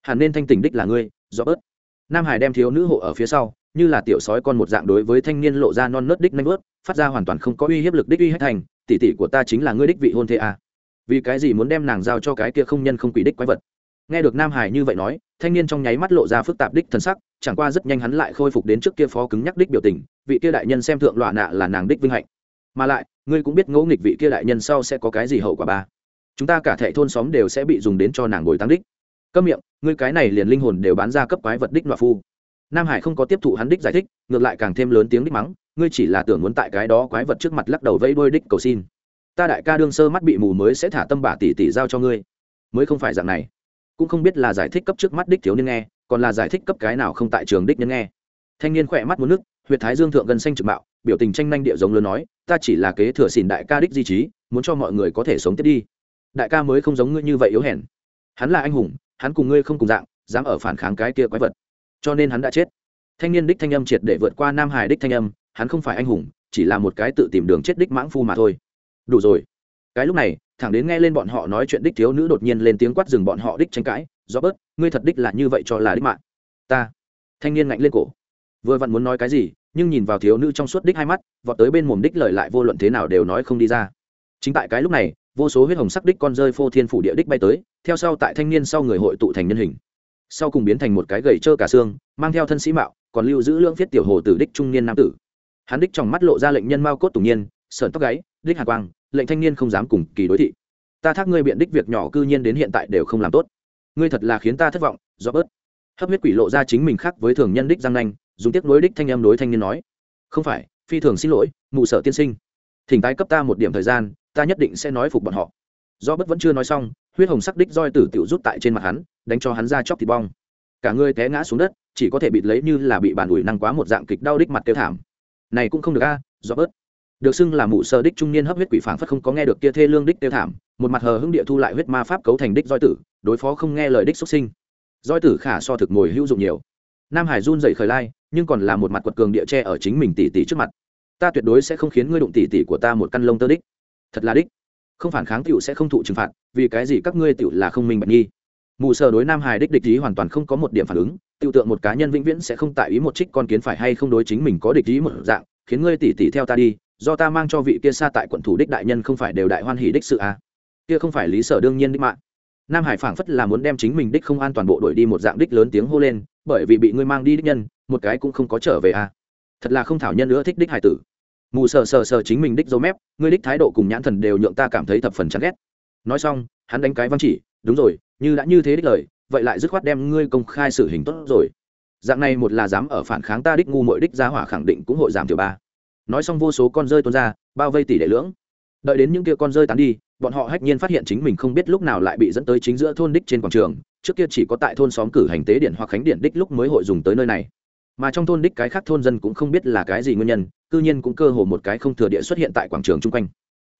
Hẳn nên thanh tỉnh đích là ngươi do bớt. Nam hải đem thiếu nữ hộ ở phía sau, như là tiểu sói con một dạng đối với thanh niên lộ ra non nớt đích nanh vớt, phát ra hoàn toàn không có uy hiếp lực đích uy hết thành, tỷ tỷ của ta chính là ngươi đích vị hôn thê à. vì cái gì muốn đem nàng giao cho cái kia không nhân không quỷ đích quái vật? Nghe được nam hải như vậy nói, thanh niên trong nháy mắt lộ ra phức tạp đích thần sắc, chẳng qua rất nhanh hắn lại khôi phục đến trước kia phó cứng nhắc đích biểu tình, vị kia đại nhân xem thượng loạn nạ là nàng đích vinh hạnh. Mà lại, ngươi cũng biết ngẫu nghịch vị kia đại nhân sau sẽ có cái gì hậu quả ba. Chúng ta cả thệ thôn xóm đều sẽ bị dùng đến cho nàng bồi tăng đích. Câm miệng, ngươi cái này liền linh hồn đều bán ra cấp quái vật đích nọa phu. Nam hải không có tiếp thụ hắn đích giải thích, ngược lại càng thêm lớn tiếng đích mắng, ngươi chỉ là tưởng muốn tại cái đó quái vật trước mặt lắc đầu vẫy đôi đích cầu xin. Ta đại ca đương sơ mắt bị mù mới sẽ thả tâm bả tỷ tỷ giao cho ngươi. Mới không phải dạng này cũng không biết là giải thích cấp trước mắt đích thiếu niên nghe, còn là giải thích cấp cái nào không tại trường đích nhân nghe. Thanh niên khỏe mắt muốn nước, huyệt thái dương thượng gần xanh trực bạo biểu tình tranh nhanh địa giống lớn nói, ta chỉ là kế thừa xỉn đại ca đích di trí, muốn cho mọi người có thể sống tiếp đi. Đại ca mới không giống ngươi như vậy yếu hèn. Hắn là anh hùng, hắn cùng ngươi không cùng dạng, dám ở phản kháng cái kia quái vật. Cho nên hắn đã chết. Thanh niên đích thanh âm triệt để vượt qua nam hải đích thanh âm, hắn không phải anh hùng, chỉ là một cái tự tìm đường chết đích mãng phu mà thôi. Đủ rồi. Cái lúc này thẳng đến nghe lên bọn họ nói chuyện đích thiếu nữ đột nhiên lên tiếng quát dừng bọn họ đích tranh cãi do bớt, ngươi thật đích là như vậy cho là đích mạng. Ta. Thanh niên ngạnh lên cổ. Vừa vặn muốn nói cái gì, nhưng nhìn vào thiếu nữ trong suốt đích hai mắt, vọt tới bên mồm đích lời lại vô luận thế nào đều nói không đi ra. Chính tại cái lúc này, vô số huyết hồng sắc đích con rơi phô thiên phủ địa đích bay tới, theo sau tại thanh niên sau người hội tụ thành nhân hình. Sau cùng biến thành một cái gầy trơ cả xương, mang theo thân sĩ mạo, còn lưu giữ lưỡng viết tiểu hồ tử đích trung niên nam tử. Hắn đích trong mắt lộ ra lệnh nhân mao cốt tủng nhiên sợn tóc gáy, đích hạ quang lệnh thanh niên không dám cùng kỳ đối thị. Ta thác ngươi biện đích việc nhỏ cư nhiên đến hiện tại đều không làm tốt. Ngươi thật là khiến ta thất vọng, do bớt. Hấp huyết quỷ lộ ra chính mình khác với thường nhân đích giang nanh, dùng tiếp nối đích thanh em đối thanh niên nói. Không phải, phi thường xin lỗi, mụ sở tiên sinh. Thỉnh tái cấp ta một điểm thời gian, ta nhất định sẽ nói phục bọn họ. Do bất vẫn chưa nói xong, huyết hồng sắc đích roi tử tiểu rút tại trên mặt hắn, đánh cho hắn ra chóc thịt bong. Cả người té ngã xuống đất, chỉ có thể bị lấy như là bị bàn ủi năng quá một dạng kịch đau đích mặt tiêu thảm. Này cũng không được a, do bớt được xưng là mụ sơ đích trung niên hấp huyết quỷ phảng phất không có nghe được kia thê lương đích tiêu thảm, một mặt hờ hững địa thu lại huyết ma pháp cấu thành đích roi tử, đối phó không nghe lời đích xuất sinh. Roi tử khả so thực ngồi hữu dụng nhiều. Nam hải run dậy khởi lai, nhưng còn là một mặt quật cường địa tre ở chính mình tỷ tỷ trước mặt. Ta tuyệt đối sẽ không khiến ngươi đụng tỷ tỷ của ta một căn lông tơ đích. Thật là đích. Không phản kháng tiểu sẽ không thụ trừng phạt, vì cái gì các ngươi tiểu là không minh bạch nhi mù sờ đối nam hải đích địch ý hoàn toàn không có một điểm phản ứng tiêu tượng một cá nhân vĩnh viễn sẽ không tại ý một trích con kiến phải hay không đối chính mình có địch ý một dạng, khiến ngươi tỷ tỷ theo ta đi do ta mang cho vị kia xa tại quận thủ đích đại nhân không phải đều đại hoan hỷ đích sự à. kia không phải lý sở đương nhiên đích mạng. Nam hải phảng phất là muốn đem chính mình đích không an toàn bộ đội đi một dạng đích lớn tiếng hô lên, bởi vì bị ngươi mang đi đích nhân, một cái cũng không có trở về à. thật là không thảo nhân nữa thích đích hải tử. Mù sờ sờ sờ chính mình đích dấu mép, ngươi đích thái độ cùng nhãn thần đều nhượng ta cảm thấy thập phần chán ghét. Nói xong, hắn đánh cái văn chỉ, đúng rồi, như đã như thế đích lời, vậy lại dứt khoát đem ngươi công khai xử hình tốt rồi. Dạng này một là dám ở phản kháng ta đích ngu mội đích gia hỏa khẳng định cũng hội giảm thiểu ba nói xong vô số con rơi tuôn ra, bao vây tỷ đệ lưỡng. Đợi đến những kia con rơi tán đi, bọn họ hách nhiên phát hiện chính mình không biết lúc nào lại bị dẫn tới chính giữa thôn đích trên quảng trường, trước kia chỉ có tại thôn xóm cử hành tế điện hoặc khánh điện đích lúc mới hội dùng tới nơi này. Mà trong thôn đích cái khác thôn dân cũng không biết là cái gì nguyên nhân, cư nhiên cũng cơ hồ một cái không thừa địa xuất hiện tại quảng trường chung quanh.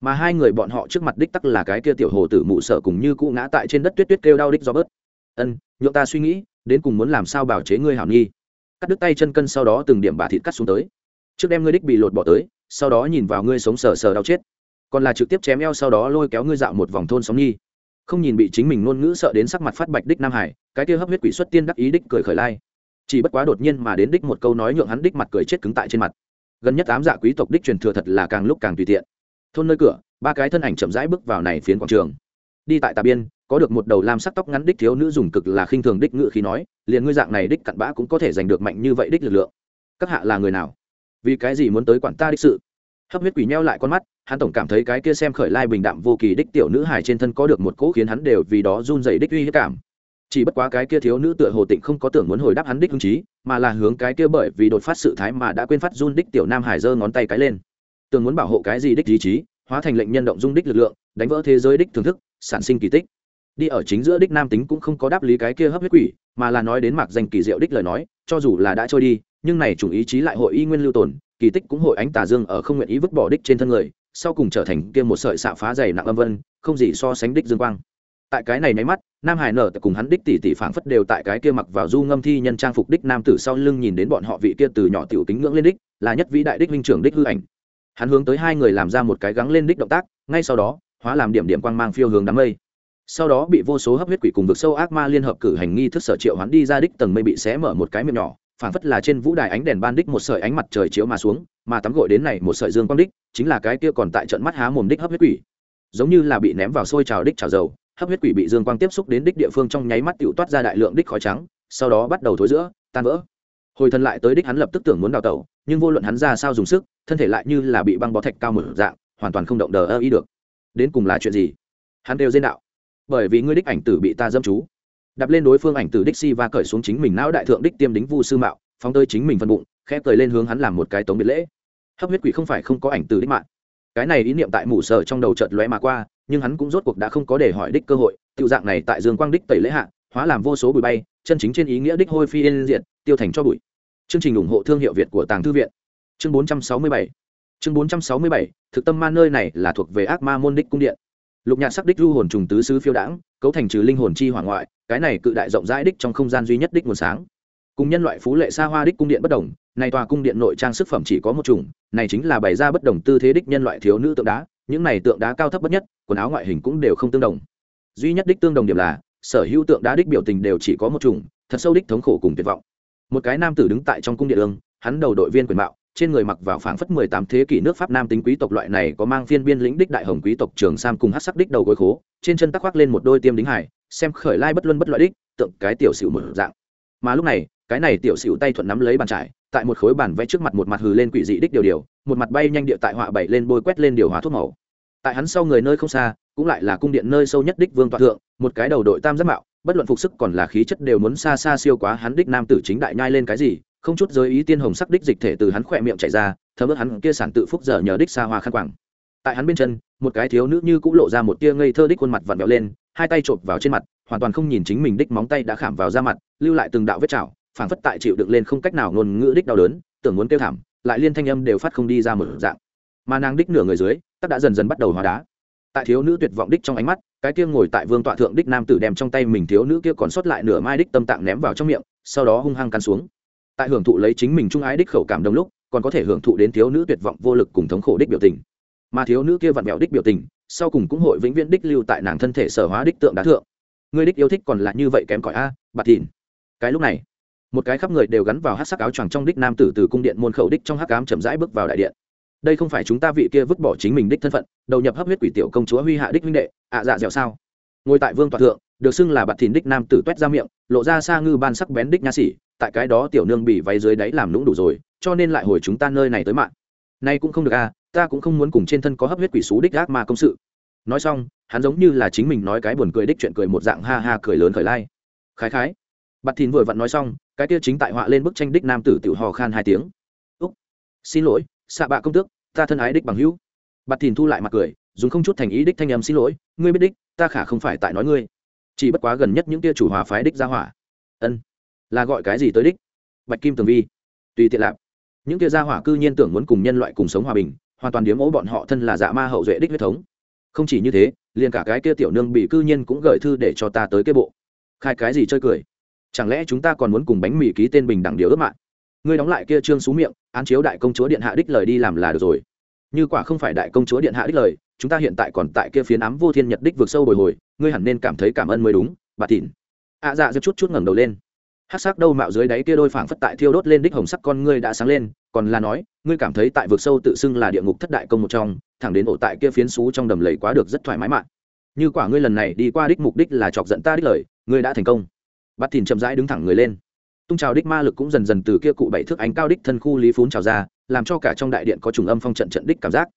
Mà hai người bọn họ trước mặt đích tắc là cái kia tiểu hồ tử mụ sợ cùng như cũ ngã tại trên đất tuyết tuyết kêu đau đích do bớt. Ân, nhượng ta suy nghĩ, đến cùng muốn làm sao bảo chế ngươi hảo nghi? Cắt đứt tay chân cân sau đó từng điểm bà thịt cắt xuống tới trước đem ngươi đích bị lột bỏ tới sau đó nhìn vào ngươi sống sờ sờ đau chết. Còn là trực tiếp chém eo sau đó lôi kéo ngươi dạo một vòng thôn sóng nhi, không nhìn bị chính mình ngôn ngữ sợ đến sắc mặt phát bạch đích nam hải cái kia hấp huyết quỷ xuất tiên đắc ý đích cười khởi lai. Chỉ bất quá đột nhiên mà đến đích một câu nói nhượng hắn đích mặt cười chết cứng tại trên mặt. Gần nhất ám dạ quý tộc đích truyền thừa thật là càng lúc càng tùy tiện. Thôn nơi cửa ba cái thân ảnh chậm rãi bước vào này phiến quảng trường. Đi tại tà biên có được một đầu lam sắc tóc ngắn đích thiếu nữ dùng cực là khinh thường đích ngự khi nói liền ngươi dạng này đích cặn bã cũng có thể giành được mạnh như vậy đích lực lượng. Các hạ là người nào? Vì cái gì muốn tới quản ta đích sự? Hấp huyết quỷ nheo lại con mắt, hắn tổng cảm thấy cái kia xem khởi lai bình đạm vô kỳ đích tiểu nữ hài trên thân có được một cỗ khiến hắn đều vì đó run dày đích uy hiếp cảm. Chỉ bất quá cái kia thiếu nữ tựa hồ tịnh không có tưởng muốn hồi đáp hắn đích hứng chí, mà là hướng cái kia bởi vì đột phát sự thái mà đã quên phát run đích tiểu nam hải giơ ngón tay cái lên. Tưởng muốn bảo hộ cái gì đích ý chí, hóa thành lệnh nhân động dung đích lực lượng, đánh vỡ thế giới đích thưởng thức, sản sinh kỳ tích. Đi ở chính giữa đích nam tính cũng không có đáp lý cái kia hấp huyết quỷ, mà là nói đến mặc danh kỳ diệu đích lời nói, cho dù là đã trôi đi nhưng này chủ ý chí lại hội y nguyên lưu tồn, kỳ tích cũng hội ánh tà dương ở không nguyện ý vứt bỏ đích trên thân người, sau cùng trở thành kia một sợi xạ phá dày nặng âm vân, không gì so sánh đích dương quang. Tại cái này nháy mắt, nam hải nở cùng hắn đích tỷ tỷ phảng phất đều tại cái kia mặc vào du ngâm thi nhân trang phục đích nam tử sau lưng nhìn đến bọn họ vị kia từ nhỏ tiểu kính ngưỡng lên đích, là nhất vĩ đại đích minh trưởng đích hư ảnh. Hắn hướng tới hai người làm ra một cái gắng lên đích động tác, ngay sau đó, hóa làm điểm điểm quang mang phiêu hướng đám mây. Sau đó bị vô số hấp huyết quỷ cùng vực sâu ác ma liên hợp cử hành nghi thức sở triệu hắn đi ra đích tầng mây bị xé mở một cái miệng nhỏ phảng phất là trên vũ đài ánh đèn ban đích một sợi ánh mặt trời chiếu mà xuống, mà tắm gội đến này một sợi dương quang đích, chính là cái kia còn tại trận mắt há mồm đích hấp huyết quỷ. Giống như là bị ném vào sôi trào đích trào dầu, hấp huyết quỷ bị dương quang tiếp xúc đến đích địa phương trong nháy mắt tựu toát ra đại lượng đích khói trắng, sau đó bắt đầu thối giữa, tan vỡ. Hồi thân lại tới đích hắn lập tức tưởng muốn đào tẩu, nhưng vô luận hắn ra sao dùng sức, thân thể lại như là bị băng bó thạch cao mở dạng, hoàn toàn không động đờ ơ ý được. Đến cùng là chuyện gì? Hắn đều dên đạo. Bởi vì ngươi đích ảnh tử bị ta dâm chú đập lên đối phương ảnh từ đích si và cởi xuống chính mình não đại thượng đích tiêm đính vu sư mạo, phóng tơi chính mình phân bụng, khẽ cười lên hướng hắn làm một cái tống biệt lễ. Hấp huyết quỷ không phải không có ảnh từ đích mạng cái này ý niệm tại mù sở trong đầu chợt lóe mà qua, nhưng hắn cũng rốt cuộc đã không có để hỏi đích cơ hội tự dạng này tại dương quang đích tẩy lễ hạ, hóa làm vô số bụi bay, chân chính trên ý nghĩa đích hôi phi yên diện tiêu thành cho bụi. Chương trình ủng hộ thương hiệu việt của tàng thư viện. Chương 467 chương 467 thực tâm ma nơi này là thuộc về ác ma môn đích cung điện. Lục nhạt sắc đích du hồn trùng tứ sứ phiêu đãng, cấu thành trừ linh hồn chi hỏa ngoại cái này cự đại rộng rãi đích trong không gian duy nhất đích nguồn sáng. Cùng nhân loại phú lệ xa hoa đích cung điện bất đồng, này tòa cung điện nội trang sức phẩm chỉ có một chủng, này chính là bày ra bất đồng tư thế đích nhân loại thiếu nữ tượng đá, những này tượng đá cao thấp bất nhất, quần áo ngoại hình cũng đều không tương đồng. Duy nhất đích tương đồng điểm là, sở hữu tượng đá đích biểu tình đều chỉ có một chủng, thật sâu đích thống khổ cùng tuyệt vọng. Một cái nam tử đứng tại trong cung điện ương hắn đầu đội viên quyền mạo, trên người mặc vào phảng phất mười tám thế kỷ nước pháp nam tính quý tộc loại này có mang phiên biên lĩnh đích đại hồng quý tộc trường sam cùng hát sắc đích đầu gối khố, trên chân tắc khoác lên một đôi tiêm đính hải xem khởi lai bất luân bất loại đích, tượng cái tiểu xỉu một dạng. Mà lúc này, cái này tiểu xỉu tay thuận nắm lấy bàn trải, tại một khối bàn vẽ trước mặt một mặt hừ lên quỷ dị đích điều điều, một mặt bay nhanh địa tại họa bảy lên bôi quét lên điều hóa thuốc màu. Tại hắn sau người nơi không xa, cũng lại là cung điện nơi sâu nhất đích vương tọa thượng, một cái đầu đội tam giác mạo, bất luận phục sức còn là khí chất đều muốn xa xa siêu quá hắn đích nam tử chính đại nhai lên cái gì, không chút giới ý tiên hồng sắc đích dịch thể từ hắn khỏe miệng chảy ra, thấm ướt hắn kia sản tự phúc giờ nhờ đích xa hoa khăn quảng tại hắn bên chân, một cái thiếu nữ như cũng lộ ra một tia ngây thơ đích khuôn mặt vặn vẹo lên hai tay chộp vào trên mặt, hoàn toàn không nhìn chính mình đích móng tay đã khảm vào da mặt, lưu lại từng đạo vết chảo, phảng phất tại chịu đựng lên không cách nào ngôn ngữ đích đau đớn, tưởng muốn kêu thảm, lại liên thanh âm đều phát không đi ra một dạng. Mà nàng đích nửa người dưới, tắc đã dần dần bắt đầu hóa đá. Tại thiếu nữ tuyệt vọng đích trong ánh mắt, cái kia ngồi tại vương tọa thượng đích nam tử đem trong tay mình thiếu nữ kia còn sót lại nửa mai đích tâm tạng ném vào trong miệng, sau đó hung hăng cắn xuống. Tại hưởng thụ lấy chính mình trung ái đích khẩu cảm đồng lúc, còn có thể hưởng thụ đến thiếu nữ tuyệt vọng vô lực cùng thống khổ đích biểu tình mà thiếu nữ kia vặn vẹo đích biểu tình, sau cùng cũng hội vĩnh viễn đích lưu tại nàng thân thể sở hóa đích tượng đá thượng. Người đích yêu thích còn là như vậy kém cỏi a bạt thìn. Cái lúc này, một cái khắp người đều gắn vào hát sắc áo choàng trong đích nam tử từ cung điện môn khẩu đích trong hát cám chậm rãi bước vào đại điện. Đây không phải chúng ta vị kia vứt bỏ chính mình đích thân phận, đầu nhập hấp huyết quỷ tiểu công chúa huy hạ đích huynh đệ, ạ dạ dẻo sao? Ngồi tại vương toàn thượng, được xưng là bạt thìn đích nam tử t ra miệng, lộ ra xa ngư ban sắc bén đích nha sĩ, tại cái đó tiểu nương bị váy dưới đáy làm lũng đủ rồi, cho nên lại hồi chúng ta nơi này tới mạng. Nay cũng không được a ta cũng không muốn cùng trên thân có hấp huyết quỷ xú đích ác mà công sự. Nói xong, hắn giống như là chính mình nói cái buồn cười đích chuyện cười một dạng ha ha cười lớn khởi lai. Khái khái. Bạt thìn vừa vặn nói xong, cái kia chính tại họa lên bức tranh đích nam tử tự hò khan hai tiếng. Úc. Xin lỗi, xạ bạ công tước, ta thân ái đích bằng hữu. Bạt thìn thu lại mặt cười, dùng không chút thành ý đích thanh âm xin lỗi, ngươi biết đích, ta khả không phải tại nói ngươi. Chỉ bất quá gần nhất những tia chủ hòa phái đích ra hỏa. Ân. Là gọi cái gì tới đích? Bạch kim tường vi. Tùy tiện lạp. Những tia gia hỏa cư nhiên tưởng muốn cùng nhân loại cùng sống hòa bình hoàn toàn điếm ố bọn họ thân là dạ ma hậu duệ đích huyết thống. Không chỉ như thế, liền cả cái kia tiểu nương bị cư nhiên cũng gửi thư để cho ta tới cái bộ. Khai cái gì chơi cười? Chẳng lẽ chúng ta còn muốn cùng bánh mì ký tên bình đẳng điều ước mạng? Ngươi đóng lại kia trương xú miệng, án chiếu đại công chúa điện hạ đích lời đi làm là được rồi. Như quả không phải đại công chúa điện hạ đích lời, chúng ta hiện tại còn tại kia phiến ám vô thiên nhật đích vượt sâu bồi hồi, ngươi hẳn nên cảm thấy cảm ơn mới đúng, bà thìn. Ạ à dạ giật chút chút ngẩng đầu lên. Hát sắc đâu mạo dưới đáy kia đôi phảng phất tại thiêu đốt lên đích hồng sắc con ngươi đã sáng lên, còn là nói ngươi cảm thấy tại vực sâu tự xưng là địa ngục thất đại công một trong, thẳng đến ổ tại kia phiến xú trong đầm lầy quá được rất thoải mái mạng như quả ngươi lần này đi qua đích mục đích là chọc giận ta đích lời, ngươi đã thành công. Bắt thìn chậm rãi đứng thẳng người lên. Tung trào đích ma lực cũng dần dần từ kia cụ bảy thước ánh cao đích thân khu lý phún trào ra, làm cho cả trong đại điện có trùng âm phong trận trận đích cảm giác.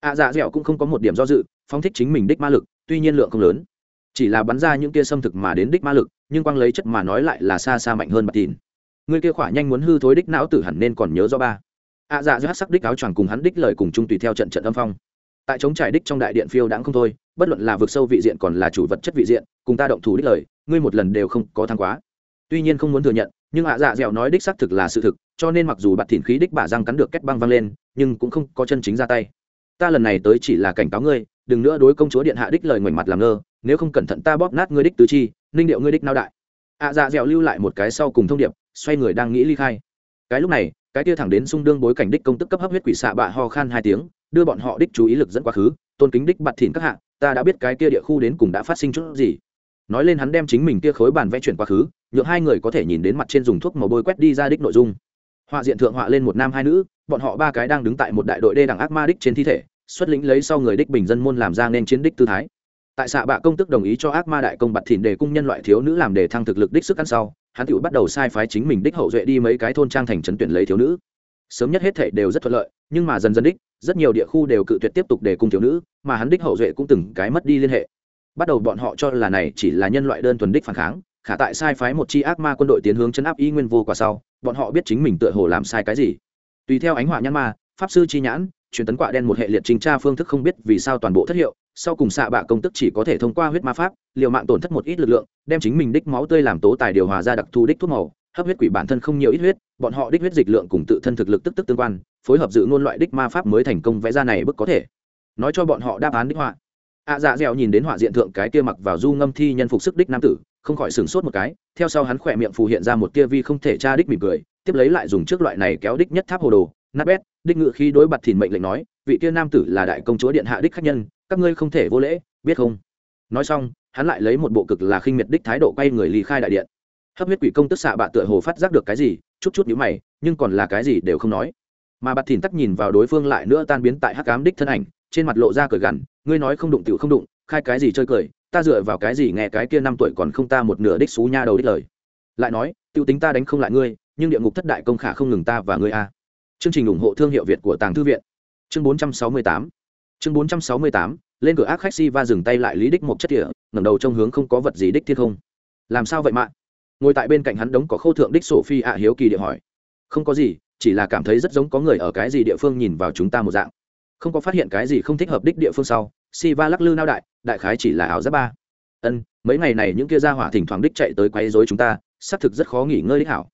Ạ dạ dẻo cũng không có một điểm do dự phong thích chính mình đích ma lực, tuy nhiên lượng không lớn. Chỉ là bắn ra những kia xâm thực mà đến đích ma lực, nhưng quang lấy chất mà nói lại là xa xa mạnh hơn bạt thìn. Người kia khỏa nhanh muốn hư thối đích não tử hẳn nên còn nhớ do ba ạ dạ giữa sắc đích áo choàng cùng hắn đích lời cùng chung tùy theo trận trận âm phong. Tại chống trải đích trong đại điện phiêu đãng không thôi, bất luận là vượt sâu vị diện còn là chủ vật chất vị diện, cùng ta động thủ đích lời, ngươi một lần đều không có thăng quá. Tuy nhiên không muốn thừa nhận, nhưng ạ dạ dẻo nói đích xác thực là sự thực, cho nên mặc dù bạt thỉn khí đích bả răng cắn được kết băng văng lên, nhưng cũng không có chân chính ra tay. Ta lần này tới chỉ là cảnh cáo ngươi, đừng nữa đối công chúa điện hạ đích lời ngoảnh mặt làm ngơ, nếu không cẩn thận ta bóp nát ngươi đích tứ chi, ninh điệu ngươi đích nao đại. Ạ dạ dẻo lưu lại một cái sau cùng thông điệp, xoay người đang nghĩ ly khai. Cái lúc này cái tia thẳng đến xung đương bối cảnh đích công tức cấp hấp huyết quỷ xạ bạ ho khan hai tiếng, đưa bọn họ đích chú ý lực dẫn quá khứ, tôn kính đích bạt thỉn các hạ, ta đã biết cái kia địa khu đến cùng đã phát sinh chút gì. Nói lên hắn đem chính mình kia khối bàn vẽ chuyển quá khứ, nhượng hai người có thể nhìn đến mặt trên dùng thuốc màu bôi quét đi ra đích nội dung. Họa diện thượng họa lên một nam hai nữ, bọn họ ba cái đang đứng tại một đại đội đê đẳng ác ma đích trên thi thể, xuất lĩnh lấy sau người đích bình dân môn làm ra nên chiến đích tư thái tại xạ bạ công tức đồng ý cho ác ma đại công bặt thìn đề cung nhân loại thiếu nữ làm đề thăng thực lực đích sức ăn sau, hắn tự bắt đầu sai phái chính mình đích hậu duệ đi mấy cái thôn trang thành trấn tuyển lấy thiếu nữ. Sớm nhất hết thể đều rất thuận lợi, nhưng mà dần dần đích, rất nhiều địa khu đều cự tuyệt tiếp tục đề cung thiếu nữ, mà hắn đích hậu duệ cũng từng cái mất đi liên hệ. Bắt đầu bọn họ cho là này chỉ là nhân loại đơn thuần đích phản kháng, khả tại sai phái một chi ác ma quân đội tiến hướng chấn áp y nguyên vô quả sau, bọn họ biết chính mình tựa hồ làm sai cái gì. Tùy theo ánh họa nhãn ma, pháp sư chi nhãn, truyền tấn quạ đen một hệ liệt trình tra phương thức không biết vì sao toàn bộ thất hiệu sau cùng xạ bạ công tức chỉ có thể thông qua huyết ma pháp liều mạng tổn thất một ít lực lượng đem chính mình đích máu tươi làm tố tài điều hòa ra đặc thù đích thuốc màu hấp huyết quỷ bản thân không nhiều ít huyết bọn họ đích huyết dịch lượng cùng tự thân thực lực tức tức tương quan phối hợp dự ngôn loại đích ma pháp mới thành công vẽ ra này bức có thể. Nói cho bọn họ đáp án đích họa. Ạ à, dạ dẻo nhìn đến họa diện thượng cái kia mặc vào du ngâm thi nhân phục sức đích nam tử không khỏi sửng sốt một cái theo sau hắn khỏe miệng phù hiện ra một tia vi không thể tra đích mỉm cười tiếp lấy lại dùng trước loại này kéo đích nhất tháp hồ đồ nát bét đích ngự khi đối bặt thìn mệnh lệnh nói vị tia nam tử là đại công chúa điện hạ đích khách nhân các ngươi không thể vô lễ, biết không? Nói xong, hắn lại lấy một bộ cực là khinh miệt đích thái độ quay người ly khai đại điện. Hấp huyết quỷ công tức xạ bạ tựa hồ phát giác được cái gì, chút chút nhữ mày, nhưng còn là cái gì đều không nói. Mà bạt thìn tắc nhìn vào đối phương lại nữa tan biến tại hắc ám đích thân ảnh, trên mặt lộ ra cười gằn, ngươi nói không đụng tiểu không đụng, khai cái gì chơi cười, ta dựa vào cái gì nghe cái kia năm tuổi còn không ta một nửa đích xú nha đầu đích lời. Lại nói tiêu tính ta đánh không lại ngươi, nhưng địa ngục thất đại công khả không ngừng ta và ngươi a. Chương trình ủng hộ thương hiệu việt của tàng thư viện. Chương 468 chương 468 lên cửa ác khách si va dừng tay lại lý đích một chất địa ngẩng đầu trong hướng không có vật gì đích thiết không. Làm sao vậy mạng ngồi tại bên cạnh hắn đống có khâu thượng đích sổ phi ạ hiếu kỳ địa hỏi. Không có gì, chỉ là cảm thấy rất giống có người ở cái gì địa phương nhìn vào chúng ta một dạng. Không có phát hiện cái gì không thích hợp đích địa phương sau, si va lắc lư nao đại đại khái chỉ là ảo giáp ba. Ân, mấy ngày này những kia ra hỏa thỉnh thoảng đích chạy tới quấy rối chúng ta, xác thực rất khó nghỉ ngơi đích hảo.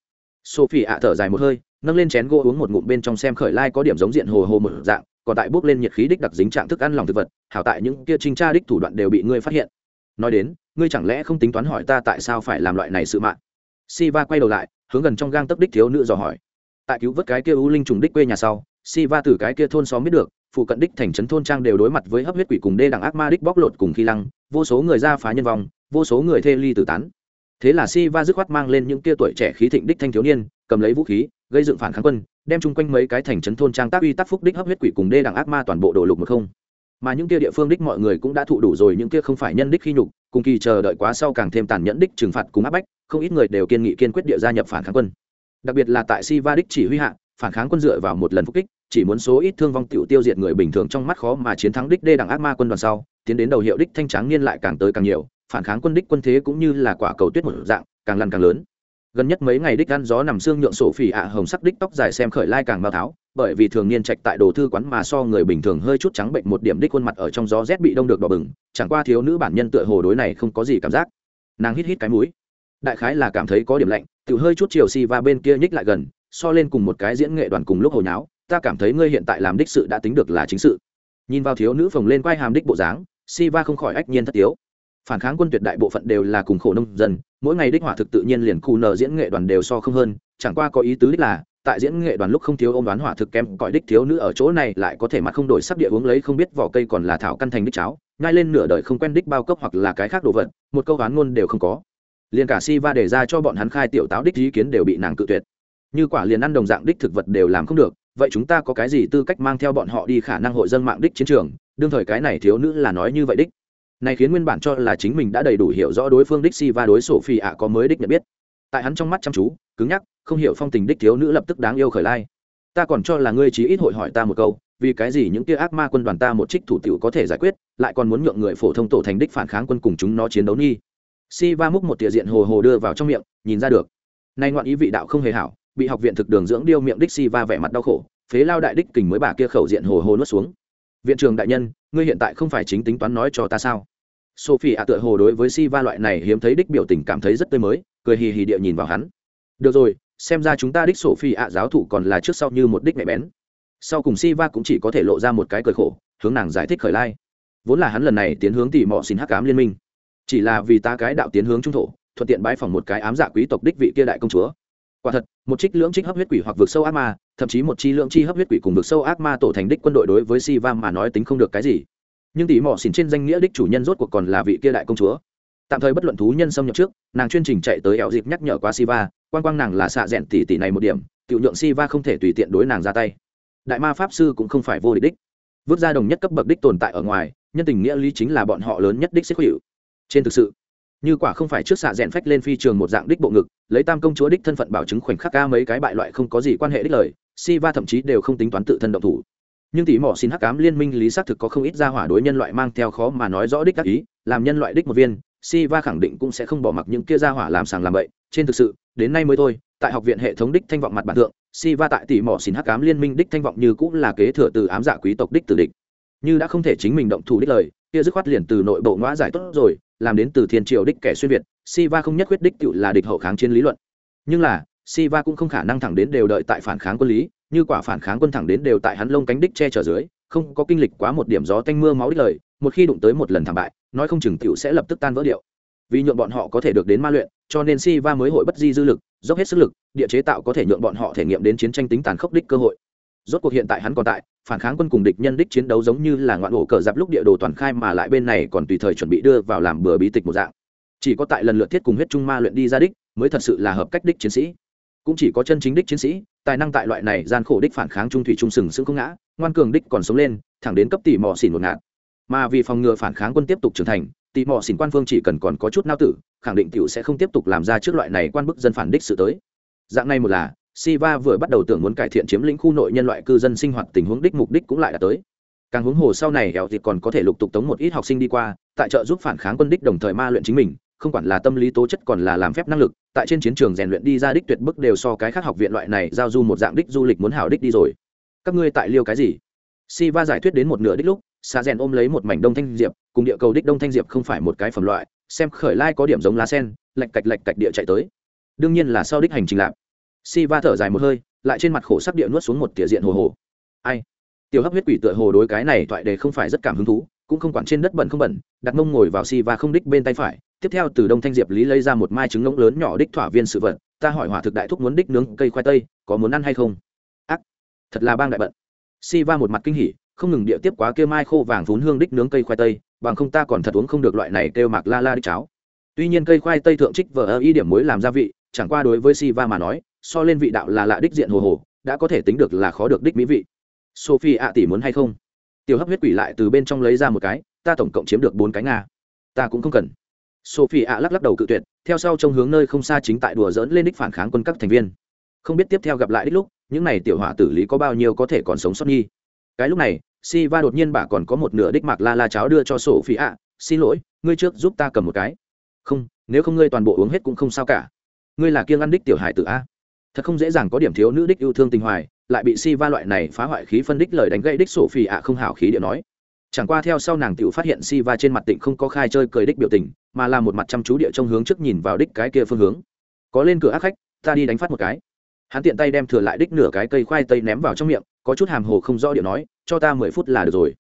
Sophie ạ thở dài một hơi, nâng lên chén gỗ uống một ngụm bên trong xem khởi lai có điểm giống diện hồ hồ một dạng còn tại bước lên nhiệt khí đích đặc dính trạng thức ăn lòng thực vật hảo tại những kia trinh tra đích thủ đoạn đều bị ngươi phát hiện nói đến ngươi chẳng lẽ không tính toán hỏi ta tại sao phải làm loại này sự mạng Siva quay đầu lại, hướng gần trong gang tấc đích thiếu nữ dò hỏi. Tại cứu vớt cái kia u linh trùng đích quê nhà sau, Siva từ cái kia thôn xóm biết được, phụ cận đích thành trấn thôn trang đều đối mặt với hấp huyết quỷ cùng đê đẳng ác ma đích bóc lột cùng khi lăng, vô số người ra phá nhân vong, vô số người thê ly tử tán. Thế là Siva dứt khoát mang lên những kia tuổi trẻ khí thịnh đích thanh thiếu niên, cầm lấy vũ khí, gây dựng phản kháng quân, đem chung quanh mấy cái thành trấn thôn trang tác uy tác phúc đích hấp huyết quỷ cùng đê đẳng ác ma toàn bộ đổ lục một không. Mà những kia địa phương đích mọi người cũng đã thụ đủ rồi những kia không phải nhân đích khi nhục cùng kỳ chờ đợi quá sau càng thêm tàn nhẫn đích trừng phạt cùng áp bách không ít người đều kiên nghị kiên quyết địa gia nhập phản kháng quân. Đặc biệt là tại si va đích chỉ huy hạ phản kháng quân dựa vào một lần phục kích chỉ muốn số ít thương vong tiểu tiêu diệt người bình thường trong mắt khó mà chiến thắng đích đê đẳng ác ma quân đoàn sau tiến đến đầu hiệu đích thanh tráng niên lại càng tới càng nhiều phản kháng quân đích quân thế cũng như là quả cầu tuyết một dạng càng lăn càng lớn gần nhất mấy ngày đích ăn gió nằm xương nhượng sổ phỉ ạ hồng sắc đích tóc dài xem khởi lai càng bao tháo, bởi vì thường niên trạch tại đồ thư quán mà so người bình thường hơi chút trắng bệnh một điểm đích khuôn mặt ở trong gió rét bị đông được đỏ bừng, chẳng qua thiếu nữ bản nhân tựa hồ đối này không có gì cảm giác. Nàng hít hít cái mũi. Đại khái là cảm thấy có điểm lạnh, tự hơi chút chiều si và bên kia nhích lại gần, so lên cùng một cái diễn nghệ đoàn cùng lúc hồi nháo, ta cảm thấy ngươi hiện tại làm đích sự đã tính được là chính sự. Nhìn vào thiếu nữ phồng lên quay hàm đích bộ dáng si va không khỏi ách nhiên thất tiếu phản kháng quân tuyệt đại bộ phận đều là cùng khổ nông dân, mỗi ngày đích hỏa thực tự nhiên liền khu nở diễn nghệ đoàn đều so không hơn, chẳng qua có ý tứ đích là, tại diễn nghệ đoàn lúc không thiếu ôm đoán hỏa thực kém, cõi đích thiếu nữ ở chỗ này lại có thể mặt không đổi sắp địa uống lấy không biết vỏ cây còn là thảo căn thành đích cháo ngay lên nửa đời không quen đích bao cấp hoặc là cái khác đồ vật, một câu đoán ngôn đều không có. Liền cả si va để ra cho bọn hắn khai tiểu táo đích ý kiến đều bị nàng cự tuyệt. Như quả liền ăn đồng dạng đích thực vật đều làm không được, vậy chúng ta có cái gì tư cách mang theo bọn họ đi khả năng hội dân mạng đích chiến trường, đương thời cái này thiếu nữ là nói như vậy đích này khiến nguyên bản cho là chính mình đã đầy đủ hiểu rõ đối phương đích si và đối sổ phi ạ có mới đích nhận biết. Tại hắn trong mắt chăm chú, cứng nhắc, không hiểu phong tình đích thiếu nữ lập tức đáng yêu khởi lai. Ta còn cho là ngươi chí ít hội hỏi ta một câu, vì cái gì những kia ác ma quân đoàn ta một trích thủ tiểu có thể giải quyết, lại còn muốn nhượng người phổ thông tổ thành đích phản kháng quân cùng chúng nó chiến đấu nghi. Si va múc một tia diện hồ hồ đưa vào trong miệng, nhìn ra được. Nay ngoạn ý vị đạo không hề hảo, bị học viện thực đường dưỡng điêu miệng đích si va vẻ mặt đau khổ, phế lao đại đích kình mới bà kia khẩu diện hồ hồ nuốt xuống. Viện trường đại nhân, ngươi hiện tại không phải chính tính toán nói cho ta sao? Sophie ạ tựa hồ đối với si va loại này hiếm thấy đích biểu tình cảm thấy rất tươi mới, cười hì hì địa nhìn vào hắn. Được rồi, xem ra chúng ta đích sophie ạ giáo thụ còn là trước sau như một đích mẹ bén. Sau cùng si va cũng chỉ có thể lộ ra một cái cười khổ, hướng nàng giải thích khởi lai. Vốn là hắn lần này tiến hướng tỉ mọ xin hắc ám liên minh. Chỉ là vì ta cái đạo tiến hướng trung thổ, thuận tiện bãi phòng một cái ám dạ quý tộc đích vị kia đại công chúa. Quả thật, một trích lưỡng trích hấp huyết quỷ hoặc vực sâu ác ma, thậm chí một chi lưỡng chi hấp huyết quỷ cùng vực sâu ác ma tổ thành đích quân đội đối với si va mà nói tính không được cái gì nhưng tỷ mỏ xỉn trên danh nghĩa đích chủ nhân rốt cuộc còn là vị kia đại công chúa. Tạm thời bất luận thú nhân xâm nhập trước, nàng chuyên trình chạy tới eo dịp nhắc nhở qua siva, quan quang nàng là xạ rẽn tỷ tỷ này một điểm tự nhượng siva không thể tùy tiện đối nàng ra tay. Đại ma pháp sư cũng không phải vô địch đích. Vứt ra đồng nhất cấp bậc đích tồn tại ở ngoài, nhân tình nghĩa lý chính là bọn họ lớn nhất đích xích hữu. Trên thực sự, như quả không phải trước xạ rẽn phách lên phi trường một dạng đích bộ ngực, lấy tam công chúa đích thân phận bảo chứng khoảnh khắc ca mấy cái bại loại không có gì quan hệ đích lời, siva thậm chí đều không tính toán tự thân động thủ nhưng tỷ mỏ xin hắc cám liên minh lý xác thực có không ít gia hỏa đối nhân loại mang theo khó mà nói rõ đích các ý, làm nhân loại đích một viên, si va khẳng định cũng sẽ không bỏ mặc những kia gia hỏa làm sàng làm bậy. Trên thực sự, đến nay mới thôi, tại học viện hệ thống đích thanh vọng mặt bản thượng, si va tại tỷ mỏ xin hắc cám liên minh đích thanh vọng như cũng là kế thừa từ ám giả quý tộc đích tử địch. Như đã không thể chính mình động thủ đích lời, kia dứt khoát liền từ nội bộ ngõ giải tốt rồi, làm đến từ thiên triều đích kẻ xuyên việt, si va không nhất quyết đích cựu là địch hậu kháng chiến lý luận. Nhưng là, si va cũng không khả năng thẳng đến đều đợi tại phản kháng quân lý như quả phản kháng quân thẳng đến đều tại hắn lông cánh đích che chở dưới, không có kinh lịch quá một điểm gió tanh mưa máu đích lời, một khi đụng tới một lần thảm bại, nói không chừng tiểu sẽ lập tức tan vỡ điệu. Vì nhượng bọn họ có thể được đến ma luyện, cho nên si va mới hội bất di dư lực, dốc hết sức lực, địa chế tạo có thể nhượng bọn họ thể nghiệm đến chiến tranh tính tàn khốc đích cơ hội. Rốt cuộc hiện tại hắn còn tại, phản kháng quân cùng địch nhân đích chiến đấu giống như là ngoạn ổ cờ giáp lúc địa đồ toàn khai mà lại bên này còn tùy thời chuẩn bị đưa vào làm bừa bí tịch một dạng. Chỉ có tại lần lượt thiết cùng huyết trung ma luyện đi ra đích, mới thật sự là hợp cách đích chiến sĩ. Cũng chỉ có chân chính đích chiến sĩ tài năng tại loại này gian khổ đích phản kháng trung thủy trung sừng sững không ngã ngoan cường đích còn sống lên thẳng đến cấp tỷ mò xỉn một ngạt mà vì phòng ngừa phản kháng quân tiếp tục trưởng thành tỷ mò xỉn quan phương chỉ cần còn có chút nao tử khẳng định tiểu sẽ không tiếp tục làm ra trước loại này quan bức dân phản đích sự tới dạng này một là Siva vừa bắt đầu tưởng muốn cải thiện chiếm lĩnh khu nội nhân loại cư dân sinh hoạt tình huống đích mục đích cũng lại đã tới. Càng huống hồ sau này hẻo thì còn có thể lục tục tống một ít học sinh đi qua, tại trợ giúp phản kháng quân đích đồng thời ma luyện chính mình, không quản là tâm lý tố chất còn là làm phép năng lực, tại trên chiến trường rèn luyện đi ra đích tuyệt bức đều so cái khác học viện loại này giao du một dạng đích du lịch muốn hảo đích đi rồi. Các ngươi tại liêu cái gì? Siva giải thuyết đến một nửa đích lúc, xa rèn ôm lấy một mảnh đông thanh diệp, cùng địa cầu đích đông thanh diệp không phải một cái phẩm loại, xem khởi lai có điểm giống lá sen, lệch cạch lệch cạch địa chạy tới. Đương nhiên là sau đích hành trình lạc. Siva thở dài một hơi, lại trên mặt khổ sắc địa nuốt xuống một tỉa diện hồ hồ ai tiểu hấp huyết quỷ tựa hồ đối cái này thoại đề không phải rất cảm hứng thú cũng không quản trên đất bẩn không bẩn đặt mông ngồi vào si va không đích bên tay phải tiếp theo từ đông thanh diệp lý lấy ra một mai trứng ngỗng lớn nhỏ đích thỏa viên sự vật, ta hỏi hỏa thực đại thúc muốn đích nướng cây khoai tây, có muốn ăn hay không? Ác, thật là bang đại bận. Si va một mặt kinh hỉ, không ngừng địa tiếp quá kia mai khô vàng vốn hương đích nướng cây khoai tây, bằng không ta còn thật uống không được loại này kêu mạc la la đích cháo. Tuy nhiên cây khoai tây thượng trích vờ ơ ý điểm muối làm gia vị, chẳng qua đối với si va mà nói, so lên vị đạo là lạ đích diện hồ hồ, đã có thể tính được là khó được đích mỹ vị. Sophie ạ tỷ muốn hay không? Tiểu hấp huyết quỷ lại từ bên trong lấy ra một cái, ta tổng cộng chiếm được bốn cái nga, ta cũng không cần sophie ạ lắc lắc đầu cự tuyệt, theo sau trong hướng nơi không xa chính tại đùa dỡn lên đích phản kháng quân các thành viên. Không biết tiếp theo gặp lại đích lúc, những này tiểu hỏa tử lý có bao nhiêu có thể còn sống sót nhi cái lúc này si va đột nhiên bà còn có một nửa đích mạc la la cháo đưa cho sophie ạ, xin lỗi, ngươi trước giúp ta cầm một cái. Không, nếu không ngươi toàn bộ uống hết cũng không sao cả. Ngươi là kiêng ăn đích tiểu hải tử a? Thật không dễ dàng có điểm thiếu nữ đích yêu thương tình hoài. Lại bị si va loại này phá hoại khí phân đích lời đánh gãy đích sổ phì ạ không hảo khí điệu nói chẳng qua theo sau nàng tiểu phát hiện si va trên mặt tịnh không có khai chơi cười đích biểu tình, mà là một mặt chăm chú địa trong hướng trước nhìn vào đích cái kia phương hướng. Có lên cửa ác khách, ta đi đánh phát một cái. Hắn tiện tay đem thừa lại đích nửa cái cây khoai tây ném vào trong miệng, có chút hàm hồ không rõ điệu nói, cho ta mười phút là được rồi.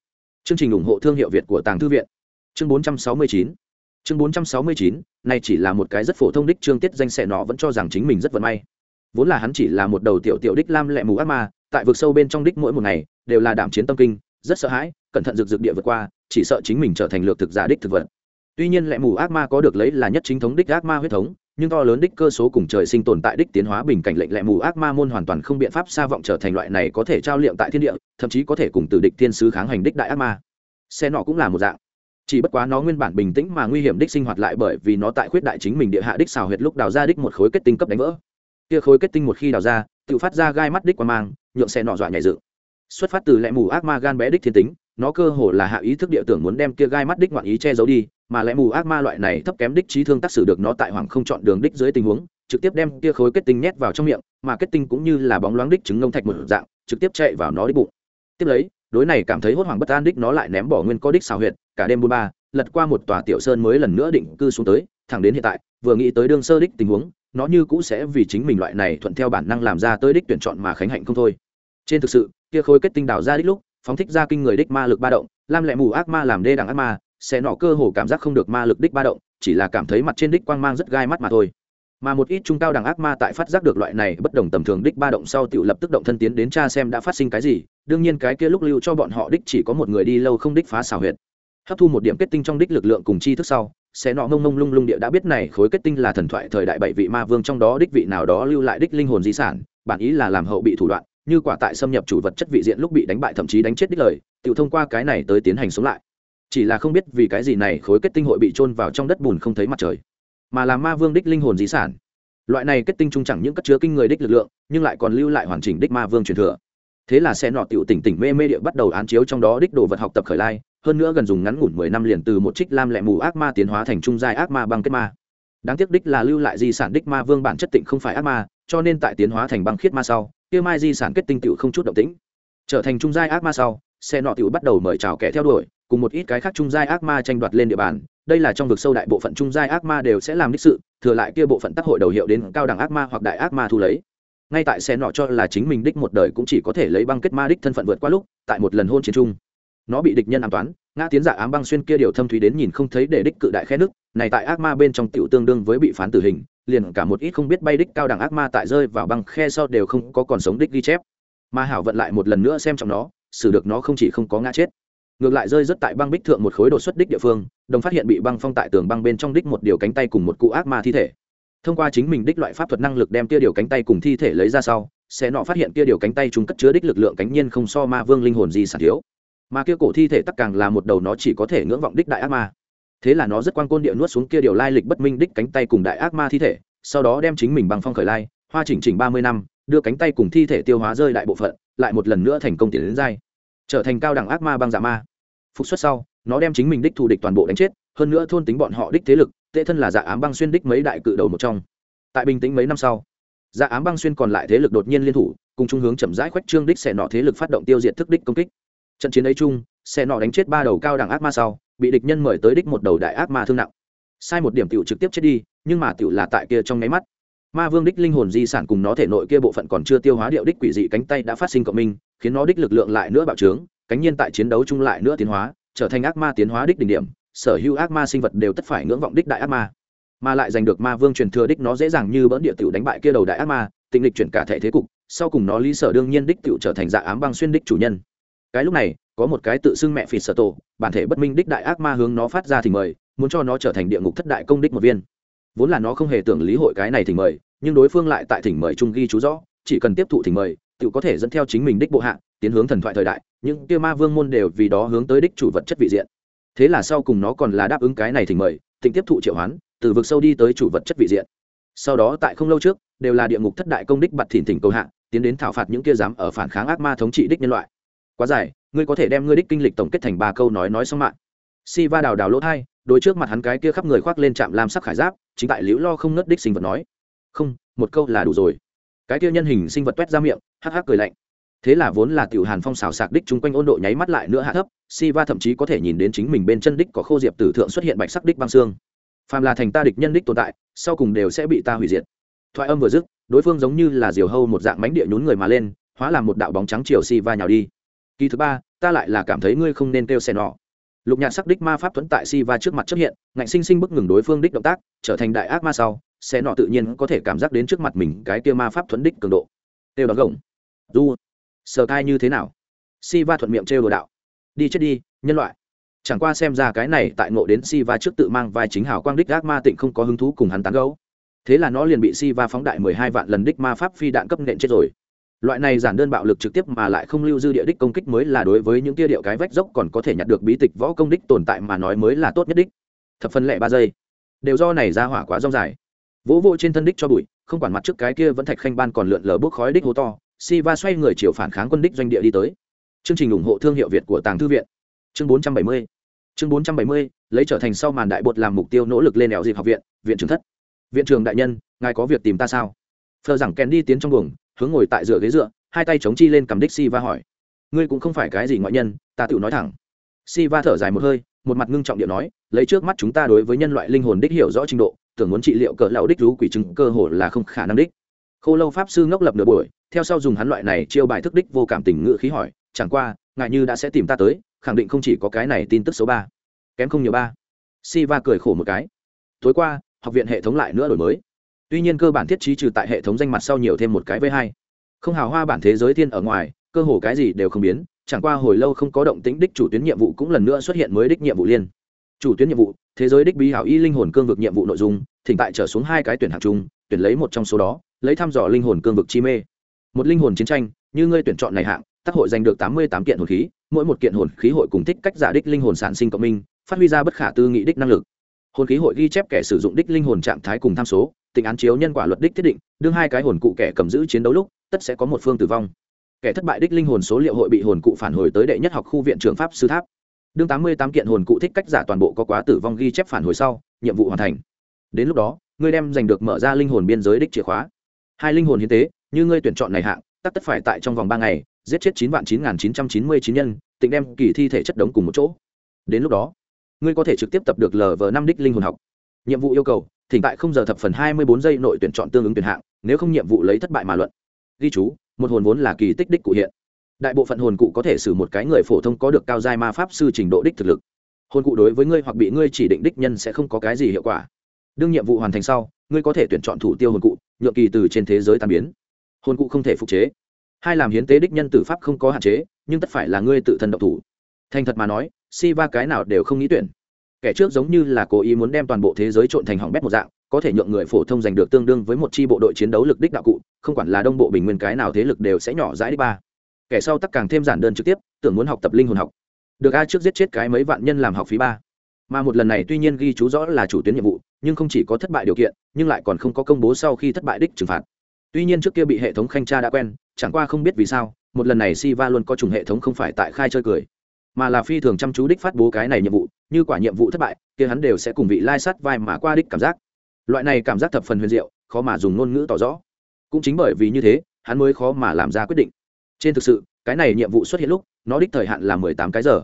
Chương trình ủng hộ thương hiệu việt của tàng thư viện. Chương bốn trăm sáu mươi chín. Chương bốn trăm sáu mươi chín, này chỉ là một cái rất phổ thông đích Trương tiết danh sẻ nọ vẫn cho rằng chính mình rất vận may. Vốn là hắn chỉ là một đầu tiểu tiểu đích lam lẹ mù ác ma, tại vực sâu bên trong đích mỗi một ngày, đều là đảm chiến tâm kinh rất sợ hãi, cẩn thận rực rực địa vượt qua, chỉ sợ chính mình trở thành lược thực giả đích thực vật. Tuy nhiên lẽ mù ác ma có được lấy là nhất chính thống đích ác ma huyết thống, nhưng to lớn đích cơ số cùng trời sinh tồn tại đích tiến hóa bình cảnh lệnh lẹ mù ác ma môn hoàn toàn không biện pháp xa vọng trở thành loại này có thể trao liệm tại thiên địa, thậm chí có thể cùng từ địch thiên sứ kháng hành đích đại ác ma. Xe nọ cũng là một dạng. Chỉ bất quá nó nguyên bản bình tĩnh mà nguy hiểm đích sinh hoạt lại bởi vì nó tại khuyết đại chính mình địa hạ đích xào huyệt lúc đào ra đích một khối kết tinh cấp đánh vỡ. Kia khối kết tinh một khi đào ra, tự phát ra gai mắt đích qua mang, nhượng xe nọ dọa nhảy dựng xuất phát từ lẽ mù ác ma gan bé đích thiên tính, nó cơ hồ là hạ ý thức địa tưởng muốn đem kia gai mắt đích ngoạn ý che giấu đi, mà lẽ mù ác ma loại này thấp kém đích trí thương tác xử được nó tại hoàng không chọn đường đích dưới tình huống, trực tiếp đem kia khối kết tinh nhét vào trong miệng, mà kết tinh cũng như là bóng loáng đích trứng ngông thạch một dạng, trực tiếp chạy vào nó đích bụng. Tiếp lấy, đối này cảm thấy hốt hoảng bất an đích nó lại ném bỏ nguyên có đích xào huyệt, cả đêm buôn ba, lật qua một tòa tiểu sơn mới lần nữa định cư xuống tới, thẳng đến hiện tại, vừa nghĩ tới đương sơ đích tình huống, nó như cũ sẽ vì chính mình loại này thuận theo bản năng làm ra tới đích tuyển chọn mà khánh hạnh không thôi. Trên thực sự kia khối kết tinh đào ra đích lúc, phóng thích ra kinh người đích ma lực ba động, lam lẹ mù ác ma làm đê đẳng ác ma, sẽ nọ cơ hồ cảm giác không được ma lực đích ba động, chỉ là cảm thấy mặt trên đích quang mang rất gai mắt mà thôi. Mà một ít trung cao đẳng ác ma tại phát giác được loại này bất đồng tầm thường đích ba động sau tự lập tức động thân tiến đến cha xem đã phát sinh cái gì, đương nhiên cái kia lúc lưu cho bọn họ đích chỉ có một người đi lâu không đích phá xào huyệt. Hấp thu một điểm kết tinh trong đích lực lượng cùng chi thức sau, sẽ nọ ngông ngông lung lung địa đã biết này khối kết tinh là thần thoại thời đại bảy vị ma vương trong đó đích vị nào đó lưu lại đích linh hồn di sản, bản ý là làm hậu bị thủ đoạn như quả tại xâm nhập chủ vật chất vị diện lúc bị đánh bại thậm chí đánh chết đích lời tự thông qua cái này tới tiến hành sống lại. Chỉ là không biết vì cái gì này khối kết tinh hội bị chôn vào trong đất bùn không thấy mặt trời, mà là ma vương đích linh hồn di sản. Loại này kết tinh trung chẳng những cất chứa kinh người đích lực lượng, nhưng lại còn lưu lại hoàn chỉnh đích ma vương truyền thừa. Thế là xe nọ tiểu tỉnh tỉnh mê mê địa bắt đầu án chiếu trong đó đích đồ vật học tập khởi lai, hơn nữa gần dùng ngắn ngủn mười năm liền từ một trích lam lẹ mù ác ma tiến hóa thành trung giai ác ma băng kết ma. Đáng tiếc đích là lưu lại di sản đích ma vương bản chất tịnh không phải ác ma, cho nên tại tiến hóa thành băng khiết ma sau kia mai di sản kết tinh tựu không chút động tĩnh. Trở thành trung giai ác ma sau, xe nọ tựu bắt đầu mời chào kẻ theo đuổi, cùng một ít cái khác trung giai ác ma tranh đoạt lên địa bàn. Đây là trong vực sâu đại bộ phận trung giai ác ma đều sẽ làm đích sự, thừa lại kia bộ phận tác hội đầu hiệu đến cao đẳng ác ma hoặc đại ác ma thu lấy. Ngay tại xe nọ cho là chính mình đích một đời cũng chỉ có thể lấy băng kết ma đích thân phận vượt qua lúc, tại một lần hôn chiến chung nó bị địch nhân an toán, ngã tiến giả ám băng xuyên kia điều thâm thúy đến nhìn không thấy để đích cự đại khe nước, này tại ác ma bên trong tiểu tương đương với bị phán tử hình, liền cả một ít không biết bay đích cao đẳng ác ma tại rơi vào băng khe sau đều không có còn sống đích ghi chép. Mà hảo vận lại một lần nữa xem trong nó, xử được nó không chỉ không có ngã chết, ngược lại rơi rất tại băng bích thượng một khối đột xuất đích địa phương, đồng phát hiện bị băng phong tại tường băng bên trong đích một điều cánh tay cùng một cụ ác ma thi thể. Thông qua chính mình đích loại pháp thuật năng lực đem kia điều cánh tay cùng thi thể lấy ra sau, sẽ nọ phát hiện kia điều cánh tay chúng cất chứa đích lực lượng cánh nhiên không so ma vương linh hồn gì sản thiếu mà kia cổ thi thể tắc càng là một đầu nó chỉ có thể ngưỡng vọng đích đại ác ma. Thế là nó rất quan côn địa nuốt xuống kia điều lai lịch bất minh đích cánh tay cùng đại ác ma thi thể, sau đó đem chính mình bằng phong khởi lai, hoa chỉnh chỉnh ba mươi năm, đưa cánh tay cùng thi thể tiêu hóa rơi đại bộ phận, lại một lần nữa thành công tiến đến dai trở thành cao đẳng ác ma băng dạ ma. Phục xuất sau, nó đem chính mình đích thù địch toàn bộ đánh chết, hơn nữa thôn tính bọn họ đích thế lực, tệ thân là dạ ám băng xuyên đích mấy đại cự đầu một trong. Tại bình tĩnh mấy năm sau dạ ám băng xuyên còn lại thế lực đột nhiên liên thủ, cùng trung hướng chậm rãi khoách trương đích xẻ nọ thế lực phát động tiêu diệt thức đích công kích trận chiến ấy chung, xe nọ đánh chết ba đầu cao đẳng ác ma sau, bị địch nhân mời tới đích một đầu đại ác ma thương nặng. Sai một điểm tiểu trực tiếp chết đi, nhưng mà tiểu là tại kia trong nháy mắt. Ma vương đích linh hồn di sản cùng nó thể nội kia bộ phận còn chưa tiêu hóa điệu đích quỷ dị cánh tay đã phát sinh cộng minh, khiến nó đích lực lượng lại nữa bạo trướng, cánh nhiên tại chiến đấu chung lại nữa tiến hóa, trở thành ác ma tiến hóa đích đỉnh điểm, sở hữu ác ma sinh vật đều tất phải ngưỡng vọng đích đại ác ma. Mà lại giành được ma vương truyền thừa đích nó dễ dàng như bỡn địa tiểu đánh bại kia đầu đại ác ma, tịnh lịch chuyển cả thể thế cục, sau cùng nó lý sở đương nhiên đích tiểu trở thành dạ ám băng xuyên đích chủ nhân cái lúc này, có một cái tự xưng mẹ phì sở tổ, bản thể bất minh đích đại ác ma hướng nó phát ra thì mời, muốn cho nó trở thành địa ngục thất đại công đích một viên. Vốn là nó không hề tưởng lý hội cái này thì mời, nhưng đối phương lại tại thỉnh mời trung ghi chú rõ, chỉ cần tiếp thụ thỉnh mời, tự có thể dẫn theo chính mình đích bộ hạ, tiến hướng thần thoại thời đại, những kia ma vương môn đều vì đó hướng tới đích chủ vật chất vị diện. Thế là sau cùng nó còn là đáp ứng cái này thỉnh mời thỉnh tiếp thụ triệu hoán, từ vực sâu đi tới chủ vật chất vị diện. Sau đó tại không lâu trước, đều là địa ngục thất đại công đích bặt thỉnh thỉnh cầu hạ, tiến đến thảo phạt những kia dám ở phản kháng ác ma thống trị đích nhân loại quá dài, ngươi có thể đem ngươi đích kinh lịch tổng kết thành ba câu nói nói xong mạng. Si va đào đào lỗ thai đôi trước mặt hắn cái kia khắp người khoác lên trạm lam sắc khải giáp, chính tại liễu lo không nớt đích sinh vật nói. Không, một câu là đủ rồi. Cái kia nhân hình sinh vật toét ra miệng, hắc hắc cười lạnh. Thế là vốn là tiểu hàn phong xào sạc đích chung quanh ôn độ nháy mắt lại nữa hạ thấp, si va thậm chí có thể nhìn đến chính mình bên chân đích có khô diệp tử thượng xuất hiện bạch sắc đích băng xương. Phàm là thành ta địch nhân đích tồn tại, sau cùng đều sẽ bị ta hủy diệt. Thoại âm vừa dứt, đối phương giống như là diều hâu một dạng mánh địa nhún người mà lên, hóa làm một đạo bóng trắng chiều si va nhào đi kỳ thứ ba, ta lại là cảm thấy ngươi không nên kêu xe nọ. Lục nhạt sắc đích ma pháp thuẫn tại si va trước mặt xuất hiện, ngạnh sinh sinh bức ngừng đối phương đích động tác, trở thành đại ác ma sau xe nọ tự nhiên có thể cảm giác đến trước mặt mình cái kia ma pháp thuẫn đích cường độ. Têu đón gồng. Du, sờ cai như thế nào? Si va thuận miệng trêu đồ đạo. Đi chết đi, nhân loại. Chẳng qua xem ra cái này tại ngộ đến si va trước tự mang vai chính hào quang đích ác ma tịnh không có hứng thú cùng hắn tán gấu thế là nó liền bị si va phóng đại mười hai vạn lần đích ma pháp phi đạn cấp nện chết rồi loại này giản đơn bạo lực trực tiếp mà lại không lưu dư địa đích công kích mới là đối với những tia điệu cái vách dốc còn có thể nhặt được bí tịch võ công đích tồn tại mà nói mới là tốt nhất đích. Thập phân lệ ba giây. Đều do này ra hỏa quá rong dài. Vỗ vỗ trên thân đích cho bụi, không quản mặt trước cái kia vẫn thạch khanh ban còn lượn lờ bước khói đích hố to si va xoay người chiều phản kháng quân đích doanh địa đi tới. Chương trình ủng hộ thương hiệu việt của tàng thư viện. Chương 470 chương 470 lấy trở thành sau màn đại bột làm mục tiêu nỗ lực lên đèo dịp học viện viện trưởng thất. Viện trưởng đại nhân, ngài có việc tìm ta sao? Phờ rằng kèn đi tiến trong buồng hướng ngồi tại dựa ghế dựa, hai tay chống chi lên cầm đích si va hỏi. Ngươi cũng không phải cái gì ngoại nhân, ta tự nói thẳng. Si va thở dài một hơi, một mặt ngưng trọng điệu nói, lấy trước mắt chúng ta đối với nhân loại linh hồn đích hiểu rõ trình độ, tưởng muốn trị liệu cỡ lão đích rú quỷ chứng cơ hồ là không khả năng đích. Khô lâu pháp sư ngốc lập nửa buổi, theo sau dùng hắn loại này chiêu bài thức đích vô cảm tình ngự khí hỏi, chẳng qua ngại như đã sẽ tìm ta tới, khẳng định không chỉ có cái này tin tức số ba. Kém không nhiều ba. Si va cười khổ một cái. Tối qua, học viện hệ thống lại nữa đổi mới tuy nhiên cơ bản thiết trí trừ tại hệ thống danh mặt sau nhiều thêm một cái v hai. Không hào hoa bản thế giới thiên ở ngoài, cơ hồ cái gì đều không biến, chẳng qua hồi lâu không có động tĩnh đích chủ tuyến nhiệm vụ cũng lần nữa xuất hiện mới đích nhiệm vụ liên. Chủ tuyến nhiệm vụ, thế giới đích bí hảo y linh hồn cương vực nhiệm vụ nội dung, thỉnh tại trở xuống hai cái tuyển hạng chung, tuyển lấy một trong số đó, lấy thăm dò linh hồn cương vực chi mê. Một linh hồn chiến tranh, như ngươi tuyển chọn này hạng, tác hội giành được tám mươi tám kiện hồn khí, mỗi một kiện hồn khí hội cùng thích cách giả đích linh hồn sản sinh cộng minh, phát huy ra bất khả tư nghị đích năng lực. Hồn khí hội ghi chép kẻ sử dụng đích linh hồn trạng thái cùng tham số tình án chiếu nhân quả luật đích thiết định, đương hai cái hồn cụ kẻ cầm giữ chiến đấu lúc, tất sẽ có một phương tử vong. Kẻ thất bại đích linh hồn số liệu hội bị hồn cụ phản hồi tới đệ nhất học khu viện trường pháp sư tháp. Đương tám mươi tám kiện hồn cụ thích cách giả toàn bộ có quá tử vong ghi chép phản hồi sau, nhiệm vụ hoàn thành. Đến lúc đó, ngươi đem giành được mở ra linh hồn biên giới đích chìa khóa. Hai linh hồn hiến tế, như ngươi tuyển chọn này hạng tất tất phải tại trong vòng ba ngày, giết chết chín vạn chín nghìn chín trăm chín mươi chín nhân, tịnh đem kỳ thi thể chất đống cùng một chỗ. Đến lúc đó, ngươi có thể trực tiếp tập được lv năm đích linh hồn học. Nhiệm vụ yêu cầu thỉnh tại không giờ thập phần hai mươi bốn giây nội tuyển chọn tương ứng tuyển hạng, nếu không nhiệm vụ lấy thất bại mà luận. Ghi chú, một hồn vốn là kỳ tích đích cụ hiện. Đại bộ phận hồn cụ có thể xử một cái người phổ thông có được cao giai ma pháp sư trình độ đích thực lực. Hồn cụ đối với ngươi hoặc bị ngươi chỉ định đích nhân sẽ không có cái gì hiệu quả. Đương nhiệm vụ hoàn thành sau, ngươi có thể tuyển chọn thủ tiêu hồn cụ, nhượng kỳ từ trên thế giới tàn biến. Hồn cụ không thể phục chế. Hai làm hiến tế đích nhân tử pháp không có hạn chế, nhưng tất phải là ngươi tự thân độc thủ. Thành thật mà nói si va cái nào đều không nghĩ tuyển kẻ trước giống như là cố ý muốn đem toàn bộ thế giới trộn thành hỏng bét một dạng, có thể nhượng người phổ thông giành được tương đương với một chi bộ đội chiến đấu lực đích đạo cụ, không quản là đông bộ bình nguyên cái nào thế lực đều sẽ nhỏ rãi đi ba. Kẻ sau tắc càng thêm giản đơn trực tiếp, tưởng muốn học tập linh hồn học. Được a trước giết chết cái mấy vạn nhân làm học phí ba. Mà một lần này tuy nhiên ghi chú rõ là chủ tuyến nhiệm vụ, nhưng không chỉ có thất bại điều kiện, nhưng lại còn không có công bố sau khi thất bại đích trừng phạt. Tuy nhiên trước kia bị hệ thống khanh tra đã quen, chẳng qua không biết vì sao, một lần này Siva luôn có trùng hệ thống không phải tại khai chơi cười, mà là phi thường chăm chú đích phát bố cái này nhiệm vụ như quả nhiệm vụ thất bại, kia hắn đều sẽ cùng vị lai sát vai mà qua đích cảm giác. Loại này cảm giác thập phần huyền diệu, khó mà dùng ngôn ngữ tỏ rõ. Cũng chính bởi vì như thế, hắn mới khó mà làm ra quyết định. Trên thực sự, cái này nhiệm vụ xuất hiện lúc, nó đích thời hạn là mười tám cái giờ.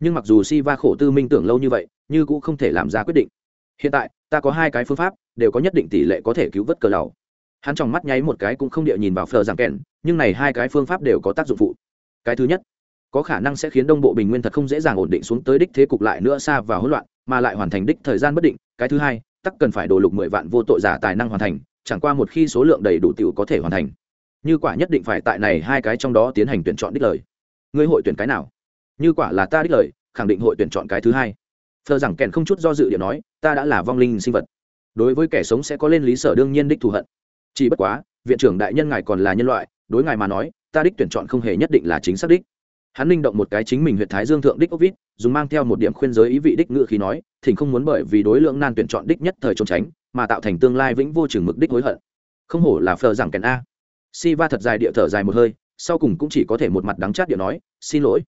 Nhưng mặc dù si va khổ tư minh tưởng lâu như vậy nhưng cũng không thể làm ra quyết định. Hiện tại, ta có hai cái phương pháp, đều có nhất định tỷ lệ có thể cứu vớt cờ lầu. hắn trong mắt nháy một cái cũng không địa nhìn vào phờ giảng kèn, nhưng này hai cái phương pháp đều có tác dụng phụ. Cái thứ nhất có khả năng sẽ khiến đông bộ bình nguyên thật không dễ dàng ổn định xuống tới đích thế cục lại nữa xa và hỗn loạn, mà lại hoàn thành đích thời gian bất định. Cái thứ hai, tắc cần phải đổ lục mười vạn vô tội giả tài năng hoàn thành, chẳng qua một khi số lượng đầy đủ tiểu có thể hoàn thành. Như quả nhất định phải tại này hai cái trong đó tiến hành tuyển chọn đích lời. Ngươi hội tuyển cái nào? Như quả là ta đích lời, khẳng định hội tuyển chọn cái thứ hai. Thờ rằng kèn không chút do dự điểm nói, ta đã là vong linh sinh vật. Đối với kẻ sống sẽ có lên lý sở đương nhiên đích thù hận. Chỉ bất quá, viện trưởng đại nhân ngài còn là nhân loại, đối ngài mà nói, ta đích tuyển chọn không hề nhất định là chính xác đích hắn linh động một cái chính mình huyện thái dương thượng đích ốc vít, dùng mang theo một điểm khuyên giới ý vị đích ngự khí nói, thỉnh không muốn bởi vì đối lượng nan tuyển chọn đích nhất thời trốn tránh, mà tạo thành tương lai vĩnh vô chừng mực đích hối hận. Không hổ là phờ rằng kèn a. Si va thật dài địa thở dài một hơi, sau cùng cũng chỉ có thể một mặt đắng chát địa nói, xin lỗi.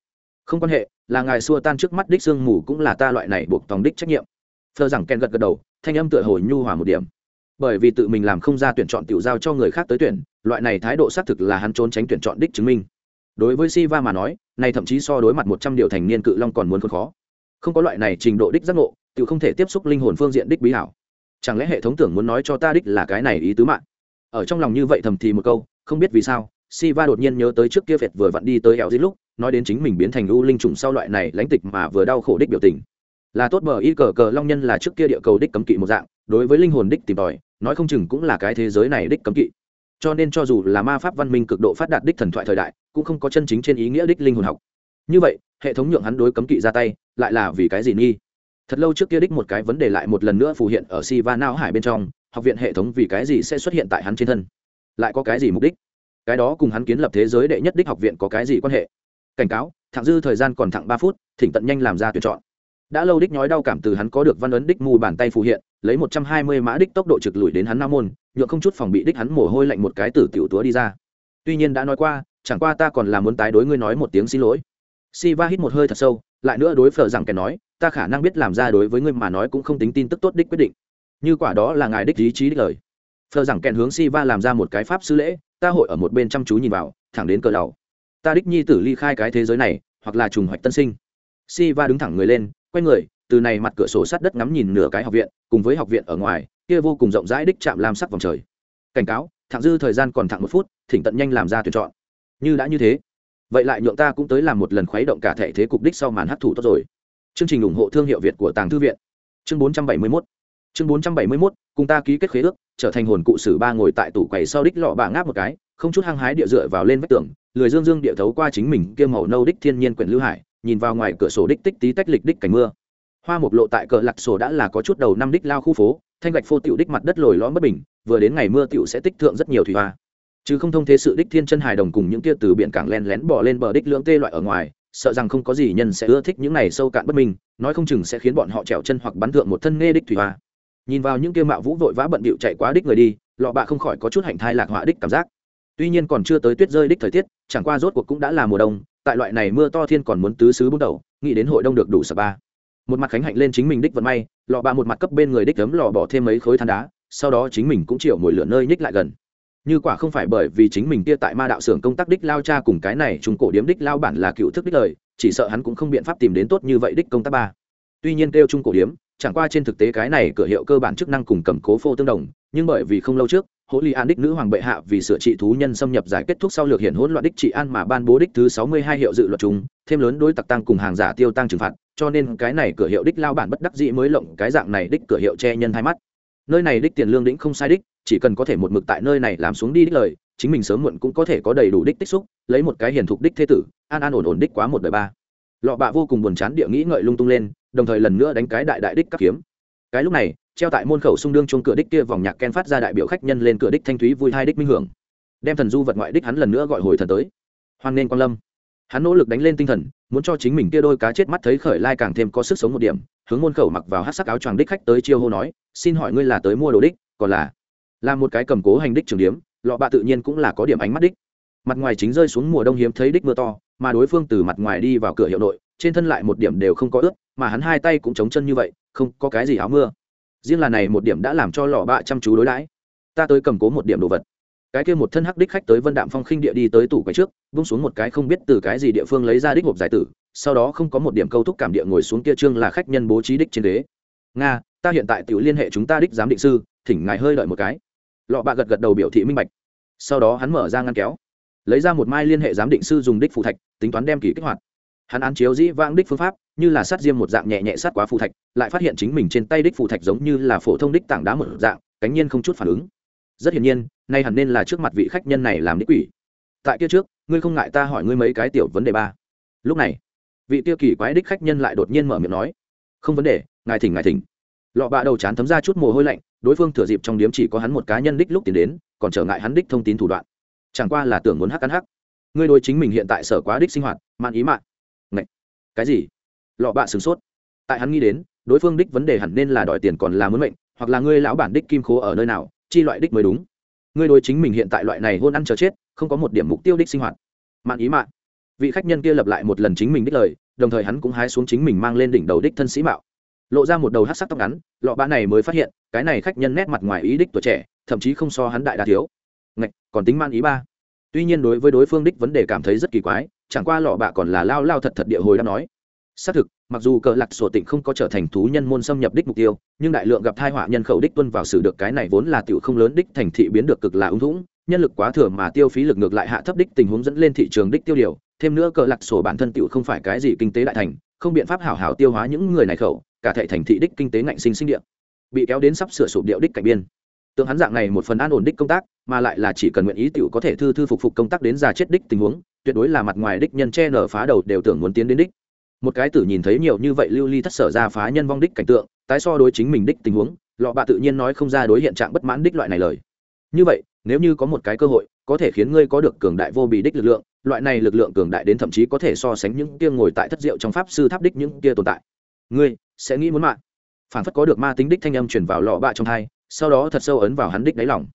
Không quan hệ, là ngài xua tan trước mắt đích sương mù cũng là ta loại này buộc tòng đích trách nhiệm. Phờ rằng kèn gật gật đầu, thanh âm tựa hồi nhu hòa một điểm. Bởi vì tự mình làm không ra tuyển chọn tiểu giao cho người khác tới tuyển, loại này thái độ xác thực là hắn trốn tránh tuyển chọn đích chứng minh đối với Siva mà nói, này thậm chí so đối mặt một trăm điều thành niên cự long còn muốn khốn khó. Không có loại này trình độ đích giác ngộ tự không thể tiếp xúc linh hồn phương diện đích bí hảo. Chẳng lẽ hệ thống tưởng muốn nói cho ta đích là cái này ý tứ mạng? Ở trong lòng như vậy thầm thì một câu, không biết vì sao, Siva đột nhiên nhớ tới trước kia vẹt vừa vặn đi tới eo lúc, nói đến chính mình biến thành u linh trùng sau loại này lãnh tịch mà vừa đau khổ đích biểu tình. Là tốt bờ y cờ cờ long nhân là trước kia địa cầu đích cấm kỵ một dạng, đối với linh hồn đích tìm tòi, nói không chừng cũng là cái thế giới này đích cấm kỵ. Cho nên cho dù là ma pháp văn minh cực độ phát đạt đích thần thoại thời đại cũng không có chân chính trên ý nghĩa đích linh hồn học. Như vậy, hệ thống nhượng hắn đối cấm kỵ ra tay, lại là vì cái gì nghi? Thật lâu trước kia đích một cái vấn đề lại một lần nữa phù hiện ở si va não hải bên trong, học viện hệ thống vì cái gì sẽ xuất hiện tại hắn trên thân? Lại có cái gì mục đích? Cái đó cùng hắn kiến lập thế giới đệ nhất đích học viện có cái gì quan hệ? Cảnh cáo, thẳng dư thời gian còn thẳng ba phút, thỉnh tận nhanh làm ra tuyển chọn. Đã lâu đích nhói đau cảm từ hắn có được văn ấn đích mù bàn tay phù hiện, lấy một trăm hai mươi mã đích tốc độ trực lùi đến hắn nam môn, nhượng không chút phòng bị đích hắn mồ hôi lạnh một cái từ tiểu túa đi ra. Tuy nhiên đã nói qua chẳng qua ta còn là muốn tái đối ngươi nói một tiếng xin lỗi. Si va hít một hơi thật sâu, lại nữa đối phở rằng kẻ nói, ta khả năng biết làm ra đối với ngươi mà nói cũng không tính tin tức tốt đích quyết định. Như quả đó là ngài đích ý chí đích lời. Phở rằng kèn hướng si va làm ra một cái pháp sư lễ, ta hội ở một bên chăm chú nhìn vào, thẳng đến cờ đầu ta đích nhi tử ly khai cái thế giới này, hoặc là trùng hoạch tân sinh. Si va đứng thẳng người lên, quay người, từ này mặt cửa sổ sát đất ngắm nhìn nửa cái học viện, cùng với học viện ở ngoài, kia vô cùng rộng rãi đích chạm lam sắc vòng trời. Cảnh cáo, thẳng dư thời gian còn thẳng một phút, thỉnh tận nhanh làm ra tuyển chọn như đã như thế. Vậy lại nhượng ta cũng tới làm một lần khuấy động cả thể thế cục đích sau màn hấp thụ tốt rồi. Chương trình ủng hộ thương hiệu việt của tàng thư viện. Chương 471 chương 471 cùng ta ký kết khế ước, trở thành hồn cụ sử ba ngồi tại tủ quầy sau đích lọ bà ngáp một cái, không chút hăng hái địa dựa vào lên vách tường, lười dương dương địa thấu qua chính mình kia màu nâu đích thiên nhiên quyển lưu hải, nhìn vào ngoài cửa sổ đích tích tí tách lịch đích cảnh mưa. Hoa mục lộ tại cờ lạc sổ đã là có chút đầu năm đích lao khu phố, thanh gạch phô tiểu đích mặt đất lồi lõm bất bình, vừa đến ngày mưa tiểu sẽ tích thượng rất nhiều thủy hoa chứ không thông thế sự đích thiên chân hài đồng cùng những kia từ biển cảng len lén bỏ lên bờ đích lưỡng tê loại ở ngoài, sợ rằng không có gì nhân sẽ ưa thích những này sâu cạn bất minh, nói không chừng sẽ khiến bọn họ trèo chân hoặc bắn thượng một thân nghe đích thủy hoa. Nhìn vào những kia mạo vũ vội vã bận bịu chạy quá đích người đi, lọ bạ không khỏi có chút hạnh thai lạc họa đích cảm giác. Tuy nhiên còn chưa tới tuyết rơi đích thời tiết, chẳng qua rốt cuộc cũng đã là mùa đông, tại loại này mưa to thiên còn muốn tứ xứ bút đầu, nghĩ đến hội đông được đủ sập ba. Một mặt khánh hạnh lên chính mình đích vận may, lọ bạ một mặt cấp bên người đích tấm lò bỏ thêm mấy khối than đá, sau đó chính mình cũng chịu mồi lửa nơi nhích lại gần như quả không phải bởi vì chính mình kia tại ma đạo xưởng công tác đích lao cha cùng cái này chúng cổ điếm đích lao bản là cựu thức đích lời, chỉ sợ hắn cũng không biện pháp tìm đến tốt như vậy đích công tác ba. Tuy nhiên kêu trung cổ điếm, chẳng qua trên thực tế cái này cửa hiệu cơ bản chức năng cùng cầm cố phô tương đồng, nhưng bởi vì không lâu trước hỗ ly an đích nữ hoàng bệ hạ vì sửa trị thú nhân xâm nhập giải kết thúc sau lược hiện hỗn loạn đích trị an mà ban bố đích thứ sáu mươi hai hiệu dự luật chúng, thêm lớn đối tặc tăng cùng hàng giả tiêu tăng trừng phạt, cho nên cái này cửa hiệu đích lao bản bất đắc dĩ mới lộng cái dạng này đích cửa hiệu che nhân hai mắt. Nơi này đích tiền lương đĩnh không sai đích chỉ cần có thể một mực tại nơi này làm xuống đi đích lời, chính mình sớm muộn cũng có thể có đầy đủ đích tích xúc, lấy một cái hiền thục đích thế tử, an an ổn ổn đích quá một đời ba. Lọ bạ vô cùng buồn chán địa nghĩ ngợi lung tung lên, đồng thời lần nữa đánh cái đại đại đích cấp kiếm. Cái lúc này, treo tại môn khẩu xung đương chung cửa đích kia vòng nhạc ken phát ra đại biểu khách nhân lên cửa đích thanh thúy vui hai đích minh hưởng. Đem thần du vật ngoại đích hắn lần nữa gọi hồi thần tới. Hoan nên quan lâm. Hắn nỗ lực đánh lên tinh thần, muốn cho chính mình kia đôi cá chết mắt thấy khởi lai càng thêm có sức sống một điểm, hướng môn khẩu mặc vào hát sắc áo choàng đích khách tới chiêu hô nói, xin hỏi ngươi là tới mua đồ đích, còn là là một cái cầm cố hành đích trường điếm, lọ bạ tự nhiên cũng là có điểm ánh mắt đích. Mặt ngoài chính rơi xuống mùa đông hiếm thấy đích mưa to, mà đối phương từ mặt ngoài đi vào cửa hiệu nội, trên thân lại một điểm đều không có ướt, mà hắn hai tay cũng chống chân như vậy, không có cái gì áo mưa. Riêng là này một điểm đã làm cho lọ bạ chăm chú đối đãi. Ta tới cầm cố một điểm đồ vật. Cái kia một thân hắc đích khách tới vân đạm phong khinh địa đi tới tủ quầy trước vung xuống một cái không biết từ cái gì địa phương lấy ra đích hộp giải tử, sau đó không có một điểm câu thúc cảm địa ngồi xuống kia trương là khách nhân bố trí đích trên đế nga, ta hiện tại tự liên hệ chúng ta đích giám định sư, thỉnh ngài hơi đợi một cái lọ bạ gật gật đầu biểu thị minh bạch. Sau đó hắn mở ra ngăn kéo, lấy ra một mai liên hệ giám định sư dùng đích phù thạch, tính toán đem kỳ kích hoạt. Hắn án chiếu dĩ vãng đích phương pháp, như là sát diêm một dạng nhẹ nhẹ sát quá phù thạch, lại phát hiện chính mình trên tay đích phù thạch giống như là phổ thông đích tảng đá một dạng, cánh nhiên không chút phản ứng. Rất hiển nhiên, nay hẳn nên là trước mặt vị khách nhân này làm đích quỷ. Tại kia trước, ngươi không ngại ta hỏi ngươi mấy cái tiểu vấn đề ba. Lúc này, vị tiêu kỳ quái đích khách nhân lại đột nhiên mở miệng nói, không vấn đề, ngài thỉnh ngài thỉnh lọ bạ đầu chán thấm ra chút mồ hôi lạnh, đối phương thừa dịp trong điếm chỉ có hắn một cá nhân đích lúc tiến đến, còn trở ngại hắn đích thông tin thủ đoạn. Chẳng qua là tưởng muốn hắc ăn hắc. Ngươi đôi chính mình hiện tại sở quá đích sinh hoạt, mạn ý mạn. Ngậy! cái gì? Lọ bạ sửng sốt. Tại hắn nghĩ đến, đối phương đích vấn đề hẳn nên là đòi tiền còn là muốn mệnh, hoặc là ngươi lão bản đích kim khố ở nơi nào, chi loại đích mới đúng. Ngươi đối chính mình hiện tại loại này hôn ăn chờ chết, không có một điểm mục tiêu đích sinh hoạt. Mạn ý mạn. Vị khách nhân kia lập lại một lần chính mình đích lời, đồng thời hắn cũng hái xuống chính mình mang lên đỉnh đầu đích thân sĩ mạo lộ ra một đầu hát sắc tóc ngắn, lọ bã này mới phát hiện, cái này khách nhân nét mặt ngoài ý đích tuổi trẻ, thậm chí không so hắn đại đa thiếu. Ngạch, còn tính man ý ba. Tuy nhiên đối với đối phương đích vấn đề cảm thấy rất kỳ quái, chẳng qua lọ bạ còn là lao lao thật thật địa hồi đã nói. Xác thực, mặc dù cờ lạc sổ tịnh không có trở thành thú nhân môn xâm nhập đích mục tiêu, nhưng đại lượng gặp thai họa nhân khẩu đích tuân vào xử được cái này vốn là tiểu không lớn đích thành thị biến được cực là ung thủng, nhân lực quá thừa mà tiêu phí lực ngược lại hạ thấp đích tình huống dẫn lên thị trường đích tiêu điều, thêm nữa cờ lạc sổ bản thân tiểu không phải cái gì kinh tế đại thành, không biện pháp hảo hảo tiêu hóa những người này khẩu cả thệ thành thị đích kinh tế ngạnh sinh sinh địa, bị kéo đến sắp sửa sụp điệu đích cạnh biên. Tượng hắn dạng này một phần an ổn đích công tác, mà lại là chỉ cần nguyện ý tiểu có thể thư thư phục phục công tác đến già chết đích tình huống, tuyệt đối là mặt ngoài đích nhân che nở phá đầu đều tưởng muốn tiến đến đích. Một cái tử nhìn thấy nhiều như vậy lưu ly thất sở ra phá nhân vong đích cảnh tượng, tái so đối chính mình đích tình huống, lọ bạ tự nhiên nói không ra đối hiện trạng bất mãn đích loại này lời. Như vậy, nếu như có một cái cơ hội, có thể khiến ngươi có được cường đại vô bị đích lực lượng, loại này lực lượng cường đại đến thậm chí có thể so sánh những kia ngồi tại thất diệu trong pháp sư tháp đích những kia tồn tại. Ngươi sẽ nghĩ muốn mạng. Phản phất có được ma tính đích thanh âm chuyển vào lọ bạ trong thai, sau đó thật sâu ấn vào hắn đích đáy lòng.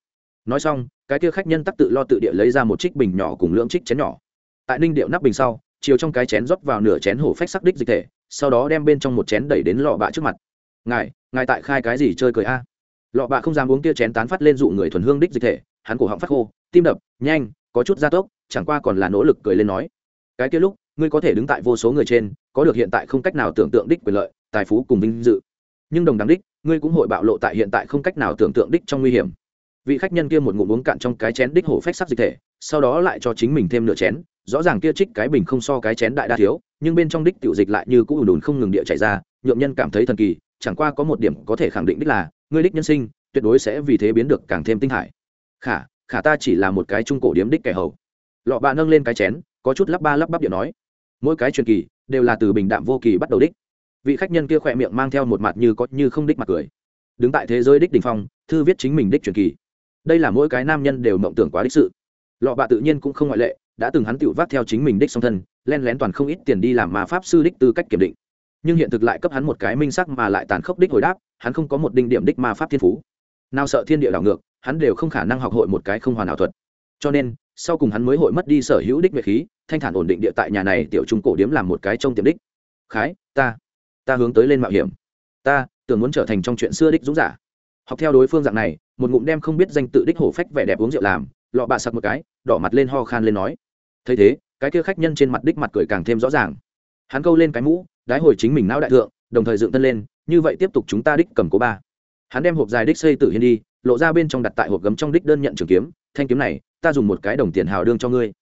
Nói xong, cái kia khách nhân tắc tự lo tự địa lấy ra một trích bình nhỏ cùng lượng trích chén nhỏ. Tại ninh điệu nắp bình sau, chiều trong cái chén rót vào nửa chén hổ phách sắc đích dịch thể, sau đó đem bên trong một chén đẩy đến lọ bạ trước mặt. Ngài ngài tại khai cái gì chơi cười a? Lọ bạ không dám uống kia chén tán phát lên dụ người thuần hương đích dịch thể, hắn cổ họng phát khô, tim đập, nhanh, có chút gia tốc, chẳng qua còn là nỗ lực cười lên nói, cái kia lúc, ngươi có thể đứng tại vô số người trên, có được hiện tại không cách nào tưởng tượng đích quyền lợi tài phú cùng vinh dự. Nhưng đồng đáng đích, ngươi cũng hội bạo lộ tại hiện tại không cách nào tưởng tượng đích trong nguy hiểm. Vị khách nhân kia một ngụm uống cạn trong cái chén đích hổ phách sắc dịch thể, sau đó lại cho chính mình thêm nửa chén, rõ ràng kia trích cái bình không so cái chén đại đa thiếu, nhưng bên trong đích tiểu dịch lại như cũ ùn ùn không ngừng địa chảy ra, Nhượng nhân cảm thấy thần kỳ, chẳng qua có một điểm có thể khẳng định đích là, ngươi đích nhân sinh, tuyệt đối sẽ vì thế biến được càng thêm tinh hải. Khả khả ta chỉ là một cái trung cổ điếm đích kẻ hầu. Lọ bạ nâng lên cái chén, có chút lắp ba lắp bắp điện nói, mỗi cái truyền kỳ đều là từ bình đạm vô kỳ bắt đầu đích vị khách nhân kia khỏe miệng mang theo một mặt như có như không đích mặt cười. Đứng tại thế giới đích đình phong, thư viết chính mình đích truyền kỳ. Đây là mỗi cái nam nhân đều mộng tưởng quá đích sự. Lọ bạ tự nhiên cũng không ngoại lệ, đã từng hắn tự vác theo chính mình đích song thân, len lén toàn không ít tiền đi làm mà pháp sư đích tư cách kiểm định. Nhưng hiện thực lại cấp hắn một cái minh sắc mà lại tàn khốc đích hồi đáp, hắn không có một đinh điểm đích ma pháp thiên phú. Nào sợ thiên địa đảo ngược, hắn đều không khả năng học hội một cái không hoàn ảo thuật. Cho nên, sau cùng hắn mới hội mất đi sở hữu đích nguyệt khí, thanh thản ổn định địa tại nhà này tiểu trung cổ điếm làm một cái trong tiệm đích. Khái, ta ta hướng tới lên mạo hiểm. Ta, tưởng muốn trở thành trong chuyện xưa đích dũng giả. Học theo đối phương dạng này, một ngụm đem không biết danh tự đích hổ phách vẻ đẹp uống rượu làm, lọ bạ sặc một cái, đỏ mặt lên ho khan lên nói. Thấy thế, cái kia khách nhân trên mặt đích mặt cười càng thêm rõ ràng. Hắn câu lên cái mũ, đái hồi chính mình não đại thượng, đồng thời dựng thân lên, như vậy tiếp tục chúng ta đích cầm cố ba. Hắn đem hộp dài đích xây tử hiên đi, lộ ra bên trong đặt tại hộp gấm trong đích đơn nhận trường kiếm, thanh kiếm này, ta dùng một cái đồng tiền hào đương cho ngươi.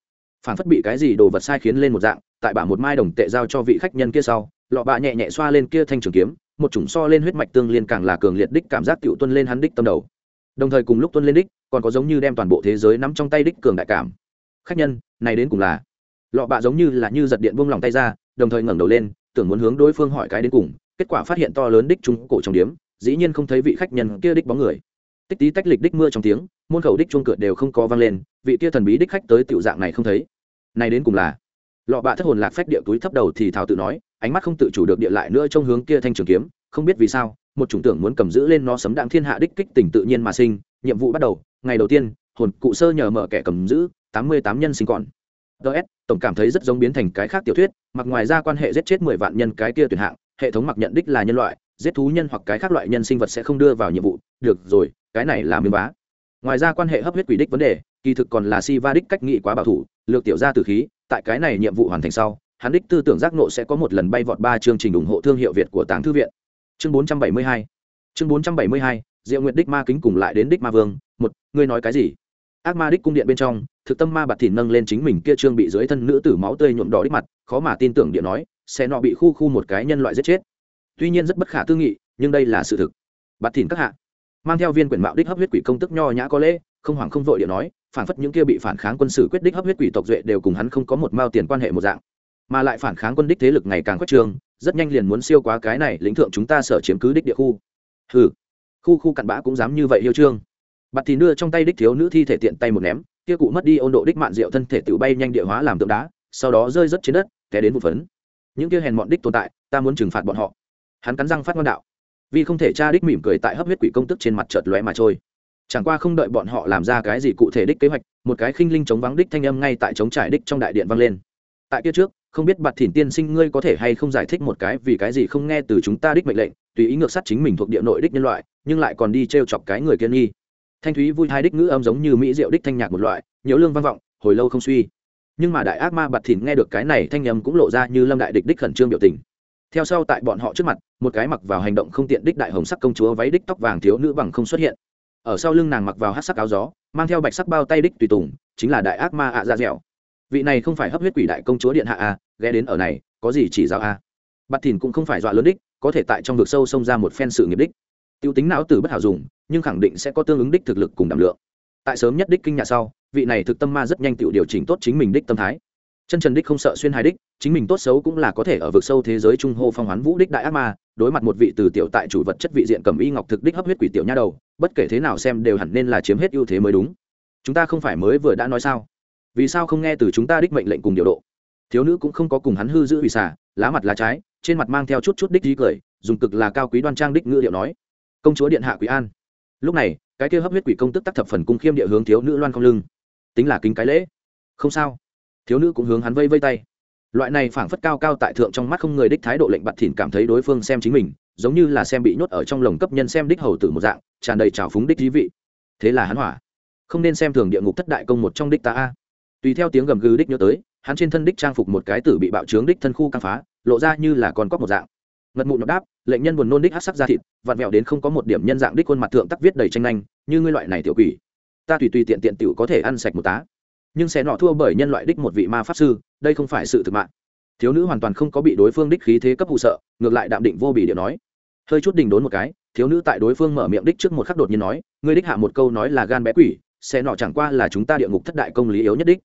Phản phất bị cái gì đồ vật sai khiến lên một dạng, tại bả một mai đồng tệ giao cho vị khách nhân kia sau lọ bạ nhẹ nhẹ xoa lên kia thanh trường kiếm, một chủng so lên huyết mạch tương liên càng là cường liệt đích cảm giác tiểu tuân lên hắn đích tâm đầu. Đồng thời cùng lúc tuân lên đích, còn có giống như đem toàn bộ thế giới nắm trong tay đích cường đại cảm. Khách nhân, này đến cùng là? Lọ bạ giống như là như giật điện buông lòng tay ra, đồng thời ngẩng đầu lên, tưởng muốn hướng đối phương hỏi cái đến cùng, kết quả phát hiện to lớn đích trung cổ trong điếm, dĩ nhiên không thấy vị khách nhân kia đích bóng người. Tích tí tách lịch đích mưa trong tiếng, môn khẩu đích chuông cửa đều không có vang lên, vị kia thần bí đích khách tới tiểu dạng này không thấy. Này đến cùng là? Lọ bạ thất hồn lạc phách địa túi thấp đầu thì thảo tự nói, ánh mắt không tự chủ được địa lại nữa trong hướng kia thanh trường kiếm, không biết vì sao, một chủng tưởng muốn cầm giữ lên nó sấm đặng thiên hạ đích kích tình tự nhiên mà sinh, nhiệm vụ bắt đầu, ngày đầu tiên, hồn cụ sơ nhờ mở kẻ cầm giữ, tám mươi tám nhân sinh còn. Ts tổng cảm thấy rất giống biến thành cái khác tiểu thuyết, mặc ngoài ra quan hệ giết chết mười vạn nhân cái kia tuyển hạng, hệ thống mặc nhận đích là nhân loại, giết thú nhân hoặc cái khác loại nhân sinh vật sẽ không đưa vào nhiệm vụ, được rồi, cái này là miếng vá. Ngoài ra quan hệ hấp huyết quỷ đích vấn đề kỳ thực còn là si va đích cách nghị quá bảo thủ, lược tiểu ra từ khí, tại cái này nhiệm vụ hoàn thành sau, hắn đích tư tưởng giác nộ sẽ có một lần bay vọt ba chương trình ủng hộ thương hiệu việt của tàng thư viện. Chương bốn trăm bảy mươi hai, chương bốn trăm bảy mươi hai, diệu nguyện đích ma kính cùng lại đến đích ma vương, một, ngươi nói cái gì? Ác ma đích cung điện bên trong, thực tâm ma bạt thìn nâng lên chính mình kia trương bị dưới thân nữ tử máu tươi nhuộm đỏ đích mặt, khó mà tin tưởng điện nói, sẽ nọ bị khu khu một cái nhân loại giết chết. Tuy nhiên rất bất khả tư nghị, nhưng đây là sự thực. Bạt thìn các hạ. Mang theo viên quyển mạo đích hấp huyết quỷ công tức nho nhã có lễ, không hoảng không vội điện nói phản phất những kia bị phản kháng quân sự quyết đích hấp huyết quỷ tộc duệ đều cùng hắn không có một mao tiền quan hệ một dạng. Mà lại phản kháng quân đích thế lực ngày càng khuất trương, rất nhanh liền muốn siêu quá cái này lĩnh thượng chúng ta sở chiếm cứ đích địa khu. Ừ khu khu cặn bã cũng dám như vậy yêu trương. Bặt thì đưa trong tay đích thiếu nữ thi thể tiện tay một ném, kia cụ mất đi ôn độ đích mạn rượu thân thể tự bay nhanh địa hóa làm tượng đá, sau đó rơi rất trên đất, té đến một phấn. Những kia hèn mọn đích tồn tại, ta muốn trừng phạt bọn họ. Hắn cắn răng phát ngon đạo. Vì không thể tra đích mỉm cười tại hấp huyết quỷ công tức trên mặt chợt lóe mà trôi chẳng qua không đợi bọn họ làm ra cái gì cụ thể đích kế hoạch, một cái khinh linh chống vắng đích thanh âm ngay tại chống trải đích trong đại điện vang lên. Tại kia trước, không biết bạt thỉn tiên sinh ngươi có thể hay không giải thích một cái vì cái gì không nghe từ chúng ta đích mệnh lệnh, tùy ý ngược sát chính mình thuộc địa nội đích nhân loại, nhưng lại còn đi t r e o chọc cái người kiên nghi. Thanh thúy vui hai đích ngữ âm giống như mỹ diệu đích thanh nhạc một loại nhiễu lương vang vọng, hồi lâu không suy. Nhưng mà đại ác ma bạt thỉn nghe được cái này thanh âm cũng lộ ra như lâm đại địch đích khẩn trương biểu tình. Theo sau tại bọn họ trước mặt, một cái mặc vào hành động không tiện đích đại hồng sắc công chúa váy đích tóc vàng thiếu nữ bằng không xuất hiện ở sau lưng nàng mặc vào hát sắc áo gió, mang theo bạch sắc bao tay đích tùy tùng, chính là đại ác ma ạ dạ dẻo. Vị này không phải hấp huyết quỷ đại công chúa điện hạ a ghé đến ở này, có gì chỉ giáo a bạt thìn cũng không phải dọa lớn đích, có thể tại trong vực sâu xông ra một phen sự nghiệp đích. T i ê u tính não từ bất hảo dùng, nhưng khẳng định sẽ có tương ứng đích thực lực cùng đảm lượng. Tại sớm nhất đích kinh nhà sau, vị này thực tâm ma rất nhanh tự điều chỉnh tốt chính mình đích tâm thái. Chân trần đích không sợ xuyên hai đích, chính mình tốt xấu cũng là có thể ở vực sâu thế giới trung hô phong hoán vũ đích đại ác ma đối mặt một vị từ tiểu tại chủ vật chất vị diện cầm y ngọc thực đích hấp huyết quỷ tiểu nha đầu, bất kể thế nào xem đều hẳn nên là chiếm hết ưu thế mới đúng. Chúng ta không phải mới vừa đã nói sao? Vì sao không nghe từ chúng ta đích mệnh lệnh cùng điều độ? Thiếu nữ cũng không có cùng hắn hư giữ ủy xả, lá mặt lá trái, trên mặt mang theo chút chút đích dí cười, dùng cực là cao quý đoan trang đích ngữ điệu nói. Công chúa điện hạ quý an. Lúc này, cái kia hấp huyết quỷ công tức tắc thập phần cung khiêm địa hướng thiếu nữ loan không lưng. Tính là kính cái lễ. Không sao. Thiếu nữ cũng hướng hắn vây vây tay loại này phảng phất cao cao tại thượng trong mắt không người đích thái độ lệnh bặt thìn cảm thấy đối phương xem chính mình, giống như là xem bị nhốt ở trong lồng cấp nhân xem đích hầu tử một dạng, tràn đầy trào phúng đích thí vị. Thế là hắn hỏa. Không nên xem thường địa ngục thất đại công một trong đích ta a. Tùy theo tiếng gầm gừ đích nhớ tới, hắn trên thân đích trang phục một cái tử bị bạo trướng đích thân khu căng phá, lộ ra như là con cóc một dạng. Ngật mụn nhọc đáp, lệnh nhân buồn nôn đích hát sắc ra thịt, vặn vẹo đến không có một điểm nhân dạng đích khuôn mặt thượng tắc viết đầy tranh nhanh như ngươi loại này tiểu quỷ. Ta tùy tùy tiện tiện tiểu có thể ăn sạch một tá nhưng sẽ nọ thua bởi nhân loại đích một vị ma pháp sư, đây không phải sự thực mạng. Thiếu nữ hoàn toàn không có bị đối phương đích khí thế cấp hụ sợ, ngược lại đạm định vô bị điện nói. Hơi chút đình đốn một cái, thiếu nữ tại đối phương mở miệng đích trước một khắc đột nhiên nói, ngươi đích hạ một câu nói là gan bé quỷ, sẽ nọ chẳng qua là chúng ta địa ngục thất đại công lý yếu nhất đích.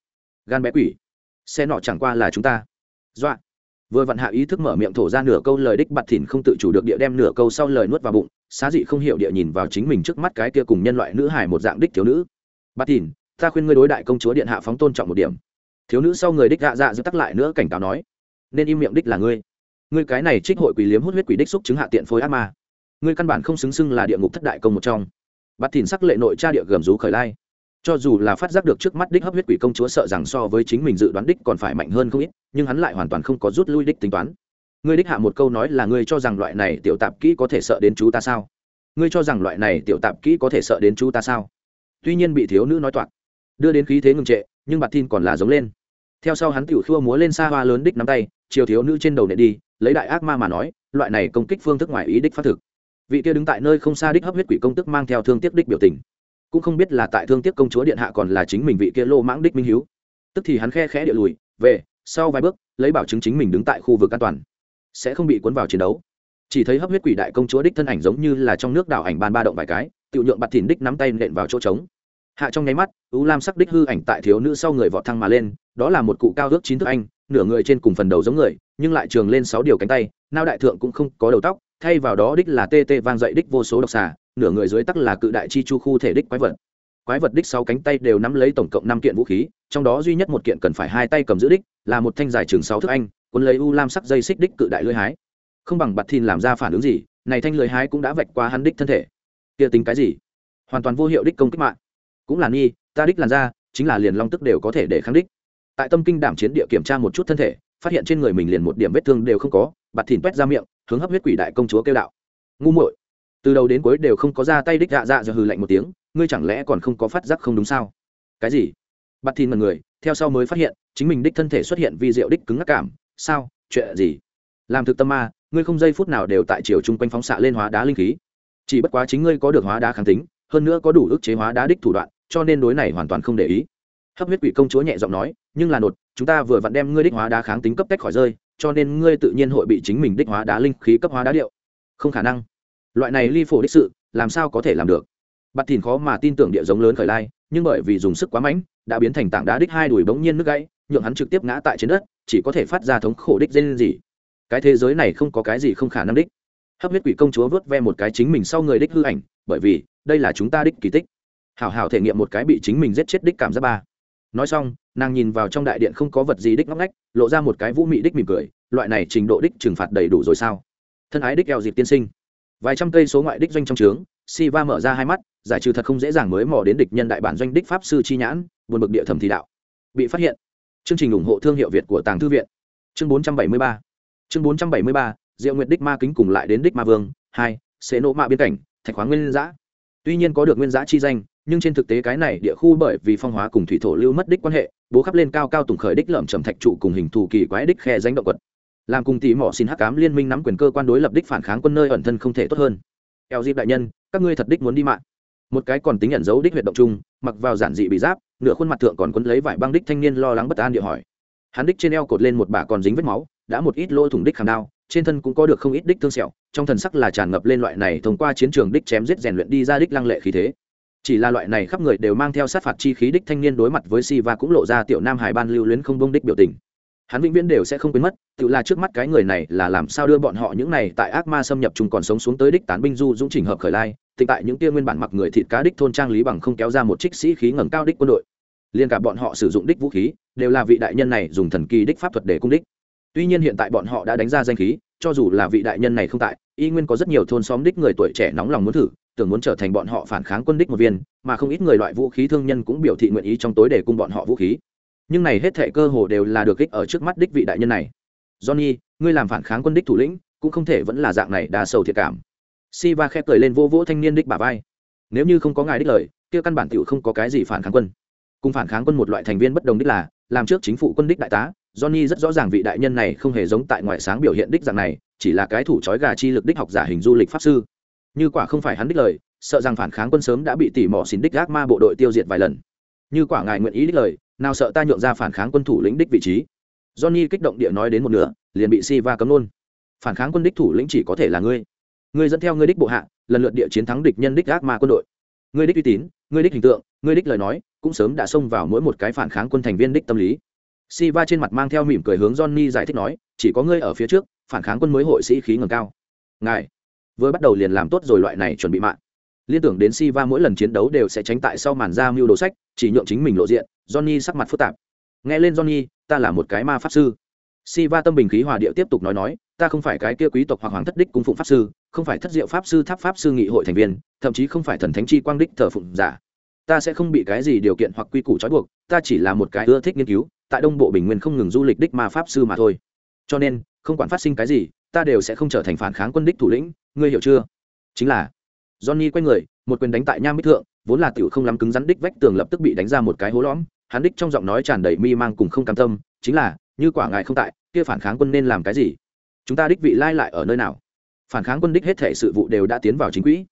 Gan bé quỷ xe nọ chẳng qua là chúng ta. Dọa vừa vặn hạ ý thức mở miệng thổ ra nửa câu lời đích bặt thìn không tự chủ được địa đem nửa câu sau lời nuốt vào bụng, xá dị không hiểu địa nhìn vào chính mình trước mắt cái kia cùng nhân loại nữ hải một dạng đích thiếu nữ. Bặt thìn ta khuyên ngươi đối đại công chúa điện hạ phóng tôn trọng một điểm. Thiếu nữ sau người đích gạ dạ giữ tắc lại nữa cảnh cáo nói, nên im miệng đích là ngươi. Ngươi cái này trích hội quỷ liếm hút huyết quỷ đích xúc chứng hạ tiện phối ác ma. Ngươi căn bản không xứng xưng là địa ngục thất đại công một trong. Bắt thìn sắc lệ nội cha địa gầm rú khởi lai. Cho dù là phát giác được trước mắt đích hấp huyết quỷ công chúa sợ rằng so với chính mình dự đoán đích còn phải mạnh hơn không ít, nhưng hắn lại hoàn toàn không có rút lui đích tính toán. Ngươi đích hạ một câu nói là ngươi cho rằng loại này tiểu tạp kỹ có thể sợ đến chú ta sao? Ngươi cho rằng loại này tiểu tạp kỹ có thể sợ đến chú ta sao? Tuy nhiên bị thiếu nữ nói toạc đưa đến khí thế ngừng trệ, nhưng bạt tin còn là giống lên. Theo sau hắn tiểu khua múa lên xa hoa lớn đích nắm tay, chiều thiếu nữ trên đầu nệ đi, lấy đại ác ma mà nói, loại này công kích phương thức ngoài ý đích phát thực. Vị kia đứng tại nơi không xa đích hấp huyết quỷ công tức mang theo thương tiếc đích biểu tình. Cũng không biết là tại thương tiếc công chúa điện hạ còn là chính mình vị kia lô mãng đích minh hiếu. Tức thì hắn khe khẽ địa lùi, về, sau vài bước, lấy bảo chứng chính mình đứng tại khu vực an toàn. Sẽ không bị cuốn vào chiến đấu. Chỉ thấy hấp huyết quỷ đại công chúa đích thân ảnh giống như là trong nước đảo ảnh ban ba động vài cái tự nhượng bặt thìn đích nắm tay nện vào chỗ trống hạ trong nháy mắt ưu lam sắc đích hư ảnh tại thiếu nữ sau người vọt thăng mà lên, đó là một cụ cao ước chín thước anh, nửa người trên cùng phần đầu giống người, nhưng lại trường lên sáu điều cánh tay, nao đại thượng cũng không có đầu tóc, thay vào đó đích là tê tê vang dậy đích vô số độc xà, nửa người dưới tắc là cự đại chi chu khu thể đích quái vật. Quái vật đích sáu cánh tay đều nắm lấy tổng cộng năm kiện vũ khí, trong đó duy nhất một kiện cần phải hai tay cầm giữ đích, là một thanh dài chừng sáu thước anh, cuốn lấy u lam sắc dây xích đích cự đại lưỡi hái. Không bằng bặt thìn làm ra phản ứng gì, này thanh lưỡi hái cũng đã vạch qua hắn đích thân thể. Kia tính cái gì? Hoàn toàn vô hiệu đích công kích mạng cũng là nghi ta đích làn ra chính là liền long tức đều có thể để kháng đích. Tại tâm kinh đảm chiến địa kiểm tra một chút thân thể, phát hiện trên người mình liền một điểm vết thương đều không có bặt thìn quét ra miệng, hướng hấp huyết quỷ đại công chúa kêu đạo. Ngu muội, từ đầu đến cuối đều không có ra tay đích dạ dạ giờ hừ lạnh một tiếng, ngươi chẳng lẽ còn không có phát giác không đúng sao? Cái gì? Bặt thìn mật người, theo sau mới phát hiện, chính mình đích thân thể xuất hiện vi diệu đích cứng ngắc cảm. Sao? Chuyện gì? Làm thực tâm ma, ngươi không giây phút nào đều tại chiều chung quanh phóng xạ lên hóa đá linh khí. Chỉ bất quá chính ngươi có được hóa đá kháng tính, hơn nữa có đủ ức chế hóa đá đích thủ đoạn cho nên đối này hoàn toàn không để ý. Hấp huyết quỷ công chúa nhẹ giọng nói, nhưng là nột, chúng ta vừa vặn đem ngươi đích hóa đá kháng tính cấp tách khỏi rơi, cho nên ngươi tự nhiên hội bị chính mình đích hóa đá linh khí cấp hóa đá điệu. Không khả năng. Loại này ly phổ đích sự, làm sao có thể làm được? Bặt thìn khó mà tin tưởng địa giống lớn khởi lai, nhưng bởi vì dùng sức quá mạnh đã biến thành tảng đá đích hai đùi bỗng nhiên nước gãy, nhượng hắn trực tiếp ngã tại trên đất, chỉ có thể phát ra thống khổ đích dên gì cái thế giới này không có cái gì không khả năng đích. Hấp huyết quỷ công chúa vớt ve một cái chính mình sau người đích hư ảnh, bởi vì đây là chúng ta đích kỳ tích hảo hảo thể nghiệm một cái bị chính mình giết chết đích cảm giác ba. Nói xong, nàng nhìn vào trong đại điện không có vật gì đích ngóc ngách, lộ ra một cái vũ mị đích mỉm cười, loại này trình độ đích trừng phạt đầy đủ rồi sao? Thân ái đích eo dịp tiên sinh. Vài trăm cây số ngoại đích doanh trong trướng si va mở ra hai mắt, giải trừ thật không dễ dàng mới mò đến địch nhân đại bản doanh đích pháp sư chi nhãn, buồn bực địa thẩm thị đạo. Bị phát hiện. Chương trình ủng hộ thương hiệu việt của tàng thư viện. Chương 473 chương 473 diệu nguyệt đích ma kính cùng lại đến đích ma vương, hai sẽ nộ mạ biên cảnh, thạch khoáng nguyên giã. Tuy nhiên có được nguyên giã chi danh nhưng trên thực tế cái này địa khu bởi vì phong hóa cùng thủy thổ lưu mất đích quan hệ, bố khắp lên cao cao tùng khởi đích lợm trầm thạch trụ cùng hình thù kỳ quái đích khe danh động quật. Làm cùng tỷ mỏ xin hắc cám liên minh nắm quyền cơ quan đối lập đích phản kháng quân nơi ẩn thân không thể tốt hơn. Eo dịp đại nhân, các ngươi thật đích muốn đi mạng. Một cái còn tính ẩn dấu đích huyệt động chung, mặc vào giản dị bị giáp, nửa khuôn mặt thượng còn quấn lấy vải băng đích thanh niên lo lắng bất an địa hỏi. Hắn đích trên eo cột lên một bả còn dính vết máu, đã một ít lỗ thủng đích khảm đao, trên thân cũng có được không ít đích thương sẹo, trong thần sắc là tràn ngập lên loại này thông qua chiến trường đích chém giết rèn luyện đi ra đích lăng lệ khí thế chỉ là loại này khắp người đều mang theo sát phạt chi khí đích thanh niên đối mặt với si và cũng lộ ra tiểu nam hải ban lưu luyến không bông đích biểu tình. Hắn vĩnh viễn đều sẽ không quên mất, tự là trước mắt cái người này là làm sao đưa bọn họ những này tại ác ma xâm nhập chúng còn sống xuống tới đích tán binh du dũng chỉnh hợp khởi lai tịnh tại những tia nguyên bản mặc người thịt cá đích thôn trang lý bằng không kéo ra một trích sĩ khí ngẩng cao đích quân đội. Liên cả bọn họ sử dụng đích vũ khí, đều là vị đại nhân này dùng thần kỳ đích pháp thuật để cung đích. Tuy nhiên hiện tại bọn họ đã đánh ra danh khí, cho dù là vị đại nhân này không tại, y nguyên có rất nhiều thôn xóm đích người tuổi trẻ nóng lòng muốn thử tưởng muốn trở thành bọn họ phản kháng quân đích một viên, mà không ít người loại vũ khí thương nhân cũng biểu thị nguyện ý trong tối để cung bọn họ vũ khí. Nhưng này hết thệ cơ hồ đều là được kích ở trước mắt đích vị đại nhân này. Johnny, ngươi làm phản kháng quân đích thủ lĩnh, cũng không thể vẫn là dạng này đa sầu thiệt cảm. Si va khép cười lên vô vỗ thanh niên đích bà vai. Nếu như không có ngài đích lời, kia căn bản tiểu không có cái gì phản kháng quân. Cùng phản kháng quân một loại thành viên bất đồng đích là, làm trước chính phủ quân đích đại tá, johnny rất rõ ràng vị đại nhân này không hề giống tại ngoại sáng biểu hiện đích dạng này, chỉ là cái thủ trói gà chi lực đích học giả hình du lịch pháp sư như quả không phải hắn đích lời, sợ rằng phản kháng quân sớm đã bị tỉ mỏ xin đích gác ma bộ đội tiêu diệt vài lần. Như quả ngài nguyện ý đích lời, nào sợ ta nhượng ra phản kháng quân thủ lĩnh đích vị trí. Johnny kích động địa nói đến một nửa, liền bị si va cấm luôn. Phản kháng quân đích thủ lĩnh chỉ có thể là ngươi. Ngươi dẫn theo ngươi đích bộ hạ, lần lượt địa chiến thắng địch nhân đích gác ma quân đội. Ngươi đích uy tín, ngươi đích hình tượng, ngươi đích lời nói, cũng sớm đã xông vào mỗi một cái phản kháng quân thành viên đích tâm lý. Si va trên mặt mang theo mỉm cười hướng johnny giải thích nói, chỉ có ngươi ở phía trước, phản kháng quân mới hội sĩ khí ngầm cao. Ngài vừa bắt đầu liền làm tốt rồi loại này chuẩn bị mạng. Liên tưởng đến si va mỗi lần chiến đấu đều sẽ tránh tại sau màn ra mưu đồ sách, chỉ nhượng chính mình lộ diện, johnny sắc mặt phức tạp. Nghe lên johnny, ta là một cái ma pháp sư. Si va tâm bình khí hòa điệu tiếp tục nói nói, ta không phải cái kia quý tộc hoặc hoàng thất đích cung phụng pháp sư, không phải thất diệu pháp sư, tháp pháp sư, nghị hội thành viên, thậm chí không phải thần thánh chi quang đích thờ phụng giả. Ta sẽ không bị cái gì điều kiện hoặc quy củ trói buộc, ta chỉ là một cái ưa thích nghiên cứu, tại đông bộ bình nguyên không ngừng du lịch đích ma pháp sư mà thôi. Cho nên, không quản phát sinh cái gì ta đều sẽ không trở thành phản kháng quân đích thủ lĩnh, ngươi hiểu chưa? Chính là, johnny quay người, một quyền đánh tại nham bích thượng, vốn là tiểu không lắm cứng rắn đích vách tường lập tức bị đánh ra một cái hố lõm, hắn đích trong giọng nói tràn đầy mi mang cùng không cam tâm, chính là, như quả ngài không tại, kia phản kháng quân nên làm cái gì? Chúng ta đích vị lai lại ở nơi nào? Phản kháng quân đích hết thể sự vụ đều đã tiến vào chính quỹ.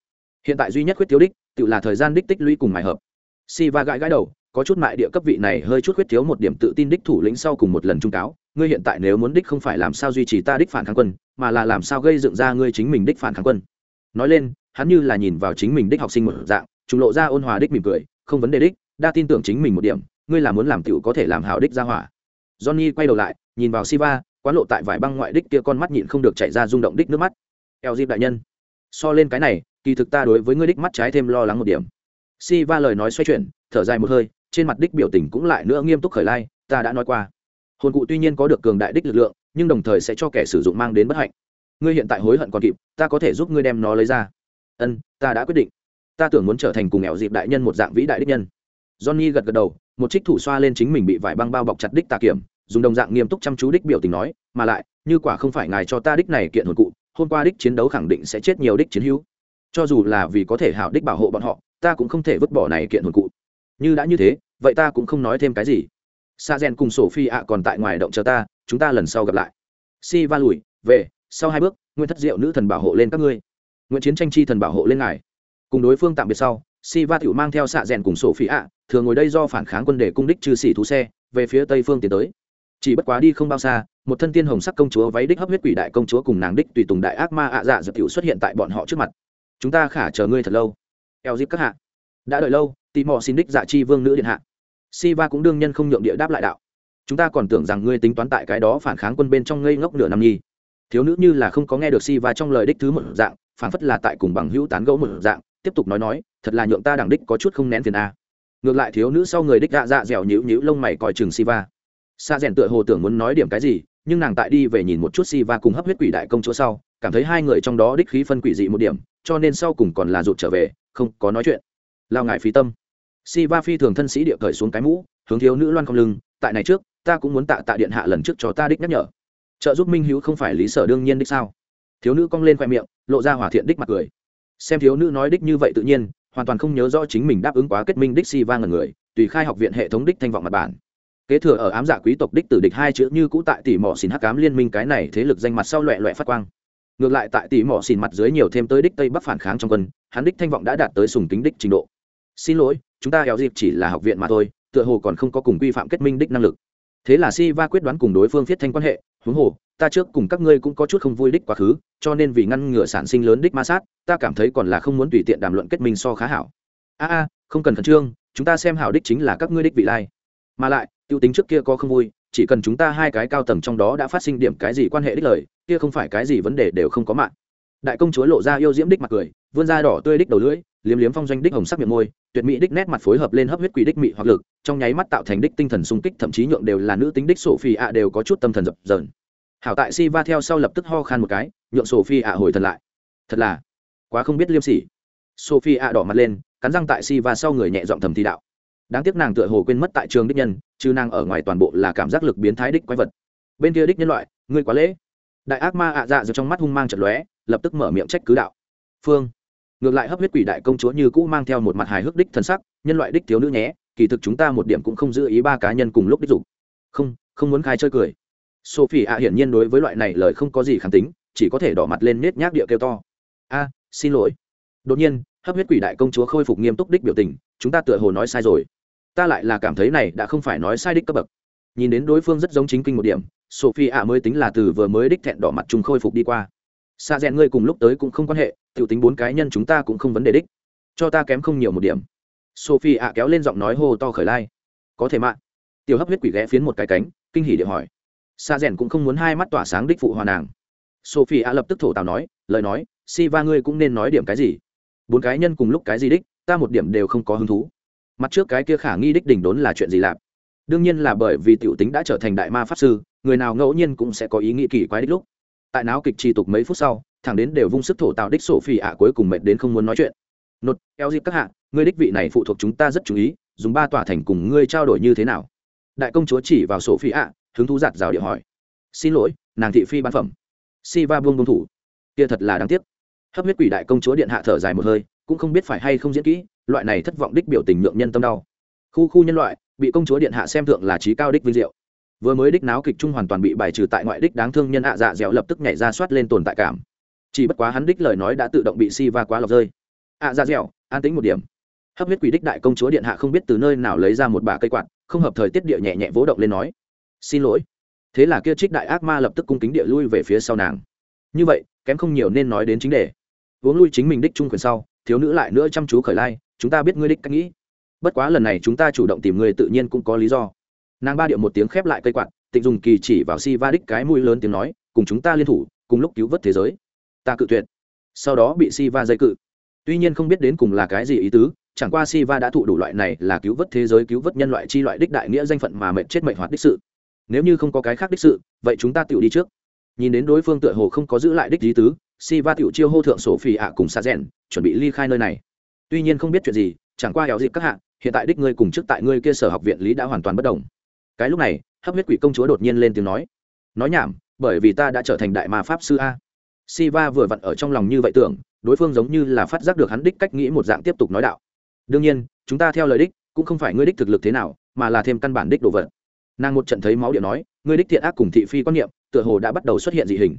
Hiện tại duy nhất khuyết thiếu đích, tự là thời gian đích tích lũy cùng mài hợp. Si va gãi gãi đầu, có chút mại địa cấp vị này hơi chút khuyết thiếu một điểm tự tin đích thủ lĩnh sau cùng một lần trung cáo, ngươi hiện tại nếu muốn đích không phải làm sao duy trì ta đích phản kháng quân mà là làm sao gây dựng ra ngươi chính mình đích phản kháng quân. Nói lên, hắn như là nhìn vào chính mình đích học sinh một dạng, trùng lộ ra ôn hòa đích mỉm cười, không vấn đề đích, đa tin tưởng chính mình một điểm, ngươi là muốn làm tiểu có thể làm hảo đích ra hỏa. Johnny quay đầu lại, nhìn vào siva, quán lộ tại vải băng ngoại đích kia con mắt nhịn không được chạy ra rung động đích nước mắt. Eo dịp đại nhân, so lên cái này, kỳ thực ta đối với ngươi đích mắt trái thêm lo lắng một điểm. Si va lời nói xoay chuyển, thở dài một hơi, trên mặt đích biểu tình cũng lại nữa nghiêm túc khởi lai, ta đã nói qua. Hồn cụ tuy nhiên có được cường đại đích lực lượng nhưng đồng thời sẽ cho kẻ sử dụng mang đến bất hạnh. Ngươi hiện tại hối hận còn kịp, ta có thể giúp ngươi đem nó lấy ra. Ân, ta đã quyết định. Ta tưởng muốn trở thành cùng nghèo dịp đại nhân một dạng vĩ đại đích nhân. Johnny gật gật đầu, một trích thủ xoa lên chính mình bị vải băng bao bọc chặt đích tà kiểm, dùng đồng dạng nghiêm túc chăm chú đích biểu tình nói, mà lại, như quả không phải ngài cho ta đích này kiện hồn cụ, hôm qua đích chiến đấu khẳng định sẽ chết nhiều đích chiến hữu. Cho dù là vì có thể hảo đích bảo hộ bọn họ, ta cũng không thể vứt bỏ này kiện hồn cụ. Như đã như thế, vậy ta cũng không nói thêm cái gì sa gen cùng sổ phi ạ còn tại ngoài động chờ ta, chúng ta lần sau gặp lại. Si va lùi, về, sau hai bước, nguyên thất diệu nữ thần bảo hộ lên các ngươi. Nguyễn chiến tranh chi thần bảo hộ lên ngài. Cùng đối phương tạm biệt sau, si va tiểu mang theo xạ rèn cùng sổ phi ạ, thường ngồi đây do phản kháng quân để cung đích trừ xỉ thú xe, về phía tây phương tiến tới. Chỉ bất quá đi không bao xa, một thân tiên hồng sắc công chúa váy đích hấp huyết quỷ đại công chúa cùng nàng đích tùy tùng đại ác ma ạ dạ dập tiểu xuất hiện tại bọn họ trước mặt. Chúng ta khả chờ ngươi thật lâu. Eo dịp các hạ. Đã đợi lâu, tì mò xin đích dạ chi vương nữ điện hạ. Siva cũng đương nhân không nhượng địa đáp lại đạo. Chúng ta còn tưởng rằng ngươi tính toán tại cái đó phản kháng quân bên trong ngây ngốc nửa năm nhi. Thiếu nữ như là không có nghe được Siva trong lời đích thứ một dạng, phản phất là tại cùng bằng hữu tán gẫu một dạng, tiếp tục nói nói, thật là nhượng ta đẳng đích có chút không nén phiền a. Ngược lại thiếu nữ sau người đích dạ dạ dẻo nhíu nhíu lông mày coi chừng Siva. Sa xa rèn tựa hồ tưởng muốn nói điểm cái gì, nhưng nàng tại đi về nhìn một chút Siva cùng hấp huyết quỷ đại công chúa sau, cảm thấy hai người trong đó đích khí phân quỷ dị một điểm, cho nên sau cùng còn là rụt trở về, không có nói chuyện. Lao ngại phí tâm si va phi thường thân sĩ địa cởi xuống cái mũ, hướng thiếu nữ loan không lưng, tại này trước, ta cũng muốn tạ tạ điện hạ lần trước cho ta đích nhắc nhở. Trợ giúp minh hữu không phải lý sở đương nhiên đích sao? Thiếu nữ cong lên khoe miệng, lộ ra hỏa thiện đích mặt cười. Xem thiếu nữ nói đích như vậy tự nhiên, hoàn toàn không nhớ rõ chính mình đáp ứng quá kết minh đích si va ngần người, tùy khai học viện hệ thống đích thanh vọng mặt bản. Kế thừa ở ám giả quý tộc đích tử địch hai chữ như cũ tại tỷ mỏ xin hắc cám liên minh cái này thế lực danh mặt sau loẹ loẹ phát quang. Ngược lại tại tỷ mỏ xin mặt dưới nhiều thêm tới đích tây bắc phản kháng trong quân, hắn đích thanh vọng đã đạt tới sùng kính đích trình độ. Xin lỗi chúng ta éo dịp chỉ là học viện mà thôi, tựa hồ còn không có cùng quy phạm kết minh đích năng lực. Thế là si va quyết đoán cùng đối phương viết thanh quan hệ, huống hồ, ta trước cùng các ngươi cũng có chút không vui đích quá khứ, cho nên vì ngăn ngừa sản sinh lớn đích ma sát, ta cảm thấy còn là không muốn tùy tiện đàm luận kết minh so khá hảo. A a, không cần khẩn trương, chúng ta xem hảo đích chính là các ngươi đích vị lai. Mà lại, tiêu tính trước kia có không vui, chỉ cần chúng ta hai cái cao tầng trong đó đã phát sinh điểm cái gì quan hệ đích lời, kia không phải cái gì vấn đề đều không có mạng. Đại công chúa lộ ra yêu diễm đích mặt cười vươn ra đỏ tươi đích đầu lưỡi, liếm liếm phong doanh đích hồng sắc miệng môi, tuyệt mỹ đích nét mặt phối hợp lên hấp huyết quỷ đích mị hoặc lực, trong nháy mắt tạo thành đích tinh thần sung kích, thậm chí nhượng đều là nữ tính đích sổ phi ạ đều có chút tâm thần dập dờn. Hảo tại si va theo sau lập tức ho khan một cái, nhượng sổ phi ạ hồi thần lại. Thật là, quá không biết liêm sỉ. Sophie ạ đỏ mặt lên, cắn răng tại si va sau người nhẹ giọng thầm thi đạo. Đáng tiếc nàng tựa hồ quên mất tại trường đích nhân, chứ nàng ở ngoài toàn bộ là cảm giác lực biến thái đích quái vật. Bên kia đích nhân loại, ngươi quá lễ. Đại ác ma ạ dạ dựa trong mắt hung mang trận lóe, lập tức mở miệng trách cứ đạo. Phương ngược lại hấp huyết quỷ đại công chúa như cũ mang theo một mặt hài hước đích thân sắc, nhân loại đích thiếu nữ nhé, kỳ thực chúng ta một điểm cũng không giữ ý ba cá nhân cùng lúc đích dục. Không không muốn khai chơi cười. Sophie ạ hiển nhiên đối với loại này lời không có gì kháng tính, chỉ có thể đỏ mặt lên nết nhác địa kêu to. A, xin lỗi. Đột nhiên, hấp huyết quỷ đại công chúa khôi phục nghiêm túc đích biểu tình, chúng ta tựa hồ nói sai rồi. Ta lại là cảm thấy này đã không phải nói sai đích cấp bậc. Nhìn đến đối phương rất giống chính kinh một điểm sophie ạ mới tính là từ vừa mới đích thẹn đỏ mặt chúng khôi phục đi qua xa rèn ngươi cùng lúc tới cũng không quan hệ t i ể u tính bốn cái nhân chúng ta cũng không vấn đề đích. Cho ta kém không nhiều một điểm. Sophie ạ kéo lên giọng nói hô to khởi lai. Có thể mạng tiểu hấp huyết quỷ ghé phiến một cái cánh, kinh hỉ để hỏi. Xa rèn cũng không muốn hai mắt tỏa sáng đích phụ hòa nàng. Sophie ạ lập tức thổ tào nói, lời nói, si va ngươi cũng nên nói điểm cái gì? Bốn cái nhân cùng lúc cái gì đích, ta một điểm đều không có hứng thú. Mặt trước cái kia khả nghi đích đỉnh đốn là chuyện gì lạp đương nhiên là bởi vì tiểu tính đã trở thành đại ma pháp sư, người nào ngẫu nhiên cũng sẽ có ý nghĩ kỳ quái đích lúc tại não kịch trì tục mấy phút sau, thẳng đến đều vung sức thổ tạo đích sổ phi ạ cuối cùng mệt đến không muốn nói chuyện. Nột, eo dịp các hạ, ngươi đích vị này phụ thuộc chúng ta rất chú ý, dùng ba tòa thành cùng ngươi trao đổi như thế nào? Đại công chúa chỉ vào sổ phi ạ, hứng thú giạt rào điệu hỏi. Xin lỗi, nàng thị phi bán phẩm. Si va buông buông thủ. Kia thật là đáng tiếc. Hấp huyết quỷ đại công chúa điện hạ thở dài một hơi, cũng không biết phải hay không diễn kỹ, loại này thất vọng đích biểu tình nhượng nhân tâm đau. Khu khu nhân loại, bị công chúa điện hạ xem thượng là trí cao đích vinh diệu vừa mới đích náo kịch trung hoàn toàn bị bài trừ tại ngoại đích đáng thương nhân ạ dạ dẻo lập tức nhảy ra soát lên tồn tại cảm. Chỉ bất quá hắn đích lời nói đã tự động bị si va quá lọc rơi. Ạ dạ dẻo, an tính một điểm. Hấp huyết quỷ đích đại công chúa điện hạ không biết từ nơi nào lấy ra một bà cây quạt, không hợp thời tiết địa nhẹ nhẹ vỗ động lên nói. Xin lỗi. Thế là kia trích đại ác ma lập tức cung kính địa lui về phía sau nàng. Như vậy, kém không nhiều nên nói đến chính đề. Uống lui chính mình đích trung quyền sau, thiếu nữ lại nữa chăm chú khởi lai, chúng ta biết ngươi đích cách nghĩ. Bất quá lần này chúng ta chủ động tìm người tự nhiên cũng có lý do nàng ba điệu một tiếng khép lại cây quạt, tịnh dùng kỳ chỉ vào si va đích cái mũi lớn tiếng nói, cùng chúng ta liên thủ, cùng lúc cứu vớt thế giới. Ta cự tuyệt. Sau đó bị si va dây cự. Tuy nhiên không biết đến cùng là cái gì ý tứ, chẳng qua si va đã thụ đủ loại này là cứu vớt thế giới, cứu vớt nhân loại chi loại đích đại nghĩa danh phận mà mệnh chết mệnh hoạt đích sự. Nếu như không có cái khác đích sự, vậy chúng ta tự đi trước. Nhìn đến đối phương tựa hồ không có giữ lại đích lý tứ, si va tiểu chiêu hô thượng sổ phi ạ cùng xa rèn, chuẩn bị ly khai nơi này. Tuy nhiên không biết chuyện gì, chẳng qua éo dịp các hạng hiện tại đích ngươi cùng trước tại ngươi kia sở học viện lý đã hoàn toàn bất đồng cái lúc này, hấp huyết quỷ công chúa đột nhiên lên tiếng nói nói nhảm, bởi vì ta đã trở thành đại ma pháp sư a. Siva vừa vặn ở trong lòng như vậy tưởng, đối phương giống như là phát giác được hắn đích cách nghĩ một dạng tiếp tục nói đạo, đương nhiên, chúng ta theo lời đích, cũng không phải ngươi đích thực lực thế nào, mà là thêm căn bản đích đồ vật. Nàng một trận thấy máu điện nói, ngươi đích thiện ác cùng thị phi quan niệm, tựa hồ đã bắt đầu xuất hiện dị hình.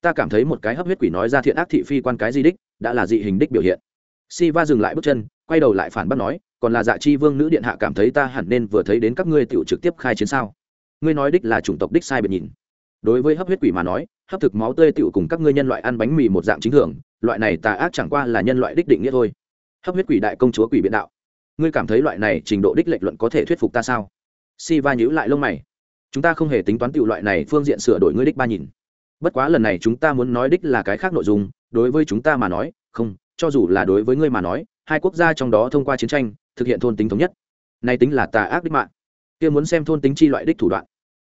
Ta cảm thấy một cái hấp huyết quỷ nói ra thiện ác thị phi quan cái gì đích, đã là dị hình đích biểu hiện. Siva dừng lại bước chân, quay đầu lại phản bác nói còn là dạ chi vương nữ điện hạ cảm thấy ta hẳn nên vừa thấy đến các ngươi tựu trực tiếp khai chiến sao? Ngươi nói đích là chủng tộc đích sai biệt nhìn. Đối với hấp huyết quỷ mà nói, hấp thực máu tươi tựu cùng các ngươi nhân loại ăn bánh mì một dạng chính thường, loại này tà ác chẳng qua là nhân loại đích định nghĩa thôi. Hấp huyết quỷ đại công chúa quỷ biện đạo. Ngươi cảm thấy loại này trình độ đích lệnh luận có thể thuyết phục ta sao? Si va nhíu lại lông mày. Chúng ta không hề tính toán tiểu loại này phương diện sửa đổi ngươi đích ba nhìn. Bất quá lần này chúng ta muốn nói đích là cái khác nội dung, đối với chúng ta mà nói, không, cho dù là đối với ngươi mà nói, hai quốc gia trong đó thông qua chiến tranh thực hiện thôn tính thống nhất. Này tính là tà ác đích mạng. Kia muốn xem thôn tính chi loại đích thủ đoạn.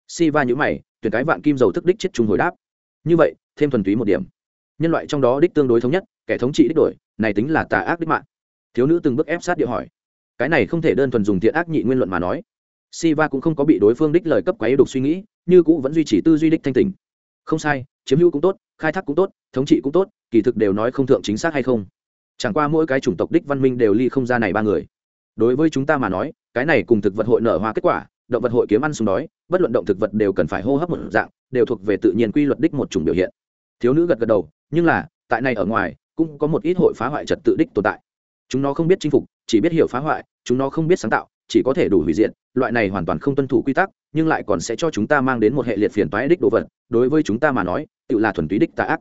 Si va nhữ mày, tuyển cái vạn kim dầu thức đích chết chung hồi đáp. Như vậy, thêm thuần túy một điểm. Nhân loại trong đó đích tương đối thống nhất, kẻ thống trị đích đổi, này tính là tà ác đích mạng. Thiếu nữ từng bước ép sát địa hỏi. Cái này không thể đơn thuần dùng thiện ác nhị nguyên luận mà nói. Si va cũng không có bị đối phương đích lời cấp quấy đục suy nghĩ, như cũ vẫn duy trì tư duy đích thanh tình. Không sai, chiếm hữu cũng tốt, khai thác cũng tốt, thống trị cũng tốt, kỳ thực đều nói không thượng chính xác hay không. Chẳng qua mỗi cái chủng tộc đích văn minh đều ly không ra này ba người đối với chúng ta mà nói, cái này cùng thực vật hội nở hoa kết quả, động vật hội kiếm ăn súng đói, bất luận động thực vật đều cần phải hô hấp một dạng, đều thuộc về tự nhiên quy luật đích một chủng biểu hiện. Thiếu nữ gật gật đầu, nhưng là, tại này ở ngoài, cũng có một ít hội phá hoại trật tự đích tồn tại. Chúng nó không biết chinh phục, chỉ biết hiểu phá hoại, chúng nó không biết sáng tạo, chỉ có thể đủ hủy diện loại này hoàn toàn không tuân thủ quy tắc, nhưng lại còn sẽ cho chúng ta mang đến một hệ liệt phiền toái đích đồ vật. Đối với chúng ta mà nói, tự là thuần túy đích tà ác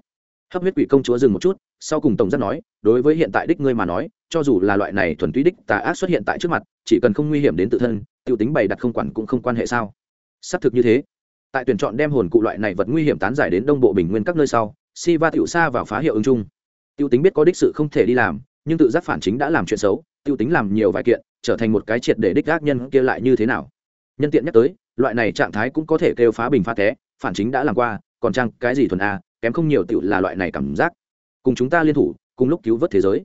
hấp huyết quỷ công chúa dừng một chút, sau cùng tổng giác nói, đối với hiện tại đích ngươi mà nói, cho dù là loại này thuần túy đích tà ác xuất hiện tại trước mặt, chỉ cần không nguy hiểm đến tự thân t i u tính bày đặt không quản cũng không quan hệ sao? Xác thực như thế. Tại tuyển chọn đem hồn cụ loại này vật nguy hiểm tán giải đến đông bộ bình nguyên các nơi sau, si va tiểu xa vào phá hiệu ứng chung. Tiêu tính biết có đích sự không thể đi làm, nhưng tự giác phản chính đã làm chuyện xấu t i ê u tính làm nhiều vài kiện, trở thành một cái triệt để đích gác nhân kia lại như thế nào? Nhân tiện nhắc tới, loại này trạng thái cũng có thể kêu phá bình phá té, phản chính đã làm qua, còn chăng cái gì thuần a kém không nhiều tựu là loại này cảm giác. Cùng chúng ta liên thủ, cùng lúc cứu vớt thế giới.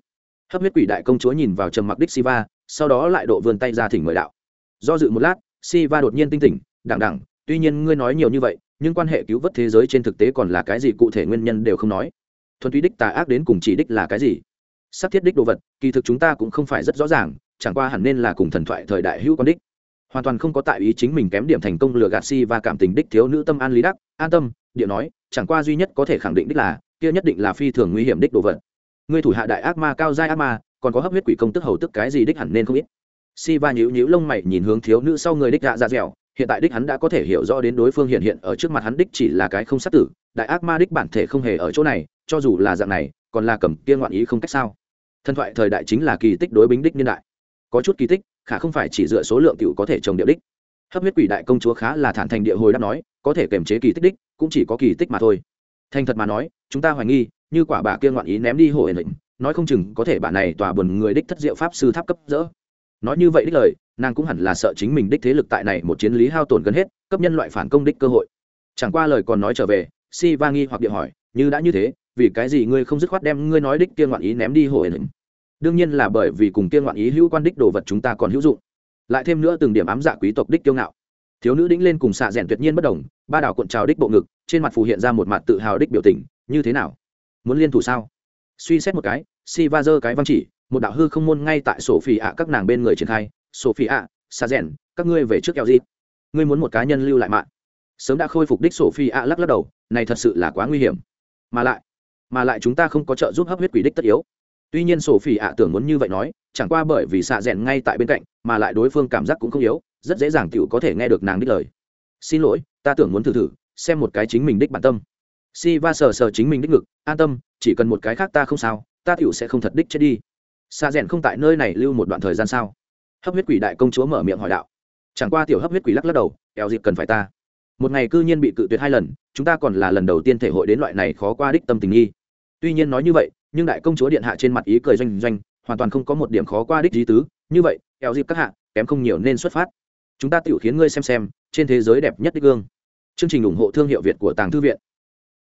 Hấp huyết quỷ đại công chúa nhìn vào trầm mặc đích siva, sau đó lại độ vươn tay ra thỉnh mời đạo. Do dự một lát, siva đột nhiên tinh tỉnh đẳng đẳng tuy nhiên ngươi nói nhiều như vậy, nhưng quan hệ cứu vớt thế giới trên thực tế còn là cái gì cụ thể nguyên nhân đều không nói. Thuần túy đích tà ác đến cùng chỉ đích là cái gì? Sắc thiết đích đồ vật, kỳ thực chúng ta cũng không phải rất rõ ràng, chẳng qua hẳn nên là cùng thần thoại thời đại hữu con đích. Hoàn toàn không có tại ý chính mình kém điểm thành công lừa gạt si và cảm tình đích thiếu nữ tâm an lý đắc, an tâm địa nói chẳng qua duy nhất có thể khẳng định đích là, kia nhất định là phi thường nguy hiểm đích đồ vật. Người thủ hạ đại ác ma, cao giai ác ma, còn có hấp huyết quỷ công tức hầu tức cái gì đích hẳn nên không ít. si va nhíu nhíu lông mày nhìn hướng thiếu nữ sau người đích dạ ra dẻo, hiện tại đích hắn đã có thể hiểu rõ đến đối phương hiện hiện ở trước mặt hắn đích chỉ là cái không sát tử, đại ác ma đích bản thể không hề ở chỗ này, cho dù là dạng này, còn là cầm kia ngoạn ý không cách sao. Thần thoại thời đại chính là kỳ tích đối bính đích niên đại. Có chút kỳ tích, khả không phải chỉ dựa số lượng tiểu có thể trồng điệu đích hấp huyết quỷ đại công chúa khá là thản thành địa hồi đáp nói, có thể kiềm chế kỳ tích đích, cũng chỉ có kỳ tích mà thôi. Thành thật mà nói, chúng ta hoài nghi, như quả bà kia ngoạn ý ném đi hồ ẩn định, nói không chừng có thể bà này tòa buồn người đích thất diệu pháp sư tháp cấp dỡ. Nói như vậy đích lời, nàng cũng hẳn là sợ chính mình đích thế lực tại này một chiến lý hao tổn gần hết, cấp nhân loại phản công đích cơ hội. Chẳng qua lời còn nói trở về, si va nghi hoặc địa hỏi, như đã như thế, vì cái gì ngươi không dứt khoát đem ngươi nói đích kia ngoạn ý ném đi hồ ẩn định? Đương nhiên là bởi vì cùng kia ngoạn ý hữu quan đích đồ vật chúng ta còn hữu dụng lại thêm nữa từng điểm ám dạ quý tộc đích kiêu ngạo. Thiếu nữ đĩnh lên cùng xạ rèn tuyệt nhiên bất đồng, ba đảo cuộn trào đích bộ ngực, trên mặt phù hiện ra một mặt tự hào đích biểu tình, như thế nào? Muốn liên thủ sao? Suy xét một cái, si va dơ cái văn chỉ, một đạo hư không môn ngay tại sổ phi ạ các nàng bên người triển khai sổ phi ạ, xạ rèn, các ngươi về trước keo gì? Ngươi muốn một cá nhân lưu lại mạng. Sớm đã khôi phục đích sổ phi ạ lắc lắc đầu, này thật sự là quá nguy hiểm. Mà lại mà lại chúng ta không có trợ giúp hấp huyết quỷ đích tất yếu tuy nhiên sổ Phỉ ạ tưởng muốn như vậy nói, chẳng qua bởi vì xạ rèn ngay tại bên cạnh, mà lại đối phương cảm giác cũng không yếu, rất dễ dàng t có thể nghe được nàng đích lời. Xin lỗi, ta tưởng muốn thử thử, xem một cái chính mình đích bản tâm. Si va sờ sờ chính mình đích ngực, an tâm, chỉ cần một cái khác ta không sao, ta t sẽ không thật đích chết đi. Xạ rèn không tại nơi này lưu một đoạn thời gian sao? Hấp huyết quỷ đại công chúa mở miệng hỏi đạo. Chẳng qua tiểu hấp huyết quỷ lắc lắc đầu, eo dịp cần phải ta. Một ngày cư nhiên bị cự tuyệt hai lần, chúng ta còn là lần đầu tiên thể hội đến loại này khó qua đích tâm tình nghi. Tuy nhiên nói như vậy nhưng đại công chúa điện hạ trên mặt ý cười doanh doanh, hoàn toàn không có một điểm khó qua đích lý tứ. Như vậy eo dịp các hạ, kém không nhiều nên xuất phát. Chúng ta tự khiến ngươi xem xem, trên thế giới đẹp nhất đích gương. Chương trình ủng hộ thương hiệu việt của tàng thư viện.